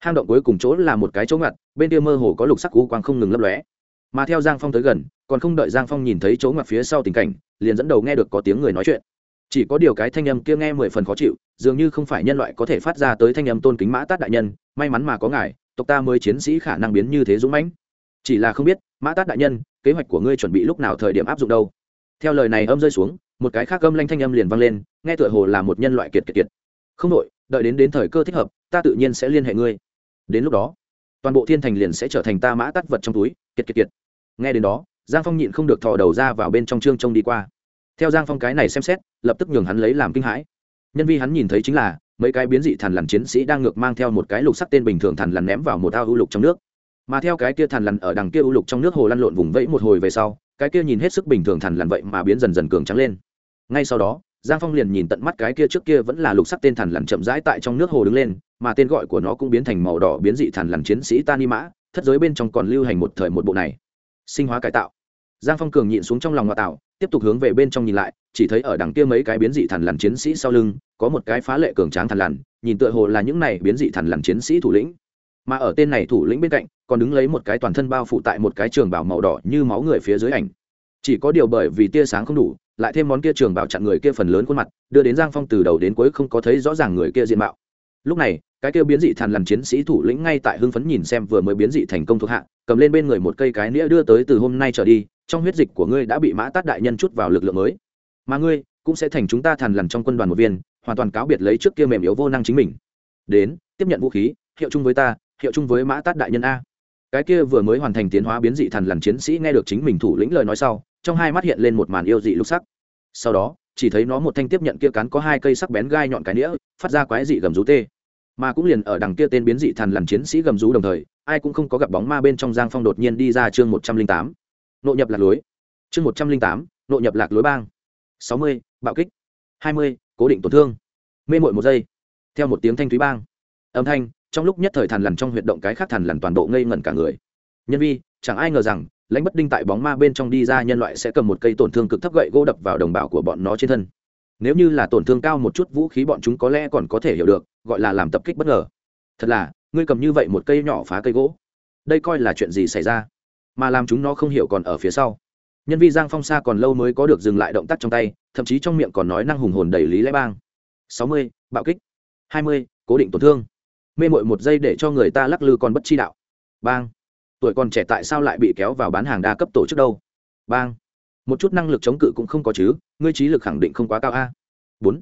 Hang động cuối cùng chỗ là một cái chỗ ngặt, bên kia mơ hồ có lục sắc u quang không ngừng lấp lóe. Mà theo giang phong tới gần, còn không đợi giang phong nhìn thấy chỗ ngặt phía sau tình cảnh, liền dẫn đầu nghe được có tiếng người nói chuyện. Chỉ có điều cái thanh âm kia nghe mười phần khó chịu, dường như không phải nhân loại có thể phát ra tới thanh âm tôn kính mã tát đại nhân, may mắn mà có ngài, tộc ta mới chiến sĩ khả năng biến như thế dũng mãnh. Chỉ là không biết, mã tát đại nhân, kế hoạch của ngươi chuẩn bị lúc nào thời điểm áp dụng đâu? Theo lời này âm rơi xuống, một cái khác âm lanh thanh âm liền vang lên, nghe tựa hồ là một nhân loại kiệt kiệt kiệt. Không đội đợi đến đến thời cơ thích hợp, ta tự nhiên sẽ liên hệ ngươi. Đến lúc đó, toàn bộ thiên thành liền sẽ trở thành ta mã tắt vật trong túi, kiệt kiệt kiệt. Nghe đến đó, giang phong nhịn không được thò đầu ra vào bên trong trương trông đi qua. Theo giang phong cái này xem xét, lập tức nhường hắn lấy làm kinh hãi. Nhân vi hắn nhìn thấy chính là, mấy cái biến dị thằn lằn chiến sĩ đang ngược mang theo một cái lục sắc tên bình thường thằn lằn ném vào một ao hữu lục trong nước mà theo cái kia thằn lằn ở đằng kia u lục trong nước hồ lăn lộn vùng vẫy một hồi về sau, cái kia nhìn hết sức bình thường thằn lằn vậy mà biến dần dần cường trắng lên. Ngay sau đó, giang phong liền nhìn tận mắt cái kia trước kia vẫn là lục sắc tên thằn lằn chậm rãi tại trong nước hồ đứng lên, mà tên gọi của nó cũng biến thành màu đỏ biến dị thằn lằn chiến sĩ tani mã, thất giới bên trong còn lưu hành một thời một bộ này. Sinh hóa cải tạo. Giang phong cường nhịn xuống trong lòng ngoại tạo, tiếp tục hướng về bên trong nhìn lại, chỉ thấy ở đằng kia mấy cái biến dị thằn lằn chiến sĩ sau lưng, có một cái phá lệ cường tráng thằn lằn, nhìn tựa hồ là những này biến dị thằn lằn chiến sĩ thủ lĩnh mà ở tên này thủ lĩnh bên cạnh, còn đứng lấy một cái toàn thân bao phủ tại một cái trường bảo màu đỏ như máu người phía dưới ảnh. Chỉ có điều bởi vì tia sáng không đủ, lại thêm món kia trường bảo chặn người kia phần lớn khuôn mặt, đưa đến giang phong từ đầu đến cuối không có thấy rõ ràng người kia diện mạo. Lúc này, cái kia biến dị thằn lằn chiến sĩ thủ lĩnh ngay tại hưng phấn nhìn xem vừa mới biến dị thành công thuộc hạ, cầm lên bên người một cây cái nĩa đưa tới từ hôm nay trở đi, trong huyết dịch của ngươi đã bị mã tát đại nhân chút vào lực lượng mới. Mà ngươi, cũng sẽ thành chúng ta thằn lằn trong quân đoàn một viên, hoàn toàn cáo biệt lấy trước kia mềm yếu vô năng chính mình. Đến, tiếp nhận vũ khí, hiệu chung với ta hiệu chung với mã tát đại nhân a. Cái kia vừa mới hoàn thành tiến hóa biến dị thần lằn chiến sĩ nghe được chính mình thủ lĩnh lời nói sau, trong hai mắt hiện lên một màn yêu dị lục sắc. Sau đó, chỉ thấy nó một thanh tiếp nhận kia cắn có hai cây sắc bén gai nhọn cái nĩa, phát ra quái dị gầm rú tê. Mà cũng liền ở đằng kia tên biến dị thần lằn chiến sĩ gầm rú đồng thời, ai cũng không có gặp bóng ma bên trong giang phong đột nhiên đi ra chương một trăm linh tám. Nội nhập lạc lối. Chương một trăm linh tám, nội nhập lạc lối bang. Sáu mươi, bạo kích. Hai mươi, cố định tổn thương. Mê mội một giây. Theo một tiếng thanh thúy bang. Âm thanh trong lúc nhất thời thằn lằn trong huyệt động cái khác thằn lằn toàn bộ ngây ngẩn cả người. Nhân vi, chẳng ai ngờ rằng, lãnh bất đinh tại bóng ma bên trong đi ra nhân loại sẽ cầm một cây tổn thương cực thấp gậy gỗ đập vào đồng bào của bọn nó trên thân. Nếu như là tổn thương cao một chút vũ khí bọn chúng có lẽ còn có thể hiểu được, gọi là làm tập kích bất ngờ. Thật là, ngươi cầm như vậy một cây nhỏ phá cây gỗ. Đây coi là chuyện gì xảy ra? Mà làm chúng nó không hiểu còn ở phía sau. Nhân vi giang phong xa còn lâu mới có được dừng lại động tác trong tay, thậm chí trong miệng còn nói năng hùng hồn đầy lý lẽ bang. Sáu mươi, bạo kích. Hai mươi, cố định tổn thương mê mội một giây để cho người ta lắc lư còn bất chi đạo. Bang. Tuổi còn trẻ tại sao lại bị kéo vào bán hàng đa cấp tổ chức đâu? Bang. Một chút năng lực chống cự cũng không có chứ, ngươi trí lực khẳng định không quá cao a. Bốn.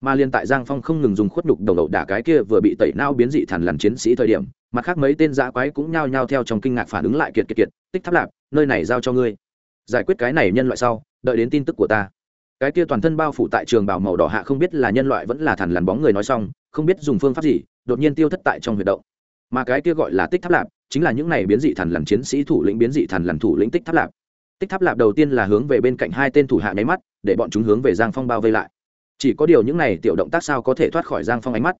Mà liên tại giang phong không ngừng dùng khuất nhục đầu đầu đả cái kia vừa bị tẩy nao biến dị thản lằn chiến sĩ thời điểm, mặt khác mấy tên dã quái cũng nhao nhao theo trong kinh ngạc phản ứng lại kiệt kiệt kiệt, tích tháp lạp, nơi này giao cho ngươi. Giải quyết cái này nhân loại sau, đợi đến tin tức của ta cái kia toàn thân bao phủ tại trường bảo màu đỏ hạ không biết là nhân loại vẫn là thằn lằn bóng người nói xong, không biết dùng phương pháp gì, đột nhiên tiêu thất tại trong huyệt động. Mà cái kia gọi là tích tháp lạp, chính là những này biến dị thằn lằn chiến sĩ thủ lĩnh, biến dị thằn lằn thủ lĩnh tích tháp lạp. Tích tháp lạp đầu tiên là hướng về bên cạnh hai tên thủ hạ nháy mắt, để bọn chúng hướng về giang phong bao vây lại. Chỉ có điều những này tiểu động tác sao có thể thoát khỏi giang phong ánh mắt?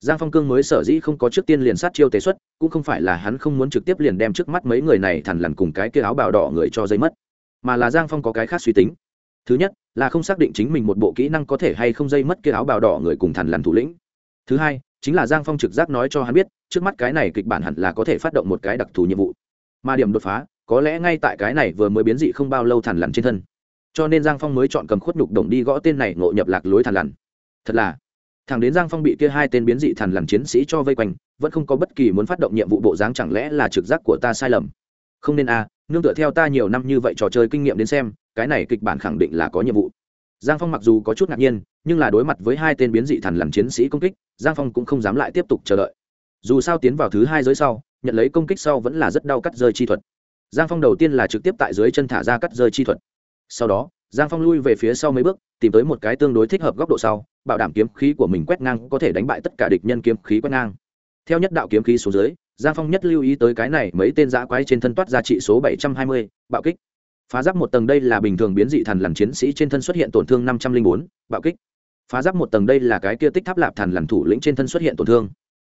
Giang phong cương mới sở dĩ không có trước tiên liền sát chiêu tế xuất, cũng không phải là hắn không muốn trực tiếp liền đem trước mắt mấy người này thằn lằn cùng cái kia áo bào đỏ người cho dây mất, mà là giang phong có cái khác suy tính thứ nhất là không xác định chính mình một bộ kỹ năng có thể hay không dây mất kia áo bào đỏ người cùng thằn lằn thủ lĩnh. Thứ hai chính là giang phong trực giác nói cho hắn biết trước mắt cái này kịch bản hẳn là có thể phát động một cái đặc thù nhiệm vụ. Mà điểm đột phá có lẽ ngay tại cái này vừa mới biến dị không bao lâu thằn lằn trên thân. Cho nên giang phong mới chọn cầm khuất nhục đồng đi gõ tên này ngộ nhập lạc lối thằn lằn. Thật là thằng đến giang phong bị kia hai tên biến dị thằn lằn chiến sĩ cho vây quanh vẫn không có bất kỳ muốn phát động nhiệm vụ bộ dáng chẳng lẽ là trực giác của ta sai lầm? Không nên a à, nương tựa theo ta nhiều năm như vậy trò chơi kinh nghiệm đến xem cái này kịch bản khẳng định là có nhiệm vụ. Giang phong mặc dù có chút ngạc nhiên, nhưng là đối mặt với hai tên biến dị thần làm chiến sĩ công kích, giang phong cũng không dám lại tiếp tục chờ đợi. Dù sao tiến vào thứ hai giới sau, nhận lấy công kích sau vẫn là rất đau cắt rơi chi thuật. Giang phong đầu tiên là trực tiếp tại dưới chân thả ra cắt rơi chi thuật. Sau đó, giang phong lui về phía sau mấy bước, tìm tới một cái tương đối thích hợp góc độ sau, bảo đảm kiếm khí của mình quét ngang có thể đánh bại tất cả địch nhân kiếm khí quét ngang. Theo nhất đạo kiếm khí số dưới, giang phong nhất lưu ý tới cái này mấy tên giã quái trên thân toát ra trị số bảy trăm hai mươi, bạo kích phá giáp một tầng đây là bình thường biến dị thần lằn chiến sĩ trên thân xuất hiện tổn thương năm trăm linh bốn, bạo kích. Phá giáp một tầng đây là cái kia tích tháp lạp thần lằn thủ lĩnh trên thân xuất hiện tổn thương.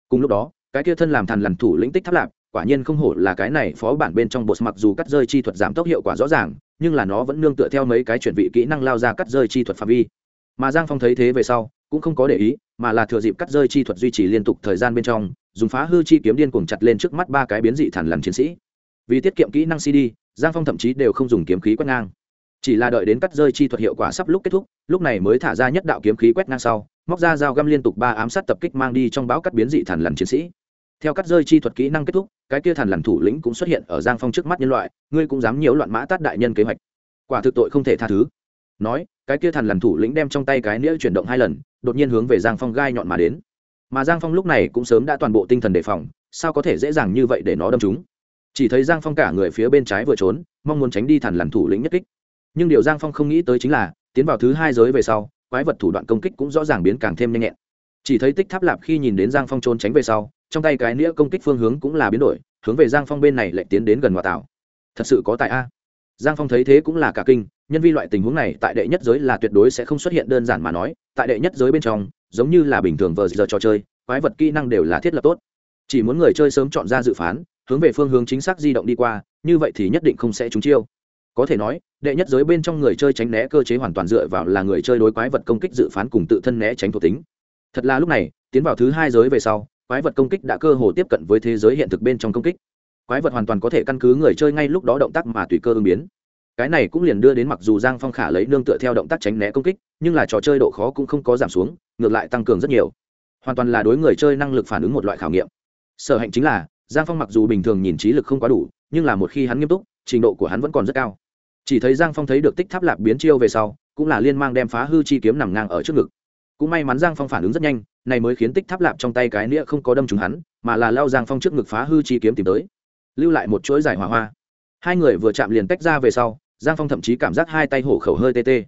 Cùng lúc đó, cái kia thân làm thần lằn thủ lĩnh tích tháp lạp, quả nhiên không hổ là cái này phó bản bên trong bột mặc dù cắt rơi chi thuật giảm tốc hiệu quả rõ ràng, nhưng là nó vẫn nương tựa theo mấy cái chuyển vị kỹ năng lao ra cắt rơi chi thuật phạm vi. Mà giang phong thấy thế về sau, cũng không có để ý, mà là thừa dịp cắt rơi chi thuật duy trì liên tục thời gian bên trong, dùng phá hư chi kiếm điên cuồng chặt lên trước mắt ba cái biến dị thần lằn chiến sĩ. Vì tiết kiệm kỹ năng cd giang phong thậm chí đều không dùng kiếm khí quét ngang. Chỉ là đợi đến cắt rơi chi thuật hiệu quả sắp lúc kết thúc, lúc này mới thả ra nhất đạo kiếm khí quét ngang sau, móc ra dao găm liên tục ba ám sát tập kích mang đi trong bão cắt biến dị thần lằn chiến sĩ. Theo cắt rơi chi thuật kỹ năng kết thúc, cái kia thần lằn thủ lĩnh cũng xuất hiện ở giang phong trước mắt nhân loại, ngươi cũng dám nhiễu loạn mã tát đại nhân kế hoạch. Quả thực tội không thể tha thứ. Nói, cái kia thần lằn thủ lĩnh đem trong tay cái nĩa chuyển động hai lần, đột nhiên hướng về giang phong gai nhọn mà đến. Mà giang phong lúc này cũng sớm đã toàn bộ tinh thần đề phòng, sao có thể dễ dàng như vậy để nó đâm chúng chỉ thấy giang phong cả người phía bên trái vừa trốn, mong muốn tránh đi thần lằn thủ lĩnh nhất kích. Nhưng điều giang phong không nghĩ tới chính là, tiến vào thứ hai giới về sau, quái vật thủ đoạn công kích cũng rõ ràng biến càng thêm nhanh nhẹn. Chỉ thấy tích tháp lạp khi nhìn đến giang phong trốn tránh về sau, trong tay cái nĩa công kích phương hướng cũng là biến đổi, hướng về giang phong bên này lại tiến đến gần ngoại tảo. Thật sự có tại a. Giang phong thấy thế cũng là cả kinh, nhân vi loại tình huống này tại đệ nhất giới là tuyệt đối sẽ không xuất hiện đơn giản mà nói, tại đệ nhất giới bên trong, giống như là bình thường vờ giờ trò chơi, quái vật kỹ năng đều là thiết lập tốt. Chỉ muốn người chơi sớm chọn ra dự phán hướng về phương hướng chính xác di động đi qua, như vậy thì nhất định không sẽ trúng chiêu. Có thể nói, đệ nhất giới bên trong người chơi tránh né cơ chế hoàn toàn dựa vào là người chơi đối quái vật công kích dự phán cùng tự thân né tránh thuộc tính. Thật là lúc này, tiến vào thứ hai giới về sau, quái vật công kích đã cơ hồ tiếp cận với thế giới hiện thực bên trong công kích. Quái vật hoàn toàn có thể căn cứ người chơi ngay lúc đó động tác mà tùy cơ ứng biến. Cái này cũng liền đưa đến mặc dù giang phong khả lấy nương tựa theo động tác tránh né công kích, nhưng là trò chơi độ khó cũng không có giảm xuống, ngược lại tăng cường rất nhiều. Hoàn toàn là đối người chơi năng lực phản ứng một loại khảo nghiệm. Sở hạnh chính là giang phong mặc dù bình thường nhìn trí lực không quá đủ, nhưng là một khi hắn nghiêm túc, trình độ của hắn vẫn còn rất cao. Chỉ thấy giang phong thấy được tích tháp lạp biến chiêu về sau, cũng là liên mang đem phá hư chi kiếm nằm ngang ở trước ngực. Cũng may mắn giang phong phản ứng rất nhanh, này mới khiến tích tháp lạp trong tay cái nĩa không có đâm trúng hắn, mà là lao giang phong trước ngực phá hư chi kiếm tìm tới. Lưu lại một chuỗi giải hỏa hoa. Hai người vừa chạm liền tách ra về sau, giang phong thậm chí cảm giác hai tay hổ khẩu hơi tê tê.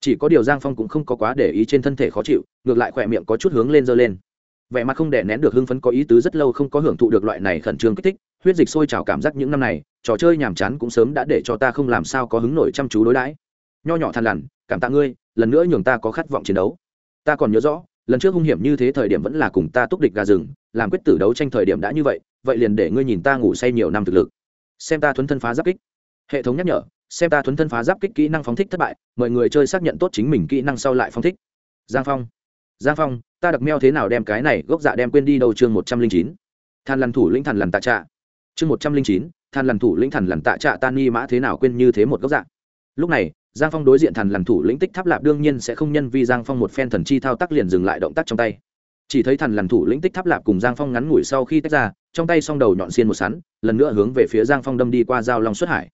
Chỉ có điều giang phong cũng không có quá để ý trên thân thể khó chịu, ngược lại khỏe miệng có chút hướng lên dơ lên vẻ mặt không đè nén được hưng phấn có ý tứ rất lâu không có hưởng thụ được loại này khẩn trương kích thích, huyết dịch sôi trào cảm giác những năm này, trò chơi nhàm chán cũng sớm đã để cho ta không làm sao có hứng nổi chăm chú đối đãi. Nho nhỏ than lằn, cảm tạ ngươi, lần nữa nhường ta có khát vọng chiến đấu. Ta còn nhớ rõ, lần trước hung hiểm như thế thời điểm vẫn là cùng ta túc địch gà rừng, làm quyết tử đấu tranh thời điểm đã như vậy vậy liền để ngươi nhìn ta ngủ say nhiều năm thực lực. Xem ta thuấn thân phá giáp kích. Hệ thống nhắc nhở, xem ta thuấn thân phá giáp kích kỹ năng phóng thích thất bại, mời người chơi xác nhận tốt chính mình kỹ năng sau lại phóng thích. Giang phong. Giang phong ta đặc meo thế nào đem cái này gốc dạ đem quên đi đầu chương một trăm linh chín. Than lằn thủ lĩnh thần lằn tạ trạ. Chương một trăm linh chín, than lằn thủ lĩnh thần lằn tạ trạ tan ni mã thế nào quên như thế một gốc dạ. Lúc này, giang phong đối diện thần lằn thủ lĩnh tích tháp lạp đương nhiên sẽ không nhân vì giang phong một phen thần chi thao tác liền dừng lại động tác trong tay. Chỉ thấy thần lằn thủ lĩnh tích tháp lạp cùng giang phong ngắn ngủi sau khi tách ra, trong tay s đầu nhọn xiên một sắn, lần nữa hướng về phía giang phong đâm đi qua giao long xuất hải.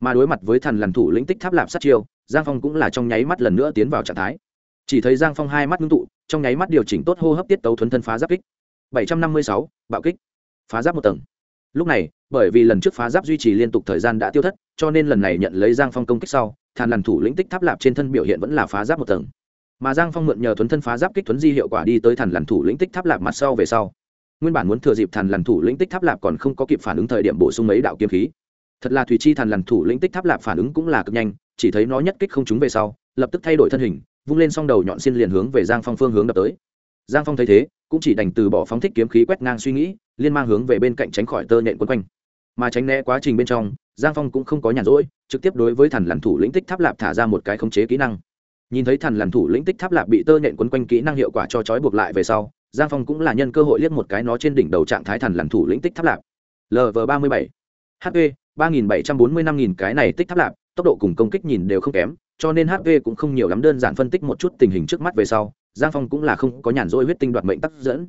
Mà đối mặt với thần lằn thủ lĩnh tích tháp lạp sát chiêu, giang phong cũng là trong nháy mắt lần nữa tiến vào trạng thái chỉ thấy giang phong hai mắt ngưng tụ, trong nháy mắt điều chỉnh tốt hô hấp tiết tấu thuấn thân phá giáp kích. bảy trăm năm mươi sáu, bạo kích. Phá giáp một tầng. Lúc này, bởi vì lần trước phá giáp duy trì liên tục thời gian đã tiêu thất, cho nên lần này nhận lấy giang phong công kích sau, thàn lằn thủ lĩnh tích tháp lạp trên thân biểu hiện vẫn là phá giáp một tầng. Mà giang phong mượn nhờ thuấn thân phá giáp kích thuấn di hiệu quả đi tới thàn lằn thủ lĩnh tích tháp lạp mặt sau về sau. Nguyên bản muốn thừa dịp thàn lằn thủ lĩnh tích tháp lạp còn không có kịp phản ứng thời điểm bổ sung mấy đạo kiếm khí. Thật là thùy chi thàn lằn thủ lĩnh tích tháp lạp phản ứng cũng là cực nhanh, chỉ thấy nó nhất kích không trúng về sau, lập tức thay đổi thân hình vung lên xong đầu nhọn xin liền hướng về giang phong phương hướng đập tới. Giang phong thấy thế, cũng chỉ đành từ bỏ phóng thích kiếm khí quét ngang suy nghĩ, liên mang hướng về bên cạnh tránh khỏi tơ nện quấn quanh. Mà tránh né quá trình bên trong, giang phong cũng không có nhàn rỗi, trực tiếp đối với thần lằn thủ lĩnh tích tháp lạp thả ra một cái khống chế kỹ năng. Nhìn thấy thần lằn thủ lĩnh tích tháp lạp bị tơ nện quấn quanh kỹ năng hiệu quả cho trói buộc lại về sau, giang phong cũng là nhân cơ hội liếc một cái nó trên đỉnh đầu trạng thái thần lằn thủ lĩnh tích tháp lạp. Lv ba mươi bảy. Hp ba nghìn bảy trăm bốn mươi năm nghìn cái này tích tháp lạp, tốc độ cùng công kích nhìn đều không kém cho nên hp cũng không nhiều lắm đơn giản phân tích một chút tình hình trước mắt về sau, giang phong cũng là không có nhàn rỗi huyết tinh đoạt mệnh tắc dẫn.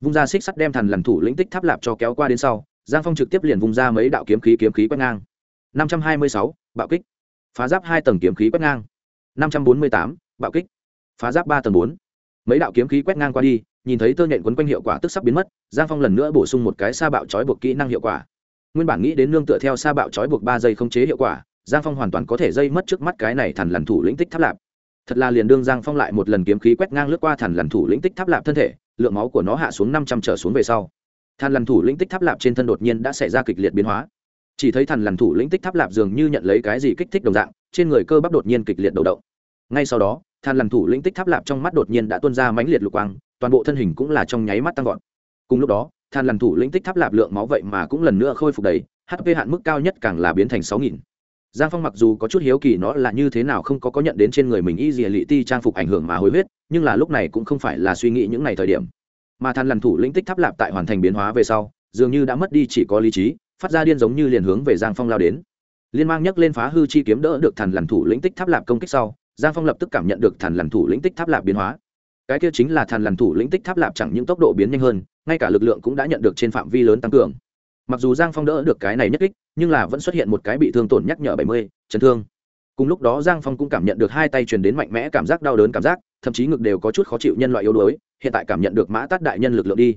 Vung ra xích sắt đem thần lần thủ lĩnh tích tháp lạp cho kéo qua đến sau, giang phong trực tiếp liền vung ra mấy đạo kiếm khí kiếm khí quét ngang. năm trăm hai mươi sáu, bạo kích. Phá giáp hai tầng kiếm khí quét ngang. năm trăm bốn mươi tám, bạo kích. Phá giáp ba tầng bốn. Mấy đạo kiếm khí quét ngang qua đi, nhìn thấy tơ nhện quấn quanh hiệu quả tức sắp biến mất, giang phong lần nữa bổ sung một cái sa bạo trói buộc kỹ năng hiệu quả. Nguyên bản nghĩ đến nương tựa theo sa bạo trói buộc ba giây không chế hiệu quả giang phong hoàn toàn có thể dây mất trước mắt cái này thằn lằn thủ lĩnh tích tháp lạp. Thật là liền đương giang phong lại một lần kiếm khí quét ngang lướt qua thằn lằn thủ lĩnh tích tháp lạp thân thể, lượng máu của nó hạ xuống năm trăm trở xuống về sau. Thằn lằn thủ lĩnh tích tháp lạp trên thân đột nhiên đã xảy ra kịch liệt biến hóa. Chỉ thấy thằn lằn thủ lĩnh tích tháp lạp dường như nhận lấy cái gì kích thích đồng dạng, trên người cơ bắp đột nhiên kịch liệt đầu động. Ngay sau đó thằn lằn thủ lĩnh tích tháp lạp trong mắt đột nhiên đã tuôn ra mãnh liệt lục quang, toàn bộ thân hình cũng là trong nháy mắt tăng vọt. Cùng lúc đó thằn lằn thủ lĩnh tích tháp lạp lượng máu vậy mà cũng lần nữa khôi phục đầy hp hạn mức cao nhất càng là biến thành sáu nghìn giang phong mặc dù có chút hiếu kỳ nó là như thế nào không có có nhận đến trên người mình y dìa lị ti trang phục ảnh hưởng mà hối huyết, nhưng là lúc này cũng không phải là suy nghĩ những ngày thời điểm. Mà than lằn thủ lĩnh tích tháp lạp tại hoàn thành biến hóa về sau, dường như đã mất đi chỉ có lý trí, phát ra điên giống như liền hướng về giang phong lao đến. Liên mang nhấc lên phá hư chi kiếm đỡ được thần lằn thủ lĩnh tích tháp lạp công kích sau, giang phong lập tức cảm nhận được thần lằn thủ lĩnh tích tháp lạp biến hóa. Cái kia chính là thần lằn thủ lĩnh tích tháp lạp chẳng những tốc độ biến nhanh hơn, ngay cả lực lượng cũng đã nhận được trên phạm vi lớn tăng cường mặc dù giang phong đỡ được cái này nhất kích, nhưng là vẫn xuất hiện một cái bị thương tổn nhắc nhở bảy mươi, chấn thương. Cùng lúc đó giang phong cũng cảm nhận được hai tay truyền đến mạnh mẽ cảm giác đau đớn cảm giác, thậm chí ngực đều có chút khó chịu nhân loại yếu đuối, hiện tại cảm nhận được mã tát đại nhân lực lượng đi.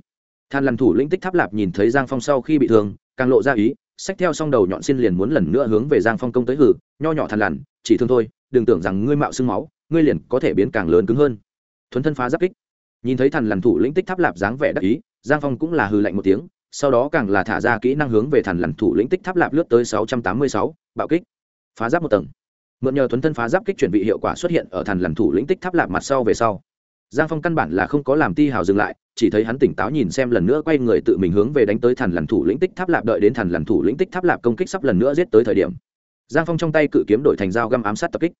Than làm thủ lĩnh tích tháp lạp nhìn thấy giang phong sau khi bị thương, càng lộ ra ý sách theo xong đầu nhọn xin liền muốn lần nữa hướng về giang phong công tới hử, nho nhỏ thằn lằn, chỉ thương thôi, đừng tưởng rằng ngươi mạo xương máu, ngươi liền có thể biến càng lớn cứng hơn. Thuấn thân phá giáp kích. Nhìn thấy thằn lằn thủ lĩnh tích tháp lạp dáng vẻ đắc ý, giang phong cũng là hư lạnh một tiếng sau đó càng là thả ra kỹ năng hướng về thằn lằn thủ lĩnh tích tháp lạp lướt tới sáu trăm tám mươi sáu, bạo kích, phá giáp một tầng. Mượn nhờ thuấn thân phá giáp kích chuẩn bị hiệu quả xuất hiện ở thằn lằn thủ lĩnh tích tháp lạp mặt sau về sau. Giang phong căn bản là không có làm ti hào dừng lại, chỉ thấy hắn tỉnh táo nhìn xem lần nữa quay người tự mình hướng về đánh tới thằn lằn thủ lĩnh tích tháp lạp đợi đến thằn lằn thủ lĩnh tích tháp lạp công kích sắp lần nữa giết tới thời điểm. Giang phong trong tay cự kiếm đổi thành dao găm ám sát tập kích.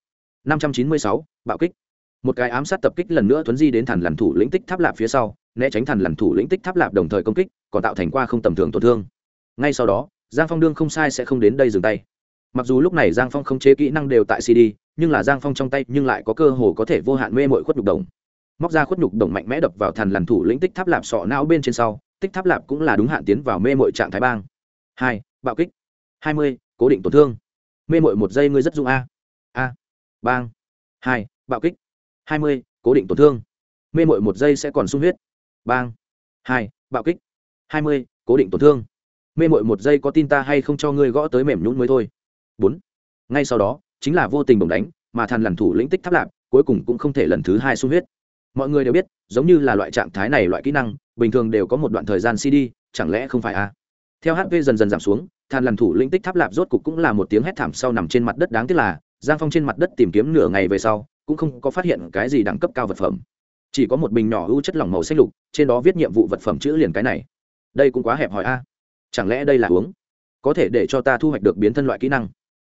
năm trăm chín mươi sáu, bạo kích. Một cái ám sát tập kích lần nữa thuấn di đến thằn lằn thủ lĩnh tích tháp lạp phía sau, né tránh thằn lằn thủ lĩnh tích tháp lạp đồng thời công kích còn tạo thành qua không tầm thường tổn thương. Ngay sau đó, giang phong đương không sai sẽ không đến đây dừng tay. Mặc dù lúc này giang phong không chế kỹ năng đều tại cd nhưng là giang phong trong tay nhưng lại có cơ hồ có thể vô hạn mê mội khuất nhục đồng. Móc ra khuất nhục đồng mạnh mẽ đập vào thằn lằn thủ lĩnh tích tháp lạp sọ não bên trên sau, tích tháp lạp cũng là đúng hạn tiến vào mê mội trạng thái bang. Hai, bạo kích. Hai mươi, cố định tổn thương. Mê mội một giây ngươi rất dung a. A, bang. Hai, bạo kích. Hai mươi, cố định tổn thương. Mê mội một giây sẽ còn sung huyết. Bang. Hai, bạo kích hai mươi, cố định tổn thương. Mê mội một giây có tin ta hay không cho ngươi gõ tới mềm nhún mới thôi. Bốn, ngay sau đó, chính là vô tình bổng đánh, mà thằn lằn thủ lĩnh tích tháp lạp, cuối cùng cũng không thể lần thứ hai sung huyết. Mọi người đều biết, giống như là loại trạng thái này loại kỹ năng, bình thường đều có một đoạn thời gian cd chẳng lẽ không phải a à? theo hp dần dần giảm xuống than lằn thủ lĩnh tích tháp lạp rốt cục cũng là một tiếng hét thảm sau nằm trên mặt đất đáng tiếc là, giang phong trên mặt đất tìm kiếm nửa ngày về sau, cũng không có phát hiện cái gì đẳng cấp cao vật phẩm. Chỉ có một bình nhỏ ưu chất lỏng màu xanh lục, trên đó viết nhiệm vụ vật phẩm chữ liền cái này đây cũng quá hẹp hòi a. Chẳng lẽ đây là uống? Có thể để cho ta thu hoạch được biến thân loại kỹ năng.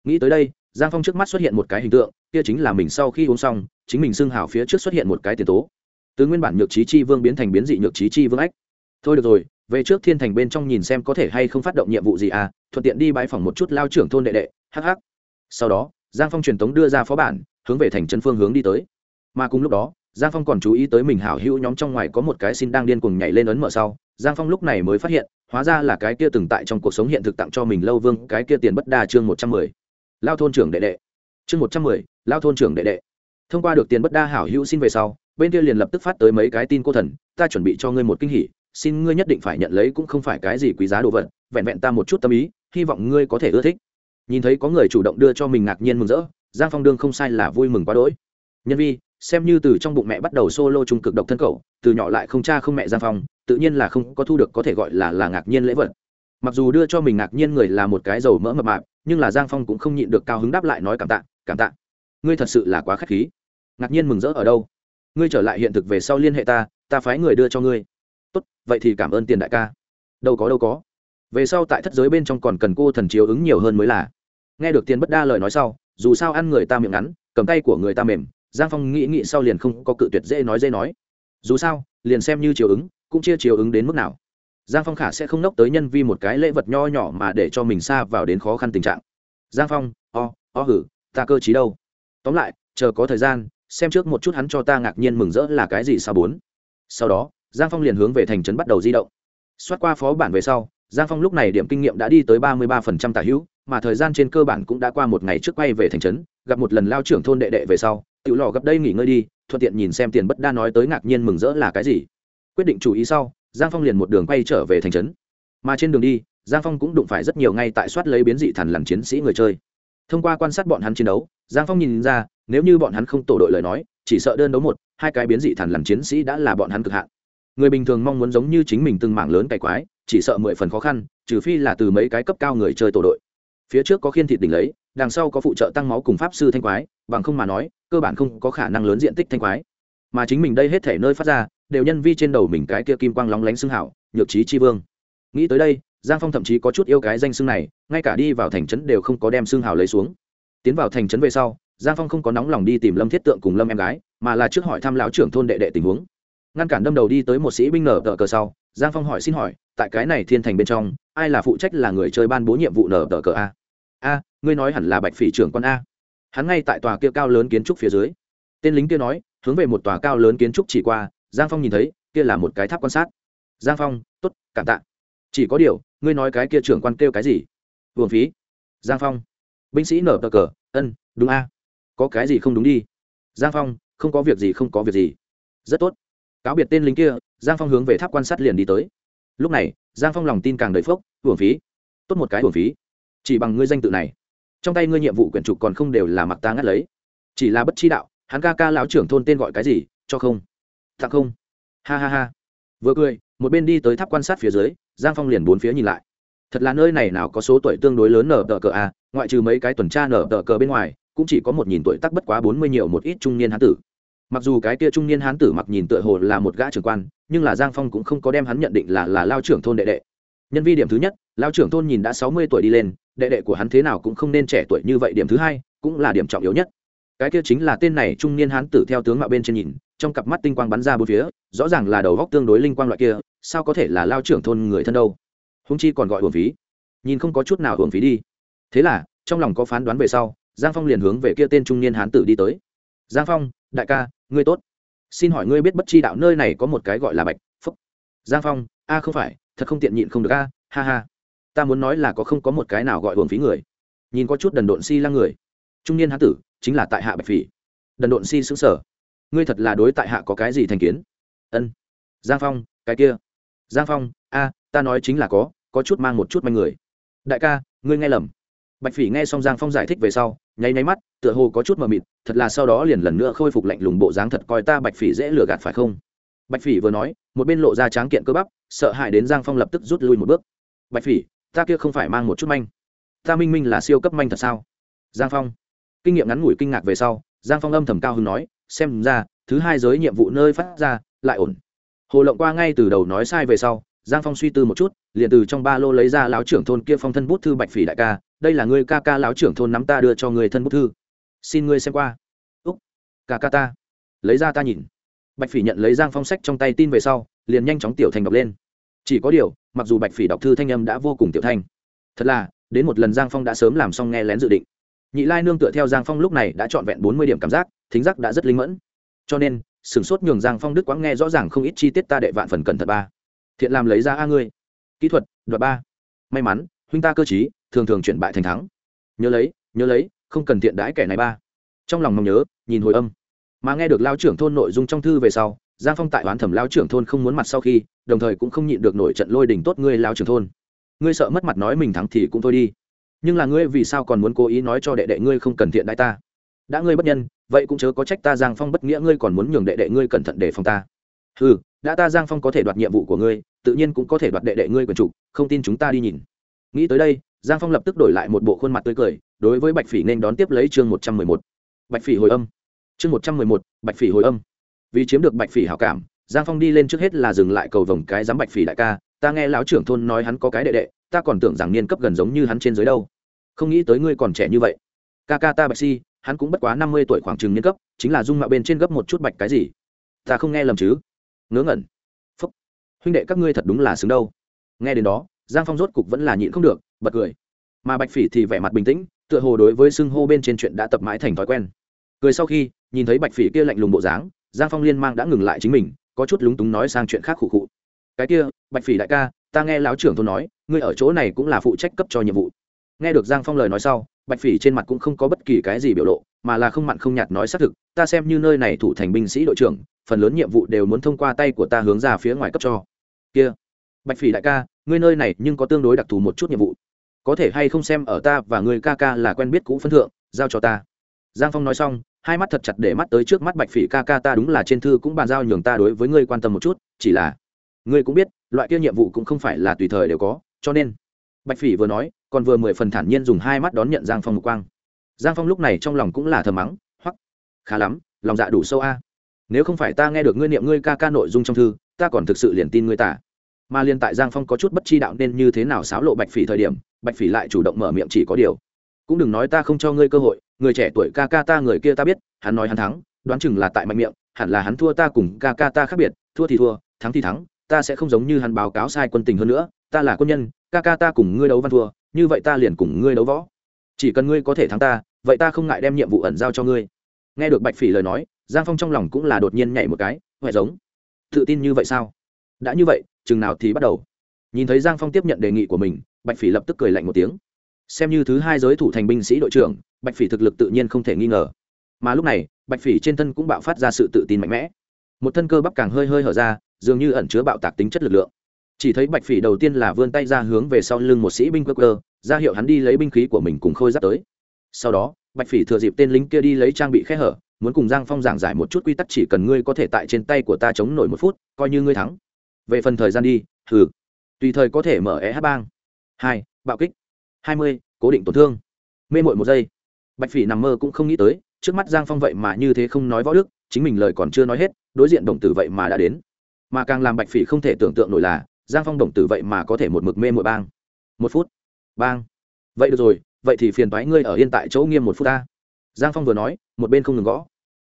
Nghĩ tới đây, giang phong trước mắt xuất hiện một cái hình tượng, kia chính là mình sau khi uống xong, chính mình xưng hào phía trước xuất hiện một cái tiền tố. Từ nguyên bản nhược trí chi vương biến thành biến dị nhược trí chi vương ách. Thôi được rồi, về trước thiên thành bên trong nhìn xem có thể hay không phát động nhiệm vụ gì à thuận tiện đi bãi phòng một chút lao trưởng thôn đệ đệ hh sau đó, giang phong truyền tống đưa ra phó bản, hướng về thành trấn phương hướng đi tới. Mà cùng lúc đó giang phong còn chú ý tới mình hảo hữu nhóm trong ngoài có một cái xin đang điên cuồng nhảy lên ấn mở sau. Giang phong lúc này mới phát hiện, hóa ra là cái kia từng tại trong cuộc sống hiện thực tặng cho mình lâu vương, cái kia tiền bất đa chương một trăm mười. Lao thôn trưởng đệ đệ. Chương một trăm mười, lao thôn trưởng đệ đệ. Thông qua được tiền bất đa hảo hữu xin về sau, bên kia liền lập tức phát tới mấy cái tin cô thần, ta chuẩn bị cho ngươi một kinh hỉ, xin ngươi nhất định phải nhận lấy cũng không phải cái gì quý giá đồ vật, vẹn vẹn ta một chút tâm ý, hy vọng ngươi có thể ưa thích. Nhìn thấy có người chủ động đưa cho mình ngạc nhiên mừng rỡ, giang phong đương không sai là vui mừng quá đỗi. Nhân vi xem như từ trong bụng mẹ bắt đầu solo trung cực độc thân cậu, từ nhỏ lại không cha không mẹ giang phong, tự nhiên là không có thu được có thể gọi là là ngạc nhiên lễ vật. Mặc dù đưa cho mình ngạc nhiên người là một cái dầu mỡ mập mạp, nhưng là giang phong cũng không nhịn được cao hứng đáp lại nói cảm tạ cảm tạ. Ngươi thật sự là quá k h á c h khí. Ngạc nhiên mừng rỡ ở đâu? Ngươi trở lại hiện thực về sau liên hệ ta ta phái người đưa cho ngươi. Tốt, vậy thì cảm ơn tiền đại ca. Đâu có đâu có. Về sau tại thất giới bên trong còn cần cô thần chiếu ứng nhiều hơn mới là. Nghe được tiền bất đa lời nói sau, dù sao ăn người ta miệng ngắn, cầm tay của người ta mềm giang phong nghĩ nghĩ sau liền không có cự tuyệt dễ nói dễ nói. Dù sao, liền xem như chiều ứng, cũng chia chiều ứng đến mức nào. Giang phong khả sẽ không nốc tới nhân vi một cái lễ vật nho nhỏ mà để cho mình xa vào đến khó khăn tình trạng. Giang phong, o o hử, ta cơ chí đâu? Tóm lại, chờ có thời gian, xem trước một chút hắn cho ta ngạc nhiên mừng rỡ là cái gì sao bốn. Sau đó, giang phong liền hướng về thành trấn bắt đầu di động. Xoát qua phó bản về sau, giang phong lúc này điểm kinh nghiệm đã đi tới ba mươi ba phần trăm tả hữu, mà thời gian trên cơ bản cũng đã qua một ngày trước quay về thành trấn gặp một lần lao trưởng thôn đệ đệ về sau tự lò gặp đây nghỉ ngơi đi, thuận tiện nhìn xem tiền bất đa nói tới ngạc nhiên mừng rỡ là cái gì. Quyết định chủ ý sau, giang phong liền một đường quay trở về thành trấn. Mà trên đường đi, giang phong cũng đụng phải rất nhiều ngay tại soát lấy biến dị thần làm chiến sĩ người chơi. Thông qua quan sát bọn hắn chiến đấu, giang phong nhìn ra, nếu như bọn hắn không tổ đội lời nói, chỉ sợ đơn đấu một, hai cái biến dị thần làm chiến sĩ đã là bọn hắn cực hạn. Người bình thường mong muốn giống như chính mình từng mảng lớn cày quái, chỉ sợ mười phần khó khăn, trừ phi là từ mấy cái cấp cao người chơi tổ đội phía trước có khiên thịt đỉnh lấy, đằng sau có phụ trợ tăng máu cùng pháp sư thanh quái, bằng không mà nói, cơ bản không có khả năng lớn diện tích thanh quái. Mà chính mình đây hết thể nơi phát ra, đều nhân vi trên đầu mình cái kia kim quang lóng lánh xương hảo, nhược trí chi vương. Nghĩ tới đây, giang phong thậm chí có chút yêu cái danh xương này, ngay cả đi vào thành trấn đều không có đem xương hảo lấy xuống. Tiến vào thành trấn về sau, giang phong không có nóng lòng đi tìm lâm thiết tượng cùng lâm em gái, mà là trước hỏi thăm lão trưởng thôn đệ đệ tình huống. Ngăn cản đâm đầu đi tới một sĩ binh nở tờ cờ sau, giang phong hỏi xin hỏi, tại cái này thiên thành bên trong, ai là phụ trách là người chơi ban bố nhiệm vụ nở tờ cờ a? A, ngươi nói hẳn là bạch phỉ trưởng quan a. Hắn ngay tại tòa kia cao lớn kiến trúc phía dưới. Tên lính kia nói, hướng về một tòa cao lớn kiến trúc chỉ qua, giang phong nhìn thấy, kia là một cái tháp quan sát. Giang phong t ố t cảm tạ. Chỉ có điều, ngươi nói cái kia trưởng quan kêu cái gì? Hưởng phí. Giang phong. Binh sĩ nở tờ cờ, ân, đúng a. Có cái gì không đúng đi? Giang phong, không có việc gì, không có việc gì. Rất tốt. Cáo biệt tên lính kia, giang phong hướng về tháp quan sát liền đi tới. Lúc này, giang phong lòng tin càng đầy phốc, hưởng phí. Tốt một cái hưởng phí chỉ bằng ngươi danh tự này, trong tay ngươi nhiệm vụ quyển trục còn không đều là mặc ta ngắt lấy. Chỉ là bất chi đạo, hắn ca ca lão trưởng thôn tên gọi cái gì, cho không? Tặng không. Ha ha ha. Vừa cười, một bên đi tới tháp quan sát phía dưới, giang phong liền bốn phía nhìn lại. Thật là nơi này nào có số tuổi tương đối lớn nở tờ cờ a ngoại trừ mấy cái tuần tra nở tờ cờ bên ngoài, cũng chỉ có một nhìn tuổi tắc bất quá bốn mươi nhiều một ít trung niên hán tử. Mặc dù cái kia trung niên hán tử mặc nhìn tựa hồ là một gã trưởng quan, nhưng là giang phong cũng không có đem hắn nhận định là là lao trưởng thôn đệ đệ. Nhân vi điểm thứ nhất, lao trưởng thôn nhìn đã sáu mươi tuổi đi lên đệ đệ của hắn thế nào cũng không nên trẻ tuổi như vậy, điểm thứ hai cũng là điểm trọng yếu nhất. Cái kia chính là tên này trung niên hán tử theo tướng mạo bên trên nhìn, trong cặp mắt tinh quang bắn ra bốn phía, rõ ràng là đầu góc tương đối linh quang loại kia, sao có thể là lao trưởng thôn người thân đâu? Húng chi còn gọi hưởng phí. Nhìn không có chút nào hưởng phí đi. Thế là, trong lòng có phán đoán về sau, giang phong liền hướng về kia tên trung niên hán tử đi tới. Giang phong, đại ca, ngươi tốt. Xin hỏi ngươi biết bất chi đạo nơi này có một cái gọi là bạch phúc? Giang phong, a không phải, thật không tiện nhịn không được a, ha ha ta muốn nói là có không có một cái nào gọi hưởng phí người. Nhìn có chút đần độn si lăng người. Trung niên hán tử, chính là tại hạ bạch phỉ. Đần độn si xứng sở ngươi thật là đối tại hạ có cái gì thành kiến? Ân. Giang phong, cái kia. Giang phong, a, ta nói chính là có có chút mang một chút manh người. Đại ca, ngươi nghe lầm. Bạch phỉ nghe xong giang phong giải thích về sau, nháy nháy mắt, tựa hồ có chút mờ mịt, thật là sau đó liền lần nữa khôi phục lạnh lùng bộ dáng thật coi ta bạch phỉ dễ lừa gạt phải không? Bạch phỉ vừa nói, một bên lộ ra tráng kiện cơ bắp, sợ hãi đến giang phong lập tức rút lui một bước. Bạch phỉ ta kia không phải mang một chút manh. Ta minh minh là siêu cấp manh thật sao? Giang phong. Kinh nghiệm ngắn ngủi kinh ngạc về sau, giang phong âm thầm cao hứng nói, xem ra, thứ hai giới nhiệm vụ nơi phát ra, lại ổn. Hồ lộng qua ngay từ đầu nói sai về sau, giang phong suy tư một chút, liền từ trong ba lô lấy ra lão trưởng thôn kia phong thân bút thư bạch phỉ đại ca, đây là ngươi ca ca lão trưởng thôn nắm ta đưa cho người thân bút thư. Xin ngươi xem qua. Úc, ca ca ta. Lấy ra ta nhìn. Bạch phỉ nhận lấy giang phong sách trong tay tin về sau, liền nhanh chóng tiểu thành đọc lên chỉ có điều, mặc dù bạch phỉ đọc thư thanh âm đã vô cùng tiểu thanh, thật là, đến một lần giang phong đã sớm làm xong nghe lén dự định. Nhị lai nương tựa theo giang phong lúc này đã trọn vẹn bốn mươi điểm cảm giác, thính giác đã rất linh mẫn. Cho nên, sửng sốt nhường giang phong đức quãng nghe rõ ràng không ít chi tiết ta đệ vạn phần cẩn thận ba. Thiện làm lấy ra a ngươi. Kỹ thuật đoạt ba. May mắn, huynh ta cơ chí thường thường chuyển bại thành thắng. Nhớ lấy nhớ lấy, không cần thiện đãi kẻ này ba. Trong lòng mong nhớ, nhìn hồi âm. Mà nghe được lao trưởng thôn nội dung trong thư về sau giang phong tại oán thẩm lao trưởng thôn không muốn mặt sau khi, đồng thời cũng không nhịn được nổi trận lôi đình tốt ngươi lao trưởng thôn. Ngươi sợ mất mặt nói mình thắng thì cũng thôi đi. Nhưng là ngươi vì sao còn muốn cố ý nói cho đệ đệ ngươi không cần thiện đại ta? Đã ngươi bất nhân, vậy cũng chớ có trách ta giang phong bất nghĩa ngươi còn muốn nhường đệ đệ ngươi cẩn thận để phòng ta. Ừ đã ta giang phong có thể đoạt nhiệm vụ của ngươi, tự nhiên cũng có thể đoạt đệ đệ ngươi quần chủ, không tin chúng ta đi nhìn. Nghĩ tới đây, giang phong lập tức đổi lại một bộ khuôn mặt tươi cười, đối với bạch phỉ nên đón tiếp lấy chương một trăm mười một. Bạch phỉ hồi âm. Chương một trăm mười một, bạch phỉ hồi âm vì chiếm được bạch phỉ hảo cảm, giang phong đi lên trước hết là dừng lại cầu vồng cái dám bạch phỉ đại ca, ta nghe lão trưởng thôn nói hắn có cái đệ đệ, ta còn tưởng rằng niên cấp gần giống như hắn trên dưới đâu. Không nghĩ tới ngươi còn trẻ như vậy. Ca ca ta bạch si, hắn cũng bất quá năm mươi tuổi khoảng chừng niên cấp, chính là dung mạo bên trên gấp một chút bạch cái gì. Ta không nghe lầm chứ? Ngớ ngẩn. Phúc, huynh đệ các ngươi thật đúng là xứng đâu. Nghe đến đó, giang phong rốt cục vẫn là nhịn không được, bật cười. Mà bạch phỉ thì vẻ mặt bình tĩnh, tựa hồ đối với xưng hô bên trên chuyện đã tập mãi thành thói quen. Cười sau khi, nhìn thấy bạch phỉ kia lạnh lùng bộ dáng giang phong liên mang đã ngừng lại chính mình, có chút lúng túng nói sang chuyện khác khụ khụ. Cái kia, bạch phỉ đại ca, ta nghe lão trưởng thôn nói, ngươi ở chỗ này cũng là phụ trách cấp cho nhiệm vụ. Nghe được giang phong lời nói sau, bạch phỉ trên mặt cũng không có bất kỳ cái gì biểu lộ, mà là không mặn không nhạt nói xác thực, ta xem như nơi này thủ thành binh sĩ đội trưởng, phần lớn nhiệm vụ đều muốn thông qua tay của ta hướng ra phía ngoài cấp cho. Kia, bạch phỉ đại ca, ngươi nơi này nhưng có tương đối đặc thù một chút nhiệm vụ. Có thể hay không xem ở ta và người ca ca là quen biết cũ phân thượng, giao cho ta. Giang phong nói xong hai mắt thật chặt để mắt tới trước mắt bạch phỉ ca ca ta đúng là trên thư cũng bàn giao nhường ta đối với ngươi quan tâm một chút, chỉ là, ngươi cũng biết, loại kia nhiệm vụ cũng không phải là tùy thời đều có, cho nên, bạch phỉ vừa nói, còn vừa mười phần thản nhiên dùng hai mắt đón nhận giang phong một quang. Giang phong lúc này trong lòng cũng là thờ mắng, hoặc, khá lắm, lòng dạ đủ sâu a. Nếu không phải ta nghe được ngươi niệm ngươi ca ca nội dung trong thư, ta còn thực sự liền tin ngươi tả. Mà liên tại giang phong có chút bất chi đạo nên như thế nào xáo lộ bạch phỉ thời điểm, bạch phỉ lại chủ động mở miệng chỉ có điều, cũng đừng nói ta không cho ngươi cơ hội người trẻ tuổi ca ca ta người kia ta biết, hắn nói hắn thắng, đoán chừng là tại mạnh miệng, hẳn là hắn thua ta cùng ca ca ta khác biệt, thua thì thua, thắng thì thắng, ta sẽ không giống như hắn báo cáo sai quân tình hơn nữa, ta là quân nhân, ca ca ta cùng ngươi đấu văn thua, như vậy ta liền cùng ngươi đấu võ. Chỉ cần ngươi có thể thắng ta, vậy ta không ngại đem nhiệm vụ ẩn giao cho ngươi. Nghe được bạch phỉ lời nói, giang phong trong lòng cũng là đột nhiên nhảy một cái huệ giống, tự tin như vậy sao? Đã như vậy, chừng nào thì bắt đầu? Nhìn thấy giang phong tiếp nhận đề nghị của mình, bạch phỉ lập tức cười lạnh một tiếng xem như thứ hai giới thủ thành binh sĩ đội trưởng, bạch phỉ thực lực tự nhiên không thể nghi ngờ. Mà lúc này, bạch phỉ trên thân cũng bạo phát ra sự tự tin mạnh mẽ. Một thân cơ bắp càng hơi hơi hở ra, dường như ẩn chứa bạo tạc tính chất lực lượng. Chỉ thấy bạch phỉ đầu tiên là vươn tay ra hướng về sau lưng một sĩ binh cơ cơ ra hiệu hắn đi lấy binh khí của mình cùng khôi giáp tới. Sau đó, bạch phỉ thừa dịp tên lính kia đi lấy trang bị khe hở, muốn cùng giang phong giảng giải một chút quy tắc chỉ cần ngươi có thể tại trên tay của ta chống nổi một phút, coi như ngươi thắng. Về phần thời gian đi thử tùy thời có thể mở e h bang. Hai, bạo kích hai mươi, cố định tổn thương. Mê mội một giây. Bạch phỉ nằm mơ cũng không nghĩ tới, trước mắt giang phong vậy mà như thế không nói võ đức, chính mình lời còn chưa nói hết, đối diện đồng tử vậy mà đã đến. Mà càng làm bạch phỉ không thể tưởng tượng nổi là, giang phong đồng tử vậy mà có thể một mực mê mội bang. Một phút. Bang. Vậy được rồi, vậy thì phiền thoái ngươi ở yên tại chỗ nghiêm một phút ta. Giang phong vừa nói, một bên không ngừng gõ.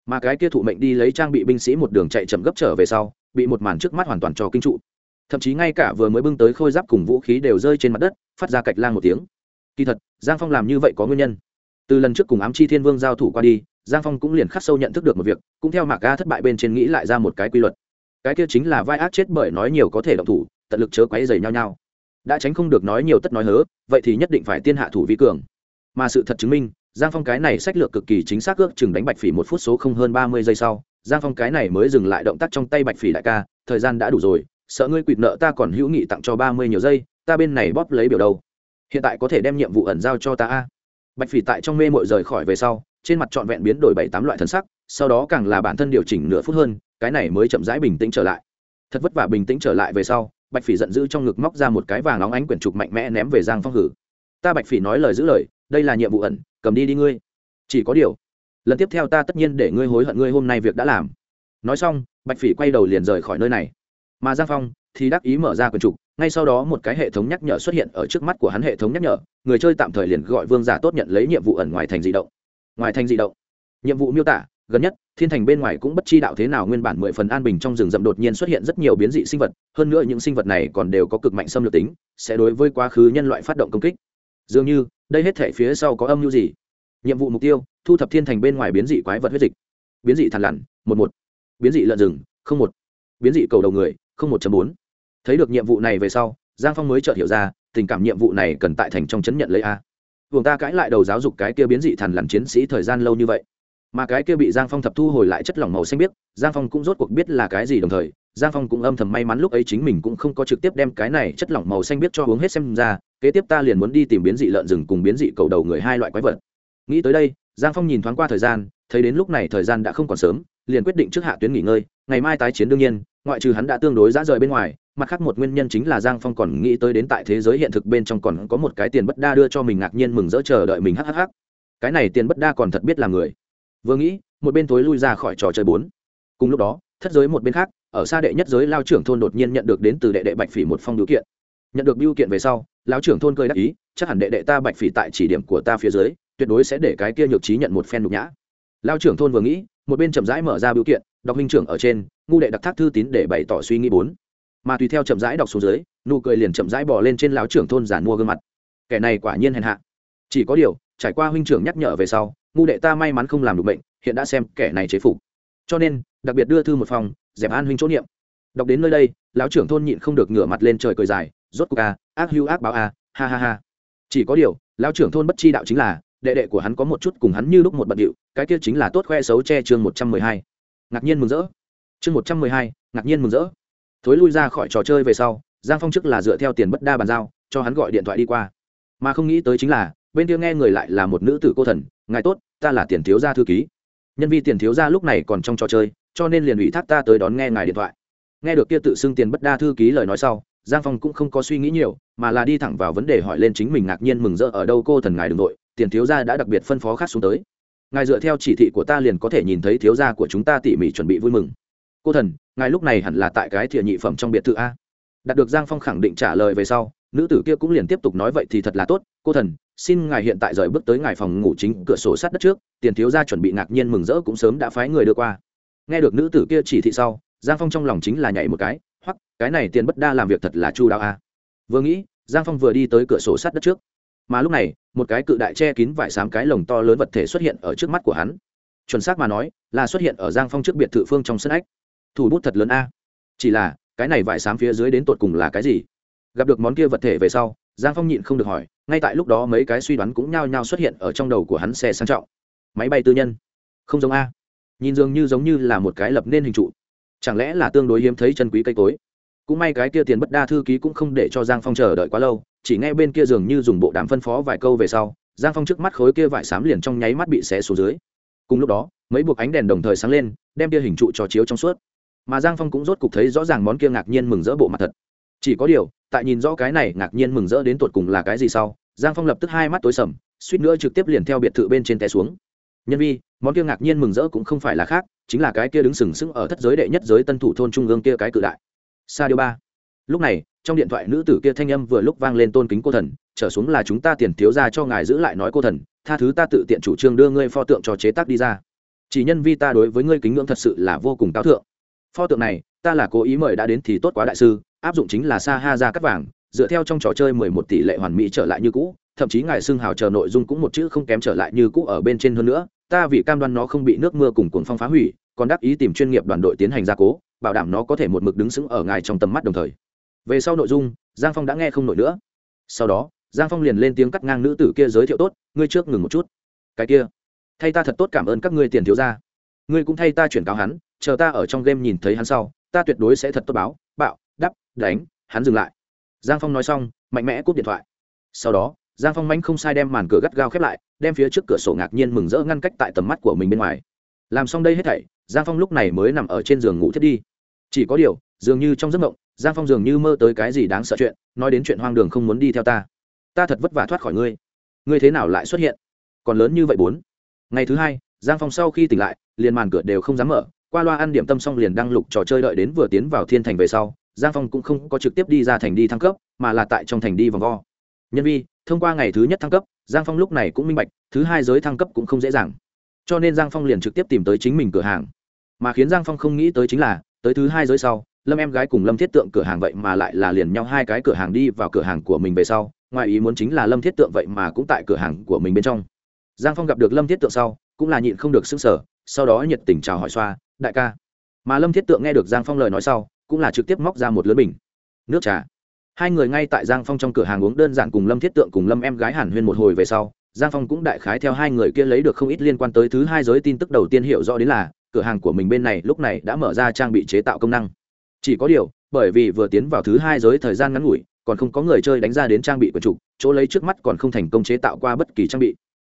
Mà cái kia thụ mệnh đi lấy trang bị binh sĩ một đường chạy chậm gấp trở về sau, bị một màn trước mắt hoàn toàn cho kinh trụ. Thậm chí ngay cả vừa mới bưng tới khôi giáp cùng vũ khí đều rơi trên mặt đất, phát ra cạch lang một tiếng kỳ thật, giang phong làm như vậy có nguyên nhân. Từ lần trước cùng ám chi thiên vương giao thủ qua đi, giang phong cũng liền khắc sâu nhận thức được một việc, cũng theo mạc ga thất bại bên trên nghĩ lại ra một cái quy luật. Cái kia chính là vai ác chết bởi nói nhiều có thể động thủ, tận lực chớ quáy dày nhau nhau. Đã tránh không được nói nhiều tất nói hớ, vậy thì nhất định phải tiên hạ thủ vi cường. Mà sự thật chứng minh, giang phong cái này sách lược cực kỳ chính xác ước chừng đánh bạch phỉ một phút số không hơn ba mươi giây sau, giang phong cái này mới dừng lại động tác trong tay bạch phỉ đại ca, thời gian đã đủ rồi, sợ ngươi quỵt nợ ta còn hữu nghị tặng cho ba mươi nhiều giây, ta bên này bóp lấy biểu đầu hiện tại có thể đem nhiệm vụ ẩn giao cho ta a bạch phỉ tại trong mê mội rời khỏi về sau trên mặt trọn vẹn biến đổi bảy tám loại thân sắc sau đó càng là bản thân điều chỉnh nửa phút hơn cái này mới chậm rãi bình tĩnh trở lại thật vất vả bình tĩnh trở lại về sau bạch phỉ giận dữ trong ngực móc ra một cái vàng óng ánh quyển trục mạnh mẽ ném về giang phong hử ta bạch phỉ nói lời giữ lời đây là nhiệm vụ ẩn cầm đi đi ngươi chỉ có điều lần tiếp theo ta tất nhiên để ngươi hối hận ngươi hôm nay việc đã làm nói xong bạch phỉ quay đầu liền rời khỏi nơi này mà giang phong thì đắc ý mở ra quyển trục ngay sau đó một cái hệ thống nhắc nhở xuất hiện ở trước mắt của hắn hệ thống nhắc nhở, người chơi tạm thời liền gọi vương giả tốt nhận lấy nhiệm vụ ẩn ngoài thành di động. Ngoài thành di động. Nhiệm vụ miêu tả, gần nhất, thiên thành bên ngoài cũng bất chi đạo thế nào nguyên bản mười phần an bình trong rừng rậm đột nhiên xuất hiện rất nhiều biến dị sinh vật, hơn nữa những sinh vật này còn đều có cực mạnh xâm lược tính, sẽ đối với quá khứ nhân loại phát động công kích. Dường như, đây hết thể phía sau có âm mưu gì? Nhiệm vụ mục tiêu, thu thập thiên thành bên ngoài biến dị quái vật huyết dịch. Biến dị thằn lằn, một một. Biến dị lợn rừng, không một. Biến dị cầu đầu người, không một bốn thấy được nhiệm vụ này về sau, giang phong mới chợt hiểu ra, tình cảm nhiệm vụ này cần tại thành trong chấn nhận lấy a. Vùng ta cãi lại đầu giáo dục cái kia biến dị thần làm chiến sĩ thời gian lâu như vậy. Mà cái kia bị giang phong thập thu hồi lại chất lỏng màu xanh biếc, giang phong cũng rốt cuộc biết là cái gì đồng thời, giang phong cũng âm thầm may mắn lúc ấy chính mình cũng không có trực tiếp đem cái này chất lỏng màu xanh biếc cho uống hết xem ra, kế tiếp ta liền muốn đi tìm biến dị lợn rừng cùng biến dị cầu đầu người hai loại quái vật. Nghĩ tới đây, giang phong nhìn thoáng qua thời gian, thấy đến lúc này thời gian đã không còn sớm, liền quyết định trước hạ tuyến nghỉ ngơi, ngày mai tái chiến đương nhiên, ngoại trừ hắn đã tương đối dã rời bên ngoài mặt khác một nguyên nhân chính là giang phong còn nghĩ tới đến tại thế giới hiện thực bên trong còn có một cái tiền bất đa đưa cho mình ngạc nhiên mừng rỡ chờ đợi mình hhh cái này tiền bất đa còn thật biết là người. Vừa nghĩ, một bên tối lui ra khỏi trò chơi bốn. Cùng lúc đó, thất giới một bên khác, ở xa đệ nhất giới lao trưởng thôn đột nhiên nhận được đến từ đệ đệ bạch phỉ một phong biểu kiện. Nhận được biểu kiện về sau, lão trưởng thôn cười đắc ý, chắc hẳn đệ đệ ta bạch phỉ tại chỉ điểm của ta phía dưới, tuyệt đối sẽ để cái kia nhược trí nhận một phen nhục nhã. Lao trưởng thôn vừa nghĩ, một bên chậm rãi mở ra biểu kiện, đọc minh trưởng ở trên, ngu đệ đặc thác thư tín để bày tỏ suy nghĩ bốn mà tùy theo chậm rãi đọc xuống dưới, nụ cười liền chậm rãi bỏ lên trên lão trưởng thôn giản mua gương mặt. Kẻ này quả nhiên hèn hạ. Chỉ có điều, trải qua huynh trưởng nhắc nhở về sau, ngu đệ ta may mắn không làm được bệnh, hiện đã xem kẻ này chế phục. Cho nên, đặc biệt đưa thư một phòng, dẹp an huynh chỗ niệm. Đọc đến nơi đây, lão trưởng thôn nhịn không được ngửa mặt lên trời cười dài, rốt cuộc a, ác hưu ác báo a, ha ha ha. Chỉ có điều, lão trưởng thôn bất chi đạo chính là, đệ đệ của hắn có một chút cùng hắn như lúc một bận điệu, cái kia chính là tốt khoe xấu che chương một trăm mười hai. Ngạc nhiên mừng rỡ. Chương một trăm mười hai, ngạc nhiên mừng rỡ thối lui ra khỏi trò chơi về sau, giang phong chức là dựa theo tiền bất đa bàn giao, cho hắn gọi điện thoại đi qua. Mà không nghĩ tới chính là, bên kia nghe người lại là một nữ tử cô thần, ngài tốt, ta là tiền thiếu gia thư ký. Nhân viên tiền thiếu gia lúc này còn trong trò chơi, cho nên liền ủy thác ta tới đón nghe ngài điện thoại. Nghe được kia tự xưng tiền bất đa thư ký lời nói sau, giang phong cũng không có suy nghĩ nhiều, mà là đi thẳng vào vấn đề hỏi lên chính mình ngạc nhiên mừng rỡ ở đâu cô thần ngài đ ư n g nội tiền thiếu gia đã đặc biệt phân phó khác xuống tới. Ngài dựa theo chỉ thị của ta liền có thể nhìn thấy thiếu gia của chúng ta tỉ mỉ chuẩn bị vui mừng cô thần, ngài lúc này hẳn là tại cái thiện nhị phẩm trong biệt thự a. Đạt được giang phong khẳng định trả lời về sau, nữ tử kia cũng liền tiếp tục nói vậy thì thật là tốt. Cô thần, xin ngài hiện tại rời bước tới ngài phòng ngủ chính cửa sổ sát đất trước, tiền thiếu gia chuẩn bị ngạc nhiên mừng rỡ cũng sớm đã phái người đưa qua. Nghe được nữ tử kia chỉ thị sau, giang phong trong lòng chính là nhảy một cái hoặc cái này tiền bất đa làm việc thật là chu đáo a. Vừa nghĩ, giang phong vừa đi tới cửa sổ sát đất trước. Mà lúc này, một cái cự đại che kín vải xám cái lồng to lớn vật thể xuất hiện ở trước mắt của hắn. Chuẩn xác mà nói, là xuất hiện ở giang phong trước biệt thự phương trong sân ách thủ bút thật lớn a. Chỉ là, cái này vải xám phía dưới đến tột cùng là cái gì? Gặp được món kia vật thể về sau, giang phong nhịn không được hỏi, ngay tại lúc đó mấy cái suy đoán cũng nhao nhao xuất hiện ở trong đầu của hắn xe sang trọng. Máy bay tư nhân. Không giống a. Nhìn dường như giống như là một cái lập nên hình trụ. Chẳng lẽ là tương đối hiếm thấy chân quý cây cối? Cũng may cái kia tiền bất đa thư ký cũng không để cho giang phong chờ đợi quá lâu, chỉ nghe bên kia dường như dùng bộ đàm phân phó vài câu về sau, giang phong trước mắt khối kia vải xám liền trong nháy mắt bị xé xuống dưới. Cùng lúc đó, mấy buộc ánh đèn đồng thời sáng lên, đem kia hình trụ cho chiếu trong suốt mà giang phong cũng rốt cục thấy rõ ràng món kia ngạc nhiên mừng rỡ bộ mặt thật. Chỉ có điều, tại nhìn rõ cái này ngạc nhiên mừng rỡ đến tột cùng là cái gì sau, giang phong lập tức hai mắt tối sầm, suýt nữa trực tiếp liền theo biệt thự bên trên té xuống. Nhân vi, món kia ngạc nhiên mừng rỡ cũng không phải là khác, chính là cái kia đứng sừng sững ở thất giới đệ nhất giới tân thủ thôn trung ương kia cái cự đại. Sa điêu ba. Lúc này, trong điện thoại nữ tử kia thanh âm vừa lúc vang lên tôn kính cô thần, trở xuống là chúng ta tiền thiếu ra cho ngài giữ lại nói cô thần, tha thứ ta tự tiện chủ trương đưa ngươi pho tượng cho chế tác đi ra. Chỉ nhân vi ta đối với ngươi kính ngưỡng thật sự là vô cùng cao thượng pho tượng này, ta là cố ý mời đã đến thì tốt quá đại sư, áp dụng chính là sa ha ra cắt vàng, dựa theo trong trò chơi mười một tỷ lệ hoàn mỹ trở lại như cũ, thậm chí ngài xưng hào chờ nội dung cũng một chữ không kém trở lại như cũ ở bên trên hơn nữa, ta vì cam đoan nó không bị nước mưa cùng cuồng phong phá hủy, còn đắc ý tìm chuyên nghiệp đoàn đội tiến hành gia cố, bảo đảm nó có thể một mực đứng sững ở ngài trong tầm mắt đồng thời. Về sau nội dung, giang phong đã nghe không nổi nữa. Sau đó, giang phong liền lên tiếng cắt ngang nữ tử kia giới thiệu tốt, ngươi trước ngừng một chút. Cái kia, thay ta thật tốt cảm ơn các ngươi tiền thiếu ra ngươi cũng thay ta chuyển cáo hắn chờ ta ở trong game nhìn thấy hắn sau, ta tuyệt đối sẽ thật tốt báo, bạo, đắp, đánh, hắn dừng lại. Giang phong nói xong, mạnh mẽ cúp điện thoại. Sau đó, giang phong manh không sai đem màn cửa gắt gao khép lại, đem phía trước cửa sổ ngạc nhiên mừng rỡ ngăn cách tại tầm mắt của mình bên ngoài. Làm xong đây hết thảy, giang phong lúc này mới nằm ở trên giường ngủ thiết đi. Chỉ có điều, dường như trong giấc mộng, giang phong dường như mơ tới cái gì đáng sợ chuyện, nói đến chuyện hoang đường không muốn đi theo ta. Ta thật vất vả thoát khỏi ngươi. Ngươi thế nào lại xuất hiện? Còn lớn như vậy bốn. Ngày thứ hai, giang phong sau khi tỉnh lại, liền màn cửa đều không dám mở qua loa ăn điểm tâm xong liền đăng lục trò chơi đợi đến vừa tiến vào thiên thành về sau, giang phong cũng không có trực tiếp đi ra thành đi thăng cấp, mà là tại trong thành đi vòng vo. Nhân vi, thông qua ngày thứ nhất thăng cấp, giang phong lúc này cũng minh bạch, thứ hai giới thăng cấp cũng không dễ dàng. Cho nên giang phong liền trực tiếp tìm tới chính mình cửa hàng. Mà khiến giang phong không nghĩ tới chính là, tới thứ hai giới sau, lâm em gái cùng lâm thiết tượng cửa hàng vậy mà lại là liền nhau hai cái cửa hàng đi vào cửa hàng của mình về sau, ngoài ý muốn chính là lâm thiết tượng vậy mà cũng tại cửa hàng của mình bên trong. Giang phong gặp được lâm thiết tượng sau, cũng là nhịn không được xứng sở sau đó nhiệt tình chào hỏi xoa đại ca. Mà lâm thiết tượng nghe được giang phong lời nói sau, cũng là trực tiếp móc ra một lớn bình. Nước trà. Hai người ngay tại giang phong trong cửa hàng uống đơn giản cùng lâm thiết tượng cùng lâm em gái hàn huyên một hồi về sau, giang phong cũng đại khái theo hai người kia lấy được không ít liên quan tới thứ hai giới tin tức đầu tiên hiểu rõ đến là, cửa hàng của mình bên này lúc này đã mở ra trang bị chế tạo công năng. Chỉ có điều, bởi vì vừa tiến vào thứ hai giới thời gian ngắn ngủi, còn không có người chơi đánh ra đến trang bị quần trục chỗ lấy trước mắt còn không thành công chế tạo qua bất kỳ trang bị.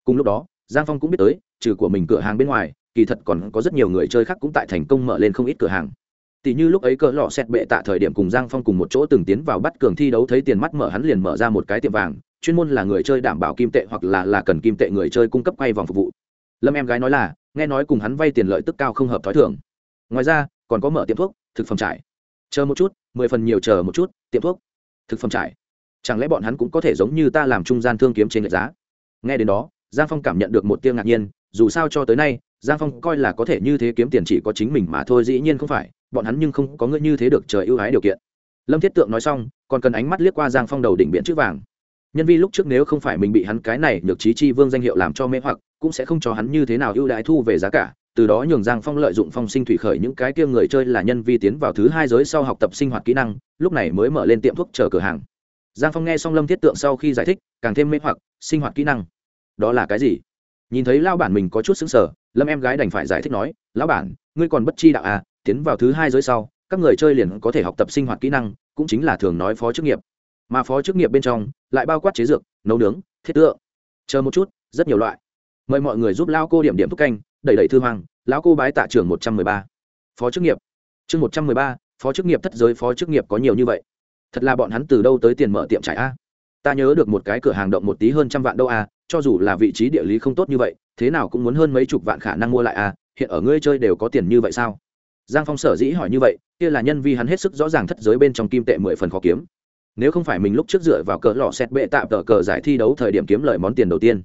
Cùng lúc đó, giang phong cũng biết tới, trừ của mình cửa hàng bên ngoài kỳ thật còn có rất nhiều người chơi khác cũng tại thành công mở lên không ít cửa hàng. Tỷ như lúc ấy cỡ lọ xét bệ tạ thời điểm cùng giang phong cùng một chỗ từng tiến vào bắt cường thi đấu thấy tiền mắt mở hắn liền mở ra một cái tiệm vàng, chuyên môn là người chơi đảm bảo kim tệ hoặc là là cần kim tệ người chơi cung cấp quay vòng phục vụ. Lâm em gái nói là, nghe nói cùng hắn vay tiền lợi tức cao không hợp t h ó i thưởng ngoài ra, còn có mở tiệm thuốc, thực phẩm trải chờ một chút, mười phần nhiều chờ một chút, tiệm thuốc, thực phẩm trải chẳng lẽ bọn hắn cũng có thể giống như ta làm trung gian thương kiếm trên lệch giá? Nghe đến đó, giang phong cảm nhận được một tia ngạc nhiên, dù sao cho tới nay giang phong coi là có thể như thế kiếm tiền chỉ có chính mình mà thôi, dĩ nhiên không phải, bọn hắn nhưng không có ngươi như thế được trời ưu ái điều kiện. Lâm thiết tượng nói xong, còn cần ánh mắt liếc qua giang phong đầu đỉnh biển chữ vàng. Nhân vi lúc trước nếu không phải mình bị hắn cái này được trí chi vương danh hiệu làm cho mê hoặc, cũng sẽ không cho hắn như thế nào ưu đãi thu về giá cả. Từ đó nhường giang phong lợi dụng phong sinh thủy khởi những cái kia người chơi là nhân vi tiến vào thứ hai giới sau học tập sinh hoạt kỹ năng, lúc này mới mở lên tiệm thuốc chờ cửa hàng. Giang phong nghe xong lâm thiết tượng sau khi giải thích, càng thêm mê hoặc, sinh hoạt kỹ năng. Đó là cái gì? Nhìn thấy lao bản mình có chút xứng sở lâm em gái đành phải giải thích nói, lão bản, ngươi còn bất chi đạo à tiến vào thứ hai giới sau, các người chơi liền có thể học tập sinh hoạt kỹ năng, cũng chính là thường nói phó chức nghiệp. Mà phó chức nghiệp bên trong, lại bao quát chế dược, nấu nướng, thiết tượng. Chờ một chút, rất nhiều loại. Mời mọi người giúp lao cô điểm điểm thúc canh, đẩy đẩy thư hoàng lão cô bái tạ trưởng một trăm mười ba. Phó chức nghiệp. Chương một trăm mười ba, phó chức nghiệp thất giới phó chức nghiệp có nhiều như vậy. Thật là bọn hắn từ đâu tới tiền mở tiệm trải a? Ta nhớ được một cái cửa hàng động một tí hơn trăm vạn đâu a cho dù là vị trí địa lý không tốt như vậy, thế nào cũng muốn hơn mấy chục vạn khả năng mua lại à? hiện ở ngươi chơi đều có tiền như vậy sao? Giang phong sở dĩ hỏi như vậy, kia là nhân vi hắn hết sức rõ ràng thất giới bên trong kim tệ mười phần khó kiếm. Nếu không phải mình lúc trước dựa vào cờ lò xét bệ tạm tờ cờ giải thi đấu thời điểm kiếm lợi món tiền đầu tiên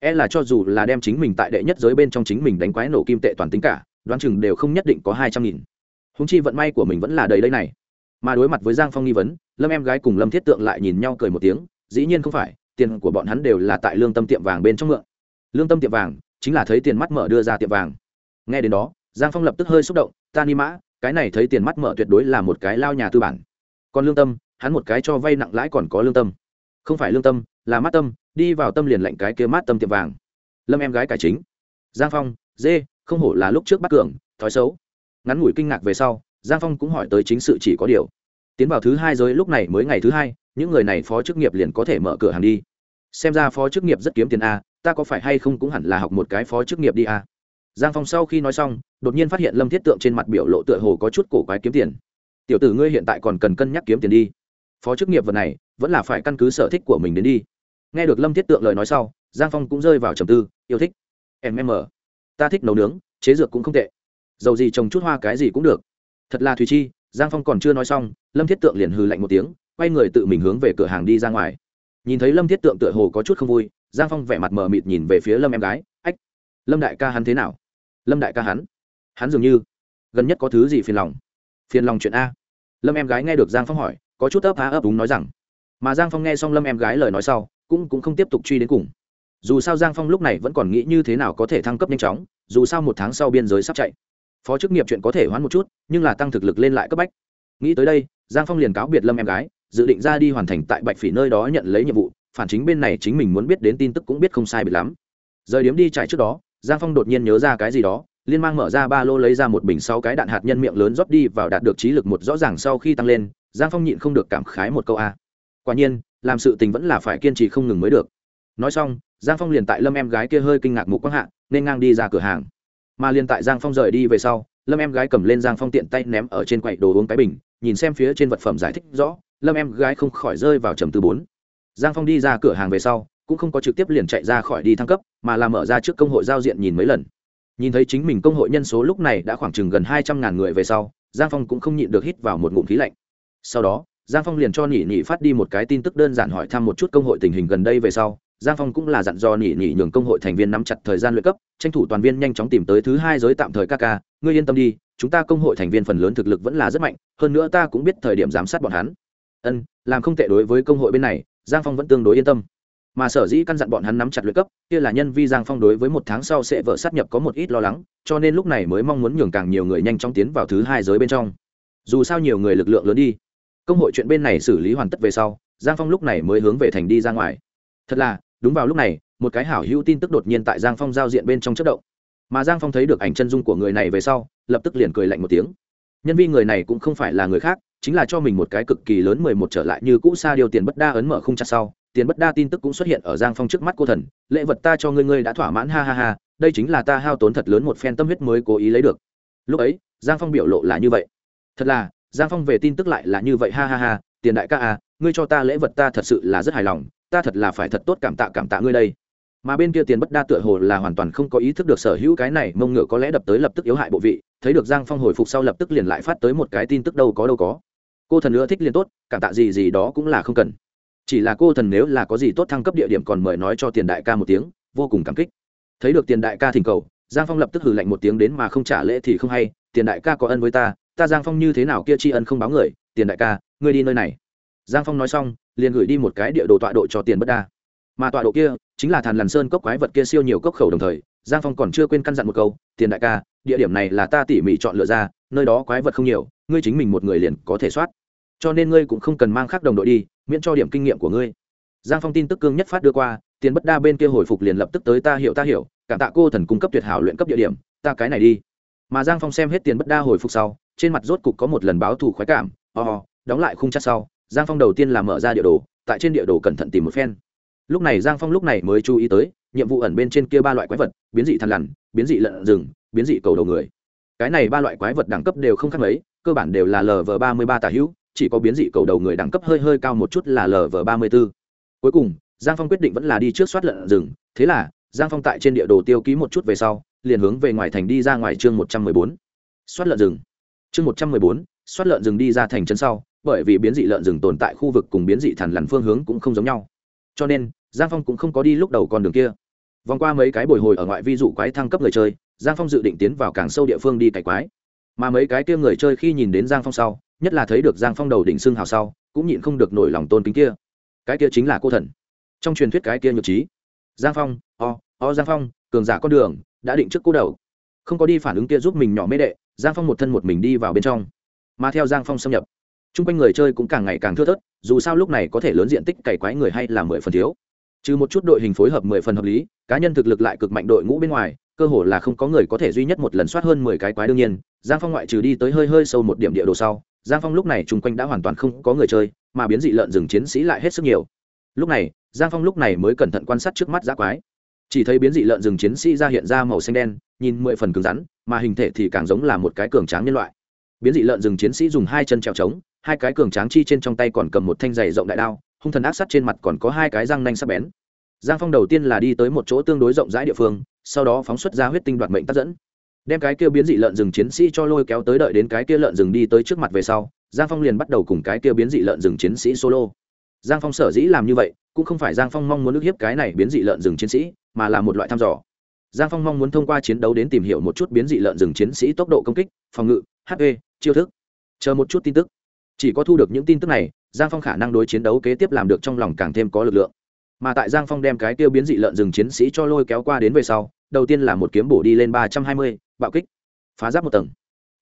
e là cho dù là đem chính mình tại đệ nhất giới bên trong chính mình đánh quái nổ kim tệ toàn tính cả, đoán chừng đều không nhất định có hai trăm nghìn. Húng chi vận may của mình vẫn là đầy đây này. Mà đối mặt với giang phong nghi vấn, lâm em gái cùng lâm thiết tượng lại nhìn nhau cười một tiếng, dĩ nhiên không phải tiền của bọn hắn đều là tại lương tâm tiệm vàng bên trong mượn. Lương tâm tiệm vàng chính là thấy tiền mắt mở đưa ra tiệm vàng. Nghe đến đó, giang phong lập tức hơi xúc động, ta ni mã, cái này thấy tiền mắt mở tuyệt đối là một cái lao nhà tư bản. Còn lương tâm, hắn một cái cho vay nặng lãi còn có lương tâm. Không phải lương tâm, là mát tâm, đi vào tâm liền lạnh cái kia mát tâm tiệm vàng. Lâm em gái cải chính. Giang phong, dê, không hổ là lúc trước bắt cường, thói xấu. Ngắn ngủi kinh ngạc về sau, giang phong cũng hỏi tới chính sự chỉ có điều. Tiến vào thứ hai giới lúc này mới ngày thứ hai những người này phó chức nghiệp liền có thể mở cửa hàng đi. Xem ra phó chức nghiệp rất kiếm tiền a, ta có phải hay không cũng hẳn là học một cái phó chức nghiệp đi a. Giang phong sau khi nói xong, đột nhiên phát hiện lâm thiết tượng trên mặt biểu lộ tựa hồ có chút cổ quái kiếm tiền. Tiểu tử ngươi hiện tại còn cần cân nhắc kiếm tiền đi. Phó chức nghiệp vật này, vẫn là phải căn cứ sở thích của mình đến đi. Nghe được lâm thiết tượng lời nói sau, giang phong cũng rơi vào trầm tư, yêu thích mm ta thích nấu nướng, chế dược cũng không tệ. Dầu gì trồng chút hoa cái gì cũng được. Thật là thùy chi, giang phong còn chưa nói xong, lâm thiết tượng liền hừ lạnh một tiếng quay người tự mình hướng về cửa hàng đi ra ngoài. Nhìn thấy lâm thiết tượng tựa hồ có chút không vui, giang phong vẻ mặt mờ mịt nhìn về phía lâm em gái, ách, lâm đại ca hắn thế nào? Lâm đại ca hắn hắn dường như gần nhất có thứ gì phiền lòng? Phiền lòng chuyện a. Lâm em gái nghe được giang phong hỏi, có chút ấp há ấp đúng nói rằng, mà giang phong nghe xong lâm em gái lời nói sau, cũng cũng không tiếp tục truy đến cùng. Dù sao giang phong lúc này vẫn còn nghĩ như thế nào có thể thăng cấp nhanh chóng, dù sao một tháng sau biên giới sắp chạy. Phó chức nghiệp chuyện có thể hoãn một chút, nhưng là tăng thực lực lên lại cấp bách. Nghĩ tới đây, giang phong liền cáo biệt lâm em gái dự định ra đi hoàn thành tại bạch phỉ nơi đó nhận lấy nhiệm vụ, phản chính bên này chính mình muốn biết đến tin tức cũng biết không sai bị lắm. Rời điếm đi chạy trước đó, giang phong đột nhiên nhớ ra cái gì đó, liên mang mở ra ba lô lấy ra một bình sáu cái đạn hạt nhân miệng lớn rót đi vào đạt được trí lực một rõ ràng sau khi tăng lên, giang phong nhịn không được cảm khái một câu a. Quả nhiên, làm sự tình vẫn là phải kiên trì không ngừng mới được. Nói xong, giang phong liền tại lâm em gái kia hơi kinh ngạc mục quang hạ, nên ngang đi ra cửa hàng. Mà liền tại giang phong rời đi về sau, lâm em gái cầm lên giang phong tiện tay ném ở trên quầy đồ uống cái bình, nhìn xem phía trên vật phẩm giải thích rõ lâm em gái không khỏi rơi vào trầm tư bốn. Giang phong đi ra cửa hàng về sau, cũng không có trực tiếp liền chạy ra khỏi đi thăng cấp, mà là mở ra trước công hội giao diện nhìn mấy lần. Nhìn thấy chính mình công hội nhân số lúc này đã khoảng chừng gần hai trăm ngàn người về sau, giang phong cũng không nhịn được hít vào một ngụm khí lạnh. Sau đó, giang phong liền cho nỉ nỉ phát đi một cái tin tức đơn giản hỏi thăm một chút công hội tình hình gần đây về sau. Giang phong cũng là dặn dò nỉ nỉ nhường công hội thành viên nắm chặt thời gian luyện cấp, tranh thủ toàn viên nhanh chóng tìm tới thứ hai giới tạm thời ca ca. Ngươi yên tâm đi, chúng ta công hội thành viên phần lớn thực lực vẫn là rất mạnh, hơn nữa ta cũng biết thời điểm giám sát bọn hắn ân, làm không tệ đối với công hội bên này, giang phong vẫn tương đối yên tâm. Mà sở dĩ căn dặn bọn hắn nắm chặt luyện cấp, kia là nhân vi giang phong đối với một tháng sau sẽ vợ sát nhập có một ít lo lắng, cho nên lúc này mới mong muốn nhường càng nhiều người nhanh chóng tiến vào thứ hai giới bên trong. Dù sao nhiều người lực lượng lớn đi. Công hội chuyện bên này xử lý hoàn tất về sau, giang phong lúc này mới hướng về thành đi ra ngoài. Thật là, đúng vào lúc này, một cái hảo hữu tin tức đột nhiên tại giang phong giao diện bên trong chất động. Mà giang phong thấy được ảnh chân dung của người này về sau, lập tức liền cười lạnh một tiếng. Nhân viên người này cũng không phải là người khác chính là cho mình một cái cực kỳ lớn mười một trở lại như cũ xa điều tiền bất đa ấn mở không chặt sau, tiền bất đa tin tức cũng xuất hiện ở giang phong trước mắt cô thần, lễ vật ta cho ngươi ngươi đã thỏa mãn, ha ha ha, đây chính là ta hao tốn thật lớn một phen tâm huyết mới cố ý lấy được. Lúc ấy, giang phong biểu lộ là như vậy. Thật là, giang phong về tin tức lại là như vậy, ha ha ha, tiền đại ca à ngươi cho ta lễ vật ta thật sự là rất hài lòng, ta thật là phải thật tốt cảm tạ cảm tạ ngươi đây mà bên kia tiền bất đa tựa hồ là hoàn toàn không có ý thức được sở hữu cái này, mông ngựa có lẽ đập tới lập tức yếu hại bộ vị, thấy được giang phong hồi phục sau lập tức liền lại phát tới một cái tin tức đâu có đâu có. Cô thần nữa thích liền tốt, cảm tạ gì gì đó cũng là không cần. Chỉ là cô thần nếu là có gì tốt thăng cấp địa điểm còn mời nói cho tiền đại ca một tiếng, vô cùng cảm kích. Thấy được tiền đại ca thỉnh cầu, giang phong lập tức hử lạnh một tiếng đến mà không trả lễ thì không hay, tiền đại ca có ân với ta ta giang phong như thế nào kia tri ân không báo người, tiền đại ca, ngươi đi nơi này. Giang phong nói xong, liền gửi đi một cái địa đồ tọa độ cho tiền bất đa. Mà tọa độ kia chính là thàn lằn sơn cốc quái vật kia siêu nhiều cốc khẩu đồng thời giang phong còn chưa quên căn dặn một câu tiền đại ca địa điểm này là ta tỉ mỉ chọn lựa ra nơi đó quái vật không nhiều ngươi chính mình một người liền có thể soát. Cho nên ngươi cũng không cần mang khác đồng đội đi miễn cho điểm kinh nghiệm của ngươi. Giang phong tin tức cương nhất phát đưa qua tiền bất đa bên kia hồi phục liền lập tức tới ta hiểu ta hiểu cảm tạ cô thần cung cấp tuyệt hảo luyện cấp địa điểm ta cái này đi. Mà giang phong xem hết tiền bất đa hồi phục sau trên mặt rốt cục có một lần báo thù khoái cảm ò、oh, đóng lại khung chắc sau giang phong đầu tiên là mở ra địa đồ tại trên địa đồ cẩn thận tìm một phen lúc này giang phong lúc này mới chú ý tới, nhiệm vụ ẩn bên trên kia ba loại quái vật, biến dị thằn lằn, biến dị lợn rừng, biến dị cầu đầu người. Cái này ba loại quái vật đẳng cấp đều không khác mấy, cơ bản đều là lv ba mươi ba tả hữu, chỉ có biến dị cầu đầu người đẳng cấp hơi hơi cao một chút là lv ba mươi b ố cuối cùng, giang phong quyết định vẫn là đi trước soát lợn rừng, thế là, giang phong tại trên địa đồ tiêu ký một chút về sau, liền hướng về ngoài thành đi ra ngoài chương một trăm mười bốn. Soát lợn rừng. Chương một trăm mười bốn, soát lợn rừng đi ra thành chân sau, bởi vì biến dị lợn rừng tồn tại khu vực cùng biến dị thằn lằn phương hướng cũng không giống nhau cho nên, giang phong cũng không có đi lúc đầu con đường kia. Vòng qua mấy cái bồi hồi ở ngoại vi dụ quái thăng cấp người chơi, giang phong dự định tiến vào càng sâu địa phương đi cày quái. Mà mấy cái kia người chơi khi nhìn đến giang phong sau, nhất là thấy được giang phong đầu đỉnh xương hào sau, cũng nhịn không được nổi lòng tôn kính kia. Cái kia chính là cô thần. Trong truyền thuyết cái kia nhược trí. Giang phong, o o giang phong, cường giả con đường, đã định trước cô đầu. Không có đi phản ứng kia giúp mình nhỏ mê đệ, giang phong một thân một mình đi vào bên trong. Mà theo giang phong xâm nhập chung quanh người chơi cũng càng ngày càng thưa thớt, dù sao lúc này có thể lớn diện tích cày quái người hay là mười phần thiếu. Trừ một chút đội hình phối hợp mười phần hợp lý, cá nhân thực lực lại cực mạnh đội ngũ bên ngoài, cơ hồ là không có người có thể duy nhất một lần soát hơn mười cái quái đương nhiên, giang phong ngoại trừ đi tới hơi hơi sâu một điểm địa đồ sau, giang phong lúc này chung quanh đã hoàn toàn không có người chơi, mà biến dị lợn rừng chiến sĩ lại hết sức nhiều. Lúc này, giang phong lúc này mới cẩn thận quan sát trước mắt giã quái. Chỉ thấy biến dị lợn rừng chiến sĩ ra hiện ra màu xanh đen, nhìn mười phần cứng rắn, mà hình thể thì càng giống là một cái cường tráng nhân loại. Biến dị lợn rừng chiến sĩ dùng hai chân trèo trống hai cái cường tráng chi trên trong tay còn cầm một thanh giày rộng đại đao, hung thần ác sắt trên mặt còn có hai cái răng nanh sắc bén. Giang phong đầu tiên là đi tới một chỗ tương đối rộng rãi địa phương, sau đó phóng xuất ra huyết tinh đoạt mệnh tác dẫn. Đem cái kia biến dị lợn rừng chiến sĩ cho lôi kéo tới đợi đến cái kia lợn rừng đi tới trước mặt về sau, giang phong liền bắt đầu cùng cái kia biến dị lợn rừng chiến sĩ solo. Giang phong sở dĩ làm như vậy, cũng không phải giang phong mong muốn ức hiếp cái này biến dị lợn rừng chiến sĩ, mà là một loại thăm dò. Giang phong mong muốn thông qua chiến đấu đến tìm hiểu một chút biến dị lợn rừng chiến sĩ tốc độ công kích, phòng ngự hp chiêu thức. Chờ một chút tin tức chỉ có thu được những tin tức này, giang phong khả năng đối chiến đấu kế tiếp làm được trong lòng càng thêm có lực lượng. Mà tại giang phong đem cái tiêu biến dị lợn rừng chiến sĩ cho lôi kéo qua đến về sau, đầu tiên là một kiếm bổ đi lên ba trăm hai mươi, bạo kích, phá giáp một tầng.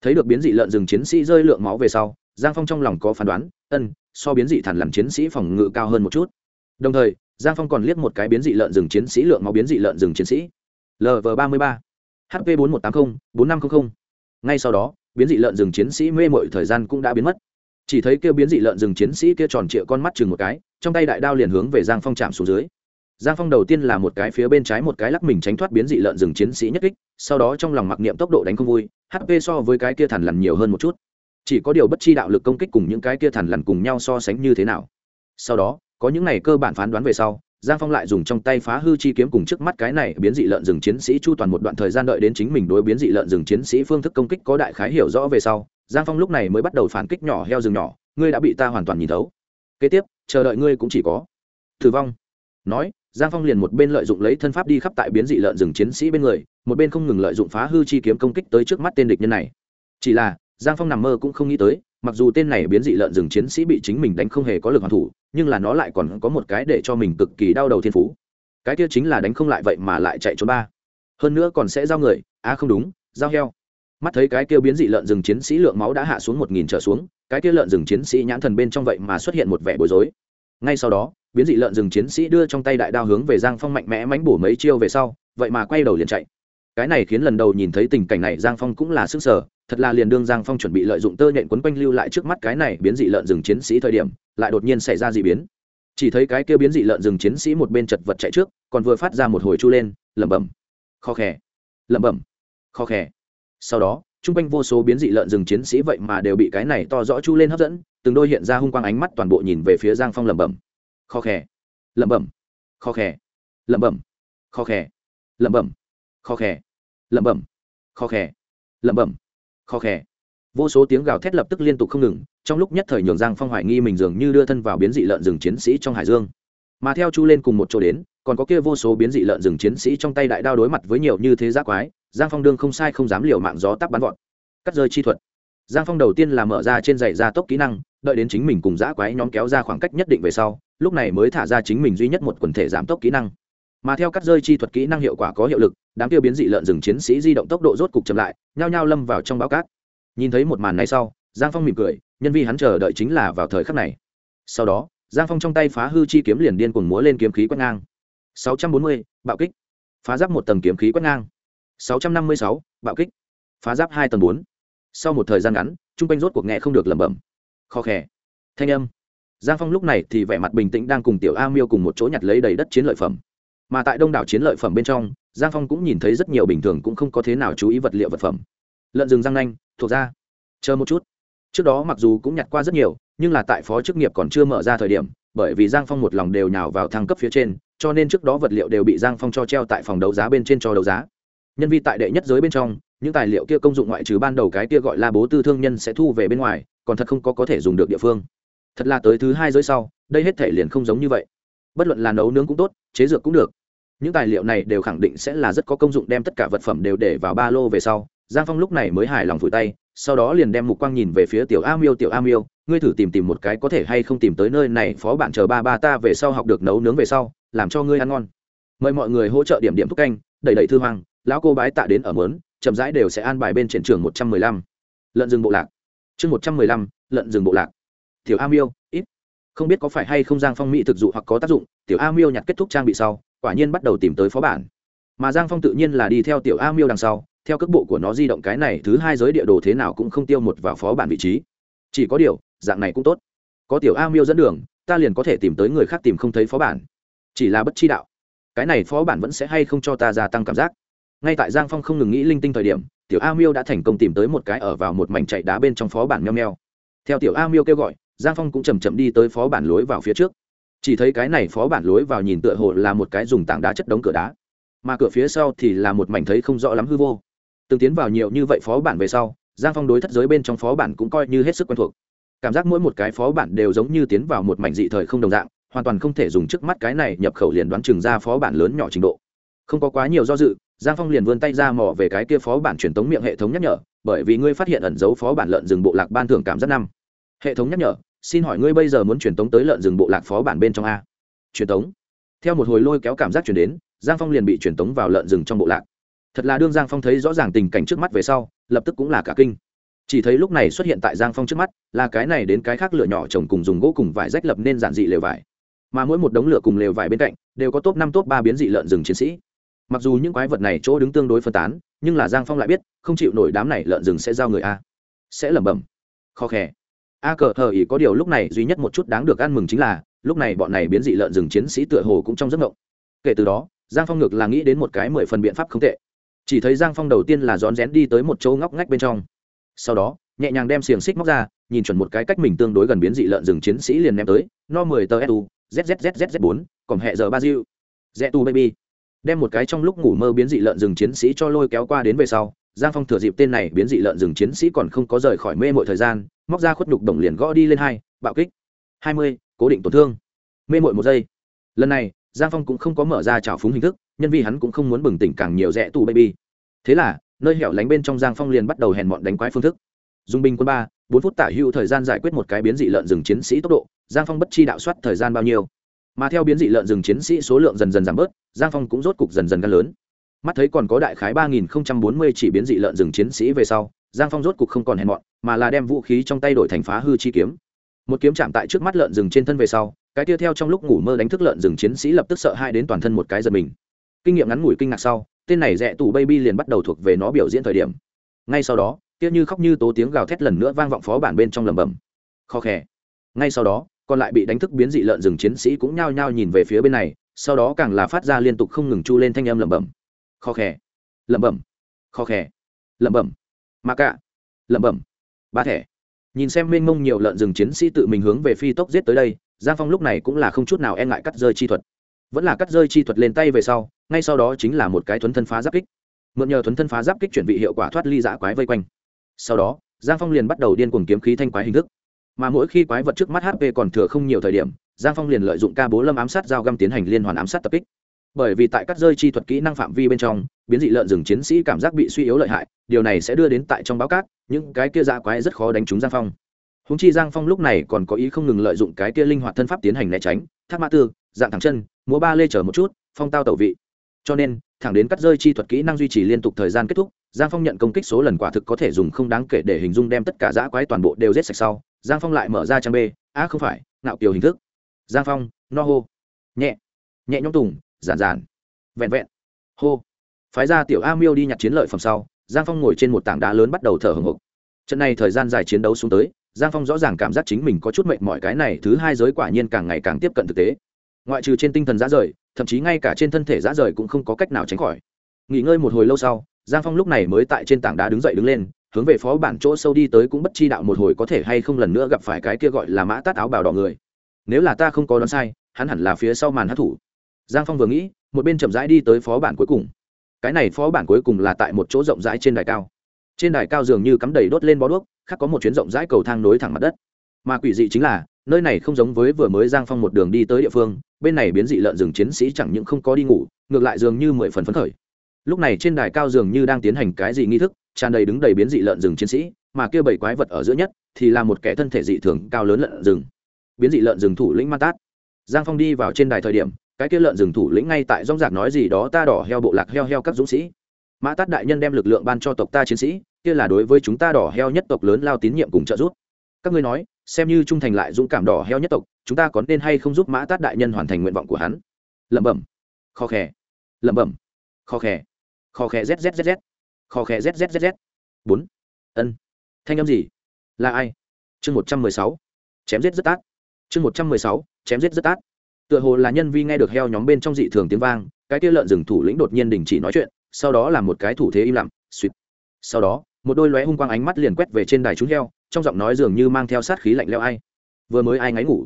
Thấy được biến dị lợn rừng chiến sĩ rơi lượng máu về sau, giang phong trong lòng có phán đoán, ân, so biến dị thản làm chiến sĩ phòng ngự cao hơn một chút. Đồng thời, giang phong còn liếc một cái biến dị lợn rừng chiến sĩ lượng máu biến dị lợn rừng chiến sĩ. Lv ba mươi ba hp bốn một tám mươi bốn năm trăm linh ngay sau đó, biến dị lợn rừng chiến sĩ mê mội thời gian cũng đã biến mất chỉ thấy kêu biến dị lợn rừng chiến sĩ kia tròn trịa con mắt chừng một cái, trong tay đại đao liền hướng về giang phong chạm xuống dưới. Giang phong đầu tiên là một cái phía bên trái một cái lắc mình tránh thoát biến dị lợn rừng chiến sĩ nhất kích, sau đó trong lòng mặc niệm tốc độ đánh không vui hp so với cái kia thằn lằn nhiều hơn một chút. Chỉ có điều bất chi đạo lực công kích cùng những cái kia thằn lằn cùng nhau so sánh như thế nào. Sau đó, có những này cơ bản phán đoán về sau, giang phong lại dùng trong tay phá hư chi kiếm cùng trước mắt cái này biến dị lợn rừng chiến sĩ chu toàn một đoạn thời gian đợi đến chính mình đối biến dị lợn rừng chiến sĩ phương thức công kích có đại khái hiểu rõ về sau giang phong lúc này mới bắt đầu phản kích nhỏ heo rừng nhỏ, ngươi đã bị ta hoàn toàn nhìn thấu. Kế tiếp, chờ đợi ngươi cũng chỉ có tử vong. Nói, giang phong liền một bên lợi dụng lấy thân pháp đi khắp tại biến dị lợn rừng chiến sĩ bên người, một bên không ngừng lợi dụng phá hư chi kiếm công kích tới trước mắt tên địch nhân này. Chỉ là, giang phong nằm mơ cũng không nghĩ tới, mặc dù tên này biến dị lợn rừng chiến sĩ bị chính mình đánh không hề có lực hoàn thủ, nhưng là nó lại còn có một cái để cho mình cực kỳ đau đầu thiên phú. Cái kia chính là đánh không lại vậy mà lại chạy trốn ba. Hơn nữa còn sẽ giao người. À không đúng, giao heo mắt thấy cái kia biến dị lợn rừng chiến sĩ lượng máu đã hạ xuống một nghìn trở xuống, cái kia lợn rừng chiến sĩ nhãn thần bên trong vậy mà xuất hiện một vẻ bối rối. Ngay sau đó, biến dị lợn rừng chiến sĩ đưa trong tay đại đao hướng về giang phong mạnh mẽ mánh bổ mấy chiêu về sau, vậy mà quay đầu liền chạy. Cái này khiến lần đầu nhìn thấy tình cảnh này giang phong cũng là sức sở, thật là liền đương giang phong chuẩn bị lợi dụng tơ nhện quấn quanh lưu lại trước mắt cái này biến dị lợn rừng chiến sĩ thời điểm, lại đột nhiên xảy ra d ị biến. Chỉ thấy cái kia biến dị lợn rừng chiến sĩ một bên chật vật chạy trước, còn vừa phát ra một hồi chu lên, lẩm bẩm. Kho khè. Lẩm bẩm. Kho khè sau đó, chung quanh vô số biến dị lợn rừng chiến sĩ vậy mà đều bị cái này to rõ chu lên hấp dẫn, từng đôi hiện ra hung quang ánh mắt toàn bộ nhìn về phía giang phong lẩm bẩm. Kho khè. Lẩm bẩm. Kho khè. Lẩm bẩm. Kho khè. Lẩm bẩm. Kho khè. Lẩm bẩm. Kho khè. Lẩm bẩm. Kho khè. Vô số tiếng gào thét lập tức liên tục không ngừng, trong lúc nhất thời nhường giang phong hoài nghi mình dường như đưa thân vào biến dị lợn rừng chiến sĩ trong hải dương. Mà theo chu lên cùng một chỗ đến, còn có kia vô số biến dị lợn rừng chiến sĩ trong tay đại đao đối mặt với nhiều như thế giác quái giang phong đương không sai không dám liều mạng gió tắc bắn vọt. Cắt rơi chi thuật. Giang phong đầu tiên là mở ra trên giày gia tốc kỹ năng đợi đến chính mình cùng giã quái nhóm kéo ra khoảng cách nhất định về sau lúc này mới thả ra chính mình duy nhất một quần thể giảm tốc kỹ năng. Mà theo cắt rơi chi thuật kỹ năng hiệu quả có hiệu lực đám tiêu biến dị lợn rừng chiến sĩ di động tốc độ rốt cục chậm lại nhao nhao lâm vào trong báo cát. Nhìn thấy một màn này sau giang phong mỉm cười nhân vi hắn chờ đợi chính là vào thời khắc này. Sau đó giang phong trong tay phá hư chi kiếm liền điên cùng múa lên kiếm khí quét ngang. 640, bạo kích. Phá giáp một tầng kiếm khí quét ngang. 656, bạo kích. Phá giáp hai tầng bốn. Sau một thời gian ngắn trung quanh rốt cuộc nghe không được lẩm bẩm. Khó khè. Thanh âm. Giang phong lúc này thì vẻ mặt bình tĩnh đang cùng tiểu a miêu cùng một chỗ nhặt lấy đầy đất chiến lợi phẩm. Mà tại đông đảo chiến lợi phẩm bên trong giang phong cũng nhìn thấy rất nhiều bình thường cũng không có thế nào chú ý vật liệu vật phẩm. Lợn rừng răng nanh thuộc ra. Chờ một chút. Trước đó mặc dù cũng nhặt qua rất nhiều nhưng là tại phó chức nghiệp còn chưa mở ra thời điểm bởi vì giang phong một lòng đều nhào vào thăng cấp phía trên cho nên trước đó vật liệu đều bị giang phong cho treo tại phòng đấu giá bên trên cho đấu giá nhân vi tại đệ nhất giới bên trong, những tài liệu kia công dụng ngoại trừ ban đầu cái kia gọi là bố tư thương nhân sẽ thu về bên ngoài, còn thật không có có thể dùng được địa phương. Thật là tới thứ hai giới sau, đây hết thể liền không giống như vậy. Bất luận là nấu nướng cũng tốt, chế dược cũng được. Những tài liệu này đều khẳng định sẽ là rất có công dụng đem tất cả vật phẩm đều để vào ba lô về sau, giang phong lúc này mới hài lòng phủi tay, sau đó liền đem mục quang nhìn về phía tiểu a miêu, tiểu a miêu, ngươi thử tìm tìm một cái có thể hay không tìm tới nơi này, phó bạn chờ ba ba ta về sau học được nấu nướng về sau, làm cho ngươi ăn ngon. Mời mọi người hỗ trợ điểm điểm thúc canh, đẩy đẩy thư hoàng lão cô bái tạ đến ở mớn chậm rãi đều sẽ an bài bên triển trường một trăm mười lăm. Lợn rừng bộ lạc. Chương một trăm mười lăm lợn rừng bộ lạc. Tiểu a miêu, ít. Không biết có phải hay không giang phong mỹ thực dụ hoặc có tác dụng, tiểu a miêu nhặt kết thúc trang bị sau, quả nhiên bắt đầu tìm tới phó bản. Mà giang phong tự nhiên là đi theo tiểu a miêu đằng sau, theo cước bộ của nó di động cái này thứ hai giới địa đồ thế nào cũng không tiêu một vào phó bản vị trí. Chỉ có điều, dạng này cũng tốt. Có tiểu a miêu dẫn đường, ta liền có thể tìm tới người khác tìm không thấy phó bản. Chỉ là bất chi đạo. Cái này phó bản vẫn sẽ hay không cho ta gia tăng cảm giác ngay tại giang phong không ngừng nghĩ linh tinh thời điểm, tiểu a miêu đã thành công tìm tới một cái ở vào một mảnh chạy đá bên trong phó bản nheo nheo theo tiểu a miêu kêu gọi, giang phong cũng chầm chậm đi tới phó bản lối vào phía trước. Chỉ thấy cái này phó bản lối vào nhìn tựa hồ là một cái dùng tảng đá chất đống cửa đá, mà cửa phía sau thì là một mảnh thấy không rõ lắm hư vô. Từng tiến vào nhiều như vậy phó bản về sau, giang phong đối thất giới bên trong phó bản cũng coi như hết sức quen thuộc. Cảm giác mỗi một cái phó bản đều giống như tiến vào một mảnh dị thời không đồng dạng, hoàn toàn không thể dùng trước mắt cái này nhập khẩu liền đoán chừng ra phó bản lớn nhỏ trình độ. Không có quá nhiều do dự giang phong liền vươn tay ra mò về cái kia phó bản truyền tống miệng hệ thống nhắc nhở, bởi vì ngươi phát hiện ẩn dấu phó bản lợn rừng bộ lạc ban thưởng cảm giác năm. Hệ thống nhắc nhở, xin hỏi ngươi bây giờ muốn truyền tống tới lợn rừng bộ lạc phó bản bên trong a. Truyền tống? Theo một hồi lôi kéo cảm giác chuyển đến, giang phong liền bị truyền tống vào lợn rừng trong bộ lạc. Thật là đương giang phong thấy rõ ràng tình cảnh trước mắt về sau, lập tức cũng là cả kinh. Chỉ thấy lúc này xuất hiện tại giang phong trước mắt, là cái này đến cái khác lửa nhỏ trồng cùng dùng gỗ cùng vải rách lập nên giản dị lều vải. Mà mỗi một đống lửa cùng lều vải bên cạnh, đều có top năm, top ba biến dị lợn rừng chiến sĩ mặc dù những quái vật này chỗ đứng tương đối phân tán, nhưng là giang phong lại biết, không chịu nổi đám này lợn rừng sẽ giao người a. Sẽ lẩm bẩm. Khó khè. A cờ thờ ý có điều lúc này duy nhất một chút đáng được ăn mừng chính là, lúc này bọn này biến dị lợn rừng chiến sĩ tựa hồ cũng trong giấc ngộng kể từ đó, giang phong ngược là nghĩ đến một cái mười phần biện pháp không tệ. Chỉ thấy giang phong đầu tiên là rón rén đi tới một chỗ ngóc ngách bên trong. Sau đó, nhẹ nhàng đem xiềng xích móc ra, nhìn chuẩn một cái cách mình tương đối gần biến dị lợn rừng chiến sĩ liền ném tới, no mười tờ su zzzzz bốn còn hẹ giờ ba diệu dẹ tu baby đem một cái trong lúc ngủ mơ biến dị lợn rừng chiến sĩ cho lôi kéo qua đến về sau, giang phong thừa dịp tên này biến dị lợn rừng chiến sĩ còn không có rời khỏi mê mọi thời gian, móc ra khuất nhục đồng liền gõ đi lên hai, bạo kích. Hai mươi, cố định tổn thương. Mê mội một giây. Lần này, giang phong cũng không có mở ra trào phúng hình thức, nhân vì hắn cũng không muốn bừng tỉnh càng nhiều rẽ tù baby. Thế là, nơi hẻo lánh bên trong giang phong liền bắt đầu hèn mọn đánh quái phương thức. Dung binh quân ba, bốn phút tả hữu thời gian giải quyết một cái biến dị lợn rừng chiến sĩ tốc độ, giang phong bất chi đạo soát thời gian bao nhiêu. Mà theo biến dị lợn rừng chiến sĩ số lượng dần dần giảm bớt giang phong cũng rốt cục dần dần gan lớn. Mắt thấy còn có đại khái ba nghìn bốn mươi chỉ biến dị lợn rừng chiến sĩ về sau, giang phong rốt cục không còn hèn mọn, mà là đem vũ khí trong tay đổi thành phá hư chi kiếm. Một kiếm chạm tại trước mắt lợn rừng trên thân về sau, cái tia theo trong lúc ngủ mơ đánh thức lợn rừng chiến sĩ lập tức sợ hai đến toàn thân một cái giật mình. Kinh nghiệm ngắn ngủi kinh ngạc sau, tên này rẽ tủ baby liền bắt đầu thuộc về nó biểu diễn thời điểm. Ngay sau đó tia như khóc như tố tiếng gào thét lần nữa vang vọng phó bản bên trong lầm bầm khó khè. Ngay sau đó, còn lại bị đánh thức biến dị lợn rừng chiến sĩ cũng nhao nhao nhìn về phía bên này sau đó càng là phát ra liên tục không ngừng chu lên thanh âm lẩm bẩm. Khó khè. Lẩm bẩm. Khó khè. Lẩm bẩm. Mà cả lẩm bẩm. Ba thẻ. Nhìn xem mênh mông nhiều lợn rừng chiến sĩ tự mình hướng về phi tốc giết tới đây, giang phong lúc này cũng là không chút nào e ngại cắt rơi chi thuật. Vẫn là cắt rơi chi thuật lên tay về sau, ngay sau đó chính là một cái thuấn thân phá giáp kích. Mượn nhờ thuấn thân phá giáp kích chuyển vị hiệu quả thoát ly dã quái vây quanh. Sau đó, giang phong liền bắt đầu điên cuồng kiếm khí thanh quái hình thức. Mà mỗi khi quái vật trước mắt hp còn thừa không nhiều thời điểm giang phong liền lợi dụng ca bố lâm ám sát dao găm tiến hành liên hoàn ám sát tập kích. Bởi vì tại cắt rơi chi thuật kỹ năng phạm vi bên trong, biến dị lợn rừng chiến sĩ cảm giác bị suy yếu lợi hại, điều này sẽ đưa đến tại trong báo cát, những cái kia dạ quái rất khó đánh trúng giang phong. Húng chi giang phong lúc này còn có ý không ngừng lợi dụng cái kia linh hoạt thân pháp tiến hành né tránh, thác mã tư, dạng thẳng chân, múa ba lê chở một chút, phong tao tẩu vị. Cho nên, thẳng đến cắt rơi chi thuật kỹ năng duy trì liên tục thời gian kết thúc, giang phong nhận công kích số lần quả thực có thể dùng không đáng kể để hình dung đem tất cả giã quái toàn bộ đều giết sạch sau, giang phong lại mở ra trang b a, không phải, ngạo kiều hình thức giang phong, no hô. Nhẹ. Nhẹ nhõm tùng, giản giản. Vẹn vẹn. Hô. Phái ra tiểu a miêu đi nhặt chiến lợi phẩm sau, giang phong ngồi trên một tảng đá lớn bắt đầu thở hồng hộc. Trận này thời gian dài chiến đấu xuống tới, giang phong rõ ràng cảm giác chính mình có chút mệnh mọi cái này thứ hai giới quả nhiên càng ngày càng tiếp cận thực tế. Ngoại trừ trên tinh thần giá rời, thậm chí ngay cả trên thân thể giá rời cũng không có cách nào tránh khỏi. Nghỉ ngơi một hồi lâu sau, giang phong lúc này mới tại trên tảng đá đứng dậy đứng lên, hướng về phó bản chỗ sâu đi tới cũng bất chi đạo một hồi có thể hay không lần nữa gặp phải cái kia gọi là mã tát áo bào đỏ người nếu là ta không có đoán sai, hắn hẳn là phía sau màn hát thủ. Giang phong vừa nghĩ, một bên chậm rãi đi tới phó bản cuối cùng. Cái này phó bản cuối cùng là tại một chỗ rộng rãi trên đài cao. Trên đài cao dường như cắm đầy đốt lên bó đuốc, khác có một chuyến rộng rãi cầu thang nối thẳng mặt đất. Mà quỷ dị chính là, nơi này không giống với vừa mới giang phong một đường đi tới địa phương, bên này biến dị lợn rừng chiến sĩ chẳng những không có đi ngủ, ngược lại dường như mười phần phấn khởi. Lúc này trên đài cao dường như đang tiến hành cái gì nghi thức, tràn đầy đứng đầy biến dị lợn rừng chiến sĩ, mà kia bảy quái vật ở giữa nhất thì là một kẻ thân thể dị thường cao lớn lợn rừng biến dị lợn rừng thủ lĩnh man tát. Giang phong đi vào trên đài thời điểm, cái kia lợn rừng thủ lĩnh ngay tại rong rạc nói gì đó, ta đỏ heo bộ lạc, heo heo các dũng sĩ. Mã tát đại nhân đem lực lượng ban cho tộc ta chiến sĩ, kia là đối với chúng ta đỏ heo nhất tộc lớn lao tín nhiệm cùng trợ giúp. Các ngươi nói, xem như trung thành lại dũng cảm đỏ heo nhất tộc, chúng ta có nên hay không giúp mã tát đại nhân hoàn thành nguyện vọng của hắn? Lẩm bẩm. Khó khè. Lẩm bẩm. Kho khè. Kho khè zzz kho khè zzz bốn. Ân. Thanh âm gì? Là ai? Chương một trăm mười sáu. Chém giết rất ác chương một trăm mười sáu, chém giết rất tát. tựa hồ là nhân vi nghe được heo nhóm bên trong dị thường tiếng vang, cái kia lợn rừng thủ lĩnh đột nhiên đình chỉ nói chuyện, sau đó là một cái thủ thế im lặng, suýt. Sau đó, một đôi lóe hung quang ánh mắt liền quét về trên đài trúng heo, trong giọng nói dường như mang theo sát khí lạnh leo ai. Vừa mới ai ngáy ngủ?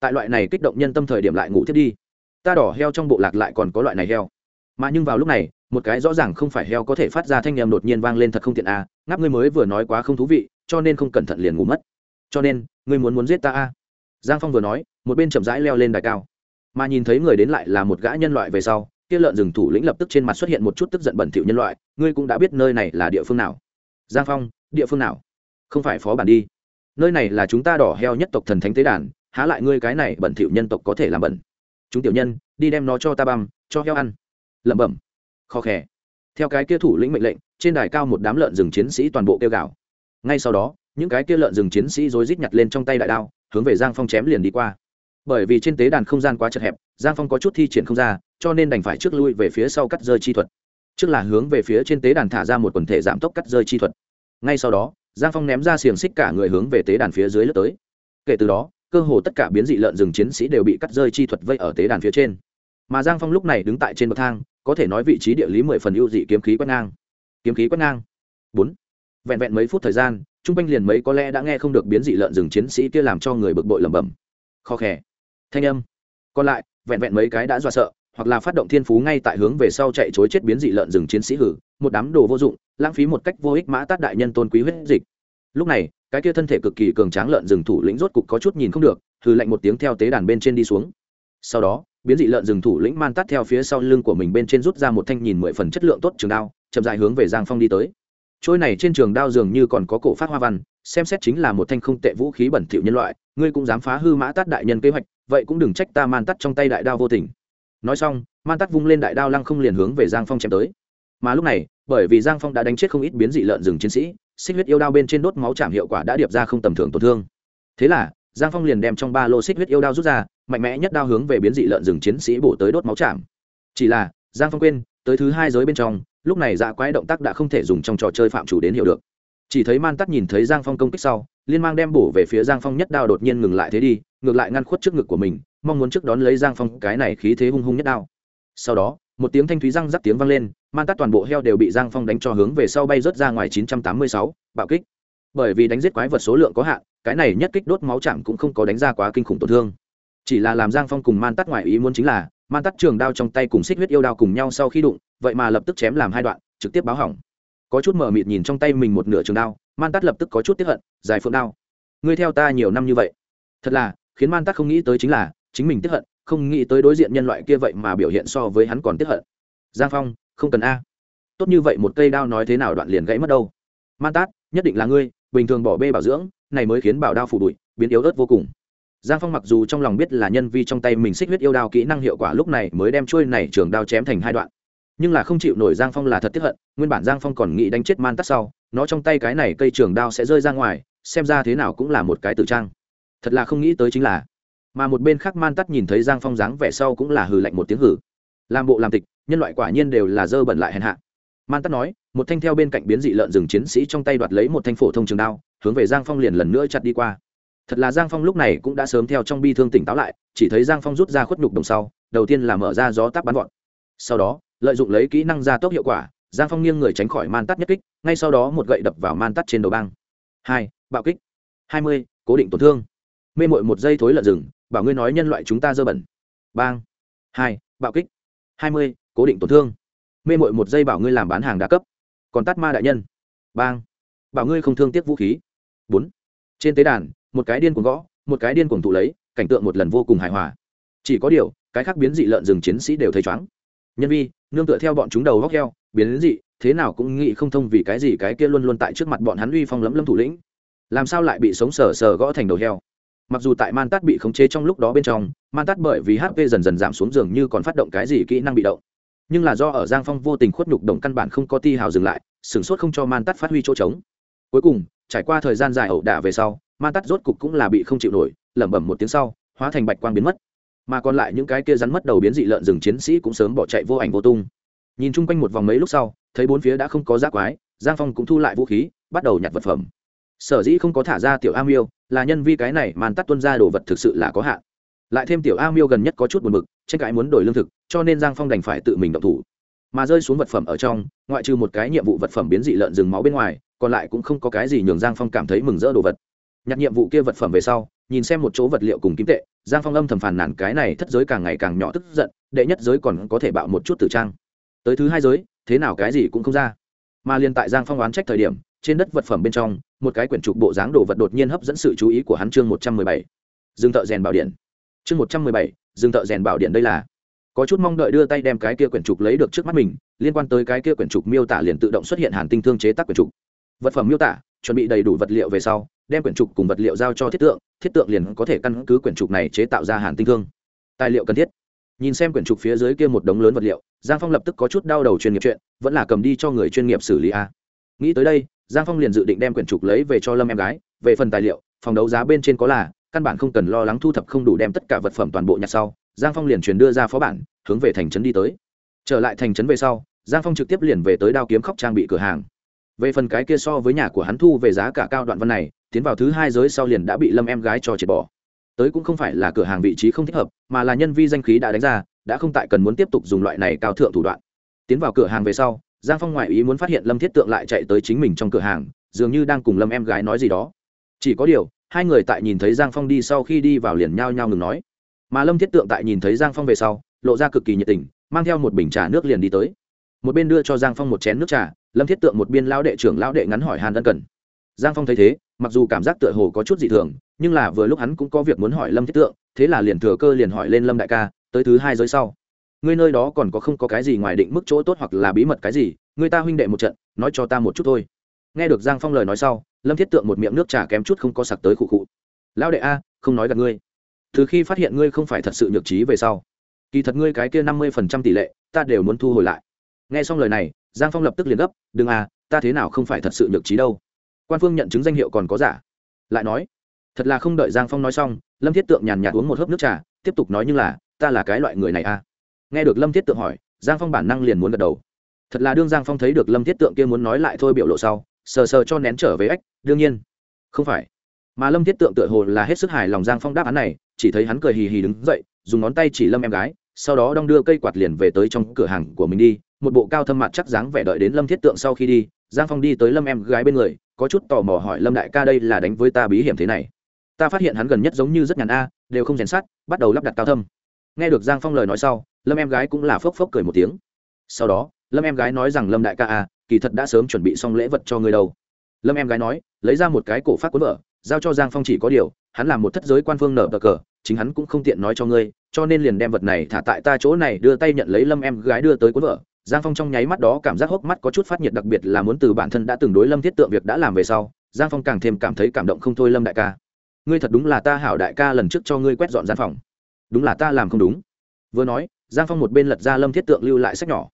Tại loại này kích động nhân tâm thời điểm lại ngủ thiết đi. Ta đỏ heo trong bộ lạc lại còn có loại này heo. Mà nhưng vào lúc này, một cái rõ ràng không phải heo có thể phát ra thanh nhầm đột nhiên vang lên thật không tiện à ngáp ngươi mới vừa nói quá không thú vị, cho nên không cẩn thận liền ngủ mất. Cho nên, ngươi muốn muốn giết ta à? Giang phong vừa nói, một bên chậm rãi leo lên đài cao. Mà nhìn thấy người đến lại là một gã nhân loại về sau, kia lợn rừng thủ lĩnh lập tức trên mặt xuất hiện một chút tức giận bẩn thỉu nhân loại, ngươi cũng đã biết nơi này là địa phương nào. Giang phong, địa phương nào? Không phải phó bản đi. Nơi này là chúng ta đỏ heo nhất tộc thần thánh tế đàn, há lại ngươi cái này bẩn thỉu nhân tộc có thể làm bẩn? Chúng tiểu nhân, đi đem nó cho ta băm, cho heo ăn. Lẩm bẩm. Khó khè. Theo cái kia thủ lĩnh mệnh lệnh, trên đài cao một đám lợn rừng chiến sĩ toàn bộ kêu gào. Ngay sau đó, những cái kia lợn rừng chiến sĩ rối rít nhặt lên trong tay đại đao hướng về giang phong chém liền đi qua. Bởi vì trên tế đàn không gian quá chật hẹp, giang phong có chút thi triển không ra, cho nên đành phải trước lui về phía sau cắt rơi chi thuật. Trước là hướng về phía trên tế đàn thả ra một quần thể giảm tốc cắt rơi chi thuật. Ngay sau đó, giang phong ném ra xiềng xích cả người hướng về tế đàn phía dưới lướt tới. Kể từ đó, cơ hồ tất cả biến dị lợn rừng chiến sĩ đều bị cắt rơi chi thuật vây ở tế đàn phía trên. Mà giang phong lúc này đứng tại trên bậc thang, có thể nói vị trí địa lý mười phần ưu dị kiếm khí quét ngang. Kiếm khí quét ngang. Bốn. Vẹn vẹn mấy phút thời gian trung quanh liền mấy có lẽ đã nghe không được biến dị lợn rừng chiến sĩ kia làm cho người bực bội lẩm bẩm. Khó khè. Thanh âm. Còn lại, vẹn vẹn mấy cái đã dọa sợ, hoặc là phát động thiên phú ngay tại hướng về sau chạy chối chết biến dị lợn rừng chiến sĩ hử, một đám đồ vô dụng, lãng phí một cách vô ích mã tát đại nhân tôn quý huyết dịch. Lúc này, cái kia thân thể cực kỳ cường tráng lợn rừng thủ lĩnh rốt cục có chút nhìn không được, hừ lạnh một tiếng theo tế đàn bên trên đi xuống. Sau đó, biến dị lợn rừng thủ lĩnh man tát theo phía sau lưng của mình bên trên rút ra một thanh nhìn mười phần chất lượng tốt trường đao, chậm dài hướng về giang phong đi tới trôi này trên trường đao dường như còn có cổ phát hoa văn, xem xét chính là một thanh không tệ vũ khí bẩn thỉu nhân loại, ngươi cũng dám phá hư mã tát đại nhân kế hoạch, vậy cũng đừng trách ta man tắt trong tay đại đao vô tình. Nói xong, man tắt vung lên đại đao lăng không liền hướng về giang phong chém tới. Mà lúc này, bởi vì giang phong đã đánh chết không ít biến dị lợn rừng chiến sĩ, xích huyết yêu đao bên trên đốt máu chạm hiệu quả đã điệp ra không tầm thường tổn thương. Thế là, giang phong liền đem trong ba lô xích huyết yêu đao rút ra, mạnh mẽ nhất đao hướng về biến dị lợn rừng chiến sĩ bổ tới đốt máu chạm. Chỉ là, giang phong quên, tới thứ hai giới bên trong lúc này dạ quái động tác đã không thể dùng trong trò chơi phạm chủ đến hiểu được. Chỉ thấy man tắt nhìn thấy giang phong công kích sau liên mang đem bổ về phía giang phong nhất đao đột nhiên ngừng lại thế đi ngược lại ngăn khuất trước ngực của mình mong muốn trước đón lấy giang phong cái này khí thế hung hung nhất đao. Sau đó một tiếng thanh thúy răng rắc tiếng vang lên man tắt toàn bộ heo đều bị giang phong đánh cho hướng về sau bay rớt ra ngoài 986, bạo kích. Bởi vì đánh giết quái vật số lượng có hạn cái này nhất kích đốt máu chạm cũng không có đánh ra quá kinh khủng tổn thương. Chỉ là làm giang phong cùng man tắt ngoài ý muốn chính là man tắt trường đao trong tay cùng xích huyết yêu đao cùng nhau sau khi đụng vậy mà lập tức chém làm hai đoạn, trực tiếp báo hỏng. Có chút mở mịt nhìn trong tay mình một nửa trường đao, man tắt lập tức có chút tiếp hận, dài phượng đao. Ngươi theo ta nhiều năm như vậy, thật là, khiến man tắt không nghĩ tới chính là, chính mình tiếp hận, không nghĩ tới đối diện nhân loại kia vậy mà biểu hiện so với hắn còn tiếp hận. Giang phong, không cần a. Tốt như vậy một cây đao nói thế nào đoạn liền gãy mất đâu. Man tát, nhất định là ngươi, bình thường bỏ bê bảo dưỡng, này mới khiến bảo đao phủ bụi, biến yếu ớt vô cùng. Giang phong mặc dù trong lòng biết là nhân vi trong tay mình xích huyết yêu đao kỹ năng hiệu quả lúc này mới đem trôi này trường đao chém thành hai đoạn nhưng là không chịu nổi giang phong là thật tiếp hận, nguyên bản giang phong còn nghĩ đánh chết man tắt sau, nó trong tay cái này cây trường đao sẽ rơi ra ngoài, xem ra thế nào cũng là một cái tử trang. Thật là không nghĩ tới chính là, mà một bên khác man tắt nhìn thấy giang phong dáng vẻ sau cũng là hừ lạnh một tiếng hử làm bộ làm tịch, nhân loại quả nhiên đều là dơ bẩn lại hèn hạ. Man tắt nói, một thanh theo bên cạnh biến dị lợn rừng chiến sĩ trong tay đoạt lấy một thanh phổ thông trường đao, hướng về giang phong liền lần nữa chặt đi qua. Thật là giang phong lúc này cũng đã sớm theo trong bi thương tỉnh táo lại, chỉ thấy giang phong rút ra khuất nhục đồng sau, đầu tiên là mở ra gió táp bắn gọn. Sau đó lợi dụng lấy kỹ năng gia tốc hiệu quả, giang phong nghiêng người tránh khỏi man tắt nhất kích, ngay sau đó một gậy đập vào man tắt trên đầu băng. Hai, bạo kích. Hai mươi, cố định tổn thương. Mê mội một giây thối lợn rừng, bảo ngươi nói nhân loại chúng ta dơ bẩn. Bang. Hai, bạo kích. Hai mươi, cố định tổn thương. Mê mội một giây bảo ngươi làm bán hàng đa cấp. Còn tắt ma đại nhân. Bang. Bảo ngươi không thương tiếc vũ khí. Bốn, trên tế đàn, một cái điên cuồng gõ, một cái điên cuồng tụ lấy, cảnh tượng một lần vô cùng hài hòa. Chỉ có điều, cái khác biến dị lợn rừng chiến sĩ đều thấy chóng nhân vi, nương tựa theo bọn chúng đầu góc heo, biến dị, thế nào cũng nghĩ không thông vì cái gì cái kia luôn luôn tại trước mặt bọn hắn uy phong lấm lâm thủ lĩnh. Làm sao lại bị sống sờ sờ gõ thành đầu heo? Mặc dù tại man tát bị khống chế trong lúc đó bên trong, man tát bởi vì hp dần dần giảm xuống giường như còn phát động cái gì kỹ năng bị động. Nhưng là do ở giang phong vô tình khuất nhục đồng căn bản không có ti hào dừng lại, sửng sốt không cho man tát phát huy chỗ trống. Cuối cùng, trải qua thời gian dài ẩu đả về sau, man tát rốt cục cũng là bị không chịu nổi, lẩm bẩm một tiếng sau, hóa thành bạch quang biến mất mà còn lại những cái kia rắn mất đầu biến dị lợn rừng chiến sĩ cũng sớm bỏ chạy vô ảnh vô tung. Nhìn chung quanh một vòng mấy lúc sau, thấy bốn phía đã không có giác quái, giang phong cũng thu lại vũ khí, bắt đầu nhặt vật phẩm. Sở dĩ không có thả ra tiểu a miêu, là nhân vi cái này màn tắt tuân ra đồ vật thực sự là có hạn. Lại thêm tiểu a miêu gần nhất có chút buồn b ự c tranh cãi muốn đổi lương thực, cho nên giang phong đành phải tự mình động thủ. Mà rơi xuống vật phẩm ở trong, ngoại trừ một cái nhiệm vụ vật phẩm biến dị lợn rừng máu bên ngoài, còn lại cũng không có cái gì nhường giang phong cảm thấy mừng rỡ đồ vật nhặt nhiệm vụ kia vật phẩm về sau, nhìn xem một chỗ vật liệu cùng kim tệ, giang phong âm thầm phàn nàn cái này thất giới càng ngày càng nhỏ tức giận, đệ nhất giới còn có thể bạo một chút tử trang. Tới thứ hai giới, thế nào cái gì cũng không ra. Mà liền tại giang phong oán trách thời điểm, trên đất vật phẩm bên trong, một cái quyển trục bộ dáng đồ vật đột nhiên hấp dẫn sự chú ý của hắn chương một trăm mười bảy. Dương thợ rèn bảo điện. Chương một trăm mười bảy dương thợ rèn bảo điện đây là. Có chút mong đợi đưa tay đem cái kia quyển trục lấy được trước mắt mình, liên quan tới cái kia quyển trục miêu tả liền tự động xuất hiện hàn tinh thương chế tác quyển trục. Vật phẩm miêu tả, chuẩn bị đầy đủ vật liệu về sau đem quyển trục cùng vật liệu giao cho thiết tượng thiết tượng liền có thể căn cứ quyển trục này chế tạo ra hàn tinh thương. Tài liệu cần thiết. Nhìn xem quyển trục phía dưới kia một đống lớn vật liệu, giang phong lập tức có chút đau đầu chuyên nghiệp chuyện, vẫn là cầm đi cho người chuyên nghiệp xử lý a. Nghĩ tới đây, giang phong liền dự định đem quyển trục lấy về cho lâm em gái, về phần tài liệu, phòng đấu giá bên trên có là, căn bản không cần lo lắng thu thập không đủ đem tất cả vật phẩm toàn bộ nhặt sau, giang phong liền chuyển đưa ra phó bản, hướng về thành trấn đi tới. Trở lại thành trấn về sau, giang phong trực tiếp liền về tới đao kiếm khóc trang bị cửa hàng. Về phần cái kia so với nhà của hắn thu về giá cả cao đoạn văn này tiến vào thứ hai giới sau liền đã bị lâm em gái cho triệt bỏ. Tới cũng không phải là cửa hàng vị trí không thích hợp, mà là nhân vi danh khí đã đánh ra, đã không tại cần muốn tiếp tục dùng loại này cao thượng thủ đoạn. Tiến vào cửa hàng về sau, giang phong ngoại ý muốn phát hiện lâm thiết tượng lại chạy tới chính mình trong cửa hàng, dường như đang cùng lâm em gái nói gì đó. Chỉ có điều, hai người tại nhìn thấy giang phong đi sau khi đi vào liền nhao nhao ngừng nói. Mà lâm thiết tượng tại nhìn thấy giang phong về sau, lộ ra cực kỳ nhiệt tình, mang theo một bình trà nước liền đi tới. Một bên đưa cho giang phong một chén nước trà, lâm thiết tượng một biên lão đệ trưởng lão đệ ngắn hỏi hàn ân cần. Giang phong thấy thế mặc dù cảm giác tựa hồ có chút dị thường, nhưng là vừa lúc hắn cũng có việc muốn hỏi lâm thiết tượng, thế là liền thừa cơ liền hỏi lên lâm đại ca, tới thứ hai giới sau. Ngươi nơi đó còn có không có cái gì ngoài định mức chỗ tốt hoặc là bí mật cái gì, người ta huynh đệ một trận, nói cho ta một chút thôi. Nghe được giang phong lời nói sau, lâm thiết tượng một miệng nước trà kém chút không có sặc tới khụ khụ. Lão đệ a, không nói gặp ngươi. Từ khi phát hiện ngươi không phải thật sự nhược trí về sau, kỳ thật ngươi cái kia năm mươi phần trăm tỷ lệ, ta đều muốn thu hồi lại. Nghe xong lời này, giang phong lập tức liền gấp, đừng à ta thế nào không phải thật sự nhược trí đâu quan phương nhận chứng danh hiệu còn có giả. Lại nói, thật là không đợi giang phong nói xong, lâm thiết tượng nhàn nhạt uống một hớp nước trà, tiếp tục nói như là, ta là cái loại người này à? Nghe được lâm thiết tượng hỏi, giang phong bản năng liền muốn gật đầu. Thật là đương giang phong thấy được lâm thiết tượng kia muốn nói lại thôi biểu lộ sau, sờ sờ cho nén trở về ếch, đương nhiên. Không phải. Mà lâm thiết tượng tựa hồ là hết sức hài lòng giang phong đáp án này, chỉ thấy hắn cười hì hì đứng dậy, dùng ngón tay chỉ lâm em gái, sau đó đong đưa cây quạt liền về tới trong cửa hàng của mình đi, một bộ cao thâm mặt chắc dáng vẻ đợi đến lâm thiết tượng sau khi đi, giang phong đi tới lâm em gái bên người có chút tò mò hỏi lâm đại ca đây là đánh với ta bí hiểm thế này. Ta phát hiện hắn gần nhất giống như rất nhàn a, đều không rèn sát bắt đầu lắp đặt cao thâm. Nghe được giang phong lời nói sau, lâm em gái cũng là phốc phốc cười một tiếng. Sau đó, lâm em gái nói rằng lâm đại ca a kỳ thật đã sớm chuẩn bị xong lễ vật cho người đâu. Lâm em gái nói, lấy ra một cái cổ phát cuốn vợ giao cho giang phong chỉ có điều, hắn là một thất giới quan phương nở bờ cờ, chính hắn cũng không tiện nói cho ngươi, cho nên liền đem vật này thả tại ta chỗ này, đưa tay nhận lấy lâm em gái đưa tới cuốn vợ giang phong trong nháy mắt đó cảm giác hốc mắt có chút phát nhiệt, đặc biệt là muốn từ bản thân đã từng đối lâm thiết tượng việc đã làm về sau, giang phong càng thêm cảm thấy cảm động không thôi, lâm đại ca, ngươi thật đúng là ta hảo đại ca lần trước cho ngươi quét dọn gian phòng. Đúng là ta làm không đúng. Vừa nói, giang phong một bên lật ra lâm thiết tượng lưu lại sách nhỏ.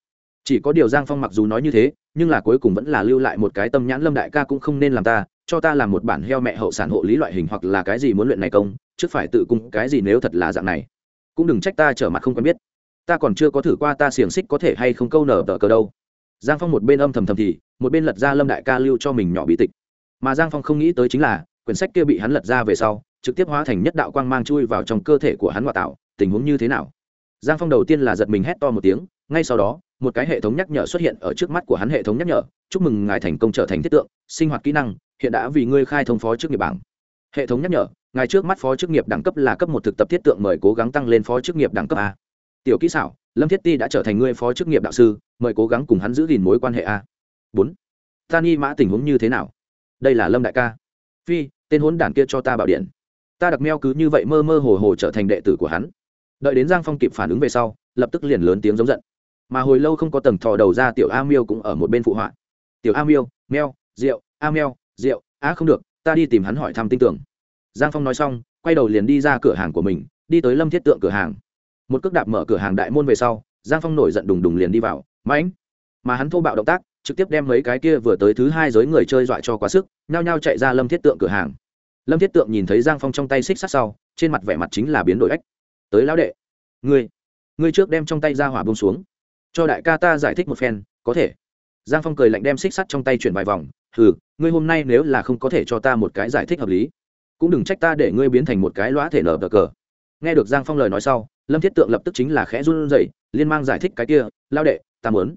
Chỉ có điều giang phong mặc dù nói như thế, nhưng là cuối cùng vẫn là lưu lại một cái tâm nhãn, lâm đại ca cũng không nên làm ta, cho ta làm một bản heo mẹ hậu sản hộ lý loại hình hoặc là cái gì muốn luyện này công, trước phải tự cung, cái gì nếu thật là dạng này, cũng đừng trách ta trở mặt không quen biết ta còn chưa có thử qua ta xiềng xích có thể hay không câu nở tờ cờ đâu. Giang phong một bên âm thầm thầm thì, một bên lật ra lâm đại ca lưu cho mình nhỏ bí tịch. Mà giang phong không nghĩ tới chính là, quyển sách kia bị hắn lật ra về sau, trực tiếp hóa thành nhất đạo quang mang chui vào trong cơ thể của hắn ngoại tạo, tình huống như thế nào? Giang phong đầu tiên là giật mình hét to một tiếng, ngay sau đó, một cái hệ thống nhắc nhở xuất hiện ở trước mắt của hắn hệ thống nhắc nhở, chúc mừng ngài thành công trở thành thiết tượng, sinh hoạt kỹ năng, hiện đã vì ngươi khai thông phó chức nghiệp bảng. Hệ thống nhắc nhở, ngài trước mắt phó chức nghiệp đẳng cấp là cấp một thực tập thiết tượng mời cố gắng tăng lên phó chức nghiệp đẳng cấp a tiểu kỹ xảo, lâm thiết ti đã trở thành ngươi phó chức nghiệp đạo sư, mời cố gắng cùng hắn giữ gìn mối quan hệ a. Bốn. Ta ni mã tình huống như thế nào? Đây là lâm đại ca. Phi, tên hốn đản kia cho ta bảo điện. Ta đặc meo cứ như vậy mơ mơ hồ hồ trở thành đệ tử của hắn. Đợi đến giang phong kịp phản ứng về sau, lập tức liền lớn tiếng giống giận. Mà hồi lâu không có tầng thò đầu ra tiểu a miêu cũng ở một bên phụ họa. Tiểu a miêu, meo, rượu, a meo, rượu, á không được, ta đi tìm hắn hỏi thăm tin tưởng. Giang phong nói xong, quay đầu liền đi ra cửa hàng của mình, đi tới lâm thiết tượng cửa hàng một cước đạp mở cửa hàng đại môn về sau, giang phong nổi giận đùng đùng liền đi vào. Mãnh! Mà hắn thô bạo động tác, trực tiếp đem mấy cái kia vừa tới thứ hai giới người chơi dọa cho quá sức, nhao nhao chạy ra lâm thiết tượng cửa hàng. Lâm thiết tượng nhìn thấy giang phong trong tay xích sắt sau, trên mặt vẻ mặt chính là biến đổi ếch tới lão đệ! Ngươi! Ngươi trước đem trong tay ra hỏa bông xuống. Cho đại ca ta giải thích một phen, có thể. Giang phong cười lạnh đem xích sắt trong tay chuyển vài vòng. Ừ ngươi hôm nay nếu là không có thể cho ta một cái giải thích hợp lý, cũng đừng trách ta để ngươi biến thành một cái lõa thể nở bờ cờ. Nghe được giang phong lời nói sau lâm thiết tượng lập tức chính là khẽ run rẩy, liên mang giải thích cái kia, lao đệ, ta mớn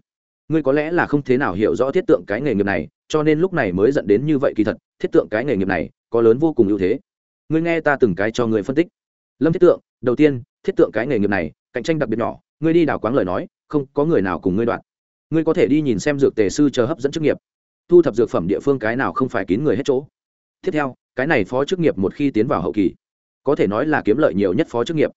ngươi có lẽ là không thế nào hiểu rõ thiết tượng cái nghề nghiệp này, cho nên lúc này mới dẫn đến như vậy kỳ thật, thiết tượng cái nghề nghiệp này có lớn vô cùng ưu thế. Ngươi nghe ta từng cái cho người phân tích. Lâm thiết tượng, đầu tiên, thiết tượng cái nghề nghiệp này, cạnh tranh đặc biệt nhỏ, ngươi đi đào quáng lời nói, không có người nào cùng ngươi đoạt. Ngươi có thể đi nhìn xem dược tề sư chờ hấp dẫn chức nghiệp. Thu thập dược phẩm địa phương cái nào không phải kín người hết chỗ. Tiếp theo, cái này phó chức nghiệp một khi tiến vào hậu kỳ, có thể nói là kiếm lợi nhiều nhất phó chức nghiệp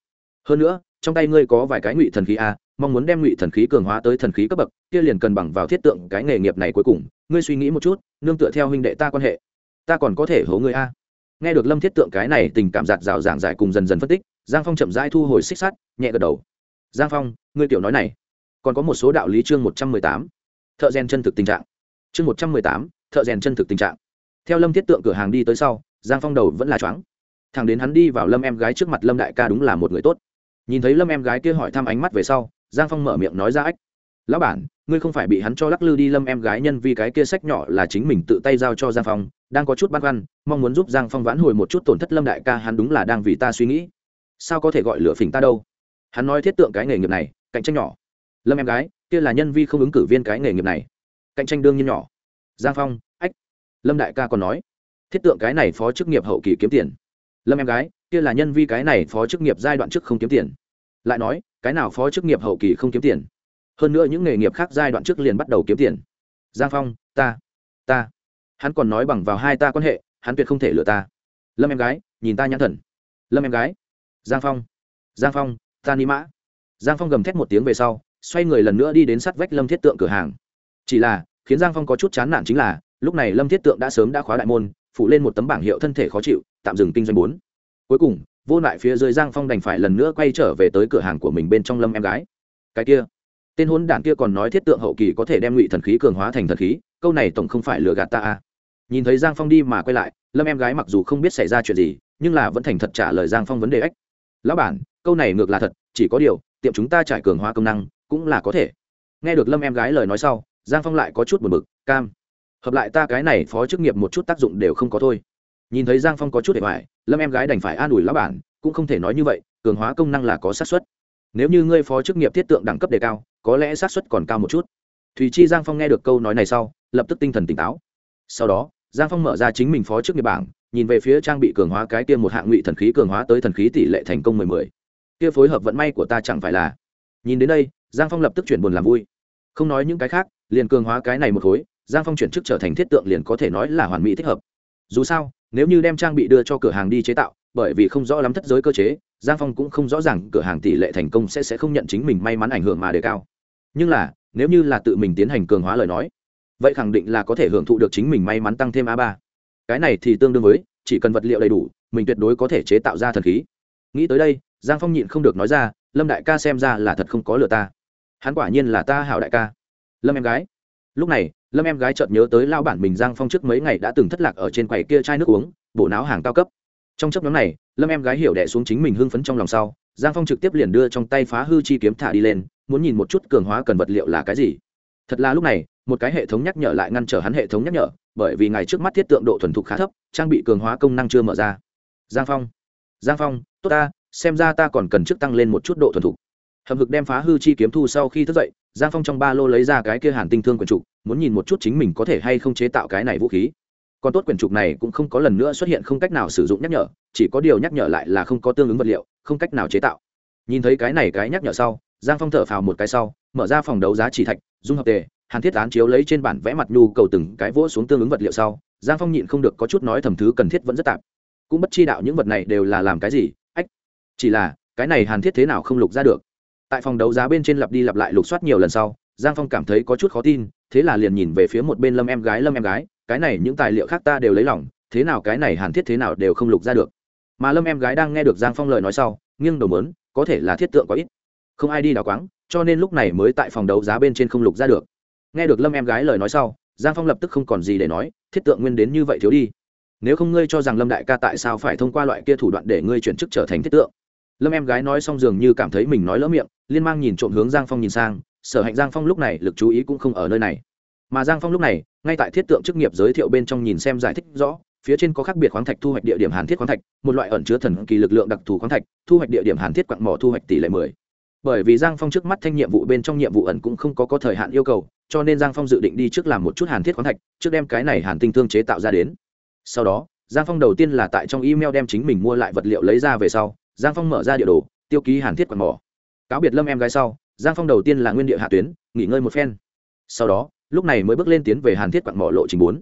hơn nữa, trong tay ngươi có vài cái ngụy thần khí a, mong muốn đem ngụy thần khí cường hóa tới thần khí cấp bậc, kia liền cần bằng vào thiết tượng cái nghề nghiệp này cuối cùng. Ngươi suy nghĩ một chút, nương tựa theo huynh đệ ta quan hệ, ta còn có thể hố ngươi a. Nghe được lâm thiết tượng cái này tình cảm giạt rào giảng giải cùng dần dần phân tích, giang phong chậm rãi thu hồi xích sắt, nhẹ gật đầu. Giang phong, ngươi tiểu nói này, còn có một số đạo lý chương một trăm mười tám, thợ rèn chân thực tình trạng. Chương một trăm mười tám, thợ rèn chân thực tình trạng. Theo lâm thiết tượng cửa hàng đi tới sau, giang phong đầu vẫn là choáng. Thằng đến hắn đi vào lâm em gái trước mặt lâm đại ca đúng là một người tốt nhìn thấy lâm em gái kia hỏi thăm ánh mắt về sau, giang phong mở miệng nói ra ách. Lão bản, ngươi không phải bị hắn cho lắc lư đi lâm em gái nhân vì cái kia sách nhỏ là chính mình tự tay giao cho giang phong, đang có chút băn khoăn, mong muốn giúp giang phong vãn hồi một chút tổn thất lâm đại ca hắn đúng là đang vì ta suy nghĩ. Sao có thể gọi lửa phỉnh ta đâu? Hắn nói thiết tượng cái nghề nghiệp này, cạnh tranh nhỏ. Lâm em gái, kia là nhân vi không ứng cử viên cái nghề nghiệp này. Cạnh tranh đương nhiên nhỏ. Giang phong, ách. Lâm đại ca còn nói, thiết tượng cái này phó chức nghiệp hậu kỳ kiếm tiền lâm em gái, kia là nhân vi cái này phó chức nghiệp giai đoạn trước không kiếm tiền. Lại nói, cái nào phó chức nghiệp hậu kỳ không kiếm tiền? Hơn nữa những nghề nghiệp khác giai đoạn trước liền bắt đầu kiếm tiền. Giang phong, ta ta. Hắn còn nói bằng vào hai ta quan hệ, hắn tuyệt không thể lừa ta. Lâm em gái, nhìn ta nhãn thần. Lâm em gái. Giang phong giang phong, ta ni mã. Giang phong gầm thét một tiếng về sau, xoay người lần nữa đi đến sát vách lâm thiết tượng cửa hàng. Chỉ là, khiến giang phong có chút chán nản chính là, lúc này lâm thiết tượng đã sớm đã khóa đại môn phụ lên một tấm bảng hiệu thân thể khó chịu tạm dừng kinh doanh bốn. Cuối cùng, vô lại phía dưới giang phong đành phải lần nữa quay trở về tới cửa hàng của mình bên trong lâm em gái. Cái kia, tên hôn đản kia còn nói thiết tượng hậu kỳ có thể đem ngụy thần khí cường hóa thành thần khí, câu này tổng không phải lừa gạt ta à. nhìn thấy giang phong đi mà quay lại, lâm em gái mặc dù không biết xảy ra chuyện gì, nhưng là vẫn thành thật trả lời giang phong vấn đề ếch lão bản, câu này ngược là thật, chỉ có điều, tiệm chúng ta trải cường hóa công năng, cũng là có thể. Nghe được lâm em gái lời nói sau, giang phong lại có chút buồn bực, cam. Hợp lại ta cái này phó chức nghiệp một chút tác dụng đều không có thôi nhìn thấy giang phong có chút để hoài lâm em gái đành phải an ủi lão bản, cũng không thể nói như vậy, cường hóa công năng là có xác suất. Nếu như ngươi phó chức nghiệp thiết tượng đẳng cấp đề cao, có lẽ xác suất còn cao một chút. Thùy chi giang phong nghe được câu nói này sau, lập tức tinh thần tỉnh táo. Sau đó, giang phong mở ra chính mình phó chức nghiệp bảng, nhìn về phía trang bị cường hóa cái kia một hạng ngụy thần khí cường hóa tới thần khí tỷ lệ thành công mười mười. Kia phối hợp vận may của ta chẳng phải là. Nhìn đến đây, giang phong lập tức chuyển buồn làm vui. Không nói những cái khác, liền cường hóa cái này một khối, giang phong chuyển chức trở thành thiết tượng liền có thể nói là hoàn mỹ thích hợp. Dù sao nếu như đem trang bị đưa cho cửa hàng đi chế tạo, bởi vì không rõ lắm thất giới cơ chế, giang phong cũng không rõ ràng cửa hàng tỷ lệ thành công sẽ sẽ không nhận chính mình may mắn ảnh hưởng mà đề cao. Nhưng là, nếu như là tự mình tiến hành cường hóa lời nói, vậy khẳng định là có thể hưởng thụ được chính mình may mắn tăng thêm a ba. Cái này thì tương đương với, chỉ cần vật liệu đầy đủ, mình tuyệt đối có thể chế tạo ra thần khí. Nghĩ tới đây, giang phong nhịn không được nói ra, lâm đại ca xem ra là thật không có lừa ta. Hắn quả nhiên là ta hảo đại ca. Lâm em gái lúc này, lâm em gái chợt nhớ tới lao bản mình giang phong trước mấy ngày đã từng thất lạc ở trên quầy kia chai nước uống, bộ não hàng cao cấp. Trong chấp nhóm này, lâm em gái hiểu đẻ xuống chính mình hưng phấn trong lòng sau, giang phong trực tiếp liền đưa trong tay phá hư chi kiếm thả đi lên, muốn nhìn một chút cường hóa cần vật liệu là cái gì. Thật là lúc này, một cái hệ thống nhắc nhở lại ngăn trở hắn hệ thống nhắc nhở, bởi vì ngày trước mắt thiết tượng độ thuần thục khá thấp, trang bị cường hóa công năng chưa mở ra. Giang phong giang phong, tốt ta, xem ra ta còn cần trước tăng lên một chút độ thuần thục. Hầm hực đem phá hư chi kiếm thu sau khi thức dậy giang phong trong ba lô lấy ra cái kia hàn tinh thương quyển trục, muốn nhìn một chút chính mình có thể hay không chế tạo cái này vũ khí. Còn tốt quyển trục này cũng không có lần nữa xuất hiện không cách nào sử dụng nhắc nhở, chỉ có điều nhắc nhở lại là không có tương ứng vật liệu, không cách nào chế tạo. Nhìn thấy cái này cái nhắc nhở sau, giang phong thở phào một cái sau, mở ra phòng đấu giá chỉ thạch, dung hợp tề, hàn thiết án chiếu lấy trên bản vẽ mặt nhu cầu từng cái vỗ xuống tương ứng vật liệu sau, giang phong nhịn không được có chút nói thầm thứ cần thiết vẫn rất tạp cũng bất chi đạo những vật này đều là làm cái gì, ách, chỉ là, cái này hàn thiết thế nào không lục ra được tại phòng đấu giá bên trên lặp đi lặp lại lục soát nhiều lần sau giang phong cảm thấy có chút khó tin thế là liền nhìn về phía một bên lâm em gái lâm em gái cái này những tài liệu khác ta đều lấy lỏng, thế nào cái này hàn thiết thế nào đều không lục ra được. Mà lâm em gái đang nghe được giang phong lời nói sau nghiêng đầu mớn có thể là thiết tượng có ít không ai đi đào quáng cho nên lúc này mới tại phòng đấu giá bên trên không lục ra được. Nghe được lâm em gái lời nói sau giang phong lập tức không còn gì để nói thiết tượng nguyên đến như vậy thiếu đi. Nếu không ngươi cho rằng lâm đại ca tại sao phải thông qua loại kia thủ đoạn để ngươi chuyển chức trở thành thiết tượng? Lâm em gái nói xong dường như cảm thấy mình nói lỡ miệng liên mang nhìn trộm hướng giang phong nhìn sang, sở hạnh giang phong lúc này lực chú ý cũng không ở nơi này. Mà giang phong lúc này, ngay tại thiết tượng chức nghiệp giới thiệu bên trong nhìn xem giải thích rõ, phía trên có khác biệt khoáng thạch thu hoạch địa điểm hàn thiết khoáng thạch, một loại ẩn chứa thần kỳ lực lượng đặc thù khoáng thạch, thu hoạch địa điểm hàn thiết quặng mỏ thu hoạch tỷ lệ mười. Bởi vì giang phong trước mắt thanh nhiệm vụ bên trong nhiệm vụ ẩn cũng không có có thời hạn yêu cầu, cho nên giang phong dự định đi trước làm một chút hàn thiết khoáng thạch, trước đem cái này hàn tinh thương chế tạo ra đến. Sau đó, giang phong đầu tiên là tại trong email đem chính mình mua lại vật liệu lấy ra về sau, giang phong mở ra địa đồ, tiêu ký hàn thiết quặng mỏ cáo biệt lâm em gái sau, giang phong đầu tiên là nguyên địa hạ tuyến, nghỉ ngơi một phen. Sau đó, lúc này mới bước lên tiến về hàn thiết quặng mỏ lộ trình bốn.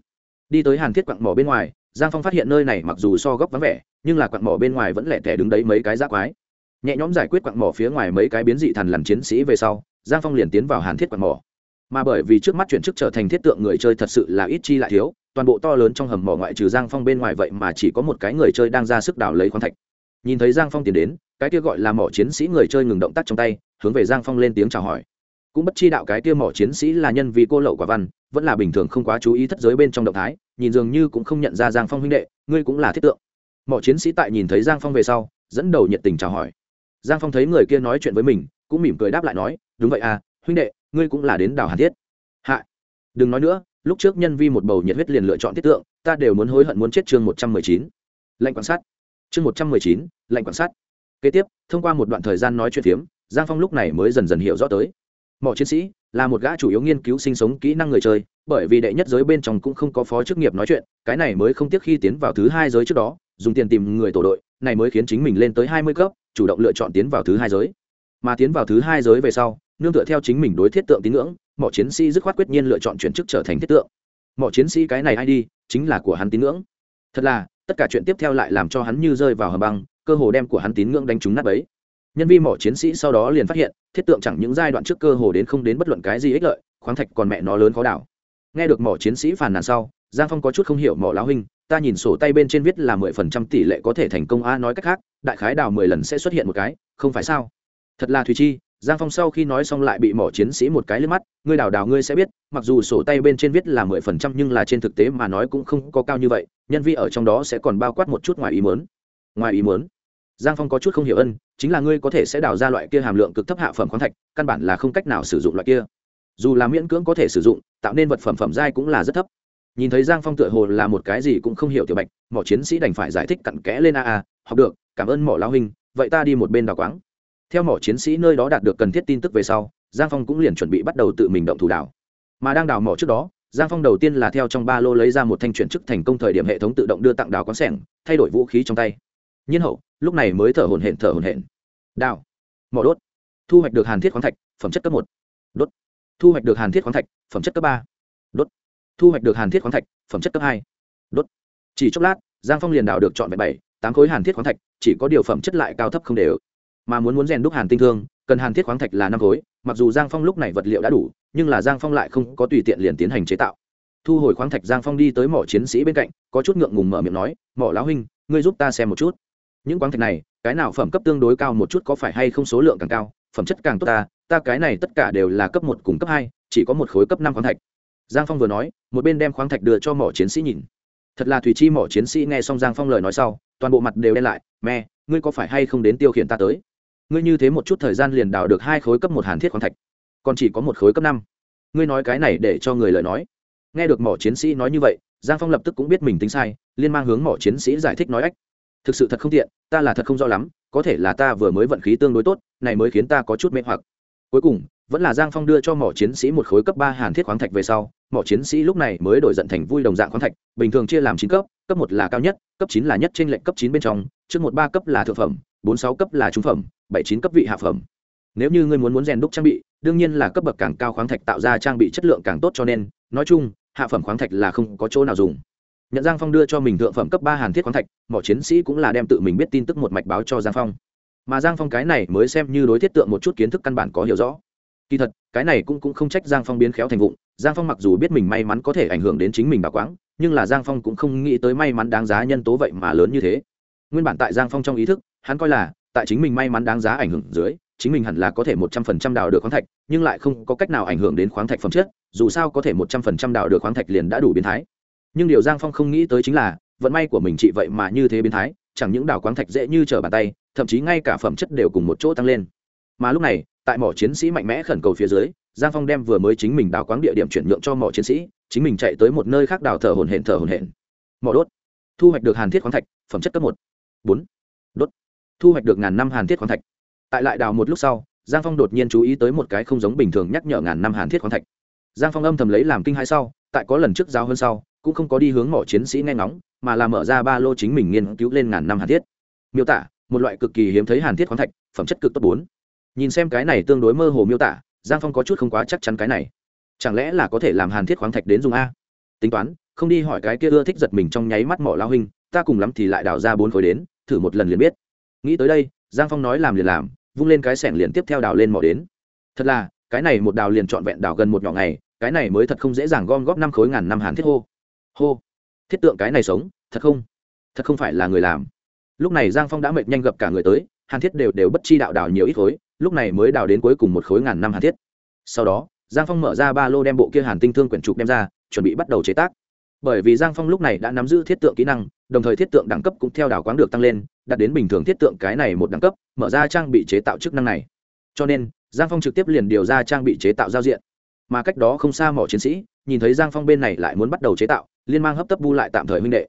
Đi tới hàn thiết quặng mỏ bên ngoài, giang phong phát hiện nơi này mặc dù so góc vắng vẻ, nhưng là quặng mỏ bên ngoài vẫn lẻ tẻ đứng đấy mấy cái giác quái. Nhẹ nhõm giải quyết quặng mỏ phía ngoài mấy cái biến dị thần làm chiến sĩ về sau, giang phong liền tiến vào hàn thiết quặng mỏ. Mà bởi vì trước mắt chuyển chức trở thành thiết tượng người chơi thật sự là ít chi lại thiếu, toàn bộ to lớn trong hầm mỏ ngoại trừ giang phong bên ngoài vậy mà chỉ có một cái người chơi đang ra sức đào lấy khoáng thạch nhìn thấy giang phong tiến đến, cái kia gọi là mỏ chiến sĩ người chơi ngừng động tác trong tay, hướng về giang phong lên tiếng chào hỏi. Cũng bất chi đạo cái kia mỏ chiến sĩ là nhân vì cô lậu quả văn, vẫn là bình thường không quá chú ý thất giới bên trong động thái, nhìn dường như cũng không nhận ra giang phong huynh đệ, ngươi cũng là thiết tượng. Mỏ chiến sĩ tại nhìn thấy giang phong về sau, dẫn đầu nhiệt tình chào hỏi. Giang phong thấy người kia nói chuyện với mình, cũng mỉm cười đáp lại nói, đúng vậy à huynh đệ, ngươi cũng là đến đảo hàn thiết. Hạ, đừng nói nữa, lúc trước nhân vi một bầu nhiệt huyết liền lựa chọn thiết tượng, ta đều muốn hối hận muốn chết chương một trăm mười chín. Lệnh quan sát chương một trăm mười chín, lệnh quan sát. Kế tiếp, thông qua một đoạn thời gian nói chuyện phiếm, giang phong lúc này mới dần dần hiểu rõ tới. Mọi chiến sĩ là một gã chủ yếu nghiên cứu sinh sống kỹ năng người chơi, bởi vì đệ nhất giới bên trong cũng không có phó chức nghiệp nói chuyện, cái này mới không tiếc khi tiến vào thứ hai giới trước đó, dùng tiền tìm người tổ đội, này mới khiến chính mình lên tới hai mươi cấp, chủ động lựa chọn tiến vào thứ hai giới. Mà tiến vào thứ hai giới về sau, nương tựa theo chính mình đối thiết tượng tín ngưỡng mọi chiến sĩ dứt khoát quyết nhiên lựa chọn chuyển chức trở thành thiết tượng. Mọi chiến sĩ cái này ai đi, chính là của hắn tín ngưỡng. Thật là tất cả chuyện tiếp theo lại làm cho hắn như rơi vào hầm băng, cơ hồ đem của hắn tín ngưỡng đánh trúng nát ấy nhân viên mỏ chiến sĩ sau đó liền phát hiện, thiết tượng chẳng những giai đoạn trước cơ hồ đến không đến bất luận cái gì ích lợi, khoáng thạch còn mẹ nó lớn khó đảo. Nghe được mỏ chiến sĩ phàn nàn sau, giang phong có chút không hiểu mỏ lão huynh, ta nhìn sổ tay bên trên viết là mười phần trăm tỷ lệ có thể thành công, a, nói cách khác, đại khái đào mười lần sẽ xuất hiện một cái, không phải sao? Thật là thùy chi giang phong sau khi nói xong lại bị mỏ chiến sĩ một cái lên mắt, ngươi đào đào ngươi sẽ biết, mặc dù sổ tay bên trên viết là mười phần trăm nhưng là trên thực tế mà nói cũng không có cao như vậy, nhân vi ở trong đó sẽ còn bao quát một chút ngoài ý muốn. Ngoài ý muốn? Giang phong có chút không hiểu ân, chính là ngươi có thể sẽ đào ra loại kia hàm lượng cực thấp hạ phẩm khoáng thạch, căn bản là không cách nào sử dụng loại kia. Dù là miễn cưỡng có thể sử dụng, tạo nên vật phẩm phẩm giai cũng là rất thấp. Nhìn thấy giang phong tựa hồ là một cái gì cũng không hiểu tiểu bạch, mỏ chiến sĩ đành phải giải thích cặn kẽ lên, a a, học được, cảm ơn mỏ lao hình vậy ta đi một bên đào quáng theo mỏ chiến sĩ nơi đó đạt được cần thiết tin tức về sau, giang phong cũng liền chuẩn bị bắt đầu tự mình động thủ đào mà đang đào mỏ trước đó, giang phong đầu tiên là theo trong ba lô lấy ra một thanh chuyển chức thành công thời điểm hệ thống tự động đưa tặng đào quán sẻng, thay đổi vũ khí trong tay. Nhiên hậu, lúc này mới thở hồn hển, thở hồn hển. Đào mỏ đốt. Thu hoạch được hàn thiết khoáng thạch, phẩm chất cấp một. Đốt. Thu hoạch được hàn thiết khoáng thạch, phẩm chất cấp ba. Đốt. Thu hoạch được hàn thiết khoáng thạch, phẩm chất cấp hai. Đốt. Chỉ chốc lát, giang phong liền đào được chọn bảy, tám khối hàn thiết khoáng thạch, chỉ có điều phẩm chất lại cao thấp không đều mà muốn muốn rèn đúc hàn tinh thương, cần hàn thiết khoáng thạch là năm khối, mặc dù giang phong lúc này vật liệu đã đủ, nhưng là giang phong lại không có tùy tiện liền tiến hành chế tạo. Thu hồi khoáng thạch giang phong đi tới mỏ chiến sĩ bên cạnh, có chút ngượng ngùng mở miệng nói, mỏ lão huynh, ngươi giúp ta xem một chút. Những khoáng thạch này, cái nào phẩm cấp tương đối cao một chút có phải hay không số lượng càng cao, phẩm chất càng tốt ta ta cái này tất cả đều là cấp một cùng cấp hai, chỉ có một khối cấp năm khoáng thạch. Giang phong vừa nói, một bên đem khoáng thạch đưa cho mỏ chiến sĩ nhìn. Thật là thủy chi mỏ chiến sĩ nghe xong giang phong lời nói sau, toàn bộ mặt đều đen lại, mẹ, ngươi có phải hay không đến tiêu khiển ta tới? Ngươi như thế một chút thời gian liền đào được hai khối cấp một hàn thiết khoáng thạch, còn chỉ có một khối cấp năm. Ngươi nói cái này để cho người lời nói. Nghe được mỏ chiến sĩ nói như vậy, giang phong lập tức cũng biết mình tính sai, liên mang hướng mỏ chiến sĩ giải thích nói ách. Thực sự thật không tiện, ta là thật không rõ lắm, có thể là ta vừa mới vận khí tương đối tốt, này mới khiến ta có chút mê hoặc. Cuối cùng, vẫn là giang phong đưa cho mỏ chiến sĩ một khối cấp ba hàn thiết khoáng thạch về sau, mỏ chiến sĩ lúc này mới đổi giận thành vui đồng dạng khoáng thạch, bình thường chia làm chín cấp cấp một là cao nhất, cấp chín là nhất trên lệnh cấp chín bên trong, trước một ba cấp là thượng phẩm, bốn sáu cấp là trung phẩm bảy chín cấp vị hạ phẩm. Nếu như ngươi muốn muốn rèn đúc trang bị, đương nhiên là cấp bậc càng cao khoáng thạch tạo ra trang bị chất lượng càng tốt cho nên, nói chung, hạ phẩm khoáng thạch là không có chỗ nào dùng. Nhận giang phong đưa cho mình thượng phẩm cấp ba hàn thiết khoáng thạch, mỏ chiến sĩ cũng là đem tự mình biết tin tức một mạch báo cho giang phong. Mà giang phong cái này mới xem như đối thiết tượng một chút kiến thức căn bản có hiểu rõ. Kỳ thật, cái này cũng cũng không trách giang phong biến khéo thành vụng, giang phong mặc dù biết mình may mắn có thể ảnh hưởng đến chính mình bảo quáng, nhưng là giang phong cũng không nghĩ tới may mắn đáng giá nhân tố vậy mà lớn như thế. Nguyên bản tại giang phong trong ý thức, hắn coi là tại chính mình may mắn đáng giá ảnh hưởng dưới, chính mình hẳn là có thể một trăm phần trăm đào được khoáng thạch, nhưng lại không có cách nào ảnh hưởng đến khoáng thạch phẩm chất, dù sao có thể một trăm phần trăm đào được khoáng thạch liền đã đủ biến thái. Nhưng điều giang phong không nghĩ tới chính là, vận may của mình chị vậy mà như thế biến thái, chẳng những đào khoáng thạch dễ như trở bàn tay, thậm chí ngay cả phẩm chất đều cùng một chỗ tăng lên. Mà lúc này, tại mỏ chiến sĩ mạnh mẽ khẩn cầu phía dưới, giang phong đem vừa mới chính mình đào quáng địa điểm chuyển nhượng cho mỏ chiến sĩ, chính mình chạy tới một nơi khác đào thở hồn hển thở hồn hển. Mỏ đốt. Thu hoạch được hàn thiết khoáng thạch, phẩm chất cấp một. Bốn thu hoạch được ngàn năm hàn thiết khoáng thạch. Tại lại đào một lúc sau, giang phong đột nhiên chú ý tới một cái không giống bình thường nhắc nhở ngàn năm hàn thiết khoáng thạch. Giang phong âm thầm lấy làm kinh hai sau, tại có lần trước giao hơn sau, cũng không có đi hướng mỏ chiến sĩ nghe ngóng, mà là mở ra ba lô chính mình nghiên cứu lên ngàn năm hàn thiết. Miêu tả, một loại cực kỳ hiếm thấy hàn thiết khoáng thạch, phẩm chất cực tốt bốn. Nhìn xem cái này tương đối mơ hồ miêu tả, giang phong có chút không quá chắc chắn cái này. Chẳng lẽ là có thể làm hàn thiết khoáng thạch đến dùng a? Tính toán, không đi hỏi cái kia ưa thích giật mình trong nháy mắt mỏ lao hình ta cùng lắm thì lại đào ra bốn khối đến, thử một lần liền biết nghĩ tới đây, giang phong nói làm liền làm, vung lên cái sẻng liền tiếp theo đào lên mỏ đến. Thật là, cái này một đào liền trọn vẹn đào gần một nhỏ ngày, cái này mới thật không dễ dàng gom góp năm khối ngàn năm hàn thiết hô. Hô. Thiết tượng cái này sống, thật không? Thật không phải là người làm. Lúc này giang phong đã mệt nhanh gặp cả người tới, hàn thiết đều đều bất chi đạo đào nhiều ít khối, lúc này mới đào đến cuối cùng một khối ngàn năm hàn thiết. Sau đó, giang phong mở ra ba lô đem bộ kia hàn tinh thương quyển trục đem ra, chuẩn bị bắt đầu chế tác. Bởi vì giang phong lúc này đã nắm giữ thiết tượng kỹ năng, đồng thời thiết tượng đẳng cấp cũng theo đảo quáng được tăng lên đạt đến bình thường thiết tượng cái này một đẳng cấp, mở ra trang bị chế tạo chức năng này. Cho nên, giang phong trực tiếp liền điều ra trang bị chế tạo giao diện. Mà cách đó không xa mỏ chiến sĩ, nhìn thấy giang phong bên này lại muốn bắt đầu chế tạo, liên mang hấp tấp bu lại tạm thời huynh đệ.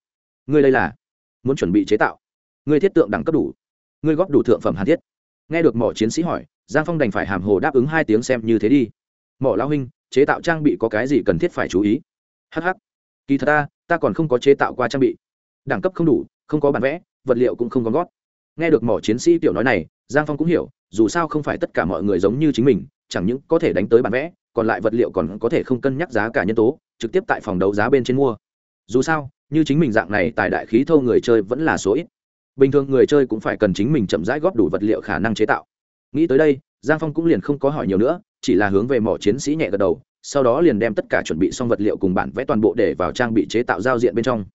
Ngươi đây là muốn chuẩn bị chế tạo. Ngươi thiết tượng đẳng cấp đủ. Ngươi góp đủ thượng phẩm hàn thiết. Nghe được mỏ chiến sĩ hỏi, giang phong đành phải hàm hồ đáp ứng hai tiếng xem như thế đi. Mỏ lao huynh, chế tạo trang bị có cái gì cần thiết phải chú ý? Hh kỳ thật ta ta còn không có chế tạo qua trang bị. Đẳng cấp không đủ, không có bản vẽ vật liệu cũng không có gót. Nghe được mỏ chiến sĩ tiểu nói này, giang phong cũng hiểu, dù sao không phải tất cả mọi người giống như chính mình, chẳng những có thể đánh tới bản vẽ, còn lại vật liệu còn có thể không cân nhắc giá cả nhân tố, trực tiếp tại phòng đấu giá bên trên mua. Dù sao, như chính mình dạng này tại đại khí thâu người chơi vẫn là số ít. Bình thường người chơi cũng phải cần chính mình chậm rãi góp đủ vật liệu khả năng chế tạo. Nghĩ tới đây, giang phong cũng liền không có hỏi nhiều nữa, chỉ là hướng về mỏ chiến sĩ nhẹ gật đầu, sau đó liền đem tất cả chuẩn bị xong vật liệu cùng bản vẽ toàn bộ để vào trang bị chế tạo giao diện bên trong.